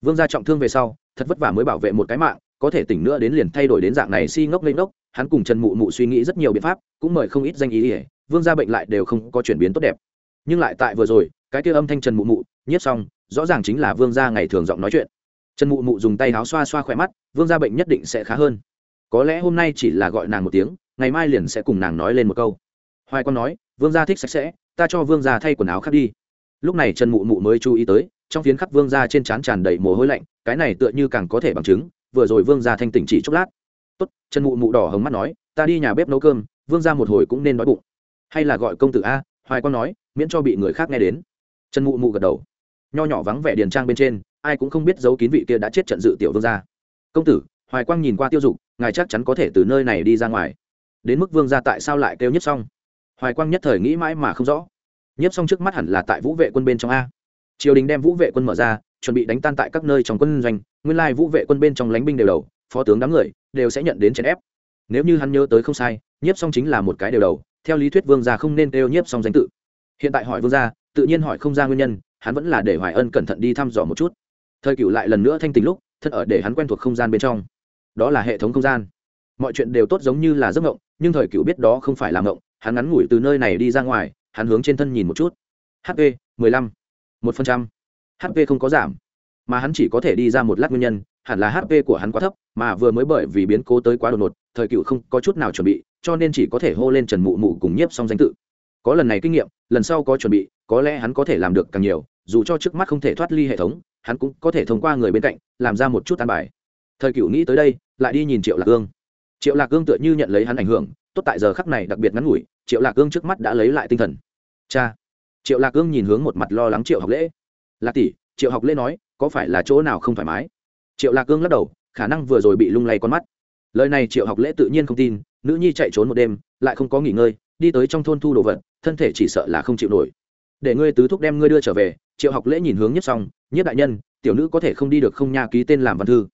Vương gia trọng thương về sau, thật vất vả mới bảo vệ một cái mạng, có thể tỉnh nữa đến liền thay đổi đến dạng này si ngốc lên ngốc, hắn cùng trần mụ mụ suy nghĩ rất nhiều biện pháp, cũng mời không ít danh ý ỉa vương gia bệnh lại đều không có chuyển biến tốt đẹp. Nhưng lại tại vừa rồi, cái kia âm thanh trần mụ mụ nhiếp xong, rõ ràng chính là vương gia ngày thường giọng nói chuyện. Trần mụ mụ dùng tay áo xoa xoa khỏe mắt, vương gia bệnh nhất định sẽ khá hơn. Có lẽ hôm nay chỉ là gọi nàng một tiếng, ngày mai liền sẽ cùng nàng nói lên một câu. Hoài con nói, vương gia thích sạch sẽ, ta cho vương gia thay quần áo khác đi. Lúc này trần mụ mụ mới chú ý tới trong phiến khắp vương gia trên trán tràn đầy mồ hôi lạnh, cái này tựa như càng có thể bằng chứng, vừa rồi vương gia thanh tỉnh chỉ chốc lát. Tốt chân mụ mụ đỏ hồng mắt nói, ta đi nhà bếp nấu cơm, vương gia một hồi cũng nên đói bụng. Hay là gọi công tử a? Hoài con nói, miễn cho bị người khác nghe đến. Chân mụ mụ gật đầu. Nho nhỏ vắng vẻ điền trang bên trên, ai cũng không biết dấu kín vị kia đã chết trận dự tiểu vương gia. Công tử, hoài quang nhìn qua tiêu dục, ngài chắc chắn có thể từ nơi này đi ra ngoài. Đến mức vương gia tại sao lại kêu nhất xong? Hoài quang nhất thời nghĩ mãi mà không rõ. Nhất xong trước mắt hẳn là tại vũ vệ quân bên trong a triều đình đem vũ vệ quân mở ra, chuẩn bị đánh tan tại các nơi trong quân doanh, nguyên lai vũ vệ quân bên trong lánh binh đều đầu, phó tướng đám người đều sẽ nhận đến chèn ép. Nếu như hắn nhớ tới không sai, nhiếp xong chính là một cái đều đầu, theo lý thuyết vương gia không nên kêu nhiếp xong danh tự. Hiện tại hỏi vương gia, tự nhiên hỏi không ra nguyên nhân, hắn vẫn là để hoài ân cẩn thận đi thăm dò một chút. Thời cựu lại lần nữa thanh tình lúc thân ở để hắn quen thuộc không gian bên trong. Đó là hệ thống không gian. Mọi chuyện đều tốt giống như là giấc ngộng nhưng thời cựu biết đó không phải là ngộng hắn ngắn ngủi từ nơi này đi ra ngoài, hắn hướng trên thân nhìn một chút. Hp mười lăm một phần trăm. Hp không có giảm, mà hắn chỉ có thể đi ra một lát nguyên nhân, hẳn là hp của hắn quá thấp, mà vừa mới bởi vì biến cố tới quá đột ngột, thời cựu không có chút nào chuẩn bị, cho nên chỉ có thể hô lên trần mụ mụ cùng nhiếp xong danh tự. Có lần này kinh nghiệm, lần sau có chuẩn bị, có lẽ hắn có thể làm được càng nhiều, dù cho trước mắt không thể thoát ly hệ thống, hắn cũng có thể thông qua người bên cạnh, làm ra một chút an bài. Thời cựu nghĩ tới đây, lại đi nhìn triệu lạc ương. Triệu lạc ương tựa như nhận lấy hắn ảnh hưởng, tốt tại giờ khắc này đặc biệt ngắn ngủi, triệu lạc ương trước mắt đã lấy lại tinh thần. Cha! Triệu lạc cương nhìn hướng một mặt lo lắng triệu học lễ. Lạc tỷ, triệu học lễ nói, có phải là chỗ nào không thoải mái? Triệu lạc cương lắc đầu, khả năng vừa rồi bị lung lay con mắt. Lời này triệu học lễ tự nhiên không tin, nữ nhi chạy trốn một đêm, lại không có nghỉ ngơi, đi tới trong thôn thu đồ vật, thân thể chỉ sợ là không chịu nổi. Để ngươi tứ thúc đem ngươi đưa trở về. Triệu học lễ nhìn hướng nhất xong nhất đại nhân, tiểu nữ có thể không đi được không nha ký tên làm văn thư.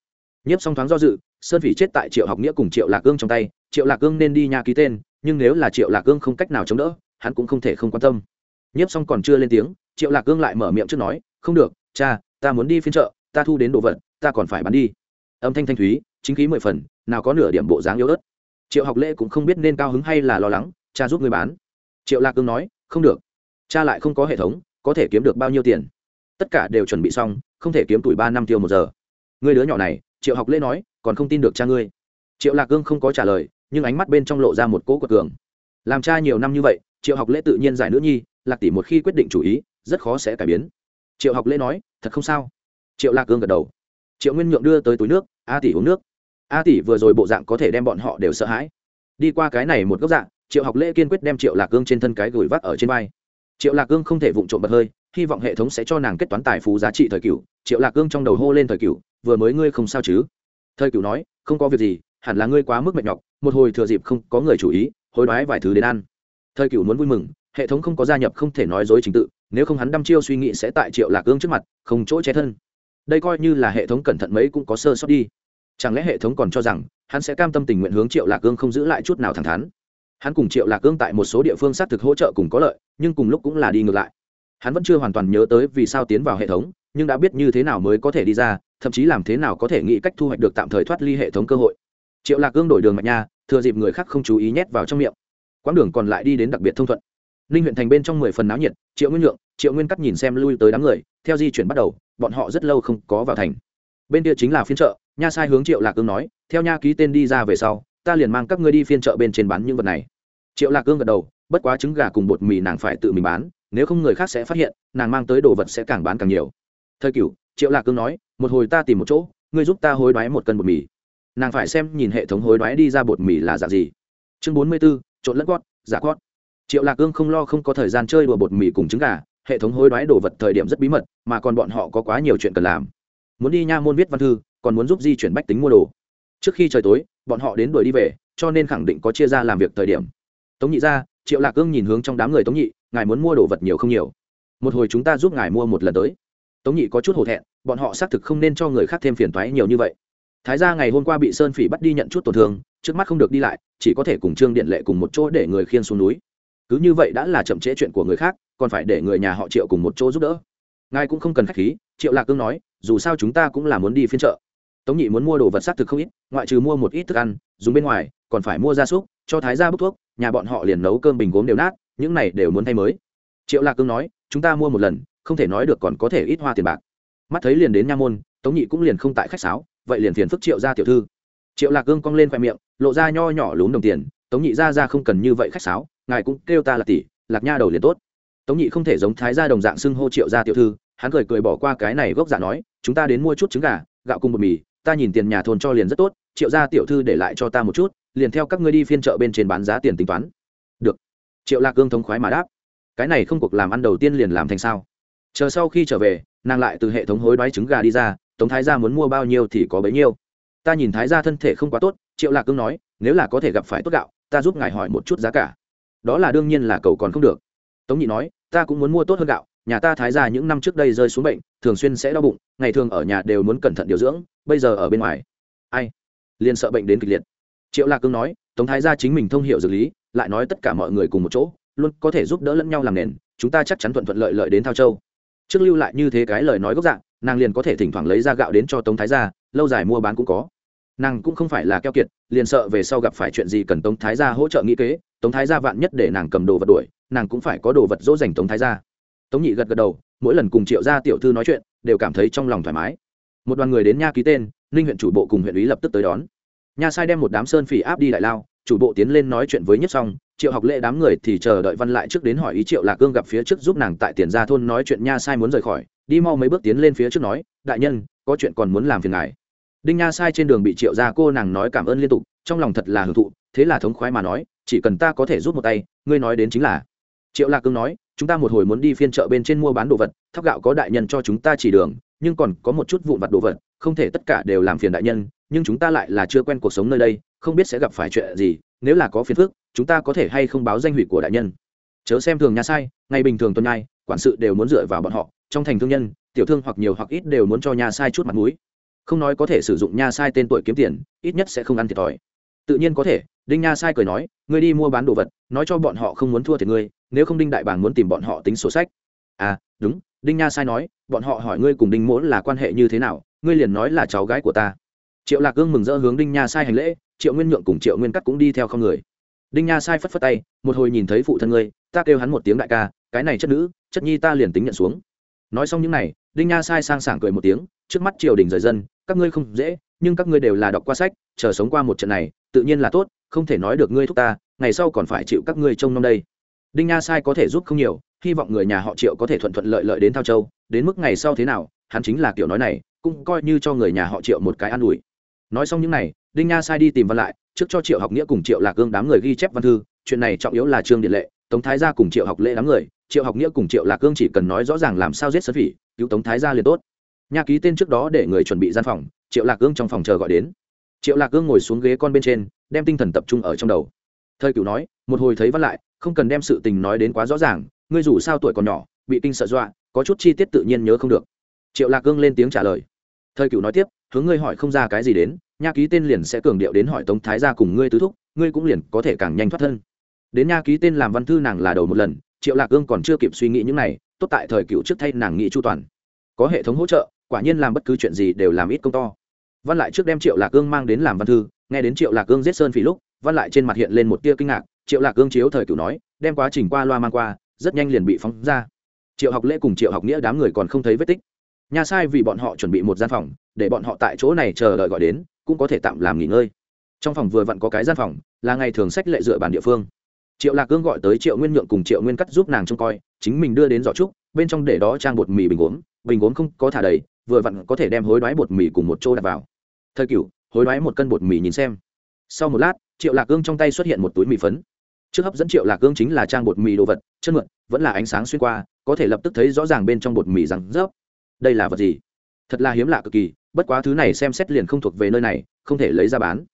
Nhiếp song thoáng do dự, sơn phỉ chết tại triệu học nghĩa cùng triệu lạc cương trong tay. Triệu lạc cương nên đi nha ký tên, nhưng nếu là triệu lạc cương không cách nào chống đỡ, hắn cũng không thể không quan tâm nhiếp xong còn chưa lên tiếng, triệu lạc cương lại mở miệng trước nói, không được, cha, ta muốn đi phiên chợ, ta thu đến đồ vật, ta còn phải bán đi. Âm thanh thanh thúy, chính khí mười phần, nào có nửa điểm bộ dáng yếu ớt. Triệu học lễ cũng không biết nên cao hứng hay là lo lắng, cha giúp người bán. Triệu lạc cương nói, không được, cha lại không có hệ thống, có thể kiếm được bao nhiêu tiền? Tất cả đều chuẩn bị xong, không thể kiếm tuổi ba năm tiêu một giờ. Người đứa nhỏ này, triệu học lễ nói, còn không tin được cha ngươi. Triệu lạc cương không có trả lời, nhưng ánh mắt bên trong lộ ra một cỗ quật cường. Làm cha nhiều năm như vậy, triệu học lễ tự nhiên giải nữ nhi lạc tỷ một khi quyết định chủ ý, rất khó sẽ cải biến. Triệu học lễ nói, thật không sao. Triệu lạc cương gật đầu. Triệu nguyên nhượng đưa tới túi nước, a tỷ uống nước. A tỷ vừa rồi bộ dạng có thể đem bọn họ đều sợ hãi. Đi qua cái này một góc dạng, triệu học lễ kiên quyết đem triệu lạc cương trên thân cái gửi vắt ở trên vai. Triệu lạc cương không thể vụng trộm bật hơi, hy vọng hệ thống sẽ cho nàng kết toán tài phú giá trị thời cựu triệu lạc cương trong đầu hô lên thời cựu vừa mới ngươi không sao chứ? Thời cựu nói, không có việc gì, hẳn là ngươi quá mức mệt nhọc, một hồi thừa dịp không có người chủ ý, hối đoái vài thứ đến ăn. Thời cựu muốn vui mừng hệ thống không có gia nhập không thể nói dối trình tự, nếu không hắn đăm chiêu suy nghĩ sẽ tại triệu lạc cương trước mặt, không chỗ che thân. Đây coi như là hệ thống cẩn thận mấy cũng có sơ sót đi. Chẳng lẽ hệ thống còn cho rằng, hắn sẽ cam tâm tình nguyện hướng triệu lạc cương không giữ lại chút nào thẳng thắn? Hắn cùng triệu lạc cương tại một số địa phương xác thực hỗ trợ cùng có lợi, nhưng cùng lúc cũng là đi ngược lại. Hắn vẫn chưa hoàn toàn nhớ tới vì sao tiến vào hệ thống, nhưng đã biết như thế nào mới có thể đi ra, thậm chí làm thế nào có thể nghĩ cách thu hoạch được tạm thời thoát ly hệ thống cơ hội. Triệu lạc cương đổi đường mạch nha, thừa dịp người khác không chú ý nhét vào trong miệng. Quãng đường còn lại đi đến đặc biệt thông thuận ninh huyện thành bên trong mười phần náo nhiệt triệu nguyên nhượng triệu nguyên cắt nhìn xem lui tới đám người theo di chuyển bắt đầu bọn họ rất lâu không có vào thành. Bên kia chính là phiên chợ nha sai hướng triệu lạc cương nói theo nha ký tên đi ra về sau ta liền mang các ngươi đi phiên chợ bên trên bán những vật này. Triệu lạc cương gật đầu bất quá trứng gà cùng bột mì nàng phải tự mình bán nếu không người khác sẽ phát hiện nàng mang tới đồ vật sẽ càng bán càng nhiều. Thời cửu triệu lạc cương nói một hồi ta tìm một chỗ ngươi giúp ta hối đoái một cân bột mì. Nàng phải xem nhìn hệ thống hối đoái đi ra bột mì là dạng gì. Chương bốn mươi b ố trộn lẫn gót, giả gót triệu lạc cương không lo không có thời gian chơi đùa bột mì cùng trứng gà, hệ thống hối đoái đồ vật thời điểm rất bí mật, mà còn bọn họ có quá nhiều chuyện cần làm. Muốn đi nha môn viết văn thư, còn muốn giúp di chuyển bách tính mua đồ. Trước khi trời tối, bọn họ đến đuổi đi về, cho nên khẳng định có chia ra làm việc thời điểm. Tống nhị ra, triệu lạc cương nhìn hướng trong đám người tống nhị, ngài muốn mua đồ vật nhiều không nhiều? Một hồi chúng ta giúp ngài mua một lần tới. Tống nhị có chút hổ thẹn, bọn họ xác thực không nên cho người khác thêm phiền toái nhiều như vậy. Thái gia ngày hôm qua bị sơn phỉ bắt đi nhận chút tổn thương, trước mắt không được đi lại, chỉ có thể cùng trương điện lệ cùng một chỗ để người khiên xuống núi cứ như vậy đã là chậm trễ chuyện của người khác, còn phải để người nhà họ triệu cùng một chỗ giúp đỡ. Ngài cũng không cần khách khí, triệu lạc cương nói, dù sao chúng ta cũng là muốn đi phiên chợ. Tống nhị muốn mua đồ vật xác thực không ít, ngoại trừ mua một ít thức ăn, dùng bên ngoài, còn phải mua gia súc, cho thái gia bốc thuốc, nhà bọn họ liền nấu cơm bình gốm đều nát, những này đều muốn thay mới. Triệu lạc cương nói, chúng ta mua một lần, không thể nói được còn có thể ít hoa tiền bạc. Mắt thấy liền đến nha môn, tống nhị cũng liền không tại khách sáo, vậy liền phiền phức triệu ra tiểu thư. Triệu lạc cương cong lên khoe miệng, lộ ra nho nhỏ lún đồng tiền, tống nhị ra ra không cần như vậy khách sáo ngài cũng kêu ta là tỷ, lạc nha đầu liền tốt. Tống nhị không thể giống thái gia đồng dạng xưng hô triệu gia tiểu thư, hắn cười cười bỏ qua cái này gốc dạ nói, chúng ta đến mua chút trứng gà, gạo cùng bột mì, ta nhìn tiền nhà thôn cho liền rất tốt, triệu gia tiểu thư để lại cho ta một chút, liền theo các ngươi đi phiên chợ bên trên bán giá tiền tính toán. Được. Triệu lạc cương thống khoái mà đáp. Cái này không cuộc làm ăn đầu tiên liền làm thành sao? Chờ sau khi trở về, nàng lại từ hệ thống hối đoái trứng gà đi ra, tống thái gia muốn mua bao nhiêu thì có bấy nhiêu. Ta nhìn thái gia thân thể không quá tốt, triệu lạc cương nói, nếu là có thể gặp phải tốt gạo, ta giúp ngài hỏi một chút giá cả đó là đương nhiên là cầu còn không được. Tống nhị nói, ta cũng muốn mua tốt hơn gạo, nhà ta thái gia những năm trước đây rơi xuống bệnh, thường xuyên sẽ đau bụng, ngày thường ở nhà đều muốn cẩn thận điều dưỡng, bây giờ ở bên ngoài. Ai? Liền sợ bệnh đến kịch liệt. Triệu lạc cương nói, tống thái gia chính mình thông hiểu dược lý, lại nói tất cả mọi người cùng một chỗ, luôn có thể giúp đỡ lẫn nhau làm nền, chúng ta chắc chắn thuận thuận lợi lợi đến thao châu. Trước lưu lại như thế cái lời nói gốc dạng, nàng liền có thể thỉnh thoảng lấy ra gạo đến cho tống thái gia, lâu dài mua bán cũng có. Nàng cũng không phải là keo kiệt, liền sợ về sau gặp phải chuyện gì cần tống thái gia hỗ trợ nghĩ kế tống thái gia vạn nhất để nàng cầm đồ vật đuổi, nàng cũng phải có đồ vật dỗ dành tống thái gia. Tống nhị gật gật đầu, mỗi lần cùng triệu gia tiểu thư nói chuyện, đều cảm thấy trong lòng thoải mái. Một đoàn người đến nha ký tên, ninh huyện chủ bộ cùng huyện ý lập tức tới đón. Nha sai đem một đám sơn phỉ áp đi đại lao, chủ bộ tiến lên nói chuyện với nhất xong triệu học lễ đám người thì chờ đợi văn lại trước đến hỏi ý triệu lạc cương gặp phía trước giúp nàng tại tiền gia thôn nói chuyện nha sai muốn rời khỏi, đi mau mấy bước tiến lên phía trước nói, đại nhân, có chuyện còn muốn làm phiền ngài. Đinh nha sai trên đường bị triệu gia cô nàng nói cảm ơn liên tục, trong lòng thật là hưởng thụ, thế là thống khoái mà nói chỉ cần ta có thể giúp một tay, ngươi nói đến chính là. Triệu lạc cương nói, chúng ta một hồi muốn đi phiên chợ bên trên mua bán đồ vật, thóc gạo có đại nhân cho chúng ta chỉ đường, nhưng còn có một chút vụn vặt đồ vật, không thể tất cả đều làm phiền đại nhân, nhưng chúng ta lại là chưa quen cuộc sống nơi đây, không biết sẽ gặp phải chuyện gì, nếu là có phiền phức, chúng ta có thể hay không báo danh hủy của đại nhân. Chớ xem thường nhà sai, ngày bình thường tuần nhai, quản sự đều muốn dựa vào bọn họ, trong thành thương nhân, tiểu thương hoặc nhiều hoặc ít đều muốn cho nhà sai chút mặt mũi. Không nói có thể sử dụng nhà sai tên tuổi kiếm tiền, ít nhất sẽ không ăn thiệt thòi tự nhiên có thể, đinh nha sai cười nói, ngươi đi mua bán đồ vật, nói cho bọn họ không muốn thua thiệt ngươi, nếu không đinh đại bàng muốn tìm bọn họ tính sổ sách. À đúng, đinh nha sai nói, bọn họ hỏi ngươi cùng đinh mỗ là quan hệ như thế nào, ngươi liền nói là cháu gái của ta. Triệu lạc gương mừng rỡ hướng đinh nha sai hành lễ, triệu nguyên nhượng cùng triệu nguyên cắt cũng đi theo không người. Đinh nha sai phất phất tay, một hồi nhìn thấy phụ thân ngươi, ta kêu hắn một tiếng đại ca, cái này chất nữ, chất nhi ta liền tính nhận xuống. Nói xong những n à y đinh nha sai sang sảng cười một tiếng, trước mắt triều đình rời dân, các ngươi không dễ, nhưng các ngươi đều là đọc qua sách, chờ sống qua một trận này tự nhiên là tốt, không thể nói được ngươi thúc ta, ngày sau còn phải chịu các ngươi trông nom đây. Đinh nha sai có thể giúp không nhiều, hy vọng người nhà họ triệu có thể thuận thuận lợi lợi đến thao châu, đến mức ngày sau thế nào, hắn chính là kiểu nói này, cũng coi như cho người nhà họ triệu một cái an ủi. Nói xong những n à y đinh nha sai đi tìm văn lại, trước cho triệu học nghĩa cùng triệu lạc cương đám người ghi chép văn thư, chuyện này trọng yếu là trương điện lệ, tống thái gia cùng triệu học lễ đám người, triệu học nghĩa cùng triệu lạc cương chỉ cần nói rõ ràng làm sao giết sơn phỉ, cứu tống thái gia liền tốt. Nha ký tên trước đó để người chuẩn bị gian phòng, triệu lạc cương trong phòng chờ gọi đến triệu lạc cương ngồi xuống ghế con bên trên, đem tinh thần tập trung ở trong đầu. Thời cửu nói, một hồi thấy văn lại, không cần đem sự tình nói đến quá rõ ràng, ngươi dù sao tuổi còn nhỏ, bị kinh sợ dọa, có chút chi tiết tự nhiên nhớ không được. Triệu lạc cương lên tiếng trả lời. Thời cửu nói tiếp, hướng ngươi hỏi không ra cái gì đến, nha ký tên liền sẽ cường điệu đến hỏi tống thái gia cùng ngươi tứ thúc, ngươi cũng liền có thể càng nhanh thoát thân. Đến nha ký tên làm văn thư nàng là đầu một lần, triệu lạc gương còn chưa kịp suy nghĩ những này, tốt tại thời cựu trước thay nàng nghĩ chu toàn. Có hệ thống hỗ trợ, quả nhiên làm bất cứ chuyện gì đều làm ít công to văn lại trước đem triệu lạc cương mang đến làm văn thư, nghe đến triệu lạc cương giết sơn phỉ lúc, văn lại trên mặt hiện lên một tia kinh ngạc, triệu lạc cương chiếu thời cửu nói, đem quá trình qua loa mang qua, rất nhanh liền bị phóng ra. Triệu học lễ cùng triệu học nghĩa đám người còn không thấy vết tích. Nhà sai vì bọn họ chuẩn bị một gian phòng, để bọn họ tại chỗ này chờ đợi gọi đến, cũng có thể tạm làm nghỉ ngơi. Trong phòng vừa vặn có cái gian phòng, là ngày thường sách lệ dựa bàn địa phương. Triệu lạc cương gọi tới triệu nguyên nhượng cùng triệu nguyên cắt giúp nàng trông coi, chính mình đưa đến giỏ trúc, bên trong để đó trang bột mì bình gốm bình gốm không có thả đầy, vừa vặn có thể đem hối đoái bột mì cùng một chỗ đặt vào thời cựu hối đoái một cân bột mì nhìn xem. Sau một lát, triệu lạc cương trong tay xuất hiện một túi mì phấn. Trước hấp dẫn triệu lạc cương chính là trang bột mì đồ vật, chân mượn, vẫn là ánh sáng xuyên qua, có thể lập tức thấy rõ ràng bên trong bột mì rằng rớp. Đây là vật gì? Thật là hiếm lạ cực kỳ, bất quá thứ này xem xét liền không thuộc về nơi này, không thể lấy ra bán.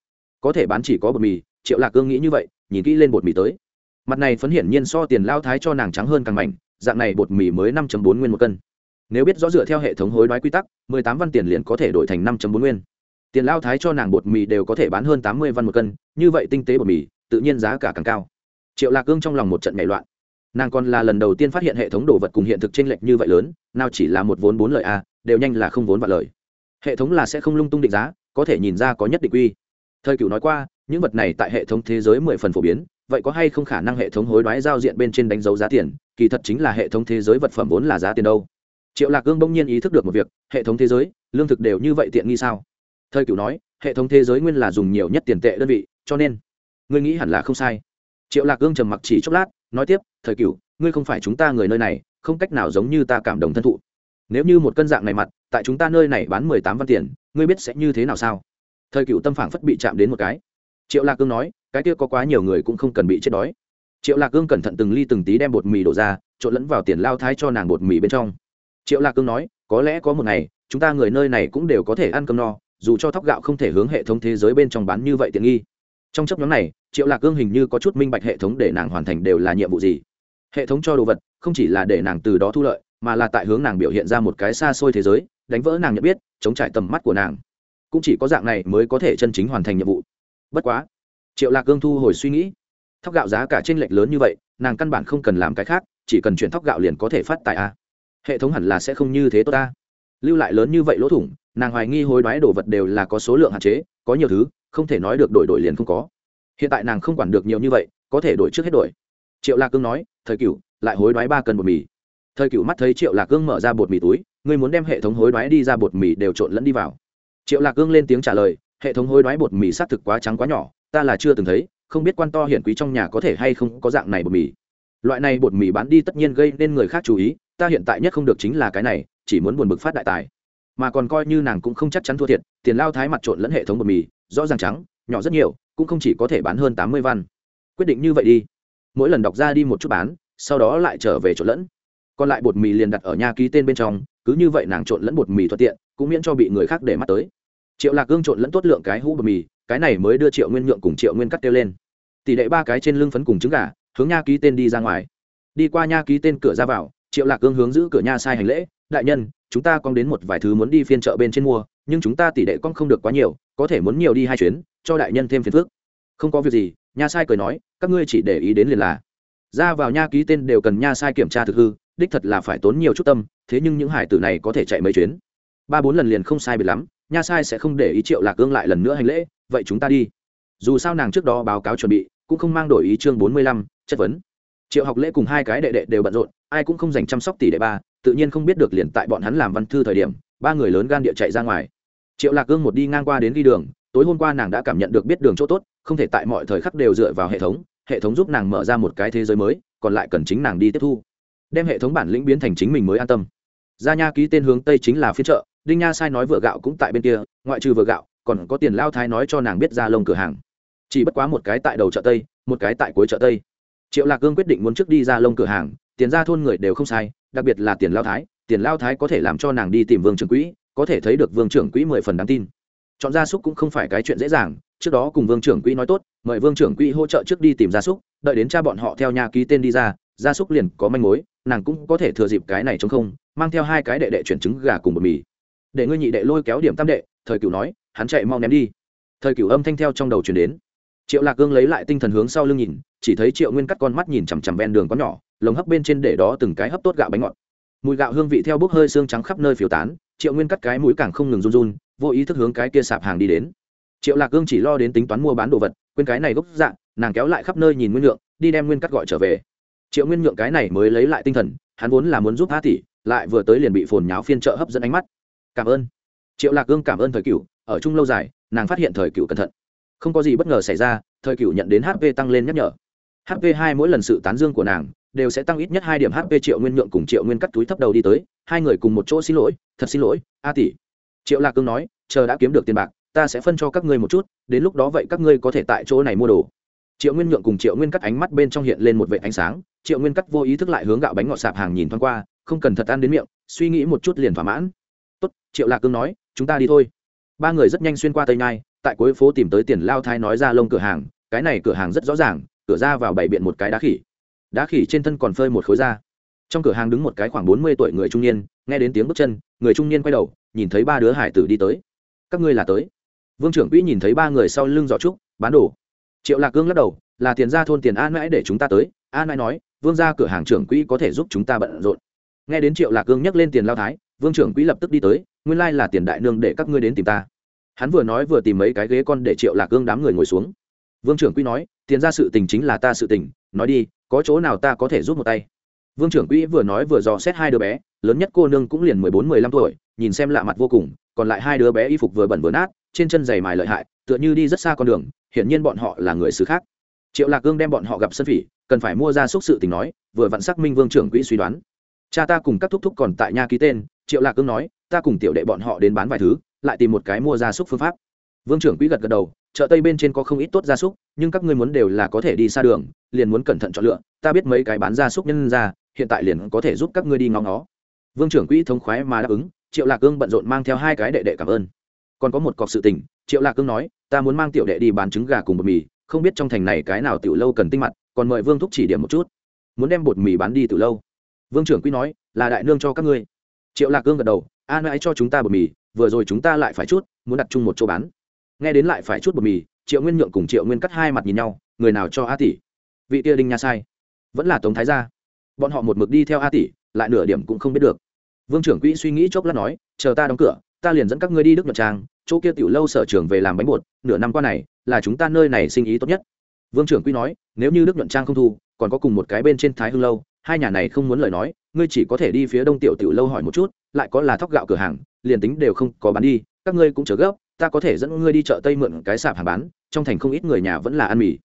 Có thể bán chỉ có bột mì, triệu lạc cương nghĩ như vậy, nhìn kỹ lên bột mì tới. Mặt này phấn hiển nhiên so tiền lao thái cho nàng trắng hơn càng mảnh, dạng này bột mì mới năm bốn nguyên một cân. Nếu biết rõ dựa theo hệ thống hối đoái quy tắc, mười tám văn tiền liền có thể đổi thành năm bốn nguyên tiền lao thái cho nàng bột mì đều có thể bán hơn tám mươi văn một cân, như vậy tinh tế bột mì, tự nhiên giá cả càng cao. Triệu lạc cương trong lòng một trận nhảy loạn. Nàng còn là lần đầu tiên phát hiện hệ thống đồ vật cùng hiện thực tranh lệch như vậy lớn, nào chỉ là một vốn bốn lợi a đều nhanh là không vốn vạn lời hệ thống là sẽ không lung tung định giá, có thể nhìn ra có nhất định quy thời cựu nói qua, những vật này tại hệ thống thế giới mười phần phổ biến, vậy có hay không khả năng hệ thống hối đoái giao diện bên trên đánh dấu giá tiền, kỳ thật chính là hệ thống thế giới vật phẩm vốn là giá tiền đâu. Triệu lạc cương bỗng nhiên ý thức được một việc, hệ thống thế giới, lương thực đều như vậy tiện nghi sao? Thời cựu nói, hệ thống thế giới nguyên là dùng nhiều nhất tiền tệ đơn vị, cho nên, ngươi nghĩ hẳn là không sai. Triệu lạc cương trầm mặc chỉ chốc lát, nói tiếp, thời cựu ngươi không phải chúng ta người nơi này, không cách nào giống như ta cảm động thân thụ. Nếu như một cân dạng này mặt, tại chúng ta nơi này bán mười tám văn tiền, ngươi biết sẽ như thế nào sao? Thời cựu tâm phảng phất bị chạm đến một cái. Triệu lạc cương nói, cái kia có quá nhiều người cũng không cần bị chết đói. Triệu lạc cương cẩn thận từng ly từng tí đem bột mì đổ ra, trộn lẫn vào tiền lao thái cho nàng bột mì bên trong. Triệu lạc cương nói, có lẽ có một ngày, chúng ta người nơi này cũng đều có thể ăn cơm no dù cho thóc gạo không thể hướng hệ thống thế giới bên trong bán như vậy tiện nghi. Trong chấp nhóm này, triệu lạc cương hình như có chút minh bạch hệ thống để nàng hoàn thành đều là nhiệm vụ gì. Hệ thống cho đồ vật, không chỉ là để nàng từ đó thu lợi, mà là tại hướng nàng biểu hiện ra một cái xa xôi thế giới, đánh vỡ nàng nhận biết, chống trải tầm mắt của nàng. Cũng chỉ có dạng này mới có thể chân chính hoàn thành nhiệm vụ. Bất quá, triệu lạc cương thu hồi suy nghĩ. Thóc gạo giá cả t r ê n lệch lớn như vậy, nàng căn bản không cần làm cái khác, chỉ cần chuyển thóc gạo liền có thể phát tại a. Hệ thống hẳn là sẽ không như thế tốt ta lưu lại lớn như vậy lỗ thủng nàng hoài nghi hối đoái đồ vật đều là có số lượng hạn chế, có nhiều thứ, không thể nói được đổi đổi liền không có. Hiện tại nàng không quản được nhiều như vậy, có thể đổi trước hết đổi. Triệu lạc cương nói, thời cựu lại hối đoái ba cân bột mì. Thời cựu mắt thấy triệu lạc cương mở ra bột mì túi, ngươi muốn đem hệ thống hối đoái đi ra bột mì đều trộn lẫn đi vào. Triệu lạc cương lên tiếng trả lời, hệ thống hối đoái bột mì xác thực quá trắng quá nhỏ, ta là chưa từng thấy, không biết quan to hiển quý trong nhà có thể hay không có dạng này bột mì. Loại này bột mì bán đi tất nhiên gây nên người khác chú ý, ta hiện tại nhất không được chính là cái này, chỉ muốn buồn bực phát đại tài mà còn coi như nàng cũng không chắc chắn thua thiệt, tiền lao thái mặt trộn lẫn hệ thống bột mì, rõ ràng trắng, nhỏ rất nhiều, cũng không chỉ có thể bán hơn tám mươi văn. Quyết định như vậy đi. Mỗi lần đọc ra đi một chút bán, sau đó lại trở về trộn lẫn. Còn lại bột mì liền đặt ở nhà ký tên bên trong, cứ như vậy nàng trộn lẫn bột mì thuận tiện, cũng miễn cho bị người khác để mắt tới. Triệu lạc gương trộn lẫn tốt lượng cái hũ bột mì, cái này mới đưa triệu nguyên nhượng cùng triệu nguyên cắt kêu lên. Tỷ lệ ba cái trên lưng phấn cùng trứng gà, hướng nha ký tên đi ra ngoài. Đi qua nha ký tên cửa ra vào, triệu lạc gương hướng giữ cửa nha sai hành lễ, đại nhân chúng ta con đến một vài thứ muốn đi phiên chợ bên trên mua, nhưng chúng ta tỷ đệ con không được quá nhiều, có thể muốn nhiều đi hai chuyến, cho đại nhân thêm phiền phức. Không có việc gì, nha sai cười nói, các ngươi chỉ để ý đến liền là. Ra vào nha ký tên đều cần nha sai kiểm tra thực hư, đích thật là phải tốn nhiều chút tâm, thế nhưng những hải tử này có thể chạy mấy chuyến. Ba bốn lần liền không sai biệt lắm, nha sai sẽ không để ý triệu lạc ương lại lần nữa hành lễ, vậy chúng ta đi. Dù sao nàng trước đó báo cáo chuẩn bị, cũng không mang đổi ý chương bốn mươi lăm, chất vấn. Triệu học lễ cùng hai cái đệ đệ đều bận rộn, ai cũng không dành chăm sóc tỷ đệ ba tự nhiên không biết được liền tại bọn hắn làm văn thư thời điểm, ba người lớn gan địa chạy ra ngoài. Triệu lạc gương một đi ngang qua đến ghi đường, tối hôm qua nàng đã cảm nhận được biết đường chỗ tốt, không thể tại mọi thời khắc đều dựa vào hệ thống hệ thống giúp nàng mở ra một cái thế giới mới, còn lại cần chính nàng đi tiếp thu. Đem hệ thống bản lĩnh biến thành chính mình mới an tâm. Gia nha ký tên hướng tây chính là phiên chợ, đinh nha sai nói vựa gạo cũng tại bên kia, ngoại trừ vựa gạo, còn có tiền lao thái nói cho nàng biết ra lông cửa hàng. Chỉ bất quá một cái tại đầu chợ tây, một cái tại cuối chợ tây. Triệu lạc cương quyết định muốn trước đi ra lông cửa hàng, tiền ra thôn người đều không sai đặc biệt là tiền lao thái, tiền lao thái có thể làm cho nàng đi tìm vương trưởng quỹ, có thể thấy được vương trưởng quỹ mười phần đáng tin. Chọn gia súc cũng không phải cái chuyện dễ dàng, trước đó cùng vương trưởng quỹ nói tốt, mời vương trưởng quỹ hỗ trợ trước đi tìm gia súc, đợi đến cha bọn họ theo nhà ký tên đi ra, gia súc liền có manh mối, nàng cũng có thể thừa dịp cái này chống không, mang theo hai cái đệ đệ chuyển trứng gà cùng bột mì. Để ngươi nhị đệ lôi kéo điểm tam đệ, thời cửu nói, hắn chạy mau ném đi. Thời cửu âm thanh theo trong đầu chuyển đến. Triệu lạc gương lấy lại tinh thần hướng sau lưng nhìn, chỉ thấy triệu nguyên cắt con mắt nhìn chằm chằm ven đường có nhỏ lồng hấp bên trên để đó từng cái hấp tốt gạo bánh ngọt. Mùi gạo hương vị theo bốc hơi xương trắng khắp nơi phiếu tán, triệu nguyên cắt cái mũi càng không ngừng run run, vô ý thức hướng cái kia sạp hàng đi đến. Triệu lạc gương chỉ lo đến tính toán mua bán đồ vật, quên cái này gốc dạng nàng kéo lại khắp nơi nhìn nguyên nhượng, đi đem nguyên cắt gọi trở về. Triệu nguyên nhượng cái này mới lấy lại tinh thần, hắn vốn là muốn giúp a tỷ, lại vừa tới liền bị phồn nháo phiên trợ hấp dẫn ánh mắt. Cảm ơn. Triệu lạc gương cảm ơn thời cựu ở chung lâu dài, nàng phát hiện thời cựu cẩn thận. Không có gì bất ngờ xảy ra, thời cựu nhận đến hp tăng lên nhắc nhở. Hp hai mỗi lần sự tán dương của nàng đều sẽ tăng ít nhất hai điểm hp triệu nguyên nhượng cùng triệu nguyên cắt túi thấp đầu đi tới. Hai người cùng một chỗ xin lỗi, thật xin lỗi, a tỷ. Triệu lạc cương nói, chờ đã kiếm được tiền bạc, ta sẽ phân cho các ngươi một chút, đến lúc đó vậy các ngươi có thể tại chỗ này mua đồ. Triệu nguyên nhượng cùng triệu nguyên cắt ánh mắt bên trong hiện lên một vệ ánh sáng, triệu nguyên cắt vô ý thức lại hướng gạo bánh ngọt sạp hàng nhìn thoáng qua, không cần thật ăn đến miệng, suy nghĩ một chút liền thỏa mãn. Tốt, triệu lạc cương nói, chúng ta đi thôi. Ba người rất nhanh xuyên qua tây nhai, tại cuối phố tìm tới tiền lao thái nói ra lông cửa hàng, cái này cửa hàng rất rõ ràng, cửa ra vào bày biện một cái đá khỉ đá khỉ trên thân còn phơi một khối da. Trong cửa hàng đứng một cái khoảng bốn mươi tuổi người trung niên, nghe đến tiếng bước chân, người trung niên quay đầu, nhìn thấy ba đứa hải tử đi tới. Các ngươi là tới? Vương trưởng quỹ nhìn thấy ba người sau lưng giỏ trúc, bán đồ. Triệu lạc cương lắc đầu, là tiền ra thôn tiền an mãi để chúng ta tới. An mãi nói, vương ra cửa hàng trưởng quỹ có thể giúp chúng ta bận rộn. Nghe đến triệu lạc cương nhắc lên tiền lao thái, vương trưởng quỹ lập tức đi tới, nguyên lai là tiền đại nương để các ngươi đến tìm ta. Hắn vừa nói vừa tìm mấy cái ghế con để triệu lạc cương đám người ngồi xuống. Vương trưởng quỹ nói, tiền ra sự tình chính là ta sự tình, nói đi có chỗ nào ta có thể giúp một tay? Vương trưởng quỹ vừa nói vừa dò xét hai đứa bé, lớn nhất cô nương cũng liền mười bốn, mười lăm tuổi, nhìn xem lạ mặt vô cùng, còn lại hai đứa bé y phục vừa bẩn vừa nát, trên chân giày mài lợi hại, tựa như đi rất xa con đường, hiển nhiên bọn họ là người xứ khác. Triệu lạc cương đem bọn họ gặp sân phỉ, cần phải mua ra xúc sự tình nói, vừa vặn xác minh vương trưởng quỹ suy đoán. Cha ta cùng các thúc thúc còn tại nha ký tên, triệu lạc cương nói, ta cùng tiểu đệ bọn họ đến bán vài thứ, lại tìm một cái mua ra xúc phương pháp. Vương trưởng quỹ gật gật đầu chợ tây bên trên có không ít tốt gia súc, nhưng các ngươi muốn đều là có thể đi xa đường, liền muốn cẩn thận chọn lựa. Ta biết mấy cái bán gia súc nhân ra, hiện tại liền có thể giúp các ngươi đi ngóng nó vương trưởng quỹ thống khoái mà đáp ứng, triệu lạc cương bận rộn mang theo hai cái đệ đệ cảm ơn. Còn có một cọc sự tình, triệu lạc cương nói, ta muốn mang tiểu đệ đi bán trứng gà cùng bột mì, không biết trong thành này cái nào tiểu lâu cần tinh mặt, còn mời vương thúc chỉ điểm một chút. Muốn đem bột mì bán đi tiểu lâu. Vương trưởng quỹ nói, là đại nương cho các ngươi. Triệu lạc cương gật đầu an mãi cho chúng ta bột mì, vừa rồi chúng ta lại phải chút, muốn đặt chung một chỗ bán nghe đến lại phải chút bột mì, triệu nguyên nhượng cùng triệu nguyên cắt hai mặt nhìn nhau, người nào cho a tỷ? Vị tia đinh nha sai. Vẫn là tống thái gia. Bọn họ một mực đi theo a tỷ, lại nửa điểm cũng không biết được. Vương trưởng quỹ suy nghĩ chốc lát nói, chờ ta đóng cửa, ta liền dẫn các ngươi đi đức nhật trang, chỗ kia tiểu lâu sở trường về làm bánh bột, nửa năm qua này, là chúng ta nơi này sinh ý tốt nhất. Vương trưởng quỹ nói, nếu như đức nhuận trang không thu, còn có cùng một cái bên trên thái hưng lâu, hai nhà này không muốn lời nói, ngươi chỉ có thể đi phía đông tiểu tiểu lâu hỏi một chút, lại có là thóc gạo cửa hàng, liền tính đều không có bán đi, các ngươi cũng chờ gấp ta có thể dẫn ngươi đi chợ tây mượn cái sạp hàng bán, trong thành không ít người nhà vẫn là ăn mì.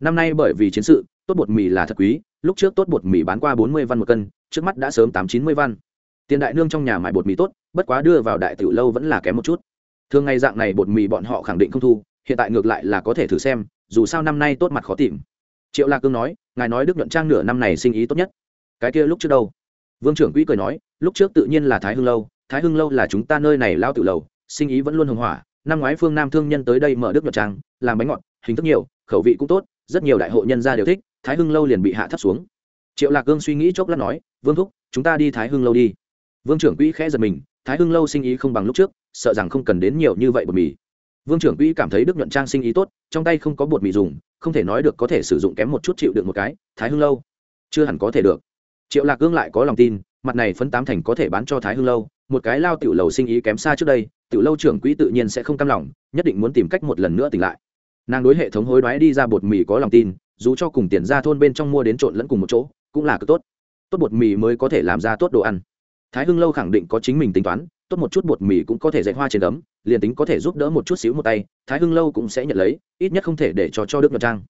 Năm nay bởi vì chiến sự, tốt bột mì là thật quý, lúc trước tốt bột mì bán qua bốn mươi văn một cân, trước mắt đã sớm tám chín mươi văn. Tiền đại nương trong nhà mại bột mì tốt, bất quá đưa vào đại tiểu lâu vẫn là kém một chút. Thường ngày dạng này bột mì bọn họ khẳng định không thu, hiện tại ngược lại là có thể thử xem, dù sao năm nay tốt mặt khó tìm. Triệu lạc cương nói, ngài nói đức nhuận trang nửa năm này sinh ý tốt nhất. Cái kia lúc trước đâu? Vương trưởng quỹ cười nói, lúc trước tự nhiên là thái hưng lâu, thái hưng lâu là chúng ta nơi này lao tự lầu, sinh ý vẫn luôn hưng hỏa năm ngoái phương nam thương nhân tới đây mở đức nhuận trang, làm bánh ngọt, hình thức nhiều, khẩu vị cũng tốt, rất nhiều đại hội nhân gia đều thích, thái hưng lâu liền bị hạ thấp xuống. Triệu lạc cương suy nghĩ chốc lát nói, vương thúc, chúng ta đi thái hưng lâu đi. Vương trưởng quỹ khẽ giật mình, thái hưng lâu sinh ý không bằng lúc trước, sợ rằng không cần đến nhiều như vậy bột mì. Vương trưởng quỹ cảm thấy đức nhuận trang sinh ý tốt, trong tay không có bột mì dùng, không thể nói được có thể sử dụng kém một chút chịu được một cái, thái hưng lâu. Chưa hẳn có thể được. Triệu lạc cương lại có lòng tin, mặt này phấn tám thành có thể bán cho thái hưng lâu một cái lao tiểu lầu sinh ý kém xa trước đây, tiểu lâu trưởng quỹ tự nhiên sẽ không cam lòng, nhất định muốn tìm cách một lần nữa tỉnh lại. Nàng đối hệ thống hối đoái đi ra bột mì có lòng tin, dù cho cùng tiền ra thôn bên trong mua đến trộn lẫn cùng một chỗ, cũng là cực tốt. Tốt bột mì mới có thể làm ra tốt đồ ăn. Thái hưng lâu khẳng định có chính mình tính toán, tốt một chút bột mì cũng có thể dạy hoa trên ấm liền tính có thể giúp đỡ một chút xíu một tay, thái hưng lâu cũng sẽ nhận lấy, ít nhất không thể để cho cho đức nhật trang.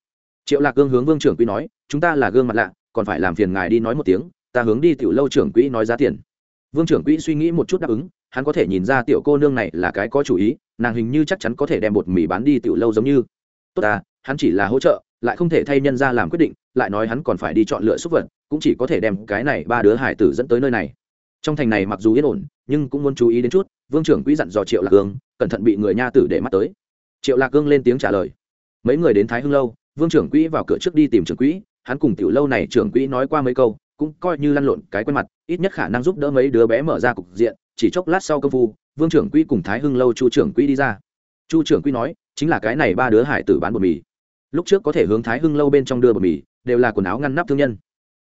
Triệu lạc gương hướng vương trưởng quỹ nói, chúng ta là gương mặt lạ, còn phải làm phiền ngài đi nói một tiếng, ta hướng đi tiểu lâu trưởng quỹ nói giá tiền vương trưởng quỹ suy nghĩ một chút đáp ứng, hắn có thể nhìn ra tiểu cô nương này là cái có chủ ý, nàng hình như chắc chắn có thể đem bột mì bán đi tiểu lâu giống như. Tốt à hắn chỉ là hỗ trợ, lại không thể thay nhân ra làm quyết định, lại nói hắn còn phải đi chọn lựa xúc vật, cũng chỉ có thể đem cái này ba đứa hải tử dẫn tới nơi này. Trong thành này mặc dù yên ổn, nhưng cũng muốn chú ý đến chút, vương trưởng quỹ dặn dò triệu lạc cương cẩn thận bị người nha tử để mắt tới. Triệu lạc cương lên tiếng trả lời. Mấy người đến thái hưng lâu, vương trưởng quỹ vào cửa trước đi tìm trưởng quỹ, hắn cùng tiểu lâu này trưởng quỹ nói qua mấy câu, cũng coi như lăn lộn cái quen mặt ít nhất khả năng giúp đỡ mấy đứa bé mở ra cục diện, chỉ chốc lát sau công phu, vương trưởng quỹ cùng thái hưng lâu chu trưởng quỹ đi ra. Chu trưởng quỹ nói, chính là cái này ba đứa hải tử bán bột mì. Lúc trước có thể hướng thái hưng lâu bên trong đưa bột mì, đều là quần áo ngăn nắp thương nhân.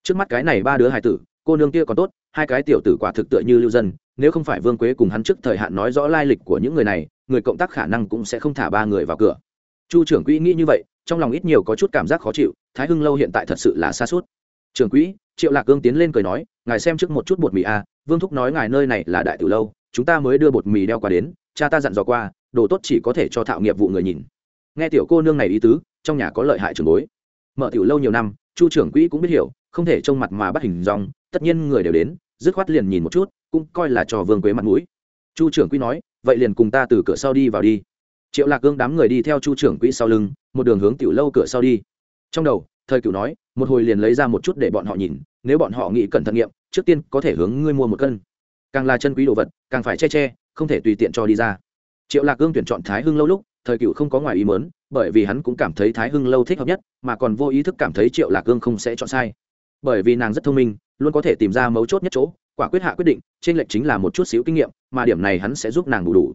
Trước mắt cái này ba đứa hải tử, cô nương kia còn tốt, hai cái tiểu tử quả thực tựa như lưu dân, nếu không phải vương quế cùng hắn trước thời hạn nói rõ lai lịch của những người này, người cộng tác khả năng cũng sẽ không thả ba người vào cửa. Chu trưởng quỹ nghĩ như vậy, trong lòng ít nhiều có chút cảm giác khó chịu, thái hưng lâu hiện tại thật sự là xa suốt trưởng quỹ, triệu lạc cương tiến lên cười nói, ngài xem trước một chút bột mì a, vương thúc nói ngài nơi này là đại từ lâu, chúng ta mới đưa bột mì đeo qua đến, cha ta dặn dò qua, đồ tốt chỉ có thể cho thạo nghiệp vụ người nhìn. Nghe tiểu cô nương này ý tứ, trong nhà có lợi hại trường bối. Mở tiểu lâu nhiều năm, chu trưởng quỹ cũng biết hiểu, không thể trông mặt mà bắt hình dòng tất nhiên người đều đến, dứt khoát liền nhìn một chút, cũng coi là cho vương quế mặt mũi. Chu trưởng quỹ nói, vậy liền cùng ta từ cửa sau đi vào đi. Triệu lạc gương đám người đi theo chu trưởng quỹ sau lưng, một đường hướng tiểu lâu cửa sau đi. Trong đầu thời cựu nói, một hồi liền lấy ra một chút để bọn họ nhìn, nếu bọn họ nghĩ cẩn thận nghiệm, trước tiên có thể hướng ngươi mua một cân. Càng là chân quý đồ vật, càng phải che che, không thể tùy tiện cho đi ra. Triệu lạc cương tuyển chọn thái hưng lâu lúc, thời cựu không có ngoài ý mớn bởi vì hắn cũng cảm thấy thái hưng lâu thích hợp nhất, mà còn vô ý thức cảm thấy triệu lạc cương không sẽ chọn sai. Bởi vì nàng rất thông minh, luôn có thể tìm ra mấu chốt nhất chỗ, quả quyết hạ quyết định, trên lệnh chính là một chút xíu kinh nghiệm, mà điểm này hắn sẽ giúp nàng đủ đủ.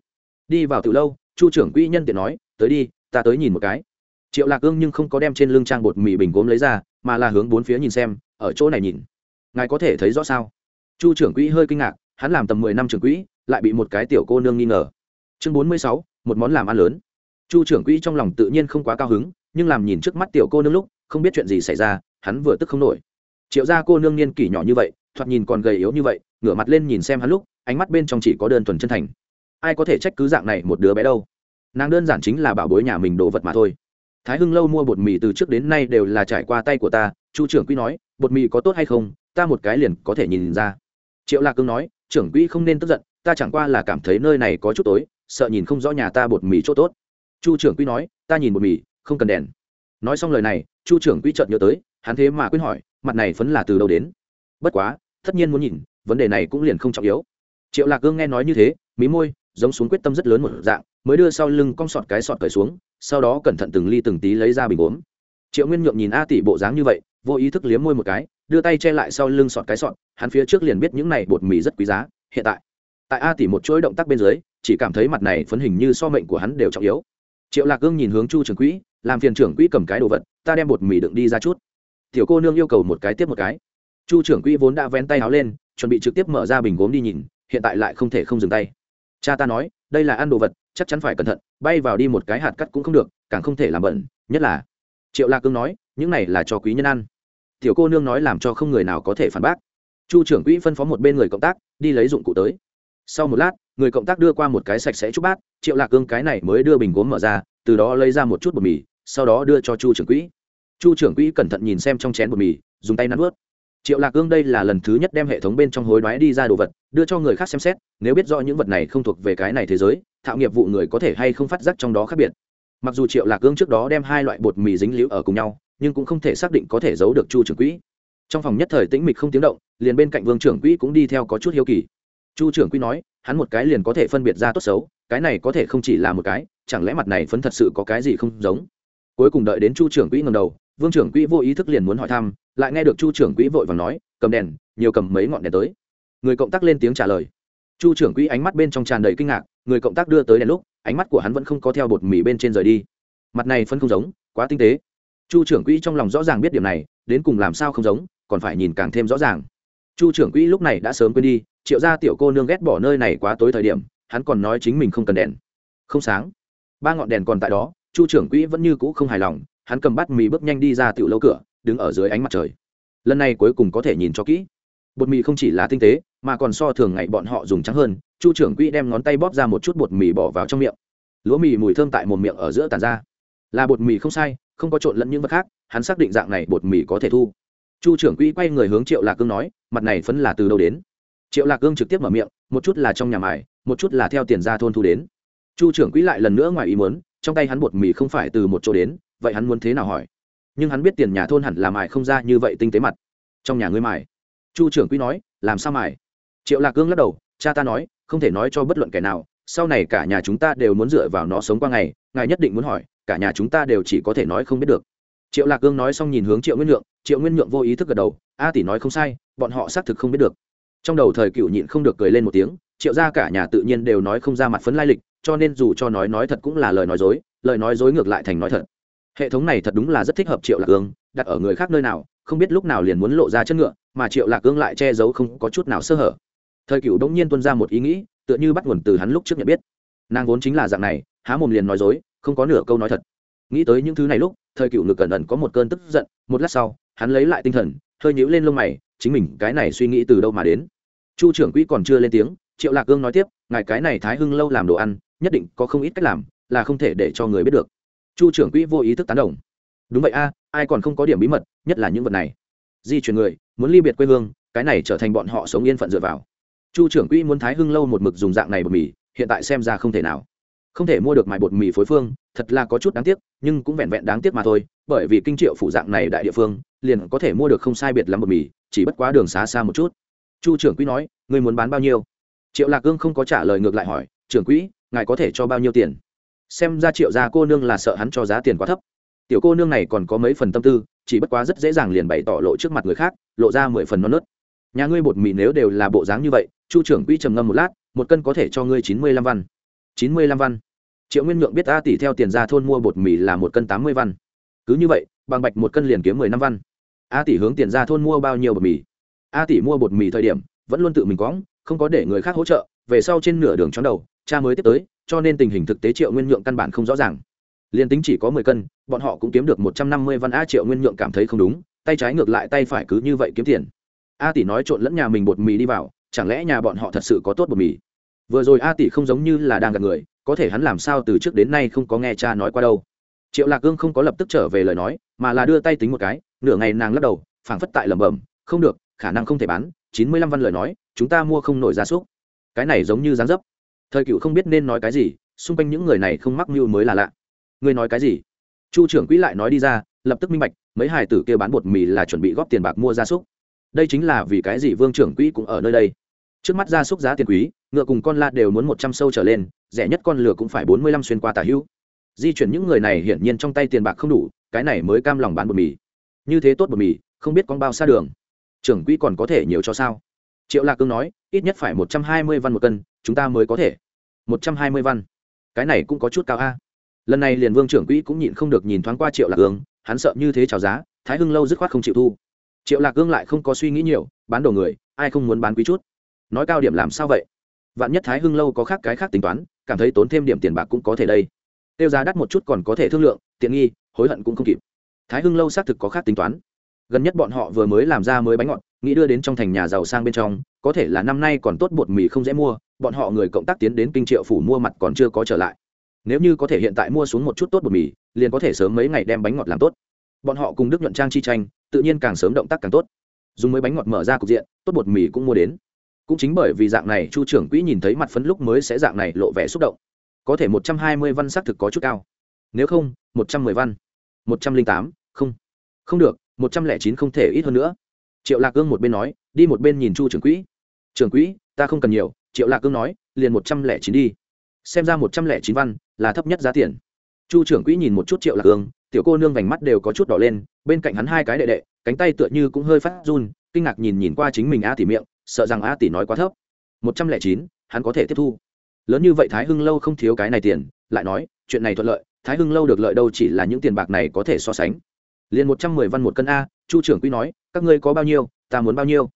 Đi vào từ lâu, chu trưởng quỹ nhân tiện nói, tới đi, ta tới nhìn một cái triệu lạc ương nhưng không có đem trên lưng trang bột mì bình gốm lấy ra, mà là hướng bốn phía nhìn xem, ở chỗ này nhìn. Ngài có thể thấy rõ sao? Chu trưởng quỹ hơi kinh ngạc, hắn làm tầm mười năm trưởng quỹ, lại bị một cái tiểu cô nương nghi ngờ. Chương bốn mươi sáu, một món làm ăn lớn. Chu trưởng quỹ trong lòng tự nhiên không quá cao hứng, nhưng làm nhìn trước mắt tiểu cô nương lúc, không biết chuyện gì xảy ra, hắn vừa tức không nổi. Triệu gia cô nương niên kỷ nhỏ như vậy, thoạt nhìn còn gầy yếu như vậy, ngửa mặt lên nhìn xem hắn lúc, ánh mắt bên trong chỉ có đơn thuần chân thành. Ai có thể trách cứ dạng này một đứa bé đâu? Nàng đơn giản chính là bảo bối nhà mình đồ vật mà thôi thái hưng lâu mua bột mì từ trước đến nay đều là trải qua tay của ta, chu trưởng quỹ nói, bột mì có tốt hay không? Ta một cái liền có thể nhìn ra. Triệu lạc cương nói, trưởng quỹ không nên tức giận, ta chẳng qua là cảm thấy nơi này có chút tối, sợ nhìn không rõ nhà ta bột mì chỗ tốt. Chu trưởng quỹ nói, ta nhìn bột mì, không cần đèn. Nói xong lời này, chu trưởng quỹ chợt nhớ tới, hắn thế mà quyết hỏi, mặt này phấn là từ đâu đến? Bất quá, tất nhiên muốn nhìn, vấn đề này cũng liền không trọng yếu. Triệu lạc cương nghe nói như thế, mí môi, giống xuống quyết tâm rất lớn một dạng mới đưa sau lưng cong sọt cái sọt cởi xuống, sau đó cẩn thận từng ly từng tí lấy ra bình uống. Triệu nguyên nhượng nhìn a tỷ bộ dáng như vậy, vô ý thức liếm môi một cái, đưa tay che lại sau lưng sọt cái sọt, hắn phía trước liền biết những này bột mì rất quý giá, hiện tại. Tại a tỷ một chuỗi động tác bên dưới, chỉ cảm thấy mặt này phấn hình như so mệnh của hắn đều trọng yếu. Triệu lạc gương nhìn hướng chu trưởng quỹ, làm phiền trưởng quỹ cầm cái đồ vật, ta đem bột mì đựng đi ra chút. Tiểu cô nương yêu cầu một cái tiếp một cái. Chu trưởng quỹ vốn đã vén tay áo lên, chuẩn bị trực tiếp mở ra bình gốm đi nhìn, hiện tại lại không thể không dừng tay. Cha ta nói đây là ăn đồ vật, chắc chắn phải cẩn thận, bay vào đi một cái hạt cắt cũng không được, càng không thể làm bẩn, nhất là. Triệu lạc cương nói, những này là cho quý nhân ăn. Tiểu cô nương nói làm cho không người nào có thể phản bác. Chu trưởng quỹ phân phó một bên người cộng tác, đi lấy dụng cụ tới. Sau một lát, người cộng tác đưa qua một cái sạch sẽ chúc bát, triệu lạc cương cái này mới đưa bình gốm mở ra, từ đó lấy ra một chút bột mì, sau đó đưa cho chu trưởng quỹ. Chu trưởng quỹ cẩn thận nhìn xem trong chén bột mì, dùng tay nắn ướt triệu lạc cương đây là lần thứ nhất đem hệ thống bên trong hối đoái đi ra đồ vật, đưa cho người khác xem xét, nếu biết rõ những vật này không thuộc về cái này thế giới, thạo nghiệp vụ người có thể hay không phát giác trong đó khác biệt. Mặc dù triệu lạc cương trước đó đem hai loại bột mì dính liễu ở cùng nhau, nhưng cũng không thể xác định có thể giấu được chu trưởng quỹ. Trong phòng nhất thời tĩnh mịch không tiếng động, liền bên cạnh vương trưởng quỹ cũng đi theo có chút hiếu kỳ. Chu trưởng quỹ nói, hắn một cái liền có thể phân biệt ra tốt xấu, cái này có thể không chỉ là một cái, chẳng lẽ mặt này phấn thật sự có cái gì không giống? Cuối cùng đợi đến chu trưởng quỹ ngầm đầu, vương trưởng quỹ vô ý thức liền muốn hỏi thăm, lại nghe được chu trưởng quỹ vội và nói, cầm đèn, nhiều cầm mấy ngọn đèn tới. Người cộng tác lên tiếng trả lời. Chu trưởng quỹ ánh mắt bên trong tràn đầy kinh ngạc, người cộng tác đưa tới đèn lúc, ánh mắt của hắn vẫn không có theo bột mì bên trên rời đi. Mặt này phân không giống, quá tinh tế. Chu trưởng quỹ trong lòng rõ ràng biết điểm này, đến cùng làm sao không giống, còn phải nhìn càng thêm rõ ràng. Chu trưởng quỹ lúc này đã sớm quên đi, triệu ra tiểu cô nương ghét bỏ nơi này quá tối thời điểm, hắn còn nói chính mình không cần đèn. Không sáng. Ba ngọn đèn còn tại đó chu trưởng quỹ vẫn như cũ không hài lòng, hắn cầm bát mì bước nhanh đi ra tiểu lâu cửa, đứng ở dưới ánh mặt trời. Lần này cuối cùng có thể nhìn cho kỹ. Bột mì không chỉ là tinh tế, mà còn so thường ngày bọn họ dùng trắng hơn, chu trưởng quỹ đem ngón tay bóp ra một chút bột mì bỏ vào trong miệng. Lúa mì mùi thơm tại một miệng ở giữa tàn ra. Là bột mì không sai, không có trộn lẫn những vật khác, hắn xác định dạng này bột mì có thể thu. Chu trưởng quỹ quay người hướng triệu lạc cương nói, mặt này phấn là từ đâu đến? Triệu lạc cương trực tiếp mở miệng, một chút là trong nhà mài, một chút là theo tiền ra thôn thu đến. Chu trưởng quỹ lại lần nữa ngoài ý muốn trong tay hắn bột mì không phải từ một chỗ đến, vậy hắn muốn thế nào hỏi? Nhưng hắn biết tiền nhà thôn hẳn là mài không ra như vậy tinh tế mặt. Trong nhà ngươi mài. Chu trưởng quý nói, làm sao mài? Triệu lạc cương lắc đầu, cha ta nói, không thể nói cho bất luận kẻ nào, sau này cả nhà chúng ta đều muốn dựa vào nó sống qua ngày, ngài nhất định muốn hỏi, cả nhà chúng ta đều chỉ có thể nói không biết được. Triệu lạc cương nói xong nhìn hướng triệu nguyên nhượng, triệu nguyên nhượng vô ý thức gật đầu, a tỷ nói không sai, bọn họ xác thực không biết được. Trong đầu thời cựu nhịn không được cười lên một tiếng, triệu ra cả nhà tự nhiên đều nói không ra mặt phấn lai lịch cho nên dù cho nói nói thật cũng là lời nói dối, lời nói dối ngược lại thành nói thật. Hệ thống này thật đúng là rất thích hợp triệu lạc cương đặt ở người khác nơi nào, không biết lúc nào liền muốn lộ ra chất ngựa, mà triệu lạc cương lại che giấu không có chút nào sơ hở. Thời cựu đông nhiên tuân ra một ý nghĩ, tựa như bắt nguồn từ hắn lúc trước nhận biết. Nàng vốn chính là dạng này, há mồm liền nói dối, không có nửa câu nói thật. Nghĩ tới những thứ này lúc, thời cựu ngực cẩn ẩn có một cơn tức giận, một lát sau, hắn lấy lại tinh thần, hơi nhíu lên lông mày, chính mình cái này suy nghĩ từ đâu mà đến. Chu trưởng quỹ còn chưa lên tiếng, triệu lạc cương nói tiếp, ngài cái này thái hưng lâu làm đồ ăn nhất định có không ít cách làm, là không thể để cho người biết được. Chu trưởng quỹ vô ý thức tán đồng. Đúng vậy a, ai còn không có điểm bí mật, nhất là những vật này. Di chuyển người, muốn ly biệt quê hương, cái này trở thành bọn họ sống yên phận dựa vào. Chu trưởng quỹ muốn thái hưng lâu một mực dùng dạng này bột mì, hiện tại xem ra không thể nào. Không thể mua được mài bột mì phối phương, thật là có chút đáng tiếc, nhưng cũng vẹn vẹn đáng tiếc mà thôi, bởi vì kinh triệu phủ dạng này đại địa phương, liền có thể mua được không sai biệt lắm bột mì, chỉ bất quá đường xá xa một chút. Chu trưởng quỹ nói người muốn bán bao nhiêu? Triệu lạc cương không có trả lời ngược lại hỏi, trưởng quỹ ngài có thể cho bao nhiêu tiền? Xem ra triệu gia cô nương là sợ hắn cho giá tiền quá thấp. Tiểu cô nương này còn có mấy phần tâm tư, chỉ bất quá rất dễ dàng liền bày tỏ lộ trước mặt người khác, lộ ra mười phần non nớt. Nhà ngươi bột mì nếu đều là bộ dáng như vậy, chu trưởng quỹ trầm ngâm một lát, một cân có thể cho ngươi chín mươi lăm văn. Chín mươi lăm văn. Triệu nguyên nhượng biết a tỷ theo tiền ra thôn mua bột mì là một cân tám mươi văn. Cứ như vậy bằng bạch một cân liền kiếm mười năm văn. A tỷ hướng tiền ra thôn mua bao nhiêu bột mì? A tỷ mua bột mì thời điểm, vẫn luôn tự mình quõng, không có để người khác hỗ trợ, về sau trên nửa đường chóng đầu cha mới tiếp tới, cho nên tình hình thực tế triệu nguyên nhượng căn bản không rõ ràng. Liền tính chỉ có mười cân, bọn họ cũng kiếm được một trăm năm mươi văn a triệu nguyên nhượng cảm thấy không đúng, tay trái ngược lại tay phải cứ như vậy kiếm tiền. A tỷ nói trộn lẫn nhà mình bột mì đi vào, chẳng lẽ nhà bọn họ thật sự có tốt bột mì? Vừa rồi a tỷ không giống như là đang gặp người, có thể hắn làm sao từ trước đến nay không có nghe cha nói qua đâu. Triệu lạc cương không có lập tức trở về lời nói, mà là đưa tay tính một cái, nửa ngày nàng lắc đầu, phảng phất tại lẩm bẩm, không được, khả năng không thể bán, chín mươi lăm văn lời nói, chúng ta mua không nổi gia súc. Cái này giống như dáng dấp thời cựu không biết nên nói cái gì, xung quanh những người này không mắc mưu mới là lạ. Ngươi nói cái gì? Chu trưởng quỹ lại nói đi ra, lập tức minh bạch, mấy hải tử kia bán bột mì là chuẩn bị góp tiền bạc mua gia súc. Đây chính là vì cái gì vương trưởng quỹ cũng ở nơi đây? Trước mắt gia súc giá tiền quý, ngựa cùng con la đều muốn một trăm sâu trở lên, rẻ nhất con lửa cũng phải bốn mươi lăm xuyên qua tà hữu. Di chuyển những người này hiển nhiên trong tay tiền bạc không đủ, cái này mới cam lòng bán bột mì. Như thế tốt bột mì, không biết con bao xa đường. Trưởng quỹ còn có thể nhiều cho sao? Triệu lạc cương nói, ít nhất phải một trăm hai mươi văn một cân chúng ta mới có thể. Một trăm hai mươi văn. Cái này cũng có chút cao a. Lần này liền vương trưởng quỹ cũng nhịn không được nhìn thoáng qua triệu lạc ương, hắn sợ như thế trào giá, thái hưng lâu dứt khoát không chịu thu. Triệu lạc ương lại không có suy nghĩ nhiều, bán đồ người, ai không muốn bán quý chút? Nói cao điểm làm sao vậy? Vạn nhất thái hưng lâu có khác cái khác tính toán, cảm thấy tốn thêm điểm tiền bạc cũng có thể đây. Tiêu giá đắt một chút còn có thể thương lượng, tiện nghi, hối hận cũng không kịp. Thái hưng lâu xác thực có khác tính toán. Gần nhất bọn họ vừa mới làm ra mới bánh ngọt, nghĩ đưa đến trong thành nhà giàu sang bên trong, có thể là năm nay còn tốt bột mì không dễ mua bọn họ người cộng tác tiến đến kinh triệu phủ mua mặt còn chưa có trở lại. Nếu như có thể hiện tại mua xuống một chút tốt bột mì, liền có thể sớm mấy ngày đem bánh ngọt làm tốt. Bọn họ cùng đức nhuận trang chi tranh, tự nhiên càng sớm động tác càng tốt. Dùng mấy bánh ngọt mở ra cục diện, tốt bột mì cũng mua đến. Cũng chính bởi vì dạng này, chu trưởng quỹ nhìn thấy mặt phấn lúc mới sẽ dạng này lộ vẻ xúc động. Có thể một trăm hai mươi văn xác thực có chút cao. Nếu không, một trăm mười văn. Một trăm linh tám, không. Không được, một trăm lẻ chín không thể ít hơn nữa. Triệu lạc ương một bên nói, đi một bên nhìn chu trưởng quỹ. Trưởng quỹ, ta không cần nhiều triệu lạc cương nói, liền một trăm lẻ chín đi. Xem ra một trăm lẻ chín văn là thấp nhất giá tiền. Chu trưởng quỹ nhìn một chút triệu lạc cương, tiểu cô nương vành mắt đều có chút đỏ lên, bên cạnh hắn hai cái đệ đệ, cánh tay tựa như cũng hơi phát run, kinh ngạc nhìn nhìn qua chính mình a tỉ miệng, sợ rằng a tỷ nói quá thấp. Một trăm lẻ chín, hắn có thể tiếp thu. Lớn như vậy thái hưng lâu không thiếu cái này tiền, lại nói, chuyện này thuận lợi, thái hưng lâu được lợi đâu chỉ là những tiền bạc này có thể so sánh. Liền một trăm mười văn một cân a, chu trưởng quy nói, các ngươi có bao nhiêu, ta muốn bao nhiêu?